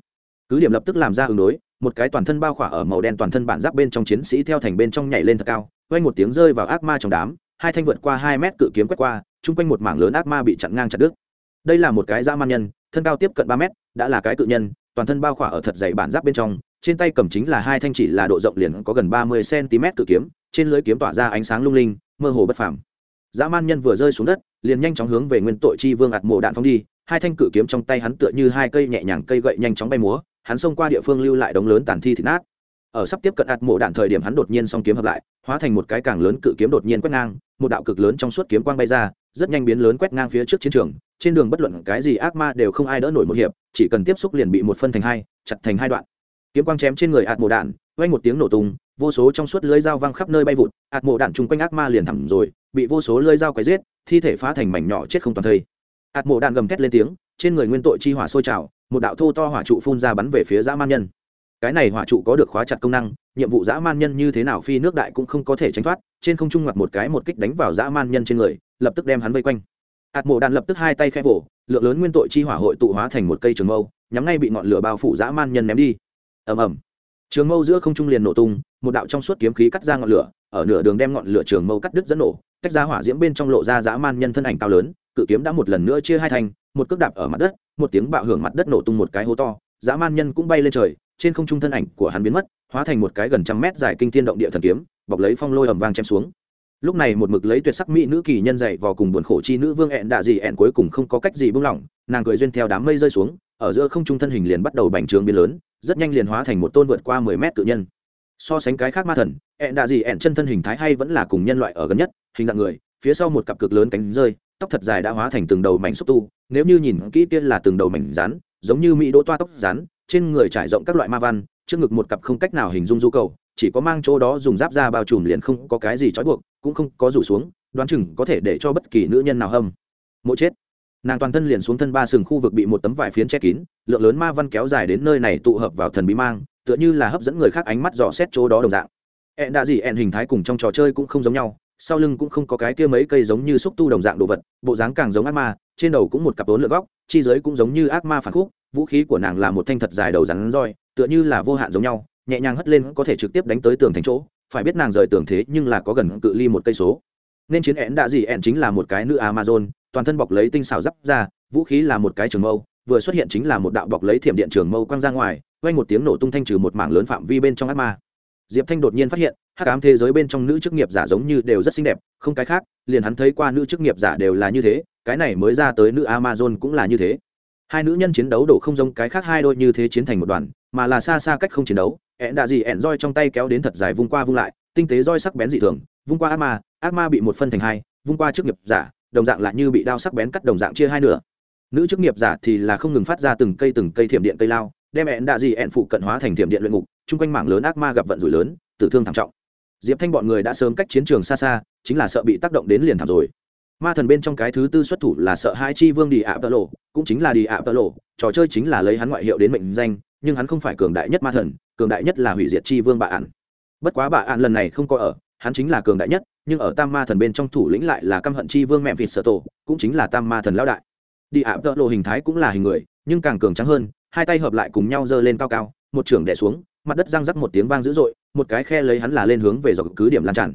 A: Cứ điểm lập tức làm ra ứng đối, một cái toàn thân bao khỏa ở màu đen toàn thân bản giáp bên trong chiến sĩ theo thành bên trong nhảy lên thật cao, quanh một tiếng rơi vào ác ma trong đám, hai thanh vượt qua hai mét cự kiếm quét qua, chung quanh một mảng lớn ác ma bị chặn ngang chặt đứt. Đây là một cái dã man nhân, thân cao tiếp cận ba mét, đã là cái cự nhân, toàn thân bao khỏa ở thật dày bản giáp bên trong trên tay cầm chính là hai thanh chỉ là độ rộng liền có gần ba mươi cm cự kiếm, trên lưới kiếm tỏa ra ánh sáng lung linh, mơ hồ bất phàm. Dã man nhân vừa rơi xuống đất, liền nhanh chóng hướng về nguyên tội chi vương ạt mộ đạn phóng đi, hai thanh cự kiếm trong tay hắn tựa như hai cây nhẹ nhàng cây gậy nhanh chóng bay múa, hắn xông qua địa phương lưu lại đống lớn tàn thi thịt nát. Ở sắp tiếp cận ạt mộ đạn thời điểm hắn đột nhiên song kiếm hợp lại, hóa thành một cái càng lớn cự kiếm đột nhiên quét ngang, một đạo cực lớn trong suốt kiếm quang bay ra, rất nhanh biến lớn quét ngang phía trước chiến trường, trên đường bất luận cái gì ác ma đều không ai đỡ nổi một hiệp, chỉ cần tiếp xúc liền bị một phân thành hai, chặt thành hai đoạn kiếm quang chém trên người ạt mộ đạn, vang một tiếng nổ tung, vô số trong suốt lưới dao văng khắp nơi bay vụt ạt mộ đạn chung quanh ác ma liền thẳng rồi, bị vô số lưới dao quấy giết, thi thể phá thành mảnh nhỏ chết không toàn thây. Ạt mộ đạn gầm thét lên tiếng, trên người nguyên tội chi hỏa sôi trào, một đạo thô to hỏa trụ phun ra bắn về phía dã man nhân. Cái này hỏa trụ có được khóa chặt công năng, nhiệm vụ dã man nhân như thế nào phi nước đại cũng không có thể tránh thoát, trên không trung ngặt một cái một kích đánh vào dã man nhân trên người, lập tức đem hắn vây quanh. Ạt mộ đạn lập tức hai tay khẽ vỗ lượng lớn nguyên tội chi hỏa hội tụ hóa thành một cây trường mâu, nhắm ngay bị ngọn lửa bao phủ dã man nhân ném đi ầm ầm. Trường mâu giữa không trung liền nổ tung, một đạo trong suốt kiếm khí cắt ra ngọn lửa, ở nửa đường đem ngọn lửa trường mâu cắt đứt dẫn nổ cách ra hỏa diễm bên trong lộ ra dã man nhân thân ảnh cao lớn, cự kiếm đã một lần nữa chia hai thành, một cước đạp ở mặt đất, một tiếng bạo hưởng mặt đất nổ tung một cái hố to, dã man nhân cũng bay lên trời, trên không trung thân ảnh của hắn biến mất, hóa thành một cái gần trăm mét dài kinh thiên động địa thần kiếm, bọc lấy phong lôi ầm vang chém xuống. Lúc này một mực lấy tuyệt sắc mỹ nữ kỳ nhân dạy vào cùng buồn khổ chi nữ vương ẹn đạ gì ẹn cuối cùng không có cách gì buông lỏng, nàng cười duyên theo đám mây rơi xuống, ở giữa không trung thân hình liền bắt đầu bành trướng biến lớn rất nhanh liền hóa thành một tôn vượt qua mười mét tự nhân. So sánh cái khác ma thần ẹn đạ gì ẹn chân thân hình thái hay vẫn là cùng nhân loại ở gần nhất, hình dạng người, phía sau một cặp cực lớn cánh rơi, tóc thật dài đã hóa thành từng đầu mảnh xúc tu, nếu như nhìn kỹ tiên là từng đầu mảnh rắn, giống như mỹ đỗ toa tóc rắn, trên người trải rộng các loại ma văn, trước ngực một cặp không cách nào hình dung du cầu, chỉ có mang chỗ đó dùng giáp da bao trùm liền không có cái gì trói buộc, cũng không có rủ xuống, đoán chừng có thể để cho bất kỳ nữ nhân nào hâm. Mộ chết nàng toàn thân liền xuống thân ba sừng khu vực bị một tấm vải phiến che kín, lượng lớn ma văn kéo dài đến nơi này tụ hợp vào thần bí mang, tựa như là hấp dẫn người khác ánh mắt dò xét chỗ đó đồng dạng. Ẹn đã gì ẹn hình thái cùng trong trò chơi cũng không giống nhau, sau lưng cũng không có cái kia mấy cây giống như xúc tu đồng dạng đồ vật, bộ dáng càng giống ác ma, trên đầu cũng một cặp vốn lượn góc, chi giới cũng giống như ác ma phản khúc, vũ khí của nàng là một thanh thật dài đầu rắn roi, tựa như là vô hạn giống nhau, nhẹ nhàng hất lên có thể trực tiếp đánh tới tường thành chỗ, phải biết nàng rời tường thế nhưng là có gần cự ly một cây số. Nên chiến én đã gì ẹn chính là một cái nữ amazon toàn thân bọc lấy tinh xảo giáp ra, vũ khí là một cái trường mâu, vừa xuất hiện chính là một đạo bọc lấy thiểm điện trường mâu quăng ra ngoài, quanh một tiếng nổ tung thanh trừ một mảng lớn phạm vi bên trong ác ma. Diệp thanh đột nhiên phát hiện, hắc ám thế giới bên trong nữ chức nghiệp giả giống như đều rất xinh đẹp, không cái khác, liền hắn thấy qua nữ chức nghiệp giả đều là như thế, cái này mới ra tới nữ amazon cũng là như thế. Hai nữ nhân chiến đấu đổ không giống cái khác hai đôi như thế chiến thành một đoàn, mà là xa xa cách không chiến đấu, ẹn đạ gì ẹn roi trong tay kéo đến thật dài vung qua vung lại, tinh tế roi sắc bén dị thường, vung qua ác ma ác ma bị một phân thành hai, vung qua chức nghiệp giả đồng dạng lại như bị đao sắc bén cắt đồng dạng chia hai nửa. Nữ chức nghiệp giả thì là không ngừng phát ra từng cây từng cây thiểm điện cây lao, đem ẹn đạ gì ẹn phụ cận hóa thành thiểm điện luyện ngục, chung quanh mảng lớn ác ma gặp vận rủi lớn, tử thương thảm trọng. Diệp thanh bọn người đã sớm cách chiến trường xa xa, chính là sợ bị tác động đến liền thảm rồi. Ma thần bên trong cái thứ tư xuất thủ là sợ hai chi vương đi ạ tơ lộ, cũng chính là đi ạ tơ lộ, trò chơi chính là lấy hắn ngoại hiệu đến mệnh danh, nhưng hắn không phải cường đại nhất ma thần, cường đại nhất là hủy diệt chi vương bà ạn bất quá bà ạn lần này không có ở, hắn chính là cường đại nhất nhưng ở tam ma thần bên trong thủ lĩnh lại là căm hận chi vương mẹ vịt sở tổ, cũng chính là tam ma thần lão đại. Đi ạ, tợ lộ hình thái cũng là hình người, nhưng càng cường trắng hơn, hai tay hợp lại cùng nhau giơ lên cao cao, một trưởng đẻ xuống, mặt đất răng rắc một tiếng vang dữ dội, một cái khe lấy hắn là lên hướng về dọc cứ điểm lan tràn.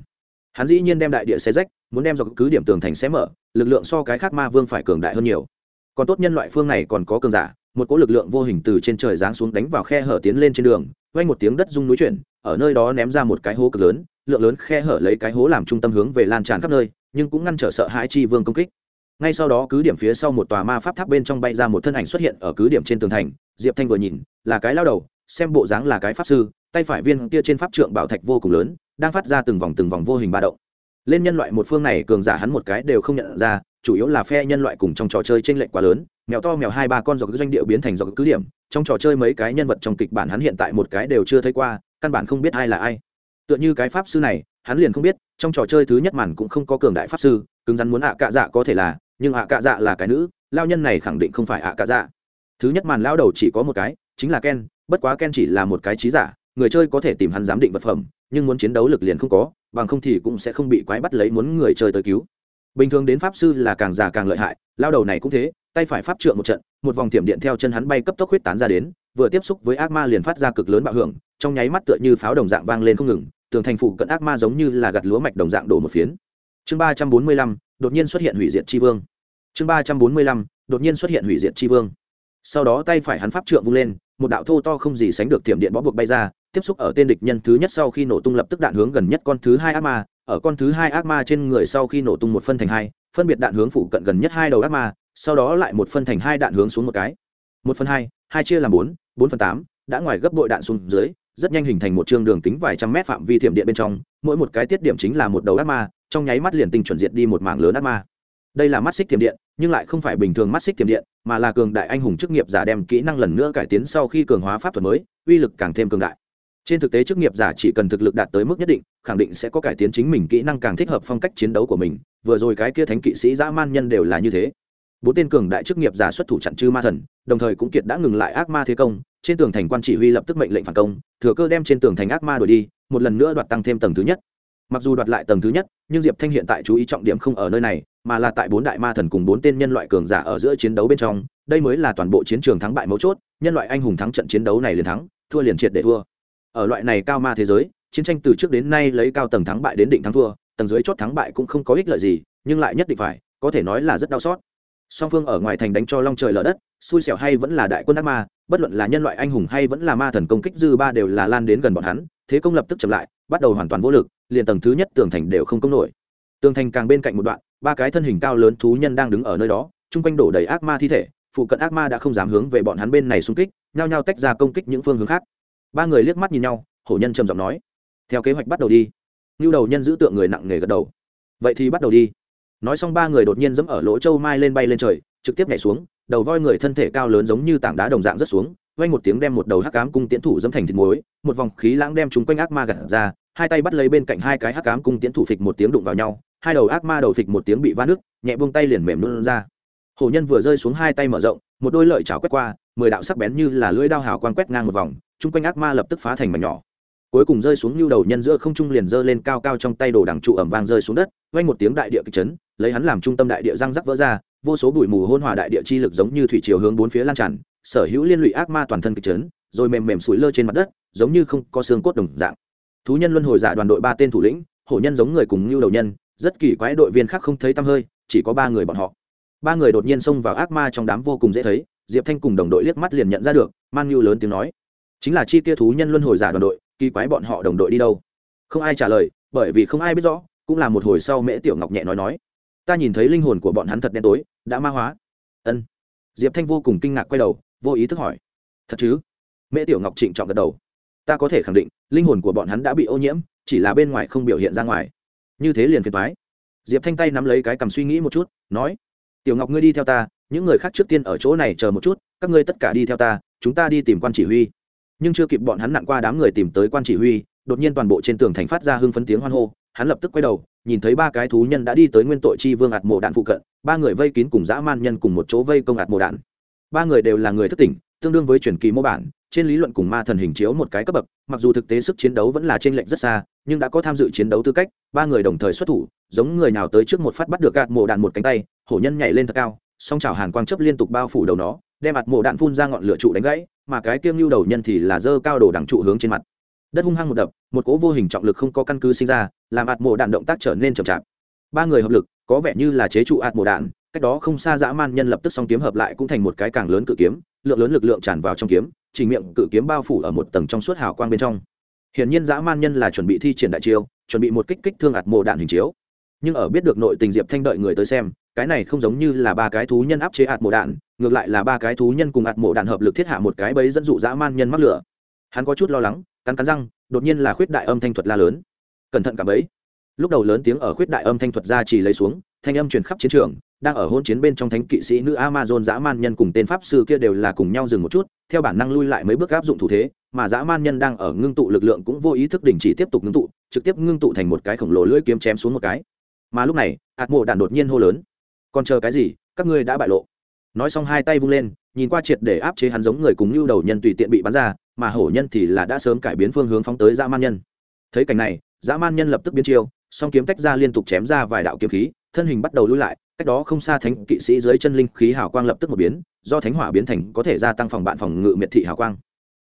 A: Hắn dĩ nhiên đem đại địa xé rách, muốn đem dọc cứ điểm tường thành xé mở, lực lượng so cái khác ma vương phải cường đại hơn nhiều. Còn tốt nhân loại phương này còn có cường giả, một cỗ lực lượng vô hình từ trên trời giáng xuống đánh vào khe hở tiến lên trên đường vang một tiếng đất rung núi chuyển, ở nơi đó ném ra một cái hố cực lớn, lượng lớn khe hở lấy cái hố làm trung tâm hướng về lan tràn khắp nơi, nhưng cũng ngăn trở sợ hãi chi vương công kích. Ngay sau đó cứ điểm phía sau một tòa ma pháp tháp bên trong bay ra một thân ảnh xuất hiện ở cứ điểm trên tường thành, diệp thanh vừa nhìn, là cái lao đầu, xem bộ dáng là cái pháp sư, tay phải viên kia trên pháp trượng bảo thạch vô cùng lớn, đang phát ra từng vòng từng vòng vô hình ba động. Lên nhân loại một phương này cường giả hắn một cái đều không nhận ra chủ yếu là phe nhân loại cùng trong trò chơi t r ê n lệch quá lớn, mèo to, mèo hai, ba con dọc doanh điệu biến thành dọc cứ điểm. Trong trò chơi mấy cái nhân vật trong kịch bản hắn hiện tại một cái đều chưa thấy qua, căn bản không biết ai là ai. Tựa như cái pháp sư này, hắn liền không biết, trong trò chơi thứ nhất màn cũng không có cường đại pháp sư, cứng rắn muốn ạ cạ dạ có thể là, nhưng ạ cạ dạ là cái nữ, lao nhân này khẳng định không phải ạ cạ dạ. Thứ nhất màn lao đầu chỉ có một cái, chính là ken, bất quá ken chỉ là một cái trí giả, người chơi có thể tìm hắn giám định vật phẩm, nhưng muốn chiến đấu lực liền không có, bằng không thì cũng sẽ không bị quái bắt lấy muốn người chơi tới cứu bình thường đến pháp sư là càng già càng lợi hại, lao đầu này cũng thế, tay phải pháp trượng một trận, một vòng tiệm điện theo chân hắn bay cấp tốc huyết tán ra đến, vừa tiếp xúc với ác ma liền phát ra cực lớn bạo hưởng, trong nháy mắt tựa như pháo đồng dạng vang lên không ngừng, tường thành phủ cận ác ma giống như là gặt lúa mạch đồng dạng đổ một phiến. Chương ba trăm bốn mươi lăm, đột nhiên xuất hiện hủy diệt tri vương. Chương ba trăm bốn mươi lăm, đột nhiên xuất hiện hủy diệt tri vương. Sau đó tay phải hắn pháp trượng vung lên, một đạo thô to không gì sánh được tiệm điện bó buộc bay ra, tiếp xúc ở tên địch nhân thứ nhất sau khi nổ tung lập tức đạn hướng gần nhất con thứ hai ác ma ở con thứ hai ác ma trên người sau khi nổ tung một phân thành hai, phân biệt đạn hướng phụ cận gần nhất hai đầu ác ma, sau đó lại một phân thành hai đạn hướng xuống một cái. Một phân hai hai chia làm bốn bốn phân tám, đã ngoài gấp bội đạn xuống dưới, rất nhanh hình thành một chương đường kính vài trăm mét phạm vi thiểm điện bên trong, mỗi một cái tiết điểm chính là một đầu ác ma, trong nháy mắt liền tinh chuẩn diệt đi một mảng lớn ác ma. Đây là mắt xích thiểm điện, nhưng lại không phải bình thường mắt xích thiểm điện, mà là cường đại anh hùng chức nghiệp giả đem kỹ năng lần nữa cải tiến sau khi cường hóa pháp thuật mới, uy lực càng thêm cường đại trên thực tế chức nghiệp giả chỉ cần thực lực đạt tới mức nhất định, khẳng định sẽ có cải tiến chính mình kỹ năng càng thích hợp phong cách chiến đấu của mình. Vừa rồi cái kia thánh kỵ sĩ dã man nhân đều là như thế. Bốn tên cường đại chức nghiệp giả xuất thủ chặn chư ma thần, đồng thời cũng kiệt đã ngừng lại ác ma thế công. Trên tường thành quan chỉ huy lập tức mệnh lệnh phản công, thừa cơ đem trên tường thành ác ma đuổi đi, một lần nữa đoạt tăng thêm tầng thứ nhất. Mặc dù đoạt lại tầng thứ nhất, nhưng diệp thanh hiện tại chú ý trọng điểm không ở nơi này, mà là tại bốn đại ma thần cùng bốn tên nhân loại cường giả ở giữa chiến đấu bên trong. Đây mới là toàn bộ chiến trường thắng bại mấu chốt, nhân loại anh hùng thắng trận chiến đấu này liền thắng, thua liền triệt để thua ở loại này cao ma thế giới, chiến tranh từ trước đến nay lấy cao tầng thắng bại đến định thắng thua, tầng dưới chót thắng bại cũng không có ích lợi gì, nhưng lại nhất định phải, có thể nói là rất đau xót. Song phương ở ngoài thành đánh cho long trời lở đất, xui xẻo hay vẫn là đại quân ác ma, bất luận là nhân loại anh hùng hay vẫn là ma thần công kích dư ba đều là lan đến gần bọn hắn, thế công lập tức chậm lại, bắt đầu hoàn toàn vô lực, liền tầng thứ nhất tường thành đều không công nổi. Tường thành càng bên cạnh một đoạn, ba cái thân hình cao lớn thú nhân đang đứng ở nơi đó, chung quanh đổ đầy ác ma thi thể, phụ cận ác ma đã không dám hướng về bọn hắn bên này xung kích, nhao nhao tách ra công kích những phương hướng khác ba người liếc mắt nhìn nhau, hổ nhân trầm giọng nói, theo kế hoạch bắt đầu đi. Ngưu đầu nhân giữ tượng người nặng nề gật đầu. Vậy thì bắt đầu đi. Nói xong ba người đột nhiên dẫm ở lỗ châu mai lên bay lên trời, trực tiếp nhảy xuống, đầu voi người thân thể cao lớn giống như tảng đá đồng dạng rất xuống, vang một tiếng đem một đầu hắc ám cung tiễn thủ dẫm thành thịt muối, một vòng khí lãng đem chúng quanh ác ma gặt ra, hai tay bắt lấy bên cạnh hai cái hắc ám cung tiễn thủ phịch một tiếng đụng vào nhau, hai đầu ác ma đầu phịch một tiếng bị va nước nhẹ buông tay liền mềm luôn ra. Hổ nhân vừa rơi xuống hai tay mở rộng, một đôi lợi chảo quét qua mười đạo sắc bén như là lưỡi đao hào quang quét ngang một vòng, chung quanh ác ma lập tức phá thành mảnh nhỏ. Cuối cùng rơi xuống như đầu nhân giữa không trung liền giơ lên cao cao trong tay đồ đằng trụ ẩm vang rơi xuống đất, vang một tiếng đại địa kịch chấn, lấy hắn làm trung tâm đại địa răng rắc vỡ ra, vô số bụi mù hôn hòa đại địa chi lực giống như thủy chiều hướng bốn phía lan tràn, sở hữu liên lụy ác ma toàn thân kịch chấn, rồi mềm mềm sủi lơ trên mặt đất, giống như không có xương cốt đồng dạng. Thú nhân luân hồi giả đoàn đội ba tên thủ lĩnh, hổ nhân giống người cùng như đầu nhân, rất kỳ quái đội viên khác không thấy tăm hơi, chỉ có ba người bọn họ. Ba người đột nhiên xông vào ác ma trong đám vô cùng dễ thấy diệp thanh cùng đồng đội liếc mắt liền nhận ra được, man nhu lớn tiếng nói, chính là chi kia thú nhân luân hồi giả đoàn đội, kỳ quái bọn họ đồng đội đi đâu? Không ai trả lời, bởi vì không ai biết rõ, cũng là một hồi sau mễ tiểu ngọc nhẹ nói nói, ta nhìn thấy linh hồn của bọn hắn thật đen tối, đã ma hóa. Ân. Diệp thanh vô cùng kinh ngạc quay đầu, vô ý thức hỏi, thật chứ? Mễ tiểu ngọc trịnh trọng gật đầu, ta có thể khẳng định, linh hồn của bọn hắn đã bị ô nhiễm, chỉ là bên ngoài không biểu hiện ra ngoài. Như thế liền phiền thoái diệp thanh tay nắm lấy cái cầm suy nghĩ một chút, nói, tiểu ngọc ngươi đi theo ta những người khác trước tiên ở chỗ này chờ một chút, các ngươi tất cả đi theo ta, chúng ta đi tìm quan chỉ huy. Nhưng chưa kịp bọn hắn nặn qua đám người tìm tới quan chỉ huy, đột nhiên toàn bộ trên tường thành phát ra hưng phấn tiếng hoan hô, hắn lập tức quay đầu, nhìn thấy ba cái thú nhân đã đi tới nguyên tội chi vương ạt mộ đạn phụ cận, ba người vây kín cùng dã man nhân cùng một chỗ vây công ạt mộ đạn. Ba người đều là người thất tỉnh, tương đương với truyền kỳ mô bản, trên lý luận cùng ma thần hình chiếu một cái cấp bậc, mặc dù thực tế sức chiến đấu vẫn là trên lệnh rất xa, nhưng đã có tham dự chiến đấu tư cách, ba người đồng thời xuất thủ, giống người nào tới trước một phát bắt được gạt mộ đạn một cánh tay, hổ nhân nhảy lên thật cao song chảo hàn quang chấp liên tục bao phủ đầu nó, đem mặt mộ đạn phun ra ngọn lửa trụ đánh gãy, mà cái kiêng lưu đầu nhân thì là dơ cao đổ đằng trụ hướng trên mặt. Đất hung hăng một đập, một cỗ vô hình trọng lực không có căn cứ sinh ra, làm ạt mộ đạn động tác trở nên chậm chạp. Ba người hợp lực, có vẻ như là chế trụ ạt mộ đạn, cách đó không xa dã man nhân lập tức song kiếm hợp lại cũng thành một cái càng lớn cự kiếm, lượng lớn lực lượng tràn vào trong kiếm, chỉ miệng cự kiếm bao phủ ở một tầng trong suốt hào quang bên trong. Hiển nhiên dã man nhân là chuẩn bị thi triển đại chiêu, chuẩn bị một kích kích thương ạt mộ đạn hình chiếu. Nhưng ở biết được nội tình diệp thanh đợi người tới xem cái này không giống như là ba cái thú nhân áp chế hạt mộ đạn, ngược lại là ba cái thú nhân cùng hạt mộ đạn hợp lực thiết hạ một cái bẫy dẫn dụ dã man nhân mắc lửa. Hắn có chút lo lắng, cắn cắn răng, đột nhiên là khuyết đại âm thanh thuật la lớn. Cẩn thận cả bẫy. Lúc đầu lớn tiếng ở khuyết đại âm thanh thuật ra chỉ lấy xuống, thanh âm truyền khắp chiến trường, đang ở hôn chiến bên trong thánh kỵ sĩ nữ amazon dã man nhân cùng tên pháp sư kia đều là cùng nhau dừng một chút, theo bản năng lui lại mấy bước áp dụng thủ thế, mà dã man nhân đang ở ngưng tụ lực lượng cũng vô ý thức đình chỉ tiếp tục ngưng tụ, trực tiếp ngưng tụ thành một cái khổng lồ lưỡi kiếm chém xuống một cái. Mà lúc này hạt mộ đạn đột nhiên hô lớn còn chờ cái gì, các ngươi đã bại lộ. Nói xong hai tay vung lên, nhìn qua triệt để áp chế hắn giống người cùng lưu đầu nhân tùy tiện bị bắn ra, mà hổ nhân thì là đã sớm cải biến phương hướng phóng tới dã man nhân. Thấy cảnh này, dã man nhân lập tức biến chiêu, song kiếm tách ra liên tục chém ra vài đạo kiếm khí, thân hình bắt đầu lui lại, cách đó không xa thánh kỵ sĩ dưới chân linh khí hào quang lập tức một biến, do thánh hỏa biến thành có thể gia tăng phòng bạn phòng ngự miệt thị hào quang.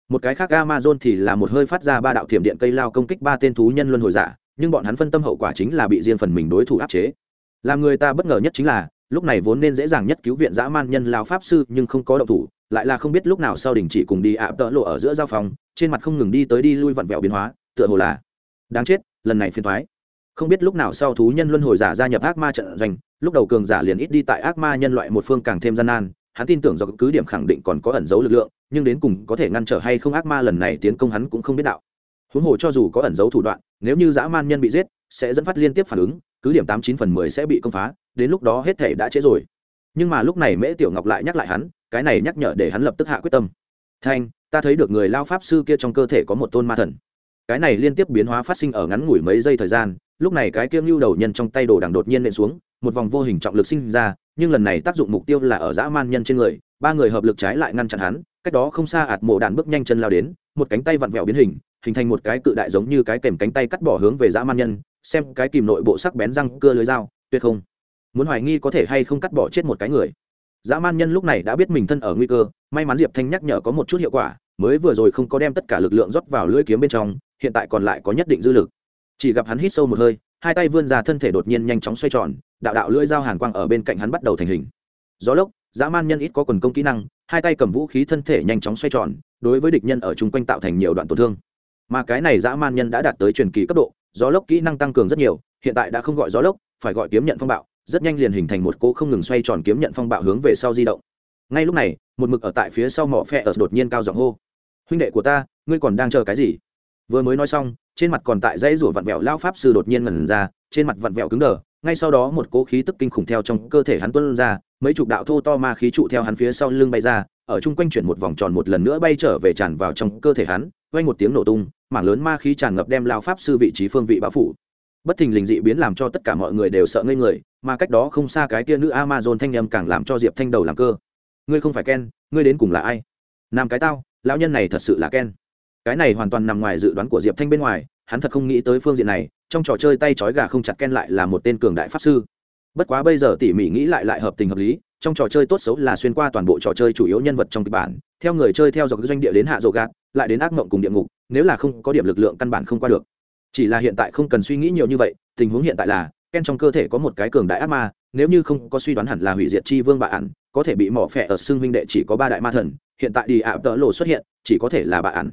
A: Một cái khác amazon thì là một hơi phát ra ba đạo thiểm điện cây lao công kích ba tên thú nhân luân hồi giả, nhưng bọn hắn phân tâm hậu quả chính là bị riêng phần mình đối thủ áp chế. Làm người ta bất ngờ nhất chính là lúc này vốn nên dễ dàng nhất cứu viện dã man nhân lao pháp sư, nhưng không có động thủ, lại là không biết lúc nào sau đình chỉ cùng đi ạ tợ lộ ở giữa giao phòng, trên mặt không ngừng đi tới đi lui vặn vẹo biến hóa, tựa hồ là đáng chết, lần này phiền thoái không biết lúc nào sau thú nhân luân hồi giả gia nhập ác ma trận doanh, lúc đầu cường giả liền ít đi tại ác ma nhân loại một phương càng thêm gian nan, hắn tin tưởng do cứ điểm khẳng định còn có ẩn dấu lực lượng, nhưng đến cùng có thể ngăn trở hay không ác ma lần này tiến công hắn cũng không biết đạo. Huống hồ cho dù có ẩn dấu thủ đoạn, nếu như dã man nhân bị giết, sẽ dẫn phát liên tiếp phản ứng, cứ điểm tám chín phần mười sẽ bị công phá đến lúc đó hết thể đã trễ rồi. Nhưng mà lúc này mễ tiểu ngọc lại nhắc lại hắn, cái này nhắc nhở để hắn lập tức hạ quyết tâm. Thanh, ta thấy được người lao pháp sư kia trong cơ thể có một tôn ma thần. Cái này liên tiếp biến hóa phát sinh ở ngắn ngủi mấy giây thời gian, lúc này cái kiêng lưu đầu nhân trong tay đồ đằng đột nhiên nện xuống, một vòng vô hình trọng lực sinh ra, nhưng lần này tác dụng mục tiêu là ở dã man nhân trên người, ba người hợp lực trái lại ngăn chặn hắn, cách đó không xa ạt mộ đạn bước nhanh chân lao đến, một cánh tay vặn vẹo biến hình hình thành một cái cự đại giống như cái kèm cánh tay cắt bỏ hướng về dã man nhân, xem cái kìm nội bộ sắc bén răng cưa lưới dao, tuyệt không muốn hoài nghi có thể hay không cắt bỏ chết một cái người. Dã man nhân lúc này đã biết mình thân ở nguy cơ, may mắn diệp thanh nhắc nhở có một chút hiệu quả, mới vừa rồi không có đem tất cả lực lượng rót vào lưỡi kiếm bên trong, hiện tại còn lại có nhất định dư lực. Chỉ gặp hắn hít sâu một hơi, hai tay vươn ra thân thể đột nhiên nhanh chóng xoay tròn, đạo đạo lưỡi dao hàn quang ở bên cạnh hắn bắt đầu thành hình. Gió lốc, dã man nhân ít có quần công kỹ năng, hai tay cầm vũ khí thân thể nhanh chóng xoay tròn, đối với địch nhân ở chung quanh tạo thành nhiều đoạn tổn thương. Mà cái này dã man nhân đã đạt tới truyền kỳ cấp độ, gió lốc kỹ năng tăng cường rất nhiều, hiện tại đã không gọi gió lốc, phải gọi kiếm nhận phong bạo rất nhanh liền hình thành một cỗ không ngừng xoay tròn kiếm nhận phong bạo hướng về sau di động. Ngay lúc này, một mực ở tại phía sau mỏ phe ở đột nhiên cao giọng hô. Huynh đệ của ta, ngươi còn đang chờ cái gì? Vừa mới nói xong, trên mặt còn tại dãy rủa vặn vẹo lao pháp sư đột nhiên ngẩn ra, trên mặt vặn vẹo cứng đờ, ngay sau đó một cỗ khí tức kinh khủng theo trong cơ thể hắn tuân ra, mấy chục đạo thô to ma khí trụ theo hắn phía sau lưng bay ra, ở chung quanh chuyển một vòng tròn một lần nữa bay trở về tràn vào trong cơ thể hắn, vang một tiếng nổ tung, mảng lớn ma khí tràn ngập đem lao pháp sư vị trí phương vị bao phủ bất thình lình dị biến làm cho tất cả mọi người đều sợ ngây người, mà cách đó không xa cái tia nữ amazon thanh nhâm càng làm cho diệp thanh đầu làm cơ. Ngươi không phải ken, ngươi đến cùng là ai? Nam cái tao, lão nhân này thật sự là ken. Cái này hoàn toàn nằm ngoài dự đoán của diệp thanh bên ngoài, hắn thật không nghĩ tới phương diện này, trong trò chơi tay trói gà không chặt ken lại là một tên cường đại pháp sư. Bất quá bây giờ tỉ mỉ nghĩ lại lại hợp tình hợp lý, trong trò chơi tốt xấu là xuyên qua toàn bộ trò chơi chủ yếu nhân vật trong kịch bản, theo người chơi theo dọc doanh địa đến hạ rộ gạt, lại đến ác mộng cùng địa ngục, nếu là không có điểm lực lượng căn bản không qua được chỉ là hiện tại không cần suy nghĩ nhiều như vậy, tình huống hiện tại là, ken trong cơ thể có một cái cường đại ác ma, nếu như không có suy đoán hẳn là hủy diệt chi vương bà ản, có thể bị mỏ phẹ ở xương huynh đệ chỉ có ba đại ma thần, hiện tại đi ạ tợ lộ xuất hiện, chỉ có thể là bà ản.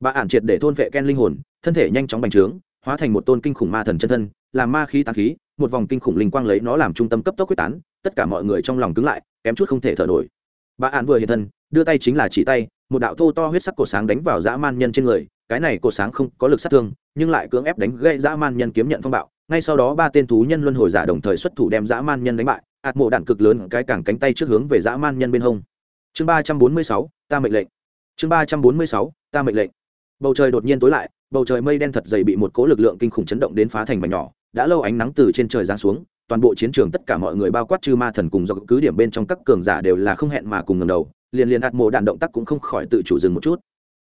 A: Bà ản triệt để thôn vệ ken linh hồn, thân thể nhanh chóng bành trướng, hóa thành một tôn kinh khủng ma thần chân thân, làm ma khí tán khí, một vòng kinh khủng linh quang lấy nó làm trung tâm cấp tốc quyết tán, tất cả mọi người trong lòng cứng lại, kém chút không thể thở nổi. Bà ản vừa hiện thân, đưa tay chính là chỉ tay, một đạo thô to huyết sắc cổ sáng đánh vào dã man nhân trên người cái này cột sáng không có lực sát thương, nhưng lại cưỡng ép đánh gây dã man nhân kiếm nhận phong bạo. Ngay sau đó ba tên thú nhân luân hồi giả đồng thời xuất thủ đem dã man nhân đánh bại. Ạt mộ đạn cực lớn, cái cảng cánh tay trước hướng về dã man nhân bên hông. Chương ba trăm bốn mươi sáu, ta mệnh lệnh. Chương ba trăm bốn mươi sáu, ta mệnh lệnh. Bầu trời đột nhiên tối lại, bầu trời mây đen thật dày bị một cố lực lượng kinh khủng chấn động đến phá thành mảnh nhỏ. Đã lâu ánh nắng từ trên trời giáng xuống, toàn bộ chiến trường tất cả mọi người bao quát chư ma thần cùng do cứ điểm bên trong các cường giả đều là không hẹn mà cùng ngầm đầu. Liền liền ạt mộ đạn động tác cũng không khỏi tự chủ dừng một chút.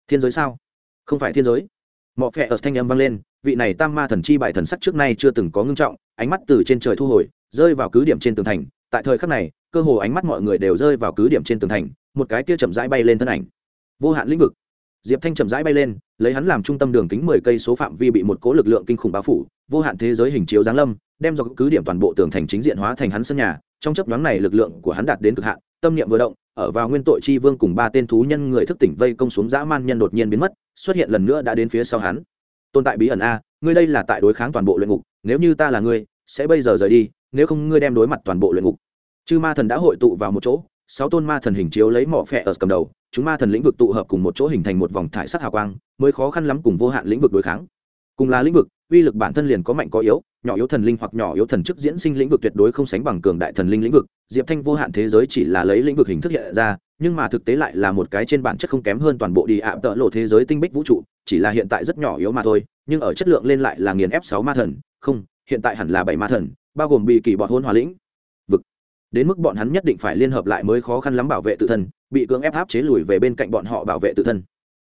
A: Thiên giới sao? Không phải thiên giới. Mọ phẹ ở thanh âm vang lên, vị này tam ma thần chi bài thần sắc trước nay chưa từng có ngưng trọng, ánh mắt từ trên trời thu hồi, rơi vào cứ điểm trên tường thành. Tại thời khắc này, cơ hồ ánh mắt mọi người đều rơi vào cứ điểm trên tường thành, một cái kia chậm rãi bay lên thân ảnh. Vô hạn lĩnh vực. Diệp thanh chậm rãi bay lên, lấy hắn làm trung tâm đường kính mười cây số phạm vi bị một cố lực lượng kinh khủng bao phủ, vô hạn thế giới hình chiếu giáng lâm, đem do cứ điểm toàn bộ tường thành chính diện hóa thành hắn sân nhà. Trong chấp nhoáng này lực lượng của hắn đạt đến cực hạn, tâm niệm vừa động ở vào nguyên tội chi vương cùng ba tên thú nhân người thức tỉnh vây công xuống dã man nhân đột nhiên biến mất, xuất hiện lần nữa đã đến phía sau hắn. Tồn tại bí ẩn a, ngươi đây là tại đối kháng toàn bộ luyện ngục, nếu như ta là ngươi, sẽ bây giờ rời đi, nếu không ngươi đem đối mặt toàn bộ luyện ngục. Chư ma thần đã hội tụ vào một chỗ, sáu tôn ma thần hình chiếu lấy mỏ phẹ ở cầm đầu, chúng ma thần lĩnh vực tụ hợp cùng một chỗ hình thành một vòng thải sắc hào quang, mới khó khăn lắm cùng vô hạn lĩnh vực đối kháng. Cùng là lĩnh vực, uy lực bản thân liền có mạnh có yếu nhỏ yếu thần linh hoặc nhỏ yếu thần chức diễn sinh lĩnh vực tuyệt đối không sánh bằng cường đại thần linh lĩnh vực. Diệp thanh vô hạn thế giới chỉ là lấy lĩnh vực hình thức hiện ra, nhưng mà thực tế lại là một cái trên bản chất không kém hơn toàn bộ đi ạ tợ lộ thế giới tinh bích vũ trụ, chỉ là hiện tại rất nhỏ yếu mà thôi, nhưng ở chất lượng lên lại là nghiền ép sáu ma thần, không, hiện tại hẳn là bảy ma thần, bao gồm bị kỳ bọn hôn hòa lĩnh vực. Đến mức bọn hắn nhất định phải liên hợp lại mới khó khăn lắm bảo vệ tự thân, bị cưỡng ép áp chế lùi về bên cạnh bọn họ bảo vệ tự thân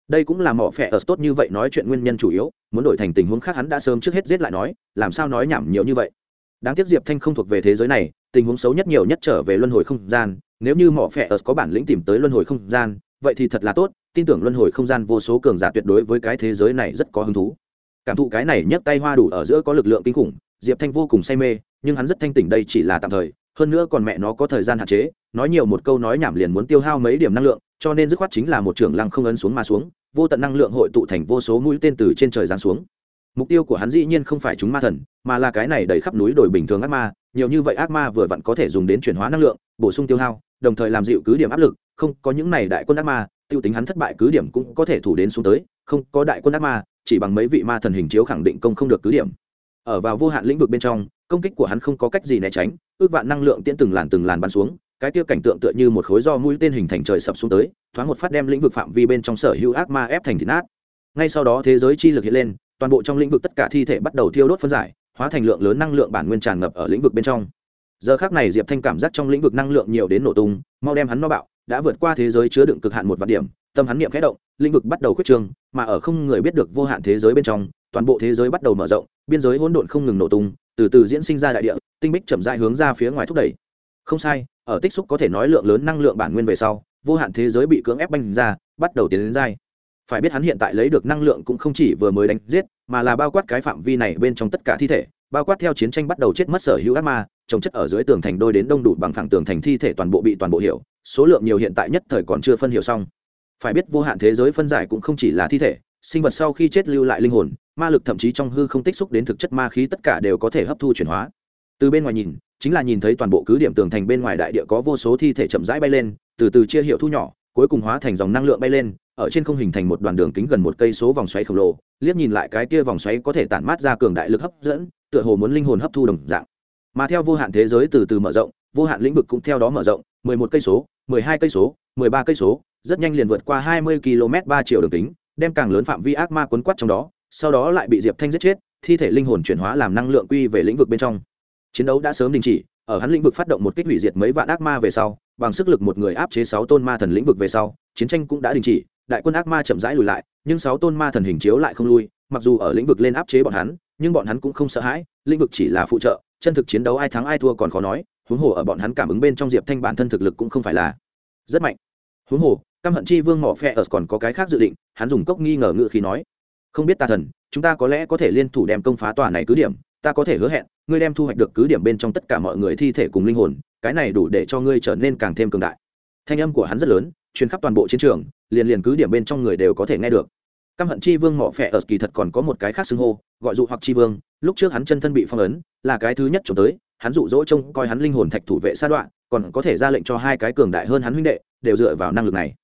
A: đây cũng là mỏ phẹ ở tốt như vậy nói chuyện nguyên nhân chủ yếu, muốn đổi thành tình huống khác hắn đã sớm trước hết giết lại nói, làm sao nói nhảm nhiều như vậy. Đáng tiếc diệp thanh không thuộc về thế giới này, tình huống xấu nhất nhiều nhất trở về luân hồi không gian, nếu như mỏ phẹ ở có bản lĩnh tìm tới luân hồi không gian, vậy thì thật là tốt, tin tưởng luân hồi không gian vô số cường giả tuyệt đối với cái thế giới này rất có hứng thú. Cảm thụ cái này nhấc tay hoa đủ ở giữa có lực lượng kinh khủng, diệp thanh vô cùng say mê, nhưng hắn rất thanh tỉnh đây chỉ là tạm thời hơn nữa còn mẹ nó có thời gian hạn chế, nói nhiều một câu nói nhảm liền muốn tiêu hao mấy điểm năng lượng, cho nên dứt khoát chính là một trưởng lăng không ấn xuống mà xuống, vô tận năng lượng hội tụ thành vô số mũi tên từ trên trời giáng xuống. Mục tiêu của hắn dĩ nhiên không phải chúng ma thần, mà là cái này đầy khắp núi đồi bình thường ác ma, nhiều như vậy ác ma vừa vặn có thể dùng đến chuyển hóa năng lượng, bổ sung tiêu hao, đồng thời làm dịu cứ điểm áp lực, không có những này đại quân ác ma, tiêu tính hắn thất bại cứ điểm cũng có thể thủ đến xuống tới, không có đại quân ác ma, chỉ bằng mấy vị ma thần hình chiếu khẳng định công không được cứ điểm ở vào vô hạn lĩnh vực bên trong, công kích của hắn không có cách gì né tránh, ước vạn năng lượng tiễn từng làn từng làn bắn xuống, cái kia cảnh tượng tựa như một khối do mũi tên hình thành trời sập xuống tới, thoáng một phát đem lĩnh vực phạm vi bên trong sở hữu ác ma ép thành thịt nát. Ngay sau đó thế giới chi lực hiện lên, toàn bộ trong lĩnh vực tất cả thi thể bắt đầu thiêu đốt phân giải, hóa thành lượng lớn năng lượng bản nguyên tràn ngập ở lĩnh vực bên trong. Giờ khác này diệp thanh cảm giác trong lĩnh vực năng lượng nhiều đến nổ tung, mau đem hắn no bạo, đã vượt qua thế giới chứa đựng cực hạn một vạn điểm, tâm hắn niệm khẽ động, lĩnh vực bắt đầu khuyết trương, mà ở không người biết được vô hạn thế giới bên trong toàn bộ thế giới bắt đầu mở rộng, biên giới hỗn độn không ngừng nổ tung, từ từ diễn sinh ra đại địa, tinh bích chậm rãi hướng ra phía ngoài thúc đẩy. Không sai, ở tích xúc có thể nói lượng lớn năng lượng bản nguyên về sau, vô hạn thế giới bị cưỡng ép banh ra, bắt đầu tiến đến dai. Phải biết hắn hiện tại lấy được năng lượng cũng không chỉ vừa mới đánh giết, mà là bao quát cái phạm vi này bên trong tất cả thi thể, bao quát theo chiến tranh bắt đầu chết mất sở hữu ác ma, trồng chất ở dưới tường thành đôi đến đông đủ bằng phẳng tường thành thi thể toàn bộ bị toàn bộ hiểu, số lượng nhiều hiện tại nhất thời còn chưa phân hiểu xong. Phải biết vô hạn thế giới phân giải cũng không chỉ là thi thể sinh vật sau khi chết lưu lại linh hồn, ma lực thậm chí trong hư không tích xúc đến thực chất ma khí tất cả đều có thể hấp thu chuyển hóa. Từ bên ngoài nhìn, chính là nhìn thấy toàn bộ cứ điểm tường thành bên ngoài đại địa có vô số thi thể chậm rãi bay lên, từ từ chia hiệu thu nhỏ, cuối cùng hóa thành dòng năng lượng bay lên, ở trên không hình thành một đoàn đường kính gần một cây số vòng xoáy khổng lồ, liếc nhìn lại cái kia vòng xoáy có thể tản mát ra cường đại lực hấp dẫn, tựa hồ muốn linh hồn hấp thu đồng dạng. Mà theo vô hạn thế giới từ từ mở rộng, vô hạn lĩnh vực cũng theo đó mở rộng, mười một cây số, mười hai cây số, mười ba cây số, rất nhanh liền vượt qua hai mươi km ba triệu đường kính đem càng lớn phạm vi ác ma quấn quát trong đó, sau đó lại bị diệp thanh giết chết, thi thể linh hồn chuyển hóa làm năng lượng quy về lĩnh vực bên trong. Chiến đấu đã sớm đình chỉ, ở hắn lĩnh vực phát động một kích hủy diệt mấy vạn ác ma về sau, bằng sức lực một người áp chế sáu tôn ma thần lĩnh vực về sau, chiến tranh cũng đã đình chỉ, đại quân ác ma chậm rãi lùi lại, nhưng sáu tôn ma thần hình chiếu lại không lui, mặc dù ở lĩnh vực lên áp chế bọn hắn, nhưng bọn hắn cũng không sợ hãi, lĩnh vực chỉ là phụ trợ, chân thực chiến đấu ai thắng ai thua còn khó nói, huống hồ ở bọn hắn cảm ứng bên trong diệp thanh bản thân thực lực cũng không phải là rất mạnh. Huống hồ căm hận chi vương mỏ phe ở còn có cái khác dự định, hắn dùng cốc nghi ngờ ngự khi nói, không biết ta thần, chúng ta có lẽ có thể liên thủ đem công phá tòa này cứ điểm, ta có thể hứa hẹn, ngươi đem thu hoạch được cứ điểm bên trong tất cả mọi người thi thể cùng linh hồn, cái này đủ để cho ngươi trở nên càng thêm cường đại. Thanh âm của hắn rất lớn, truyền khắp toàn bộ chiến trường, liền liền cứ điểm bên trong người đều có thể nghe được. Căm hận chi vương mỏ phẹ ở kỳ thật còn có một cái khác xưng hô, gọi dụ hoặc chi vương, lúc trước hắn chân thân bị phong ấn, là cái thứ nhất trốn tới, hắn dụ dỗ trông coi hắn linh hồn thạch thủ vệ sa đoạn, còn có thể ra lệnh cho hai cái cường đại hơn hắn huynh đệ, đều dựa vào năng lực này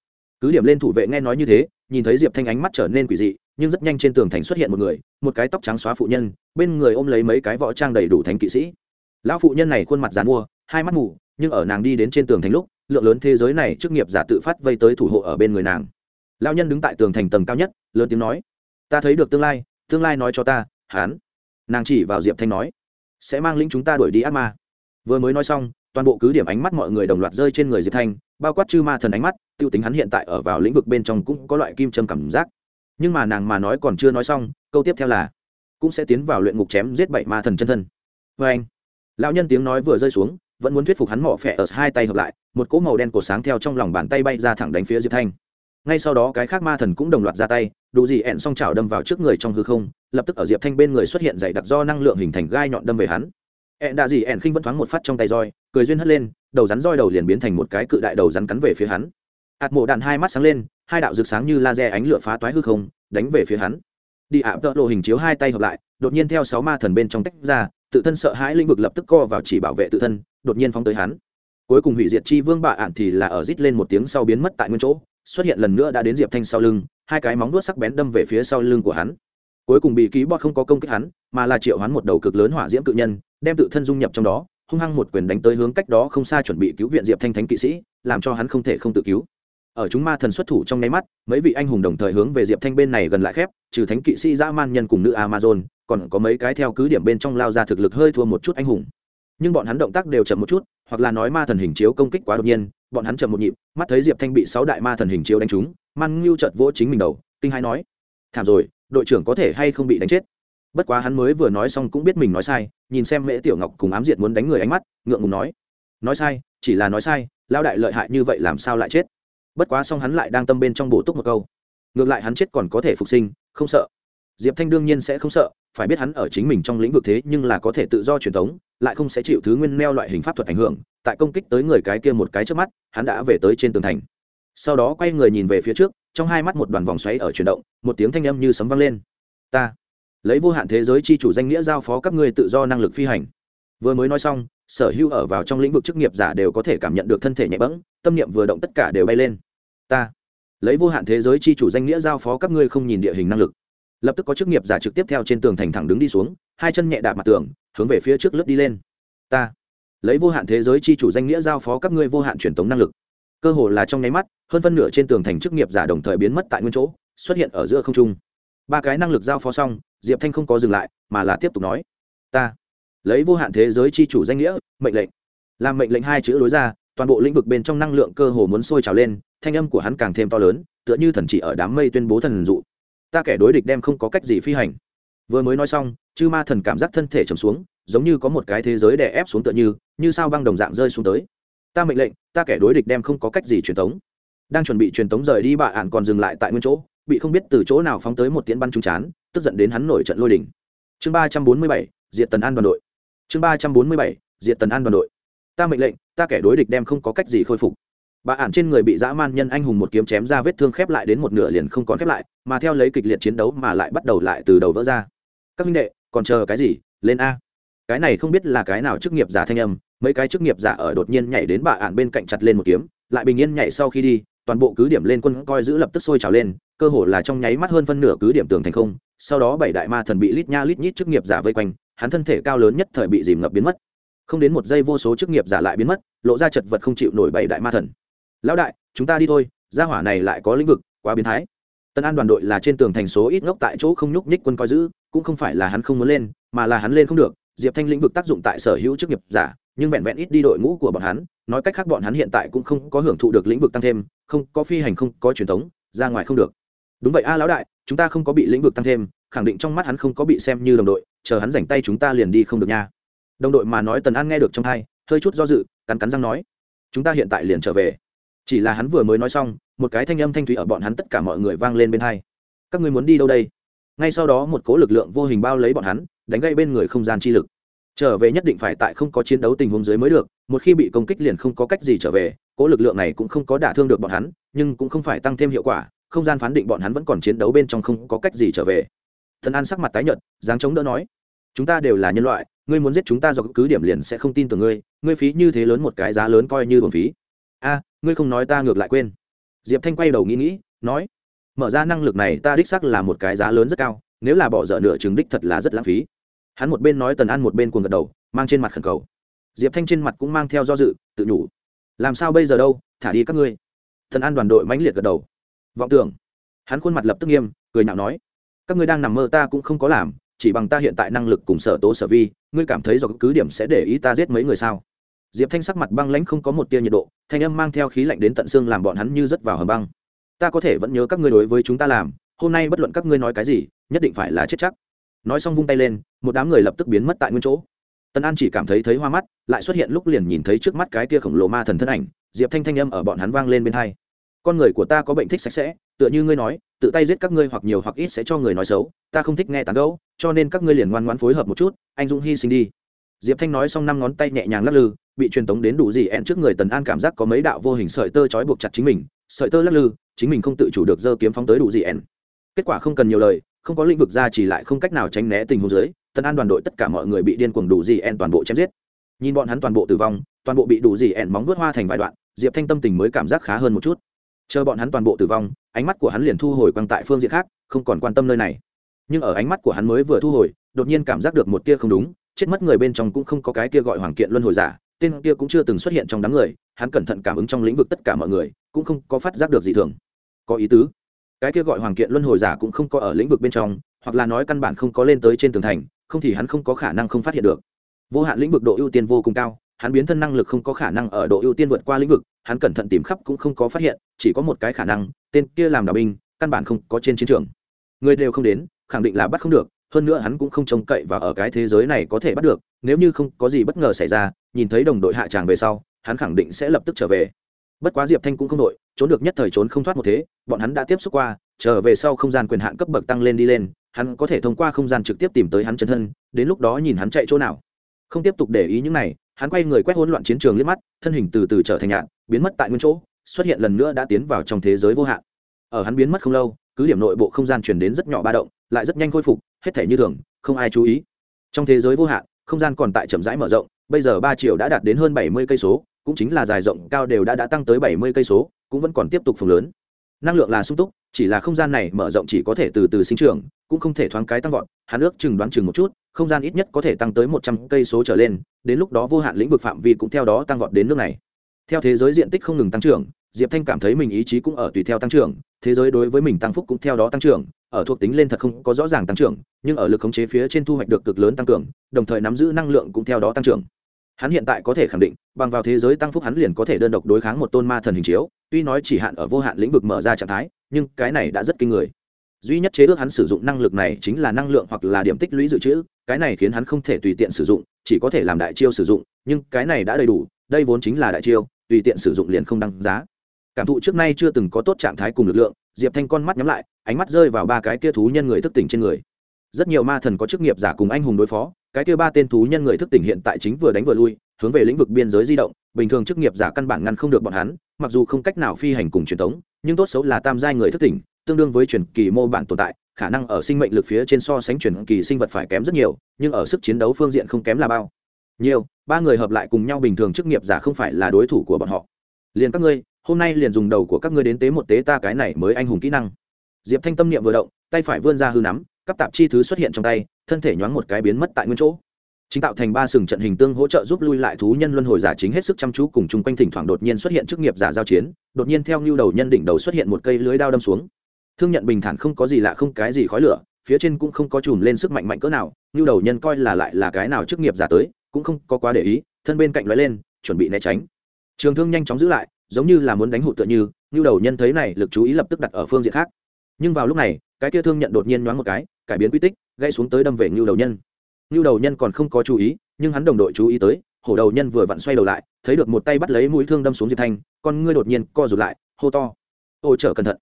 A: cứ điểm lên thủ vệ nghe nói như thế, nhìn thấy diệp thanh ánh mắt trở nên quỷ dị, nhưng rất nhanh trên tường thành xuất hiện một người, một cái tóc trắng xóa phụ nhân, bên người ôm lấy mấy cái võ trang đầy đủ thánh kỵ sĩ. Lão phụ nhân này khuôn mặt dàn mua, hai mắt mù, nhưng ở nàng đi đến trên tường thành lúc, lượng lớn thế giới này chức nghiệp giả tự phát vây tới thủ hộ ở bên người nàng. Lão nhân đứng tại tường thành tầng cao nhất, lớn tiếng nói, ta thấy được tương lai tương lai nói cho ta hán nàng chỉ vào diệp thanh nói, sẽ mang lĩnh chúng ta đuổi đi ác ma. Vừa mới nói xong, toàn bộ cứ điểm ánh mắt mọi người đồng loạt rơi trên người diệp thanh bao quát chư ma thần ánh mắt, tiêu tính hắn hiện tại ở vào lĩnh vực bên trong cũng có loại kim châm cảm giác. Nhưng mà nàng mà nói còn chưa nói xong, câu tiếp theo là, cũng sẽ tiến vào luyện ngục chém giết bảy ma thần chân thân. Vê anh, lão nhân tiếng nói vừa rơi xuống, vẫn muốn thuyết phục hắn mỏ phẹ ở hai tay hợp lại, một cỗ màu đen cổ sáng theo trong lòng bàn tay bay ra thẳng đánh phía diệp thanh. Ngay sau đó cái khác ma thần cũng đồng loạt ra tay, đủ gì ẹn song chảo đâm vào trước người trong hư không, lập tức ở diệp thanh bên người xuất hiện dày đặc do năng lượng hình thành gai nhọn đâm về hắn. Ẹn đã gì ẹn khinh vẫn thoáng một phát trong tay roi, cười duyên hất lên đầu rắn roi đầu liền biến thành một cái cự đại đầu rắn cắn về phía hắn. Hạt mộ đạn hai mắt sáng lên, hai đạo rực sáng như laser ánh lửa phá toái hư không, đánh về phía hắn. Đi ạ, tợ lộ hình chiếu hai tay hợp lại, đột nhiên theo sáu ma thần bên trong tách ra, tự thân sợ hãi lĩnh vực lập tức co vào chỉ bảo vệ tự thân, đột nhiên phóng tới hắn. Cuối cùng hủy diệt chi vương bạ ạn thì là ở rít lên một tiếng sau biến mất tại nguyên chỗ, xuất hiện lần nữa đã đến diệp thanh sau lưng, hai cái móng vuốt sắc bén đâm về phía sau lưng của hắn. Cuối cùng bị ký bọt không có công kích hắn, mà là triệu hắn một đầu cực lớn hỏa diễm cự nhân, đem tự thân dung nhập trong đó hung hăng một quyền đánh tới hướng cách đó không xa chuẩn bị cứu viện diệp thanh thánh kỵ sĩ, làm cho hắn không thể không tự cứu. Ở chúng ma thần xuất thủ trong nháy mắt, mấy vị anh hùng đồng thời hướng về diệp thanh bên này gần lại khép, trừ thánh kỵ sĩ dã man nhân cùng nữ amazon, còn có mấy cái theo cứ điểm bên trong lao ra thực lực hơi thua một chút anh hùng. Nhưng bọn hắn động tác đều chậm một chút, hoặc là nói ma thần hình chiếu công kích quá đột nhiên, bọn hắn chậm một nhịp, mắt thấy diệp thanh bị sáu đại ma thần hình chiếu đánh trúng, man ngưu chợt vỗ chính mình đầu, kinh hai nói, thảm rồi, đội trưởng có thể hay không bị đánh chết? Bất quá hắn mới vừa nói xong cũng biết mình nói sai, nhìn xem mễ tiểu ngọc cùng ám diệt muốn đánh người ánh mắt, ngượng ngùng nói. Nói sai, chỉ là nói sai lao đại lợi hại như vậy làm sao lại chết? Bất quá xong hắn lại đang tâm bên trong bổ túc một câu. Ngược lại hắn chết còn có thể phục sinh, không sợ. Diệp thanh đương nhiên sẽ không sợ, phải biết hắn ở chính mình trong lĩnh vực thế nhưng là có thể tự do truyền thống, lại không sẽ chịu thứ nguyên neo loại hình pháp thuật ảnh hưởng, tại công kích tới người cái kia một cái trước mắt, hắn đã về tới trên tường thành. Sau đó quay người nhìn về phía trước, trong hai mắt một đoàn vòng xoáy ở chuyển động, một tiếng thanh âm như sấm vang lên. Ta lấy vô hạn thế giới chi chủ danh nghĩa giao phó các ngươi tự do năng lực phi hành. Vừa mới nói xong, sở hữu ở vào trong lĩnh vực chức nghiệp giả đều có thể cảm nhận được thân thể nhẹ bẫng, tâm niệm vừa động tất cả đều bay lên. Ta, lấy vô hạn thế giới chi chủ danh nghĩa giao phó các ngươi không nhìn địa hình năng lực. Lập tức có chức nghiệp giả trực tiếp theo trên tường thành thẳng đứng đi xuống, hai chân nhẹ đạp mặt tường, hướng về phía trước lướt đi lên. Ta, lấy vô hạn thế giới chi chủ danh nghĩa giao phó các ngươi vô hạn truyền tống năng lực. Cơ hồ là trong nháy mắt, hơn phân nửa trên tường thành chức nghiệp giả đồng thời biến mất tại nguyên chỗ, xuất hiện ở giữa không trung. Ba cái năng lực giao phó xong diệp thanh không có dừng lại, mà là tiếp tục nói, ta lấy vô hạn thế giới chi chủ danh nghĩa, mệnh lệnh. Làm mệnh lệnh hai chữ lối ra, toàn bộ lĩnh vực bên trong năng lượng cơ hồ muốn sôi trào lên, thanh âm của hắn càng thêm to lớn, tựa như thần chỉ ở đám mây tuyên bố thần dụ. Ta kẻ đối địch đem không có cách gì phi hành. Vừa mới nói xong, chư ma thần cảm giác thân thể trầm xuống, giống như có một cái thế giới đè ép xuống tựa như như sao băng đồng dạng rơi xuống tới. Ta mệnh lệnh, ta kẻ đối địch đem không có cách gì truyền tống. Đang chuẩn bị truyền tống rời đi, bà ạn còn dừng lại tại nguyên chỗ, bị không biết từ chỗ nào phóng tới một tiễn bắn trúng chán tức giận đến hắn nổi trận lôi đình. Chương ba trăm bốn mươi bảy, diệt tần an đoàn đội. Chương ba trăm bốn mươi bảy, diệt tần an đoàn đội. Ta mệnh lệnh, ta kẻ đối địch đem không có cách gì khôi phục. Bà ản trên người bị dã man nhân anh hùng một kiếm chém ra vết thương khép lại đến một nửa liền không còn khép lại, mà theo lấy kịch liệt chiến đấu mà lại bắt đầu lại từ đầu vỡ ra. Các minh đệ, còn chờ cái gì? Lên a. Cái này không biết là cái nào chức nghiệp giả thanh âm, mấy cái chức nghiệp giả ở đột nhiên nhảy đến bà ản bên cạnh chặt lên một kiếm, lại bình yên nhảy sau khi đi, toàn bộ cứ điểm lên quân coi giữ lập tức sôi trào lên, cơ hồ là trong nháy mắt hơn phân nửa cứ điểm tường thành không sau đó bảy đại ma thần bị lít nha lít nhít chức nghiệp giả vây quanh, hắn thân thể cao lớn nhất thời bị dìm ngập biến mất. Không đến một giây vô số chức nghiệp giả lại biến mất, lộ ra chật vật không chịu nổi bảy đại ma thần. Lão đại, chúng ta đi thôi, gia hỏa này lại có lĩnh vực, quá biến thái. Tân an đoàn đội là trên tường thành số ít ngốc tại chỗ không nhúc nhích quân coi giữ, cũng không phải là hắn không muốn lên, mà là hắn lên không được. Diệp thanh lĩnh vực tác dụng tại sở hữu chức nghiệp giả, nhưng vẹn vẹn ít đi đội ngũ của bọn hắn, nói cách khác bọn hắn hiện tại cũng không có hưởng thụ được lĩnh vực tăng thêm, không có phi hành không có truyền thống, ra ngoài không được. Đúng vậy a, lão đại chúng ta không có bị lĩnh vực tăng thêm, khẳng định trong mắt hắn không có bị xem như đồng đội, chờ hắn rảnh tay chúng ta liền đi không được nha. Đồng đội mà nói tần an nghe được trong hai, hơi chút do dự, cắn cắn răng nói, chúng ta hiện tại liền trở về. Chỉ là hắn vừa mới nói xong, một cái thanh âm thanh thủy ở bọn hắn tất cả mọi người vang lên bên hai. Các ngươi muốn đi đâu đây? Ngay sau đó một cố lực lượng vô hình bao lấy bọn hắn, đánh gây bên người không gian chi lực. Trở về nhất định phải tại không có chiến đấu tình huống dưới mới được, một khi bị công kích liền không có cách gì trở về cố lực lượng này cũng không có đả thương được bọn hắn, nhưng cũng không phải tăng thêm hiệu quả không gian phán định bọn hắn vẫn còn chiến đấu bên trong không có cách gì trở về. Thần an sắc mặt tái nhợt, dáng chống đỡ nói, chúng ta đều là nhân loại, ngươi muốn giết chúng ta do cứ điểm liền sẽ không tin tưởng ngươi ngươi phí như thế lớn một cái giá lớn coi như buồn phí. A, ngươi không nói ta ngược lại quên. Diệp thanh quay đầu nghĩ nghĩ, nói, mở ra năng lực này ta đích sắc là một cái giá lớn rất cao, nếu là bỏ dở nửa chừng đích thật là rất lãng phí. Hắn một bên nói tần an một bên cuồng gật đầu, mang trên mặt khẩn cầu. Diệp thanh trên mặt cũng mang theo do dự, tự nhủ, làm sao bây giờ đâu, thả đi các ngươi. Thần an đoàn đội mãnh liệt gật đầu vọng tưởng. Hắn khuôn mặt lập tức nghiêm, cười nhạo nói, các ngươi đang nằm mơ ta cũng không có làm, chỉ bằng ta hiện tại năng lực cùng sở tố sở vi, ngươi cảm thấy do cứ điểm sẽ để ý ta giết mấy người sao? Diệp thanh sắc mặt băng lãnh không có một tia nhiệt độ, thanh âm mang theo khí lạnh đến tận xương làm bọn hắn như rớt vào hầm băng. Ta có thể vẫn nhớ các ngươi đối với chúng ta làm, hôm nay bất luận các ngươi nói cái gì, nhất định phải là chết chắc. Nói xong vung tay lên, một đám người lập tức biến mất tại nguyên chỗ. Tân an chỉ cảm thấy thấy hoa mắt, lại xuất hiện lúc liền nhìn thấy trước mắt cái tia khổng lồ ma thần thân ảnh, diệp thanh thanh âm ở bọn hắn vang lên bên hai con người của ta có bệnh thích sạch sẽ, tựa như ngươi nói, tự tay giết các ngươi hoặc nhiều hoặc ít sẽ cho người nói xấu, ta không thích nghe tán gẫu, cho nên các ngươi liền ngoan ngoãn phối hợp một chút, anh dũng hy sinh đi. Diệp thanh nói xong năm ngón tay nhẹ nhàng lắc lư, bị truyền tống đến đủ gì ẹn trước người tần an cảm giác có mấy đạo vô hình sợi tơ trói buộc chặt chính mình, sợi tơ lắc lư, chính mình không tự chủ được giơ kiếm phóng tới đủ gì ẹn. Kết quả không cần nhiều lời, không có lĩnh vực ra chỉ lại không cách nào tránh né tình huống dưới, tần an đoàn đội tất cả mọi người bị điên cuồng đủ gì ẹn toàn bộ chém giết. Nhìn bọn hắn toàn bộ tử vong, toàn bộ bị đủ gì ẹn móng vuốt hoa thành vài đoạn, diệp thanh tâm tình mới cảm giác khá hơn một chút chờ bọn hắn toàn bộ tử vong, ánh mắt của hắn liền thu hồi quăng tại phương diện khác, không còn quan tâm nơi này. Nhưng ở ánh mắt của hắn mới vừa thu hồi, đột nhiên cảm giác được một tia không đúng, chết mất người bên trong cũng không có cái kia gọi hoàng kiện luân hồi giả, tên kia cũng chưa từng xuất hiện trong đám người, hắn cẩn thận cảm ứng trong lĩnh vực tất cả mọi người, cũng không có phát giác được gì thường. Có ý tứ, cái kia gọi hoàng kiện luân hồi giả cũng không có ở lĩnh vực bên trong, hoặc là nói căn bản không có lên tới trên tường thành, không thì hắn không có khả năng không phát hiện được. Vô hạn lĩnh vực độ ưu tiên vô cùng cao hắn biến thân năng lực không có khả năng ở độ ưu tiên vượt qua lĩnh vực, hắn cẩn thận tìm khắp cũng không có phát hiện, chỉ có một cái khả năng, tên kia làm đào binh, căn bản không có trên chiến trường. Người đều không đến, khẳng định là bắt không được, hơn nữa hắn cũng không trông cậy và ở cái thế giới này có thể bắt được, nếu như không có gì bất ngờ xảy ra, nhìn thấy đồng đội hạ tràng về sau, hắn khẳng định sẽ lập tức trở về. Bất quá diệp thanh cũng không đội, trốn được nhất thời trốn không thoát một thế, bọn hắn đã tiếp xúc qua, trở về sau không gian quyền hạn cấp bậc tăng lên đi lên, hắn có thể thông qua không gian trực tiếp tìm tới hắn chân thân, đến lúc đó nhìn hắn chạy chỗ nào. Không tiếp tục để ý những này hắn quay người quét hỗn loạn chiến trường liếc mắt, thân hình từ từ trở thành nhạn biến mất tại nguyên chỗ, xuất hiện lần nữa đã tiến vào trong thế giới vô hạn. Ở hắn biến mất không lâu, cứ điểm nội bộ không gian chuyển đến rất nhỏ ba động, lại rất nhanh khôi phục, hết thể như thường, không ai chú ý. Trong thế giới vô hạn, không gian còn tại chậm rãi mở rộng, bây giờ ba triệu đã đạt đến hơn bảy mươi cây số, cũng chính là dài rộng cao đều đã đã tăng tới bảy mươi cây số, cũng vẫn còn tiếp tục phồng lớn năng lượng là sung túc, chỉ là không gian này mở rộng chỉ có thể từ từ sinh trưởng, cũng không thể thoáng cái tăng vọt, hắn ước chừng đoán chừng một chút, không gian ít nhất có thể tăng tới một trăm cây số trở lên, đến lúc đó vô hạn lĩnh vực phạm vi cũng theo đó tăng vọt đến nước này. Theo thế giới diện tích không ngừng tăng trưởng, diệp thanh cảm thấy mình ý chí cũng ở tùy theo tăng trưởng, thế giới đối với mình tăng phúc cũng theo đó tăng trưởng, ở thuộc tính lên thật không có rõ ràng tăng trưởng, nhưng ở lực khống chế phía trên thu hoạch được cực lớn tăng cường, đồng thời nắm giữ năng lượng cũng theo đó tăng trưởng. Hắn hiện tại có thể khẳng định, bằng vào thế giới tăng phúc hắn liền có thể đơn độc đối kháng một tôn ma thần hình chiếu tuy nói chỉ hạn ở vô hạn lĩnh vực mở ra trạng thái, nhưng cái này đã rất kinh người. Duy nhất chế ước hắn sử dụng năng lực này chính là năng lượng hoặc là điểm tích lũy dự trữ, cái này khiến hắn không thể tùy tiện sử dụng, chỉ có thể làm đại chiêu sử dụng, nhưng cái này đã đầy đủ, đây vốn chính là đại chiêu, tùy tiện sử dụng liền không đăng giá. Cảm thụ trước nay chưa từng có tốt trạng thái cùng lực lượng, diệp thanh con mắt nhắm lại, ánh mắt rơi vào ba cái kia thú nhân người thức tỉnh trên người. Rất nhiều ma thần có chức nghiệp giả cùng anh hùng đối phó, cái kia ba tên thú nhân người thức tỉnh hiện tại chính vừa đánh vừa lui, hướng về lĩnh vực biên giới di động, bình thường chức nghiệp giả căn bản ngăn không được bọn hắn mặc dù không cách nào phi hành cùng truyền thống, nhưng tốt xấu là tam giai người thức tỉnh, tương đương với truyền kỳ mô bản tồn tại, khả năng ở sinh mệnh lực phía trên so sánh truyền kỳ sinh vật phải kém rất nhiều, nhưng ở sức chiến đấu phương diện không kém là bao. Nhiều, ba người hợp lại cùng nhau bình thường chức nghiệp giả không phải là đối thủ của bọn họ. Liền các ngươi, hôm nay liền dùng đầu của các ngươi đến tế một tế ta cái này mới anh hùng kỹ năng. Diệp thanh tâm niệm vừa động, tay phải vươn ra hư nắm các tạp chi thứ xuất hiện trong tay, thân thể nhoáng một cái biến mất tại nguyên chỗ chính tạo thành ba sừng trận hình tương hỗ trợ giúp lui lại thú nhân luân hồi giả chính hết sức chăm chú cùng chung quanh thỉnh thoảng đột nhiên xuất hiện chức nghiệp giả giao chiến, đột nhiên theo ngưu đầu nhân đỉnh đầu xuất hiện một cây lưới đao đâm xuống. Thương nhận bình thản không có gì lạ, không cái gì khói lửa, phía trên cũng không có chùm lên sức mạnh mạnh cỡ nào, ngưu đầu nhân coi là lại là cái nào chức nghiệp giả tới, cũng không có quá để ý, thân bên cạnh lóe lên, chuẩn bị né tránh. Trường thương nhanh chóng giữ lại, giống như là muốn đánh hụt tựa như, ngưu đầu nhân thấy này, lực chú ý lập tức đặt ở phương diện khác. Nhưng vào lúc này, cái kia thương nhận đột nhiên nhoáng một cái, cải biến quy tích, gãy xuống tới đâm về ngưu đầu nhân. Nưu đầu nhân còn không có chú ý, nhưng hắn đồng đội chú ý tới, hổ đầu nhân vừa vặn xoay đầu lại, thấy được một tay bắt lấy mũi thương đâm xuống diệp thanh, con ngươi đột nhiên co rụt lại, hô to. Ôi trở cẩn thận.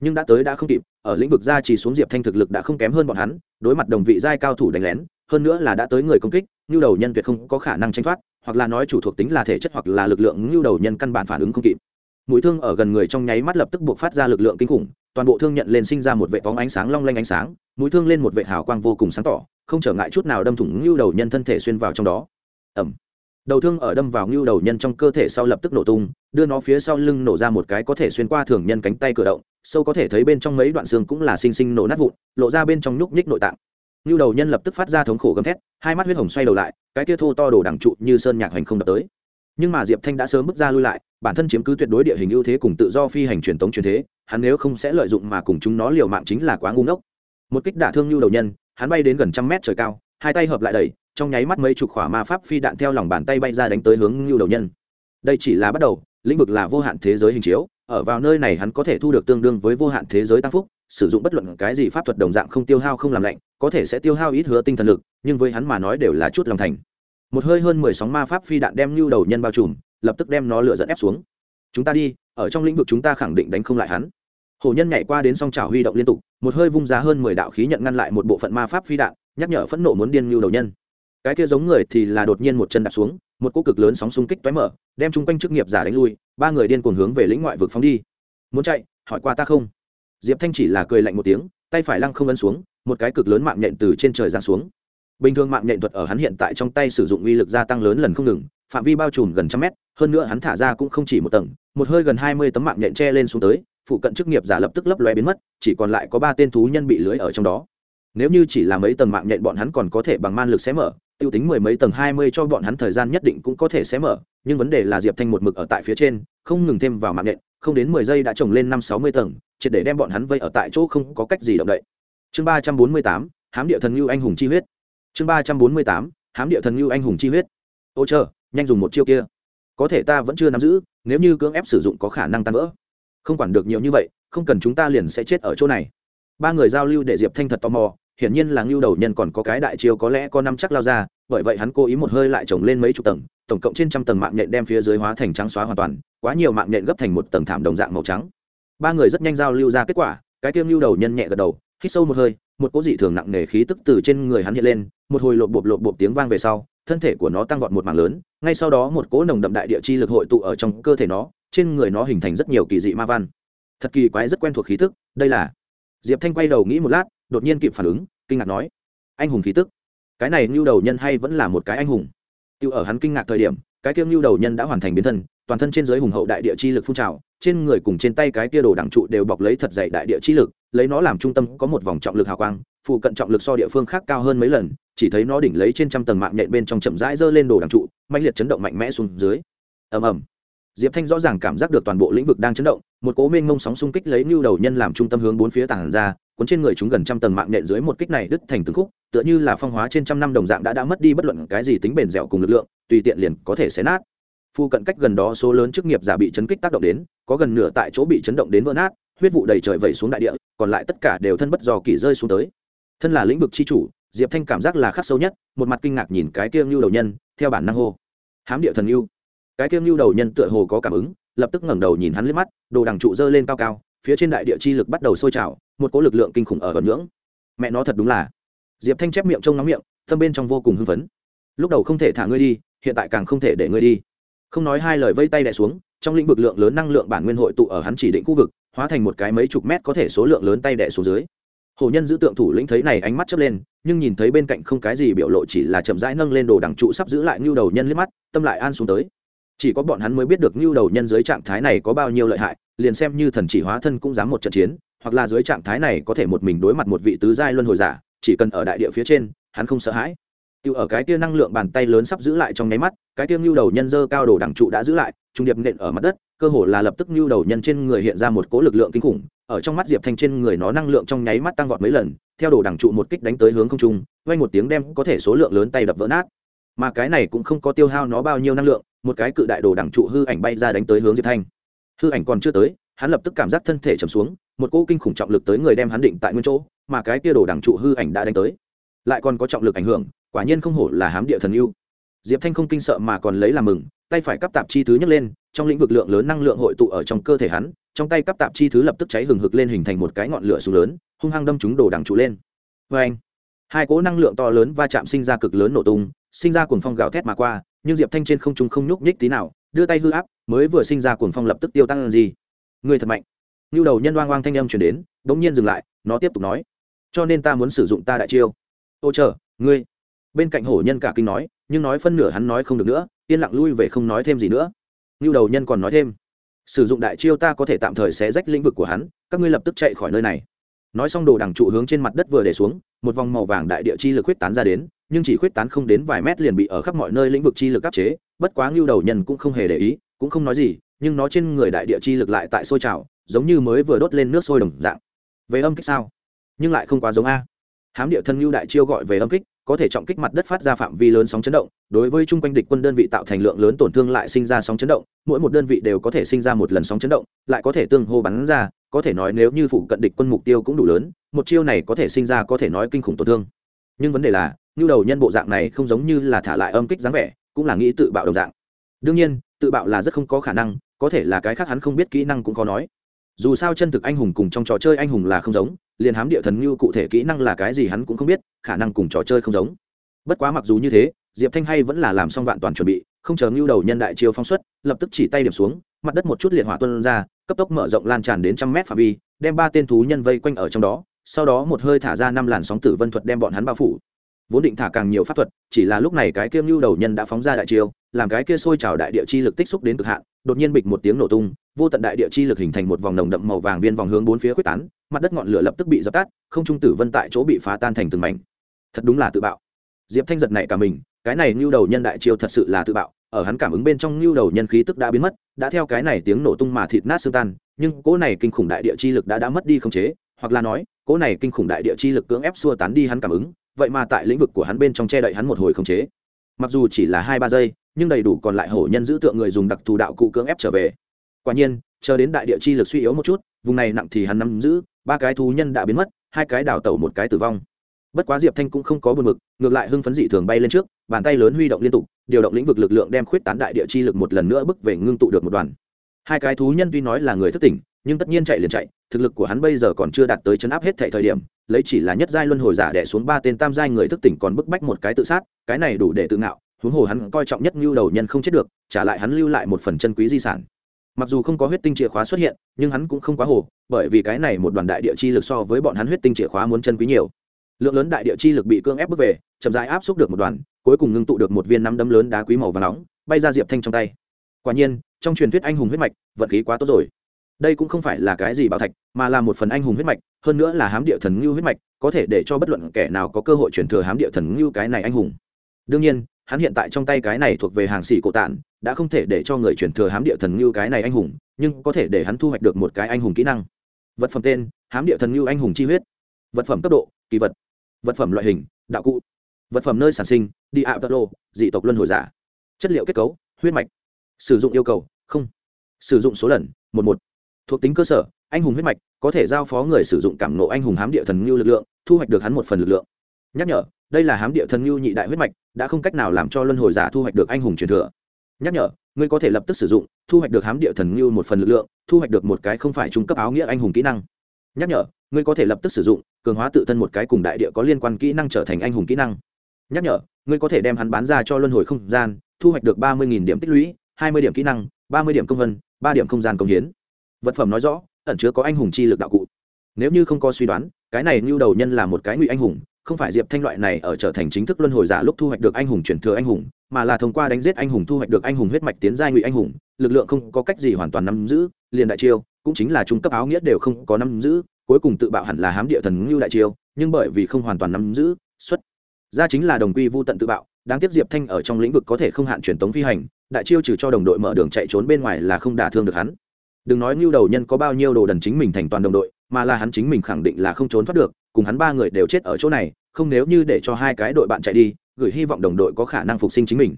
A: Nhưng đã tới đã không kịp, ở lĩnh vực gia trì xuống diệp thanh thực lực đã không kém hơn bọn hắn, đối mặt đồng vị giai cao thủ đánh lén, hơn nữa là đã tới người công kích, Nưu đầu nhân tuyệt không có khả năng tránh thoát, hoặc là nói chủ thuộc tính là thể chất hoặc là lực lượng, Nưu đầu nhân căn bản phản ứng không kịp. Mũi thương ở gần người trong nháy mắt lập tức buộc phát ra lực lượng kinh khủng, toàn bộ thương nhận lên sinh ra một vệ bóng ánh sáng long lanh ánh sáng, mũi thương lên một vệ hào quang vô cùng sáng tỏ không trở ngại chút nào đâm thủng ngưu đầu nhân thân thể xuyên vào trong đó. Ẩm đầu thương ở đâm vào ngưu đầu nhân trong cơ thể sau lập tức nổ tung, đưa nó phía sau lưng nổ ra một cái có thể xuyên qua thường nhân cánh tay cử động, sâu có thể thấy bên trong mấy đoạn xương cũng là xinh xinh nổ nát vụn, lộ ra bên trong nhúc nhích nội tạng. Ngưu đầu nhân lập tức phát ra thống khổ gầm thét, hai mắt huyết hồng xoay đầu lại, cái kia thô to đổ đẳng trụ như sơn nhạc hành không đập tới. Nhưng mà diệp thanh đã sớm bước ra lui lại, bản thân chiếm cứ tuyệt đối địa hình ưu thế cùng tự do phi hành truyền tống truyền thế, hắn nếu không sẽ lợi dụng mà cùng chúng nó liều mạng chính là quá ngu ngốc. Một kích đả thương lưu đầu nhân hắn bay đến gần trăm mét trời cao hai tay hợp lại đầy, trong nháy mắt mấy chục khỏa ma pháp phi đạn theo lòng bàn tay bay ra đánh tới hướng lưu đầu nhân. Đây chỉ là bắt đầu lĩnh vực là vô hạn thế giới hình chiếu ở vào nơi này hắn có thể thu được tương đương với vô hạn thế giới tăng phúc sử dụng bất luận cái gì pháp thuật đồng dạng không tiêu hao không làm lạnh có thể sẽ tiêu hao ít hứa tinh thần lực nhưng với hắn mà nói đều là chút lòng thành. Một hơi hơn mười sóng ma pháp phi đạn đem lưu đầu nhân bao trùm lập tức đem nó lựa dẫn ép xuống. Chúng ta đi ở trong lĩnh vực chúng ta khẳng định đánh không lại hắn hổ nhân nhảy qua đến song trào huy động liên tục, một hơi vung ra hơn mười đạo khí nhận ngăn lại một bộ phận ma pháp phi đạn, nhắc nhở phẫn nộ muốn điên lưu đầu nhân. Cái kia giống người thì là đột nhiên một chân đạp xuống, một cỗ cực lớn sóng xung kích toé mở, đem chung quanh chức nghiệp giả đánh lui, ba người điên cuồng hướng về lĩnh ngoại vực phóng đi. Muốn chạy, hỏi qua ta không? Diệp thanh chỉ là cười lạnh một tiếng, tay phải lăng không ấn xuống, một cái cực lớn mạng nhện từ trên trời giáng xuống. Bình thường mạng nhện thuật ở hắn hiện tại trong tay sử dụng uy lực gia tăng lớn lần không ngừng, phạm vi bao trùm gần trăm mét, hơn nữa hắn thả ra cũng không chỉ một tầng, một hơi gần hai mươi tấm mạng nhện che lên xuống tới phụ cận chức nghiệp giả lập tức lấp lóe biến mất, chỉ còn lại có ba tên thú nhân bị lưới ở trong đó. Nếu như chỉ là mấy tầng mạng nhện bọn hắn còn có thể bằng man lực xé mở, tiêu tính mười mấy tầng hai mươi cho bọn hắn thời gian nhất định cũng có thể xé mở, nhưng vấn đề là diệp thanh một mực ở tại phía trên, không ngừng thêm vào mạng nện không đến mười giây đã trồng lên năm sáu mươi tầng, triệt để đem bọn hắn vây ở tại chỗ không có cách gì động đậy. Chương ba trăm bốn mươi tám, hám địa thần ngưu anh hùng chi huyết. Chương ba trăm bốn mươi tám, hám địa thần ngưu anh hùng chi huyết. Ô chờ nhanh dùng một chiêu kia. Có thể ta vẫn chưa nắm giữ, nếu như cưỡng ép sử dụng có khả năng tan vỡ không quản được nhiều như vậy, không cần chúng ta liền sẽ chết ở chỗ này. Ba người giao lưu để diệp thanh thật tò mò, hiển nhiên là ngưu đầu nhân còn có cái đại chiêu có lẽ có năm chắc lao ra, bởi vậy hắn cố ý một hơi lại trồng lên mấy chục tầng, tổng cộng trên trăm tầng mạng nhện đem phía dưới hóa thành trắng xóa hoàn toàn, quá nhiều mạng nhện gấp thành một tầng thảm đồng dạng màu trắng. Ba người rất nhanh giao lưu ra kết quả, cái tiêm ngưu đầu nhân nhẹ gật đầu, hít sâu một hơi, một cỗ dị thường nặng nề khí tức từ trên người hắn hiện lên, một hồi lộp bộp lộp bộp tiếng vang về sau, thân thể của nó tăng vọt một mảng lớn, ngay sau đó một cỗ nồng đậm đại địa chi lực hội tụ ở trong cơ thể nó trên người nó hình thành rất nhiều kỳ dị ma văn. Thật kỳ quái rất quen thuộc khí tức, đây là. Diệp thanh quay đầu nghĩ một lát, đột nhiên kịp phản ứng, kinh ngạc nói, anh hùng khí tức. Cái này ngưu đầu nhân hay vẫn là một cái anh hùng? Tiêu ở hắn kinh ngạc thời điểm, cái kia ngưu đầu nhân đã hoàn thành biến thân, toàn thân trên giới hùng hậu đại địa chi lực phun trào, trên người cùng trên tay cái kia đồ đẳng trụ đều bọc lấy thật dày đại địa chi lực, lấy nó làm trung tâm có một vòng trọng lực hào quang, phụ cận trọng lực so địa phương khác cao hơn mấy lần, chỉ thấy nó đỉnh lấy trên trăm tầng mạng nhện bên trong chậm rãi giơ lên đồ đằng trụ mạnh liệt chấn động mạnh mẽ xuống dưới. Ầm ầm diệp thanh rõ ràng cảm giác được toàn bộ lĩnh vực đang chấn động, một cố mênh mông sóng xung kích lấy mưu đầu nhân làm trung tâm hướng bốn phía tảng ra, cuốn trên người chúng gần trăm tầng mạng nhện dưới một kích này đứt thành từng khúc, tựa như là phong hóa trên trăm năm đồng dạng đã đã mất đi bất luận cái gì tính bền dẻo cùng lực lượng, tùy tiện liền có thể xé nát. Phu cận cách gần đó số lớn chức nghiệp giả bị chấn kích tác động đến, có gần nửa tại chỗ bị chấn động đến vỡ nát, huyết vụ đầy trời vẩy xuống đại địa, còn lại tất cả đều thân bất do kỳ rơi xuống tới. Thân là lĩnh vực c h i chủ, diệp thanh cảm giác là khắc sâu nhất, một mặt kinh ngạc nhìn cái kia ngưu đầu nhân, theo bản năng hô. Hám địa thần ngưu cái kia lưu đầu nhân tựa hồ có cảm ứng, lập tức ngẩng đầu nhìn hắn liếc mắt, đồ đằng trụ dơ lên cao cao, phía trên đại địa chi lực bắt đầu sôi trào, một cỗ lực lượng kinh khủng ở gần ngưỡng. Mẹ nó thật đúng là. Diệp thanh chép miệng trông nóng miệng, tâm bên trong vô cùng hưng phấn. Lúc đầu không thể thả ngươi đi, hiện tại càng không thể để ngươi đi. Không nói hai lời vây tay đẻ xuống, trong lĩnh vực lượng lớn năng lượng bản nguyên hội tụ ở hắn chỉ định khu vực, hóa thành một cái mấy chục mét có thể số lượng lớn tay đẻ xuống dưới. Hồ nhân giữ tượng thủ lĩnh thấy này ánh mắt chớp lên, nhưng nhìn thấy bên cạnh không cái gì biểu lộ chỉ là chậm rãi nâng lên đồ đằng trụ sắp giữ lại ngưu đầu nhân liếc mắt, tâm lại an xuống tới chỉ có bọn hắn mới biết được ngưu đầu nhân dưới trạng thái này có bao nhiêu lợi hại, liền xem như thần chỉ hóa thân cũng dám một trận chiến, hoặc là dưới trạng thái này có thể một mình đối mặt một vị tứ giai luân hồi giả, chỉ cần ở đại địa phía trên, hắn không sợ hãi. Tiêu ở cái kia năng lượng bàn tay lớn sắp giữ lại trong nháy mắt, cái kia ngưu đầu nhân dơ cao đồ đẳng trụ đã giữ lại, trung điệp nện ở mặt đất, cơ hồ là lập tức ngưu đầu nhân trên người hiện ra một cỗ lực lượng kinh khủng, ở trong mắt diệp thanh trên người nó năng lượng trong nháy mắt tăng vọt mấy lần, theo đồ đẳng trụ một kích đánh tới hướng không trung vay một tiếng đem có thể số lượng lớn tay đập vỡ nát. Mà cái này cũng không có tiêu hao nó bao nhiêu năng lượng một cái cự đại đồ đẳng trụ hư ảnh bay ra đánh tới hướng diệp thanh hư ảnh còn chưa tới hắn lập tức cảm giác thân thể trầm xuống một cỗ kinh khủng trọng lực tới người đem hắn định tại nguyên chỗ mà cái kia đồ đẳng trụ hư ảnh đã đánh tới lại còn có trọng lực ảnh hưởng quả nhiên không hổ là hám địa thần yêu diệp thanh không kinh sợ mà còn lấy làm mừng tay phải cắp tạp chi thứ nhấc lên trong lĩnh vực lượng lớn năng lượng hội tụ ở trong cơ thể hắn trong tay cắp tạp chi thứ lập tức cháy hừng hực lên hình thành một cái ngọn lửa xuống lớn hung hăng đâm chúng đồ đằng trụ lên vê anh hai cỗ năng lượng to lớn va chạm sinh ra cực lớn nổ tung sinh ra cuồng phong gào thét mà qua nhưng diệp thanh trên không trung không nhúc nhích tí nào, đưa tay hư áp, mới vừa sinh ra cuồng phong lập tức tiêu tăng gì. Người thật mạnh. Như đầu nhân oang oang thanh âm chuyển đến đ ỗ n g nhiên dừng lại, nó tiếp tục nói, cho nên ta muốn sử dụng ta đại chiêu. Ô chờ, ngươi. Bên cạnh hổ nhân cả kinh nói, nhưng nói phân nửa hắn nói không được nữa, yên lặng lui về không nói thêm gì nữa. Như đầu nhân còn nói thêm, sử dụng đại chiêu ta có thể tạm thời xé rách lĩnh vực của hắn, các ngươi lập tức chạy khỏi nơi này. Nói xong đồ đằng trụ hướng trên mặt đất vừa để xuống, một vòng màu vàng đại địa chi lực huyết tán ra đến nhưng chỉ khuyết tán không đến vài mét liền bị ở khắp mọi nơi lĩnh vực chi lực áp chế, bất quá ngưu đầu nhân cũng không hề để ý, cũng không nói gì, nhưng nó trên người đại địa chi lực lại tại sôi trào, giống như mới vừa đốt lên nước sôi đồng dạng. Về âm kích sao? Nhưng lại không quá giống a. Hám địa thân ngưu đại chiêu gọi về âm kích, có thể trọng kích mặt đất phát ra phạm vi lớn sóng chấn động, đối với chung quanh địch quân đơn vị tạo thành lượng lớn tổn thương lại sinh ra sóng chấn động, mỗi một đơn vị đều có thể sinh ra một lần sóng chấn động, lại có thể tương hô bắn ra, có thể nói nếu như phụ cận địch quân mục tiêu cũng đủ lớn, một chiêu này có thể sinh ra có thể nói kinh khủng tổn thương. Nhưng vấn đề là nhu đầu nhân bộ dạng này không giống như là thả lại âm kích dáng vẻ, cũng là nghĩ tự bạo đồng dạng. Đương nhiên, tự bạo là rất không có khả năng, có thể là cái khác hắn không biết kỹ năng cũng khó nói. Dù sao chân thực anh hùng cùng trong trò chơi anh hùng là không giống, liền hám địa thần như cụ thể kỹ năng là cái gì hắn cũng không biết, khả năng cùng trò chơi không giống. Bất quá mặc dù như thế, diệp thanh hay vẫn là làm xong vạn toàn chuẩn bị, không chờ ngưu đầu nhân đại chiêu phong xuất, lập tức chỉ tay điểm xuống, mặt đất một chút liệt hỏa tuân ra, cấp tốc mở rộng lan tràn đến trăm mét phạm vi, đem ba tên thú nhân vây quanh ở trong đó, sau đó một hơi thả ra năm làn sóng tử vân thuật đem bọn hắn bao phủ vốn định thả càng nhiều pháp thuật, chỉ là lúc này cái kia ngưu đầu nhân đã phóng ra đại chiêu, làm cái kia sôi trào đại địa chi lực tích xúc đến cực hạn, đột nhiên bịch một tiếng nổ tung, vô tận đại địa chi lực hình thành một vòng nồng đậm màu vàng viên vòng hướng bốn phía quyết tán, mặt đất ngọn lửa lập tức bị dập tắt, không trung tử vân tại chỗ bị phá tan thành từng mảnh. Thật đúng là tự bạo. Diệp thanh giật này cả mình, cái này ngưu đầu nhân đại chiêu thật sự là tự bạo, ở hắn cảm ứng bên trong ngưu đầu nhân khí tức đã biến mất, đã theo cái này tiếng nổ tung mà thịt nát xương tan, nhưng cỗ này kinh khủng đại địa chi lực đã đã mất đi không chế, hoặc là nói, cỗ này kinh khủng đại địa chi lực cưỡng ép xua tán đi hắn cảm ứng vậy mà tại lĩnh vực của hắn bên trong che đậy hắn một hồi không chế. Mặc dù chỉ là hai ba giây, nhưng đầy đủ còn lại hổ nhân giữ tượng người dùng đặc thù đạo cụ cưỡng ép trở về. Quả nhiên, chờ đến đại địa chi lực suy yếu một chút, vùng này nặng thì hắn nắm giữ, ba cái thú nhân đã biến mất, hai cái đào tẩu một cái tử vong. Bất quá diệp thanh cũng không có buồn mực ngược lại hưng phấn dị thường bay lên trước, bàn tay lớn huy động liên tục, điều động lĩnh vực lực lượng đem khuyết tán đại địa chi lực một lần nữa bước về ngưng tụ được một đoàn. Hai cái thú nhân tuy nói là người thất tỉnh nhưng tất nhiên chạy liền chạy, thực lực của hắn bây giờ còn chưa đạt tới chấn áp hết thảy thời điểm, lấy chỉ là nhất giai luân hồi giả đẻ xuống ba tên tam giai người thức tỉnh còn bức bách một cái tự sát, cái này đủ để tự ngạo, huống hồ hắn coi trọng nhất như đầu nhân không chết được, trả lại hắn lưu lại một phần chân quý di sản. Mặc dù không có huyết tinh chìa khóa xuất hiện, nhưng hắn cũng không quá hồ, bởi vì cái này một đoàn đại địa chi lực so với bọn hắn huyết tinh chìa khóa muốn chân quý nhiều. Lượng lớn đại địa chi lực bị cương ép bước về, chậm rãi áp xúc được một đoàn, cuối cùng ngưng tụ được một viên nắm đấm lớn đá quý màu và nóng, bay ra diệp thanh trong tay. Quả nhiên, trong truyền thuyết anh hùng huyết mạch, vận khí quá tốt rồi đây cũng không phải là cái gì bảo thạch, mà là một phần anh hùng huyết mạch, hơn nữa là hám địa thần ngưu huyết mạch, có thể để cho bất luận kẻ nào có cơ hội chuyển thừa hám địa thần ngưu cái này anh hùng. Đương nhiên, hắn hiện tại trong tay cái này thuộc về hàng xỉ cổ tản đã không thể để cho người chuyển thừa hám địa thần ngưu cái này anh hùng, nhưng có thể để hắn thu hoạch được một cái anh hùng kỹ năng. Vật phẩm tên, hám địa thần ngưu anh hùng chi huyết. Vật phẩm cấp độ, kỳ vật. Vật phẩm loại hình, đạo cụ. Vật phẩm nơi sản sinh, đi ạ tật lô dị tộc luân hồi giả. Chất liệu kết cấu, huyết mạch. Sử dụng yêu cầu, không. Sử dụng số lần, một một thuộc tính cơ sở, anh hùng huyết mạch, có thể giao phó người sử dụng cảm nộ anh hùng hám địa thần ngưu lực lượng, thu hoạch được hắn một phần lực lượng. Nhắc nhở, đây là hám địa thần ngưu nhị đại huyết mạch, đã không cách nào làm cho luân hồi giả thu hoạch được anh hùng truyền thừa. Nhắc nhở, ngươi có thể lập tức sử dụng, thu hoạch được hám địa thần ngưu một phần lực lượng, thu hoạch được một cái không phải trung cấp áo nghĩa anh hùng kỹ năng. Nhắc nhở, ngươi có thể lập tức sử dụng, cường hóa tự thân một cái cùng đại địa có liên quan kỹ năng trở thành anh hùng kỹ năng. Nhắc nhở, ngươi có thể đem hắn bán ra cho luân hồi không gian, thu hoạch được ba mươi điểm tích lũy, hai mươi điểm kỹ năng, ba mươi điểm công vân, ba điểm không gian công hiến vật phẩm nói rõ, ẩn chứa có anh hùng chi lực đạo cụ. Nếu như không có suy đoán, cái này như đầu nhân là một cái ngụy anh hùng, không phải diệp thanh loại này ở trở thành chính thức luân hồi giả lúc thu hoạch được anh hùng chuyển thừa anh hùng, mà là thông qua đánh giết anh hùng thu hoạch được anh hùng huyết mạch tiến giai ngụy anh hùng, lực lượng không có cách gì hoàn toàn nắm giữ, liền đại chiêu, cũng chính là trung cấp áo nghĩa đều không có nắm giữ, cuối cùng tự bạo hẳn là hám địa thần ngưu đại chiêu, nhưng bởi vì không hoàn toàn nắm giữ, xuất ra chính là đồng quy vô tận tự bạo, đáng tiếc diệp thanh ở trong lĩnh vực có thể không hạn truyền tống phi hành, đại chiêu trừ cho đồng đội mở đường chạy trốn bên ngoài là không đả thương được hắn đừng nói ngưu đầu nhân có bao nhiêu đồ đần chính mình thành toàn đồng đội, mà là hắn chính mình khẳng định là không trốn thoát được, cùng hắn ba người đều chết ở chỗ này, không nếu như để cho hai cái đội bạn chạy đi, gửi hy vọng đồng đội có khả năng phục sinh chính mình.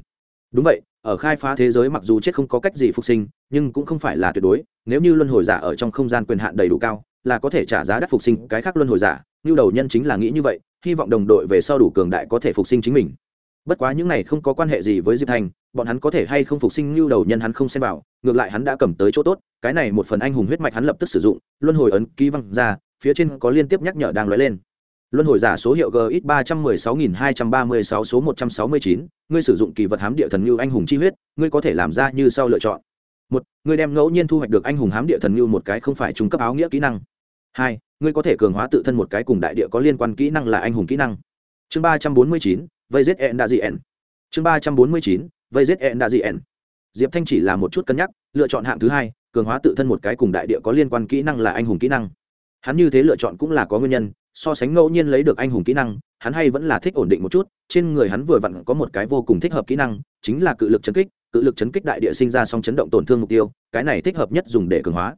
A: Đúng vậy, ở khai phá thế giới mặc dù chết không có cách gì phục sinh, nhưng cũng không phải là tuyệt đối, nếu như luân hồi giả ở trong không gian quyền hạn đầy đủ cao, là có thể trả giá đắt phục sinh cái khác luân hồi giả. Như đầu nhân chính là nghĩ như vậy, hy vọng đồng đội về sau đủ cường đại có thể phục sinh chính mình. Bất quá những này không có quan hệ gì với diệp thành, bọn hắn có thể hay không phục sinh như đầu nhân hắn không xem vào, ngược lại hắn đã cầm tới chỗ tốt cái này một phần anh hùng huyết mạch hắn lập tức sử dụng, luân hồi ấn ký văng ra, phía trên có liên tiếp nhắc nhở đang lóe lên. Luân hồi giả số hiệu gx ba trăm mười sáu nghìn hai trăm ba mươi sáu số một trăm sáu mươi chín, ngươi sử dụng kỳ vật hám địa thần như anh hùng chi huyết, ngươi có thể làm ra như sau lựa chọn. Một, ngươi đem ngẫu nhiên thu hoạch được anh hùng hám địa thần như một cái không phải trung cấp áo nghĩa kỹ năng. Hai, ngươi có thể cường hóa tự thân một cái cùng đại địa có liên quan kỹ năng là anh hùng kỹ năng. Chương ba trăm bốn mươi chín, vây giết ẹn đa dị ẹn chương ba trăm bốn mươi chín, vây giết ẹn đa dị ẹn diệp thanh chỉ là một chút cân nhắc, lựa chọn hạng thứ hai cường hóa tự thân một cái cùng đại địa có liên quan kỹ năng là anh hùng kỹ năng. Hắn như thế lựa chọn cũng là có nguyên nhân, so sánh ngẫu nhiên lấy được anh hùng kỹ năng, hắn hay vẫn là thích ổn định một chút, trên người hắn vừa vặn có một cái vô cùng thích hợp kỹ năng, chính là cự lực chấn kích, cự lực chấn kích đại địa sinh ra song chấn động tổn thương mục tiêu, cái này thích hợp nhất dùng để cường hóa.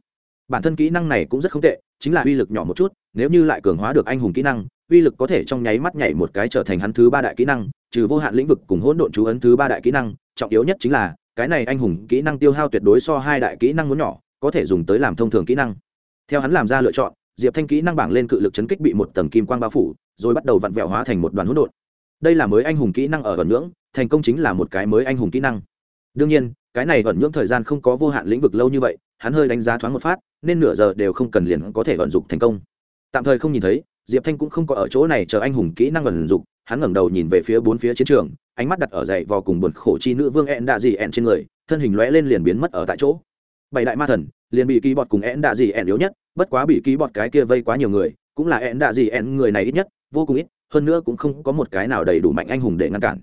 A: Bản thân kỹ năng này cũng rất không tệ, chính là uy lực nhỏ một chút, nếu như lại cường hóa được anh hùng kỹ năng, uy lực có thể trong nháy mắt nhảy một cái trở thành hắn thứ ba đại kỹ năng, trừ vô hạn lĩnh vực cùng hỗn độn chú ấn thứ ba đại kỹ năng, trọng yếu nhất chính là cái này anh hùng kỹ năng tiêu hao tuyệt đối so hai đại kỹ năng muốn nhỏ, có thể dùng tới làm thông thường kỹ năng. Theo hắn làm ra lựa chọn, diệp thanh kỹ năng bảng lên cự lực chấn kích bị một tầng kim quang bao phủ, rồi bắt đầu vặn vẹo hóa thành một đoàn hỗn độn. Đây là mới anh hùng kỹ năng ở ẩn ngưỡng, thành công chính là một cái mới anh hùng kỹ năng. Đương nhiên, cái này ẩn ngưỡng thời gian không có vô hạn lĩnh vực lâu như vậy, hắn hơi đánh giá thoáng một phát, nên nửa giờ đều không cần liền có thể vận dụng thành công. Tạm thời không nhìn thấy, diệp thanh cũng không có ở chỗ này chờ anh hùng kỹ năng vận dụng hắn ngẩng đầu nhìn về phía bốn phía chiến trường, ánh mắt đặt ở dậy vò cùng buồn khổ chi nữ vương ẹn đạ dị ẹn trên người, thân hình lóe lên liền biến mất ở tại chỗ. Bảy đại ma thần, liền bị ký bọt cùng ẹn đạ dị ẹn yếu nhất, bất quá bị ký bọt cái kia vây quá nhiều người, cũng là ẹn đạ dị ẹn người này ít nhất, vô cùng ít, hơn nữa cũng không có một cái nào đầy đủ mạnh anh hùng để ngăn cản.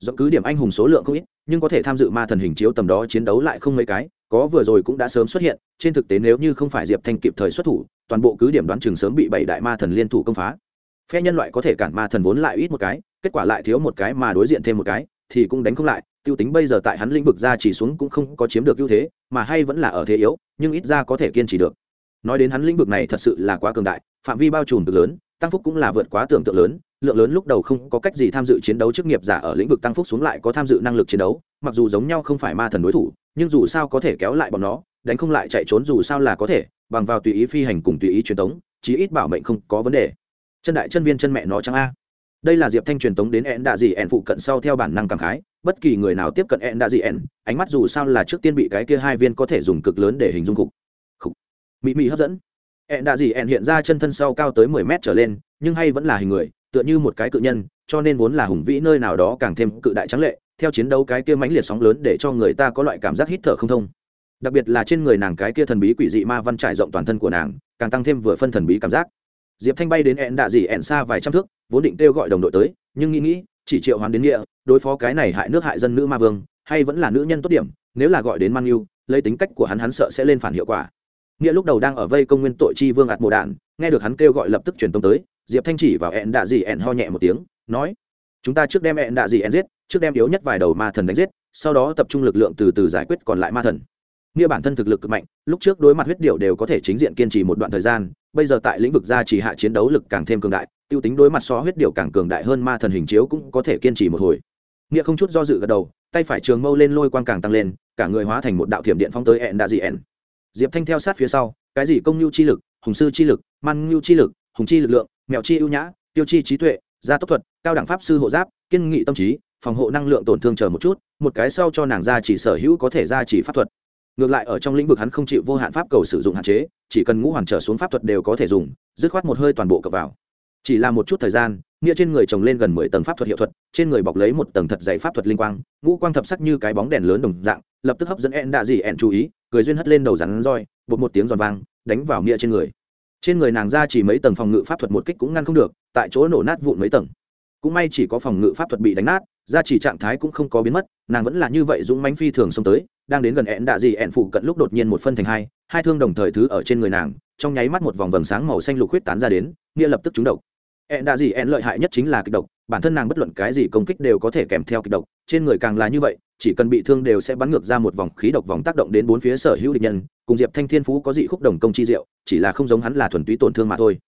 A: Do cứ điểm anh hùng số lượng không ít, nhưng có thể tham dự ma thần hình chiếu tầm đó chiến đấu lại không mấy cái, có vừa rồi cũng đã sớm xuất hiện, trên thực tế nếu như không phải diệp thanh kịp thời xuất thủ, toàn bộ cứ điểm đoán chừng sớm bị bảy đại ma thần liên thủ công phá phe nhân loại có thể cản ma thần vốn lại ít một cái, kết quả lại thiếu một cái mà đối diện thêm một cái, thì cũng đánh không lại. Tiêu tính bây giờ tại hắn lĩnh vực ra chỉ xuống cũng không có chiếm được ưu thế, mà hay vẫn là ở thế yếu, nhưng ít ra có thể kiên trì được. Nói đến hắn lĩnh vực này thật sự là quá cường đại, phạm vi bao trùm cực lớn, tăng phúc cũng là vượt quá tưởng tượng lớn, lượng lớn lúc đầu không có cách gì tham dự chiến đấu chức nghiệp giả ở lĩnh vực tăng phúc xuống lại có tham dự năng lực chiến đấu, mặc dù giống nhau không phải ma thần đối thủ, nhưng dù sao có thể kéo lại bọn nó, đánh không lại chạy trốn dù sao là có thể, bằng vào tùy ý phi hành cùng tùy ý truyền tống, chí ít bảo mệnh không có vấn đề chân đại chân viên chân mẹ nó chẳng a. Đây là diệp thanh truyền tống đến ẹn đạ dị ẹn phụ cận sau theo bản năng cảm khái, bất kỳ người nào tiếp cận ẹn đạ dị ẹn ánh mắt dù sao là trước tiên bị cái kia hai viên có thể dùng cực lớn để hình dung cục mỹ mỹ hấp dẫn. Ẹn đạ dị ẹn hiện ra chân thân sau cao tới mười mét trở lên, nhưng hay vẫn là hình người, tựa như một cái cự nhân, cho nên vốn là hùng vĩ nơi nào đó càng thêm cự đại trắng lệ, theo chiến đấu cái kia mãnh liệt sóng lớn để cho người ta có loại cảm giác hít thở không thông. Đặc biệt là trên người nàng cái kia thần bí quỷ dị ma văn trải rộng toàn thân của nàng, càng tăng thêm vừa phân thần bí cảm giác diệp thanh bay đến ẹn đạ dị ẹn xa vài trăm thước, vốn định kêu gọi đồng đội tới, nhưng nghĩ nghĩ, chỉ triệu hoán đến nghĩa đối phó cái này hại nước hại dân nữ ma vương, hay vẫn là nữ nhân tốt điểm, nếu là gọi đến man yêu lấy tính cách của hắn hắn sợ sẽ lên phản hiệu quả. Nghĩa lúc đầu đang ở vây công nguyên tội chi vương ạt mộ đạn, nghe được hắn kêu gọi lập tức truyền tông tới, diệp thanh chỉ vào ẹn đạ dị ẹn ho nhẹ một tiếng, nói, chúng ta trước đem ẹn đạ dị ẹn giết, trước đem yếu nhất vài đầu ma thần đánh giết, sau đó tập trung lực lượng từ từ giải quyết còn lại ma thần. Nghĩa bản thân thực lực cực mạnh, lúc trước đối mặt huyết điệu đều có thể chính diện kiên trì một đoạn thời gian bây giờ tại lĩnh vực gia trì hạ chiến đấu lực càng thêm cường đại, tiêu tính đối mặt so huyết điệu càng cường đại hơn ma thần hình chiếu cũng có thể kiên trì một hồi. Nghĩa không chút do dự gật đầu, tay phải trường mâu lên lôi quang càng tăng lên, cả người hóa thành một đạo thiểm điện phong tới ẹn đạ dị ẹn diệp thanh theo sát phía sau, cái gì công nhu chi lực, hùng sư chi lực, man nhu chi lực, hùng chi lực lượng, mẹo chi ưu nhã, tiêu chi trí tuệ, gia tốc thuật, cao đẳng pháp sư hộ giáp, kiên nghị tâm trí, phòng hộ năng lượng tổn thương chờ một chút, một cái sau cho nàng ra chỉ sở hữu có thể ra chỉ pháp thuật ngược lại ở trong lĩnh vực hắn không chịu vô hạn pháp cầu sử dụng hạn chế, chỉ cần ngũ hoàn trở xuống pháp thuật đều có thể dùng, dứt khoát một hơi toàn bộ cập vào. Chỉ là một chút thời gian, nghĩa trên người trồng lên gần mười tầng pháp thuật hiệu thuật, trên người bọc lấy một tầng thật dày pháp thuật linh quang, ngũ quang thập sắc như cái bóng đèn lớn đồng dạng, lập tức hấp dẫn ẹn đạ dị ẹn chú ý, cười duyên hất lên đầu rắn roi, bột một tiếng giòn vang, đánh vào nghĩa trên người. Trên người nàng ra chỉ mấy tầng phòng ngự pháp thuật một kích cũng ngăn không được, tại chỗ nổ nát vụn mấy tầng. Cũng may chỉ có phòng ngự pháp thuật bị đánh nát gia chỉ trạng thái cũng không có biến mất, nàng vẫn là như vậy dũng mánh phi thường xông tới, đang đến gần ẹn đạ dị ẹn phụ cận lúc đột nhiên một phân thành hai hai thương đồng thời thứ ở trên người nàng, trong nháy mắt một vòng vầng sáng màu xanh lục huyết tán ra đến, nghĩa lập tức trúng độc. ẹn đạ dị ẹn lợi hại nhất chính là kịch độc, bản thân nàng bất luận cái gì công kích đều có thể kèm theo kịch độc, trên người càng là như vậy, chỉ cần bị thương đều sẽ bắn ngược ra một vòng khí độc vòng tác động đến bốn phía sở hữu địch nhân, cùng diệp thanh thiên phú có dị khúc đồng công chi diệu, chỉ là không giống hắn là thuần túy tổn thương mà thôi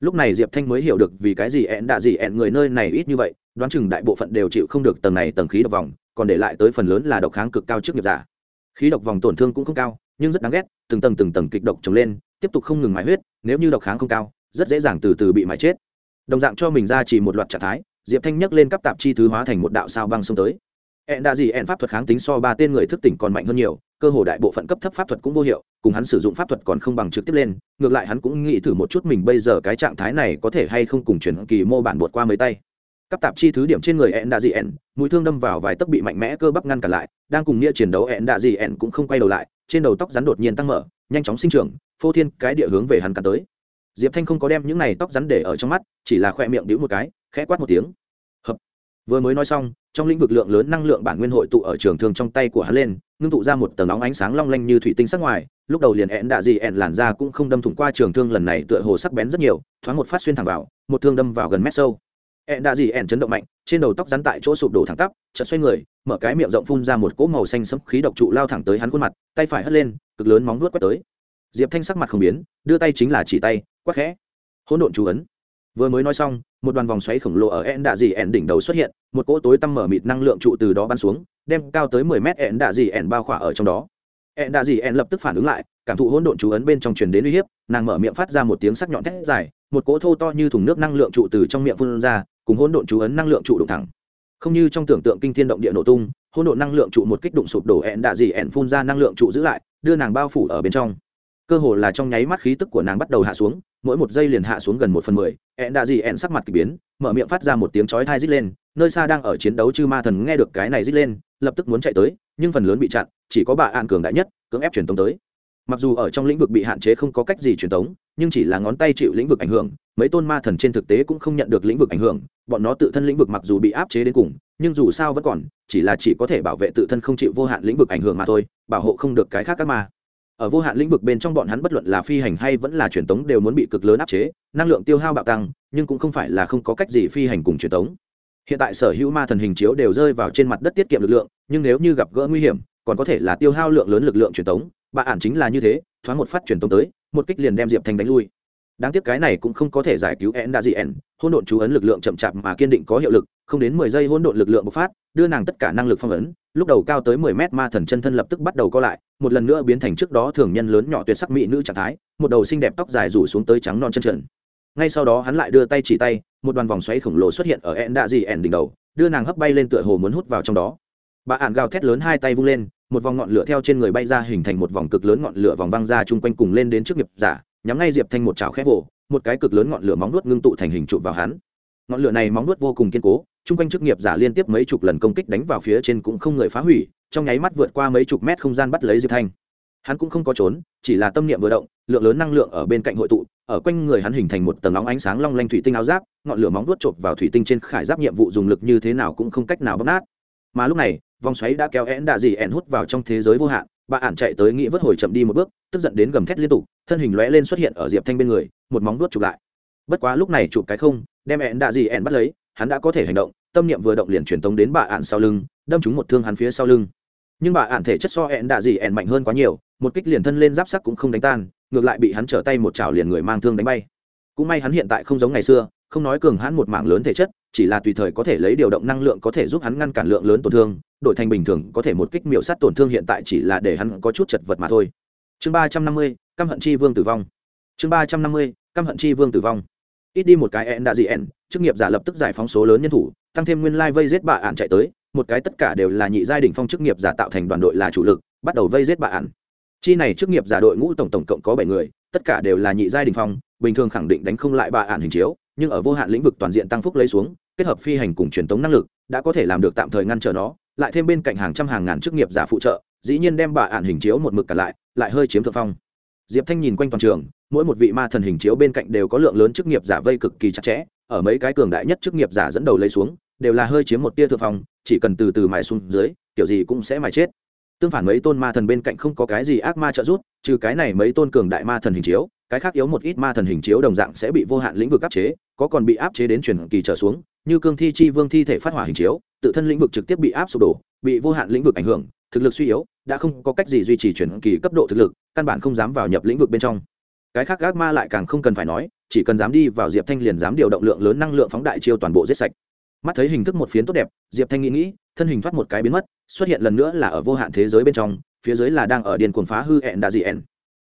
A: lúc này diệp thanh mới hiểu được vì cái gì ẹn đạ gì ẹn người nơi này ít như vậy, đoán chừng đại bộ phận đều chịu không được tầng này tầng khí độc vòng, còn để lại tới phần lớn là độc kháng cực cao trước nghiệp giả. Khí độc vòng tổn thương cũng không cao, nhưng rất đáng ghét, từng tầng từng tầng kịch độc trồng lên, tiếp tục không ngừng mãi huyết, nếu như độc kháng không cao, rất dễ dàng từ từ bị mãi chết. Đồng dạng cho mình ra chỉ một loạt trạng thái, diệp thanh nhấc lên cấp tạp chi thứ hóa thành một đạo sao băng xông tới ẹn đa gì ẹn pháp thuật kháng tính so ba tên người thức tỉnh còn mạnh hơn nhiều, cơ hồ đại bộ phận cấp thấp pháp thuật cũng vô hiệu, cùng hắn sử dụng pháp thuật còn không bằng trực tiếp lên, ngược lại hắn cũng nghĩ thử một chút mình bây giờ cái trạng thái này có thể hay không cùng chuyển kỳ mô bản bột qua mấy tay. Cấp tạp chi thứ điểm trên người ẹn đa dị ẹn, mũi thương đâm vào vài tấc bị mạnh mẽ cơ bắp ngăn cản lại, đang cùng nghĩa chiến đấu ẹn đa dị ẹn cũng không quay đầu lại, trên đầu tóc rắn đột nhiên tăng mở, nhanh chóng sinh trưởng, phô thiên cái địa hướng về hắn cắn tới. Diệp thanh không có đem những này tóc rắn để ở trong mắt, chỉ là khoe miệng đĩu một cái, khẽ quát một tiếng. Hợp. Vừa mới nói xong trong lĩnh vực lượng lớn năng lượng bản nguyên hội tụ ở trường thương trong tay của hắn lên, ngưng tụ ra một tầng nóng ánh sáng long lanh như thủy tinh sắc ngoài, lúc đầu liền ẹn đạ gì ẹn làn ra cũng không đâm thủng qua trường thương, lần này tựa hồ sắc bén rất nhiều, thoáng một phát xuyên thẳng vào, một thương đâm vào gần mét sâu. ẹn đạ gì ẹn chấn động mạnh, trên đầu tóc rắn tại chỗ sụp đổ thẳng tắp, chợt xoay người, mở cái miệng rộng phun ra một cỗ màu xanh sẫm khí độc trụ lao thẳng tới hắn khuôn mặt, tay phải hất lên, cực lớn móng vuốt quét tới. Diệp thanh sắc mặt không biến, đưa tay chính là chỉ tay, quát khẽ. Hỗn độn chú ấn. Vừa mới nói xong một đoàn vòng xoáy khổng lồ ở ẹn đạ dị ẹn đỉnh đầu xuất hiện, một cỗ tối tăm mở mịt năng lượng trụ từ đó bắn xuống, đem cao tới mười mét ẹn đạ dị ẹn bao khỏa ở trong đó. Ẹn đạ dị ẹn lập tức phản ứng lại, cảm thụ hỗn độn chú ấn bên trong truyền đến uy hiếp, nàng mở miệng phát ra một tiếng sắc nhọn thét dài, một cỗ thô to như thùng nước năng lượng trụ từ trong miệng phun ra, cùng hỗn độn chú ấn năng lượng trụ đụng thẳng. Không như trong tưởng tượng kinh thiên động địa nổ tung, hỗn độn năng lượng trụ một kích đụng sụp đổ ẹn đạ dị ẹn phun ra năng lượng trụ giữ lại, đưa nàng bao phủ ở bên trong. Cơ hồ là trong nháy mắt khí tức của nàng bắt đầu hạ xuống mỗi một giây liền hạ xuống gần một phần mười, ẹn đạ dị ẹn sắc mặt k ỳ biến, mở miệng phát ra một tiếng chói thai rít lên, nơi xa đang ở chiến đấu chư ma thần nghe được cái này rít lên, lập tức muốn chạy tới, nhưng phần lớn bị chặn, chỉ có bà an cường đại nhất, cưỡng ép truyền tống tới. Mặc dù ở trong lĩnh vực bị hạn chế không có cách gì truyền tống, nhưng chỉ là ngón tay chịu lĩnh vực ảnh hưởng, mấy tôn ma thần trên thực tế cũng không nhận được lĩnh vực ảnh hưởng, bọn nó tự thân lĩnh vực mặc dù bị áp chế đến cùng, nhưng dù sao vẫn còn, chỉ là chỉ có thể bảo vệ tự thân không chịu vô hạn lĩnh vực ảnh hưởng mà thôi, bảo hộ không được cái khác các ma ở vô hạn lĩnh vực bên trong bọn hắn bất luận là phi hành hay vẫn là truyền tống đều muốn bị cực lớn áp chế, năng lượng tiêu hao bạo tăng, nhưng cũng không phải là không có cách gì phi hành cùng truyền tống. Hiện tại sở hữu ma thần hình chiếu đều rơi vào trên mặt đất tiết kiệm lực lượng, nhưng nếu như gặp gỡ nguy hiểm, còn có thể là tiêu hao lượng lớn lực lượng truyền tống. Bà ản chính là như thế, thoáng một phát truyền tống tới, một kích liền đem diệp thành đánh lui đáng tiếc cái này cũng không có thể giải cứu en đa dị en hôn độn chú ấn lực lượng chậm chạp mà kiên định có hiệu lực, không đến mười giây hôn độn lực lượng bộc phát, đưa nàng tất cả năng lực phong ấn, lúc đầu cao tới mười mét ma thần chân thân lập tức bắt đầu co lại, một lần nữa biến thành trước đó thường nhân lớn nhỏ tuyệt sắc mỹ nữ trạng thái, một đầu xinh đẹp tóc dài rủ xuống tới trắng non chân trần. Ngay sau đó hắn lại đưa tay chỉ tay, một đoàn vòng xoáy khổng lồ xuất hiện ở en đa dị en đỉnh đầu, đưa nàng hấp bay lên tựa hồ muốn hút vào trong đó. Bà ạn gào thét lớn hai tay vung lên, một vòng ngọn lửa theo trên người bay ra hình thành một vòng cực lớn ngọn lửa vòng văng ra chung quanh cùng lên đến trước nghiệp giả nhắm ngay diệp thanh một chảo khép vỗ một cái cực lớn ngọn lửa móng nuốt ngưng tụ thành hình trụ vào hắn. Ngọn lửa này móng nuốt vô cùng kiên cố, chung quanh chức nghiệp giả liên tiếp mấy chục lần công kích đánh vào phía trên cũng không người phá hủy, trong nháy mắt vượt qua mấy chục mét không gian bắt lấy diệp thanh. Hắn cũng không có trốn, chỉ là tâm niệm vừa động, lượng lớn năng lượng ở bên cạnh hội tụ, ở quanh người hắn hình thành một tầng nóng ánh sáng long lanh thủy tinh áo giáp, ngọn lửa móng nuốt chộp vào thủy tinh trên khải giáp nhiệm vụ dùng lực như thế nào cũng không cách nào bóp nát. Mà lúc này, vòng xoáy đã kéo én đạ dị én hút vào trong thế giới vô hạn bà ản chạy tới nghĩ vớt hồi chậm đi một bước, tức giận đến gầm thét liên tục, thân hình lóe lên xuất hiện ở diệp thanh bên người, một móng vuốt chụp lại. Bất quá lúc này chụp cái không, đem ẹn đạ dị ẹn bắt lấy, hắn đã có thể hành động, tâm niệm vừa động liền truyền tống đến bà ản sau lưng, đâm trúng một thương hắn phía sau lưng. Nhưng bà ản thể chất so ẹn đạ dị ẹn mạnh hơn quá nhiều, một kích liền thân lên giáp sắc cũng không đánh tan, ngược lại bị hắn trở tay một chảo liền người mang thương đánh bay. Cũng may hắn hiện tại không giống ngày xưa, không nói cường hãn một mảng lớn thể chất chỉ là tùy thời có thể lấy điều động năng lượng có thể giúp hắn ngăn cản lượng lớn tổn thương, đổi thành bình thường có thể một kích miểu sát tổn thương hiện tại chỉ là để hắn có chút chật vật mà thôi. Chương ba trăm năm mươi, căm hận chi vương tử vong. Chương ba trăm năm mươi, căm hận chi vương tử vong. Ít đi một cái n đã gì n chức nghiệp giả lập tức giải phóng số lớn nhân thủ, tăng thêm nguyên lai vây giết bà ạn chạy tới, một cái tất cả đều là nhị giai đ phong chức nghiệp giả tạo thành đoàn đội là chủ lực, bắt đầu vây giết bà ạn. Chi này chức nghiệp giả đội ngũ tổng tổng cộng có bảy người, tất cả đều là nhị giai đ phong, bình thường khẳng định đánh không lại bà ạn hình chiếu nhưng ở vô hạn lĩnh vực toàn diện tăng phúc lấy xuống, kết hợp phi hành cùng truyền tống năng lực, đã có thể làm được tạm thời ngăn trở nó, lại thêm bên cạnh hàng trăm hàng ngàn chức nghiệp giả phụ trợ, dĩ nhiên đem bà ạn hình chiếu một mực cả lại lại hơi chiếm thượng phong. Diệp thanh nhìn quanh toàn trường, mỗi một vị ma thần hình chiếu bên cạnh đều có lượng lớn chức nghiệp giả vây cực kỳ chặt chẽ, ở mấy cái cường đại nhất chức nghiệp giả dẫn đầu lấy xuống, đều là hơi chiếm một tia thượng phong, chỉ cần từ từ mài xuống dưới, kiểu gì cũng sẽ mài chết. Tương phản mấy tôn ma thần bên cạnh không có cái gì ác ma trợ giúp, trừ cái này mấy tôn cường đại ma thần hình chiếu cái khác yếu một ít ma thần hình chiếu đồng dạng sẽ bị vô hạn lĩnh vực áp chế, có còn bị áp chế đến truyền kỳ trở xuống, như cương thi chi vương thi thể phát hỏa hình chiếu, tự thân lĩnh vực trực tiếp bị áp sụp đổ, bị vô hạn lĩnh vực ảnh hưởng, thực lực suy yếu, đã không có cách gì duy trì truyền kỳ cấp độ thực lực, căn bản không dám vào nhập lĩnh vực bên trong. Cái khác gác ma lại càng không cần phải nói, chỉ cần dám đi vào diệp thanh liền dám điều động lượng lớn năng lượng phóng đại chiêu toàn bộ giết sạch. Mắt thấy hình thức một phiến tốt đẹp, diệp thanh nghĩ nghĩ, thân hình thoát một cái biến mất, xuất hiện lần nữa là ở vô hạn thế giới bên trong, phía dưới là đang ở điền cuồng phá hư ẹn đa dị ẹn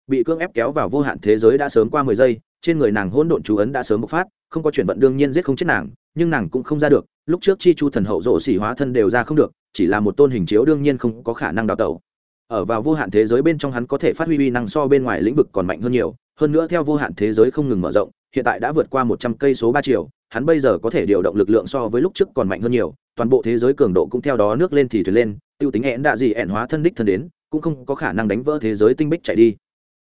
A: bị cưỡng ép kéo vào vô hạn thế giới đã sớm qua mười giây, trên người nàng hỗn độn chú ấn đã sớm bộc phát, không có chuyển vận đương nhiên giết không chết nàng, nhưng nàng cũng không ra được, lúc trước chi chu thần hậu rộ xỉ hóa thân đều ra không được, chỉ là một tôn hình chiếu đương nhiên không có khả năng đào tẩu. Ở vào vô hạn thế giới bên trong hắn có thể phát huy uy năng so bên ngoài lĩnh vực còn mạnh hơn nhiều, hơn nữa theo vô hạn thế giới không ngừng mở rộng, hiện tại đã vượt qua một trăm cây số ba triệu hắn bây giờ có thể điều động lực lượng so với lúc trước còn mạnh hơn nhiều, toàn bộ thế giới cường độ cũng theo đó nước lên thì thuyền lên, tiêu tính én đã gì én hóa thân đích thân đến, cũng không có khả năng đánh vỡ thế giới tinh bích chạy đi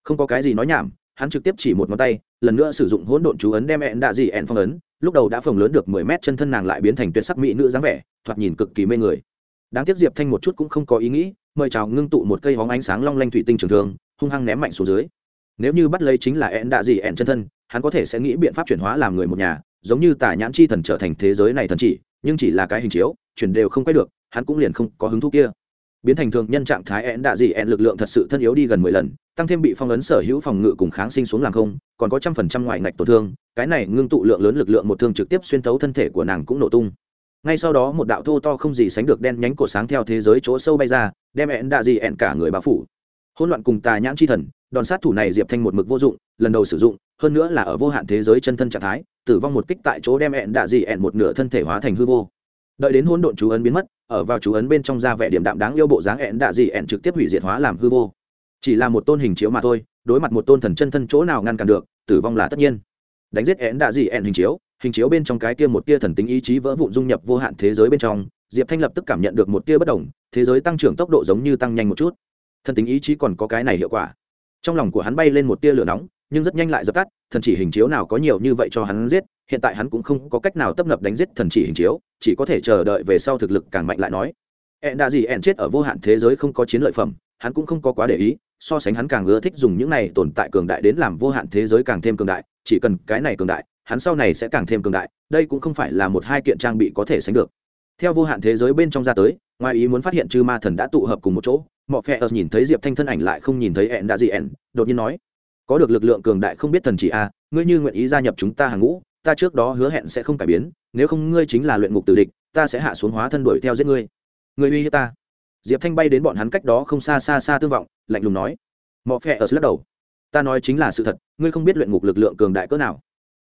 A: không có cái gì nói nhảm, hắn trực tiếp chỉ một ngón tay, lần nữa sử dụng hỗn độn chú ấn đem ẹn đạ dị ẹn phong ấn, lúc đầu đã phồng lớn được mười mét chân thân nàng lại biến thành tuyệt sắc mỹ nữ dáng vẻ, thoạt nhìn cực kỳ mê người. Đáng tiếc diệp thanh một chút cũng không có ý nghĩ, mời chào ngưng tụ một cây hóng ánh sáng long lanh thủy tinh trường thường hung hăng ném mạnh xuống dưới. Nếu như bắt lấy chính là ẹn đạ dị ẹn chân thân, hắn có thể sẽ nghĩ biện pháp chuyển hóa làm người một nhà, giống như tả nhãn chi thần trở thành thế giới này thần chỉ, nhưng chỉ là cái hình chiếu, chuyển đều không quay được, hắn cũng liền không có hứng thú kia biến thành thường nhân trạng thái én đạ dị én lực lượng thật sự thân yếu đi gần mười lần, tăng thêm bị phong ấn sở hữu phòng ngự cùng kháng sinh xuống làm không, còn có trăm phần trăm ngoại ngạch tổn thương, cái này ngưng tụ lượng lớn lực lượng một thương trực tiếp xuyên thấu thân thể của nàng cũng nổ tung. Ngay sau đó một đạo thô to không gì sánh được đen nhánh cổ sáng theo thế giới chỗ sâu bay ra, đem én đạ dị én cả người bao phủ. Hỗn loạn cùng tà nhãn chi thần, đòn sát thủ này diệp thanh một mực vô dụng, lần đầu sử dụng, hơn nữa là ở vô hạn thế giới chân thân trạng thái, tử vong một kích tại chỗ đem én đạ dị én một nửa thân thể hóa thành hư vô đợi đến hỗn độn chú ấn biến mất, ở vào chú ấn bên trong ra vẻ điểm đạm đáng yêu bộ dáng ẹn đạ dị ẹn trực tiếp hủy diệt hóa làm hư vô. Chỉ là một tôn hình chiếu mà thôi, đối mặt một tôn thần chân thân chỗ nào ngăn cản được, tử vong là tất nhiên. Đánh giết ẹn đạ dị ẹn hình chiếu hình chiếu bên trong cái kia một tia thần tính ý chí vỡ vụn dung nhập vô hạn thế giới bên trong, diệp thanh lập tức cảm nhận được một tia bất đồng, thế giới tăng trưởng tốc độ giống như tăng nhanh một chút. Thần tính ý chí còn có cái này hiệu quả. Trong lòng của hắn bay lên một tia lửa nóng, nhưng rất nhanh lại dập tắt, thần chỉ hình chiếu nào có nhiều như vậy cho hắn giết hiện tại hắn cũng không có cách nào tấp nập đánh giết thần chỉ hình chiếu, chỉ có thể chờ đợi về sau thực lực càng mạnh lại nói. Ẹn đã gì ẹn chết ở vô hạn thế giới không có chiến lợi phẩm, hắn cũng không có quá để ý, so sánh hắn càng ưa thích dùng những này tồn tại cường đại đến làm vô hạn thế giới càng thêm cường đại, chỉ cần cái này cường đại, hắn sau này sẽ càng thêm cường đại, đây cũng không phải là một hai kiện trang bị có thể sánh được. Theo vô hạn thế giới bên trong ra tới, ngoài ý muốn phát hiện chư ma thần đã tụ hợp cùng một chỗ mọi phe ớt nhìn thấy diệp thanh thân ảnh lại không nhìn thấy ẹn đã gì ẹn đột nhiên nói, có được lực lượng cường đại không biết thần chỉ a ngươi như nguyện ý gia nhập chúng ta hàng ngũ ta trước đó hứa hẹn sẽ không cải biến, nếu không ngươi chính là luyện ngục tử địch, ta sẽ hạ xuống hóa thân đuổi theo giết ngươi. Ngươi uy hiếp ta. Diệp thanh bay đến bọn hắn cách đó không xa xa xa tương vọng, lạnh lùng nói. Mọi phe ở lắc đầu. Ta nói chính là sự thật, ngươi không biết luyện ngục lực lượng cường đại cỡ nào.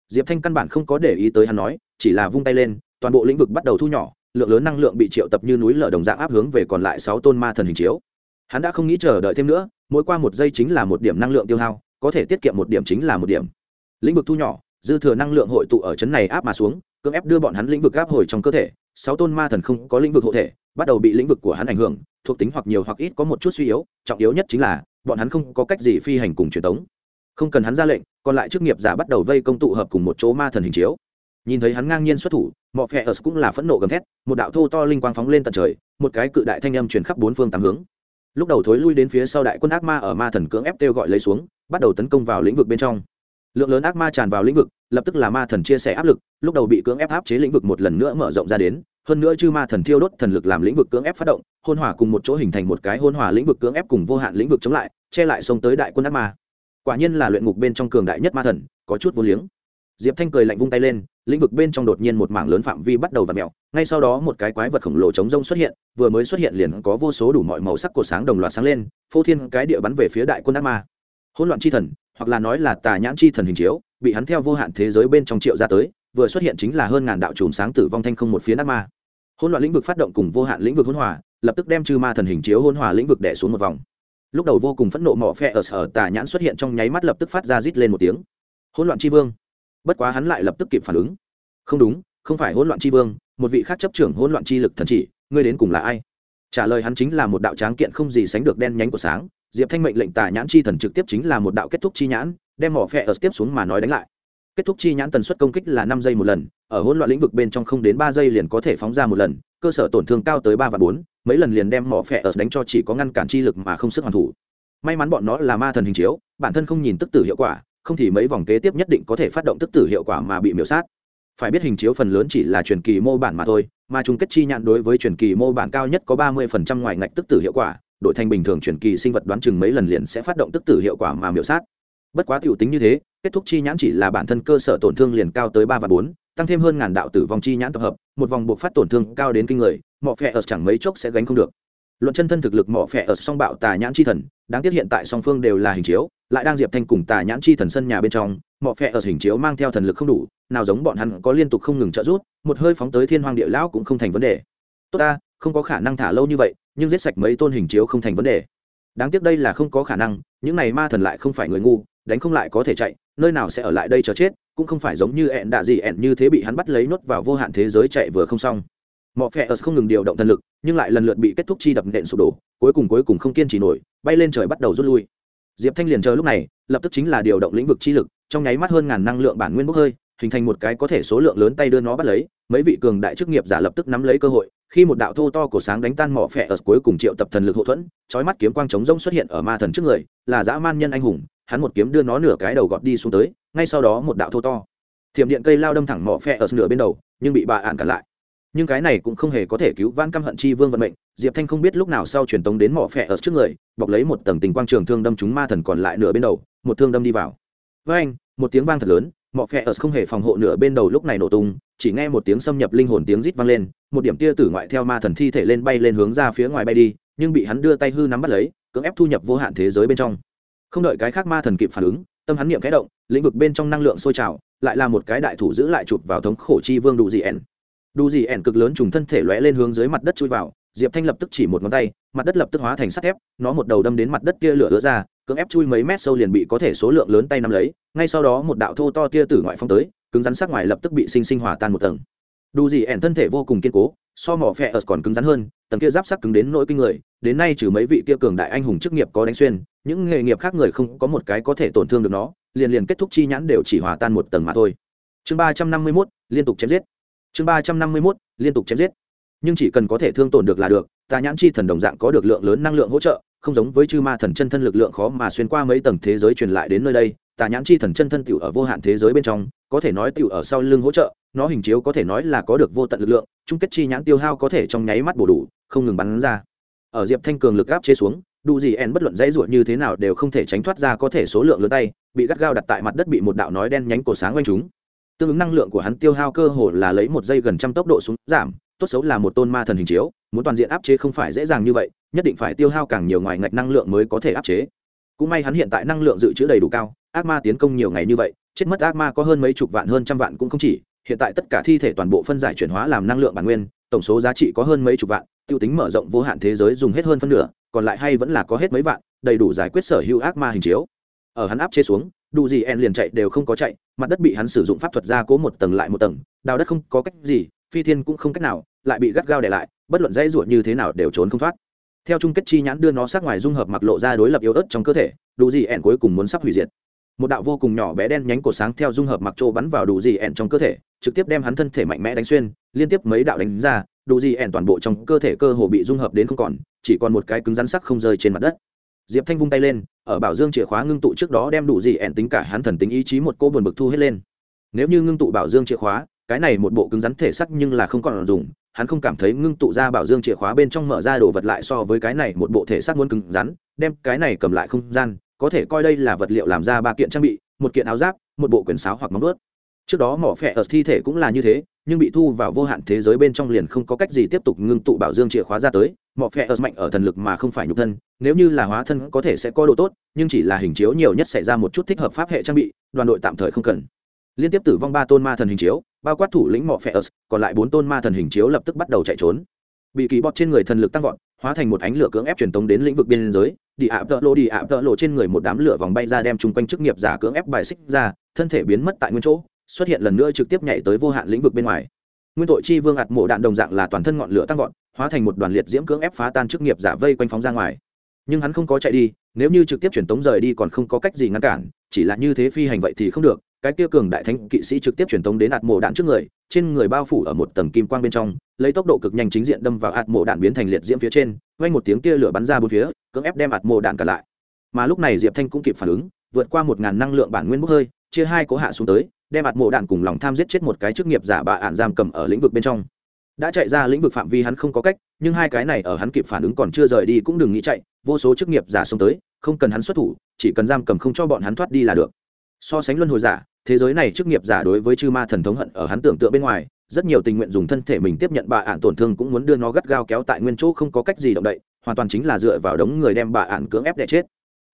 A: Diệp thanh căn bản không có để ý tới hắn nói, chỉ là vung tay lên, toàn bộ lĩnh vực bắt đầu thu nhỏ, lượng lớn năng lượng bị triệu tập như núi lở đồng dạng áp hướng về còn lại sáu tôn ma thần hình chiếu. Hắn đã không nghĩ chờ đợi thêm nữa, mỗi qua một giây chính là một điểm năng lượng tiêu hao, có thể tiết kiệm một điểm chính là một điểm. Lĩnh vực thu nhỏ dư thừa năng lượng hội tụ ở chấn này áp mà xuống, cưỡng ép đưa bọn hắn lĩnh vực áp hồi trong cơ thể. Sáu tôn ma thần không có lĩnh vực hộ thể, bắt đầu bị lĩnh vực của hắn ảnh hưởng, thuộc tính hoặc nhiều hoặc ít có một chút suy yếu, trọng yếu nhất chính là, bọn hắn không có cách gì phi hành cùng truyền tống. Không cần hắn ra lệnh, còn lại chức nghiệp giả bắt đầu vây công tụ hợp cùng một chỗ ma thần hình chiếu. Nhìn thấy hắn ngang nhiên xuất thủ mọi phe ở cũng là phẫn nộ gầm thét, một đạo thô to linh quang phóng lên tận trời, một cái cự đại thanh âm truyền khắp bốn phương tám hướng. Lúc đầu thối lui đến phía sau đại quân ác ma ở ma thần cưỡng ép kêu gọi lấy xuống, bắt đầu tấn công vào lĩnh vực bên trong lượng lớn ác ma tràn vào lĩnh vực, lập tức là ma thần chia sẻ áp lực, lúc đầu bị cưỡng ép áp chế lĩnh vực một lần nữa mở rộng ra đến, hơn nữa chư ma thần thiêu đốt thần lực làm lĩnh vực cưỡng ép phát động, hôn hỏa cùng một chỗ hình thành một cái hôn hỏa lĩnh vực cưỡng ép cùng vô hạn lĩnh vực chống lại, che lại sông tới đại quân ác ma. Quả nhiên là luyện ngục bên trong cường đại nhất ma thần, có chút vô liếng. Diệp thanh cười lạnh vung tay lên, lĩnh vực bên trong đột nhiên một mảng lớn phạm vi bắt đầu v ặ mẹo ngay sau đó một cái quái vật khổng lồ chống rông xuất hiện, vừa mới xuất hiện liền có vô số đủ mọi màu sắc cột sáng đồng loạt sáng lên, phô thiên cái địa bắn về phía đại quân ác ma. Hỗn loạn chi thần hoặc là nói là tà nhãn chi thần hình chiếu, bị hắn theo vô hạn thế giới bên trong triệu ra tới, vừa xuất hiện chính là hơn ngàn đạo chùm sáng tử vong thanh không một phía ác ma. Hỗn loạn lĩnh vực phát động cùng vô hạn lĩnh vực hỗn hòa, lập tức đem trừ ma thần hình chiếu hỗn hòa lĩnh vực đẻ xuống một vòng. Lúc đầu vô cùng phẫn nộ mỏ phe ở sở tà nhãn xuất hiện trong nháy mắt lập tức phát ra rít lên một tiếng. Hỗn loạn chi vương. Bất quá hắn lại lập tức kịp phản ứng. Không đúng, không phải hỗn loạn chi vương, một vị khác chấp trưởng hỗn loạn chi lực thần chỉ, ngươi đến cùng là ai? Trả lời hắn chính là một đạo tráng kiện không gì sánh được đen nhánh của sáng diệp thanh mệnh lệnh tà nhãn chi thần trực tiếp chính là một đạo kết thúc chi nhãn, đem mỏ phe ở tiếp xuống mà nói đánh lại. Kết thúc chi nhãn tần suất công kích là năm giây một lần, ở hỗn loạn lĩnh vực bên trong không đến ba giây liền có thể phóng ra một lần, cơ sở tổn thương cao tới ba và bốn, mấy lần liền đem mỏ phe ở đánh cho chỉ có ngăn cản chi lực mà không sức hoàn thủ. May mắn bọn nó là ma thần hình chiếu, bản thân không nhìn tức tử hiệu quả, không thì mấy vòng kế tiếp nhất định có thể phát động tức tử hiệu quả mà bị miễu sát. Phải biết hình chiếu phần lớn chỉ là truyền kỳ mô bản mà thôi, mà chung kết chi nhãn đối với truyền kỳ mô bản cao nhất có ba mươi phần trăm ngoài ngạch tức tử hiệu quả đội thành bình thường chuyển kỳ sinh vật đoán chừng mấy lần liền sẽ phát động tức tử hiệu quả mà miểu sát. Bất quá t tính như thế, kết thúc chi nhãn chỉ là bản thân cơ sở tổn thương liền cao tới ba và bốn, tăng thêm hơn ngàn đạo tử vong chi nhãn tập hợp, một vòng buộc phát tổn thương cao đến kinh người, mọ phẹ ở chẳng mấy chốc sẽ gánh không được. Luận chân thân thực lực mỏ phệ ở song bạo tà nhãn chi thần, đáng tiếc hiện tại song phương đều là hình chiếu, lại đang diệp thanh cùng tà nhãn chi thần sân nhà bên trong mỏ phệ ở hình chiếu mang theo thần lực không đủ, nào giống bọn hắn có liên tục không ngừng trợ rút một hơi phóng tới thiên hoàng địa lão cũng không thành vấn đề. Tốt ta không có khả năng thả lâu như vậy, nhưng giết sạch mấy tôn hình chiếu không thành vấn đề. Đáng tiếc đây là không có khả năng, những này ma thần lại không phải người ngu, đánh không lại có thể chạy, nơi nào sẽ ở lại đây chờ chết, cũng không phải giống như ẹn đạ gì ẹn như thế bị hắn bắt lấy nuốt vào vô hạn thế giới chạy vừa không xong. Mọi phe ớt không ngừng điều động thần lực, nhưng lại lần lượt bị kết thúc chi đập nện sụp đổ, cuối cùng cuối cùng không kiên trì nổi, bay lên trời bắt đầu rút lui. Diệp thanh liền chờ lúc này, lập tức chính là điều động lĩnh vực chi lực, trong nháy mắt hơn ngàn năng lượng bản nguyên bốc hơi hình thành một cái có thể số lượng lớn tay đưa nó bắt lấy, mấy vị cường đại chức nghiệp giả lập tức nắm lấy cơ hội, khi một đạo thô to của sáng đánh tan mỏ phẹ ở cuối cùng triệu tập thần lực hậu thuẫn, chói mắt kiếm quang chống rông xuất hiện ở ma thần trước người, là dã man nhân anh hùng, hắn một kiếm đưa nó nửa cái đầu gọt đi xuống tới, ngay sau đó một đạo thô to. Thiểm điện cây lao đâm thẳng mỏ phẹ ở nửa bên đầu, nhưng bị bà ạn cản lại. Nhưng cái này cũng không hề có thể cứu vãn căm hận chi vương vận mệnh, diệp thanh không biết lúc nào sau truyền tống đến mỏ phẹ ở trước người, bọc lấy một tầng tình quang trường thương đâm chúng ma thần còn lại nửa bên đầu, một thương đâm đi vào. Với anh một tiếng vang thật lớn mọ phe ở không hề phòng hộ nửa bên đầu lúc này nổ tung, chỉ nghe một tiếng xâm nhập linh hồn tiếng rít vang lên, một điểm tia tử ngoại theo ma thần thi thể lên bay lên hướng ra phía ngoài bay đi, nhưng bị hắn đưa tay hư nắm bắt lấy, cưỡng ép thu nhập vô hạn thế giới bên trong. Không đợi cái khác ma thần kịp phản ứng, tâm hắn niệm kẽ động, lĩnh vực bên trong năng lượng sôi trào, lại là một cái đại thủ giữ lại chụp vào thống khổ chi vương đủ dị ẻn đủ gì ẻn cực lớn trùng thân thể lóe lên hướng dưới mặt đất chui vào, diệp thanh lập tức chỉ một ngón tay, mặt đất lập tức hóa thành sắt thép, nó một đầu đâm đến mặt đất kia lửa ứa ra cưỡng ép chui mấy mét sâu liền bị có thể số lượng lớn tay nắm lấy, ngay sau đó một đạo thô to tia tử ngoại phong tới, cứng rắn sắc ngoài lập tức bị sinh sinh hòa tan một tầng. Đủ gì ẻn thân thể vô cùng kiên cố, so mỏ phẹ ở còn cứng rắn hơn, tầng kia giáp sắc cứng đến nỗi kinh người, đến nay trừ mấy vị kia cường đại anh hùng chức nghiệp có đánh xuyên, những nghề nghiệp khác người không có một cái có thể tổn thương được nó, liền liền kết thúc chi nhãn đều chỉ hòa tan một tầng mà thôi. Chương ba trăm năm mươi mốt, liên tục chém giết. Chương ba trăm năm mươi mốt, liên tục chém giết. Nhưng chỉ cần có thể thương tổn được là được, tà nhãn chi thần đồng dạng có được lượng lớn năng lượng hỗ trợ không giống với chư ma thần chân thân lực lượng khó mà xuyên qua mấy tầng thế giới truyền lại đến nơi đây, tà nhãn chi thần chân thân tiểu ở vô hạn thế giới bên trong, có thể nói tiểu ở sau lưng hỗ trợ, nó hình chiếu có thể nói là có được vô tận lực lượng, chung kết chi nhãn tiêu hao có thể trong nháy mắt bổ đủ, không ngừng bắn ra. Ở diệp thanh cường lực áp chế xuống, đủ gì en bất luận dãy ruột như thế nào đều không thể tránh thoát ra có thể số lượng lớn tay, bị gắt gao đặt tại mặt đất bị một đạo nói đen nhánh cổ sáng quanh chúng tương ứng năng lượng của hắn tiêu hao cơ hồ là lấy một giây gần trăm tốc độ xuống, giảm tốt xấu là một tôn ma thần hình chiếu, muốn toàn diện áp chế không phải dễ dàng như vậy, nhất định phải tiêu hao càng nhiều ngoài ngạch năng lượng mới có thể áp chế. Cũng may hắn hiện tại năng lượng dự trữ đầy đủ cao, ác ma tiến công nhiều ngày như vậy, chết mất ác ma có hơn mấy chục vạn, hơn trăm vạn cũng không chỉ, hiện tại tất cả thi thể toàn bộ phân giải chuyển hóa làm năng lượng bản nguyên, tổng số giá trị có hơn mấy chục vạn, tiêu tính mở rộng vô hạn thế giới dùng hết hơn phân nửa, còn lại hay vẫn là có hết mấy vạn, đầy đủ giải quyết sở hữu ác ma hình chiếu. Ở hắn áp chế xuống, đủ gì en liền chạy đều không có chạy, mặt đất bị hắn sử dụng pháp thuật ra cố một tầng lại một tầng, đào đất không có cách gì phi thiên cũng không cách nào, lại bị gắt gao để lại, bất luận dãy ruột như thế nào đều trốn không thoát. Theo chung kết chi nhãn đưa nó sát ngoài dung hợp mặc lộ ra đối lập yếu ớt trong cơ thể, đủ gì ẻn cuối cùng muốn sắp hủy diệt. Một đạo vô cùng nhỏ bé đen nhánh cổ sáng theo dung hợp mặc trô bắn vào đủ gì ẻn trong cơ thể, trực tiếp đem hắn thân thể mạnh mẽ đánh xuyên, liên tiếp mấy đạo đánh ra, đủ gì ẻn toàn bộ trong cơ thể cơ hồ bị dung hợp đến không còn, chỉ còn một cái cứng rắn sắc không rơi trên mặt đất. Diệp thanh vung tay lên, ở bảo dương chìa khóa ngưng tụ trước đó đem đủ gì ẻn tính cả hắn thần tính ý chí một cô buồn bực thu hết lên. Nếu như ngưng tụ bảo dương chìa khóa cái này một bộ cứng rắn thể sắc nhưng là không còn dùng, hắn không cảm thấy ngưng tụ ra bảo dương chìa khóa bên trong mở ra đồ vật lại so với cái này một bộ thể xác muốn cứng rắn, đem cái này cầm lại không gian, có thể coi đây là vật liệu làm ra ba kiện trang bị, một kiện áo giáp, một bộ quyển sáo hoặc móng ướt trước đó mỏ phẹ ở thi thể cũng là như thế, nhưng bị thu vào vô hạn thế giới bên trong liền không có cách gì tiếp tục ngưng tụ bảo dương chìa khóa ra tới. Mỏ phẹ ở mạnh ở thần lực mà không phải nhục thân, nếu như là hóa thân có thể sẽ có độ tốt, nhưng chỉ là hình chiếu nhiều nhất xảy ra một chút thích hợp pháp hệ trang bị, đoàn đội tạm thời không cần. Liên tiếp tử vong ba tôn ma thần hình chiếu bao quát thủ lĩnh mỏ phẹ ớt còn lại bốn tôn ma thần hình chiếu lập tức bắt đầu chạy trốn. Bị kỳ bọt trên người thần lực tăng vọt, hóa thành một ánh lửa cưỡng ép truyền tống đến lĩnh vực biên giới. Đi ạ, tợ lộ đi ạ, tợ lộ trên người một đám lửa vòng bay ra đem chung quanh chức nghiệp giả cưỡng ép bài xích ra, thân thể biến mất tại nguyên chỗ, xuất hiện lần nữa trực tiếp nhảy tới vô hạn lĩnh vực bên ngoài. Nguyên tội chi vương ạt mộ đạn đồng dạng là toàn thân ngọn lửa tăng vọt, hóa thành một đoàn liệt diễm cưỡng ép phá tan chức nghiệp giả vây quanh phóng ra ngoài. Nhưng hắn không có chạy đi, nếu như trực tiếp truyền tống rời đi còn không có cách gì ngăn cản, chỉ là như thế phi hành vậy thì không được cái kia cường đại thánh kỵ sĩ trực tiếp truyền tống đến ạt mộ đạn trước người, trên người bao phủ ở một tầng kim quang bên trong, lấy tốc độ cực nhanh chính diện đâm vào ạt mộ đạn biến thành liệt diễm phía trên, vang một tiếng tia lửa bắn ra bốn phía, cưỡng ép đem ạt mộ đạn cả lại. Mà lúc này diệp thanh cũng kịp phản ứng, vượt qua một ngàn năng lượng bản nguyên bốc hơi, chia hai cố hạ xuống tới, đem ạt mộ đạn cùng lòng tham giết chết một cái chức nghiệp giả bà ạn giam cầm ở lĩnh vực bên trong. Đã chạy ra lĩnh vực phạm vi hắn không có cách, nhưng hai cái này ở hắn kịp phản ứng còn chưa rời đi cũng đừng nghĩ chạy, vô số chức nghiệp giả xông tới, không cần hắn xuất thủ, chỉ cần giam cầm không cho bọn hắn thoát đi là được so sánh luân hồi giả, thế giới này chức nghiệp giả đối với chư ma thần thống hận ở hắn tưởng tượng bên ngoài, rất nhiều tình nguyện dùng thân thể mình tiếp nhận bà ạn tổn thương cũng muốn đưa nó gắt gao kéo tại nguyên chỗ không có cách gì động đậy, hoàn toàn chính là dựa vào đống người đem bà ạn cưỡng ép đẻ chết.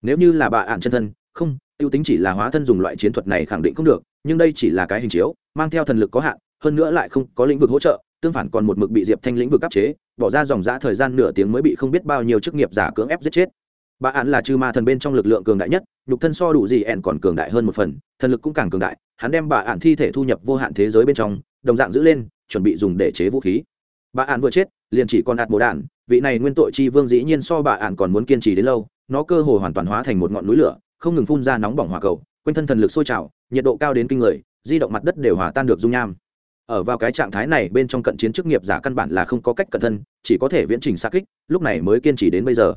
A: Nếu như là bà ạn chân thân, không, tiêu tính chỉ là hóa thân dùng loại chiến thuật này khẳng định không được, nhưng đây chỉ là cái hình chiếu, mang theo thần lực có hạn, hơn nữa lại không có lĩnh vực hỗ trợ, tương phản còn một mực bị diệp thanh lĩnh vực áp chế, bỏ ra dòng dã thời gian nửa tiếng mới bị không biết bao nhiêu chức nghiệp giả cưỡng ép giết chết. Bà ạn là chư ma thần bên trong lực lượng cường đại nhất nhục thân so đủ gì ẹn còn cường đại hơn một phần, thần lực cũng càng cường đại, hắn đem bà ạn thi thể thu nhập vô hạn thế giới bên trong, đồng dạng giữ lên, chuẩn bị dùng để chế vũ khí. Bà ạn vừa chết, liền chỉ còn ạt mồ đạn, vị này nguyên tội chi vương dĩ nhiên so bà ạn còn muốn kiên trì đến lâu, nó cơ hồ hoàn toàn hóa thành một ngọn núi lửa, không ngừng phun ra nóng bỏng hỏa cầu, quanh thân thần lực sôi trào, nhiệt độ cao đến kinh người, di động mặt đất đều hòa tan được dung nham. Ở vào cái trạng thái này bên trong cận chiến chức nghiệp giả căn bản là không có cách cẩn thân, chỉ có thể viễn trình xa kích, lúc này mới kiên trì đến bây giờ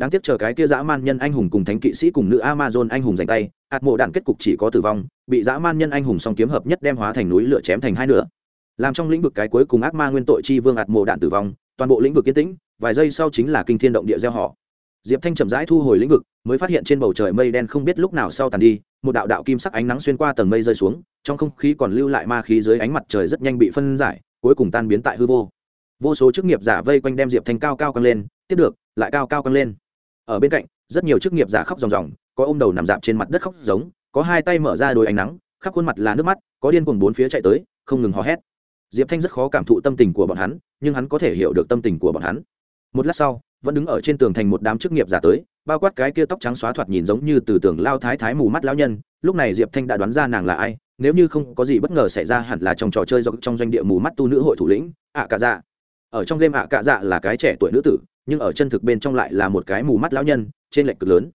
A: đáng tiếc chờ cái kia dã man nhân anh hùng cùng thánh kỵ sĩ cùng nữ amazon anh hùng giành tay ạt mộ đạn kết cục chỉ có tử vong, bị dã man nhân anh hùng song kiếm hợp nhất đem hóa thành núi lửa chém thành hai nửa. Làm trong lĩnh vực cái cuối cùng ác ma nguyên tội chi vương ạt mộ đạn tử vong, toàn bộ lĩnh vực yên tĩnh, vài giây sau chính là kinh thiên động địa gieo họ. Diệp thanh chậm rãi thu hồi lĩnh vực, mới phát hiện trên bầu trời mây đen không biết lúc nào sau tàn đi, một đạo đạo kim sắc ánh nắng xuyên qua tầng mây rơi xuống, trong không khí còn lưu lại ma khí dưới ánh mặt trời rất nhanh bị phân giải, cuối cùng tan biến tại hư vô. Vô số chức nghiệp giả vây quanh đem diệp thanh cao cao căng lên, tiếp được, lại cao cao căng lên ở bên cạnh, rất nhiều chức nghiệp giả khóc ròng ròng, có ôm đầu nằm dạp trên mặt đất khóc giống, có hai tay mở ra đôi ánh nắng, khắp khuôn mặt là nước mắt, có điên cuồng bốn phía chạy tới, không ngừng hò hét. Diệp thanh rất khó cảm thụ tâm tình của bọn hắn, nhưng hắn có thể hiểu được tâm tình của bọn hắn. Một lát sau, vẫn đứng ở trên tường thành một đám chức nghiệp giả tới, bao quát cái kia tóc trắng xóa thoạt nhìn giống như từ tường lao thái thái mù mắt lão nhân, lúc này diệp thanh đã đoán ra nàng là ai, nếu như không có gì bất ngờ xảy ra hẳn là trong trò chơi do trong doanh địa mù mắt tu nữ hội thủ lĩnh, ạ cạ dạ. Ở trong game ạ cạ dạ là cái trẻ tuổi nữ tử nhưng ở chân thực bên trong lại là một cái mù mắt lão nhân, trên lệch cực lớn.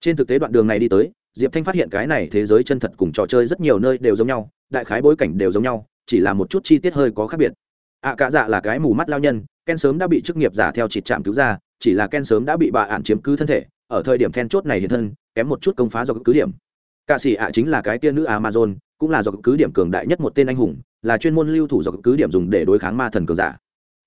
A: Trên thực tế đoạn đường này đi tới, diệp thanh phát hiện cái này thế giới chân thật cùng trò chơi rất nhiều nơi đều giống nhau, đại khái bối cảnh đều giống nhau, chỉ là một chút chi tiết hơi có khác biệt. Ạ cả dạ là cái mù mắt lao nhân, ken sớm đã bị chức nghiệp giả theo chịt chạm cứu ra, chỉ là ken sớm đã bị bà ạn chiếm cứ thân thể, ở thời điểm then chốt này hiện thân, kém một chút công phá do cứ điểm. Ca sĩ ạ chính là cái tiên nữ amazon, cũng là do cứ điểm cường đại nhất một tên anh hùng, là chuyên môn lưu thủ do cứ điểm dùng để đối kháng ma thần cường giả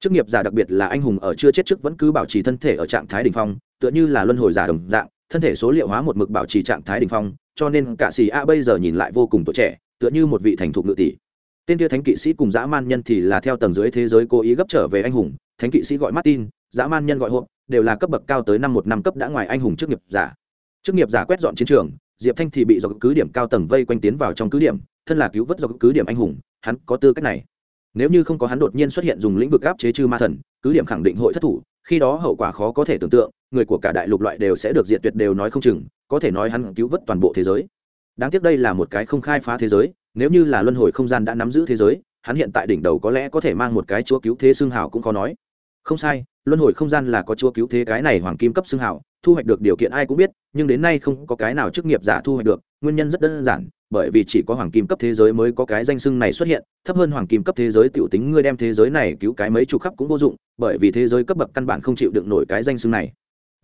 A: chức nghiệp giả đặc biệt là anh hùng ở chưa chết trước vẫn cứ bảo trì thân thể ở trạng thái đ ỉ n h phong, tựa như là luân hồi giả đồng dạng, thân thể số liệu hóa một mực bảo trì trạng thái đ ỉ n h phong, cho nên cả xì a bây giờ nhìn lại vô cùng tuổi trẻ, tựa như một vị thành thục ngự tỷ. Tên kia thánh kỵ sĩ cùng dã man nhân thì là theo tầng dưới thế giới cố ý gấp trở về anh hùng, thánh kỵ sĩ gọi martin, dã man nhân gọi hộp đều là cấp bậc cao tới năm một năm cấp đã ngoài anh hùng chức nghiệp giả. Chức nghiệp giả quét dọn chiến trường, diệp thanh thì bị do cứ điểm cao tầng vây quanh tiến vào trong cứ điểm, thân là cứu vớt do cứ điểm anh hùng, hắn có tư cách này nếu như không có hắn đột nhiên xuất hiện dùng lĩnh vực áp chế trừ ma thần, cứ điểm khẳng định hội thất thủ, khi đó hậu quả khó có thể tưởng tượng, người của cả đại lục loại đều sẽ được diệt tuyệt đều nói không chừng, có thể nói hắn cứu vớt toàn bộ thế giới. Đáng tiếc đây là một cái không khai phá thế giới, nếu như là luân hồi không gian đã nắm giữ thế giới, hắn hiện tại đỉnh đầu có lẽ có thể mang một cái chúa cứu thế xương hào cũng khó nói. Không sai, luân hồi không gian là có chúa cứu thế cái này hoàng kim cấp xương hào, thu hoạch được điều kiện ai cũng biết, nhưng đến nay không có cái nào chức nghiệp giả thu hoạch được, nguyên nhân rất đơn giản bởi vì chỉ có hoàng kim cấp thế giới mới có cái danh xưng này xuất hiện, thấp hơn hoàng kim cấp thế giới t i ể u tính ngươi đem thế giới này cứu cái mấy chục khắp cũng vô dụng, bởi vì thế giới cấp bậc căn bản không chịu đựng nổi cái danh xưng này.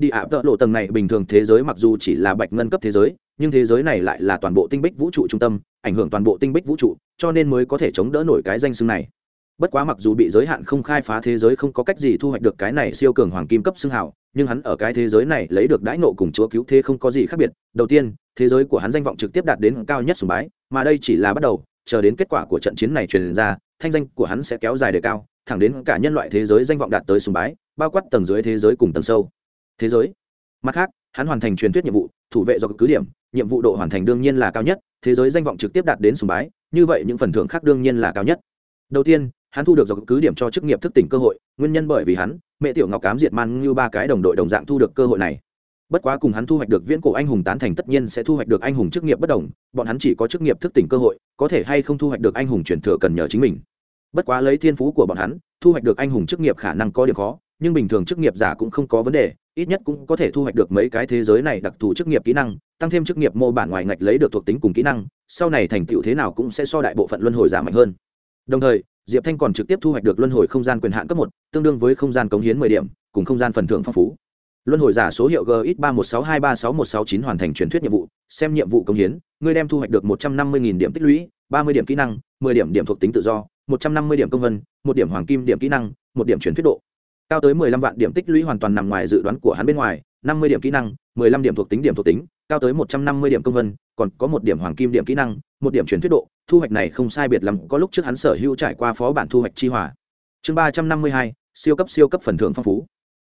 A: Đi ạ, tợ lộ tầng này bình thường thế giới mặc dù chỉ là bạch ngân cấp thế giới, nhưng thế giới này lại là toàn bộ tinh bích vũ trụ trung tâm, ảnh hưởng toàn bộ tinh bích vũ trụ, cho nên mới có thể chống đỡ nổi cái danh xưng này. Bất quá mặc dù bị giới hạn không khai phá thế giới không có cách gì thu hoạch được cái này siêu cường hoàng kim cấp xưng hào nhưng hắn ở cái thế giới này lấy được đãi nộ cùng chúa cứu thế không có gì khác biệt. Đầu tiên, thế giới của hắn danh vọng trực tiếp đạt đến cao nhất sùng bái, mà đây chỉ là bắt đầu, chờ đến kết quả của trận chiến này truyền ra, thanh danh của hắn sẽ kéo dài đề cao, thẳng đến cả nhân loại thế giới danh vọng đạt tới sùng bái, bao quát tầng dưới thế giới cùng tầng sâu. Thế giới. Mặt khác, hắn hoàn thành truyền thuyết nhiệm vụ, thủ vệ do cứ điểm, nhiệm vụ độ hoàn thành đương nhiên là cao nhất, thế giới danh vọng trực tiếp đạt đến sùng bái, như vậy những phần thưởng khác đương nhiên là cao nhất. Đầu tiên, hắn thu được do cứ điểm cho chức nghiệp thức tỉnh cơ hội, nguyên nhân bởi vì hắn mẹ tiểu ngọc cám diệt man như ba cái đồng đội đồng dạng thu được cơ hội này. Bất quá cùng hắn thu hoạch được viễn cổ anh hùng tán thành tất nhiên sẽ thu hoạch được anh hùng chức nghiệp bất đồng, bọn hắn chỉ có chức nghiệp thức tỉnh cơ hội, có thể hay không thu hoạch được anh hùng truyền thừa cần nhờ chính mình. Bất quá lấy thiên phú của bọn hắn, thu hoạch được anh hùng chức nghiệp khả năng có điểm khó, nhưng bình thường chức nghiệp giả cũng không có vấn đề, ít nhất cũng có thể thu hoạch được mấy cái thế giới này đặc thù chức nghiệp kỹ năng, tăng thêm chức nghiệp mô bản ngoài ngạch lấy được thuộc tính cùng kỹ năng, sau này thành tựu thế nào cũng sẽ so đại bộ phận luân hồi giả mạnh hơn. Đồng thời diệp thanh còn trực tiếp thu hoạch được luân hồi không gian quyền hạn cấp một, tương đương với không gian cống hiến mười điểm, cùng không gian phần thưởng phong phú. Luân hồi giả số hiệu gx ba một sáu hai ba sáu một sáu chín hoàn thành truyền thuyết nhiệm vụ, xem nhiệm vụ cống hiến, ngươi đem thu hoạch được một trăm năm mươi điểm tích lũy, ba mươi điểm kỹ năng, mười điểm điểm thuộc tính tự do, một trăm năm mươi điểm công vân, một điểm hoàng kim điểm kỹ năng, một điểm truyền thuyết độ. Cao tới mười lăm vạn điểm tích lũy hoàn toàn nằm ngoài dự đoán của hắn bên ngoài, năm mươi điểm kỹ năng, mười lăm điểm thuộc tính điểm thuộc tính cao tới một trăm năm mươi điểm công vân, còn có một điểm hoàng kim điểm kỹ năng, một điểm truyền thuyết độ, thu hoạch này không sai biệt lắm, có lúc trước hắn sở hữu trải qua phó bản thu hoạch chi hỏa. Chương ba trăm năm mươi hai, siêu cấp siêu cấp phần thưởng phong phú.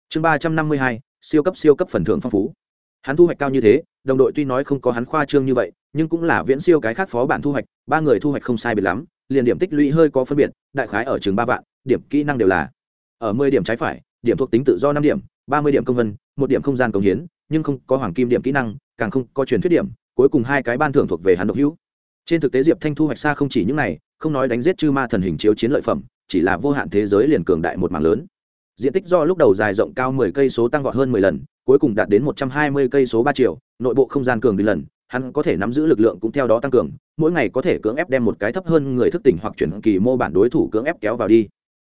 A: Chương ba trăm năm mươi hai, siêu cấp siêu cấp phần thưởng phong phú. Hắn thu hoạch cao như thế, đồng đội tuy nói không có hắn khoa trương như vậy, nhưng cũng là viễn siêu cái khác phó bản thu hoạch, ba người thu hoạch không sai biệt lắm, liền điểm tích lũy hơi có phân biệt, đại khái ở trường ba vạn, điểm kỹ năng đều là ở mười điểm trái phải, điểm thuộc tính tự do năm điểm, ba mươi điểm công vân, một điểm không gian công hiến, nhưng không có hoàng kim điểm kỹ năng càng không có truyền thuyết điểm, cuối cùng hai cái ban thưởng thuộc về hắn độc hữu. Trên thực tế diệp thanh thu hoạch xa không chỉ những này, không nói đánh giết chư ma thần hình chiếu chiến lợi phẩm, chỉ là vô hạn thế giới liền cường đại một mảng lớn. Diện tích do lúc đầu dài rộng cao 10 cây số tăng vọt hơn 10 lần, cuối cùng đạt đến 120 cây số ba triệu, nội bộ không gian cường đi lần, hắn có thể nắm giữ lực lượng cũng theo đó tăng cường, mỗi ngày có thể cưỡng ép đem một cái thấp hơn người thức tỉnh hoặc chuyển kỳ mô bản đối thủ cưỡng ép kéo vào đi.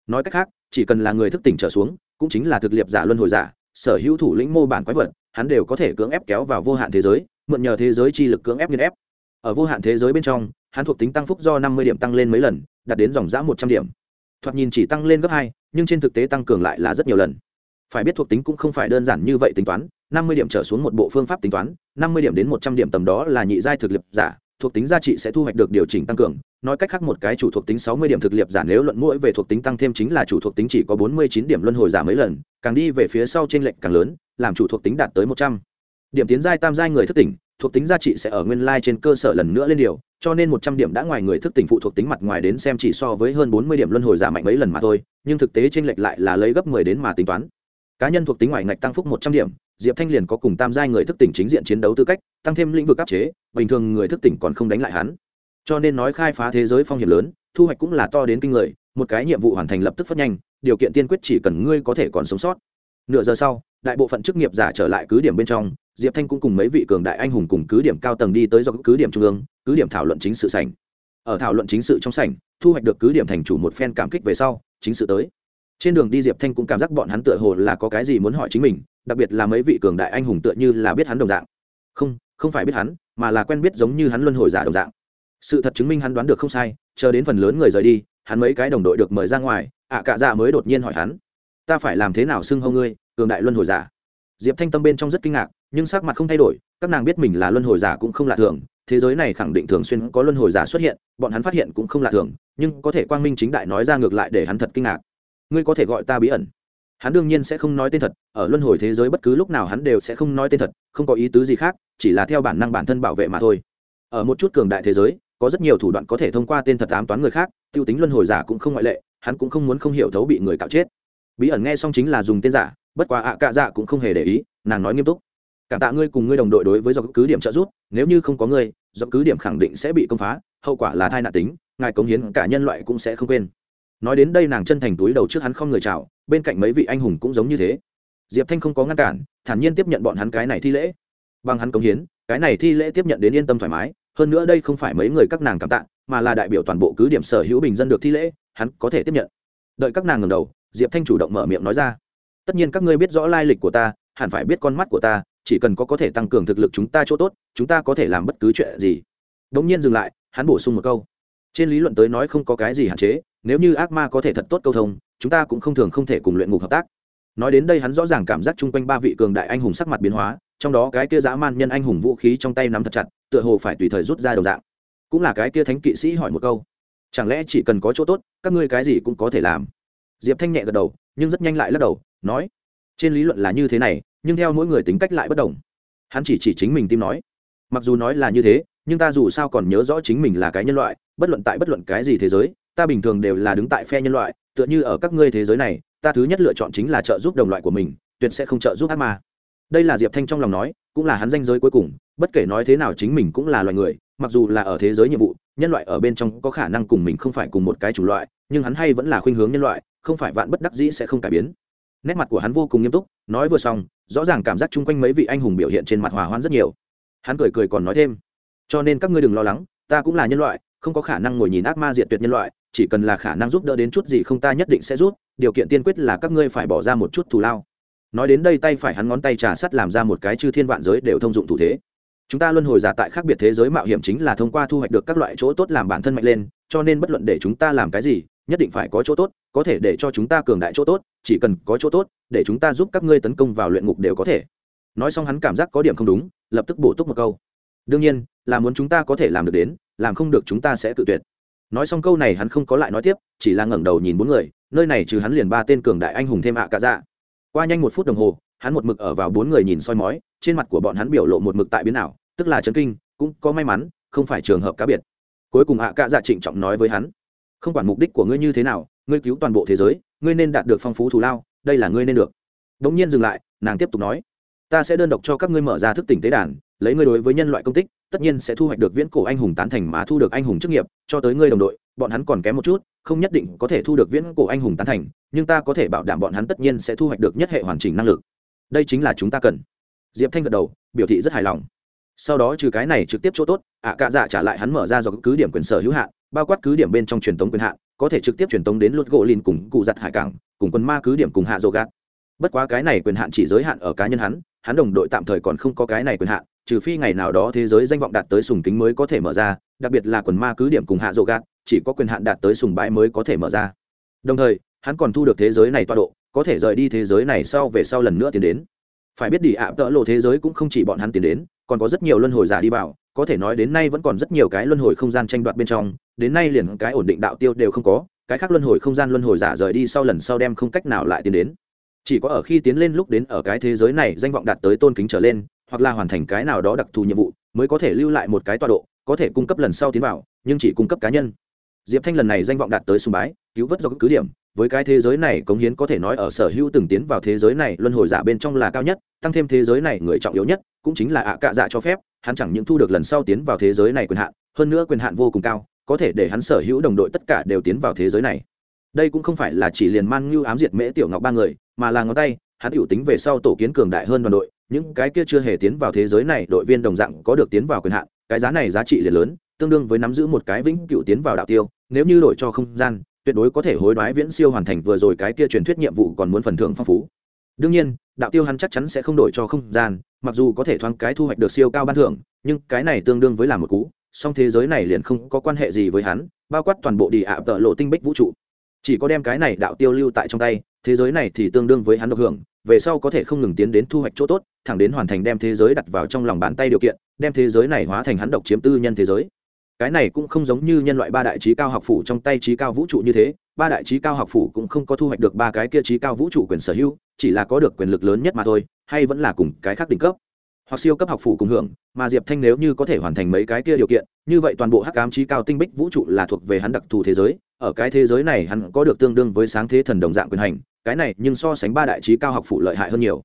A: Nói cách khác, chỉ cần là người thức tỉnh trở xuống, cũng chính là thực liệp giả luân hồi giả sở hữu thủ lĩnh mô bản quái vật, hắn đều có thể cưỡng ép kéo vào vô hạn thế giới, mượn nhờ thế giới chi lực cưỡng ép nghiên ép. Ở vô hạn thế giới bên trong, hắn thuộc tính tăng phúc do năm mươi điểm tăng lên mấy lần, đạt đến dòng giã một trăm điểm. Thoạt nhìn chỉ tăng lên gấp hai, nhưng trên thực tế tăng cường lại là rất nhiều lần. Phải biết thuộc tính cũng không phải đơn giản như vậy tính toán, năm mươi điểm trở xuống một bộ phương pháp tính toán, năm mươi điểm đến một trăm điểm tầm đó là nhị giai thực lực giả thuộc tính giá trị sẽ thu hoạch được điều chỉnh tăng cường. Nói cách khác, một cái chủ thuộc tính sáu mươi điểm thực liệp giả nếu luận mũi về thuộc tính tăng thêm chính là chủ thuộc tính chỉ có bốn mươi chín điểm luân hồi giả mấy lần, càng đi về phía sau trên lệch càng lớn, làm chủ thuộc tính đạt tới một trăm. Điểm tiến giai tam giai người thức tỉnh, thuộc tính giá trị sẽ ở nguyên lai trên cơ sở lần nữa lên điều, cho nên một trăm điểm đã ngoài người thức tỉnh phụ thuộc tính mặt ngoài đến xem chỉ so với hơn bốn mươi điểm luân hồi giả mạnh mấy lần mà thôi, nhưng thực tế trên lệch lại là lấy gấp mười đến mà tính toán. Cá nhân thuộc tính ngoài ngạch tăng phúc một trăm điểm diệp thanh liền có cùng tam giai người thức tỉnh chính diện chiến đấu tư cách, tăng thêm lĩnh vực áp chế, bình thường người thức tỉnh còn không đánh lại hắn. Cho nên nói khai phá thế giới phong hiểm lớn, thu hoạch cũng là to đến kinh người, một cái nhiệm vụ hoàn thành lập tức phát nhanh, điều kiện tiên quyết chỉ cần ngươi có thể còn sống sót. Nửa giờ sau, đại bộ phận chức nghiệp giả trở lại cứ điểm bên trong, diệp thanh cũng cùng mấy vị cường đại anh hùng cùng cứ điểm cao tầng đi tới do cứ điểm trung ương, cứ điểm thảo luận chính sự sảnh. Ở thảo luận chính sự trong sảnh, thu hoạch được cứ điểm thành chủ một phen cảm kích về sau, chính sự tới. Trên đường đi diệp thanh cũng cảm giác bọn hắn tựa hồ là có cái gì muốn hỏi chính mình đặc biệt là mấy vị cường đại anh hùng tựa như là biết hắn đồng dạng. Không không phải biết hắn, mà là quen biết giống như hắn luân hồi giả đồng dạng. Sự thật chứng minh hắn đoán được không sai, chờ đến phần lớn người rời đi, hắn mấy cái đồng đội được mời ra ngoài, ạ cạ dạ mới đột nhiên hỏi hắn, ta phải làm thế nào xưng hâu ngươi, cường đại luân hồi giả? Diệp thanh tâm bên trong rất kinh ngạc, nhưng sắc mặt không thay đổi, các nàng biết mình là luân hồi giả cũng không lạ thường, thế giới này khẳng định thường xuyên có luân hồi giả xuất hiện, bọn hắn phát hiện cũng không lạ thường, nhưng có thể quang minh chính đại nói ra ngược lại để hắn thật kinh ngạc. Ngươi có thể gọi ta bí ẩn? Hắn đương nhiên sẽ không nói tên thật, ở luân hồi thế giới bất cứ lúc nào hắn đều sẽ không nói tên thật, không có ý tứ gì khác, chỉ là theo bản năng bản thân bảo vệ mà thôi. Ở một chút cường đại thế giới, có rất nhiều thủ đoạn có thể thông qua tên thật ám toán người khác t i ê u tính luân hồi giả cũng không ngoại lệ, hắn cũng không muốn không hiểu thấu bị người cạo chết. Bí ẩn nghe xong chính là dùng tên giả, bất quá ạ cạ dạ cũng không hề để ý, nàng nói nghiêm túc. Cảm tạ ngươi cùng ngươi đồng đội đối với do cứ điểm trợ giúp, nếu như không có ngươi, do cứ điểm khẳng định sẽ bị công phá, hậu quả là thai nạn tính, ngài cống hiến cả nhân loại cũng sẽ không quên. Nói đến đây nàng chân thành túi đầu trước hắn không người chào bên cạnh mấy vị anh hùng cũng giống như thế. Diệp thanh không có ngăn cản, thản nhiên tiếp nhận bọn hắn cái này thi lễ. Bằng hắn cống hiến, cái này thi lễ tiếp nhận đến yên tâm thoải mái, hơn nữa đây không phải mấy người các nàng cảm tạ, mà là đại biểu toàn bộ cứ điểm sở hữu bình dân được thi lễ, hắn có thể tiếp nhận. Đợi các nàng ngầm đầu, diệp thanh chủ động mở miệng nói ra. Tất nhiên các ngươi biết rõ lai lịch của ta, hẳn phải biết con mắt của ta, chỉ cần có có thể tăng cường thực lực chúng ta chỗ tốt, chúng ta có thể làm bất cứ chuyện gì. Đ ỗ n g nhiên dừng lại, hắn bổ sung một câu. Trên lý luận tới nói không có cái gì hạn chế, nếu như ác ma có thể thật tốt câu thông chúng ta cũng không thường không thể cùng luyện ngục hợp tác. Nói đến đây hắn rõ ràng cảm giác chung quanh ba vị cường đại anh hùng sắc mặt biến hóa, trong đó cái kia dã man nhân anh hùng vũ khí trong tay nắm thật chặt, tựa hồ phải tùy thời rút ra đầu dạng. Cũng là cái kia thánh kỵ sĩ hỏi một câu, chẳng lẽ chỉ cần có chỗ tốt, các ngươi cái gì cũng có thể làm? Diệp thanh nhẹ gật đầu, nhưng rất nhanh lại lắc đầu, nói, trên lý luận là như thế này, nhưng theo mỗi người tính cách lại bất đồng. Hắn chỉ chỉ chính mình tim nói, mặc dù nói là như thế, nhưng ta dù sao còn nhớ rõ chính mình là cái nhân loại, bất luận tại bất luận cái gì thế giới, ta bình thường đều là đứng tại phe nhân loại tựa như ở các ngươi thế giới này, ta thứ nhất lựa chọn chính là trợ giúp đồng loại của mình, tuyệt sẽ không trợ giúp ác ma. Đây là diệp thanh trong lòng nói, cũng là hắn danh giới cuối cùng, bất kể nói thế nào chính mình cũng là loài người, mặc dù là ở thế giới nhiệm vụ, nhân loại ở bên trong có khả năng cùng mình không phải cùng một cái chủng loại, nhưng hắn hay vẫn là khuynh hướng nhân loại, không phải vạn bất đắc dĩ sẽ không cải biến. Nét mặt của hắn vô cùng nghiêm túc, nói vừa xong, rõ ràng cảm giác chung quanh mấy vị anh hùng biểu hiện trên mặt hòa hoãn rất nhiều. Hắn cười cười còn nói thêm, cho nên các ngươi đừng lo lắng, ta cũng là nhân loại, không có khả năng ngồi nhìn ác ma diệt tuyệt nhân loại chỉ cần là khả năng giúp đỡ đến chút gì không ta nhất định sẽ giúp, điều kiện tiên quyết là các ngươi phải bỏ ra một chút thù lao. Nói đến đây tay phải hắn ngón tay trà sắt làm ra một cái chư thiên vạn giới đều thông dụng thủ thế. Chúng ta luân hồi giả tại khác biệt thế giới mạo hiểm chính là thông qua thu hoạch được các loại chỗ tốt làm bản thân mạnh lên, cho nên bất luận để chúng ta làm cái gì, nhất định phải có chỗ tốt, có thể để cho chúng ta cường đại chỗ tốt, chỉ cần có chỗ tốt, để chúng ta giúp các ngươi tấn công vào luyện ngục đều có thể. Nói xong hắn cảm giác có điểm không đúng, lập tức bổ túc một câu. Đương nhiên, là muốn chúng ta có thể làm được đến, làm không được chúng ta sẽ tự tuyệt nói xong câu này hắn không có lại nói tiếp, chỉ là ngẩng đầu nhìn bốn người, nơi này trừ hắn liền ba tên cường đại anh hùng thêm ạ cả dạ. Qua nhanh một phút đồng hồ, hắn một mực ở vào bốn người nhìn soi mói, trên mặt của bọn hắn biểu lộ một mực tại biến nào tức là chấn kinh, cũng có may mắn, không phải trường hợp cá biệt. Cuối cùng ạ cả dạ trịnh trọng nói với hắn, không quản mục đích của ngươi như thế nào, ngươi cứu toàn bộ thế giới, ngươi nên đạt được phong phú thù lao, đây là ngươi nên được. Đ ỗ n g nhiên dừng lại, nàng tiếp tục nói, ta sẽ đơn độc cho các ngươi mở ra thức tỉnh tế đàn lấy ngươi đối với nhân loại công tích tất nhiên sẽ thu hoạch được viễn cổ anh hùng tán thành mà thu được anh hùng chức nghiệp cho tới ngươi đồng đội bọn hắn còn kém một chút không nhất định có thể thu được viễn cổ anh hùng tán thành nhưng ta có thể bảo đảm bọn hắn tất nhiên sẽ thu hoạch được nhất hệ hoàn chỉnh năng lực. Đây chính là chúng ta cần. Diệp thanh gật đầu biểu thị rất hài lòng. Sau đó trừ cái này trực tiếp chỗ tốt ạ à, cạ dạ trả lại hắn mở ra do cứ điểm quyền sở hữu hạn bao quát cứ điểm bên trong truyền thống quyền hạn có thể trực tiếp truyền thống đến luật gỗ lìn cùng cụ giặt hải cảng cùng quân ma cứ điểm cùng hạ dô gạt. Bất quá cái này quyền hạn chỉ giới hạn ở cá nhân hắn hắn đồng đội tạm thời còn không có cái này quyền hạn trừ phi ngày nào đó thế giới danh vọng đạt tới sùng kính mới có thể mở ra, đặc biệt là quần ma cứ điểm cùng hạ rộ gạt, chỉ có quyền hạn đạt tới sùng bãi mới có thể mở ra. Đồng thời, hắn còn thu được thế giới này toa độ, có thể rời đi thế giới này sau về sau lần nữa tiến đến. Phải biết đi ạ, tợ lộ thế giới cũng không chỉ bọn hắn tiến đến, còn có rất nhiều luân hồi giả đi vào, có thể nói đến nay vẫn còn rất nhiều cái luân hồi không gian tranh đoạt bên trong, đến nay liền cái ổn định đạo tiêu đều không có, cái khác luân hồi không gian luân hồi giả rời đi sau lần sau đem không cách nào lại tiến đến. Chỉ có ở khi tiến lên lúc đến ở cái thế giới này, danh vọng đạt tới tôn kính trở lên hoặc là hoàn thành cái nào đó đặc thù nhiệm vụ, mới có thể lưu lại một cái tọa độ, có thể cung cấp lần sau tiến vào, nhưng chỉ cung cấp cá nhân. Diệp thanh lần này danh vọng đạt tới sùng bái, cứu vớt do cứ điểm, với cái thế giới này cống hiến có thể nói ở sở hữu từng tiến vào thế giới này, luân hồi giả bên trong là cao nhất, tăng thêm thế giới này người trọng yếu nhất, cũng chính là ạ cạ dạ cho phép, hắn chẳng những thu được lần sau tiến vào thế giới này quyền hạn, hơn nữa quyền hạn vô cùng cao, có thể để hắn sở hữu đồng đội tất cả đều tiến vào thế giới này. Đây cũng không phải là chỉ liền man như ám diệt mễ tiểu ngọc ba người, mà là ngón tay, hắn hữu tính về sau tổ kiến cường đại hơn đoàn đội những cái kia chưa hề tiến vào thế giới này đội viên đồng dạng có được tiến vào quyền hạn, cái giá này giá trị liền lớn, tương đương với nắm giữ một cái vĩnh cựu tiến vào đạo tiêu, nếu như đổi cho không gian, tuyệt đối có thể hối đoái viễn siêu hoàn thành vừa rồi cái kia truyền thuyết nhiệm vụ còn muốn phần thưởng phong phú. Đương nhiên, đạo tiêu hắn chắc chắn sẽ không đổi cho không gian, mặc dù có thể thoáng cái thu hoạch được siêu cao ban thưởng, nhưng cái này tương đương với làm một cú, song thế giới này liền không có quan hệ gì với hắn, bao quát toàn bộ đi ạ tợ lộ tinh bích vũ trụ. Chỉ có đem cái này đạo tiêu lưu tại trong tay thế giới này thì tương đương với hắn độc hưởng, về sau có thể không ngừng tiến đến thu hoạch chỗ tốt, thẳng đến hoàn thành đem thế giới đặt vào trong lòng bàn tay điều kiện, đem thế giới này hóa thành hắn độc chiếm tư nhân thế giới. Cái này cũng không giống như nhân loại ba đại trí cao học phủ trong tay trí cao vũ trụ như thế, ba đại trí cao học phủ cũng không có thu hoạch được ba cái kia trí cao vũ trụ quyền sở hữu, chỉ là có được quyền lực lớn nhất mà thôi, hay vẫn là cùng cái khác đỉnh cấp. Hoặc siêu cấp học phủ cùng hưởng, mà diệp thanh nếu như có thể hoàn thành mấy cái kia điều kiện, như vậy toàn bộ hắc ám trí cao tinh bích vũ trụ là thuộc về hắn đặc thù thế giới, ở cái thế giới này hắn có được tương đương với sáng thế thần đồng dạng quyền hành cái này nhưng so sánh ba đại trí cao học phủ lợi hại hơn nhiều.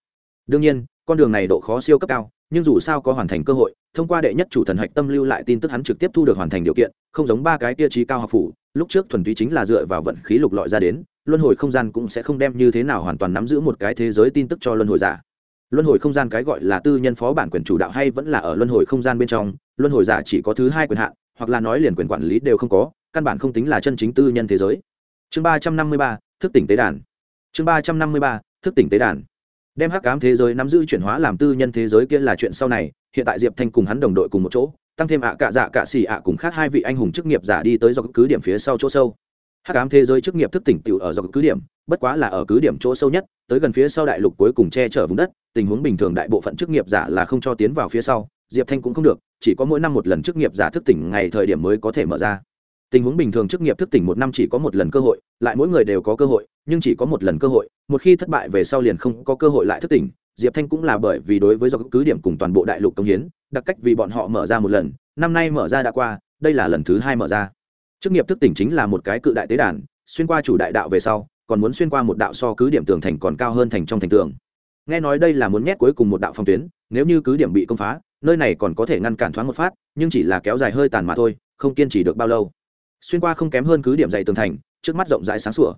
A: Đương nhiên, con đường này độ khó siêu cấp cao, nhưng dù sao có hoàn thành cơ hội, thông qua đệ nhất chủ thần hạch tâm lưu lại tin tức hắn trực tiếp thu được hoàn thành điều kiện, không giống ba cái kia trí cao học phủ, lúc trước thuần túy chính là dựa vào vận khí lục lọi ra đến, luân hồi không gian cũng sẽ không đem như thế nào hoàn toàn nắm giữ một cái thế giới tin tức cho luân hồi giả. Luân hồi không gian cái gọi là tư nhân phó bản quyền chủ đạo hay vẫn là ở luân hồi không gian bên trong, luân hồi giả chỉ có thứ hai quyền hạn, hoặc là nói liền quyền quản lý đều không có, căn bản không tính là chân chính tư nhân thế giới. Chương ba trăm năm mươi ba, thức tỉnh tế đàn chương ba trăm năm mươi ba, thức tỉnh tế đàn. Đem hắc cám thế giới nắm giữ chuyển hóa làm tư nhân thế giới kia là chuyện sau này, hiện tại diệp thanh cùng hắn đồng đội cùng một chỗ, tăng thêm ạ cạ dạ cạ xì ạ cùng khác hai vị anh hùng chức nghiệp giả đi tới do cứ điểm phía sau chỗ sâu. Hắc ám thế giới chức nghiệp thức tỉnh tựu ở do cứ điểm, bất quá là ở cứ điểm chỗ sâu nhất, tới gần phía sau đại lục cuối cùng che chở vùng đất, tình huống bình thường đại bộ phận chức nghiệp giả là không cho tiến vào phía sau, diệp thanh cũng không được, chỉ có mỗi năm một lần chức nghiệp giả thức tỉnh ngày thời điểm mới có thể mở ra tình huống bình thường chức nghiệp thức tỉnh một năm chỉ có một lần cơ hội, lại mỗi người đều có cơ hội, nhưng chỉ có một lần cơ hội, một khi thất bại về sau liền không có cơ hội lại thức tỉnh. Diệp thanh cũng là bởi vì đối với do cứ điểm cùng toàn bộ đại lục công hiến, đặc cách vì bọn họ mở ra một lần, năm nay mở ra đã qua, đây là lần thứ hai mở ra. Chức nghiệp thức tỉnh chính là một cái cự đại tế đàn, xuyên qua chủ đại đạo về sau, còn muốn xuyên qua một đạo so cứ điểm tường thành còn cao hơn thành trong thành tường. Nghe nói đây là muốn nhét cuối cùng một đạo phong tuyến, nếu như cứ điểm bị công phá, nơi này còn có thể ngăn cản thoáng một phát, nhưng chỉ là kéo dài hơi tàn mà thôi, không kiên trì được bao lâu xuyên qua không kém hơn cứ điểm dày tường thành, trước mắt rộng rãi sáng sủa.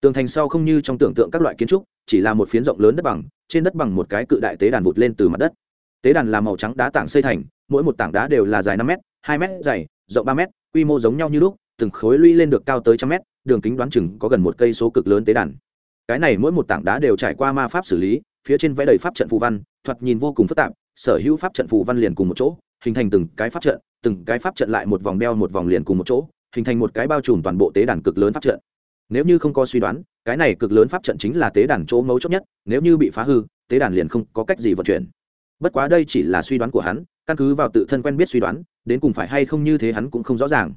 A: Tường thành sau không như trong tưởng tượng các loại kiến trúc, chỉ là một phiến rộng lớn đất bằng, trên đất bằng một cái cự đại tế đàn vụt lên từ mặt đất. Tế đàn là màu trắng đá tảng xây thành, mỗi một tảng đá đều là dài năm m hai m dày, rộng ba m quy mô giống nhau như lúc, từng khối lũy lên được cao tới trăm mét, đường kính đoán chừng có gần một cây số cực lớn tế đàn. Cái này mỗi một tảng đá đều trải qua ma pháp xử lý, phía trên vẽ đầy pháp trận phù văn, thoạt nhìn vô cùng phức tạp, sở hữu pháp trận phù văn liền cùng một chỗ, hình thành từng cái pháp trận, từng cái pháp trận lại một vòng đeo một vòng liền cùng một chỗ hình thành một cái bao trùm toàn bộ tế đàn cực lớn pháp trận. Nếu như không có suy đoán, cái này cực lớn pháp trận chính là tế đàn chỗ mấu chốt nhất, nếu như bị phá hư, tế đàn liền không có cách gì vận chuyển. Bất quá đây chỉ là suy đoán của hắn, căn cứ vào tự thân quen biết suy đoán, đến cùng phải hay không như thế hắn cũng không rõ ràng.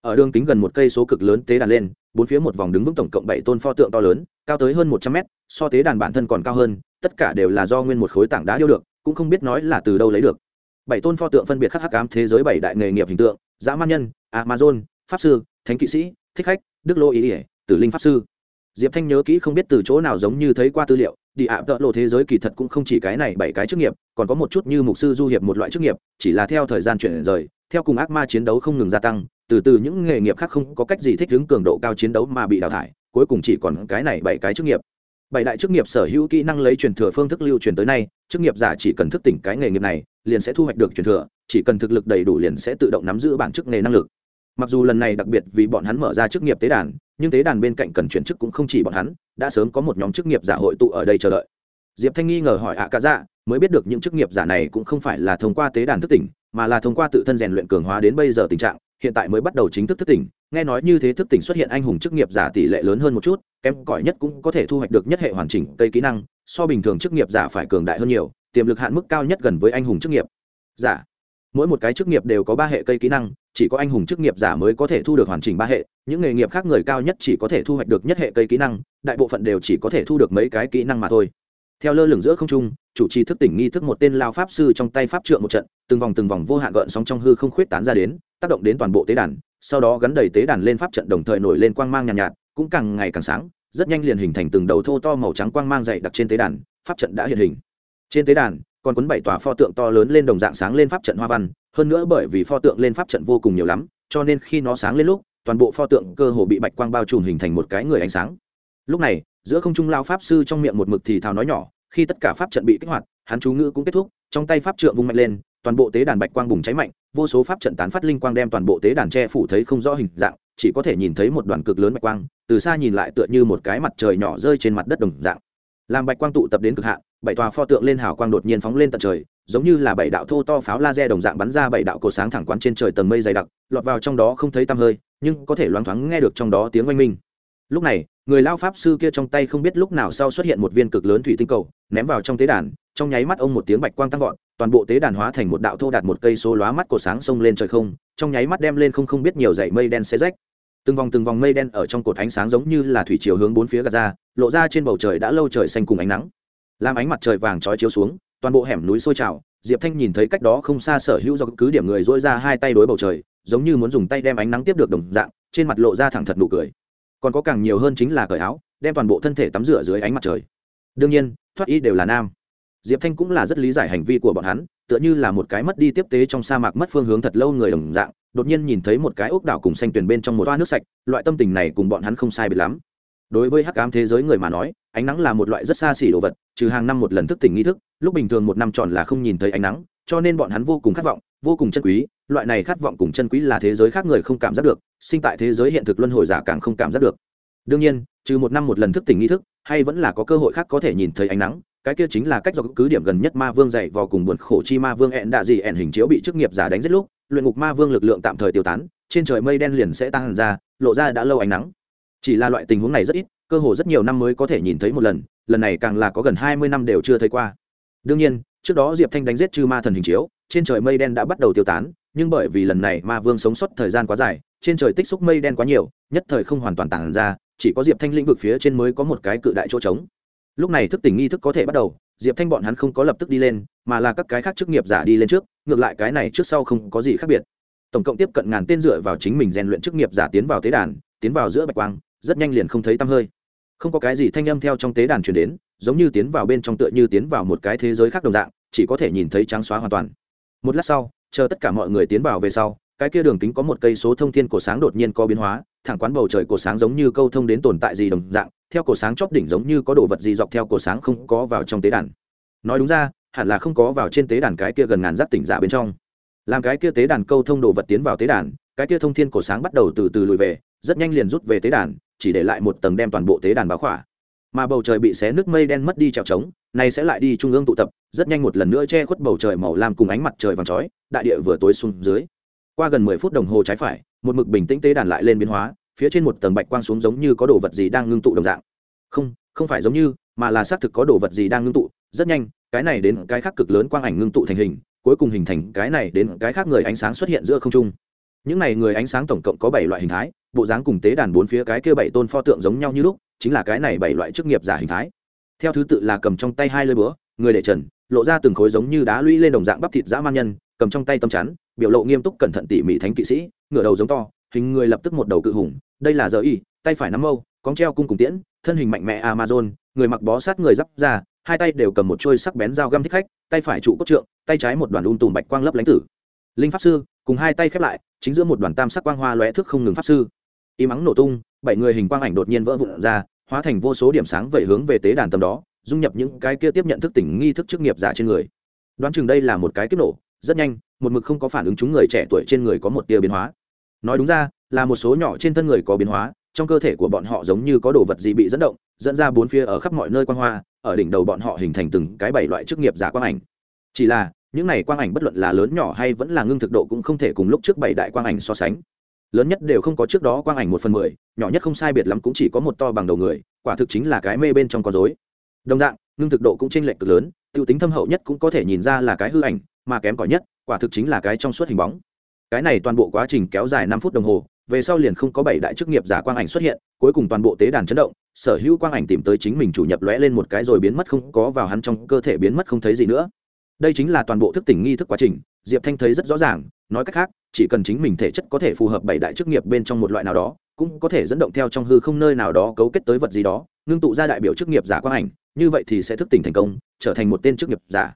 A: Ở đường kính gần một cây số cực lớn tế đàn lên, bốn phía một vòng đứng vững tổng cộng bảy tôn pho tượng to lớn, cao tới hơn một trăm mét, so tế đàn bản thân còn cao hơn, tất cả đều là do nguyên một khối tảng đá điêu được, cũng không biết nói là từ đâu lấy được. Bảy tôn pho tượng phân biệt khắc hắc ám thế giới bảy đại nghề nghiệp hình tượng, dã man nhân, amazon pháp sư, thánh kỵ sĩ, thích khách, đức lô ý ỉa, tử linh pháp sư. Diệp thanh nhớ kỹ không biết từ chỗ nào giống như thấy qua tư liệu, đi ạ, tợ lộ thế giới kỳ thật cũng không chỉ cái này bảy cái chức nghiệp, còn có một chút như mục sư du hiệp một loại chức nghiệp, chỉ là theo thời gian chuyển rời, theo cùng ác ma chiến đấu không ngừng gia tăng, từ từ những nghề nghiệp khác không có cách gì thích ứng cường độ cao chiến đấu mà bị đào thải, cuối cùng chỉ còn cái này bảy cái chức nghiệp. Bảy đại chức nghiệp sở hữu kỹ năng lấy truyền thừa phương thức lưu truyền tới nay, chức nghiệp giả chỉ cần thức tỉnh cái nghề nghiệp này, liền sẽ thu hoạch được truyền thừa, chỉ cần thực lực đầy đủ liền sẽ tự động nắm giữ bản chức nghề năng lực mặc dù lần này đặc biệt vì bọn hắn mở ra chức nghiệp tế đàn, nhưng tế đàn bên cạnh cần chuyển chức cũng không chỉ bọn hắn, đã sớm có một nhóm chức nghiệp giả hội tụ ở đây chờ đợi. Diệp thanh nghi ngờ hỏi ạ cả dạ mới biết được những chức nghiệp giả này cũng không phải là thông qua tế đàn thức tỉnh, mà là thông qua tự thân rèn luyện cường hóa đến bây giờ tình trạng, hiện tại mới bắt đầu chính thức thức tỉnh. Nghe nói như thế thức tỉnh xuất hiện anh hùng chức nghiệp giả tỷ lệ lớn hơn một chút, kém cỏi nhất cũng có thể thu hoạch được nhất hệ hoàn chỉnh cây kỹ năng, so bình thường chức nghiệp giả phải cường đại hơn nhiều, tiềm lực hạn mức cao nhất gần với anh hùng chức nghiệp giả mỗi một cái chức nghiệp đều có ba hệ cây kỹ năng chỉ có anh hùng chức nghiệp giả mới có thể thu được hoàn chỉnh ba hệ những nghề nghiệp khác người cao nhất chỉ có thể thu hoạch được nhất hệ cây kỹ năng đại bộ phận đều chỉ có thể thu được mấy cái kỹ năng mà thôi. Theo lơ lửng giữa không trung chủ trì thức tỉnh nghi thức một tên lao pháp sư trong tay pháp trượng một trận từng vòng từng vòng vô hạn gợn sóng trong hư không khuyết tán ra đến tác động đến toàn bộ tế đàn sau đó gắn đầy tế đàn lên pháp trận đồng thời nổi lên quang mang nhàn nhạt, nhạt cũng càng ngày càng sáng rất nhanh liền hình thành từng đầu thô to màu trắng quang mang dày đặc trên tế đàn pháp trận đã hiện hình. Trên tế đàn còn quấn bảy tòa pho tượng to lớn lên đồng dạng sáng lên pháp trận hoa văn, hơn nữa bởi vì pho tượng lên pháp trận vô cùng nhiều lắm, cho nên khi nó sáng lên lúc, toàn bộ pho tượng cơ hồ bị bạch quang bao trùm hình thành một cái người ánh sáng. Lúc này, giữa không trung lao pháp sư trong miệng một mực thì thào nói nhỏ, khi tất cả pháp trận bị kích hoạt, hắn chú ngữ cũng kết thúc, trong tay pháp trượng vung mạnh lên, toàn bộ tế đàn bạch quang bùng cháy mạnh, vô số pháp trận tán phát linh quang đem toàn bộ tế đàn che phủ thấy không rõ hình dạng, chỉ có thể nhìn thấy một đoàn cực lớn bạch quang, từ xa nhìn lại tựa như một cái mặt trời nhỏ rơi trên mặt đất đồng dạng. Làm bạch quang tụ tập đến cực hạn bảy tòa pho tượng lên hào quang đột nhiên phóng lên tận trời, giống như là bảy đạo thô to pháo laser đồng dạng bắn ra bảy đạo cổ sáng thẳng quán trên trời tầng mây dày đặc, lọt vào trong đó không thấy tăm hơi, nhưng có thể loáng thoáng nghe được trong đó tiếng oanh minh. Lúc này, người lao pháp sư kia trong tay không biết lúc nào sau xuất hiện một viên cực lớn thủy tinh cầu, ném vào trong tế đàn, trong nháy mắt ông một tiếng bạch quang tăng vọt, toàn bộ tế đàn hóa thành một đạo thô đạt một cây số lóa mắt cổ sáng xông lên trời không, trong nháy mắt đem lên không không biết nhiều dãy mây đen xé rách. Từng vòng từng vòng mây đen ở trong cột ánh sáng giống như là thủy chiều hướng bốn phía gạt ra, lộ ra trên bầu trời đã lâu trời xanh cùng ánh nắng làm ánh mặt trời vàng trói chiếu xuống, toàn bộ hẻm núi sôi trào, diệp thanh nhìn thấy cách đó không xa sở hữu do cứ điểm người dỗi ra hai tay đối bầu trời, giống như muốn dùng tay đem ánh nắng tiếp được đồng dạng, trên mặt lộ ra thẳng thật nụ cười. Còn có càng nhiều hơn chính là cởi áo, đem toàn bộ thân thể tắm rửa dưới ánh mặt trời. Đương nhiên, thoát y đều là nam. Diệp thanh cũng là rất lý giải hành vi của bọn hắn, tựa như là một cái mất đi tiếp tế trong sa mạc mất phương hướng thật lâu người đồng dạng, đột nhiên nhìn thấy một cái ốc đảo cùng xanh tuyền bên trong một toa nước sạch, loại tâm tình này cùng bọn hắn không sai biệt lắm. Đối với hắc ám thế giới người mà nói, ánh nắng là một loại rất xa xỉ đồ vật trừ hàng năm một lần thức tỉnh nghi thức, lúc bình thường một năm tròn là không nhìn thấy ánh nắng, cho nên bọn hắn vô cùng khát vọng, vô cùng chân quý. Loại này khát vọng cùng chân quý là thế giới khác người không cảm giác được, sinh tại thế giới hiện thực luân hồi giả càng không cảm giác được. Đương nhiên, trừ một năm một lần thức tỉnh nghi thức, hay vẫn là có cơ hội khác có thể nhìn thấy ánh nắng, cái kia chính là cách do cứ điểm gần nhất ma vương dạy vào cùng buồn khổ chi ma vương ẹn đạ gì ẹn hình chiếu bị chức nghiệp giả đánh giết lúc, luyện ngục ma vương lực lượng tạm thời tiêu tán, trên trời mây đen liền sẽ tăng ra, lộ ra đã lâu ánh nắng. Chỉ là loại tình huống này rất ít cơ hồ rất nhiều năm mới có thể nhìn thấy một lần lần này càng là có gần hai mươi năm đều chưa thấy qua. Đương nhiên, trước đó diệp thanh đánh giết chư ma thần hình chiếu, trên trời mây đen đã bắt đầu tiêu tán, nhưng bởi vì lần này ma vương sống sót thời gian quá dài, trên trời tích xúc mây đen quá nhiều, nhất thời không hoàn toàn tàn ra, chỉ có diệp thanh lĩnh vực phía trên mới có một cái cự đại chỗ trống. Lúc này thức tỉnh nghi thức có thể bắt đầu, diệp thanh bọn hắn không có lập tức đi lên, mà là các cái khác chức nghiệp giả đi lên trước, ngược lại cái này trước sau không có gì khác biệt. Tổng cộng tiếp cận ngàn tên dựa vào chính mình rèn luyện chức nghiệp giả tiến vào tế đàn, tiến vào giữa bạch quang, rất nhanh liền không thấy tăm hơi không có cái gì thanh âm theo trong tế đàn truyền đến, giống như tiến vào bên trong tựa như tiến vào một cái thế giới khác đồng dạng, chỉ có thể nhìn thấy trắng xóa hoàn toàn. Một lát sau, chờ tất cả mọi người tiến vào về sau, cái kia đường kính có một cây số thông thiên cổ sáng đột nhiên có biến hóa, thẳng quán bầu trời cổ sáng giống như câu thông đến tồn tại gì đồng dạng, theo cổ sáng chóp đỉnh giống như có đồ vật gì dọc theo cổ sáng không có vào trong tế đàn. Nói đúng ra, hẳn là không có vào trên tế đàn cái kia gần ngàn giáp tỉnh giả bên trong. Làm cái kia tế đàn câu thông đồ vật tiến vào tế đàn, cái kia thông thiên cổ sáng bắt đầu từ từ lùi về, rất nhanh liền rút về tế đàn chỉ để lại một tầng đem toàn bộ tế đàn báo khỏa. Mà bầu trời bị xé nước mây đen mất đi trèo trống này sẽ lại đi trung ương tụ tập, rất nhanh một lần nữa che khuất bầu trời màu lam cùng ánh mặt trời vàng chói, đại địa vừa tối xuống dưới. Qua gần mười phút đồng hồ trái phải, một mực bình tĩnh tế đàn lại lên biến hóa, phía trên một tầng bạch quang xuống giống như có đồ vật gì đang ngưng tụ đồng dạng. Không không phải giống như, mà là xác thực có đồ vật gì đang ngưng tụ. Rất nhanh, cái này đến cái khác cực lớn quang ảnh ngưng tụ thành hình, cuối cùng hình thành cái này đến cái khác người ánh sáng xuất hiện giữa không trung. Những này người ánh sáng tổng cộng có bảy loại hình thái bộ dáng cùng tế đàn bốn phía cái kia bảy tôn pho tượng giống nhau như lúc, chính là cái này bảy loại chức nghiệp giả hình thái. Theo thứ tự là cầm trong tay hai lơi búa, người để trần, lộ ra từng khối giống như đá lũy lên đồng dạng bắp thịt dã man nhân, cầm trong tay tâm chắn, biểu lộ nghiêm túc cẩn thận tỉ mỉ thánh kỵ sĩ, ngửa đầu giống to, hình người lập tức một đầu cự hùng, đây là giờ y, tay phải nắm mâu cóng treo cung cùng tiễn, thân hình mạnh mẽ amazon, người mặc bó sát người giáp ra, hai tay đều cầm một chuôi sắc bén dao găm thích khách, tay phải trụ cốt trượng, tay trái một đoàn un tùm bạch quang lấp lánh tử. Linh pháp sư, cùng hai tay khép lại, chính giữa một đoàn tam sắc quang hoa lóe thước không ngừng pháp sư y mắng nổ tung, bảy người hình quang ảnh đột nhiên vỡ vụn ra, hóa thành vô số điểm sáng vẩy hướng về tế đàn tầm đó, dung nhập những cái kia tiếp nhận thức tỉnh nghi thức chức nghiệp giả trên người. Đoán chừng đây là một cái kiếp nổ, rất nhanh, một mực không có phản ứng chúng người trẻ tuổi trên người có một tia biến hóa. Nói đúng ra, là một số nhỏ trên thân người có biến hóa, trong cơ thể của bọn họ giống như có đồ vật gì bị dẫn động, dẫn ra bốn phía ở khắp mọi nơi quang hoa, ở đỉnh đầu bọn họ hình thành từng cái bảy loại chức nghiệp giả quang ảnh. Chỉ là, những này quang ảnh bất luận là lớn nhỏ hay vẫn là ngưng thực độ cũng không thể cùng lúc trước bảy đại quang ảnh so sánh lớn nhất đều không có trước đó quang ảnh một phần mười, nhỏ nhất không sai biệt lắm cũng chỉ có một to bằng đầu người, quả thực chính là cái mê bên trong con dối đồng dạng, ngưng thực độ cũng chênh lệch cực lớn t i ê u tính thâm hậu nhất cũng có thể nhìn ra là cái hư ảnh, mà kém cỏi nhất, quả thực chính là cái trong suốt hình bóng. Cái này toàn bộ quá trình kéo dài năm phút đồng hồ, về sau liền không có bảy đại chức nghiệp giả quang ảnh xuất hiện, cuối cùng toàn bộ tế đàn chấn động, sở hữu quang ảnh tìm tới chính mình chủ nhập lóe lên một cái rồi biến mất không có vào hắn trong cơ thể biến mất không thấy gì nữa đây chính là toàn bộ thức tỉnh nghi thức quá trình, diệp thanh thấy rất rõ ràng, nói cách khác, chỉ cần chính mình thể chất có thể phù hợp bảy đại chức nghiệp bên trong một loại nào đó, cũng có thể dẫn động theo trong hư không nơi nào đó cấu kết tới vật gì đó, ngưng tụ ra đại biểu chức nghiệp giả quang ảnh, như vậy thì sẽ thức tỉnh thành công, trở thành một tên chức nghiệp giả.